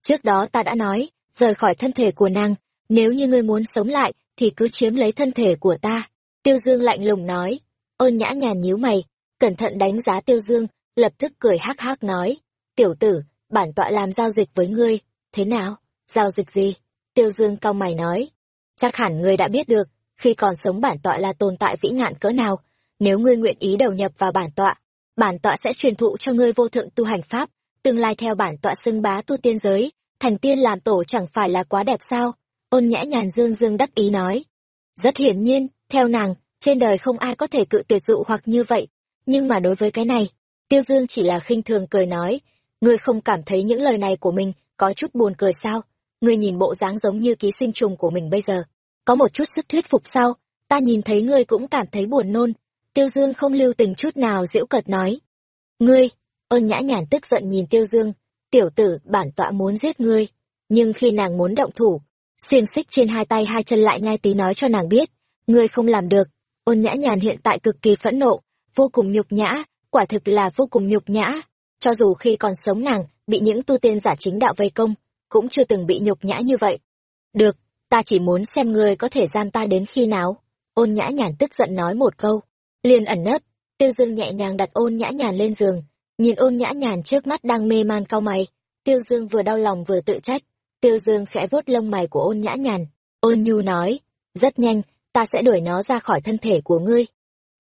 Trước đó ta đã nói, rời khỏi thân thể của nàng, nếu như ngươi muốn sống lại, thì cứ chiếm lấy thân thể của ta. Tiêu dương lạnh lùng nói. Ôn nhã nhàn nhíu mày cẩn thận đánh giá tiêu dương, lập tức cười hắc hắc nói, tiểu tử, bản tọa làm giao dịch với ngươi, thế nào? Giao dịch gì? Tiêu dương cau mày nói, chắc hẳn ngươi đã biết được, khi còn sống bản tọa là tồn tại vĩ ngạn cỡ nào. Nếu ngươi nguyện ý đầu nhập vào bản tọa bản tọa sẽ truyền thụ cho ngươi vô thượng tu hành pháp, tương lai theo bản tọa xưng bá tu tiên giới, thành tiên làm tổ chẳng phải là quá đẹp sao? Ôn nhã nhàn dương dương đắc ý nói, rất hiển nhiên, theo nàng, trên đời không ai có thể cự tuyệt dụ hoặc như vậy nhưng mà đối với cái này, tiêu dương chỉ là khinh thường cười nói, ngươi không cảm thấy những lời này của mình có chút buồn cười sao? Ngươi nhìn bộ dáng giống như ký sinh trùng của mình bây giờ. Có một chút sức thuyết phục sao ta nhìn thấy ngươi cũng cảm thấy buồn nôn. Tiêu dương không lưu tình chút nào diễu cợt nói, ngươi, ôn nhã nhàn tức giận nhìn tiêu dương, tiểu tử bản tọa muốn giết ngươi, nhưng khi nàng muốn động thủ xiềng xích trên hai tay hai chân lại nhai tí nói cho nàng biết, ngươi không làm được, ôn nhã nhàn hiện tại cực kỳ phẫn nộ vô cùng nhục nhã, quả thực là vô cùng nhục nhã. Cho dù khi còn sống nàng, bị những tu tiên giả chính đạo vây công, cũng chưa từng bị nhục nhã như vậy. Được, ta chỉ muốn xem ngươi có thể giam ta đến khi nào. Ôn nhã nhàn tức giận nói một câu. Liền ẩn nấp, tiêu dương nhẹ nhàng đặt ôn nhã nhàn lên giường. Nhìn ôn nhã nhàn trước mắt đang mê man cau mày, tiêu dương vừa đau lòng vừa tự trách. Tiêu dương khẽ vuốt lông mày của ôn nhã nhàn. Ôn nhu nói, rất nhanh, ta sẽ đuổi nó ra khỏi thân thể của ngươi.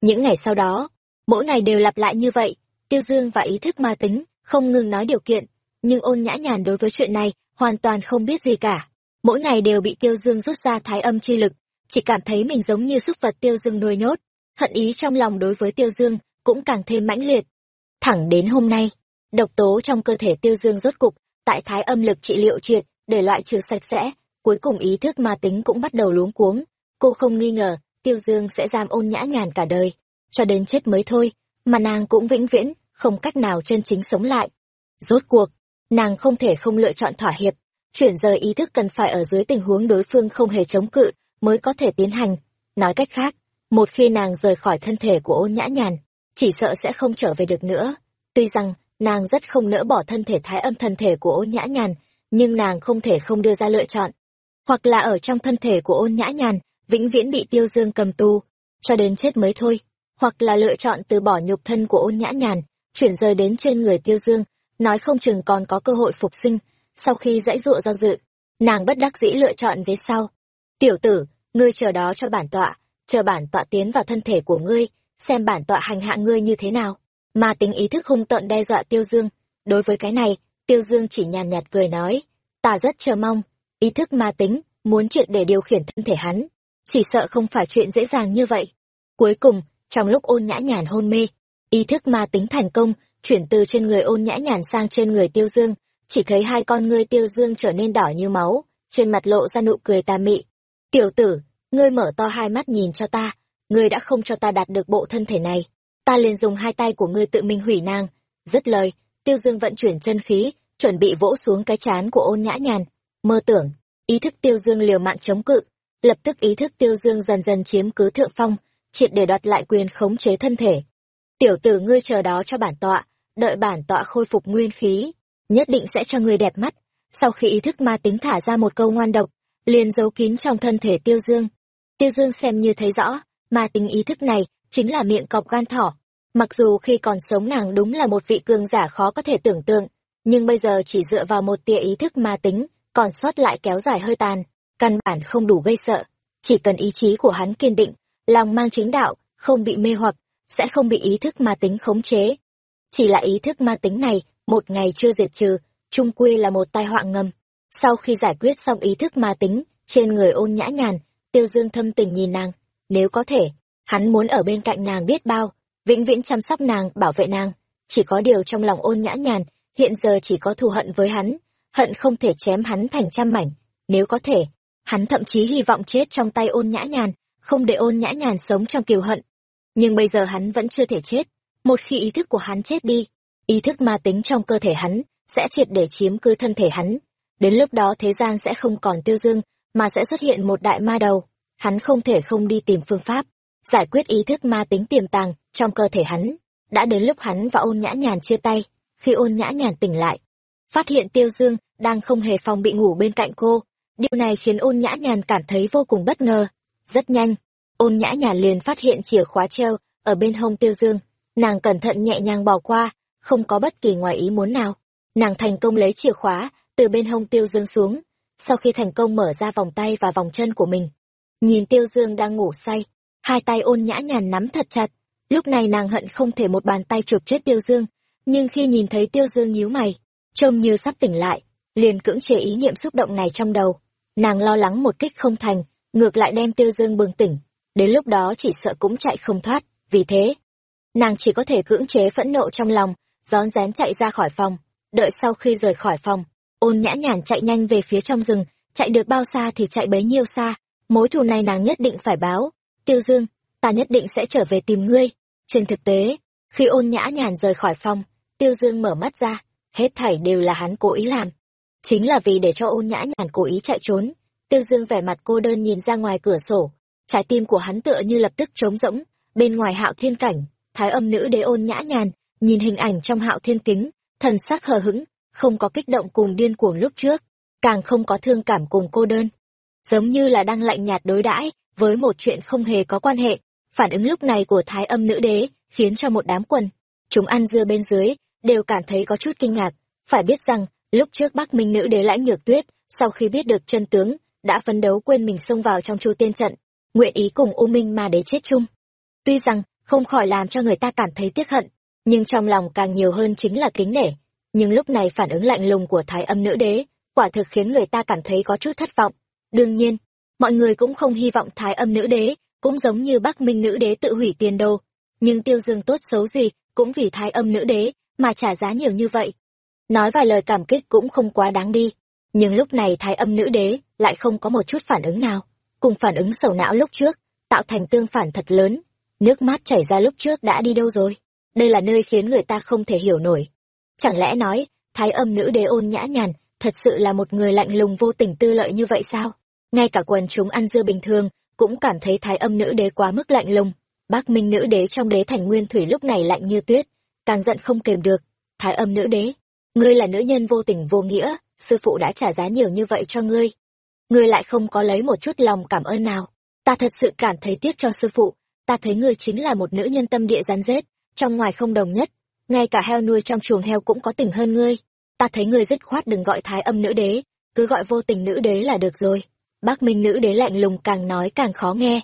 Những ngày sau đó mỗi ngày đều lặp lại như vậy, tiêu dương và ý thức ma tính, không ngừng nói điều kiện, nhưng ôn nhã nhàn đối với chuyện này, hoàn toàn không biết gì cả. Mỗi ngày đều bị tiêu dương rút ra thái âm chi lực, chỉ cảm thấy mình giống như súc vật tiêu dương nuôi nhốt. Hận ý trong lòng đối với tiêu dương cũng càng thêm mãnh liệt. Thẳng đến hôm nay, độc tố trong cơ thể tiêu dương rốt cục, tại thái âm lực trị liệu triệt, để loại trừ sạch sẽ, cuối cùng ý thức ma tính cũng bắt đầu luống cuống. Cô không nghi ngờ, tiêu dương sẽ giam ôn nhã nhàn cả đời cho đến chết mới thôi, mà nàng cũng vĩnh viễn không cách nào chân chính sống lại. Rốt cuộc, nàng không thể không lựa chọn thỏa hiệp, chuyển rời ý thức cần phải ở dưới tình huống đối phương không hề chống cự mới có thể tiến hành. Nói cách khác, một khi nàng rời khỏi thân thể của ôn nhã nhàn, chỉ sợ sẽ không trở về được nữa. Tuy rằng, nàng rất không nỡ bỏ thân thể thái âm thân thể của ôn nhã nhàn, nhưng nàng không thể không đưa ra lựa chọn. Hoặc là ở trong thân thể của ôn nhã nhàn, vĩnh viễn bị tiêu dương cầm tù, cho đến chết mới thôi hoặc là lựa chọn từ bỏ nhục thân của ôn nhã nhàn, chuyển rời đến trên người tiêu dương, nói không chừng còn có cơ hội phục sinh. Sau khi dãy dụa do dự, nàng bất đắc dĩ lựa chọn về sau. Tiểu tử, ngươi chờ đó cho bản tọa, chờ bản tọa tiến vào thân thể của ngươi, xem bản tọa hành hạ ngươi như thế nào. Mà tính ý thức hung tợn đe dọa tiêu dương. Đối với cái này, tiêu dương chỉ nhàn nhạt cười nói, ta rất chờ mong, ý thức ma tính, muốn triệt để điều khiển thân thể hắn, chỉ sợ không phải chuyện dễ dàng như vậy. Cuối cùng trong lúc ôn nhã nhàn hôn mê. Ý thức ma tính thành công, chuyển từ trên người ôn nhã nhàn sang trên người tiêu dương. Chỉ thấy hai con ngươi tiêu dương trở nên đỏ như máu, trên mặt lộ ra nụ cười tà mị. Tiểu tử, ngươi mở to hai mắt nhìn cho ta, ngươi đã không cho ta đạt được bộ thân thể này. Ta liền dùng hai tay của ngươi tự mình hủy nàng. Dứt lời, tiêu dương vận chuyển chân khí, chuẩn bị vỗ xuống cái chán của ôn nhã nhàn. Mơ tưởng. Ý thức tiêu dương liều mạng chống cự, lập tức ý thức tiêu dương dần dần chiếm cứ thượng phong triệt để đoạt lại quyền khống chế thân thể. Tiểu tử ngươi chờ đó cho bản tọa, đợi bản tọa khôi phục nguyên khí, nhất định sẽ cho ngươi đẹp mắt. Sau khi ý thức ma tính thả ra một câu ngoan độc, liền giấu kín trong thân thể tiêu dương. Tiêu dương xem như thấy rõ, ma tính ý thức này chính là miệng cọp gan thỏ. Mặc dù khi còn sống nàng đúng là một vị cường giả khó có thể tưởng tượng, nhưng bây giờ chỉ dựa vào một tia ý thức ma tính, còn sót lại kéo dài hơi tàn, căn bản không đủ gây sợ. Chỉ cần ý chí của hắn kiên định lòng mang chính đạo không bị mê hoặc sẽ không bị ý thức ma tính khống chế chỉ là ý thức ma tính này một ngày chưa diệt trừ trung quy là một tai họa ngầm. Sau khi giải quyết xong ý thức ma tính, trên người ôn nhã nhàn, tiêu dương thâm tình nhìn nàng, nếu có thể, hắn muốn ở bên cạnh nàng biết bao, vĩnh viễn chăm sóc nàng, bảo vệ nàng. Chỉ có điều trong lòng ôn nhã nhàn, hiện giờ chỉ có thù hận với hắn, hận không thể chém hắn thành trăm mảnh. Nếu có thể, hắn thậm chí hy vọng chết trong tay ôn nhã nhàn, không để ôn nhã nhàn sống trong kiều hận. Nhưng bây giờ hắn vẫn chưa thể chết. Một khi ý thức của hắn chết đi, ý thức ma tính trong cơ thể hắn sẽ triệt để chiếm cứ thân thể hắn. Đến lúc đó thế gian sẽ không còn tiêu dương, mà sẽ xuất hiện một đại ma đầu. Hắn không thể không đi tìm phương pháp, giải quyết ý thức ma tính tiềm tàng trong cơ thể hắn. Đã đến lúc hắn và ôn nhã nhàn chia tay, khi ôn nhã nhàn tỉnh lại. Phát hiện tiêu dương đang không hề phòng bị ngủ bên cạnh cô. Điều này khiến ôn nhã nhàn cảm thấy vô cùng bất ngờ. Rất nhanh, ôn nhã nhàn liền phát hiện chìa khóa treo ở bên hông tiêu dương. Nàng cẩn thận nhẹ nhàng bỏ qua, không có bất kỳ ngoài ý muốn nào. Nàng thành công lấy chìa khóa từ bên hông tiêu dương xuống. Sau khi thành công mở ra vòng tay và vòng chân của mình, nhìn tiêu dương đang ngủ say, hai tay ôn nhã nhàn nắm thật chặt. Lúc này nàng hận không thể một bàn tay chụp chết tiêu dương, nhưng khi nhìn thấy tiêu dương nhíu mày, trông như sắp tỉnh lại, liền cưỡng chế ý niệm xúc động này trong đầu. Nàng lo lắng một kích không thành, ngược lại đem tiêu dương bừng tỉnh, đến lúc đó chỉ sợ cũng chạy không thoát, vì thế, nàng chỉ có thể cưỡng chế phẫn nộ trong lòng, rón rén chạy ra khỏi phòng, đợi sau khi rời khỏi phòng, ôn nhã nhàn chạy nhanh về phía trong rừng, chạy được bao xa thì chạy bấy nhiêu xa, mối thù này nàng nhất định phải báo. Tiêu Dương, ta nhất định sẽ trở về tìm ngươi. Trên thực tế, khi ôn nhã nhàn rời khỏi phòng, Tiêu Dương mở mắt ra, hết thảy đều là hắn cố ý làm. Chính là vì để cho ôn nhã nhàn cố ý chạy trốn. Tiêu Dương vẻ mặt cô đơn nhìn ra ngoài cửa sổ, trái tim của hắn tựa như lập tức trống rỗng, bên ngoài hạo thiên cảnh, thái âm nữ đế ôn nhã nhàn, nhìn hình ảnh trong hạo thiên kính, thần sắc hờ hững, không có kích động cùng điên cuồng lúc trước, càng không có thương cảm cùng cô đơn. Giống như là đang lạnh nhạt đối đãi với một chuyện không hề có quan hệ. Phản ứng lúc này của thái âm nữ đế khiến cho một đám quần, chúng ăn dưa bên dưới, đều cảm thấy có chút kinh ngạc. Phải biết rằng, lúc trước Bắc Minh nữ đế lãnh nhược tuyết, sau khi biết được chân tướng, đã phấn đấu quên mình xông vào trong chu tiên trận, nguyện ý cùng U Minh ma đế chết chung. Tuy rằng, không khỏi làm cho người ta cảm thấy tiếc hận, nhưng trong lòng càng nhiều hơn chính là kính nể. Nhưng lúc này phản ứng lạnh lùng của thái âm nữ đế, quả thực khiến người ta cảm thấy có chút thất vọng. Đương nhiên, mọi người cũng không hy vọng thái âm nữ đế, cũng giống như Bắc Minh nữ đế tự hủy tiền đồ. Nhưng tiêu dương tốt xấu gì, cũng vì thái âm nữ đế, mà trả giá nhiều như vậy. Nói vài lời cảm kích cũng không quá đáng đi. Nhưng lúc này thái âm nữ đế lại không có một chút phản ứng nào. Cùng phản ứng sầu não lúc trước, tạo thành tương phản thật lớn. Nước mắt chảy ra lúc trước đã đi đâu rồi? Đây là nơi khiến người ta không thể hiểu nổi. Chẳng lẽ nói, thái âm nữ đế ôn nhã nhàn, thật sự là một người lạnh lùng vô tình tư lợi như vậy sao? Ngay cả quần chúng ăn dưa bình thường, cũng cảm thấy thái âm nữ đế quá mức lạnh lùng. Bác Minh nữ đế trong đế thành nguyên thủy lúc này lạnh như tuyết, càng giận không kềm được. Thái âm nữ đế, ngươi là nữ nhân vô tình vô nghĩa, sư phụ đã trả giá nhiều như vậy cho ngươi. Ngươi lại không có lấy một chút lòng cảm ơn nào. Ta thật sự cảm thấy tiếc cho sư phụ, ta thấy ngươi chính là một nữ nhân tâm địa rắn rết, trong ngoài không đồng nhất, ngay cả heo nuôi trong chuồng heo cũng có tình hơn ngươi. Ta thấy ngươi dứt khoát đừng gọi thái âm nữ đế, cứ gọi vô tình nữ đế là được rồi. Bác Minh nữ đế lạnh lùng càng nói càng khó nghe.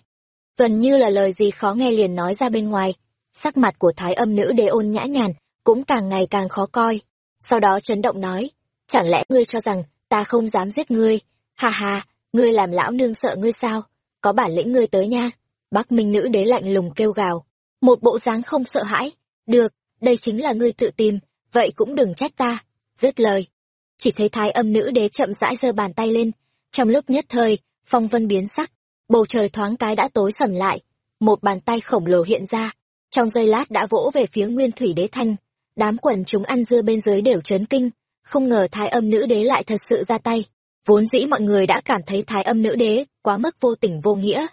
Gần như là lời gì khó nghe liền nói ra bên ngoài. Sắc mặt của thái âm nữ đế ôn nhã nhàn, cũng càng ngày càng khó coi. Sau đó chấn động nói, chẳng lẽ ngươi cho rằng ta không dám giết ngươi? Hà hà, ngươi làm lão nương sợ ngươi sao? Có bản lĩnh ngươi tới nha. Bác Minh nữ đế lạnh lùng kêu gào. Một bộ dáng không sợ hãi. Được, đây chính là ngươi tự tìm, vậy cũng đừng trách ta. Dứt lời. Chỉ thấy thái âm nữ đế chậm rãi giơ bàn tay lên. Trong lúc nhất thời, phong vân biến sắc. Bầu trời thoáng cái đã tối sầm lại. Một bàn tay khổng lồ hiện ra. Trong giây lát đã vỗ về phía nguyên thủy đế thanh. Đám quần chúng ăn dưa bên dưới đều chấn kinh. Không ngờ thái âm nữ đế lại thật sự ra tay. Vốn dĩ mọi người đã cảm thấy thái âm nữ đế quá mức vô tình vô nghĩa.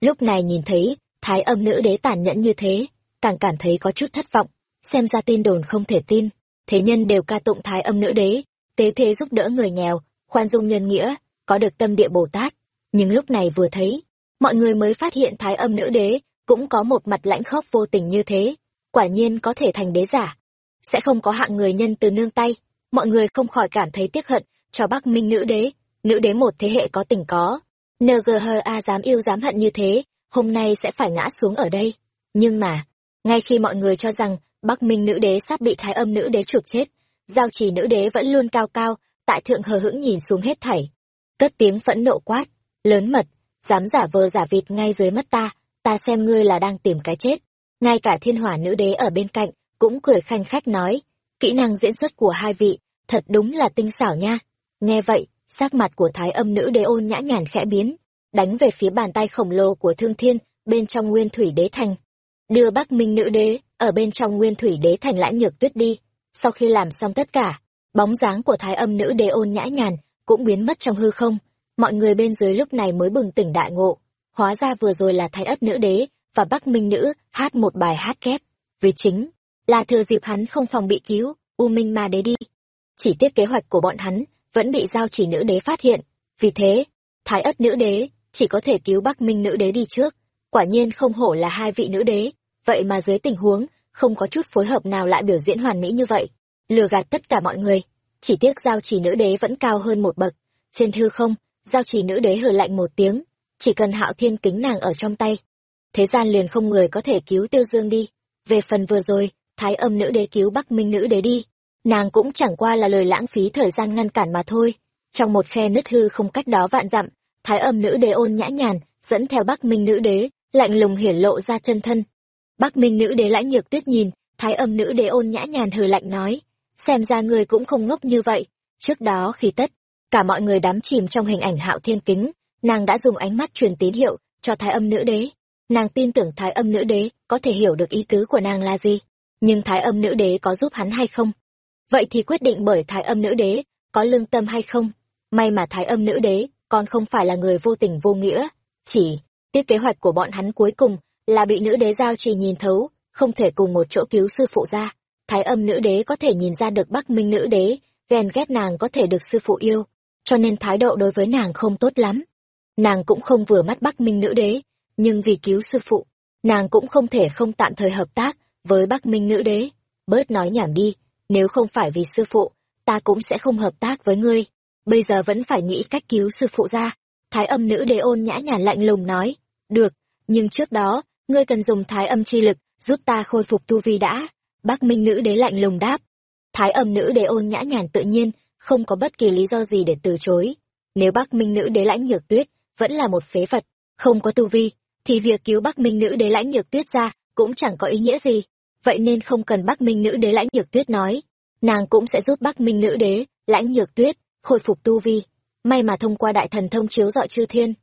Lúc này nhìn thấy thái âm nữ đế tàn nhẫn như thế, càng cảm thấy có chút thất vọng, xem ra tin đồn không thể tin. Thế nhân đều ca tụng thái âm nữ đế, tế thế giúp đỡ người nghèo, khoan dung nhân nghĩa, có được tâm địa Bồ Tát. Nhưng lúc này vừa thấy, mọi người mới phát hiện thái âm nữ đế cũng có một mặt lãnh khốc vô tình như thế, quả nhiên có thể thành đế giả. Sẽ không có hạng người nhân từ nương tay, mọi người không khỏi cảm thấy tiếc hận cho Bắc Minh nữ đế, nữ đế một thế hệ có tình có. NGHA dám yêu dám hận như thế, hôm nay sẽ phải ngã xuống ở đây. Nhưng mà, ngay khi mọi người cho rằng Bắc Minh nữ đế sắp bị thái âm nữ đế chụp chết, giao trì nữ đế vẫn luôn cao cao, tại thượng hờ hững nhìn xuống hết thảy. Cất tiếng phẫn nộ quát, lớn mật, dám giả vờ giả vịt ngay dưới mắt ta, ta xem ngươi là đang tìm cái chết. Ngay cả thiên hỏa nữ đế ở bên cạnh, cũng cười khanh khách nói, kỹ năng diễn xuất của hai vị, thật đúng là tinh xảo nha. Nghe vậy, sắc mặt của thái âm nữ đế ôn nhã nhàn khẽ biến, đánh về phía bàn tay khổng lồ của thương thiên, bên trong nguyên thủy đế thành. Đưa Bắc Minh nữ đế, ở bên trong nguyên thủy đế thành lãnh nhược tuyết đi. Sau khi làm xong tất cả, bóng dáng của thái âm nữ đế ôn nhã nhàn, cũng biến mất trong hư không. Mọi người bên dưới lúc này mới bừng tỉnh đại ngộ. Hóa ra vừa rồi là thái ất nữ đế, và Bắc Minh nữ, hát một bài hát kép. Vì chính, là thừa dịp hắn không phòng bị cứu, U Minh ma đế đi. Chỉ tiếc kế hoạch của bọn hắn, vẫn bị giao chỉ nữ đế phát hiện. Vì thế, thái ất nữ đế, chỉ có thể cứu Bắc Minh nữ đế đi trước. Quả nhiên không hổ là hai vị nữ đế, vậy mà dưới tình huống, không có chút phối hợp nào lại biểu diễn hoàn mỹ như vậy. Lừa gạt tất cả mọi người, chỉ tiếc giao chỉ nữ đế vẫn cao hơn một bậc. Trên hư không, giao chỉ nữ đế hừ lạnh một tiếng, chỉ cần hạo thiên kính nàng ở trong tay. Thế gian liền không người có thể cứu tiêu dương đi. Về phần vừa rồi, thái âm nữ đế cứu bắc minh nữ đế đi. Nàng cũng chẳng qua là lời lãng phí thời gian ngăn cản mà thôi. Trong một khe nứt hư không cách đó vạn dặm, thái âm nữ đế ôn nhã nhàn, dẫn theo bắc minh nữ đế, lạnh lùng hiển lộ ra chân thân. Bắc minh nữ đế lãnh nhược tuyết nhìn, thái âm nữ đế ôn nhã nhàn hừ lạnh nói, xem ra người cũng không ngốc như vậy. Trước đó khi tất, cả mọi người đắm chìm trong hình ảnh hạo thiên kính, nàng đã dùng ánh mắt truyền tín hiệu cho thái âm nữ đế. Nàng tin tưởng thái âm nữ đế có thể hiểu được ý tứ của nàng là gì, nhưng thái âm nữ đế có giúp hắn hay không? Vậy thì quyết định bởi thái âm nữ đế có lương tâm hay không? May mà thái âm nữ đế còn không phải là người vô tình vô nghĩa, chỉ tiếc kế hoạch của bọn hắn cuối cùng là bị nữ đế giao trì nhìn thấu, không thể cùng một chỗ cứu sư phụ ra. Thái âm nữ đế có thể nhìn ra được Bắc Minh nữ đế, ghen ghét nàng có thể được sư phụ yêu, cho nên thái độ đối với nàng không tốt lắm. Nàng cũng không vừa mắt Bắc Minh nữ đế, nhưng vì cứu sư phụ, nàng cũng không thể không tạm thời hợp tác với Bắc Minh nữ đế. Bớt nói nhảm đi, nếu không phải vì sư phụ, ta cũng sẽ không hợp tác với ngươi. Bây giờ vẫn phải nghĩ cách cứu sư phụ ra. Thái âm nữ đế ôn nhã nhàn lạnh lùng nói, được, nhưng trước đó, ngươi cần dùng thái âm chi lực, giúp ta khôi phục tu vi đã. Bác Minh nữ đế lạnh lùng đáp. Thái âm nữ đế ôn nhã nhàn tự nhiên, không có bất kỳ lý do gì để từ chối. Nếu Bắc Minh nữ đế lãnh nhược tuyết, vẫn là một phế vật, không có tu vi, thì việc cứu Bắc Minh nữ đế lãnh nhược tuyết ra, cũng chẳng có ý nghĩa gì. Vậy nên không cần Bắc Minh nữ đế lãnh nhược tuyết nói, nàng cũng sẽ giúp Bắc Minh nữ đế, lãnh nhược tuyết, khôi phục tu vi. May mà thông qua đại thần thông chiếu dọi chư thiên.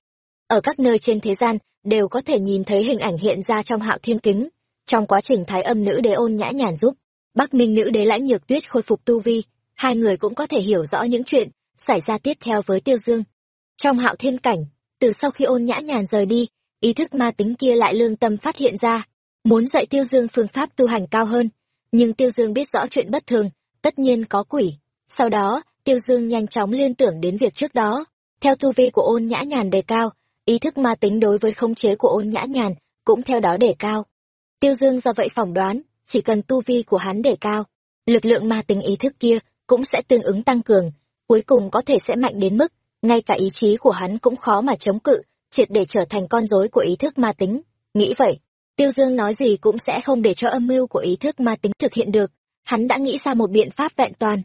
Ở các nơi trên thế gian, đều có thể nhìn thấy hình ảnh hiện ra trong hạo thiên kính. Trong quá trình thái âm nữ đế ôn nhã nhàn giúp, Bắc Minh nữ đế lãnh nhược tuyết khôi phục tu vi, hai người cũng có thể hiểu rõ những chuyện xảy ra tiếp theo với Tiêu Dương. Trong hạo thiên cảnh, từ sau khi ôn nhã nhàn rời đi, ý thức ma tính kia lại lương tâm phát hiện ra, muốn dạy Tiêu Dương phương pháp tu hành cao hơn. Nhưng Tiêu Dương biết rõ chuyện bất thường, tất nhiên có quỷ. Sau đó, Tiêu Dương nhanh chóng liên tưởng đến việc trước đó. Theo tu vi của ôn nhã nhàn đề cao, ý thức ma tính đối với khống chế của ôn nhã nhàn cũng theo đó đề cao. Tiêu Dương do vậy phỏng đoán, chỉ cần tu vi của hắn đề cao, lực lượng ma tính ý thức kia cũng sẽ tương ứng tăng cường, cuối cùng có thể sẽ mạnh đến mức, ngay cả ý chí của hắn cũng khó mà chống cự, triệt để trở thành con rối của ý thức ma tính. Nghĩ vậy, Tiêu Dương nói gì cũng sẽ không để cho âm mưu của ý thức ma tính thực hiện được, hắn đã nghĩ ra một biện pháp vẹn toàn.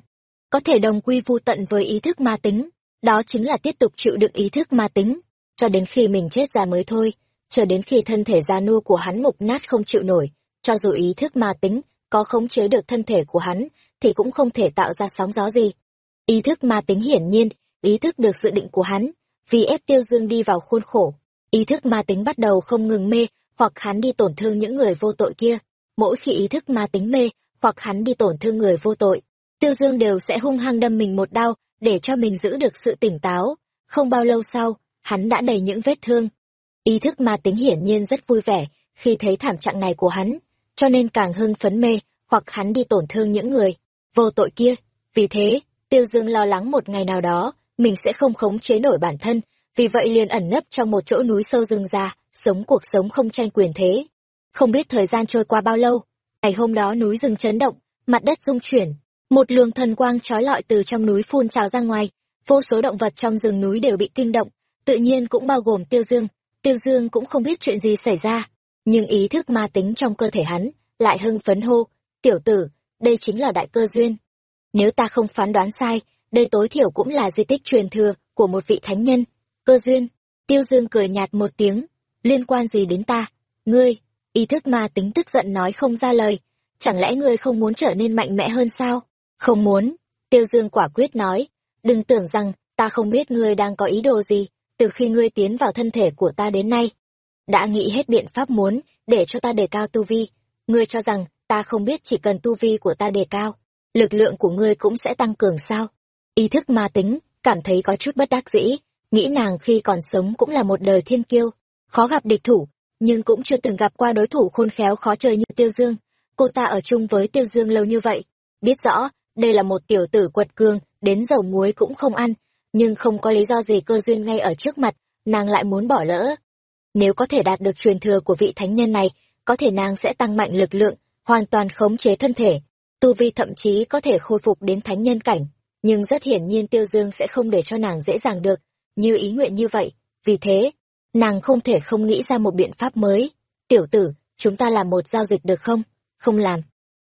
Có thể đồng quy vu tận với ý thức ma tính, đó chính là tiếp tục chịu đựng ý thức ma tính, cho đến khi mình chết ra mới thôi, chờ đến khi thân thể già nua của hắn mục nát không chịu nổi, cho dù ý thức ma tính có khống chế được thân thể của hắn, thì cũng không thể tạo ra sóng gió gì. Ý thức ma tính hiển nhiên, ý thức được dự định của hắn, vì ép tiêu dương đi vào khuôn khổ. Ý thức ma tính bắt đầu không ngừng mê, hoặc hắn đi tổn thương những người vô tội kia. Mỗi khi ý thức ma tính mê, hoặc hắn đi tổn thương người vô tội, tiêu dương đều sẽ hung hăng đâm mình một đau, để cho mình giữ được sự tỉnh táo. Không bao lâu sau, hắn đã đầy những vết thương. Ý thức ma tính hiển nhiên rất vui vẻ khi thấy thảm trạng này của hắn, cho nên càng hưng phấn mê, hoặc hắn đi tổn thương những người vô tội kia. Vì thế, Tiêu Dương lo lắng một ngày nào đó, mình sẽ không khống chế nổi bản thân, vì vậy liền ẩn nấp trong một chỗ núi sâu rừng già, sống cuộc sống không tranh quyền thế. Không biết thời gian trôi qua bao lâu, ngày hôm đó núi rừng chấn động, mặt đất rung chuyển, một luồng thần quang trói lọi từ trong núi phun trào ra ngoài, vô số động vật trong rừng núi đều bị kinh động, tự nhiên cũng bao gồm Tiêu Dương. Tiêu Dương cũng không biết chuyện gì xảy ra, nhưng ý thức ma tính trong cơ thể hắn lại hưng phấn hô, "Tiểu tử, đây chính là đại cơ duyên." Nếu ta không phán đoán sai, đây tối thiểu cũng là di tích truyền thừa của một vị thánh nhân. Cơ duyên, tiêu dương cười nhạt một tiếng, liên quan gì đến ta? Ngươi, ý thức ma tính tức giận nói không ra lời, chẳng lẽ ngươi không muốn trở nên mạnh mẽ hơn sao? Không muốn, tiêu dương quả quyết nói, đừng tưởng rằng ta không biết ngươi đang có ý đồ gì, từ khi ngươi tiến vào thân thể của ta đến nay. Đã nghĩ hết biện pháp muốn, để cho ta đề cao tu vi, ngươi cho rằng ta không biết chỉ cần tu vi của ta đề cao, lực lượng của ngươi cũng sẽ tăng cường sao? Ý thức ma tính, cảm thấy có chút bất đắc dĩ, nghĩ nàng khi còn sống cũng là một đời thiên kiêu, khó gặp địch thủ, nhưng cũng chưa từng gặp qua đối thủ khôn khéo khó chơi như Tiêu Dương. Cô ta ở chung với Tiêu Dương lâu như vậy, biết rõ, đây là một tiểu tử quật cương, đến dầu muối cũng không ăn, nhưng không có lý do gì cơ duyên ngay ở trước mặt, nàng lại muốn bỏ lỡ. Nếu có thể đạt được truyền thừa của vị thánh nhân này, có thể nàng sẽ tăng mạnh lực lượng, hoàn toàn khống chế thân thể, tu vi thậm chí có thể khôi phục đến thánh nhân cảnh, nhưng rất hiển nhiên Tiêu Dương sẽ không để cho nàng dễ dàng được, như ý nguyện như vậy, vì thế, nàng không thể không nghĩ ra một biện pháp mới. Tiểu tử, chúng ta làm một giao dịch được không? Không làm.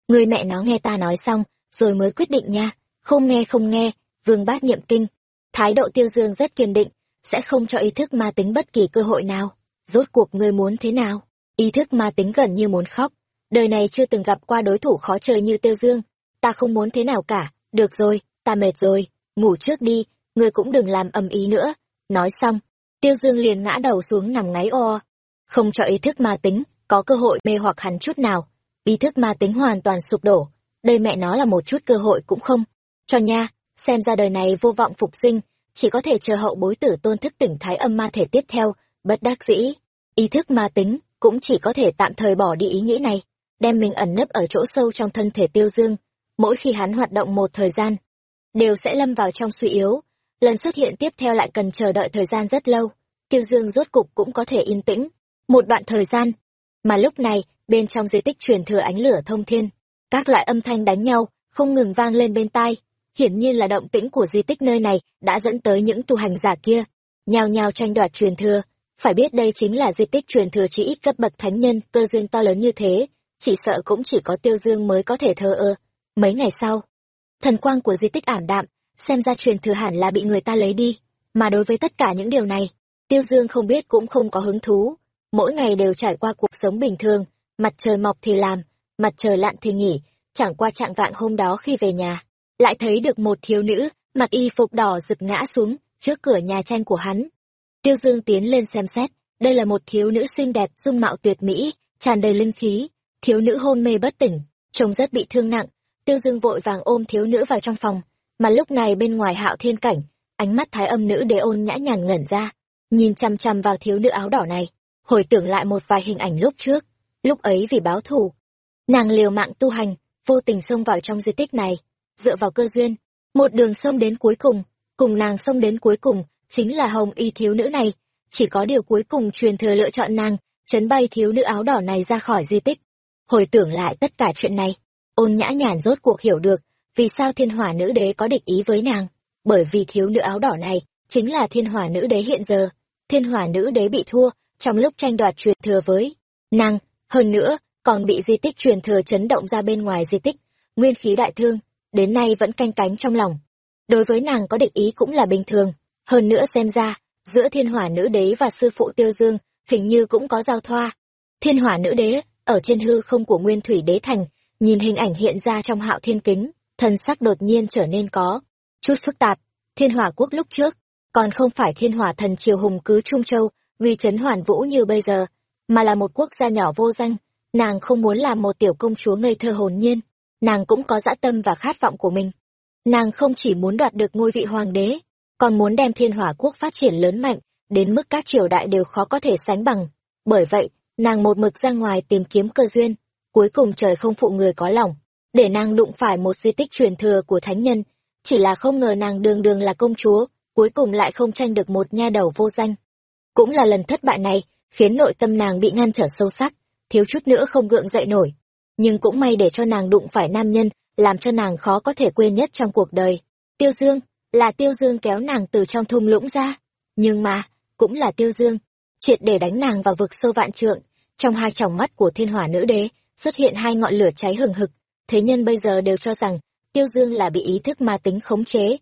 Người mẹ nó nghe ta nói xong, rồi mới quyết định nha, không nghe không nghe, vương bát nhiệm kinh. Thái độ Tiêu Dương rất kiên định, sẽ không cho ý thức ma tính bất kỳ cơ hội nào. Rốt cuộc ngươi muốn thế nào? Ý thức ma tính gần như muốn khóc, đời này chưa từng gặp qua đối thủ khó chơi như tiêu dương ta không muốn thế nào cả được rồi ta mệt rồi ngủ trước đi ngươi cũng đừng làm ầm ý nữa nói xong tiêu dương liền ngã đầu xuống nằm ngáy o. Không cho ý thức ma tính, có cơ hội mê hoặc hắn chút nào. Ý thức ma tính hoàn toàn sụp đổ. Đây mẹ nó là một chút cơ hội cũng không. Cho nha, xem ra đời này vô vọng phục sinh, chỉ có thể chờ hậu bối tử tôn thức tỉnh thái âm ma thể tiếp theo, bất đắc dĩ. Ý thức ma tính cũng chỉ có thể tạm thời bỏ đi ý nghĩ này, đem mình ẩn nấp ở chỗ sâu trong thân thể tiêu dương, mỗi khi hắn hoạt động một thời gian, đều sẽ lâm vào trong suy yếu lần xuất hiện tiếp theo lại cần chờ đợi thời gian rất lâu. Tiêu dương rốt cục cũng có thể yên tĩnh. Một đoạn thời gian. Mà lúc này bên trong di tích truyền thừa ánh lửa thông thiên. Các loại âm thanh đánh nhau không ngừng vang lên bên tai. Hiển nhiên là động tĩnh của di tích nơi này đã dẫn tới những tu hành giả kia. Nhao nhao tranh đoạt truyền thừa. Phải biết đây chính là di tích truyền thừa chỉ ít cấp bậc thánh nhân cơ duyên to lớn như thế. Chỉ sợ cũng chỉ có tiêu dương mới có thể thờ ơ. Mấy ngày sau, thần quang của di tích ảm đạm, xem ra truyền thừa hẳn là bị người ta lấy đi. Mà đối với tất cả những điều này, tiêu dương không biết cũng không có hứng thú. Mỗi ngày đều trải qua cuộc sống bình thường, mặt trời mọc thì làm, mặt trời lặn thì nghỉ, chẳng qua trạng vạng hôm đó khi về nhà. Lại thấy được một thiếu nữ, mặc y phục đỏ rực ngã xuống, trước cửa nhà tranh của hắn. Tiêu Dương tiến lên xem xét, đây là một thiếu nữ xinh đẹp dung mạo tuyệt mỹ, tràn đầy linh khí, thiếu nữ hôn mê bất tỉnh trông rất bị thương nặng tiêu dương vội vàng ôm thiếu nữ vào trong phòng mà lúc này bên ngoài hạo thiên cảnh ánh mắt thái âm nữ đế ôn nhã nhàn ngẩn ra nhìn chăm chăm vào thiếu nữ áo đỏ này hồi tưởng lại một vài hình ảnh lúc trước lúc ấy vì báo thù. Nàng liều mạng tu hành vô tình xông vào trong di tích này dựa vào cơ duyên một đường xông đến cuối cùng cùng nàng xông đến cuối cùng chính là hồng y thiếu nữ này. Chỉ có điều cuối cùng truyền thừa lựa chọn nàng chấn bay thiếu nữ áo đỏ này ra khỏi di tích. Hồi tưởng lại tất cả chuyện này, ôn nhã nhàn rốt cuộc hiểu được vì sao thiên hỏa nữ đế có địch ý với nàng. Bởi vì thiếu nữ áo đỏ này chính là thiên hỏa nữ đế hiện giờ. Thiên hỏa nữ đế bị thua trong lúc tranh đoạt truyền thừa với nàng, hơn nữa còn bị di tích truyền thừa chấn động ra bên ngoài di tích, nguyên khí đại thương, đến nay vẫn canh cánh trong lòng. Đối với nàng có địch ý cũng là bình thường, hơn nữa xem ra, giữa thiên hỏa nữ đế và sư phụ tiêu dương, hình như cũng có giao thoa. Thiên hỏa nữ đế ở trên hư không của nguyên thủy đế thành nhìn hình ảnh hiện ra trong hạo thiên kính thần sắc đột nhiên trở nên có chút phức tạp. Thiên hỏa quốc lúc trước, còn không phải thiên hỏa thần triều hùng cứ trung châu uy chấn hoàn vũ như bây giờ, mà là một quốc gia nhỏ vô danh. Nàng không muốn làm một tiểu công chúa ngây thơ hồn nhiên, nàng cũng có dã tâm và khát vọng của mình. Nàng không chỉ muốn đoạt được ngôi vị hoàng đế, còn muốn đem thiên hỏa quốc phát triển lớn mạnh, đến mức các triều đại đều khó có thể sánh bằng. Bởi vậy, nàng một mực ra ngoài tìm kiếm cơ duyên, cuối cùng trời không phụ người có lòng để nàng đụng phải một di tích truyền thừa của thánh nhân. Chỉ là không ngờ nàng đường đường là công chúa, cuối cùng lại không tranh được một nha đầu vô danh. Cũng là lần thất bại này, khiến nội tâm nàng bị ngăn trở sâu sắc, thiếu chút nữa không gượng dậy nổi. Nhưng cũng may để cho nàng đụng phải nam nhân, làm cho nàng khó có thể quên nhất trong cuộc đời. Tiêu dương, là tiêu dương kéo nàng từ trong thung lũng ra. Nhưng mà, cũng là tiêu dương, triệt để đánh nàng vào vực sâu vạn trượng. Trong hai tròng mắt của thiên hỏa nữ đế, xuất hiện hai ngọn lửa cháy hừng hực thế nhân bây giờ đều cho rằng Tiêu Dương là bị ý thức ma tính khống chế.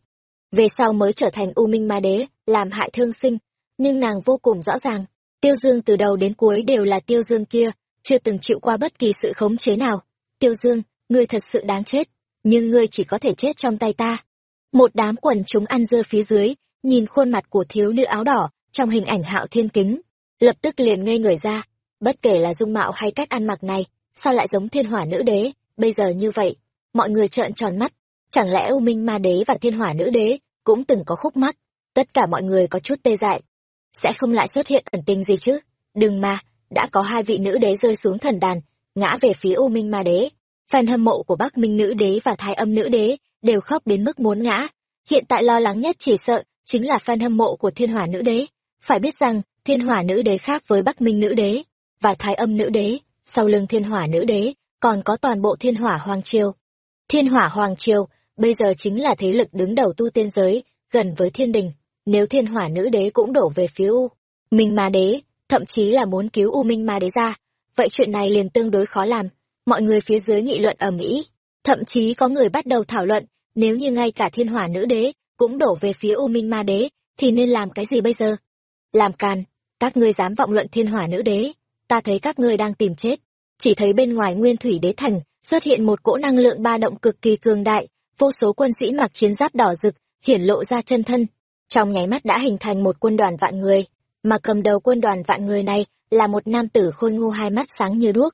Về sau mới trở thành U Minh Ma Đế, làm hại thương sinh. Nhưng nàng vô cùng rõ ràng, Tiêu Dương từ đầu đến cuối đều là Tiêu Dương kia, chưa từng chịu qua bất kỳ sự khống chế nào. Tiêu Dương, ngươi thật sự đáng chết, nhưng ngươi chỉ có thể chết trong tay ta. Một đám quần chúng ăn dưa phía dưới, nhìn khuôn mặt của thiếu nữ áo đỏ trong hình ảnh hạo thiên kính, lập tức liền ngây người ra. Bất kể là dung mạo hay cách ăn mặc này, sao lại giống thiên hỏa nữ đế, bây giờ như vậy, mọi người trợn tròn mắt. Chẳng lẽ U Minh Ma Đế và Thiên Hỏa Nữ Đế cũng từng có khúc mắc? Tất cả mọi người có chút tê dại. Sẽ không lại xuất hiện ẩn tình gì chứ? Đừng mà, đã có hai vị nữ đế rơi xuống thần đàn, ngã về phía U Minh Ma Đế. Fan hâm mộ của Bắc Minh Nữ Đế và Thái Âm Nữ Đế đều khóc đến mức muốn ngã. Hiện tại lo lắng nhất chỉ sợ chính là fan hâm mộ của Thiên Hỏa Nữ Đế. Phải biết rằng, Thiên Hỏa Nữ Đế khác với Bắc Minh Nữ Đế và Thái Âm Nữ Đế, sau lưng Thiên Hỏa Nữ Đế còn có toàn bộ Thiên Hỏa Hoàng Triều. Thiên Hỏa Hoàng Triều bây giờ chính là thế lực đứng đầu tu tiên giới, gần với thiên đình. Nếu Thiên Hỏa Nữ Đế cũng đổ về phía U, Minh Ma Đế, thậm chí là muốn cứu U Minh Ma Đế ra, vậy chuyện này liền tương đối khó làm. Mọi người phía dưới nghị luận ở Mỹ, thậm chí có người bắt đầu thảo luận, nếu như ngay cả Thiên Hỏa Nữ Đế cũng đổ về phía U Minh Ma Đế, thì nên làm cái gì bây giờ? Làm càn, các ngươi dám vọng luận Thiên Hỏa Nữ Đế, ta thấy các ngươi đang tìm chết. Chỉ thấy bên ngoài Nguyên Thủy Đế Thành xuất hiện một cỗ năng lượng ba động cực kỳ cường đại, vô số quân sĩ mặc chiến giáp đỏ rực, hiển lộ ra chân thân. Trong nháy mắt đã hình thành một quân đoàn vạn người, mà cầm đầu quân đoàn vạn người này là một nam tử khôi ngô hai mắt sáng như đuốc.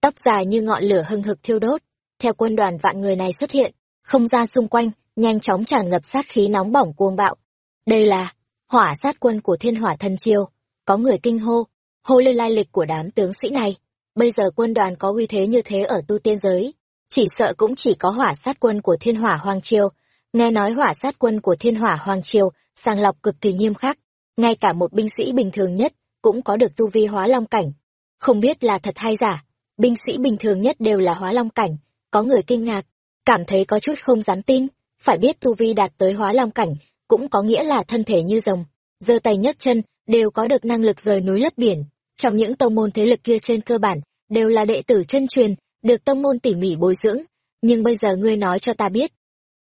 Tóc dài như ngọn lửa hừng hực thiêu đốt. Theo quân đoàn vạn người này xuất hiện, không gian xung quanh nhanh chóng tràn ngập sát khí nóng bỏng cuồng bạo. Đây là hỏa sát quân của thiên hỏa thần triều. Có người kinh hô, hô lên lai lịch của đám tướng sĩ này. Bây giờ quân đoàn có uy thế như thế ở tu tiên giới, chỉ sợ cũng chỉ có hỏa sát quân của thiên hỏa hoàng triều. Nghe nói hỏa sát quân của thiên hỏa hoàng triều sàng lọc cực kỳ nghiêm khắc, ngay cả một binh sĩ bình thường nhất cũng có được tu vi hóa long cảnh. Không biết là thật hay giả, binh sĩ bình thường nhất đều là hóa long cảnh, có người kinh ngạc, cảm thấy có chút không dám tin, phải biết tu vi đạt tới hóa long cảnh, cũng có nghĩa là thân thể như rồng, giơ tay nhấc chân, đều có được năng lực rời núi lấp biển. Trong những tông môn thế lực kia trên cơ bản, đều là đệ tử chân truyền, được tông môn tỉ mỉ bồi dưỡng. Nhưng bây giờ ngươi nói cho ta biết,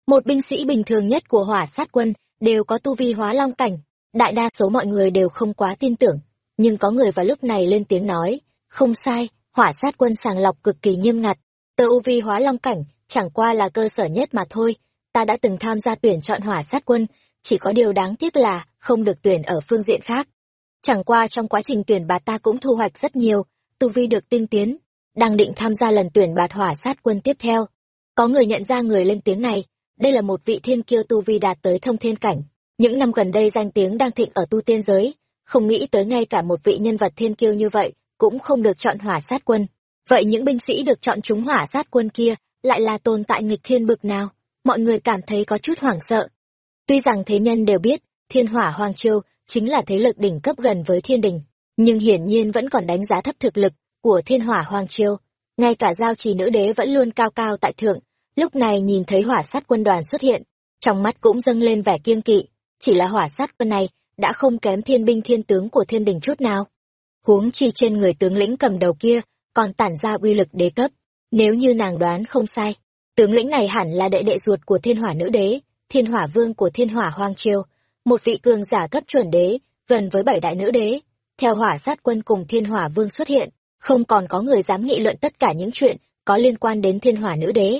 một binh sĩ bình thường nhất của hỏa sát quân đều có tu vi hóa long cảnh. Đại đa số mọi người đều không quá tin tưởng, nhưng có người vào lúc này lên tiếng nói, không sai, hỏa sát quân sàng lọc cực kỳ nghiêm ngặt. Tơ u vi hóa long cảnh chẳng qua là cơ sở nhất mà thôi. Ta đã từng tham gia tuyển chọn hỏa sát quân, chỉ có điều đáng tiếc là không được tuyển ở phương diện khác. Chẳng qua trong quá trình tuyển bà ta cũng thu hoạch rất nhiều, tu vi được tinh tiến, đang định tham gia lần tuyển bạt hỏa sát quân tiếp theo. Có người nhận ra người lên tiếng này, đây là một vị thiên kiêu tu vi đạt tới thông thiên cảnh. Những năm gần đây danh tiếng đang thịnh ở tu tiên giới, không nghĩ tới ngay cả một vị nhân vật thiên kiêu như vậy cũng không được chọn hỏa sát quân. Vậy những binh sĩ được chọn chúng hỏa sát quân kia lại là tồn tại nghịch thiên bực nào? Mọi người cảm thấy có chút hoảng sợ. Tuy rằng thế nhân đều biết, thiên hỏa hoàng triều chính là thế lực đỉnh cấp gần với thiên đình, nhưng hiển nhiên vẫn còn đánh giá thấp thực lực của thiên hỏa hoàng triều. Ngay cả giao trì nữ đế vẫn luôn cao cao tại thượng, lúc này nhìn thấy hỏa sát quân đoàn xuất hiện, trong mắt cũng dâng lên vẻ kiêng kỵ, chỉ là hỏa sát quân này đã không kém thiên binh thiên tướng của thiên đình chút nào. Huống chi trên người tướng lĩnh cầm đầu kia, còn tản ra uy lực đế cấp. Nếu như nàng đoán không sai, tướng lĩnh này hẳn là đệ đệ ruột của thiên hỏa nữ đế, thiên hỏa vương của thiên hỏa hoàng triều, một vị cường giả cấp chuẩn đế, gần với bảy đại nữ đế. Theo hỏa sát quân cùng thiên hỏa vương xuất hiện, không còn có người dám nghị luận tất cả những chuyện có liên quan đến thiên hỏa nữ đế.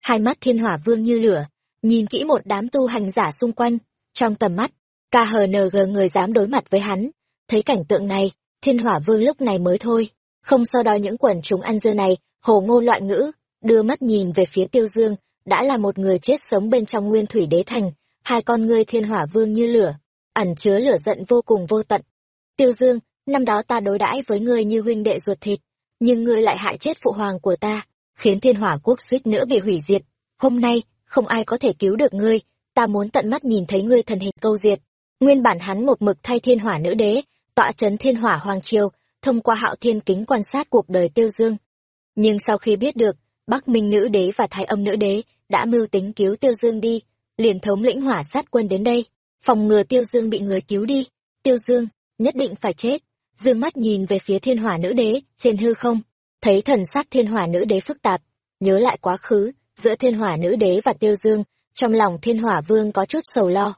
Hai mắt thiên hỏa vương như lửa, nhìn kỹ một đám tu hành giả xung quanh, trong tầm mắt, KHNG người dám đối mặt với hắn. Thấy cảnh tượng này, thiên hỏa vương lúc này mới thôi, không so đo những quần chúng ăn dưa này, hồ ngô loạn ngữ, đưa mắt nhìn về phía tiêu dương, đã là một người chết sống bên trong nguyên thủy đế thành, hai con ngươi thiên hỏa vương như lửa, ẩn chứa lửa giận vô cùng vô tận. Tiêu dương, năm đó ta đối đãi với ngươi như huynh đệ ruột thịt, nhưng ngươi lại hại chết phụ hoàng của ta, khiến thiên hỏa quốc suýt nữa bị hủy diệt. Hôm nay, không ai có thể cứu được ngươi, ta muốn tận mắt nhìn thấy ngươi thần hình câu diệt. Nguyên bản hắn một mực thay thiên hỏa nữ đế, tọa chấn thiên hỏa hoàng triều, thông qua hạo thiên kính quan sát cuộc đời tiêu dương. Nhưng sau khi biết được, Bắc Minh nữ đế và Thái âm nữ đế đã mưu tính cứu tiêu dương đi, liền thống lĩnh hỏa sát quân đến đây, phòng ngừa tiêu dương bị người cứu đi. Tiêu dương, nhất định phải chết. Dương mắt nhìn về phía thiên hỏa nữ đế trên hư không thấy thần sắc thiên hỏa nữ đế phức tạp nhớ lại quá khứ giữa thiên hỏa nữ đế và tiêu dương trong lòng thiên hỏa vương có chút sầu lo.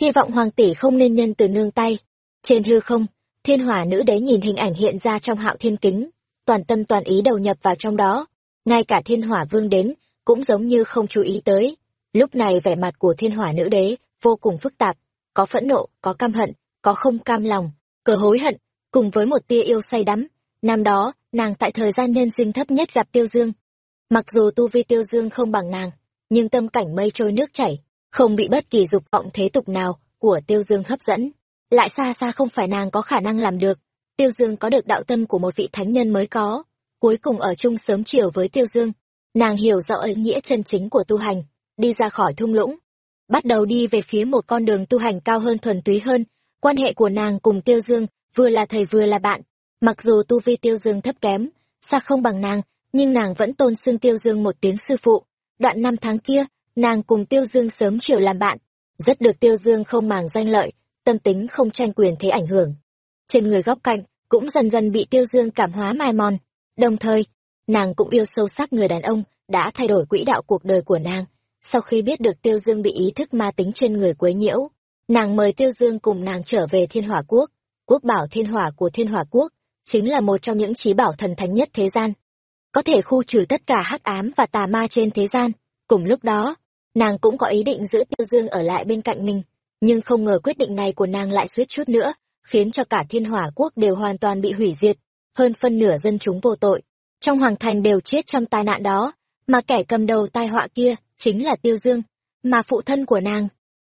Hy vọng hoàng tỷ không nên nhân từ nương tay. Trên hư không thiên hỏa nữ đế nhìn hình ảnh hiện ra trong hạo thiên kính toàn tâm toàn ý đầu nhập vào trong đó. Ngay cả thiên hỏa vương đến cũng giống như không chú ý tới lúc này vẻ mặt của thiên hỏa nữ đế vô cùng phức tạp, có phẫn nộ, có căm hận, có không cam lòng, cờ hối hận, cùng với một tia yêu say đắm. Năm đó, nàng tại thời gian nhân sinh thấp nhất gặp tiêu dương. Mặc dù tu vi tiêu dương không bằng nàng, nhưng tâm cảnh mây trôi nước chảy, không bị bất kỳ dục vọng thế tục nào của tiêu dương hấp dẫn. Lại xa xa không phải nàng có khả năng làm được, tiêu dương có được đạo tâm của một vị thánh nhân mới có. Cuối cùng ở chung sớm chiều với tiêu dương, nàng hiểu rõ ý nghĩa chân chính của tu hành đi ra khỏi thung lũng, bắt đầu đi về phía một con đường tu hành cao hơn thuần túy hơn. Quan hệ của nàng cùng tiêu dương vừa là thầy vừa là bạn. Mặc dù tu vi tiêu dương thấp kém, xa không bằng nàng, nhưng nàng vẫn tôn xưng tiêu dương một tiếng sư phụ. Đoạn năm tháng kia, nàng cùng tiêu dương sớm chiều làm bạn. Rất được tiêu dương không màng danh lợi, tâm tính không tranh quyền thế ảnh hưởng. Trên người góc cạnh cũng dần dần bị tiêu dương cảm hóa mai mòn. Đồng thời, nàng cũng yêu sâu sắc người đàn ông đã thay đổi quỹ đạo cuộc đời của nàng sau khi biết được tiêu dương bị ý thức ma tính trên người quấy nhiễu, nàng mời tiêu dương cùng nàng trở về thiên hỏa quốc. Quốc bảo thiên hỏa của thiên hỏa quốc chính là một trong những trí bảo thần thánh nhất thế gian. Có thể khu trừ tất cả hắc ám và tà ma trên thế gian. Cùng lúc đó, nàng cũng có ý định giữ tiêu dương ở lại bên cạnh mình, nhưng không ngờ quyết định này của nàng lại suýt chút nữa, khiến cho cả thiên hỏa quốc đều hoàn toàn bị hủy diệt, hơn phân nửa dân chúng vô tội. Trong hoàng thành đều chết trong tai nạn đó, mà kẻ cầm đầu tai họa kia chính là tiêu dương, mà phụ thân của nàng,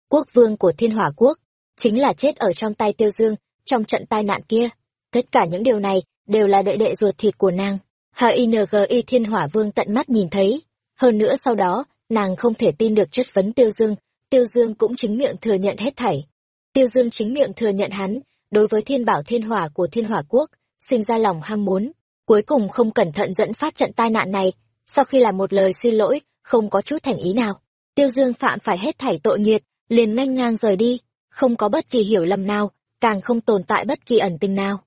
quốc vương của thiên hỏa quốc, chính là chết ở trong tay tiêu dương, trong trận tai nạn kia. Tất cả những điều này đều là đệ đệ ruột thịt của nàng. Hingi thiên hỏa vương tận mắt nhìn thấy. Hơn nữa sau đó, nàng không thể tin được chất vấn tiêu dương. Tiêu dương cũng chính miệng thừa nhận hết thảy. Tiêu dương chính miệng thừa nhận hắn, đối với thiên bảo thiên hỏa của thiên hỏa quốc, sinh ra lòng ham muốn, cuối cùng không cẩn thận dẫn phát trận tai nạn này. Sau khi làm một lời xin lỗi không có chút thành ý nào. Tiêu dương phạm phải hết thảy tội nghiệt liền nhanh ngang rời đi, không có bất kỳ hiểu lầm nào, càng không tồn tại bất kỳ ẩn tình nào.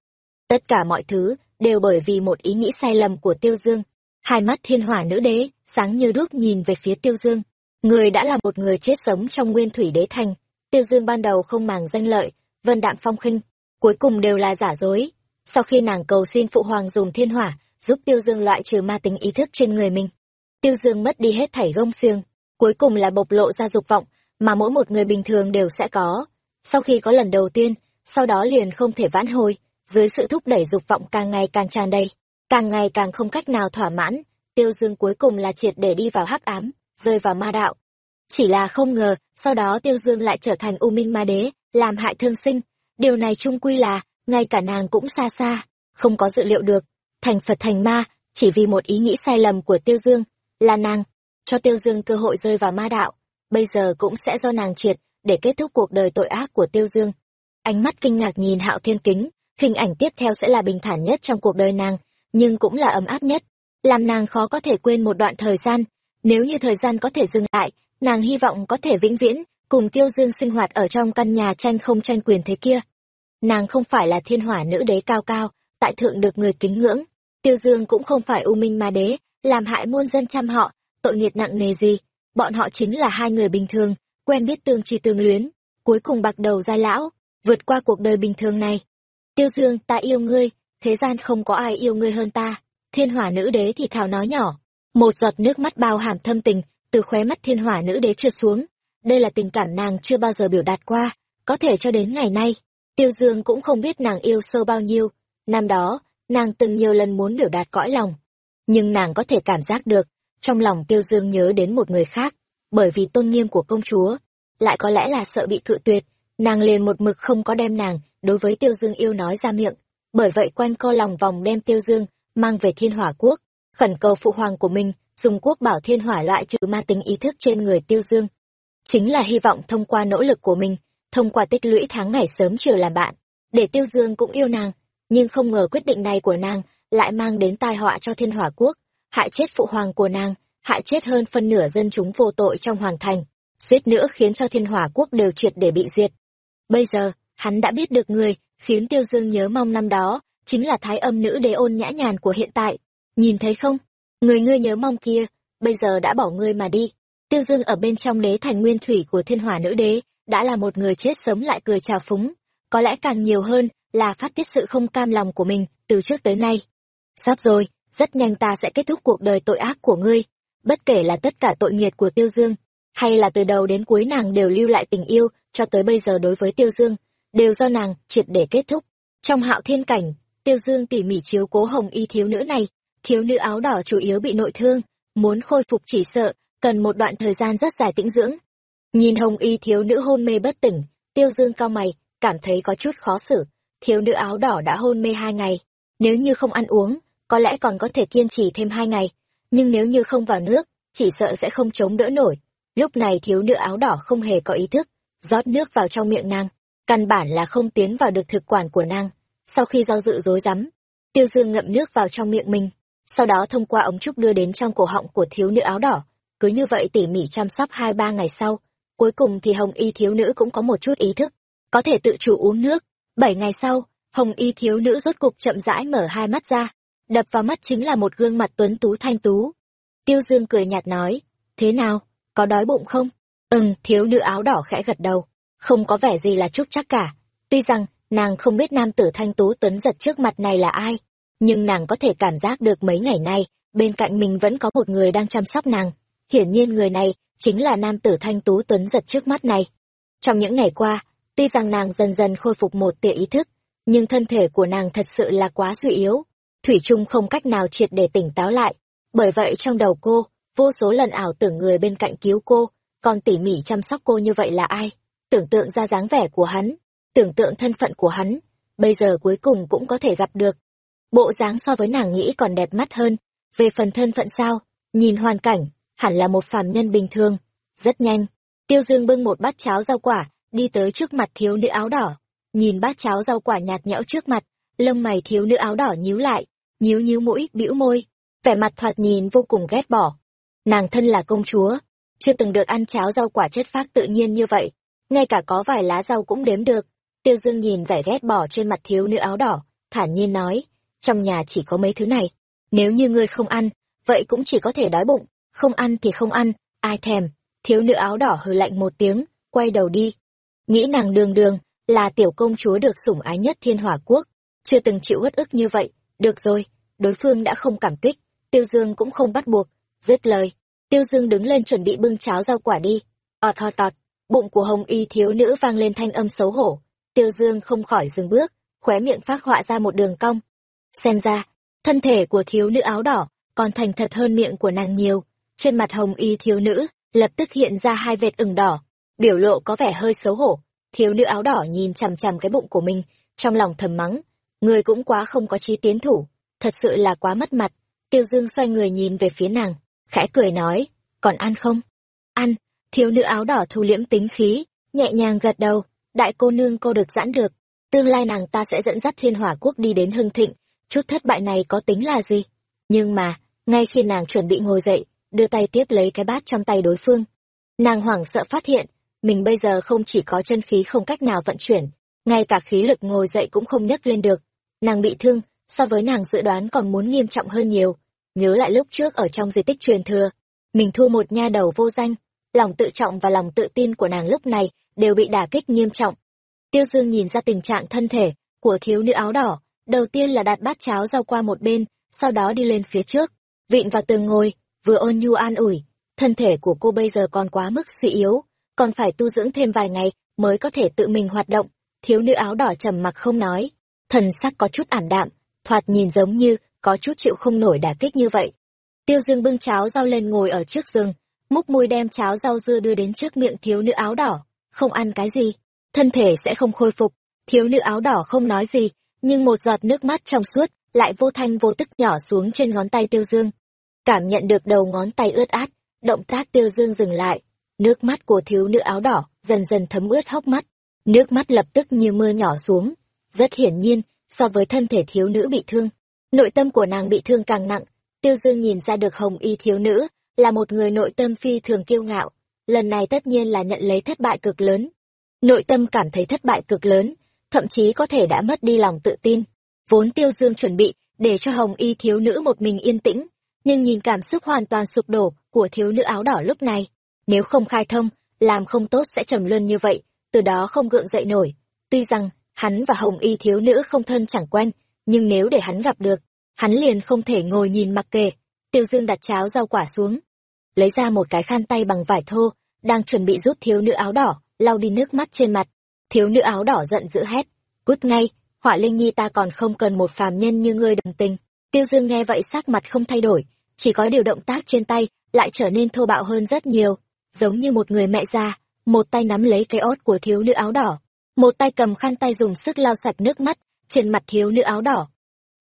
Tất cả mọi thứ đều bởi vì một ý nghĩ sai lầm của tiêu dương. Hai mắt thiên hỏa nữ đế, sáng như đuốc nhìn về phía tiêu dương. Người đã là một người chết sống trong nguyên thủy đế thành. Tiêu dương ban đầu không màng danh lợi, vân đạm phong khinh, cuối cùng đều là giả dối. Sau khi nàng cầu xin phụ hoàng dùng thiên hỏa, giúp tiêu dương loại trừ ma tính ý thức trên người mình tiêu dương mất đi hết thảy gông xiềng, cuối cùng là bộc lộ ra dục vọng mà mỗi một người bình thường đều sẽ có. Sau khi có lần đầu tiên, sau đó liền không thể vãn hồi, dưới sự thúc đẩy dục vọng càng ngày càng tràn đầy, càng ngày càng không cách nào thỏa mãn, tiêu dương cuối cùng là triệt để đi vào hắc ám, rơi vào ma đạo. Chỉ là không ngờ, sau đó tiêu dương lại trở thành u minh ma đế, làm hại thương sinh. Điều này trung quy là, ngay cả nàng cũng xa xa, không có dự liệu được. Thành phật thành ma, chỉ vì một ý nghĩ sai lầm của tiêu dương là nàng cho tiêu dương cơ hội rơi vào ma đạo. Bây giờ cũng sẽ do nàng triệt để kết thúc cuộc đời tội ác của tiêu dương. Ánh mắt kinh ngạc nhìn hạo thiên kính, hình ảnh tiếp theo sẽ là bình thản nhất trong cuộc đời nàng, nhưng cũng là ấm áp nhất. Làm nàng khó có thể quên một đoạn thời gian, nếu như thời gian có thể dừng lại, nàng hy vọng có thể vĩnh viễn cùng tiêu dương sinh hoạt ở trong căn nhà tranh không tranh quyền thế kia. Nàng không phải là thiên hỏa nữ đế cao cao, tại thượng được người kính ngưỡng. Tiêu dương cũng không phải u minh ma đế làm hại muôn dân chăm họ, tội nghiệt nặng nề gì? Bọn họ chính là hai người bình thường, quen biết tương tri tương luyến, cuối cùng bạc đầu ra lão, vượt qua cuộc đời bình thường này. Tiêu dương, ta yêu ngươi, thế gian không có ai yêu ngươi hơn ta. Thiên hỏa nữ đế thì thào nói nhỏ. Một giọt nước mắt bao hàm thâm tình, từ khóe mắt thiên hỏa nữ đế trượt xuống. Đây là tình cảm nàng chưa bao giờ biểu đạt qua, có thể cho đến ngày nay. Tiêu dương cũng không biết nàng yêu sâu bao nhiêu. Năm đó, nàng từng nhiều lần muốn biểu đạt cõi lòng nhưng nàng có thể cảm giác được, trong lòng tiêu dương nhớ đến một người khác, bởi vì tôn nghiêm của công chúa, lại có lẽ là sợ bị cự tuyệt, nàng liền một mực không có đem nàng đối với tiêu dương yêu nói ra miệng. Bởi vậy quen co lòng vòng đem tiêu dương mang về thiên hỏa quốc, khẩn cầu phụ hoàng của mình dùng quốc bảo thiên hỏa loại trừ ma tính ý thức trên người tiêu dương. Chính là hy vọng thông qua nỗ lực của mình, thông qua tích lũy tháng ngày sớm chiều làm bạn, để tiêu dương cũng yêu nàng, nhưng không ngờ quyết định này của nàng lại mang đến tai họa cho thiên hỏa quốc hại chết phụ hoàng của nàng hại chết hơn phân nửa dân chúng vô tội trong hoàng thành. Suýt nữa khiến cho thiên hỏa quốc đều triệt để bị diệt. Bây giờ hắn đã biết được người khiến tiêu dương nhớ mong năm đó chính là thái âm nữ đế ôn nhã nhàn của hiện tại. Nhìn thấy không? Người ngươi nhớ mong kia bây giờ đã bỏ ngươi mà đi. Tiêu Dương ở bên trong đế thành nguyên thủy của thiên hỏa nữ đế, đã là một người chết sống lại cười chào phúng, có lẽ càng nhiều hơn là phát tiết sự không cam lòng của mình từ trước tới nay. Sắp rồi, rất nhanh ta sẽ kết thúc cuộc đời tội ác của ngươi, bất kể là tất cả tội nghiệt của Tiêu Dương, hay là từ đầu đến cuối nàng đều lưu lại tình yêu cho tới bây giờ đối với Tiêu Dương, đều do nàng triệt để kết thúc. Trong hạo thiên cảnh, Tiêu Dương tỉ mỉ chiếu cố hồng y thiếu nữ này, thiếu nữ áo đỏ chủ yếu bị nội thương, muốn khôi phục chỉ sợ, cần một đoạn thời gian rất dài tĩnh dưỡng. Nhìn hồng y thiếu nữ hôn mê bất tỉnh, Tiêu Dương cao mày, cảm thấy có chút khó xử. Thiếu nữ áo đỏ đã hôn mê hai ngày, nếu như không ăn uống, có lẽ còn có thể kiên trì thêm hai ngày, nhưng nếu như không vào nước, chỉ sợ sẽ không chống đỡ nổi. Lúc này thiếu nữ áo đỏ không hề có ý thức, rót nước vào trong miệng nàng, căn bản là không tiến vào được thực quản của nàng. Sau khi do dự rối rắm, Tiêu Dương ngậm nước vào trong miệng mình, sau đó thông qua ống trúc đưa đến trong cổ họng của thiếu nữ áo đỏ. Cứ như vậy tỉ mỉ chăm sóc hai ba ngày sau, cuối cùng thì hồng y thiếu nữ cũng có một chút ý thức, có thể tự chủ uống nước. Bảy ngày sau, hồng y thiếu nữ rốt cục chậm rãi mở hai mắt ra, đập vào mắt chính là một gương mặt tuấn tú thanh tú. Tiêu Dương cười nhạt nói, thế nào, có đói bụng không? Ừm, thiếu nữ áo đỏ khẽ gật đầu, không có vẻ gì là chúc chắc cả. Tuy rằng, nàng không biết nam tử thanh tú tuấn giật trước mặt này là ai, nhưng nàng có thể cảm giác được mấy ngày nay, bên cạnh mình vẫn có một người đang chăm sóc nàng. Hiển nhiên người này chính là nam tử thanh tú tuấn giật trước mắt này. Trong những ngày qua, tuy rằng nàng dần dần khôi phục một tia ý thức, nhưng thân thể của nàng thật sự là quá suy yếu. Thủy Trung không cách nào triệt để tỉnh táo lại. Bởi vậy trong đầu cô, vô số lần ảo tưởng người bên cạnh cứu cô, còn tỉ mỉ chăm sóc cô như vậy là ai? Tưởng tượng ra dáng vẻ của hắn, tưởng tượng thân phận của hắn, bây giờ cuối cùng cũng có thể gặp được. Bộ dáng so với nàng nghĩ còn đẹp mắt hơn, về phần thân phận sao, nhìn hoàn cảnh, hẳn là một phàm nhân bình thường. Rất nhanh, Tiêu Dương bưng một bát cháo rau quả, đi tới trước mặt thiếu nữ áo đỏ. Nhìn bát cháo rau quả nhạt nhẽo trước mặt, lông mày thiếu nữ áo đỏ nhíu lại, nhíu nhíu mũi, bĩu môi, vẻ mặt thoạt nhìn vô cùng ghét bỏ. Nàng thân là công chúa, chưa từng được ăn cháo rau quả chất phác tự nhiên như vậy, ngay cả có vài lá rau cũng đếm được. Tiêu Dương nhìn vẻ ghét bỏ trên mặt thiếu nữ áo đỏ, thản nhiên nói, trong nhà chỉ có mấy thứ này, nếu như ngươi không ăn, vậy cũng chỉ có thể đói bụng, không ăn thì không ăn, ai thèm. Thiếu nữ áo đỏ hừ lạnh một tiếng, quay đầu đi. Nghĩ nàng đường đường, là tiểu công chúa được sủng ái nhất thiên hỏa quốc, chưa từng chịu uất ức như vậy, được rồi, đối phương đã không cảm kích, Tiêu Dương cũng không bắt buộc, dứt lời. Tiêu Dương đứng lên chuẩn bị bưng cháo rau quả đi, ọt ho tọt, bụng của hồng y thiếu nữ vang lên thanh âm xấu hổ. Tiêu Dương không khỏi dừng bước, khóe miệng phát họa ra một đường cong. Xem ra, thân thể của thiếu nữ áo đỏ còn thành thật hơn miệng của nàng nhiều. Trên mặt hồng y thiếu nữ, lập tức hiện ra hai vệt ửng đỏ, biểu lộ có vẻ hơi xấu hổ. Thiếu nữ áo đỏ nhìn chằm chằm cái bụng của mình, trong lòng thầm mắng, người cũng quá không có chí tiến thủ, thật sự là quá mất mặt. Tiêu Dương xoay người nhìn về phía nàng, khẽ cười nói, còn ăn không? Ăn, thiếu nữ áo đỏ thu liễm tính khí, nhẹ nhàng gật đầu, đại cô nương cô được giãn được, tương lai nàng ta sẽ dẫn dắt thiên hỏa quốc đi đến hưng thịnh, chút thất bại này có tính là gì? Nhưng mà, ngay khi nàng chuẩn bị ngồi dậy, đưa tay tiếp lấy cái bát trong tay đối phương, nàng hoảng sợ phát hiện, mình bây giờ không chỉ có chân khí không cách nào vận chuyển, ngay cả khí lực ngồi dậy cũng không nhấc lên được. Nàng bị thương, so với nàng dự đoán còn muốn nghiêm trọng hơn nhiều. Nhớ lại lúc trước ở trong di tích truyền thừa, mình thua một nha đầu vô danh, lòng tự trọng và lòng tự tin của nàng lúc này đều bị đả kích nghiêm trọng. Tiêu Dương nhìn ra tình trạng thân thể của thiếu nữ áo đỏ, đầu tiên là đặt bát cháo rau qua một bên, sau đó đi lên phía trước, vịn vào tường ngồi, vừa ôn nhu an ủi, thân thể của cô bây giờ còn quá mức suy yếu, còn phải tu dưỡng thêm vài ngày mới có thể tự mình hoạt động. Thiếu nữ áo đỏ trầm mặc không nói, thần sắc có chút ảm đạm, thoạt nhìn giống như có chút chịu không nổi đả kích như vậy. Tiêu Dương bưng cháo rau lên ngồi ở trước giường, múc mùi đem cháo rau dưa đưa đến trước miệng thiếu nữ áo đỏ, không ăn cái gì, thân thể sẽ không khôi phục. Thiếu nữ áo đỏ không nói gì, nhưng một giọt nước mắt trong suốt lại vô thanh vô tức nhỏ xuống trên ngón tay Tiêu Dương. Cảm nhận được đầu ngón tay ướt át, động tác Tiêu Dương dừng lại, nước mắt của thiếu nữ áo đỏ dần dần thấm ướt hốc mắt, nước mắt lập tức như mưa nhỏ xuống. Rất hiển nhiên, so với thân thể thiếu nữ bị thương, nội tâm của nàng bị thương càng nặng. Tiêu Dương nhìn ra được hồng y thiếu nữ là một người nội tâm phi thường kiêu ngạo, lần này tất nhiên là nhận lấy thất bại cực lớn. Nội tâm cảm thấy thất bại cực lớn, thậm chí có thể đã mất đi lòng tự tin. Vốn Tiêu Dương chuẩn bị để cho hồng y thiếu nữ một mình yên tĩnh, nhưng nhìn cảm xúc hoàn toàn sụp đổ của thiếu nữ áo đỏ lúc này. Nếu không khai thông, làm không tốt sẽ trầm luân như vậy, từ đó không gượng dậy nổi. Tuy rằng, hắn và hồng y thiếu nữ không thân chẳng quen, nhưng nếu để hắn gặp được, hắn liền không thể ngồi nhìn mặc kệ. Tiêu Dương đặt cháo rau quả xuống, lấy ra một cái khăn tay bằng vải thô, đang chuẩn bị giúp thiếu nữ áo đỏ, lau đi nước mắt trên mặt. Thiếu nữ áo đỏ giận dữ hét, cút ngay, họa linh nhi ta còn không cần một phàm nhân như ngươi đồng tình. Tiêu Dương nghe vậy sắc mặt không thay đổi, chỉ có điều động tác trên tay lại trở nên thô bạo hơn rất nhiều, giống như một người mẹ già, một tay nắm lấy cái ót của thiếu nữ áo đỏ, một tay cầm khăn tay dùng sức lau sạch nước mắt trên mặt thiếu nữ áo đỏ.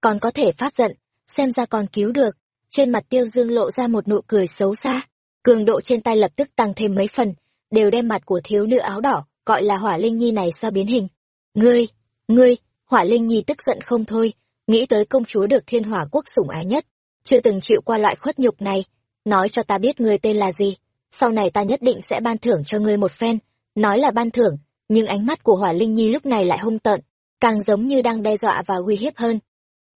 Còn có thể phát giận, xem ra còn cứu được. Trên mặt Tiêu Dương lộ ra một nụ cười xấu xa, cường độ trên tay lập tức tăng thêm mấy phần, đều đem mặt của thiếu nữ áo đỏ, gọi là Hỏa Linh Nhi này sao biến hình. Ngươi, ngươi, Hỏa Linh Nhi tức giận không thôi, nghĩ tới công chúa được thiên hỏa quốc sủng ái nhất, chưa từng chịu qua loại khuất nhục này, nói cho ta biết ngươi tên là gì, sau này ta nhất định sẽ ban thưởng cho ngươi một phen, nói là ban thưởng, nhưng ánh mắt của Hỏa Linh Nhi lúc này lại hung tợn, càng giống như đang đe dọa và uy hiếp hơn.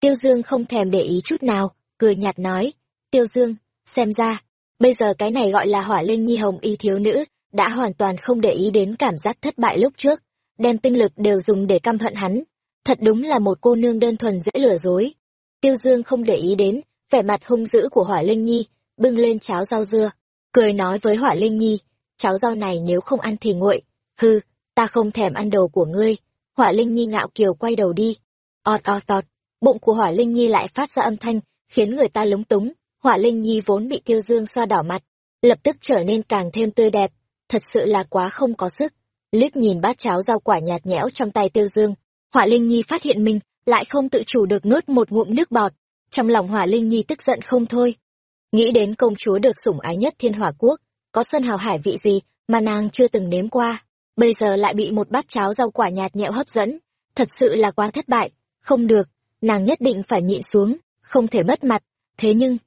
Tiêu Dương không thèm để ý chút nào, cười nhạt nói, Tiêu Dương, xem ra, bây giờ cái này gọi là Hỏa Linh Nhi hồng y thiếu nữ, đã hoàn toàn không để ý đến cảm giác thất bại lúc trước, đem tinh lực đều dùng để căm hận hắn. Thật đúng là một cô nương đơn thuần dễ lừa dối. Tiêu Dương không để ý đến, vẻ mặt hung dữ của Hỏa Linh Nhi, bưng lên cháo rau dưa, cười nói với Hỏa Linh Nhi, cháo rau này nếu không ăn thì nguội, hư, ta không thèm ăn đồ của ngươi. Hỏa Linh Nhi ngạo kiều quay đầu đi. ọt ọt ọt, bụng của Hỏa Linh Nhi lại phát ra âm thanh, khiến người ta lúng túng. Hỏa Linh Nhi vốn bị Tiêu Dương xoa đỏ mặt, lập tức trở nên càng thêm tươi đẹp, thật sự là quá không có sức. Liếc nhìn bát cháo rau quả nhạt nhẽo trong tay Tiêu Dương, Hỏa Linh Nhi phát hiện mình lại không tự chủ được nuốt một ngụm nước bọt, trong lòng Hỏa Linh Nhi tức giận không thôi. Nghĩ đến công chúa được sủng ái nhất thiên hỏa quốc, có sân hào hải vị gì mà nàng chưa từng nếm qua, bây giờ lại bị một bát cháo rau quả nhạt nhẽo hấp dẫn, thật sự là quá thất bại, không được, nàng nhất định phải nhịn xuống, không thể mất mặt, thế nhưng...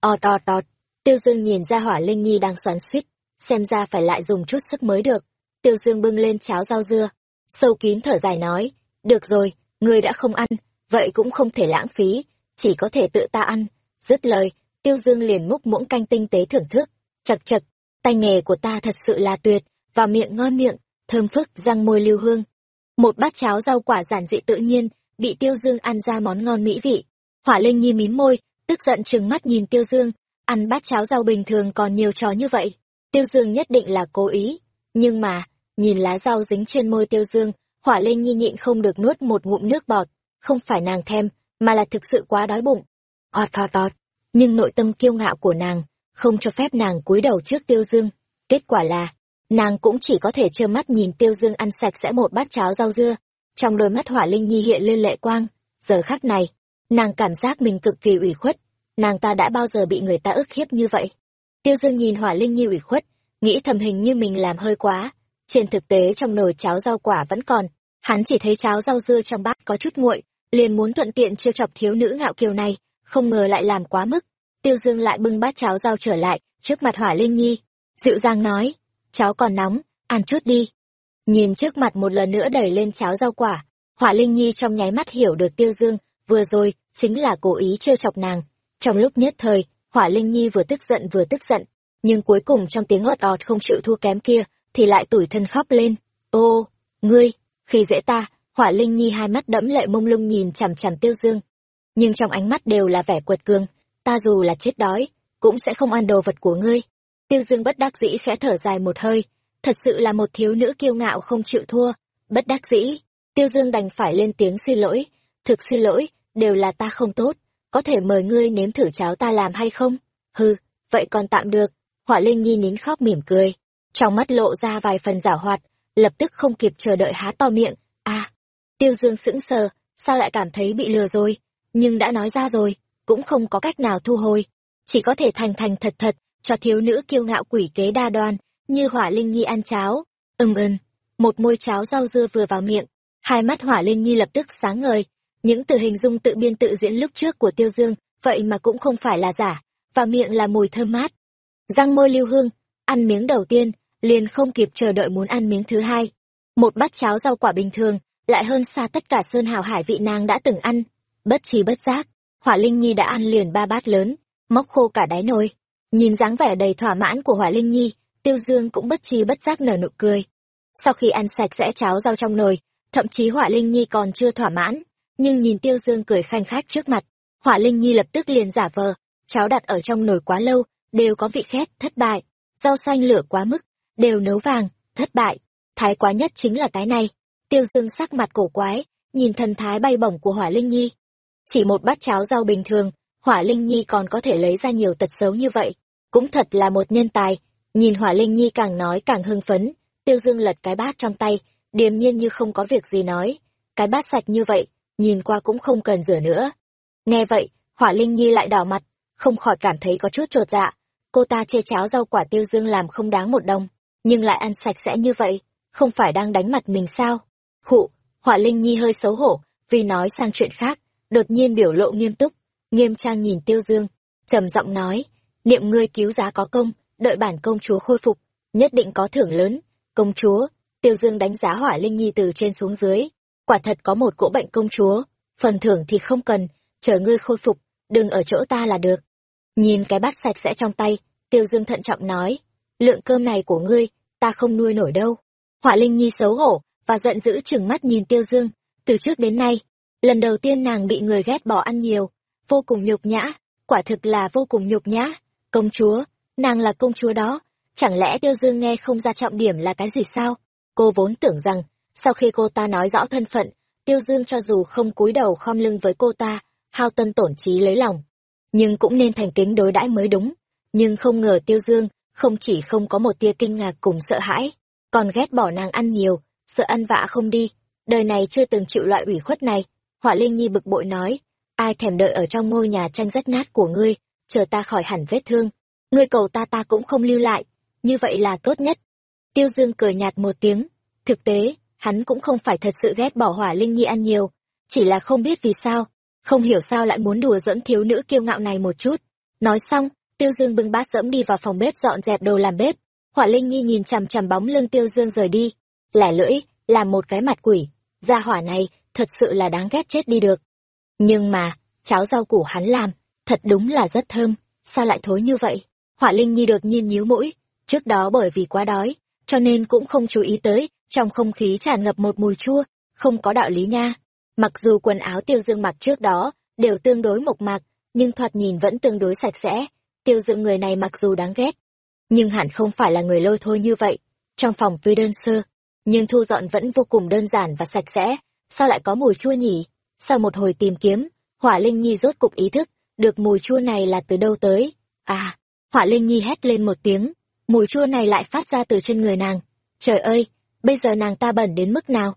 ọt ọt ọt, Tiêu Dương nhìn ra Hỏa Linh Nhi đang xoắn suýt, xem ra phải lại dùng chút sức mới được. Tiêu Dương bưng lên cháo rau dưa, sâu kín thở dài nói, được rồi, người đã không ăn, vậy cũng không thể lãng phí, chỉ có thể tự ta ăn. Dứt lời, Tiêu Dương liền múc muỗng canh tinh tế thưởng thức, chật chật, tay nghề của ta thật sự là tuyệt, và miệng ngon miệng, thơm phức, răng môi lưu hương. Một bát cháo rau quả giản dị tự nhiên, bị Tiêu Dương ăn ra món ngon mỹ vị. Hỏa Linh Nhi mím môi, tức giận trừng mắt nhìn Tiêu Dương, ăn bát cháo rau bình thường còn nhiều trò như vậy. Tiêu Dương nhất định là cố ý, nhưng mà, nhìn lá rau dính trên môi Tiêu Dương, Hỏa Linh Nhi nhịn không được nuốt một ngụm nước bọt, không phải nàng thèm, mà là thực sự quá đói bụng. Ọt ọt ọt, nhưng nội tâm kiêu ngạo của nàng không cho phép nàng cúi đầu trước Tiêu Dương. Kết quả là, nàng cũng chỉ có thể trơ mắt nhìn Tiêu Dương ăn sạch sẽ một bát cháo rau dưa. Trong đôi mắt Hỏa Linh Nhi hiện lên lệ quang, giờ khắc này, nàng cảm giác mình cực kỳ ủy khuất, nàng ta đã bao giờ bị người ta ức hiếp như vậy. Tiêu Dương nhìn Hỏa Linh Nhi ủy khuất, nghĩ thầm hình như mình làm hơi quá. Trên thực tế trong nồi cháo rau quả vẫn còn, hắn chỉ thấy cháo rau dưa trong bát có chút nguội, liền muốn thuận tiện chưa chọc thiếu nữ ngạo kiều này, không ngờ lại làm quá mức. Tiêu Dương lại bưng bát cháo rau trở lại, trước mặt Hỏa Linh Nhi, dịu dàng nói, cháo còn nóng, ăn chút đi. Nhìn trước mặt một lần nữa đẩy lên cháo rau quả, Hỏa Linh Nhi trong nháy mắt hiểu được Tiêu Dương, vừa rồi, chính là cố ý trêu chọc nàng. Trong lúc nhất thời, Hỏa Linh Nhi vừa tức giận vừa tức giận, nhưng cuối cùng trong tiếng ọt ọt không chịu thua kém kia, thì lại tủi thân khóc lên. Ô, ngươi, khi dễ ta, Hỏa Linh Nhi hai mắt đẫm lệ mông lung nhìn chằm chằm Tiêu Dương. Nhưng trong ánh mắt đều là vẻ quật cường, ta dù là chết đói, cũng sẽ không ăn đồ vật của ngươi. Tiêu Dương bất đắc dĩ khẽ thở dài một hơi, thật sự là một thiếu nữ kiêu ngạo không chịu thua, bất đắc dĩ. Tiêu Dương đành phải lên tiếng xin lỗi, thực xin lỗi, đều là ta không tốt, có thể mời ngươi nếm thử cháo ta làm hay không? Hừ, vậy còn tạm được. họa Linh Nhi nín khóc mỉm cười, trong mắt lộ ra vài phần giảo hoạt, lập tức không kịp chờ đợi há to miệng. À, Tiêu Dương sững sờ, sao lại cảm thấy bị lừa rồi? Nhưng đã nói ra rồi, cũng không có cách nào thu hồi. Chỉ có thể thành thành thật thật, cho thiếu nữ kiêu ngạo quỷ kế đa đoan, như Hỏa Linh Nhi ăn cháo. Ừm ừm, một môi cháo rau dưa vừa vào miệng, hai mắt Hỏa Linh Nhi lập tức sáng ngời, những từ hình dung tự biên tự diễn lúc trước của Tiêu Dương, vậy mà cũng không phải là giả, và miệng là mùi thơm mát. Răng môi lưu hương, ăn miếng đầu tiên, liền không kịp chờ đợi muốn ăn miếng thứ hai. Một bát cháo rau quả bình thường, lại hơn xa tất cả sơn hào hải vị nàng đã từng ăn. Bất trí bất giác, Hỏa Linh Nhi đã ăn liền ba bát lớn, móc khô cả đáy nồi. Nhìn dáng vẻ đầy thỏa mãn của Hỏa Linh Nhi, Tiêu Dương cũng bất chi bất giác nở nụ cười. Sau khi ăn sạch sẽ cháo rau trong nồi, thậm chí Hỏa Linh Nhi còn chưa thỏa mãn, nhưng nhìn Tiêu Dương cười khanh khách trước mặt, Hỏa Linh Nhi lập tức liền giả vờ, cháo đặt ở trong nồi quá lâu, đều có vị khét, thất bại, rau xanh lửa quá mức, đều nấu vàng, thất bại, thái quá nhất chính là cái này. Tiêu Dương sắc mặt cổ quái, nhìn thần thái bay bổng của Hỏa Linh Nhi. Chỉ một bát cháo rau bình thường, Hỏa Linh Nhi còn có thể lấy ra nhiều tật xấu như vậy, cũng thật là một nhân tài. Nhìn Hỏa Linh Nhi càng nói càng hưng phấn, Tiêu Dương lật cái bát trong tay, điềm nhiên như không có việc gì nói. Cái bát sạch như vậy, nhìn qua cũng không cần rửa nữa. Nghe vậy, Hỏa Linh Nhi lại đỏ mặt, không khỏi cảm thấy có chút trột dạ. Cô ta chê cháo rau quả Tiêu Dương làm không đáng một đồng, nhưng lại ăn sạch sẽ như vậy, không phải đang đánh mặt mình sao? Khụ, Hỏa Linh Nhi hơi xấu hổ, vì nói sang chuyện khác, đột nhiên biểu lộ nghiêm túc, nghiêm trang nhìn Tiêu Dương, trầm giọng nói, niệm ngươi cứu giá có công, đợi bản công chúa khôi phục, nhất định có thưởng lớn. Công chúa, Tiêu Dương đánh giá Hỏa Linh Nhi từ trên xuống dưới, quả thật có một cỗ bệnh công chúa, phần thưởng thì không cần, chờ ngươi khôi phục, đừng ở chỗ ta là được. Nhìn cái bát sạch sẽ trong tay, Tiêu Dương thận trọng nói, lượng cơm này của ngươi, ta không nuôi nổi đâu. Hỏa Linh Nhi xấu hổ, và giận dữ chừng mắt nhìn Tiêu Dương, từ trước đến nay, lần đầu tiên nàng bị người ghét bỏ ăn nhiều, vô cùng nhục nhã, quả thực là vô cùng nhục nhã. Công chúa, nàng là công chúa đó, chẳng lẽ Tiêu Dương nghe không ra trọng điểm là cái gì sao? Cô vốn tưởng rằng, sau khi cô ta nói rõ thân phận, Tiêu Dương cho dù không cúi đầu khom lưng với cô ta, hao tân tổn trí lấy lòng, nhưng cũng nên thành kính đối đãi mới đúng. Nhưng không ngờ Tiêu Dương không chỉ không có một tia kinh ngạc cùng sợ hãi, còn ghét bỏ nàng ăn nhiều, sợ ăn vạ không đi, đời này chưa từng chịu loại ủy khuất này. Họa Linh Nhi bực bội nói, ai thèm đợi ở trong ngôi nhà tranh rách nát của ngươi, chờ ta khỏi hẳn vết thương. Ngươi cầu ta ta cũng không lưu lại, như vậy là tốt nhất. Tiêu Dương cười nhạt một tiếng, thực tế, hắn cũng không phải thật sự ghét bỏ Hỏa Linh Nhi ăn nhiều, chỉ là không biết vì sao, không hiểu sao lại muốn đùa dẫn thiếu nữ kiêu ngạo này một chút. Nói xong, Tiêu Dương bưng bát dẫm đi vào phòng bếp dọn dẹp đồ làm bếp. Hỏa Linh Nhi nhìn chằm chằm bóng lưng Tiêu Dương rời đi, lẻ lưỡi, làm một cái mặt quỷ, gia hỏa này, thật sự là đáng ghét chết đi được. Nhưng mà, cháo rau củ hắn làm, thật đúng là rất thơm, sao lại thối như vậy? Họa Linh Nhi đột nhiên nhíu mũi, trước đó bởi vì quá đói, cho nên cũng không chú ý tới, trong không khí tràn ngập một mùi chua, không có đạo lý nha. Mặc dù quần áo tiêu dương mặc trước đó, đều tương đối mộc mạc, nhưng thoạt nhìn vẫn tương đối sạch sẽ. Tiêu dương người này mặc dù đáng ghét, nhưng hẳn không phải là người lôi thôi như vậy. Trong phòng tuy đơn sơ, nhưng thu dọn vẫn vô cùng đơn giản và sạch sẽ, sao lại có mùi chua nhỉ? Sau một hồi tìm kiếm, Hỏa Linh Nhi rốt cục ý thức, được mùi chua này là từ đâu tới. À, Hỏa Linh Nhi hét lên một tiếng, mùi chua này lại phát ra từ trên người nàng. Trời ơi, bây giờ nàng ta bẩn đến mức nào?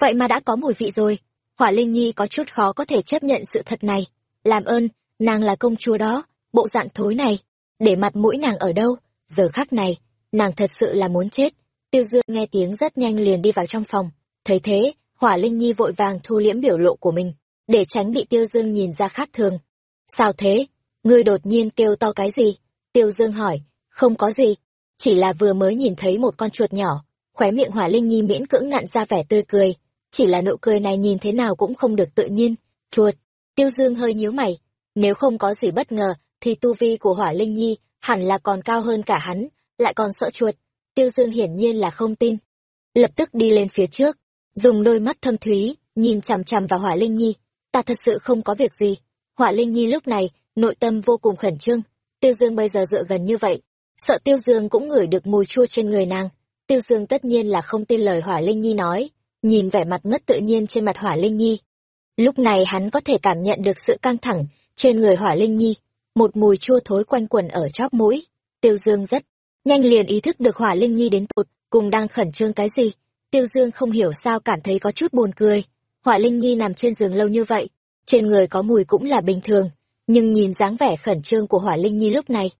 Vậy mà đã có mùi vị rồi. Hỏa Linh Nhi có chút khó có thể chấp nhận sự thật này. Làm ơn, nàng là công chúa đó, bộ dạng thối này. Để mặt mũi nàng ở đâu? Giờ khắc này, nàng thật sự là muốn chết. Tiêu Dương nghe tiếng rất nhanh liền đi vào trong phòng. Thấy thế, Hỏa Linh Nhi vội vàng thu liễm biểu lộ của mình, để tránh bị Tiêu Dương nhìn ra khác thường. Sao thế? Ngươi đột nhiên kêu to cái gì? Tiêu Dương hỏi, không có gì. Chỉ là vừa mới nhìn thấy một con chuột nhỏ, khóe miệng Hỏa Linh Nhi miễn cưỡng nặn ra vẻ tươi cười. Chỉ là nụ cười này nhìn thế nào cũng không được tự nhiên. Chuột. Tiêu Dương hơi nhíu mày. Nếu không có gì bất ngờ, thì tu vi của Hỏa Linh Nhi hẳn là còn cao hơn cả hắn, lại còn sợ chuột. Tiêu Dương hiển nhiên là không tin. Lập tức đi lên phía trước, dùng đôi mắt thâm thúy, nhìn chằm chằm vào Hỏa Linh Nhi. Ta thật sự không có việc gì. Hỏa Linh Nhi lúc này, nội tâm vô cùng khẩn trương. Tiêu Dương bây giờ dựa gần như vậy, sợ Tiêu Dương cũng ngửi được mùi chua trên người nàng. Tiêu Dương tất nhiên là không tin lời Hỏa Linh Nhi nói, nhìn vẻ mặt mất tự nhiên trên mặt Hỏa Linh Nhi. Lúc này hắn có thể cảm nhận được sự căng thẳng trên người Hỏa Linh Nhi, một mùi chua thối quanh quần ở chóp mũi. Tiêu Dương rất nhanh liền ý thức được hỏa linh nhi đến tột cùng đang khẩn trương cái gì tiêu dương không hiểu sao cảm thấy có chút buồn cười. Họa linh nhi nằm trên giường lâu như vậy, trên người có mùi cũng là bình thường, nhưng nhìn dáng vẻ khẩn trương của hỏa linh nhi lúc này